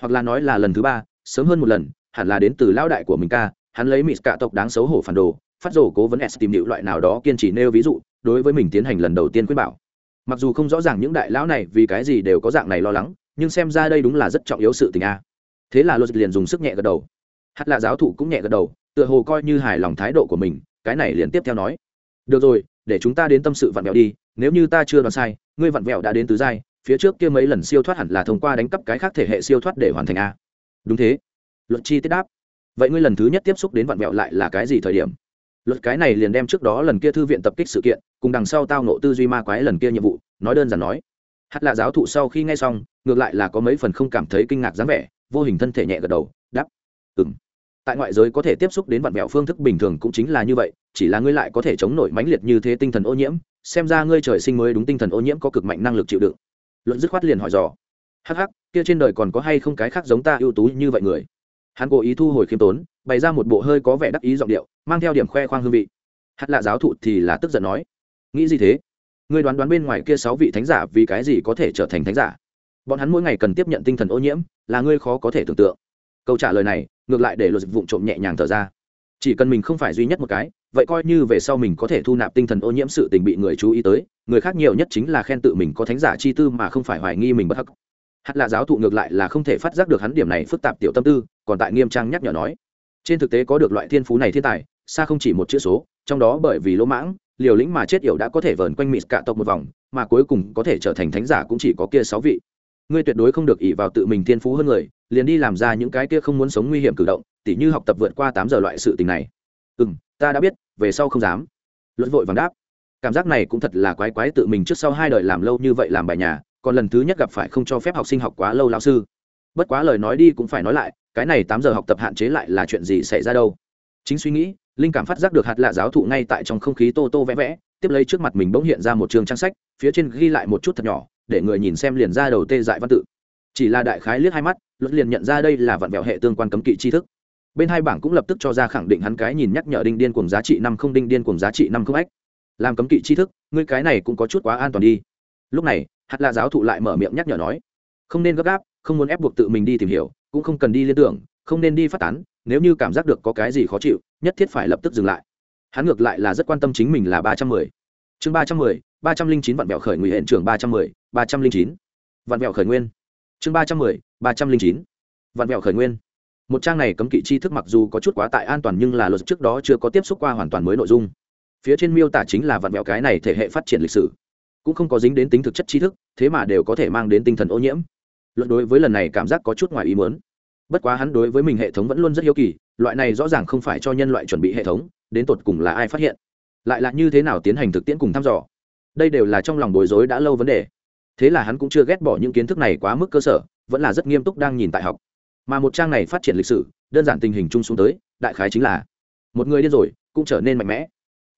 hoặc là nói là lần thứ ba, sớm hơn một lần, hẳn là đến từ lao đại của mình ca, hắn lấy mỹ cả tộc đáng xấu hổ phản đồ, phát rổ cố vấn s tìm điệu loại nào đó kiên trì nêu ví dụ đối với mình tiến hành lần đầu tiên khuyên bảo. Mặc dù không rõ ràng những đại lão này vì cái gì đều có dạng này lo lắng, nhưng xem ra đây đúng là rất trọng yếu sự tình a. Thế là luật liền dùng sức nhẹ gật đầu. Hát là giáo thụ cũng nhẹ gật đầu, tựa hồ coi như hài lòng thái độ của mình, cái này liền tiếp theo nói. Được rồi, để chúng ta đến tâm sự vặn vẹo đi, nếu như ta chưa đoán sai, ngươi vặn vẹo đã đến tứ giai, phía trước kia mấy lần siêu thoát hẳn là thông qua đánh cắp cái khác thể hệ siêu thoát để hoàn thành a. Đúng thế. Luật chi tiết đáp. Vậy ngươi lần thứ nhất tiếp xúc đến vặn vẹo lại là cái gì thời điểm? Luật cái này liền đem trước đó lần kia thư viện tập kích sự kiện, cùng đằng sau tao nộ tư duy ma quái lần kia nhiệm vụ, nói đơn giản nói. Hạt là giáo thụ sau khi nghe xong, ngược lại là có mấy phần không cảm thấy kinh ngạc dáng vẻ, vô hình thân thể nhẹ gật đầu, đáp ừng tại ngoại giới có thể tiếp xúc đến vạn mẹo phương thức bình thường cũng chính là như vậy, chỉ là ngươi lại có thể chống nổi mãnh liệt như thế tinh thần ô nhiễm, xem ra ngươi trời sinh mới đúng tinh thần ô nhiễm có cực mạnh năng lực chịu đựng. Luận dứt khoát liền hỏi dò, hắc hắc, kia trên đời còn có hay không cái khác giống ta ưu tú như vậy người? Hắn cố ý thu hồi khiêm tốn, bày ra một bộ hơi có vẻ đắc ý giọng điệu, mang theo điểm khoe khoang hương vị. Hạt lạ giáo thụ thì là tức giận nói, nghĩ gì thế? Ngươi đoán đoán bên ngoài kia sáu vị thánh giả vì cái gì có thể trở thành thánh giả? Bọn hắn mỗi ngày cần tiếp nhận tinh thần ô nhiễm, là ngươi khó có thể tưởng tượng. Câu trả lời này, ngược lại để luật vụ trộm nhẹ nhàng thở ra. Chỉ cần mình không phải duy nhất một cái, vậy coi như về sau mình có thể thu nạp tinh thần ô nhiễm sự tình bị người chú ý tới, người khác nhiều nhất chính là khen tự mình có thánh giả chi tư mà không phải hoài nghi mình bất hắc. Hạt là giáo thụ ngược lại là không thể phát giác được hắn điểm này phức tạp tiểu tâm tư còn tại nghiêm trang nhắc nhở nói. Trên thực tế có được loại thiên phú này thiên tài, xa không chỉ một chữ số, trong đó bởi vì lỗ mãng, liều lĩnh mà chết yểu đã có thể vờn quanh mịt cả tộc một vòng, mà cuối cùng có thể trở thành thánh giả cũng chỉ có kia sáu vị. Ngươi tuyệt đối không được ỉ vào tự mình thiên phú hơn người, liền đi làm ra những cái kia không muốn sống nguy hiểm cử động, tỉ như học tập vượt qua tám giờ loại sự tình này. Ừ m ta đã biết, về sau không dám. Luận vội vàng đáp. Cảm giác này cũng thật là quái quái tự mình trước sau hai đời làm lâu như vậy làm bài nhà, còn lần thứ nhất gặp phải không cho phép học sinh học quá lâu lao sư bất quá lời nói đi cũng phải nói lại, cái này tám giờ học tập hạn chế lại là chuyện gì xảy ra đâu. Chính suy nghĩ, linh cảm phát giác được hạt lạ giáo thụ ngay tại trong không khí tô tô vẽ vẽ, tiếp lấy trước mặt mình bỗng hiện ra một trường trang sách, phía trên ghi lại một chút thật nhỏ, để người nhìn xem liền ra đầu tê dại văn tự. Chỉ là đại khái liếc hai mắt luật liền nhận ra đây là vặn vẹo hệ tương quan cấm kỵ tri thức. Bên hai bảng cũng lập tức cho ra khẳng định hắn cái nhìn nhắc nhở đinh điên cùng giá trị năm không đinh điên cùng giá trị năm không ách. Làm cấm kỵ tri thức, ngươi cái này cũng có chút quá an toàn đi. Lúc này, hạt lạ giáo thụ lại mở miệng nhắc nhở nói, không nên gấp gáp không muốn ép buộc tự mình đi tìm hiểu, cũng không cần đi liên tưởng, không nên đi phát tán, nếu như cảm giác được có cái gì khó chịu, nhất thiết phải lập tức dừng lại. Hắn ngược lại là rất quan tâm chính mình là ba trăm mười. Chương ba trăm mười, ba trăm linh chín vạn mẹo khởi nguy hiện trường ba trăm mười, ba trăm linh chín. Vạn mẹo khởi nguyên. Chương ba trăm mười, ba trăm linh chín. Vạn mẹo khởi nguyên. Một trang này cấm kỵ tri thức mặc dù có chút quá tại an toàn nhưng là luật trước đó chưa có tiếp xúc qua hoàn toàn mới nội dung. Phía trên miêu tả chính là vạn mẹo cái này thể hệ phát triển lịch sử. Cũng không có dính đến tính thực chất tri thức, thế mà đều có thể mang đến tinh thần ô nhiễm luận đối với lần này cảm giác có chút ngoài ý muốn. Bất quá hắn đối với mình hệ thống vẫn luôn rất hiếu kỳ, loại này rõ ràng không phải cho nhân loại chuẩn bị hệ thống, đến tột cùng là ai phát hiện? Lại là như thế nào tiến hành thực tiễn cùng thăm dò? Đây đều là trong lòng bối rối đã lâu vấn đề. Thế là hắn cũng chưa ghét bỏ những kiến thức này quá mức cơ sở, vẫn là rất nghiêm túc đang nhìn tại học. Mà một trang này phát triển lịch sử, đơn giản tình hình chung xuống tới, đại khái chính là, một người điên rồi, cũng trở nên mạnh mẽ.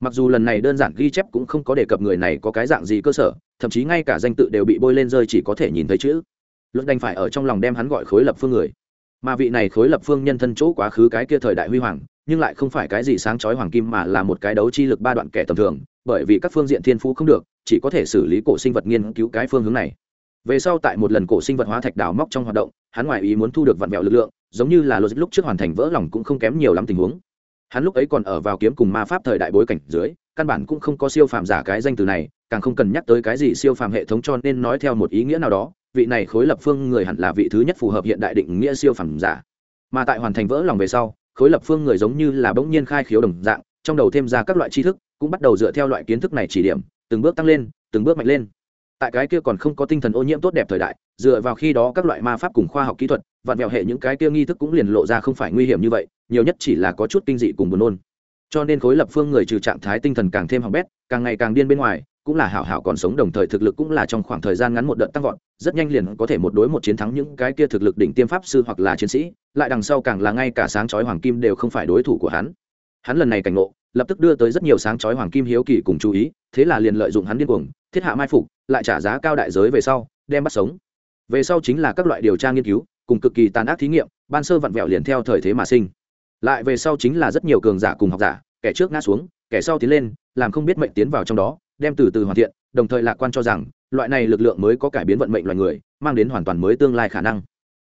Mặc dù lần này đơn giản ghi chép cũng không có đề cập người này có cái dạng gì cơ sở, thậm chí ngay cả danh tự đều bị bôi lên rơi chỉ có thể nhìn thấy chữ luật đành phải ở trong lòng đem hắn gọi khối lập phương người. Mà vị này khối lập phương nhân thân chỗ quá khứ cái kia thời đại huy hoàng, nhưng lại không phải cái gì sáng chói hoàng kim mà là một cái đấu chi lực ba đoạn kẻ tầm thường, bởi vì các phương diện thiên phú không được, chỉ có thể xử lý cổ sinh vật nghiên cứu cái phương hướng này. Về sau tại một lần cổ sinh vật hóa thạch đào móc trong hoạt động, hắn ngoại ý muốn thu được vạn mẹo lực lượng, giống như là luật lúc trước hoàn thành vỡ lòng cũng không kém nhiều lắm tình huống. Hắn lúc ấy còn ở vào kiếm cùng ma pháp thời đại bối cảnh dưới, căn bản cũng không có siêu phàm giả cái danh từ này, càng không cần nhắc tới cái gì siêu phàm hệ thống cho nên nói theo một ý nghĩa nào đó vị này khối lập phương người hẳn là vị thứ nhất phù hợp hiện đại định nghĩa siêu phẩm giả. Mà tại hoàn thành vỡ lòng về sau, khối lập phương người giống như là bỗng nhiên khai khiếu đồng dạng, trong đầu thêm ra các loại tri thức, cũng bắt đầu dựa theo loại kiến thức này chỉ điểm, từng bước tăng lên, từng bước mạnh lên. Tại cái kia còn không có tinh thần ô nhiễm tốt đẹp thời đại, dựa vào khi đó các loại ma pháp cùng khoa học kỹ thuật, vặn vẹo hệ những cái kia nghi thức cũng liền lộ ra không phải nguy hiểm như vậy, nhiều nhất chỉ là có chút kinh dị cùng buồn nôn. Cho nên khối lập phương người trừ trạng thái tinh thần càng thêm hỏng bét, càng ngày càng điên bên ngoài cũng là hảo hảo còn sống đồng thời thực lực cũng là trong khoảng thời gian ngắn một đợt tăng vọt, rất nhanh liền có thể một đối một chiến thắng những cái kia thực lực đỉnh tiêm pháp sư hoặc là chiến sĩ, lại đằng sau càng là ngay cả sáng chói hoàng kim đều không phải đối thủ của hắn. Hắn lần này cảnh ngộ, lập tức đưa tới rất nhiều sáng chói hoàng kim hiếu kỳ cùng chú ý, thế là liền lợi dụng hắn điên cuồng, thiết hạ mai phục, lại trả giá cao đại giới về sau, đem bắt sống. Về sau chính là các loại điều tra nghiên cứu, cùng cực kỳ tàn ác thí nghiệm, ban sơ vặn vẹo liền theo thời thế mà sinh. Lại về sau chính là rất nhiều cường giả cùng học giả, kẻ trước ngã xuống, kẻ sau tiến lên, làm không biết mệnh tiến vào trong đó đem từ từ hoàn thiện, đồng thời lạc quan cho rằng, loại này lực lượng mới có cải biến vận mệnh loài người, mang đến hoàn toàn mới tương lai khả năng.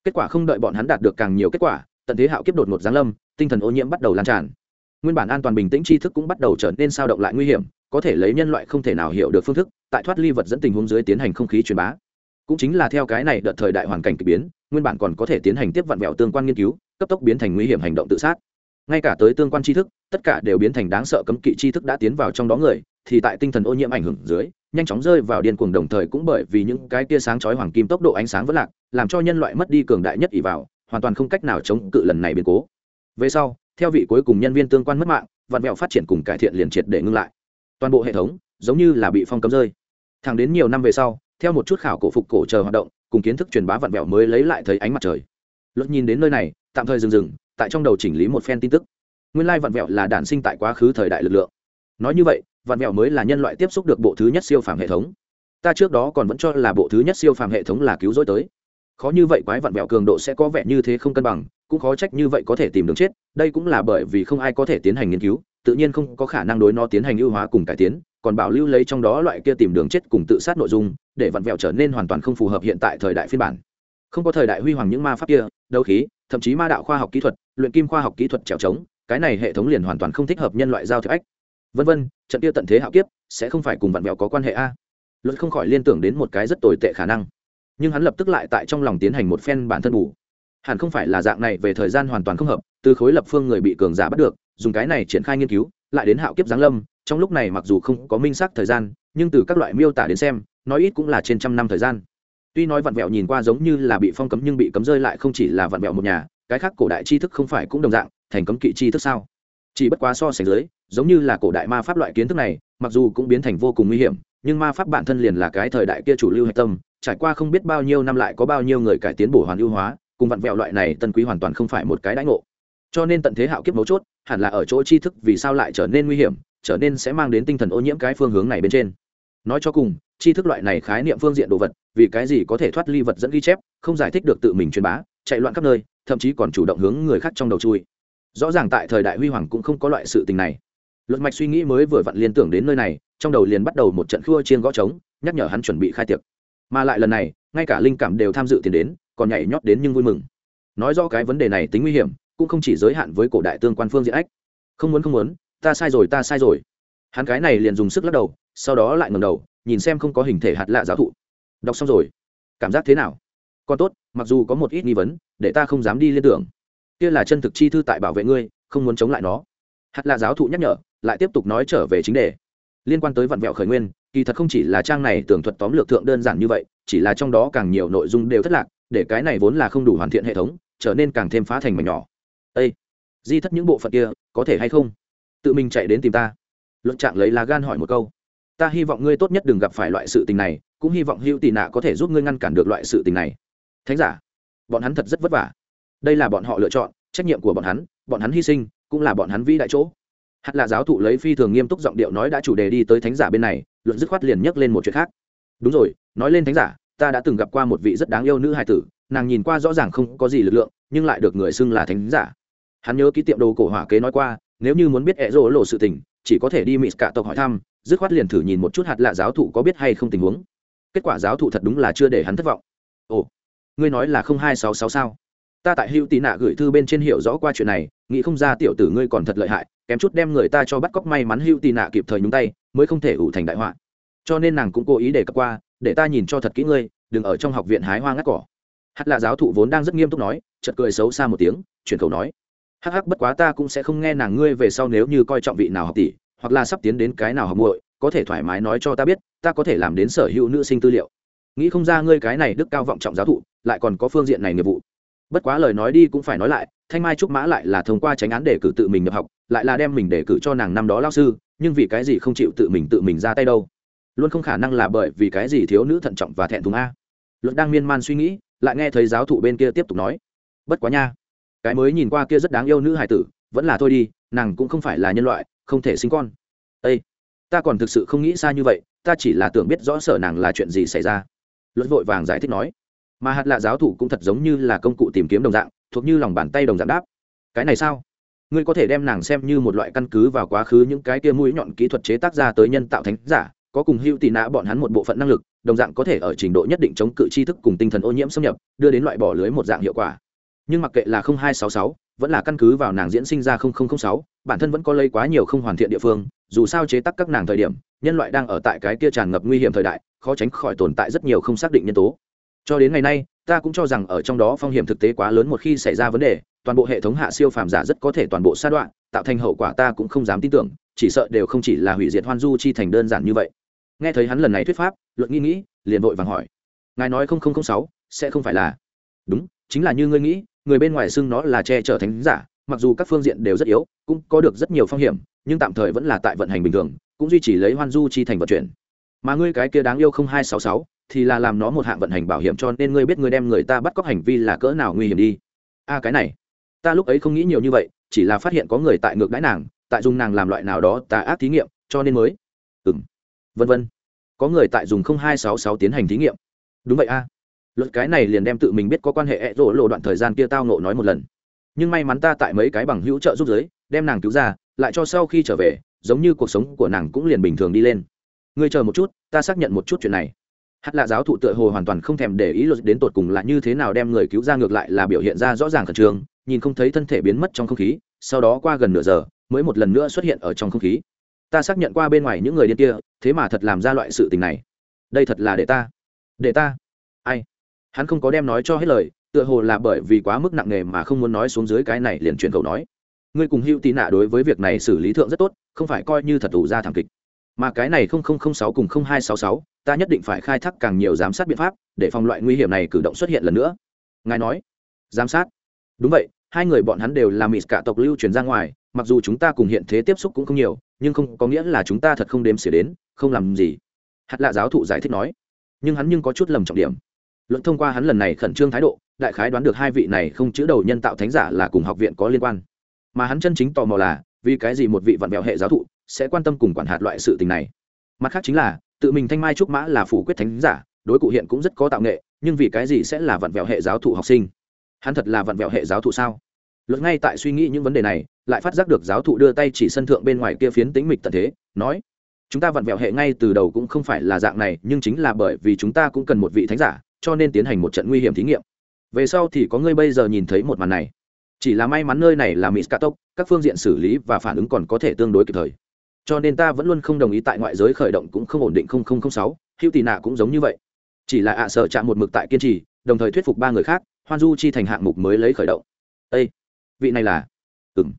Kết quả không đợi bọn hắn đạt được càng nhiều kết quả, tận thế hạo kiếp đột ngột giáng lâm, tinh thần ô nhiễm bắt đầu lan tràn. Nguyên bản an toàn bình tĩnh tri thức cũng bắt đầu trở nên sao động lại nguy hiểm, có thể lấy nhân loại không thể nào hiểu được phương thức, tại thoát ly vật dẫn tình huống dưới tiến hành không khí truyền bá. Cũng chính là theo cái này đợt thời đại hoàn cảnh k ỳ biến, nguyên bản còn có thể tiến hành tiếp vặn vẹo tương quan nghiên cứu, cấp tốc biến thành nguy hiểm hành động tự sát. Ngay cả tới tương quan tri thức, tất cả đều biến thành đáng sợ cấm kỵ tri thức đã tiến vào trong đó người thì tại tinh thần ô nhiễm ảnh hưởng dưới, nhanh chóng rơi vào điên cuồng đồng thời cũng bởi vì những cái tia sáng chói hoàng kim tốc độ ánh sáng vẫn lạc, làm cho nhân loại mất đi cường đại nhất ỷ vào, hoàn toàn không cách nào chống cự lần này biến cố. Về sau, theo vị cuối cùng nhân viên tương quan mất mạng, vạn mẹo phát triển cùng cải thiện liền triệt để ngưng lại. Toàn bộ hệ thống, giống như là bị phong cấm rơi. Thẳng đến nhiều năm về sau, theo một chút khảo cổ phục cổ chờ hoạt động, cùng kiến thức truyền bá vạn mẹo mới lấy lại thấy ánh mặt trời. Luật nhìn đến nơi này, tạm thời dừng dừng, tại trong đầu chỉnh lý một phen tin tức. Nguyên lai vạn mẹo là đản sinh tại quá khứ thời đại lực lượng. Nói như vậy vạn mẹo mới là nhân loại tiếp xúc được bộ thứ nhất siêu phàm hệ thống. Ta trước đó còn vẫn cho là bộ thứ nhất siêu phàm hệ thống là cứu rỗi tới. Khó như vậy quái vạn vẹo cường độ sẽ có vẻ như thế không cân bằng, cũng khó trách như vậy có thể tìm đường chết, đây cũng là bởi vì không ai có thể tiến hành nghiên cứu, tự nhiên không có khả năng đối nó tiến hành ưu hóa cùng cải tiến, còn bảo lưu lấy trong đó loại kia tìm đường chết cùng tự sát nội dung, để vặn vẹo trở nên hoàn toàn không phù hợp hiện tại thời đại phiên bản. Không có thời đại huy hoàng những ma pháp kia, đấu khí, thậm chí ma đạo khoa học kỹ thuật, luyện kim khoa học kỹ thuật trèo trống, cái này hệ thống liền hoàn toàn không thích hợp nhân loại giao thiệp ách vân vân, trận kia tận thế hạo kiếp, sẽ không phải cùng vạn mẹo có quan hệ a. Luật không khỏi liên tưởng đến một cái rất tồi tệ khả năng. Nhưng hắn lập tức lại tại trong lòng tiến hành một phen bản thân bù. Hẳn không phải là dạng này về thời gian hoàn toàn không hợp, từ khối lập phương người bị cường giả bắt được, dùng cái này triển khai nghiên cứu, lại đến hạo kiếp giáng lâm, trong lúc này mặc dù không có minh xác thời gian, nhưng từ các loại miêu tả đến xem, nói ít cũng là trên trăm năm thời gian. Tuy nói vặn vẹo nhìn qua giống như là bị phong cấm nhưng bị cấm rơi lại không chỉ là vặn vẹo một nhà, cái khác cổ đại tri thức không phải cũng đồng dạng, thành cấm kỵ tri thức sao? Chỉ bất quá so sánh dưới giống như là cổ đại ma pháp loại kiến thức này, mặc dù cũng biến thành vô cùng nguy hiểm, nhưng ma pháp bản thân liền là cái thời đại kia chủ lưu hạch tâm, trải qua không biết bao nhiêu năm lại có bao nhiêu người cải tiến bổ hoàn ưu hóa, cùng vặn vẹo loại này tân quý hoàn toàn không phải một cái đãi ngộ. Cho nên tận thế hạo kiếp mấu chốt, hẳn là ở chỗ tri thức vì sao lại trở nên nguy hiểm, trở nên sẽ mang đến tinh thần ô nhiễm cái phương hướng này bên trên. Nói cho cùng, tri thức loại này khái niệm phương diện đồ vật, vì cái gì có thể thoát ly vật dẫn ghi chép, không giải thích được tự mình truyền bá, chạy loạn khắp nơi, thậm chí còn chủ động hướng người khác trong đầu chui. Rõ ràng tại thời đại huy hoàng cũng không có loại sự tình này luật mạch suy nghĩ mới vừa vặn liên tưởng đến nơi này, trong đầu liền bắt đầu một trận khua chiên gõ trống, nhắc nhở hắn chuẩn bị khai tiệc. Mà lại lần này, ngay cả linh cảm đều tham dự tiền đến, còn nhảy nhót đến nhưng vui mừng. Nói rõ cái vấn đề này tính nguy hiểm, cũng không chỉ giới hạn với cổ đại tương quan phương diện ách. Không muốn không muốn, ta sai rồi, ta sai rồi. Hắn cái này liền dùng sức lắc đầu, sau đó lại ngầm đầu, nhìn xem không có hình thể hạt lạ giáo thụ. Đọc xong rồi. Cảm giác thế nào? Còn tốt, mặc dù có một ít nghi vấn, để ta không dám đi liên tưởng. Kia là chân thực chi thư tại bảo vệ ngươi, không muốn chống lại nó. Hạt lạ giáo thụ nhắc nhở lại tiếp tục nói trở về chính đề. Liên quan tới vặn vẹo khởi nguyên, kỳ thật không chỉ là trang này tường thuật tóm lược thượng đơn giản như vậy, chỉ là trong đó càng nhiều nội dung đều thất lạc, để cái này vốn là không đủ hoàn thiện hệ thống, trở nên càng thêm phá thành mảnh nhỏ. Ây di thất những bộ phận kia, có thể hay không? Tự mình chạy đến tìm ta. Luận trạng lấy lá gan hỏi một câu. Ta hy vọng ngươi tốt nhất đừng gặp phải loại sự tình này, cũng hy vọng hữu tị nạ có thể giúp ngươi ngăn cản được loại sự tình này. Thánh giả, bọn hắn thật rất vất vả. Đây là bọn họ lựa chọn, trách nhiệm của bọn hắn bọn hắn hy sinh, cũng là bọn hắn vĩ đại chỗ hạt là giáo thụ lấy phi thường nghiêm túc giọng điệu nói đã chủ đề đi tới thánh giả bên này, luận dứt khoát liền nhắc lên một chuyện khác. Đúng rồi, nói lên thánh giả, ta đã từng gặp qua một vị rất đáng yêu nữ hài tử, nàng nhìn qua rõ ràng không có gì lực lượng, nhưng lại được người xưng là thánh giả. Hắn nhớ ký tiệm đồ cổ hỏa kế nói qua, nếu như muốn biết ẹ rỗ lộ sự tình, chỉ có thể đi mịt cả tộc hỏi thăm, dứt khoát liền thử nhìn một chút hạt lạ giáo thụ có biết hay không tình huống. Kết quả giáo thụ thật đúng là chưa để hắn thất vọng. Ồ, ngươi nói là không hai sáu sáu sao? Ta tại hữu tị nạ gửi thư bên trên hiểu rõ qua chuyện này, nghĩ không ra tiểu tử ngươi còn thật lợi hại, kém chút đem người ta cho bắt cóc may mắn hữu tị nạ kịp thời nhúng tay, mới không thể ủ thành đại họa. Cho nên nàng cũng cố ý để cập qua, để ta nhìn cho thật kỹ ngươi, đừng ở trong học viện hái hoa ngắt cỏ. Hát là giáo thụ vốn đang rất nghiêm túc nói chật cười xấu xa một tiếng, chuyển khẩu nói, hắc hắc, bất quá ta cũng sẽ không nghe nàng ngươi về sau nếu như coi trọng vị nào học tỷ, hoặc là sắp tiến đến cái nào học muội, có thể thoải mái nói cho ta biết, ta có thể làm đến sở hữu nữ sinh tư liệu. Nghĩ không ra ngươi cái này đức cao vọng trọng giáo thụ, lại còn có phương diện này nghiệp vụ bất quá lời nói đi cũng phải nói lại, thanh mai trúc mã lại là thông qua tránh án để cử tự mình nhập học, lại là đem mình để cử cho nàng năm đó lao sư, nhưng vì cái gì không chịu tự mình tự mình ra tay đâu? Luôn không khả năng là bởi vì cái gì thiếu nữ thận trọng và thẹn thùng a? Luật đang miên man suy nghĩ, lại nghe thấy giáo thụ bên kia tiếp tục nói. Bất quá nha, cái mới nhìn qua kia rất đáng yêu nữ hải tử, vẫn là thôi đi, nàng cũng không phải là nhân loại, không thể sinh con. Ây ta còn thực sự không nghĩ xa như vậy, ta chỉ là tưởng biết rõ sở nàng là chuyện gì xảy ra. Luật vội vàng giải thích nói mà hạt lạ giáo thủ cũng thật giống như là công cụ tìm kiếm đồng dạng, thuộc như lòng bàn tay đồng dạng đáp. Cái này sao? Ngươi có thể đem nàng xem như một loại căn cứ vào quá khứ những cái kia mũi nhọn kỹ thuật chế tác ra tới nhân tạo thánh giả, có cùng hữu tị nã bọn hắn một bộ phận năng lực, đồng dạng có thể ở trình độ nhất định chống cự tri thức cùng tinh thần ô nhiễm xâm nhập, đưa đến loại bỏ lưới một dạng hiệu quả. Nhưng mặc kệ là không hai sáu sáu, vẫn là căn cứ vào nàng diễn sinh ra không sáu, bản thân vẫn có lây quá nhiều không hoàn thiện địa phương, dù sao chế tác các nàng thời điểm, nhân loại đang ở tại cái kia tràn ngập nguy hiểm thời đại, khó tránh khỏi tồn tại rất nhiều không xác định nhân tố cho đến ngày nay, ta cũng cho rằng ở trong đó phong hiểm thực tế quá lớn một khi xảy ra vấn đề, toàn bộ hệ thống hạ siêu phàm giả rất có thể toàn bộ sa đoạn, tạo thành hậu quả ta cũng không dám tin tưởng, chỉ sợ đều không chỉ là hủy diệt hoan du chi thành đơn giản như vậy. Nghe thấy hắn lần này thuyết pháp, luận nghi nghĩ liền vội vàng hỏi, ngài nói sáu sẽ không phải là đúng, chính là như ngươi nghĩ, người bên ngoài xưng nó là che chở thánh giả, mặc dù các phương diện đều rất yếu, cũng có được rất nhiều phong hiểm, nhưng tạm thời vẫn là tại vận hành bình thường, cũng duy trì lấy hoan du chi thành vận chuyển. Mà ngươi cái kia đáng yêu không hai sáu sáu thì là làm nó một hạng vận hành bảo hiểm cho nên ngươi biết ngươi đem người ta bắt cóc hành vi là cỡ nào nguy hiểm đi. A cái này, ta lúc ấy không nghĩ nhiều như vậy, chỉ là phát hiện có người tại ngược đãi nàng, tại dùng nàng làm loại nào đó tà ác thí nghiệm, cho nên mới ừ m vân vân. Có người tại dùng không hai sáu sáu tiến hành thí nghiệm. Đúng vậy a. Luật cái này liền đem tự mình biết có quan hệ ẹ rỗ lộ đoạn thời gian kia tao nộ nói một lần. Nhưng may mắn ta tại mấy cái bằng hữu trợ giúp giới, đem nàng cứu ra, lại cho sau khi trở về, giống như cuộc sống của nàng cũng liền bình thường đi lên. Ngươi chờ một chút, ta xác nhận một chút chuyện này hát là giáo thụ tựa hồ hoàn toàn không thèm để ý luật đến tột cùng là như thế nào đem người cứu ra ngược lại là biểu hiện ra rõ ràng khẩn trương, nhìn không thấy thân thể biến mất trong không khí, sau đó qua gần nửa giờ, mới một lần nữa xuất hiện ở trong không khí. Ta xác nhận qua bên ngoài những người điên kia, thế mà thật làm ra loại sự tình này. Đây thật là để ta. Để ta. Ai? Hắn không có đem nói cho hết lời, tựa hồ là bởi vì quá mức nặng nề mà không muốn nói xuống dưới cái này liền chuyển cầu nói. Ngươi cùng hữu tị nạ đối với việc này xử lý thượng rất tốt, không phải coi như thật ủ ra thảm kịch. Mà cái này không không không sáu cùng không hai sáu sáu ta nhất định phải khai thác càng nhiều giám sát biện pháp để phòng loại nguy hiểm này cử động xuất hiện lần nữa. Ngài nói. Giám sát. Đúng vậy, hai người bọn hắn đều là mỹ cả tộc lưu truyền ra ngoài, mặc dù chúng ta cùng hiện thế tiếp xúc cũng không nhiều, nhưng không có nghĩa là chúng ta thật không đếm xỉa đến, không làm gì. Hạt lạ giáo thụ giải thích nói. Nhưng hắn nhưng có chút lầm trọng điểm. Luận thông qua hắn lần này khẩn trương thái độ, đại khái đoán được hai vị này không chữ đầu nhân tạo thánh giả là cùng học viện có liên quan. Mà hắn chân chính tò mò là, vì cái gì một vị vặn vẹo hệ giáo thụ sẽ quan tâm cùng quản hạt loại sự tình này? Mặt khác chính là tự mình thanh mai trúc mã là phủ quyết thánh giả, đối cụ hiện cũng rất có tạo nghệ, nhưng vì cái gì sẽ là vặn vẹo hệ giáo thụ học sinh? Hắn thật là vặn vẹo hệ giáo thụ sao? Luật ngay tại suy nghĩ những vấn đề này, lại phát giác được giáo thụ đưa tay chỉ sân thượng bên ngoài kia phiến tính mịch tận thế, nói, chúng ta vặn vẹo hệ ngay từ đầu cũng không phải là dạng này, nhưng chính là bởi vì chúng ta cũng cần một vị thánh giả, cho nên tiến hành một trận nguy hiểm thí nghiệm. Về sau thì có ngươi bây giờ nhìn thấy một màn này. Chỉ là may mắn nơi này là mỹ scatok các phương diện xử lý và phản ứng còn có thể tương đối kịp thời cho nên ta vẫn luôn không đồng ý tại ngoại giới khởi động cũng không ổn định sáu, hữu tì nạ cũng giống như vậy. Chỉ là ạ sợ chạm một mực tại kiên trì, đồng thời thuyết phục ba người khác, hoan du chi thành hạng mục mới lấy khởi động. Ây vị này là? Ừng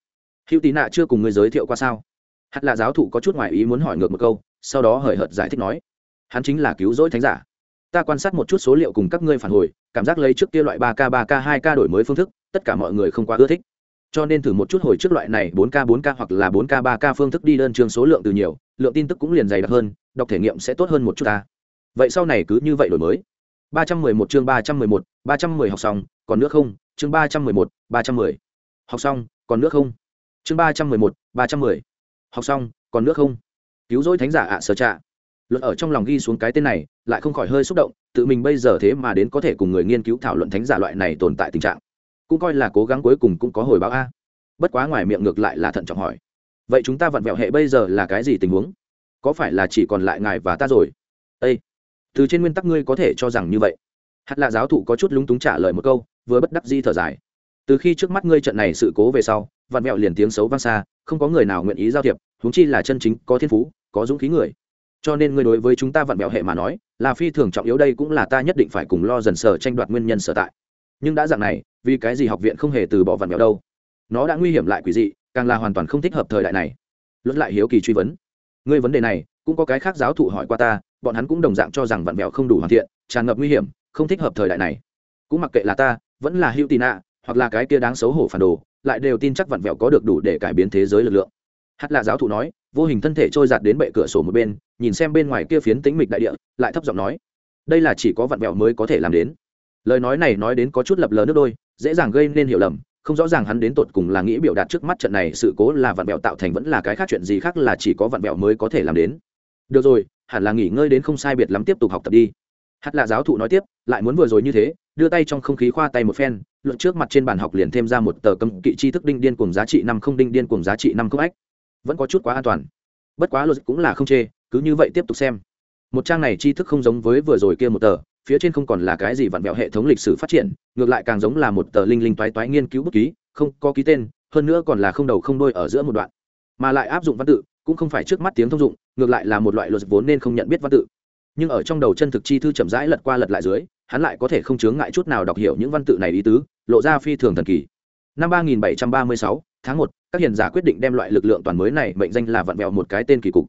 hữu tì nạ chưa cùng người giới thiệu qua sao? Hắn là giáo thụ có chút ngoại ý muốn hỏi ngược một câu, sau đó hời hợt giải thích nói. Hắn chính là cứu rỗi thánh giả. Ta quan sát một chút số liệu cùng các ngươi phản hồi, cảm giác lấy trước kia loại ba k ba k hai k đổi mới phương thức, tất cả mọi người không quá ưa thích cho nên thử một chút hồi trước loại này bốn k bốn k hoặc là bốn k ba k phương thức đi đơn chương số lượng từ nhiều, lượng tin tức cũng liền dày đặc hơn, đọc thể nghiệm sẽ tốt hơn một chút ta. Vậy sau này cứ như vậy đổi mới. ba trăm mười một chương ba trăm mười một, ba trăm mười học xong, còn nước không? Chương ba trăm mười một, ba trăm mười. Học xong, còn nước không? Chương ba trăm mười một, ba trăm mười. Học xong, còn nước không? Cứu rỗi thánh giả ạ, sở trạ. Luật ở trong lòng ghi xuống cái tên này, lại không khỏi hơi xúc động, tự mình bây giờ thế mà đến có thể cùng người nghiên cứu thảo luận thánh giả loại này tồn tại tình trạng cũng coi là cố gắng cuối cùng cũng có hồi báo a. Bất quá ngoài miệng ngược lại là thận trọng hỏi. Vậy chúng ta vặn vẹo hệ bây giờ là cái gì tình huống? Có phải là chỉ còn lại ngài và ta rồi? Ây từ trên nguyên tắc ngươi có thể cho rằng như vậy. Hạt lạ giáo thụ có chút lúng túng trả lời một câu, vừa bất đắc di thở dài. Từ khi trước mắt ngươi trận này sự cố về sau, vặn vẹo liền tiếng xấu vang xa, không có người nào nguyện ý giao thiệp, huống chi là chân chính, có thiên phú, có dũng khí người. Cho nên ngươi đối với chúng ta vặn vẹo hệ mà nói, là phi thường trọng yếu đây cũng là ta nhất định phải cùng lo dần sở tranh đoạt nguyên nhân sở tại nhưng đã dạng này, vì cái gì học viện không hề từ bỏ vạn mẹo đâu? Nó đã nguy hiểm lại quỷ dị, càng là hoàn toàn không thích hợp thời đại này. Luật lại hiếu kỳ truy vấn. Ngươi vấn đề này, cũng có cái khác giáo thụ hỏi qua ta, bọn hắn cũng đồng dạng cho rằng vạn mẹo không đủ hoàn thiện, tràn ngập nguy hiểm, không thích hợp thời đại này. Cũng mặc kệ là ta, vẫn là hữu tì nạ, hoặc là cái kia đáng xấu hổ phản đồ, lại đều tin chắc vạn vẹo có được đủ để cải biến thế giới lực lượng. Hát là giáo thụ nói, vô hình thân thể trôi giạt đến bệ cửa sổ một bên, nhìn xem bên ngoài kia phiến tĩnh mịch đại địa, lại thấp giọng nói, đây là chỉ có vạn vẹo mới có thể làm đến lời nói này nói đến có chút lập lờ nước đôi, dễ dàng gây nên hiểu lầm, không rõ ràng hắn đến tột cùng là nghĩ biểu đạt trước mắt trận này sự cố là vặn vẹo tạo thành vẫn là cái khác chuyện gì khác là chỉ có vặn vẹo mới có thể làm đến. Được rồi, hẳn là nghỉ ngơi đến không sai biệt lắm tiếp tục học tập đi. Hát là giáo thụ nói tiếp, lại muốn vừa rồi như thế, đưa tay trong không khí khoa tay một phen, luận trước mặt trên bàn học liền thêm ra một tờ cấm kỵ tri thức đinh điên cùng giá trị năm không đinh điên cùng giá trị năm không ách. Vẫn có chút quá an toàn. Bất quá luật cũng là không chê, cứ như vậy tiếp tục xem. Một trang này tri thức không giống với vừa rồi kia một tờ phía trên không còn là cái gì vặn vẹo hệ thống lịch sử phát triển ngược lại càng giống là một tờ linh linh toái toái nghiên cứu bút ký không có ký tên hơn nữa còn là không đầu không đôi ở giữa một đoạn. Mà lại áp dụng văn tự cũng không phải trước mắt tiếng thông dụng ngược lại là một loại luật vốn nên không nhận biết văn tự. Nhưng ở trong đầu chân thực chi thư chậm rãi lật qua lật lại dưới hắn lại có thể không chướng ngại chút nào đọc hiểu những văn tự này ý tứ lộ ra phi thường thần kỳ. Năm 3736, tháng một các hiền giả quyết định đem loại lực lượng toàn mới này mệnh danh là vặn vẹo một cái tên kỳ cục.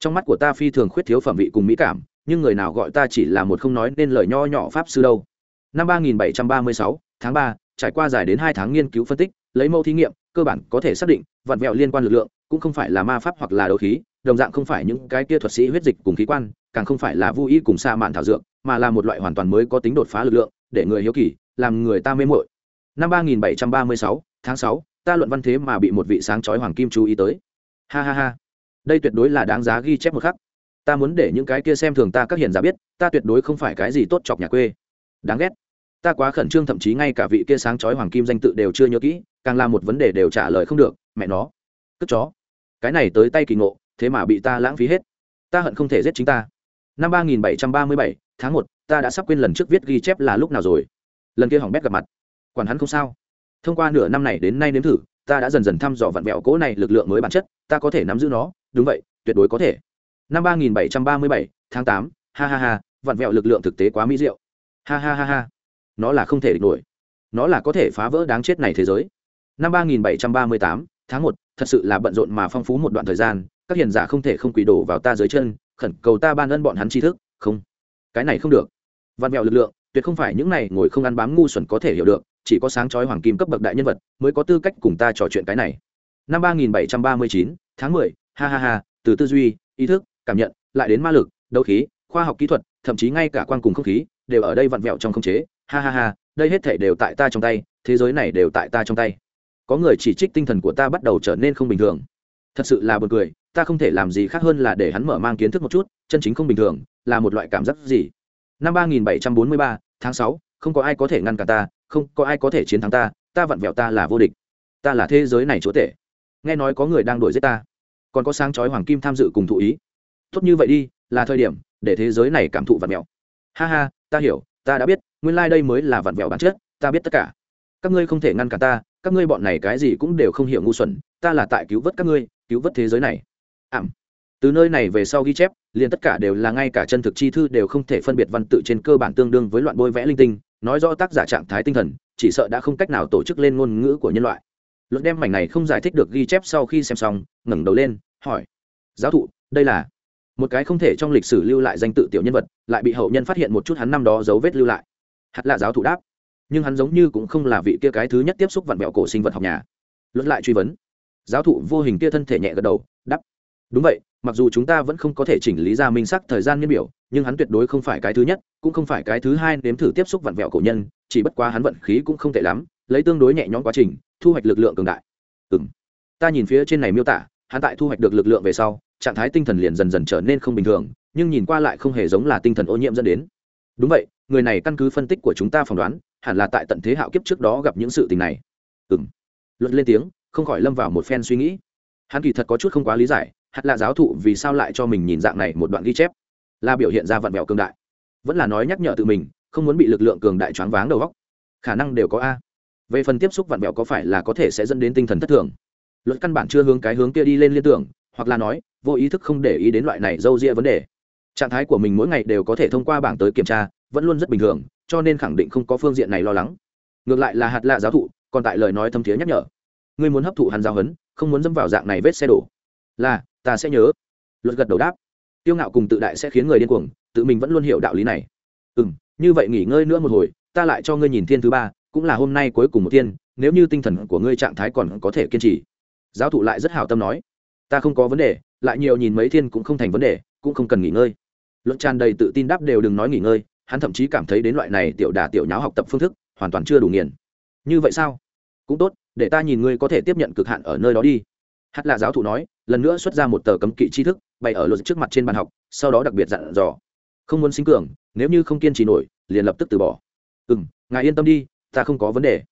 Trong mắt của ta phi thường khuyết thiếu phẩm vị cùng mỹ cảm nhưng người nào gọi ta chỉ là một không nói nên lời nho nhỏ pháp sư đâu. Năm 3736, tháng 3, trải qua dài đến hai tháng nghiên cứu phân tích lấy mẫu thí nghiệm cơ bản có thể xác định vặn vẹo liên quan lực lượng cũng không phải là ma pháp hoặc là đấu khí đồng dạng không phải những cái kia thuật sĩ huyết dịch cùng khí quan càng không phải là vô ý cùng sa mạn thảo dược mà là một loại hoàn toàn mới có tính đột phá lực lượng để người hiếu kỳ làm người ta mê mội năm ba nghìn bảy trăm ba mươi sáu tháng sáu ta luận văn thế mà bị một vị sáng chói hoàng kim chú ý tới. Ha ha ha. Đây tuyệt đối là đáng giá ghi chép một khắc ta muốn để những cái kia xem thường ta các hiền giả biết, ta tuyệt đối không phải cái gì tốt chọc nhà quê. Đáng ghét. Ta quá khẩn trương, thậm chí ngay cả vị kia sáng chói hoàng kim danh tự đều chưa nhớ kỹ, càng là một vấn đề đều trả lời không được, mẹ nó. Cất chó. Cái này tới tay kỳ ngộ, thế mà bị ta lãng phí hết. Ta hận không thể giết chính ta. Năm ba nghìn bảy trăm ba mươi bảy, tháng một, ta đã sắp quên lần trước viết ghi chép là lúc nào rồi. Lần kia hỏng bét gặp mặt. Quản hắn không sao. Thông qua nửa năm này đến nay nếm thử, ta đã dần dần thăm dò vặn vẹo cỗ này lực lượng mới bản chất, ta có thể nắm giữ nó, đúng vậy, tuyệt đối có thể năm ba nghìn bảy trăm ba mươi bảy, tháng tám, ha ha ha, vặn vẹo lực lượng thực tế quá mỹ diệu. Ha ha ha ha. Nó là không thể địch nổi. Nó là có thể phá vỡ đáng chết này thế giới. Năm ba nghìn bảy trăm ba mươi tám, tháng một, thật sự là bận rộn mà phong phú một đoạn thời gian, các hiền giả không thể không quỳ đổ vào ta dưới chân, khẩn cầu ta ban ân bọn hắn tri thức. Không. Cái này không được. Vặn vẹo lực lượng, tuyệt không phải những này ngồi không ăn bám ngu xuẩn có thể hiểu được, chỉ có sáng chói hoàng kim cấp bậc đại nhân vật mới có tư cách cùng ta trò chuyện cái này. Năm ba nghìn bảy trăm ba mươi chín, tháng mười, ha ha ha, từ tư duy, ý thức cảm nhận, lại đến ma lực, đấu khí, khoa học kỹ thuật, thậm chí ngay cả quan cùng không khí, đều ở đây vặn vẹo trong không chế. Ha ha ha, đây hết thể đều tại ta trong tay, thế giới này đều tại ta trong tay. Có người chỉ trích tinh thần của ta bắt đầu trở nên không bình thường. Thật sự là b u ồ n cười, ta không thể làm gì khác hơn là để hắn mở mang kiến thức một chút, chân chính không bình thường, là một loại cảm giác gì? Năm ba nghìn bảy trăm bốn mươi ba, tháng sáu, không có ai có thể ngăn cản ta, không có ai có thể chiến thắng ta ta vặn vẹo ta là vô địch. Ta là thế giới này chúa tể. Nghe nói có người đang đuổi giết ta. Còn có sáng chói hoàng kim tham dự cùng thụ ý tốt như vậy đi, là thời điểm để thế giới này cảm thụ vặn mẹo. Ha ha, ta hiểu, ta đã biết, nguyên lai、like、đây mới là vặn vẹo bản chất, ta biết tất cả. Các ngươi không thể ngăn cản ta, các ngươi bọn này cái gì cũng đều không hiểu ngu xuẩn, ta là tại cứu vớt các ngươi, cứu vớt thế giới này. Ảm. Từ nơi này về sau ghi chép, liền tất cả đều là ngay cả chân thực chi thư đều không thể phân biệt văn tự trên cơ bản tương đương với loạn bôi vẽ linh tinh, nói rõ tác giả trạng thái tinh thần, chỉ sợ đã không cách nào tổ chức lên ngôn ngữ của nhân loại. Luận đem mảnh này không giải thích được ghi chép sau khi xem xong, ngẩng đầu lên, hỏi. Giáo thụ, đây là một cái không thể trong lịch sử lưu lại danh tự tiểu nhân vật, lại bị hậu nhân phát hiện một chút hắn năm đó dấu vết lưu lại. Hạt lạ giáo thụ đáp. Nhưng hắn giống như cũng không là vị kia cái thứ nhất tiếp xúc vặn vẹo cổ sinh vật học nhà. Luận lại truy vấn. Giáo thụ vô hình kia thân thể nhẹ gật đầu đắp đúng vậy, mặc dù chúng ta vẫn không có thể chỉnh lý ra minh sắc thời gian niên biểu, nhưng hắn tuyệt đối không phải cái thứ nhất, cũng không phải cái thứ hai nếm thử tiếp xúc vặn vẹo cổ nhân, chỉ bất quá hắn vận khí cũng không tệ lắm, lấy tương đối nhẹ nhõm quá trình, thu hoạch lực lượng cường đại. Ừ m ta nhìn phía trên này miêu tả hắn tại thu hoạch được lực lượng về sau, trạng thái tinh thần liền dần dần trở nên không bình thường, nhưng nhìn qua lại không hề giống là tinh thần ô nhiễm dẫn đến. Đúng vậy, người này căn cứ phân tích của chúng ta phỏng đoán, hẳn là tại tận thế hạo kiếp trước đó gặp những sự tình này. Ừ m luật lên tiếng, không khỏi lâm vào một phen suy nghĩ. Hắn kỳ thật có chút không quá lý giải, hạt là giáo thụ vì sao lại cho mình nhìn dạng này một đoạn ghi chép. Là biểu hiện ra vặn vẹo cường đại. Vẫn là nói nhắc nhở tự mình, không muốn bị lực lượng cường đại choáng váng đầu góc khả năng đều có a. Về phần tiếp xúc vặn vẹo có phải là có thể sẽ dẫn đến tinh thần thất thường? Luật căn bản chưa hướng cái hướng kia đi lên liên tưởng, hoặc là nói, vô ý thức không để ý đến loại này d â u ria vấn đề. Trạng thái của mình mỗi ngày đều có thể thông qua bảng tới kiểm tra, vẫn luôn rất bình thường, cho nên khẳng định không có phương diện này lo lắng. Ngược lại là hạt lạ giáo thụ, còn tại lời nói thâm thiế nhắc nhở. Ngươi muốn hấp thụ hắn giáo hấn không muốn dẫm vào dạng này vết xe đổ. Là, ta sẽ nhớ. Luật gật đầu đáp. Tiêu ngạo cùng tự đại sẽ khiến người điên cuồng, tự mình vẫn luôn hiểu đạo lý này. Ừ m như vậy nghỉ ngơi nữa một hồi, ta lại cho ngươi nhìn thiên thứ ba, cũng là hôm nay cuối cùng một tiên. nếu như tinh thần của ngươi trạng thái còn có thể kiên trì giáo thụ lại rất hảo tâm nói, ta không có vấn đề, lại nhiều nhìn mấy thiên cũng không thành vấn đề, cũng không cần nghỉ ngơi. Luận tràn đầy tự tin đáp đều đừng nói nghỉ ngơi, hắn thậm chí cảm thấy đến loại này tiểu đà tiểu nháo học tập phương thức hoàn toàn chưa đủ nghiền. Như vậy sao? Cũng tốt, để ta nhìn ngươi có thể tiếp nhận cực hạn ở nơi đó đi. Hát là giáo thụ nói, lần nữa xuất ra một tờ cấm kỵ tri thức, bày ở luật trước mặt trên bàn học, sau đó đặc biệt dặn dò, không muốn sinh cường, nếu như không kiên trì nổi, liền lập tức từ bỏ. Ừ m ngài yên tâm đi, ta không có vấn đề.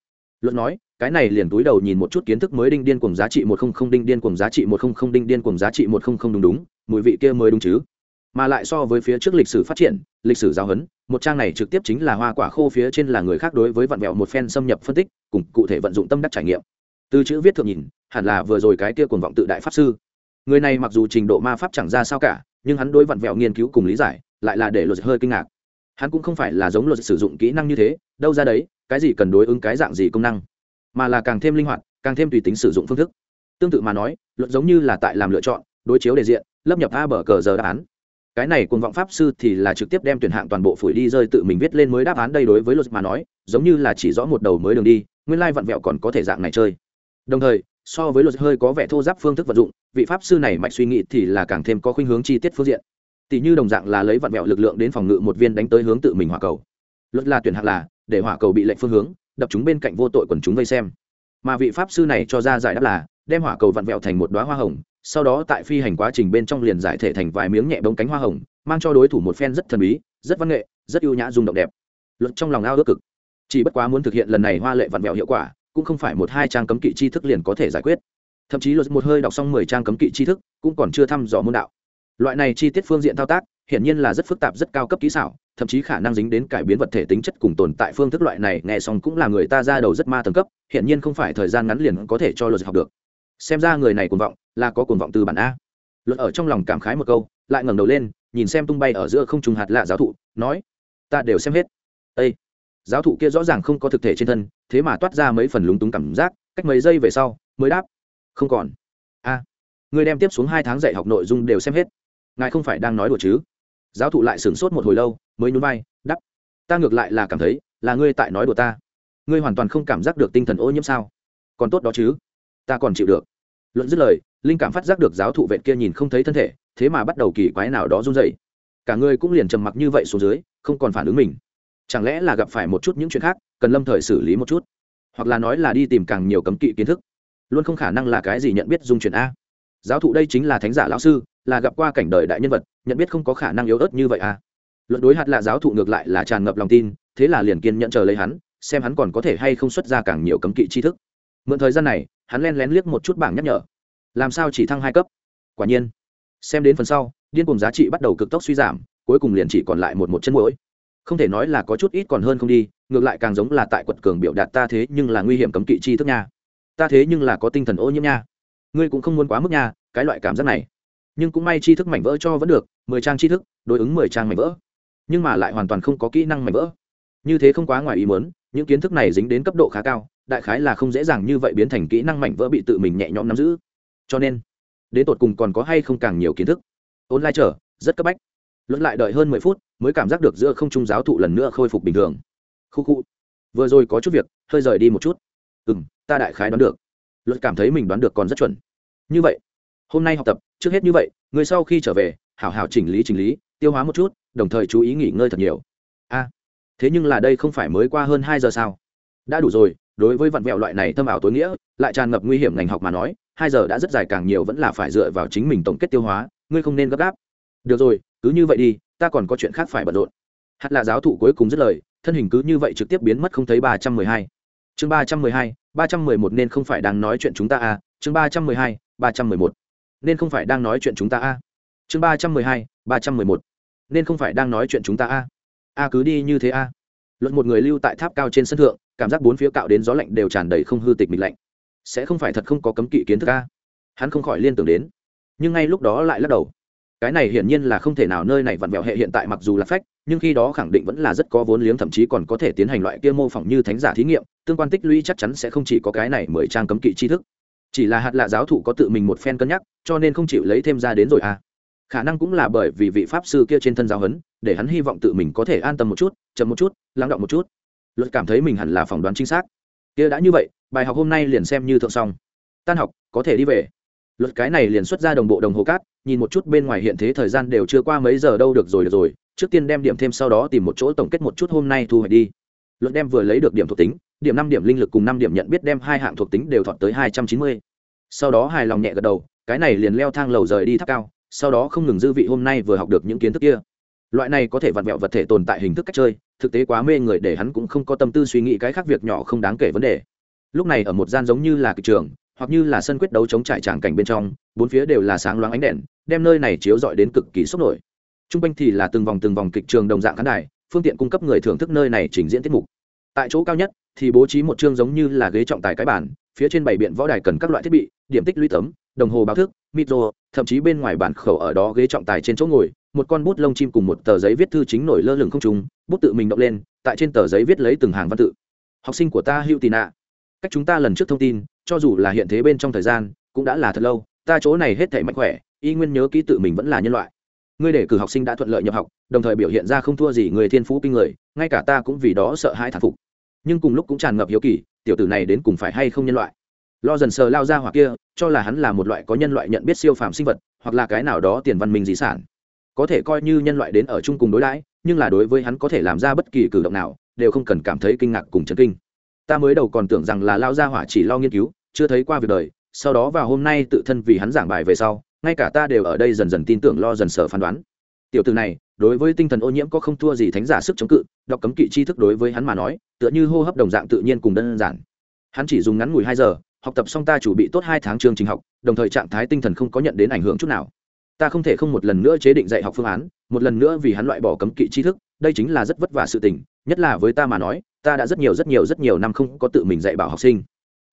Luận nói, cái này liền túi đầu nhìn một chút kiến thức mới đinh điên cùng giá trị một không không đinh điên cùng giá trị một không không đinh điên cùng giá trị một không không đúng đúng, mùi vị kia mới đúng chứ. Mà lại so với phía trước lịch sử phát triển, lịch sử giáo huấn, một trang này trực tiếp chính là hoa quả khô phía trên là người khác đối với vặn vẹo một phen xâm nhập phân tích, cùng cụ thể vận dụng tâm đắc trải nghiệm. Từ chữ viết thượng nhìn, hẳn là vừa rồi cái kia cuồng vọng tự đại pháp sư. Người này mặc dù trình độ ma pháp chẳng ra sao cả, nhưng hắn đối vặn vẹo nghiên cứu cùng lý giải, lại là để luật hơi kinh ngạc hắn cũng không phải là giống luật sử dụng kỹ năng như thế, đâu ra đấy, cái gì cần đối ứng cái dạng gì công năng, mà là càng thêm linh hoạt, càng thêm tùy tính sử dụng phương thức. Tương tự mà nói, luật giống như là tại làm lựa chọn, đối chiếu đề diện, lấp nhập a bờ cờ giờ đáp án. Cái này cùng vọng pháp sư thì là trực tiếp đem tuyển hạng toàn bộ phủi đi rơi tự mình viết lên mới đáp án đây đối với luật mà nói, giống như là chỉ rõ một đầu mới đường đi, nguyên lai vặn vẹo còn có thể dạng này chơi. Đồng thời, so với luật hơi có vẻ thô giáp phương thức vận dụng, vị pháp sư này mạch suy nghĩ thì là càng thêm có khuynh hướng chi tiết phương diện tỷ như đồng dạng là lấy vặn vẹo lực lượng đến phòng ngự một viên đánh tới hướng tự mình hỏa cầu. Luật là tuyển hạng là, để hỏa cầu bị lệnh phương hướng, đập chúng bên cạnh vô tội quần chúng vây xem. Mà vị pháp sư này cho ra giải đáp là, đem hỏa cầu vặn vẹo thành một đoá hoa hồng, sau đó tại phi hành quá trình bên trong liền giải thể thành vài miếng nhẹ bông cánh hoa hồng, mang cho đối thủ một phen rất thần bí, rất văn nghệ, rất ưu nhã rung động đẹp. Luật trong lòng ao ước cực. Chỉ bất quá muốn thực hiện lần này hoa lệ vặn vẹo hiệu quả, cũng không phải một hai trang cấm kỵ tri thức liền có thể giải quyết. Thậm chí luật một hơi đọc xong mười trang cấm kỵ tri thức, cũng còn chưa thăm dò môn đạo loại này chi tiết phương diện thao tác, hiển nhiên là rất phức tạp, rất cao cấp kỹ xảo, thậm chí khả năng dính đến cải biến vật thể tính chất cùng tồn tại phương thức loại này, nghe xong cũng là người ta ra đầu rất ma tầng cấp, hiển nhiên không phải thời gian ngắn liền có thể cho luật học được. Xem ra người này cuồng vọng, là có cuồng vọng từ bản a. Luật ở trong lòng cảm khái một câu, lại ngẩng đầu lên, nhìn xem tung bay ở giữa không trùng hạt lạ giáo thụ, nói, ta đều xem hết. Ây giáo thụ kia rõ ràng không có thực thể trên thân, thế mà toát ra mấy phần lúng túng cảm giác, cách mấy giây về sau, mới đáp, không còn. A, người đem tiếp xuống hai tháng dạy học nội dung đều xem hết ngài không phải đang nói đùa chứ? Giáo thụ lại sửng sốt một hồi lâu, mới nhún vai đắp ta ngược lại là cảm thấy là ngươi tại nói đùa ta. Ngươi hoàn toàn không cảm giác được tinh thần ô nhiễm sao? Còn tốt đó chứ? Ta còn chịu được. Luận dứt lời, linh cảm phát giác được giáo thụ vệ kia nhìn không thấy thân thể, thế mà bắt đầu kỳ quái nào đó run dậy cả ngươi cũng liền trầm mặc như vậy xuống dưới, không còn phản ứng mình. Chẳng lẽ là gặp phải một chút những chuyện khác, cần lâm thời xử lý một chút? Hoặc là nói là đi tìm càng nhiều cấm kỵ kiến thức? Luôn không khả năng là cái gì nhận biết dung chuyện a. Giáo thụ đây chính là thánh giả lão sư là gặp qua cảnh đời đại nhân vật, nhận biết không có khả năng yếu ớt như vậy à. Luận đối hạt là giáo thụ ngược lại là tràn ngập lòng tin, thế là liền kiên nhận chờ lấy hắn, xem hắn còn có thể hay không xuất ra càng nhiều cấm kỵ tri thức. Mượn thời gian này, hắn len lén liếc một chút bảng nhắc nhở. Làm sao chỉ thăng hai cấp? Quả nhiên. Xem đến phần sau, điên cùng giá trị bắt đầu cực tốc suy giảm, cuối cùng liền chỉ còn lại một một chân mũi không thể nói là có chút ít còn hơn không đi, ngược lại càng giống là tại quật cường biểu đạt ta thế nhưng là nguy hiểm cấm kỵ chi thức nha. Ta thế nhưng là có tinh thần ô nhiễm nha. Ngươi cũng không muốn quá mức nha, cái loại cảm giác này nhưng cũng may tri thức mảnh vỡ cho vẫn được, mười trang tri thức, đối ứng mười trang mảnh vỡ. Nhưng mà lại hoàn toàn không có kỹ năng mảnh vỡ. Như thế không quá ngoài ý muốn, những kiến thức này dính đến cấp độ khá cao, đại khái là không dễ dàng như vậy biến thành kỹ năng mảnh vỡ bị tự mình nhẹ nhõm nắm giữ. Cho nên, đến tột cùng còn có hay không càng nhiều kiến thức? Ôn lai trở rất cấp bách. Luận lại đợi hơn mười phút, mới cảm giác được giữa không trung giáo thụ lần nữa khôi phục bình thường. Khu khu. Vừa rồi có chút việc, hơi rời đi một chút. Ừ m ta đại khái đoán được. Luật cảm thấy mình đoán được còn rất chuẩn. Như vậy hôm nay học tập, trước hết như vậy, người sau khi trở về, hảo hảo chỉnh lý chỉnh lý, tiêu hóa một chút, đồng thời chú ý nghỉ ngơi thật nhiều. A, thế nhưng là đây không phải mới qua hơn hai giờ sao? Đã đủ rồi, đối với vặn vẹo loại này thâm ảo tối nghĩa, lại tràn ngập nguy hiểm ngành học mà nói, hai giờ đã rất dài càng nhiều vẫn là phải dựa vào chính mình tổng kết tiêu hóa, ngươi không nên gấp gáp. Được rồi, cứ như vậy đi, ta còn có chuyện khác phải bận rộn. Hạt là giáo thụ cuối cùng dứt lời, thân hình cứ như vậy trực tiếp biến mất không thấy ba trăm mười hai. Chương ba trăm mười hai, ba trăm mười một nên không phải đang nói chuyện chúng ta à chương ba trăm mười hai, ba trăm mười một nên không phải đang nói chuyện chúng ta a. Chương ba trăm mười hai, ba trăm mười một. Nên không phải đang nói chuyện chúng ta a. A cứ đi như thế a. Luận một người lưu tại tháp cao trên sân thượng, cảm giác bốn phía cạo đến gió lạnh đều tràn đầy không hư tịch mịch lạnh. Sẽ không phải thật không có cấm kỵ kiến thức a. Hắn không khỏi liên tưởng đến. Nhưng ngay lúc đó lại lắc đầu. Cái này hiển nhiên là không thể nào nơi này vặn vẹo hệ hiện tại mặc dù là phách, nhưng khi đó khẳng định vẫn là rất có vốn liếng, thậm chí còn có thể tiến hành loại kia mô phỏng như thánh giả thí nghiệm, tương quan tích lũy chắc chắn sẽ không chỉ có cái này mười trang cấm kỵ tri thức chỉ là hạt lạ giáo thụ có tự mình một phen cân nhắc, cho nên không chịu lấy thêm ra đến rồi à. Khả năng cũng là bởi vì vị pháp sư kia trên thân giáo huấn, để hắn hy vọng tự mình có thể an tâm một chút, chậm một chút, lắng động một chút. Luật cảm thấy mình hẳn là phỏng đoán chính xác. Kia đã như vậy, bài học hôm nay liền xem như thượng xong. Tan học, có thể đi về. Luật cái này liền xuất ra đồng bộ đồng hồ cát, nhìn một chút bên ngoài hiện thế thời gian đều chưa qua mấy giờ đâu được rồi được rồi. Trước tiên đem điểm thêm sau đó tìm một chỗ tổng kết một chút hôm nay thu hoạch đi. Luật đem vừa lấy được điểm thuộc tính điểm năm điểm linh lực cùng năm điểm nhận biết đem hai hạng thuộc tính đều thọt tới hai trăm chín mươi. Sau đó hài lòng nhẹ gật đầu, cái này liền leo thang lầu rời đi tháp cao, sau đó không ngừng dư vị hôm nay vừa học được những kiến thức kia. Loại này có thể vặn vẹo vật thể tồn tại hình thức cách chơi, thực tế quá mê người để hắn cũng không có tâm tư suy nghĩ cái khác việc nhỏ không đáng kể vấn đề. Lúc này ở một gian giống như là kịch trường, hoặc như là sân quyết đấu chống trải tràng cảnh bên trong, bốn phía đều là sáng loáng ánh đèn, đem nơi này chiếu rọi đến cực kỳ sốc nổi. T r u n g quanh thì là từng vòng từng vòng kịch trường đồng dạng khán đài, phương tiện cung cấp người thưởng thức nơi này trình diễn tiết mục tại chỗ cao nhất thì bố trí một chương giống như là ghế trọng tài cái bản phía trên bảy biện võ đài cần các loại thiết bị, điểm tích lũy tấm, đồng hồ báo thức, micro, thậm chí bên ngoài bản khẩu ở đó ghế trọng tài trên chỗ ngồi, một con bút lông chim cùng một tờ giấy viết thư chính nổi lơ lửng không trùng bút tự mình động lên, tại trên tờ giấy viết lấy từng hàng văn tự. Học sinh của ta hữu tì nạ. Cách chúng ta lần trước thông tin, cho dù là hiện thế bên trong thời gian, cũng đã là thật lâu, ta chỗ này hết thể mạnh khỏe, y nguyên nhớ ký tự mình vẫn là nhân loại ngươi để cử học sinh đã thuận lợi nhập học, đồng thời biểu hiện ra không thua gì người thiên phú kinh người, ngay cả ta cũng vì đó sợ hãi thản phục. Nhưng cùng lúc cũng tràn ngập hiếu kỳ, tiểu tử này đến cùng phải hay không nhân loại? Lo dần sờ lao ra hoặc kia, cho là hắn là một loại có nhân loại nhận biết siêu phàm sinh vật, hoặc là cái nào đó tiền văn minh di sản. Có thể coi như nhân loại đến ở chung cùng đối đãi, nhưng là đối với hắn có thể làm ra bất kỳ cử động nào, đều không cần cảm thấy kinh ngạc cùng chấn kinh. Ta mới đầu còn tưởng rằng là lao gia hỏa chỉ lo nghiên cứu, chưa thấy qua việc đời, sau đó vào hôm nay tự thân vì hắn giảng bài về sau ngay cả ta đều ở đây dần dần tin tưởng lo dần sở phán đoán. Tiểu từ này, đối với tinh thần ô nhiễm có không thua gì thánh giả sức chống cự, đọc cấm kỵ tri thức đối với hắn mà nói, tựa như hô hấp đồng dạng tự nhiên cùng đơn giản. Hắn chỉ dùng ngắn ngủi hai giờ, học tập xong ta chuẩn bị tốt hai tháng chương trình học, đồng thời trạng thái tinh thần không có nhận đến ảnh hưởng chút nào. Ta không thể không một lần nữa chế định dạy học phương án, một lần nữa vì hắn loại bỏ cấm kỵ tri thức, đây chính là rất vất vả sự tình, nhất là với ta mà nói, ta đã rất nhiều rất nhiều rất nhiều năm không có tự mình dạy bảo học sinh.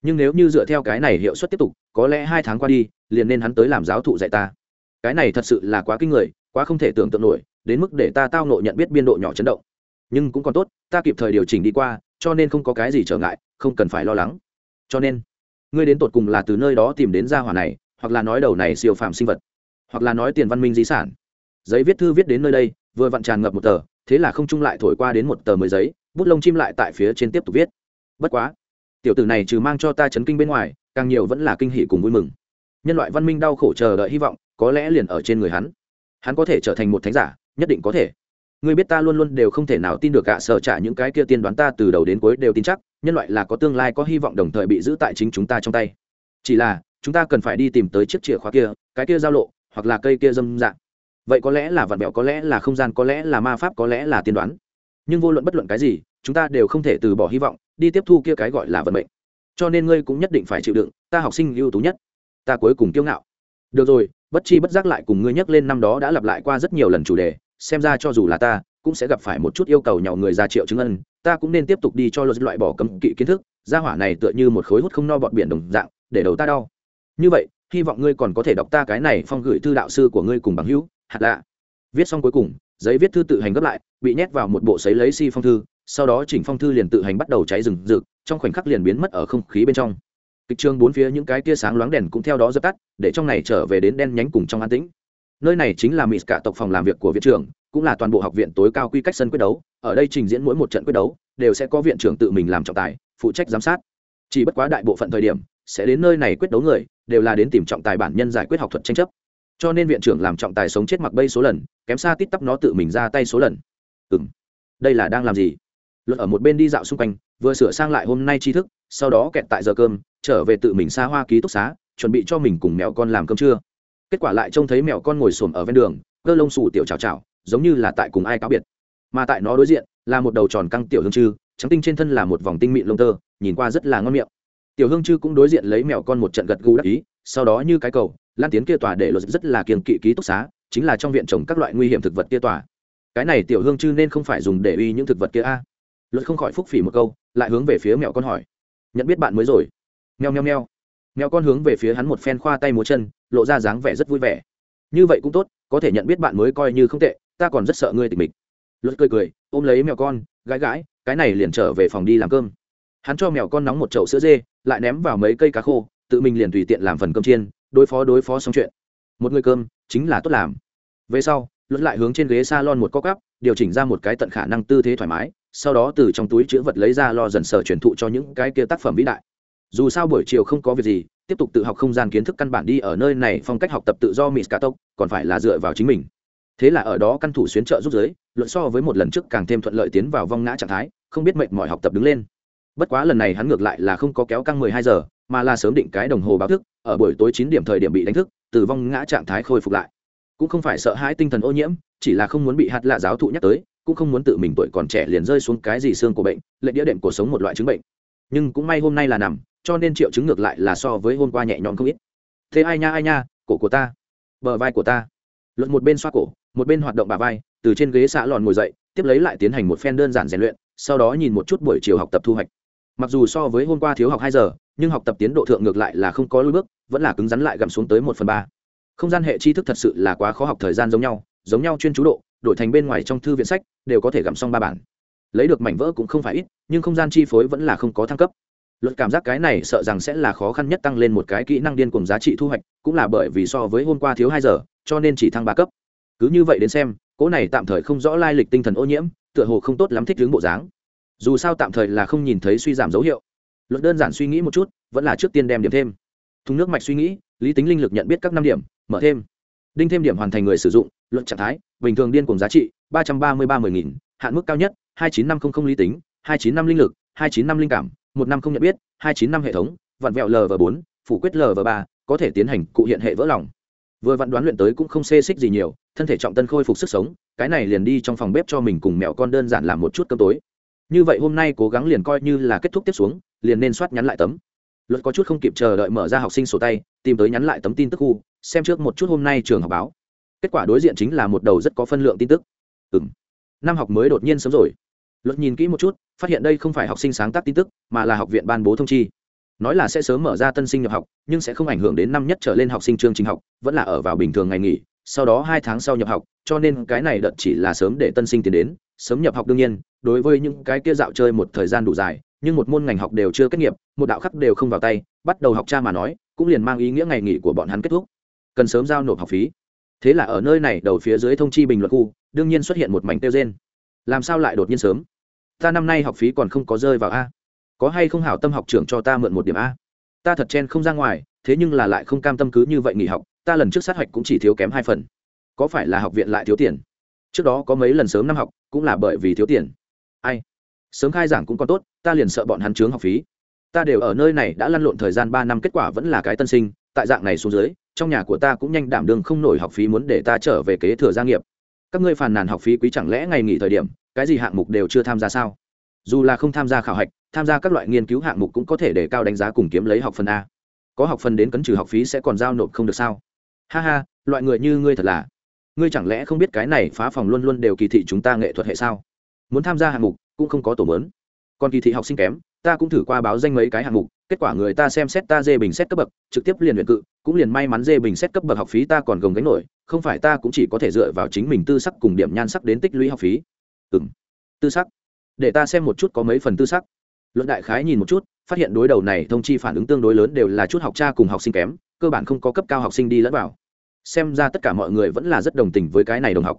Nhưng nếu như dựa theo cái này hiệu suất tiếp tục, có lẽ hai tháng qua đi liền nên hắn tới làm giáo thụ dạy ta. Cái này thật sự là quá kinh người, quá không thể tưởng tượng nổi, đến mức để ta tao nộ nhận biết biên độ nhỏ chấn động. Nhưng cũng còn tốt, ta kịp thời điều chỉnh đi qua, cho nên không có cái gì trở ngại, không cần phải lo lắng. Cho nên, ngươi đến tột cùng là từ nơi đó tìm đến gia hỏa này, hoặc là nói đầu này siêu phàm sinh vật, hoặc là nói tiền văn minh di sản. Giấy viết thư viết đến nơi đây, vừa vặn tràn ngập một tờ, thế là không trung lại thổi qua đến một tờ mới giấy, bút lông chim lại tại phía trên tiếp tục viết. Bất quá, tiểu tử này trừ mang cho ta chấn kinh bên ngoài, càng nhiều vẫn là kinh hỷ cùng vui mừng nhân loại văn minh đau khổ chờ đợi hy vọng, có lẽ liền ở trên người hắn. Hắn có thể trở thành một thánh giả, nhất định có thể. Người biết ta luôn luôn đều không thể nào tin được cả sở trả những cái kia tiên đoán ta từ đầu đến cuối đều tin chắc, nhân loại là có tương lai, có hy vọng đồng thời bị giữ tại chính chúng ta trong tay. Chỉ là, chúng ta cần phải đi tìm tới chiếc chìa khóa kia, cái kia giao lộ, hoặc là cây kia dâm dạng. Vậy có lẽ là vật mẹo, có lẽ là không gian, có lẽ là ma pháp, có lẽ là tiên đoán. Nhưng vô luận bất luận cái gì, chúng ta đều không thể từ bỏ hy vọng, đi tiếp thu kia cái gọi là vận mệnh. Cho nên ngươi cũng nhất định phải chịu đựng, ta học sinh ưu tú nhất ta cuối cùng kiêu ngạo. Được rồi, bất chi bất giác lại cùng ngươi nhắc lên năm đó đã lặp lại qua rất nhiều lần chủ đề, xem ra cho dù là ta, cũng sẽ gặp phải một chút yêu cầu nhỏ người ra triệu chứng ân, ta cũng nên tiếp tục đi cho luật loại bỏ cấm kỵ kiến thức, gia hỏa này tựa như một khối hút không no bọt biển đồng dạng, để đầu ta đau. Như vậy, hy vọng ngươi còn có thể đọc ta cái này phong gửi thư đạo sư của ngươi cùng bằng hữu, hạt lạ. Viết xong cuối cùng, giấy viết thư tự hành gấp lại, bị nhét vào một bộ giấy lấy si phong thư, sau đó chỉnh phong thư liền tự hành bắt đầu cháy rừng rực, trong khoảnh khắc liền biến mất ở không khí bên trong kịch trường bốn phía những cái tia sáng loáng đèn cũng theo đó dập tắt, để trong này trở về đến đen nhánh cùng trong an tĩnh. Nơi này chính là mỹ cả tộc phòng làm việc của viện trưởng, cũng là toàn bộ học viện tối cao quy cách sân quyết đấu. Ở đây trình diễn mỗi một trận quyết đấu, đều sẽ có viện trưởng tự mình làm trọng tài, phụ trách giám sát. Chỉ bất quá đại bộ phận thời điểm, sẽ đến nơi này quyết đấu người, đều là đến tìm trọng tài bản nhân giải quyết học thuật tranh chấp. Cho nên viện trưởng làm trọng tài sống chết mặc bây số lần, kém xa tít tắp nó tự mình ra tay số lần. Ừ m đây là đang làm gì? Luật ở một bên đi dạo xung quanh, vừa sửa sang lại hôm nay tri thức sau đó kẹt tại giờ cơm, trở về tự mình xa hoa ký túc xá, chuẩn bị cho mình cùng mẹo con làm cơm trưa. Kết quả lại trông thấy mẹo con ngồi xổm ở ven đường, cơ lông xù tiểu chào chào giống như là tại cùng ai cáo biệt. Mà tại nó đối diện, là một đầu tròn căng tiểu hương chư, trắng tinh trên thân là một vòng tinh mịn lông tơ, nhìn qua rất là ngon miệng. Tiểu hương chư cũng đối diện lấy mẹo con một trận gật gù đắc ý, sau đó như cái cầu, lan tiến kia tòa để luật rất là kiềng kỵ ký túc xá, chính là trong viện trồng các loại nguy hiểm thực vật kia tòa. Cái này tiểu hương chư nên không phải dùng để uy những thực vật kia a. Luật không khỏi phúc phỉ một câu, lại hướng về phía mẹo con hỏi nhận biết bạn mới rồi. Meo meo meo. Mèo con hướng về phía hắn một phen khoa tay múa chân, lộ ra dáng vẻ rất vui vẻ. Như vậy cũng tốt, có thể nhận biết bạn mới coi như không tệ, ta còn rất sợ ngươi tịch mình luật cười cười, ôm lấy mèo con, gãi gãi, cái này liền trở về phòng đi làm cơm. Hắn cho mèo con nóng một chậu sữa dê, lại ném vào mấy cây cá khô, tự mình liền tùy tiện làm phần cơm chiên, đối phó đối phó xong chuyện. Một người cơm, chính là tốt làm. Về sau, luật lại hướng trên ghế s a lon một cốc cắp điều chỉnh ra một cái tận khả năng tư thế thoải mái sau đó từ trong túi chữ vật lấy ra lo dần sở truyền thụ cho những cái kia tác phẩm vĩ đại. Dù sao buổi chiều không có việc gì, tiếp tục tự học không gian kiến thức căn bản đi ở nơi này, phong cách học tập tự do mỹ cả tốc còn phải là dựa vào chính mình. Thế là ở đó căn thủ xuyến trợ giúp giới, luận so với một lần trước càng thêm thuận lợi tiến vào vong ngã trạng thái, không biết mệnh mọi học tập đứng lên. Bất quá lần này hắn ngược lại là không có kéo căng mười hai giờ, mà là sớm định cái đồng hồ báo thức, ở buổi tối chín điểm thời điểm bị đánh thức, từ vong ngã trạng thái khôi phục lại. Cũng không phải sợ hãi tinh thần ô nhiễm, chỉ là không muốn bị hạt lạ giáo thụ nhắc tới cũng không muốn tự mình tuổi còn trẻ liền rơi xuống cái gì xương của bệnh, lệ đĩa đệm cuộc sống một loại chứng bệnh. Nhưng cũng may hôm nay là nằm, cho nên triệu chứng ngược lại là so với hôm qua nhẹ nhõm không ít. Thế ai nha ai nha, cổ của ta, bờ vai của ta. Luận một bên xoa cổ, một bên hoạt động bà vai, từ trên ghế xạ lòn ngồi dậy, tiếp lấy lại tiến hành một phen đơn giản rèn luyện, sau đó nhìn một chút buổi chiều học tập thu hoạch. Mặc dù so với hôm qua thiếu học hai giờ, nhưng học tập tiến độ thượng ngược lại là không có lối bước, vẫn là cứng rắn lại gặm xuống tới một phần ba. Không gian hệ tri thức thật sự là quá khó học thời gian giống nhau giống nhau chuyên chú độ đổi thành bên ngoài trong thư viện sách, đều có thể gặm xong ba bản. Lấy được mảnh vỡ cũng không phải ít, nhưng không gian chi phối vẫn là không có thăng cấp. Luật cảm giác cái này sợ rằng sẽ là khó khăn nhất tăng lên một cái kỹ năng điên cùng giá trị thu hoạch, cũng là bởi vì so với hôm qua thiếu hai giờ, cho nên chỉ thăng ba cấp. Cứ như vậy đến xem, cỗ này tạm thời không rõ lai lịch tinh thần ô nhiễm, tựa hồ không tốt lắm thích hướng bộ dáng. Dù sao tạm thời là không nhìn thấy suy giảm dấu hiệu. Luật đơn giản suy nghĩ một chút, vẫn là trước tiên đem điểm thêm. Thùng nước mạch suy nghĩ, lý tính linh lực nhận biết các năm điểm, mở thêm đinh thêm điểm hoàn thành người sử dụng, luận trạng thái, bình thường điên cùng giá trị, ba trăm ba mươi ba mươi nghìn, hạn mức cao nhất, hai chín năm không không lý tính, hai chín năm linh lực, hai chín năm linh cảm, một năm không nhận biết, hai chín năm hệ thống, vặn vẹo lv bốn, phủ quyết lv ba, có thể tiến hành cụ hiện hệ vỡ lòng. Vừa vặn đoán luyện tới cũng không xê xích gì nhiều, thân thể trọng tân khôi phục sức sống, cái này liền đi trong phòng bếp cho mình cùng mẹo con đơn giản làm một chút cơm tối. Như vậy hôm nay cố gắng liền coi như là kết thúc tiếp xuống, liền nên soát nhắn lại tấm luật có chút không kịp chờ đợi mở ra học sinh sổ tay, tìm tới nhắn lại tấm tin tức khu, xem trước một chút hôm nay trường học báo. Kết quả đối diện chính là một đầu rất có phân lượng tin tức. Ừ m năm học mới đột nhiên sớm rồi. Luật nhìn kỹ một chút, phát hiện đây không phải học sinh sáng tác tin tức, mà là học viện ban bố thông chi. Nói là sẽ sớm mở ra tân sinh nhập học, nhưng sẽ không ảnh hưởng đến năm nhất trở lên học sinh chương trình học, vẫn là ở vào bình thường ngày nghỉ, sau đó hai tháng sau nhập học, cho nên cái này đợt chỉ là sớm để tân sinh tiến đến, sớm nhập học đương nhiên, đối với những cái kia dạo chơi một thời gian đủ dài nhưng một môn ngành học đều chưa kết nghiệp, một đạo khắc đều không vào tay, bắt đầu học cha mà nói, cũng liền mang ý nghĩa ngày nghỉ của bọn hắn kết thúc. Cần sớm giao nộp học phí. Thế là ở nơi này đầu phía dưới thông chi bình luận khu, đương nhiên xuất hiện một mảnh tiêu rên. Làm sao lại đột nhiên sớm? Ta năm nay học phí còn không có rơi vào a. Có hay không hảo tâm học trưởng cho ta mượn một điểm a? Ta thật chen không ra ngoài, thế nhưng là lại không cam tâm cứ như vậy nghỉ học, ta lần trước sát hạch cũng chỉ thiếu kém hai phần. Có phải là học viện lại thiếu tiền? Trước đó có mấy lần sớm năm học, cũng là bởi vì thiếu tiền. Ai? Sớm khai giảng cũng còn tốt, ta liền sợ bọn hắn chướng học phí. Ta đều ở nơi này đã lăn lộn thời gian ba năm, kết quả vẫn là cái tân sinh, tại dạng này xuống dưới, trong nhà của ta cũng nhanh đảm đương không nổi học phí muốn để ta trở về kế thừa gia nghiệp. Các ngươi phàn nàn học phí quý chẳng lẽ ngày nghỉ thời điểm, cái gì hạng mục đều chưa tham gia sao? Dù là không tham gia khảo hạch, tham gia các loại nghiên cứu hạng mục cũng có thể để cao đánh giá cùng kiếm lấy học phần a. Có học phần đến cấn trừ học phí sẽ còn giao nộp không được sao? Ha ha, loại người như ngươi thật là. Ngươi chẳng lẽ không biết cái này phá phòng luôn luôn đều kỳ thị chúng ta nghệ thuật hệ sao? Muốn tham gia hạng mục cũng không có tổ mớn còn kỳ thị học sinh kém, ta cũng thử qua báo danh mấy cái hạng mục, kết quả người ta xem xét ta dê bình xét cấp bậc, trực tiếp liền luyện cự, cũng liền may mắn dê bình xét cấp bậc học phí ta còn gồng gánh nổi, không phải ta cũng chỉ có thể dựa vào chính mình tư sắc cùng điểm nhan sắc đến tích lũy học phí. Ừ m tư sắc. Để ta xem một chút có mấy phần tư sắc. Luận đại khái nhìn một chút, phát hiện đối đầu này thông chi phản ứng tương đối lớn đều là chút học cha cùng học sinh kém, cơ bản không có cấp cao học sinh đi lẫn vào. Xem ra tất cả mọi người vẫn là rất đồng tình với cái này đồng học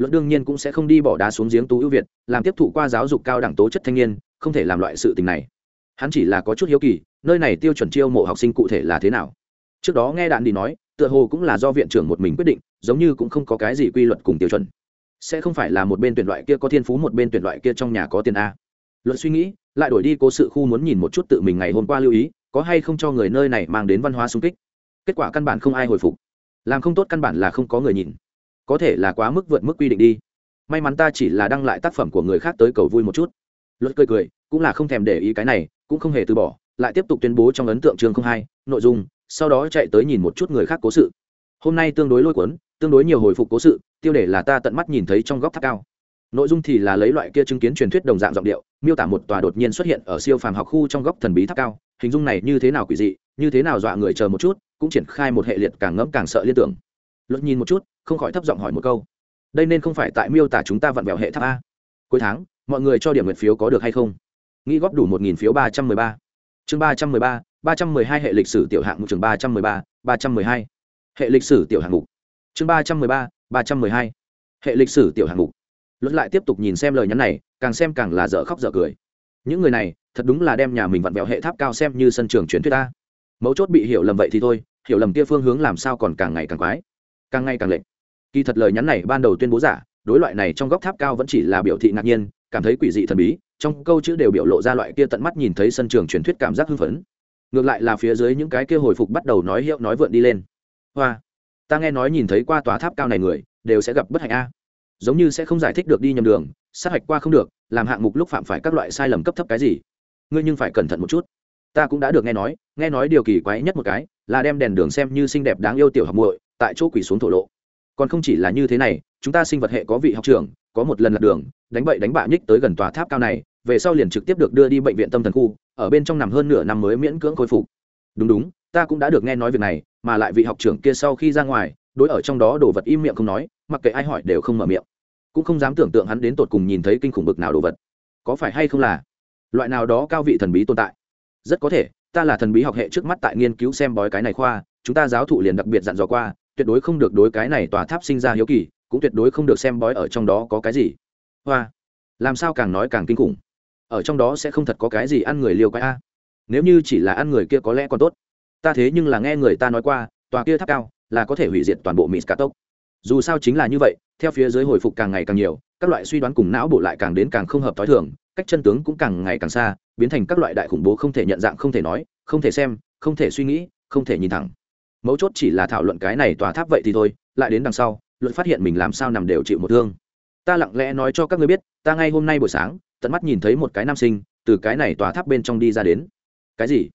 luận đương nhiên cũng sẽ không đi bỏ đá xuống giếng tú ưu việt, làm tiếp thụ qua giáo dục cao đẳng tố chất thanh niên, không thể làm loại sự tình này. Hắn chỉ là có chút hiếu kỳ, nơi này tiêu chuẩn chiêu mộ học sinh cụ thể là thế nào. Trước đó nghe đạn đi nói, tựa hồ cũng là do viện trưởng một mình quyết định, giống như cũng không có cái gì quy luật cùng tiêu chuẩn. Sẽ không phải là một bên tuyển loại kia có thiên phú, một bên tuyển loại kia trong nhà có tiền a. Luận suy nghĩ, lại đổi đi cố sự khu muốn nhìn một chút tự mình ngày hôm qua lưu ý, có hay không cho người nơi này mang đến văn hóa sung kích. Kết quả căn bản không ai hồi phục. Làm không tốt căn bản là không có người nhìn có thể là quá mức vượt mức quy định đi. May mắn ta chỉ là đăng lại tác phẩm của người khác tới cầu vui một chút. Luật cười cười, cũng là không thèm để ý cái này, cũng không hề từ bỏ, lại tiếp tục tuyên bố trong ấn tượng chương không hai, nội dung, sau đó chạy tới nhìn một chút người khác cố sự. Hôm nay tương đối lôi cuốn, tương đối nhiều hồi phục cố sự, tiêu đề là ta tận mắt nhìn thấy trong góc tháp cao. Nội dung thì là lấy loại kia chứng kiến truyền thuyết đồng dạng giọng điệu, miêu tả một tòa đột nhiên xuất hiện ở siêu phàm học khu trong góc thần bí tháp cao, hình dung này như thế nào quỷ dị, như thế nào dọa người chờ một chút, cũng triển khai một hệ liệt càng ngẫm càng sợ liên tưởng luật nhìn một chút, không khỏi thấp giọng hỏi một câu. Đây nên không phải tại miêu tả chúng ta vặn vẹo hệ tháp a. Cuối tháng, mọi người cho điểm nguyện phiếu có được hay không? Nghĩ góp đủ một nghìn phiếu ba trăm mười ba. Chương ba trăm mười ba ba trăm mười hai hệ lịch sử tiểu hạng mục chương ba trăm mười ba ba trăm mười hai hệ lịch sử tiểu hạng mục. Chương ba trăm mười ba ba trăm mười hai hệ lịch sử tiểu hạng mục. Luật lại tiếp tục nhìn xem lời nhắn này, càng xem càng là dở khóc dở cười. Những người này, thật đúng là đem nhà mình vặn vẹo hệ tháp cao xem như sân trường truyền thuyết ta mấu chốt bị hiểu lầm vậy thì thôi, hiểu lầm kia phương hướng làm sao còn càng ngày càng quái càng ngày càng lệch. Kỳ thật lời nhắn này ban đầu tuyên bố giả, đối loại này trong góc tháp cao vẫn chỉ là biểu thị ngạc nhiên, cảm thấy quỷ dị thần bí, trong câu chữ đều biểu lộ ra loại kia tận mắt nhìn thấy sân trường truyền thuyết cảm giác hưng phấn. Ngược lại là phía dưới những cái kia hồi phục bắt đầu nói hiệu nói vượn đi lên. Hoa, ta nghe nói nhìn thấy qua tòa tháp cao này người, đều sẽ gặp bất hạnh a. Giống như sẽ không giải thích được đi nhầm đường, sát hạch qua không được, làm hạng mục lúc phạm phải các loại sai lầm cấp thấp cái gì. Ngươi nhưng phải cẩn thận một chút. Ta cũng đã được nghe nói nghe nói điều kỳ quái nhất một cái, là đem đèn đường xem như xinh đẹp đáng yêu tiểu học muội tại chỗ quỷ xuống thổ lộ. Còn không chỉ là như thế này, chúng ta sinh vật hệ có vị học trưởng, có một lần lạc đường, đánh bậy đánh bạ nhích tới gần tòa tháp cao này, về sau liền trực tiếp được đưa đi bệnh viện tâm thần khu, ở bên trong nằm hơn nửa năm mới miễn cưỡng khôi phục. Đúng đúng, ta cũng đã được nghe nói việc này, mà lại vị học trưởng kia sau khi ra ngoài, đối ở trong đó đồ vật im miệng không nói, mặc kệ ai hỏi đều không mở miệng. Cũng không dám tưởng tượng hắn đến tột cùng nhìn thấy kinh khủng bực nào đồ vật. Có phải hay không là loại nào đó cao vị thần bí tồn tại? Rất có thể, ta là thần bí học hệ trước mắt tại nghiên cứu xem bói cái này khoa, chúng ta giáo thụ liền đặc biệt dặn dò qua tuyệt đối không được đối cái này tòa tháp sinh ra hiếu kỳ, cũng tuyệt đối không được xem bói ở trong đó có cái gì. Hoa, làm sao càng nói càng kinh khủng? Ở trong đó sẽ không thật có cái gì ăn người liều cái a. Nếu như chỉ là ăn người kia có lẽ còn tốt. Ta thế nhưng là nghe người ta nói qua, tòa kia tháp cao là có thể hủy diệt toàn bộ mỹ cả tốc. Dù sao chính là như vậy, theo phía dưới hồi phục càng ngày càng nhiều, các loại suy đoán cùng não bộ lại càng đến càng không hợp t h i thường, cách chân tướng cũng càng ngày càng xa, biến thành các loại đại khủng bố không thể nhận dạng, không thể nói, không thể xem, không thể suy nghĩ, không thể nhìn thẳng mấu chốt chỉ là thảo luận cái này tòa tháp vậy thì thôi, lại đến đằng sau luận phát hiện mình làm sao nằm đều chịu một thương. Ta lặng lẽ nói cho các ngươi biết, ta ngay hôm nay buổi sáng, tận mắt nhìn thấy một cái nam sinh, từ cái này tòa tháp bên trong đi ra đến. Cái gì?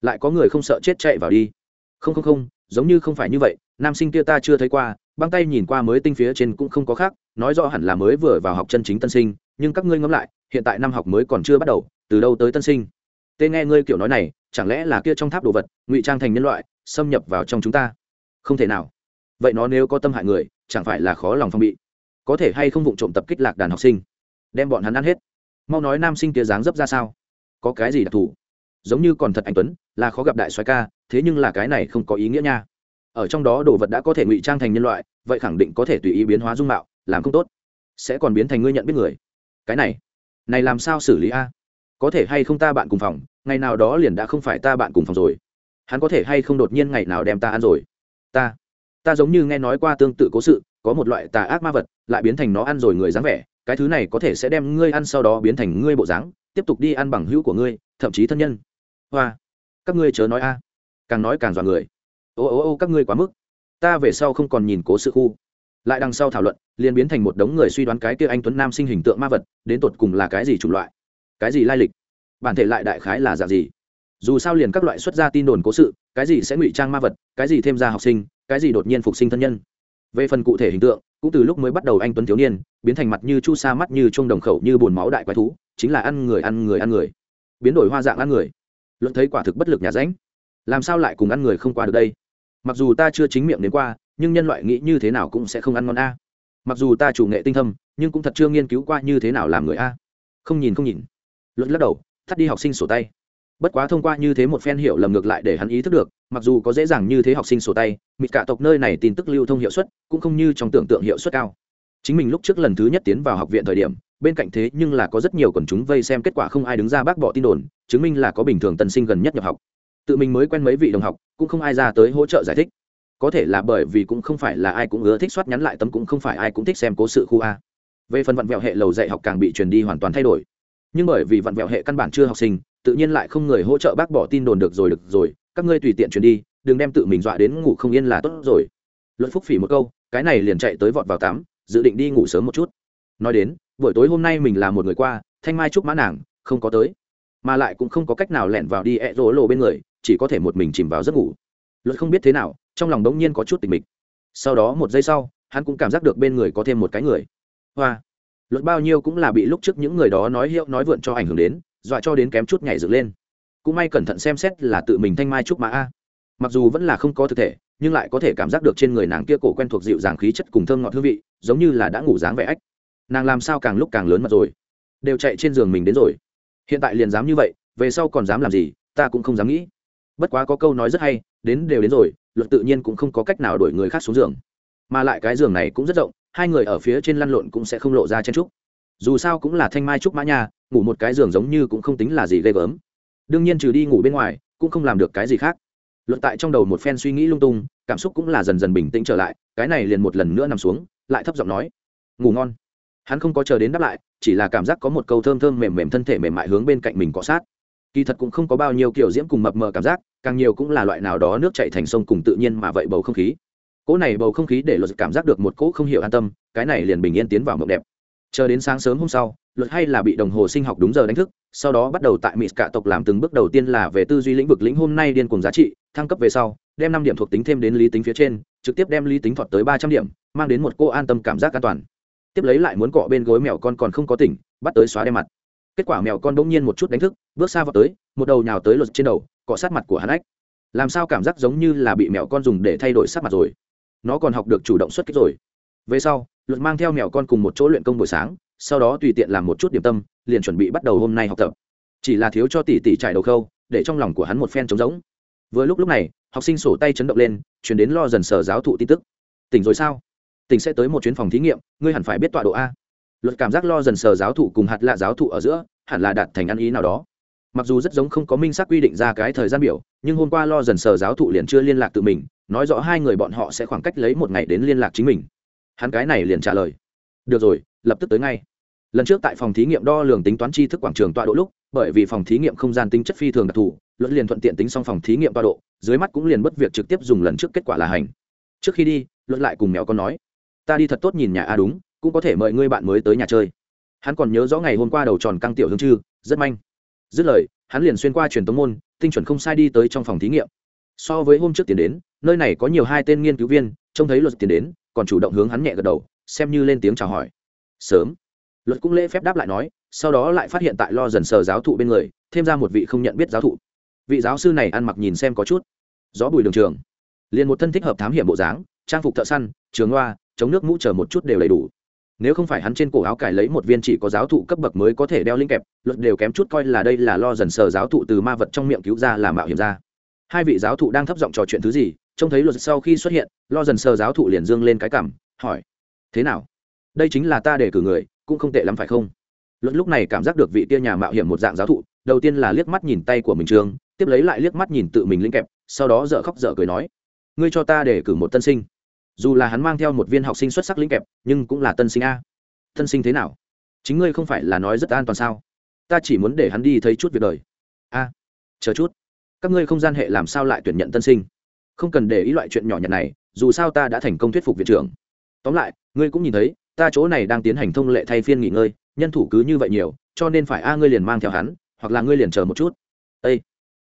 Lại có người không sợ chết chạy vào đi. Không không không, giống như không phải như vậy, nam sinh kia ta chưa thấy qua, băng tay nhìn qua mới tinh phía trên cũng không có khác, nói rõ hẳn là mới vừa vào học chân chính tân sinh, nhưng các ngươi ngẫm lại, hiện tại năm học mới còn chưa bắt đầu, từ đâu tới tân sinh? Tê nghe ngươi kiểu nói này, chẳng lẽ là kia trong tháp đồ vật, ngụy trang thành nhân loại, xâm nhập vào trong chúng ta? Không thể nào. Vậy nó nếu có tâm hại người, chẳng phải là khó lòng phong bị. Có thể hay không vụng trộm tập kích lạc đàn học sinh? Đem bọn hắn ăn hết. Mau nói nam sinh kia dáng dấp ra sao? Có cái gì đặc thù? Giống như còn thật anh tuấn, là khó gặp đại soái ca, thế nhưng là cái này không có ý nghĩa nha. Ở trong đó đồ vật đã có thể ngụy trang thành nhân loại, vậy khẳng định có thể tùy ý biến hóa dung mạo, làm không tốt. Sẽ còn biến thành ngươi nhận biết người. Cái này. Này làm sao xử lý a? Có thể hay không ta bạn cùng phòng, ngày nào đó liền đã không phải ta bạn cùng phòng rồi. Hắn có thể hay không đột nhiên ngày nào đem ta ăn rồi? Ta ta giống như nghe nói qua tương tự cố sự, có một loại tà ác ma vật, lại biến thành nó ăn rồi người dáng vẻ, cái thứ này có thể sẽ đem ngươi ăn sau đó biến thành ngươi bộ dáng, tiếp tục đi ăn bằng hữu của ngươi, thậm chí thân nhân. Hoa, các ngươi chớ nói a. Càng nói càng dọa người. Ô ô ô, các ngươi quá mức. Ta về sau không còn nhìn cố sự khu. Lại đằng sau thảo luận, liền biến thành một đống người suy đoán cái kia anh tuấn nam sinh hình tượng ma vật, đến tột cùng là cái gì chủng loại cái gì lai lịch? Bản thể lại đại khái là dạng gì? Dù sao liền các loại xuất ra tin đồn cố sự, cái gì sẽ ngụy trang ma vật, cái gì thêm ra học sinh, cái gì đột nhiên phục sinh thân nhân. Về phần cụ thể hình tượng, cũng từ lúc mới bắt đầu anh tuấn thiếu niên, biến thành mặt như chu sa mắt như trung đồng khẩu như bồn máu đại quái thú, chính là ăn người ăn người ăn người. Biến đổi hoa dạng ăn người. Luận thấy quả thực bất lực nhà ránh. Làm sao lại cùng ăn người không qua được đây? Mặc dù ta chưa chính miệng đến qua, nhưng nhân loại nghĩ như thế nào cũng sẽ không ăn ngon a. Mặc dù ta chủ nghệ tinh thâm, nhưng cũng thật chưa nghiên cứu qua như thế nào làm người a. Không nhìn không nhìn luận lắc đầu, thắt đi học sinh sổ tay. Bất quá thông qua như thế một phen hiểu lầm ngược lại để hắn ý thức được, mặc dù có dễ dàng như thế học sinh sổ tay, mịt cả tộc nơi này tin tức lưu thông hiệu suất cũng không như trong tưởng tượng hiệu suất cao. Chính mình lúc trước lần thứ nhất tiến vào học viện thời điểm, bên cạnh thế nhưng là có rất nhiều quần chúng vây xem kết quả không ai đứng ra bác bỏ tin đồn, chứng minh là có bình thường tân sinh gần nhất nhập học. Tự mình mới quen mấy vị đồng học, cũng không ai ra tới hỗ trợ giải thích. Có thể là bởi vì cũng không phải là ai cũng ưa thích soát nhắn lại tấm cũng không phải ai cũng thích xem cố sự khu a. Về phần vặn vẹo hệ lầu dạy học càng bị truyền đi hoàn toàn thay đổi nhưng bởi vì vặn vẹo hệ căn bản chưa học sinh, tự nhiên lại không người hỗ trợ bác bỏ tin đồn được rồi được rồi, các ngươi tùy tiện chuyển đi, đừng đem tự mình dọa đến ngủ không yên là tốt rồi. Luật phúc phỉ một câu, cái này liền chạy tới vọt vào tắm, dự định đi ngủ sớm một chút. Nói đến, buổi tối hôm nay mình là một người qua, thanh mai trúc mã nàng, không có tới. Mà lại cũng không có cách nào lẹn vào đi ẹ rỗ lộ bên người, chỉ có thể một mình chìm vào giấc ngủ. Luật không biết thế nào, trong lòng đống nhiên có chút tình mịch. Sau đó một giây sau, hắn cũng cảm giác được bên người có thêm một cái người. Hoa luật bao nhiêu cũng là bị lúc trước những người đó nói hiệu nói vượn cho ảnh hưởng đến, dọa cho đến kém chút nhảy dựng lên. Cũng may cẩn thận xem xét là tự mình thanh mai trúc mã a. Mặc dù vẫn là không có thực thể, nhưng lại có thể cảm giác được trên người nàng kia cổ quen thuộc dịu dàng khí chất cùng thơm ngọt hương vị, giống như là đã ngủ dáng vẻ ách. Nàng làm sao càng lúc càng lớn mặt rồi? Đều chạy trên giường mình đến rồi. Hiện tại liền dám như vậy, về sau còn dám làm gì, ta cũng không dám nghĩ. Bất quá có câu nói rất hay, đến đều đến rồi, luật tự nhiên cũng không có cách nào đổi người khác xuống giường. Mà lại cái giường này cũng rất rộng hai người ở phía trên lăn lộn cũng sẽ không lộ ra chen trúc. Dù sao cũng là thanh mai trúc mã nha, ngủ một cái giường giống như cũng không tính là gì ghê gớm. Đương nhiên trừ đi ngủ bên ngoài, cũng không làm được cái gì khác. Luận tại trong đầu một phen suy nghĩ lung tung, cảm xúc cũng là dần dần bình tĩnh trở lại, cái này liền một lần nữa nằm xuống, lại thấp giọng nói, ngủ ngon. Hắn không có chờ đến đáp lại, chỉ là cảm giác có một câu thơm thơm mềm mềm thân thể mềm mại hướng bên cạnh mình cọ sát. Kỳ thật cũng không có bao nhiêu kiểu diễm cùng mập mờ cảm giác, càng nhiều cũng là loại nào đó nước chạy thành sông cùng tự nhiên mà vậy bầu không khí cỗ này bầu không khí để luật cảm giác được một cỗ không hiểu an tâm, cái này liền bình yên tiến vào mộng đẹp. Chờ đến sáng sớm hôm sau luật hay là bị đồng hồ sinh học đúng giờ đánh thức, sau đó bắt đầu tại mỹ cả tộc làm từng bước đầu tiên là về tư duy lĩnh vực lĩnh hôm nay điên cùng giá trị, thăng cấp về sau, đem năm điểm thuộc tính thêm đến lý tính phía trên, trực tiếp đem lý tính thọt tới ba trăm điểm, mang đến một cô an tâm cảm giác an toàn. Tiếp lấy lại muốn cọ bên gối mèo con còn không có tỉnh, bắt tới xóa đem mặt. Kết quả mèo con bỗng nhiên một chút đánh thức, bước xa vào tới, một đầu nhào tới luật trên đầu, cọ sát mặt của hắn ách. Làm sao cảm giác giống như là bị mèo con dùng để thay đổi sát mặt rồi? Nó còn học được chủ động xuất kích rồi. Về sau, luật mang theo mèo con cùng một chỗ luyện công buổi sáng, sau đó tùy tiện làm một chút điểm tâm, liền chuẩn bị bắt đầu hôm nay học tập. Chỉ là thiếu cho tỷ tỷ trải đầu khâu, để trong lòng của hắn một phen trống rỗng. Vừa lúc lúc này, học sinh sổ tay chấn động lên chuyển đến lo dần sở giáo thụ tin tức. Tỉnh rồi sao? Tỉnh sẽ tới một chuyến phòng thí nghiệm, ngươi hẳn phải biết tọa độ a. Luật cảm giác lo dần sở giáo thụ cùng hạt lạ giáo thụ ở giữa, hẳn là đạt thành ăn ý nào đó. Mặc dù rất giống không có minh xác quy định ra cái thời gian biểu, nhưng hôm qua lo dần sở giáo thụ liền chưa liên lạc tự mình nói rõ hai người bọn họ sẽ khoảng cách lấy một ngày đến liên lạc chính mình. Hắn cái này liền trả lời. Được rồi, lập tức tới ngay. Lần trước tại phòng thí nghiệm đo lường tính toán tri thức quảng trường tọa độ lúc, bởi vì phòng thí nghiệm không gian tính chất phi thường đặc thù, luận liền thuận tiện tính xong phòng thí nghiệm tọa độ, dưới mắt cũng liền bất việc trực tiếp dùng lần trước kết quả là hành. Trước khi đi, luận lại cùng mèo con nói, ta đi thật tốt nhìn nhà a đúng, cũng có thể mời ngươi bạn mới tới nhà chơi. Hắn còn nhớ rõ ngày hôm qua đầu tròn căng tiểu hương chư, rất manh. Dứt lời, hắn liền xuyên qua truyền tống môn, tinh chuẩn không sai đi tới trong phòng thí nghiệm. So với hôm trước tiến đến nơi này có nhiều hai tên nghiên cứu viên, trông thấy luật tiến đến, còn chủ động hướng hắn nhẹ gật đầu, xem như lên tiếng chào hỏi. Sớm. Luật cũng lễ phép đáp lại nói, sau đó lại phát hiện tại lo dần sờ giáo thụ bên người, thêm ra một vị không nhận biết giáo thụ. Vị giáo sư này ăn mặc nhìn xem có chút gió bùi đường trường. Liền một thân thích hợp thám hiểm bộ dáng, trang phục thợ săn, trường loa chống nước mũ chờ một chút đều đầy đủ. Nếu không phải hắn trên cổ áo cải lấy một viên chỉ có giáo thụ cấp bậc mới có thể đeo linh kẹp, luật đều kém chút coi là đây là lo dần sờ giáo thụ từ ma vật trong miệng cứu ra làm mạo hiểm ra. Hai vị giáo thụ đang thấp giọng trò chuyện thứ gì trông thấy luật sau khi xuất hiện, lo dần sờ giáo thụ liền dương lên cái cảm, hỏi, thế nào? Đây chính là ta để cử người, cũng không tệ lắm phải không? Luật lúc này cảm giác được vị tia nhà mạo hiểm một dạng giáo thụ, đầu tiên là liếc mắt nhìn tay của mình trường, tiếp lấy lại liếc mắt nhìn tự mình linh kẹp, sau đó dợ khóc dợ cười nói, ngươi cho ta để cử một tân sinh. Dù là hắn mang theo một viên học sinh xuất sắc linh kẹp, nhưng cũng là tân sinh a. Tân sinh thế nào? Chính ngươi không phải là nói rất an toàn sao? Ta chỉ muốn để hắn đi thấy chút việc đời. A, chờ chút. Các ngươi không gian hệ làm sao lại tuyển nhận tân sinh? Không cần để ý loại chuyện nhỏ nhặt này, dù sao ta đã thành công thuyết phục viện trưởng. Tóm lại, ngươi cũng nhìn thấy, ta chỗ này đang tiến hành thông lệ thay phiên nghỉ ngơi, nhân thủ cứ như vậy nhiều, cho nên phải a ngươi liền mang theo hắn, hoặc là ngươi liền chờ một chút. Â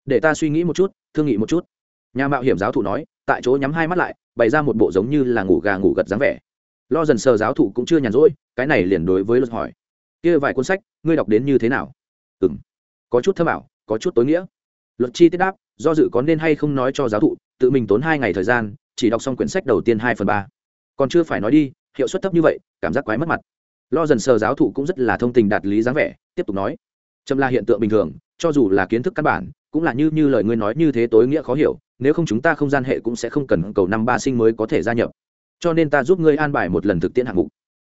để ta suy nghĩ một chút, thương nghị một chút. Nhà mạo hiểm giáo thụ nói, tại chỗ nhắm hai mắt lại, bày ra một bộ giống như là ngủ gà ngủ gật dáng vẻ. Lo dần sờ giáo thụ cũng chưa nhàn rỗi, cái này liền đối với luật hỏi. Kia vài cuốn sách, ngươi đọc đến như thế nào? Ừ m có chút thơ bảo có chút tối nghĩa. Luật chi tiết đáp do dự có nên hay không nói cho giáo thụ, tự mình tốn hai ngày thời gian, chỉ đọc xong quyển sách đầu tiên hai phần ba. Còn chưa phải nói đi, hiệu suất thấp như vậy, cảm giác quái mất mặt. Lo dần sờ giáo thụ cũng rất là thông tình đạt lý dáng vẻ, tiếp tục nói. Châm là hiện tượng bình thường, cho dù là kiến thức căn bản, cũng là như như lời ngươi nói như thế tối nghĩa khó hiểu, nếu không chúng ta không gian hệ cũng sẽ không cần cầu năm ba sinh mới có thể gia nhập. Cho nên ta giúp ngươi an bài một lần thực tiễn hạng mục.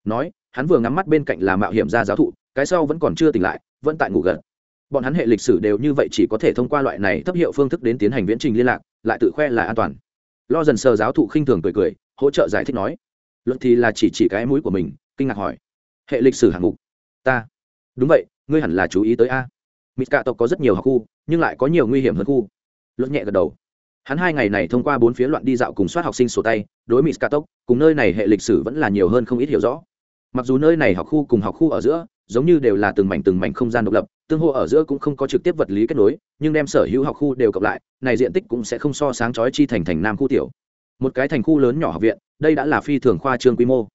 Nói, hắn vừa ngắm mắt bên cạnh là mạo hiểm ra giáo thụ, cái sau vẫn còn chưa tỉnh lại, vẫn tại ngủ gật bọn hắn hệ lịch sử đều như vậy chỉ có thể thông qua loại này thấp hiệu phương thức đến tiến hành viễn trình liên lạc, lại tự khoe là an toàn. Lo dần sờ giáo thụ khinh thường cười cười, hỗ trợ giải thích nói. Luật thì là chỉ chỉ cái mũi của mình, kinh ngạc hỏi. Hệ lịch sử hạng mục? Ta. Đúng vậy, ngươi hẳn là chú ý tới a. Mít cạ tộc có rất nhiều học khu, nhưng lại có nhiều nguy hiểm hơn khu. Luật nhẹ gật đầu. Hắn hai ngày này thông qua bốn phía loạn đi dạo cùng soát học sinh sổ tay, đối mít cạ tộc, cùng nơi này hệ lịch sử vẫn là nhiều hơn không ít hiểu rõ. Mặc dù nơi này học khu cùng học khu ở giữa giống như đều là từng mảnh từng mảnh không gian độc lập, tương hô ở giữa cũng không có trực tiếp vật lý kết nối, nhưng đem sở hữu học khu đều cộng lại, này diện tích cũng sẽ không so sáng chói chi thành thành nam khu tiểu. Một cái thành khu lớn nhỏ học viện, đây đã là phi thường khoa trương quy mô.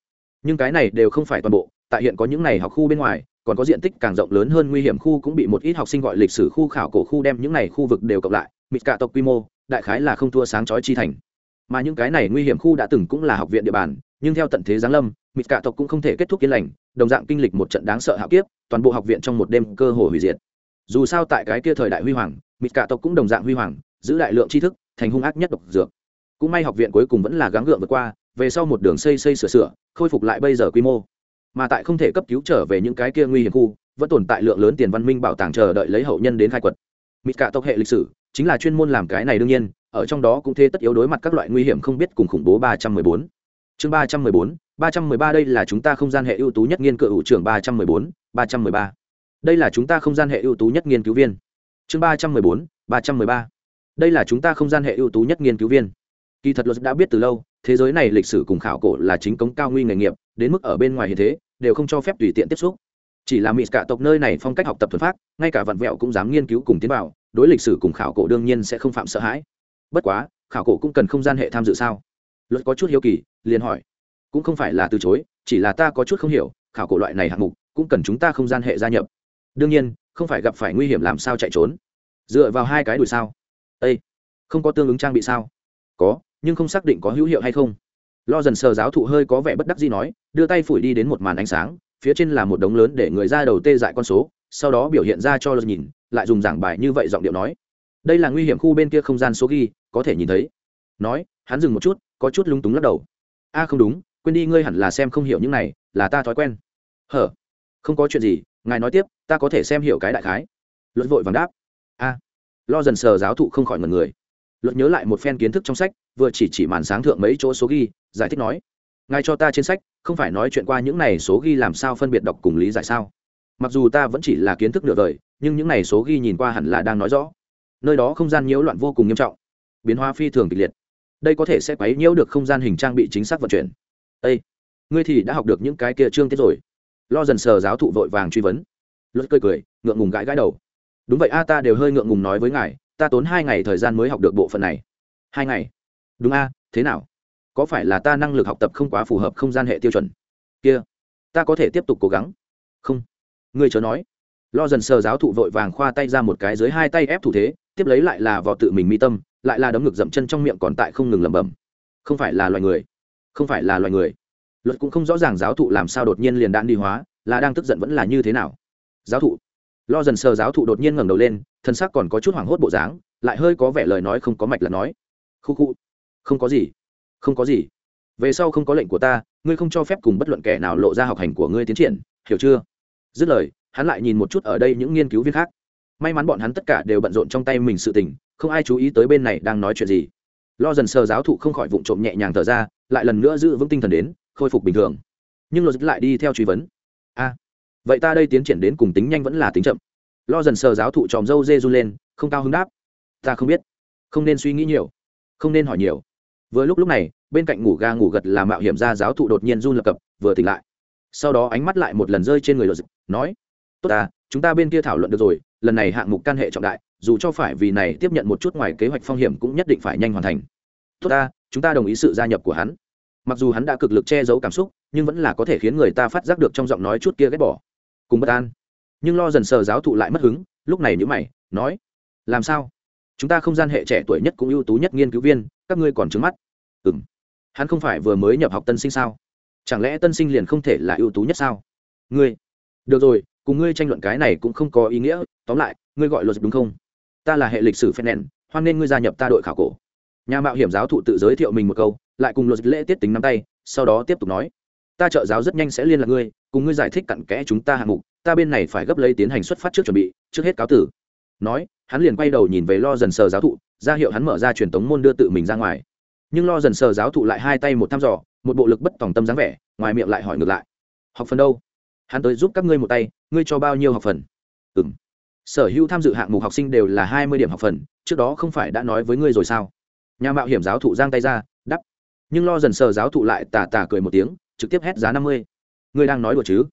Nhưng cái này đều không phải toàn bộ, tại hiện có những này học khu bên ngoài, còn có diện tích càng rộng lớn hơn nguy hiểm khu cũng bị một ít học sinh gọi lịch sử khu khảo cổ khu đem những này khu vực đều cộng lại, mịt cả tộc quy mô, đại khái là không thua sáng chói chi thành. Mà những cái này nguy hiểm khu đã từng cũng là học viện địa bàn, nhưng theo tận thế giáng lâm mịt cả tộc cũng không thể kết thúc yên lành, đồng dạng kinh lịch một trận đáng sợ hạo kiếp, toàn bộ học viện trong một đêm cơ hồ hủy diệt. Dù sao tại cái kia thời đại huy hoàng, mịt cả tộc cũng đồng dạng huy hoàng, giữ đại lượng tri thức, thành hung ác nhất độc dược. Cũng may học viện cuối cùng vẫn là gắng gượng vượt qua, về sau một đường xây xây sửa sửa, khôi phục lại bây giờ quy mô. Mà tại không thể cấp cứu trở về những cái kia nguy hiểm khu, vẫn tồn tại lượng lớn tiền văn minh bảo tàng chờ đợi lấy hậu nhân đến khai quật. Mịt cả tộc hệ lịch sử, chính là chuyên môn làm cái này đương nhiên, ở trong đó cũng thế tất yếu đối mặt các loại nguy hiểm không biết cùng khủng bố ba trăm mười bốn. Chương ba trăm mười bốn ba trăm mười ba đây là chúng ta không gian hệ ưu tú nhất nghiên cứu hữu trưởng ba trăm mười bốn, ba trăm mười ba. Đây là chúng ta không gian hệ ưu tú nhất nghiên cứu viên. Chương ba trăm mười bốn, ba trăm mười ba. Đây là chúng ta không gian hệ ưu tú nhất nghiên cứu viên. Kỳ thật luật đã biết từ lâu, thế giới này lịch sử cùng khảo cổ là chính cống cao nguy nghề nghiệp, đến mức ở bên ngoài hiện thế, đều không cho phép tùy tiện tiếp xúc. Chỉ là mỹ cả tộc nơi này phong cách học tập thuần phát, ngay cả vạn vẹo cũng dám nghiên cứu cùng tiến vào, đối lịch sử cùng khảo cổ đương nhiên sẽ không phạm sợ hãi. Bất quá, khảo cổ cũng cần không gian hệ tham dự sao? Luật có chút hiếu kỳ, liền hỏi cũng không phải là từ chối, chỉ là ta có chút không hiểu, khảo cổ loại này hạng mục, cũng cần chúng ta không gian hệ gia nhập. Đương nhiên, không phải gặp phải nguy hiểm làm sao chạy trốn. Dựa vào hai cái đùi sao? Ây không có tương ứng trang bị sao? Có, nhưng không xác định có hữu hiệu hay không. Lo dần sờ giáo thụ hơi có vẻ bất đắc gì nói, đưa tay phủi đi đến một màn ánh sáng, phía trên là một đống lớn để người ra đầu tê dại con số, sau đó biểu hiện ra cho lượt nhìn, lại dùng giảng bài như vậy giọng điệu nói. Đây là nguy hiểm khu bên kia không gian số ghi, có thể nhìn thấy. Nói, hắn dừng một chút, có chút lúng túng lắc đầu. A, không đúng quên đi ngươi hẳn là xem không hiểu những này, là ta thói quen. Hở? Không có chuyện gì, ngài nói tiếp, ta có thể xem hiểu cái đại khái. Luật vội vàng đáp. A. Lo dần sờ giáo thụ không khỏi ngần người. Luật nhớ lại một phen kiến thức trong sách, vừa chỉ chỉ màn sáng thượng mấy chỗ số ghi, giải thích nói. Ngài cho ta trên sách, không phải nói chuyện qua những này số ghi làm sao phân biệt đọc cùng lý giải sao? Mặc dù ta vẫn chỉ là kiến thức nửa đời, nhưng những này số ghi nhìn qua hẳn là đang nói rõ. Nơi đó không gian nhiễu loạn vô cùng nghiêm trọng. Biến hóa phi thường kịch liệt. Đây có thể sẽ quấy nhiễu được không gian hình trang bị chính xác vận chuyển ây ngươi thì đã học được những cái kia chương tiết rồi. Lo dần sờ giáo thụ vội vàng truy vấn. Luật cười cười, ngượng ngùng gãi gãi đầu. Đúng vậy a, ta đều hơi ngượng ngùng nói với ngài, ta tốn hai ngày thời gian mới học được bộ phận này. Hai ngày? Đúng a, thế nào? Có phải là ta năng lực học tập không quá phù hợp không gian hệ tiêu chuẩn? Kia, ta có thể tiếp tục cố gắng. Không. Ngươi chớ nói. Lo dần sờ giáo thụ vội vàng khoa tay ra một cái dưới hai tay ép thủ thế, tiếp lấy lại là vào tự mình mi tâm, lại là đấm ngực dậm chân trong miệng còn tại không ngừng lẩm bẩm. Không phải là loài người không phải là loài người. Luật cũng không rõ ràng giáo thụ làm sao đột nhiên liền đạn đi hóa, là đang tức giận vẫn là như thế nào. Giáo thụ. Lo dần sờ giáo thụ đột nhiên ngẩng đầu lên, thân xác còn có chút hoảng hốt bộ dáng, lại hơi có vẻ lời nói không có mạch là nói. Khu khu. Không có gì. Không có gì. Về sau không có lệnh của ta, ngươi không cho phép cùng bất luận kẻ nào lộ ra học hành của ngươi tiến triển, hiểu chưa? Dứt lời, hắn lại nhìn một chút ở đây những nghiên cứu viên khác. May mắn bọn hắn tất cả đều bận rộn trong tay mình sự tình, không ai chú ý tới bên này đang nói chuyện gì lo dần sờ giáo thụ không khỏi vụ trộm nhẹ nhàng thở ra, lại lần nữa giữ vững tinh thần đến, khôi phục bình thường. Nhưng luật lại đi theo truy vấn. A, vậy ta đây tiến triển đến cùng tính nhanh vẫn là tính chậm. Lo dần sờ giáo thụ tròm râu dê run lên, không cao hứng đáp. Ta không biết. Không nên suy nghĩ nhiều. Không nên hỏi nhiều. Vừa lúc lúc này, bên cạnh ngủ ga ngủ gật là mạo hiểm ra giáo thụ đột nhiên run lập cập, vừa tỉnh lại. Sau đó ánh mắt lại một lần rơi trên người luật nói, tốt ta, chúng ta bên kia thảo luận được rồi, lần này hạng mục can hệ trọng đại dù cho phải vì này tiếp nhận một chút ngoài kế hoạch phong hiểm cũng nhất định phải nhanh hoàn thành. Tốt ta, chúng ta đồng ý sự gia nhập của hắn. Mặc dù hắn đã cực lực che giấu cảm xúc, nhưng vẫn là có thể khiến người ta phát giác được trong giọng nói chút kia ghét bỏ. Cùng bất an. Nhưng lo dần sờ giáo thụ lại mất hứng, lúc này nhữ mày, nói, làm sao? Chúng ta không gian hệ trẻ tuổi nhất cũng ưu tú nhất nghiên cứu viên, các ngươi còn trứng mắt. Ừ m hắn không phải vừa mới nhập học tân sinh sao? Chẳng lẽ tân sinh liền không thể là ưu tú nhất sao? Ngươi. Được rồi, cùng ngươi tranh luận cái này cũng không có ý nghĩa, tóm lại, ngươi gọi luật, đúng không? Ta là hệ lịch sử phen nèn hoan nên ngươi gia nhập ta đội khảo cổ. Nhà mạo hiểm giáo thụ tự giới thiệu mình một câu, lại cùng luật lễ tiết tính nắm tay, sau đó tiếp tục nói. Ta trợ giáo rất nhanh sẽ liên lạc ngươi, cùng ngươi giải thích cặn kẽ chúng ta hạng mục, ta bên này phải gấp lấy tiến hành xuất phát trước chuẩn bị, trước hết cáo tử. Nói, hắn liền quay đầu nhìn về lo dần sờ giáo thụ, ra hiệu hắn mở ra truyền tống môn đưa tự mình ra ngoài. Nhưng lo dần sờ giáo thụ lại hai tay một thăm dò, một bộ lực bất tòng tâm dáng vẻ, ngoài miệng lại hỏi ngược lại. Học phần đâu? Hắn tới giúp các ngươi một tay, ngươi cho bao nhiêu học phần? Ừ m sở hữu tham dự hạng mục học sinh đều là hai mươi điểm học phần, trước đó không phải đã nói với ngươi rồi sao? Nhà mạo hiểm giáo thụ giang tay ra đắp nhưng lo dần sờ giáo thụ lại tà tà cười một tiếng, trực tiếp hét giá năm mươi. Ngươi đang nói đùa chứ?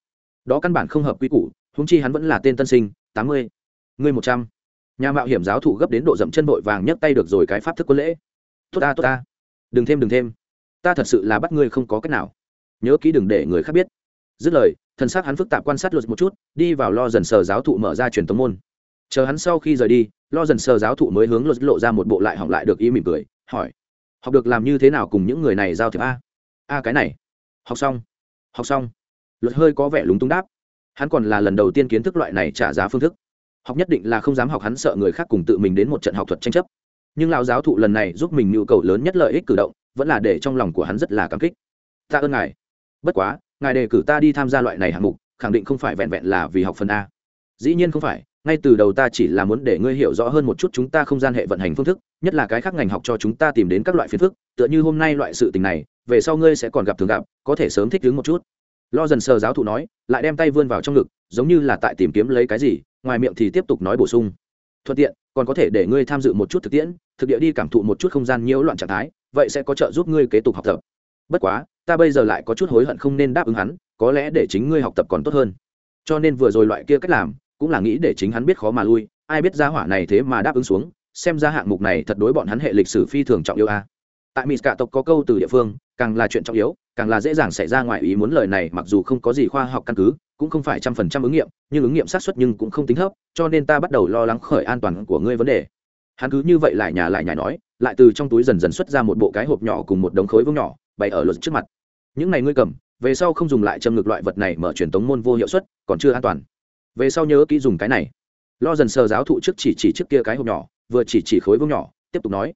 Đó căn bản không hợp quy củ húng chi hắn vẫn là tên tân sinh, tám mươi. Ngươi một trăm. Nhà mạo hiểm giáo thụ gấp đến độ dậm chân vội vàng nhấc tay được rồi cái pháp thức quân lễ. Tốt ta tốt ta. Đừng thêm đừng thêm. Ta thật sự là bắt ngươi không có cách nào. Nhớ kỹ đừng để người khác biết. Dứt lời thân xác hắn phức tạp quan sát luật một chút, đi vào lo dần sờ giáo thụ mở ra truyền tống môn. Chờ hắn sau khi rời đi, lo dần sờ giáo thụ mới hướng luật lộ ra một bộ lại hỏng lại được ý mỉm cười, hỏi, học được làm như thế nào cùng những người này giao thiệp a? A, cái này. Học xong học xong. Luật hơi có vẻ lúng túng đáp. Hắn còn là lần đầu tiên kiến thức loại này trả giá phương thức. Học nhất định là không dám học hắn sợ người khác cùng tự mình đến một trận học thuật tranh chấp. Nhưng lão giáo thụ lần này giúp mình nhu cầu lớn nhất lợi ích cử động, vẫn là để trong lòng của hắn rất là cảm kích. Ta ơn ngài. Bất quá ngài đề cử ta đi tham gia loại này hạng mục, khẳng định không phải vẹn vẹn là vì học phần a. Dĩ nhiên không phải, ngay từ đầu ta chỉ là muốn để ngươi hiểu rõ hơn một chút chúng ta không gian hệ vận hành phương thức, nhất là cái khác ngành học cho chúng ta tìm đến các loại phiền phức, tựa như hôm nay loại sự tình này, về sau ngươi sẽ còn gặp thường gặp, có thể sớm thích ứng một chút. Lo dần sờ giáo thụ nói, lại đem tay vươn vào trong ngực, giống như là tại tìm kiếm lấy cái gì, ngoài miệng thì tiếp tục nói bổ sung. Thuận tiện, còn có thể để ngươi tham dự một chút thực tiễn, thực địa đi cảm thụ một chút không gian nhiễu loạn trạng thái, vậy sẽ có trợ giúp ngươi kế tục học tập. Bất quá ta bây giờ lại có chút hối hận không nên đáp ứng hắn, có lẽ để chính ngươi học tập còn tốt hơn. Cho nên vừa rồi loại kia cách làm, cũng là nghĩ để chính hắn biết khó mà lui, ai biết ra hỏa này thế mà đáp ứng xuống, xem ra hạng mục này thật đối bọn hắn hệ lịch sử phi thường trọng yêu a. Tại mỹ cả tộc có câu từ địa phương, càng là chuyện trọng yếu, càng là dễ dàng xảy ra ngoài ý muốn lời này, mặc dù không có gì khoa học căn cứ, cũng không phải trăm phần trăm ứng nghiệm, nhưng ứng nghiệm xác suất nhưng cũng không tính thấp, cho nên ta bắt đầu lo lắng khởi an toàn của ngươi vấn đề. Hắn cứ như vậy lại nhà lại nhà nói, lại từ trong túi dần dần xuất ra một bộ cái hộp nhỏ cùng một đống khối vương nhỏ, bày ở luật trước mặt những này ngươi cầm, về sau không dùng lại châm ngược loại vật này mở truyền tống môn vô hiệu suất, còn chưa an toàn. Về sau nhớ kỹ dùng cái này. Lo dần sờ giáo thụ trước chỉ chỉ trước kia cái hộp nhỏ, vừa chỉ chỉ khối vương nhỏ, tiếp tục nói,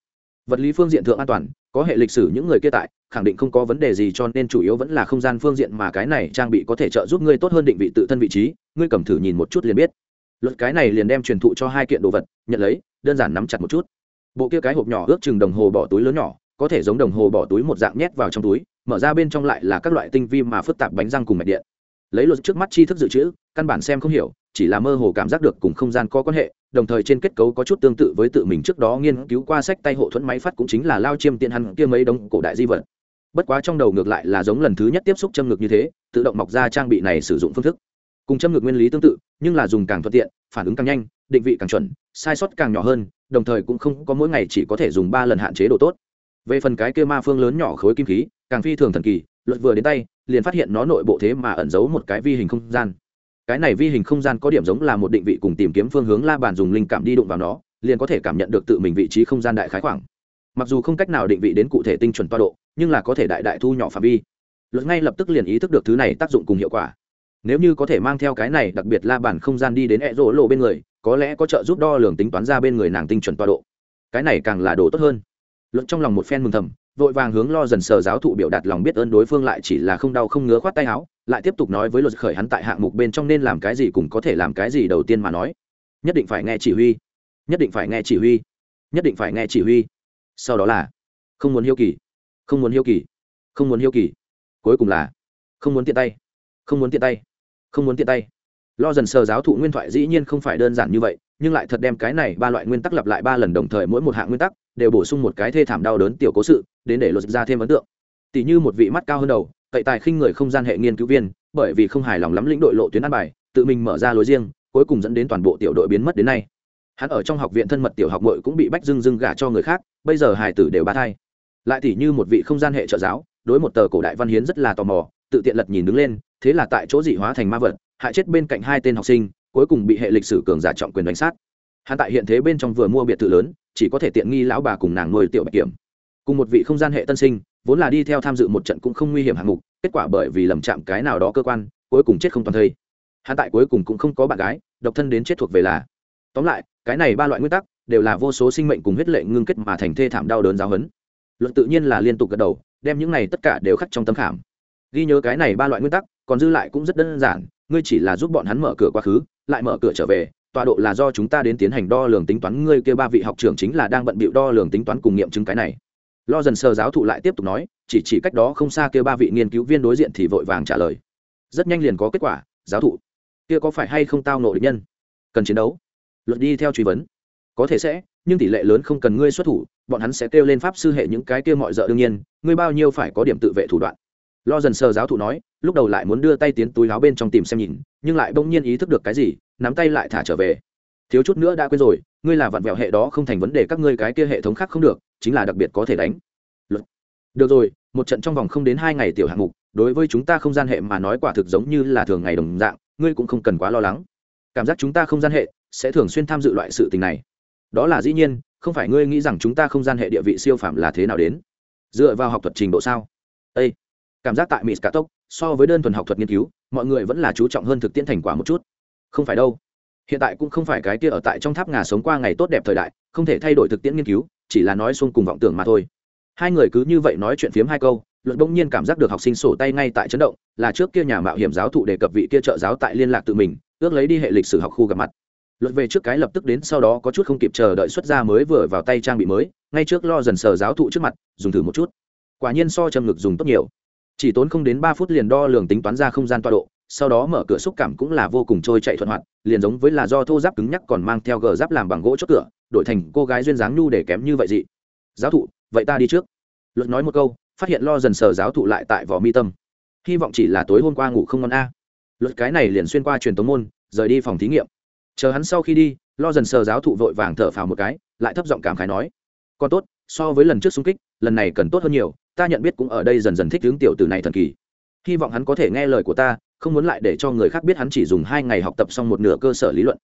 vật lý phương diện thượng an toàn, có hệ lịch sử những người kia tại, khẳng định không có vấn đề gì cho nên chủ yếu vẫn là không gian phương diện mà cái này trang bị có thể trợ giúp ngươi tốt hơn định vị tự thân vị trí, ngươi cầm thử nhìn một chút liền biết. Luật cái này liền đem truyền thụ cho hai kiện đồ vật, nhận lấy, đơn giản nắm chặt một chút. Bộ kia cái hộp nhỏ ước chừng đồng hồ bỏ túi lớn nhỏ, có thể giống đồng hồ bỏ túi một dạng nhét vào trong túi mở ra bên trong lại là các loại tinh vi mà phức tạp bánh răng cùng mạch điện. Lấy luật trước mắt tri thức dự trữ, căn bản xem không hiểu, chỉ là mơ hồ cảm giác được cùng không gian có quan hệ, đồng thời trên kết cấu có chút tương tự với tự mình trước đó nghiên cứu qua sách tay hộ thuẫn máy phát cũng chính là lao chiêm tiện hắn kia mấy đống cổ đại di vật. Bất quá trong đầu ngược lại là giống lần thứ nhất tiếp xúc châm ngực như thế, tự động mọc ra trang bị này sử dụng phương thức. Cùng châm ngực nguyên lý tương tự, nhưng là dùng càng thuận tiện, phản ứng càng nhanh, định vị càng chuẩn, sai sót càng nhỏ hơn, đồng thời cũng không có mỗi ngày chỉ có thể dùng ba lần hạn chế độ tốt. Về phần cái kia ma phương lớn nhỏ khối kim khí càng phi thường thần kỳ, luật vừa đến tay, liền phát hiện nó nội bộ thế mà ẩn giấu một cái vi hình không gian. Cái này vi hình không gian có điểm giống là một định vị cùng tìm kiếm phương hướng la bàn dùng linh cảm đi đụng vào nó, liền có thể cảm nhận được tự mình vị trí không gian đại khái khoảng. Mặc dù không cách nào định vị đến cụ thể tinh chuẩn toa độ, nhưng là có thể đại đại thu nhỏ phạm vi. Luật ngay lập tức liền ý thức được thứ này tác dụng cùng hiệu quả. Nếu như có thể mang theo cái này đặc biệt la bàn không gian đi đến e rỗ lộ bên người, có lẽ có trợ giúp đo lường tính toán ra bên người nàng tinh chuẩn toa độ. Cái này càng là đồ tốt hơn. Luận trong lòng một phen mừng thầm vội vàng hướng lo dần sờ giáo thụ biểu đạt lòng biết ơn đối phương lại chỉ là không đau không ngứa khoát tay áo, lại tiếp tục nói với luật khởi hắn tại hạng mục bên trong nên làm cái gì cũng có thể làm cái gì đầu tiên mà nói. Nhất định phải nghe chỉ huy. Nhất định phải nghe chỉ huy. Nhất định phải nghe chỉ huy. Sau đó là, không muốn hiếu kỳ. Không muốn hiếu kỳ. Không muốn hiếu kỳ. Cuối cùng là, không muốn tiện tay. Không muốn tiện tay. Không muốn tiện tay. Lo dần sờ giáo thụ nguyên thoại dĩ nhiên không phải đơn giản như vậy nhưng lại thật đem cái này ba loại nguyên tắc lặp lại ba lần đồng thời mỗi một hạng nguyên tắc đều bổ sung một cái thê thảm đau đớn tiểu cố sự, đến để luật ra thêm ấn tượng. Tỷ như một vị mắt cao hơn đầu, cậy tài khinh người không gian hệ nghiên cứu viên, bởi vì không hài lòng lắm lĩnh đội lộ tuyến ăn bài, tự mình mở ra lối riêng, cuối cùng dẫn đến toàn bộ tiểu đội biến mất đến nay. Hắn ở trong học viện thân mật tiểu học mội cũng bị bách dưng dưng gả cho người khác, bây giờ hài tử đều ba thai. Lại tỷ như một vị không gian hệ trợ giáo, đối một tờ cổ đại văn hiến rất là tò mò, tự tiện lật nhìn đứng lên, thế là tại chỗ dị hóa thành ma vật, hại chết bên cạnh hai tên học sinh cuối cùng bị hệ lịch sử cường giả trọng quyền đánh sát. Hắn tại hiện thế bên trong vừa mua biệt thự lớn, chỉ có thể tiện nghi lão bà cùng nàng nuôi tiểu bạch kiểm. Cùng một vị không gian hệ tân sinh, vốn là đi theo tham dự một trận cũng không nguy hiểm hạng mục, kết quả bởi vì lầm chạm cái nào đó cơ quan, cuối cùng chết không toàn thây. Hắn tại cuối cùng cũng không có bạn gái, độc thân đến chết thuộc về là. Tóm lại, cái này ba loại nguyên tắc đều là vô số sinh mệnh cùng huyết lệ ngưng kết mà thành thê thảm đau đớn giáo hấn luận tự nhiên là liên tục gật đầu, đem những này tất cả đều khắc trong tâm khảm. Ghi nhớ cái này ba loại nguyên tắc, còn dư lại cũng rất đơn giản, ngươi chỉ là giúp bọn hắn mở cửa quá khứ lại mở cửa trở về, tọa độ là do chúng ta đến tiến hành đo lường tính toán. Ngươi kêu ba vị học trưởng chính là đang bận bịu đo lường tính toán cùng nghiệm chứng cái này. Lo dần sờ giáo thụ lại tiếp tục nói, chỉ chỉ cách đó không xa kêu ba vị nghiên cứu viên đối diện thì vội vàng trả lời. Rất nhanh liền có kết quả, giáo thụ. Kia có phải hay không tao nộ địch nhân? Cần chiến đấu. Luật đi theo truy vấn. Có thể sẽ, nhưng tỷ lệ lớn không cần ngươi xuất thủ, bọn hắn sẽ kêu lên pháp sư hệ những cái kia mọi d đương nhiên, ngươi bao nhiêu phải có điểm tự vệ thủ đoạn. Lo dần sờ giáo thụ nói lúc đầu lại muốn đưa tay tiến túi áo bên trong tìm xem nhìn, nhưng lại bỗng nhiên ý thức được cái gì, nắm tay lại thả trở về. Thiếu chút nữa đã quên rồi, ngươi là vặn vẹo hệ đó không thành vấn đề các ngươi cái kia hệ thống khác không được, chính là đặc biệt có thể đánh. Luật. được rồi, một trận trong vòng không đến hai ngày tiểu hạng mục, đối với chúng ta không gian hệ mà nói quả thực giống như là thường ngày đồng dạng, ngươi cũng không cần quá lo lắng. Cảm giác chúng ta không gian hệ sẽ thường xuyên tham dự loại sự tình này. Đó là dĩ nhiên, không phải ngươi nghĩ rằng chúng ta không gian hệ địa vị siêu phạm là thế nào đến? Dựa vào học thuật trình độ sao? Ê! cảm giác tại mỹ cả tốc so với đơn thuần học thuật nghiên cứu, mọi người vẫn là chú trọng hơn thực tiễn thành quả một chút. Không phải đâu. Hiện tại cũng không phải cái kia ở tại trong tháp ngà sống qua ngày tốt đẹp thời đại, không thể thay đổi thực tiễn nghiên cứu, chỉ là nói xuông cùng vọng tưởng mà thôi. Hai người cứ như vậy nói chuyện phiếm hai câu luận bỗng nhiên cảm giác được học sinh sổ tay ngay tại chấn động, là trước kia nhà mạo hiểm giáo thụ đề cập vị kia trợ giáo tại liên lạc tự mình, ước lấy đi hệ lịch sử học khu gặp mặt. Luật về trước cái lập tức đến, sau đó có chút không kịp chờ đợi xuất ra mới vừa vào tay trang bị mới, ngay trước lo dần sờ giáo thụ trước mặt, dùng thử một chút. Quả nhiên so châm ngực dùng tốt nhiều chỉ tốn không đến ba phút liền đo lường tính toán ra không gian tọa độ, sau đó mở cửa xúc cảm cũng là vô cùng trôi chạy thuận hoạt, liền giống với là do thô giáp cứng nhắc còn mang theo gờ giáp làm bằng gỗ chốt cửa, đổi thành cô gái duyên dáng nhu để kém như vậy dị giáo thụ, vậy ta đi trước. Luật nói một câu, phát hiện lo dần sờ giáo thụ lại tại vỏ mi tâm. Hy vọng chỉ là tối hôm qua ngủ không ngon a. Luật cái này liền xuyên qua truyền tống môn, rời đi phòng thí nghiệm. Chờ hắn sau khi đi, lo dần sờ giáo thụ vội vàng thở phào một cái, lại thấp giọng cảm khái nói, còn tốt, so với lần trước xung kích, lần này cần tốt hơn nhiều ta nhận biết cũng ở đây dần dần thích hướng tiểu tử này thần kỳ. Hy vọng hắn có thể nghe lời của ta, không muốn lại để cho người khác biết hắn chỉ dùng hai ngày học tập xong một nửa cơ sở lý luận.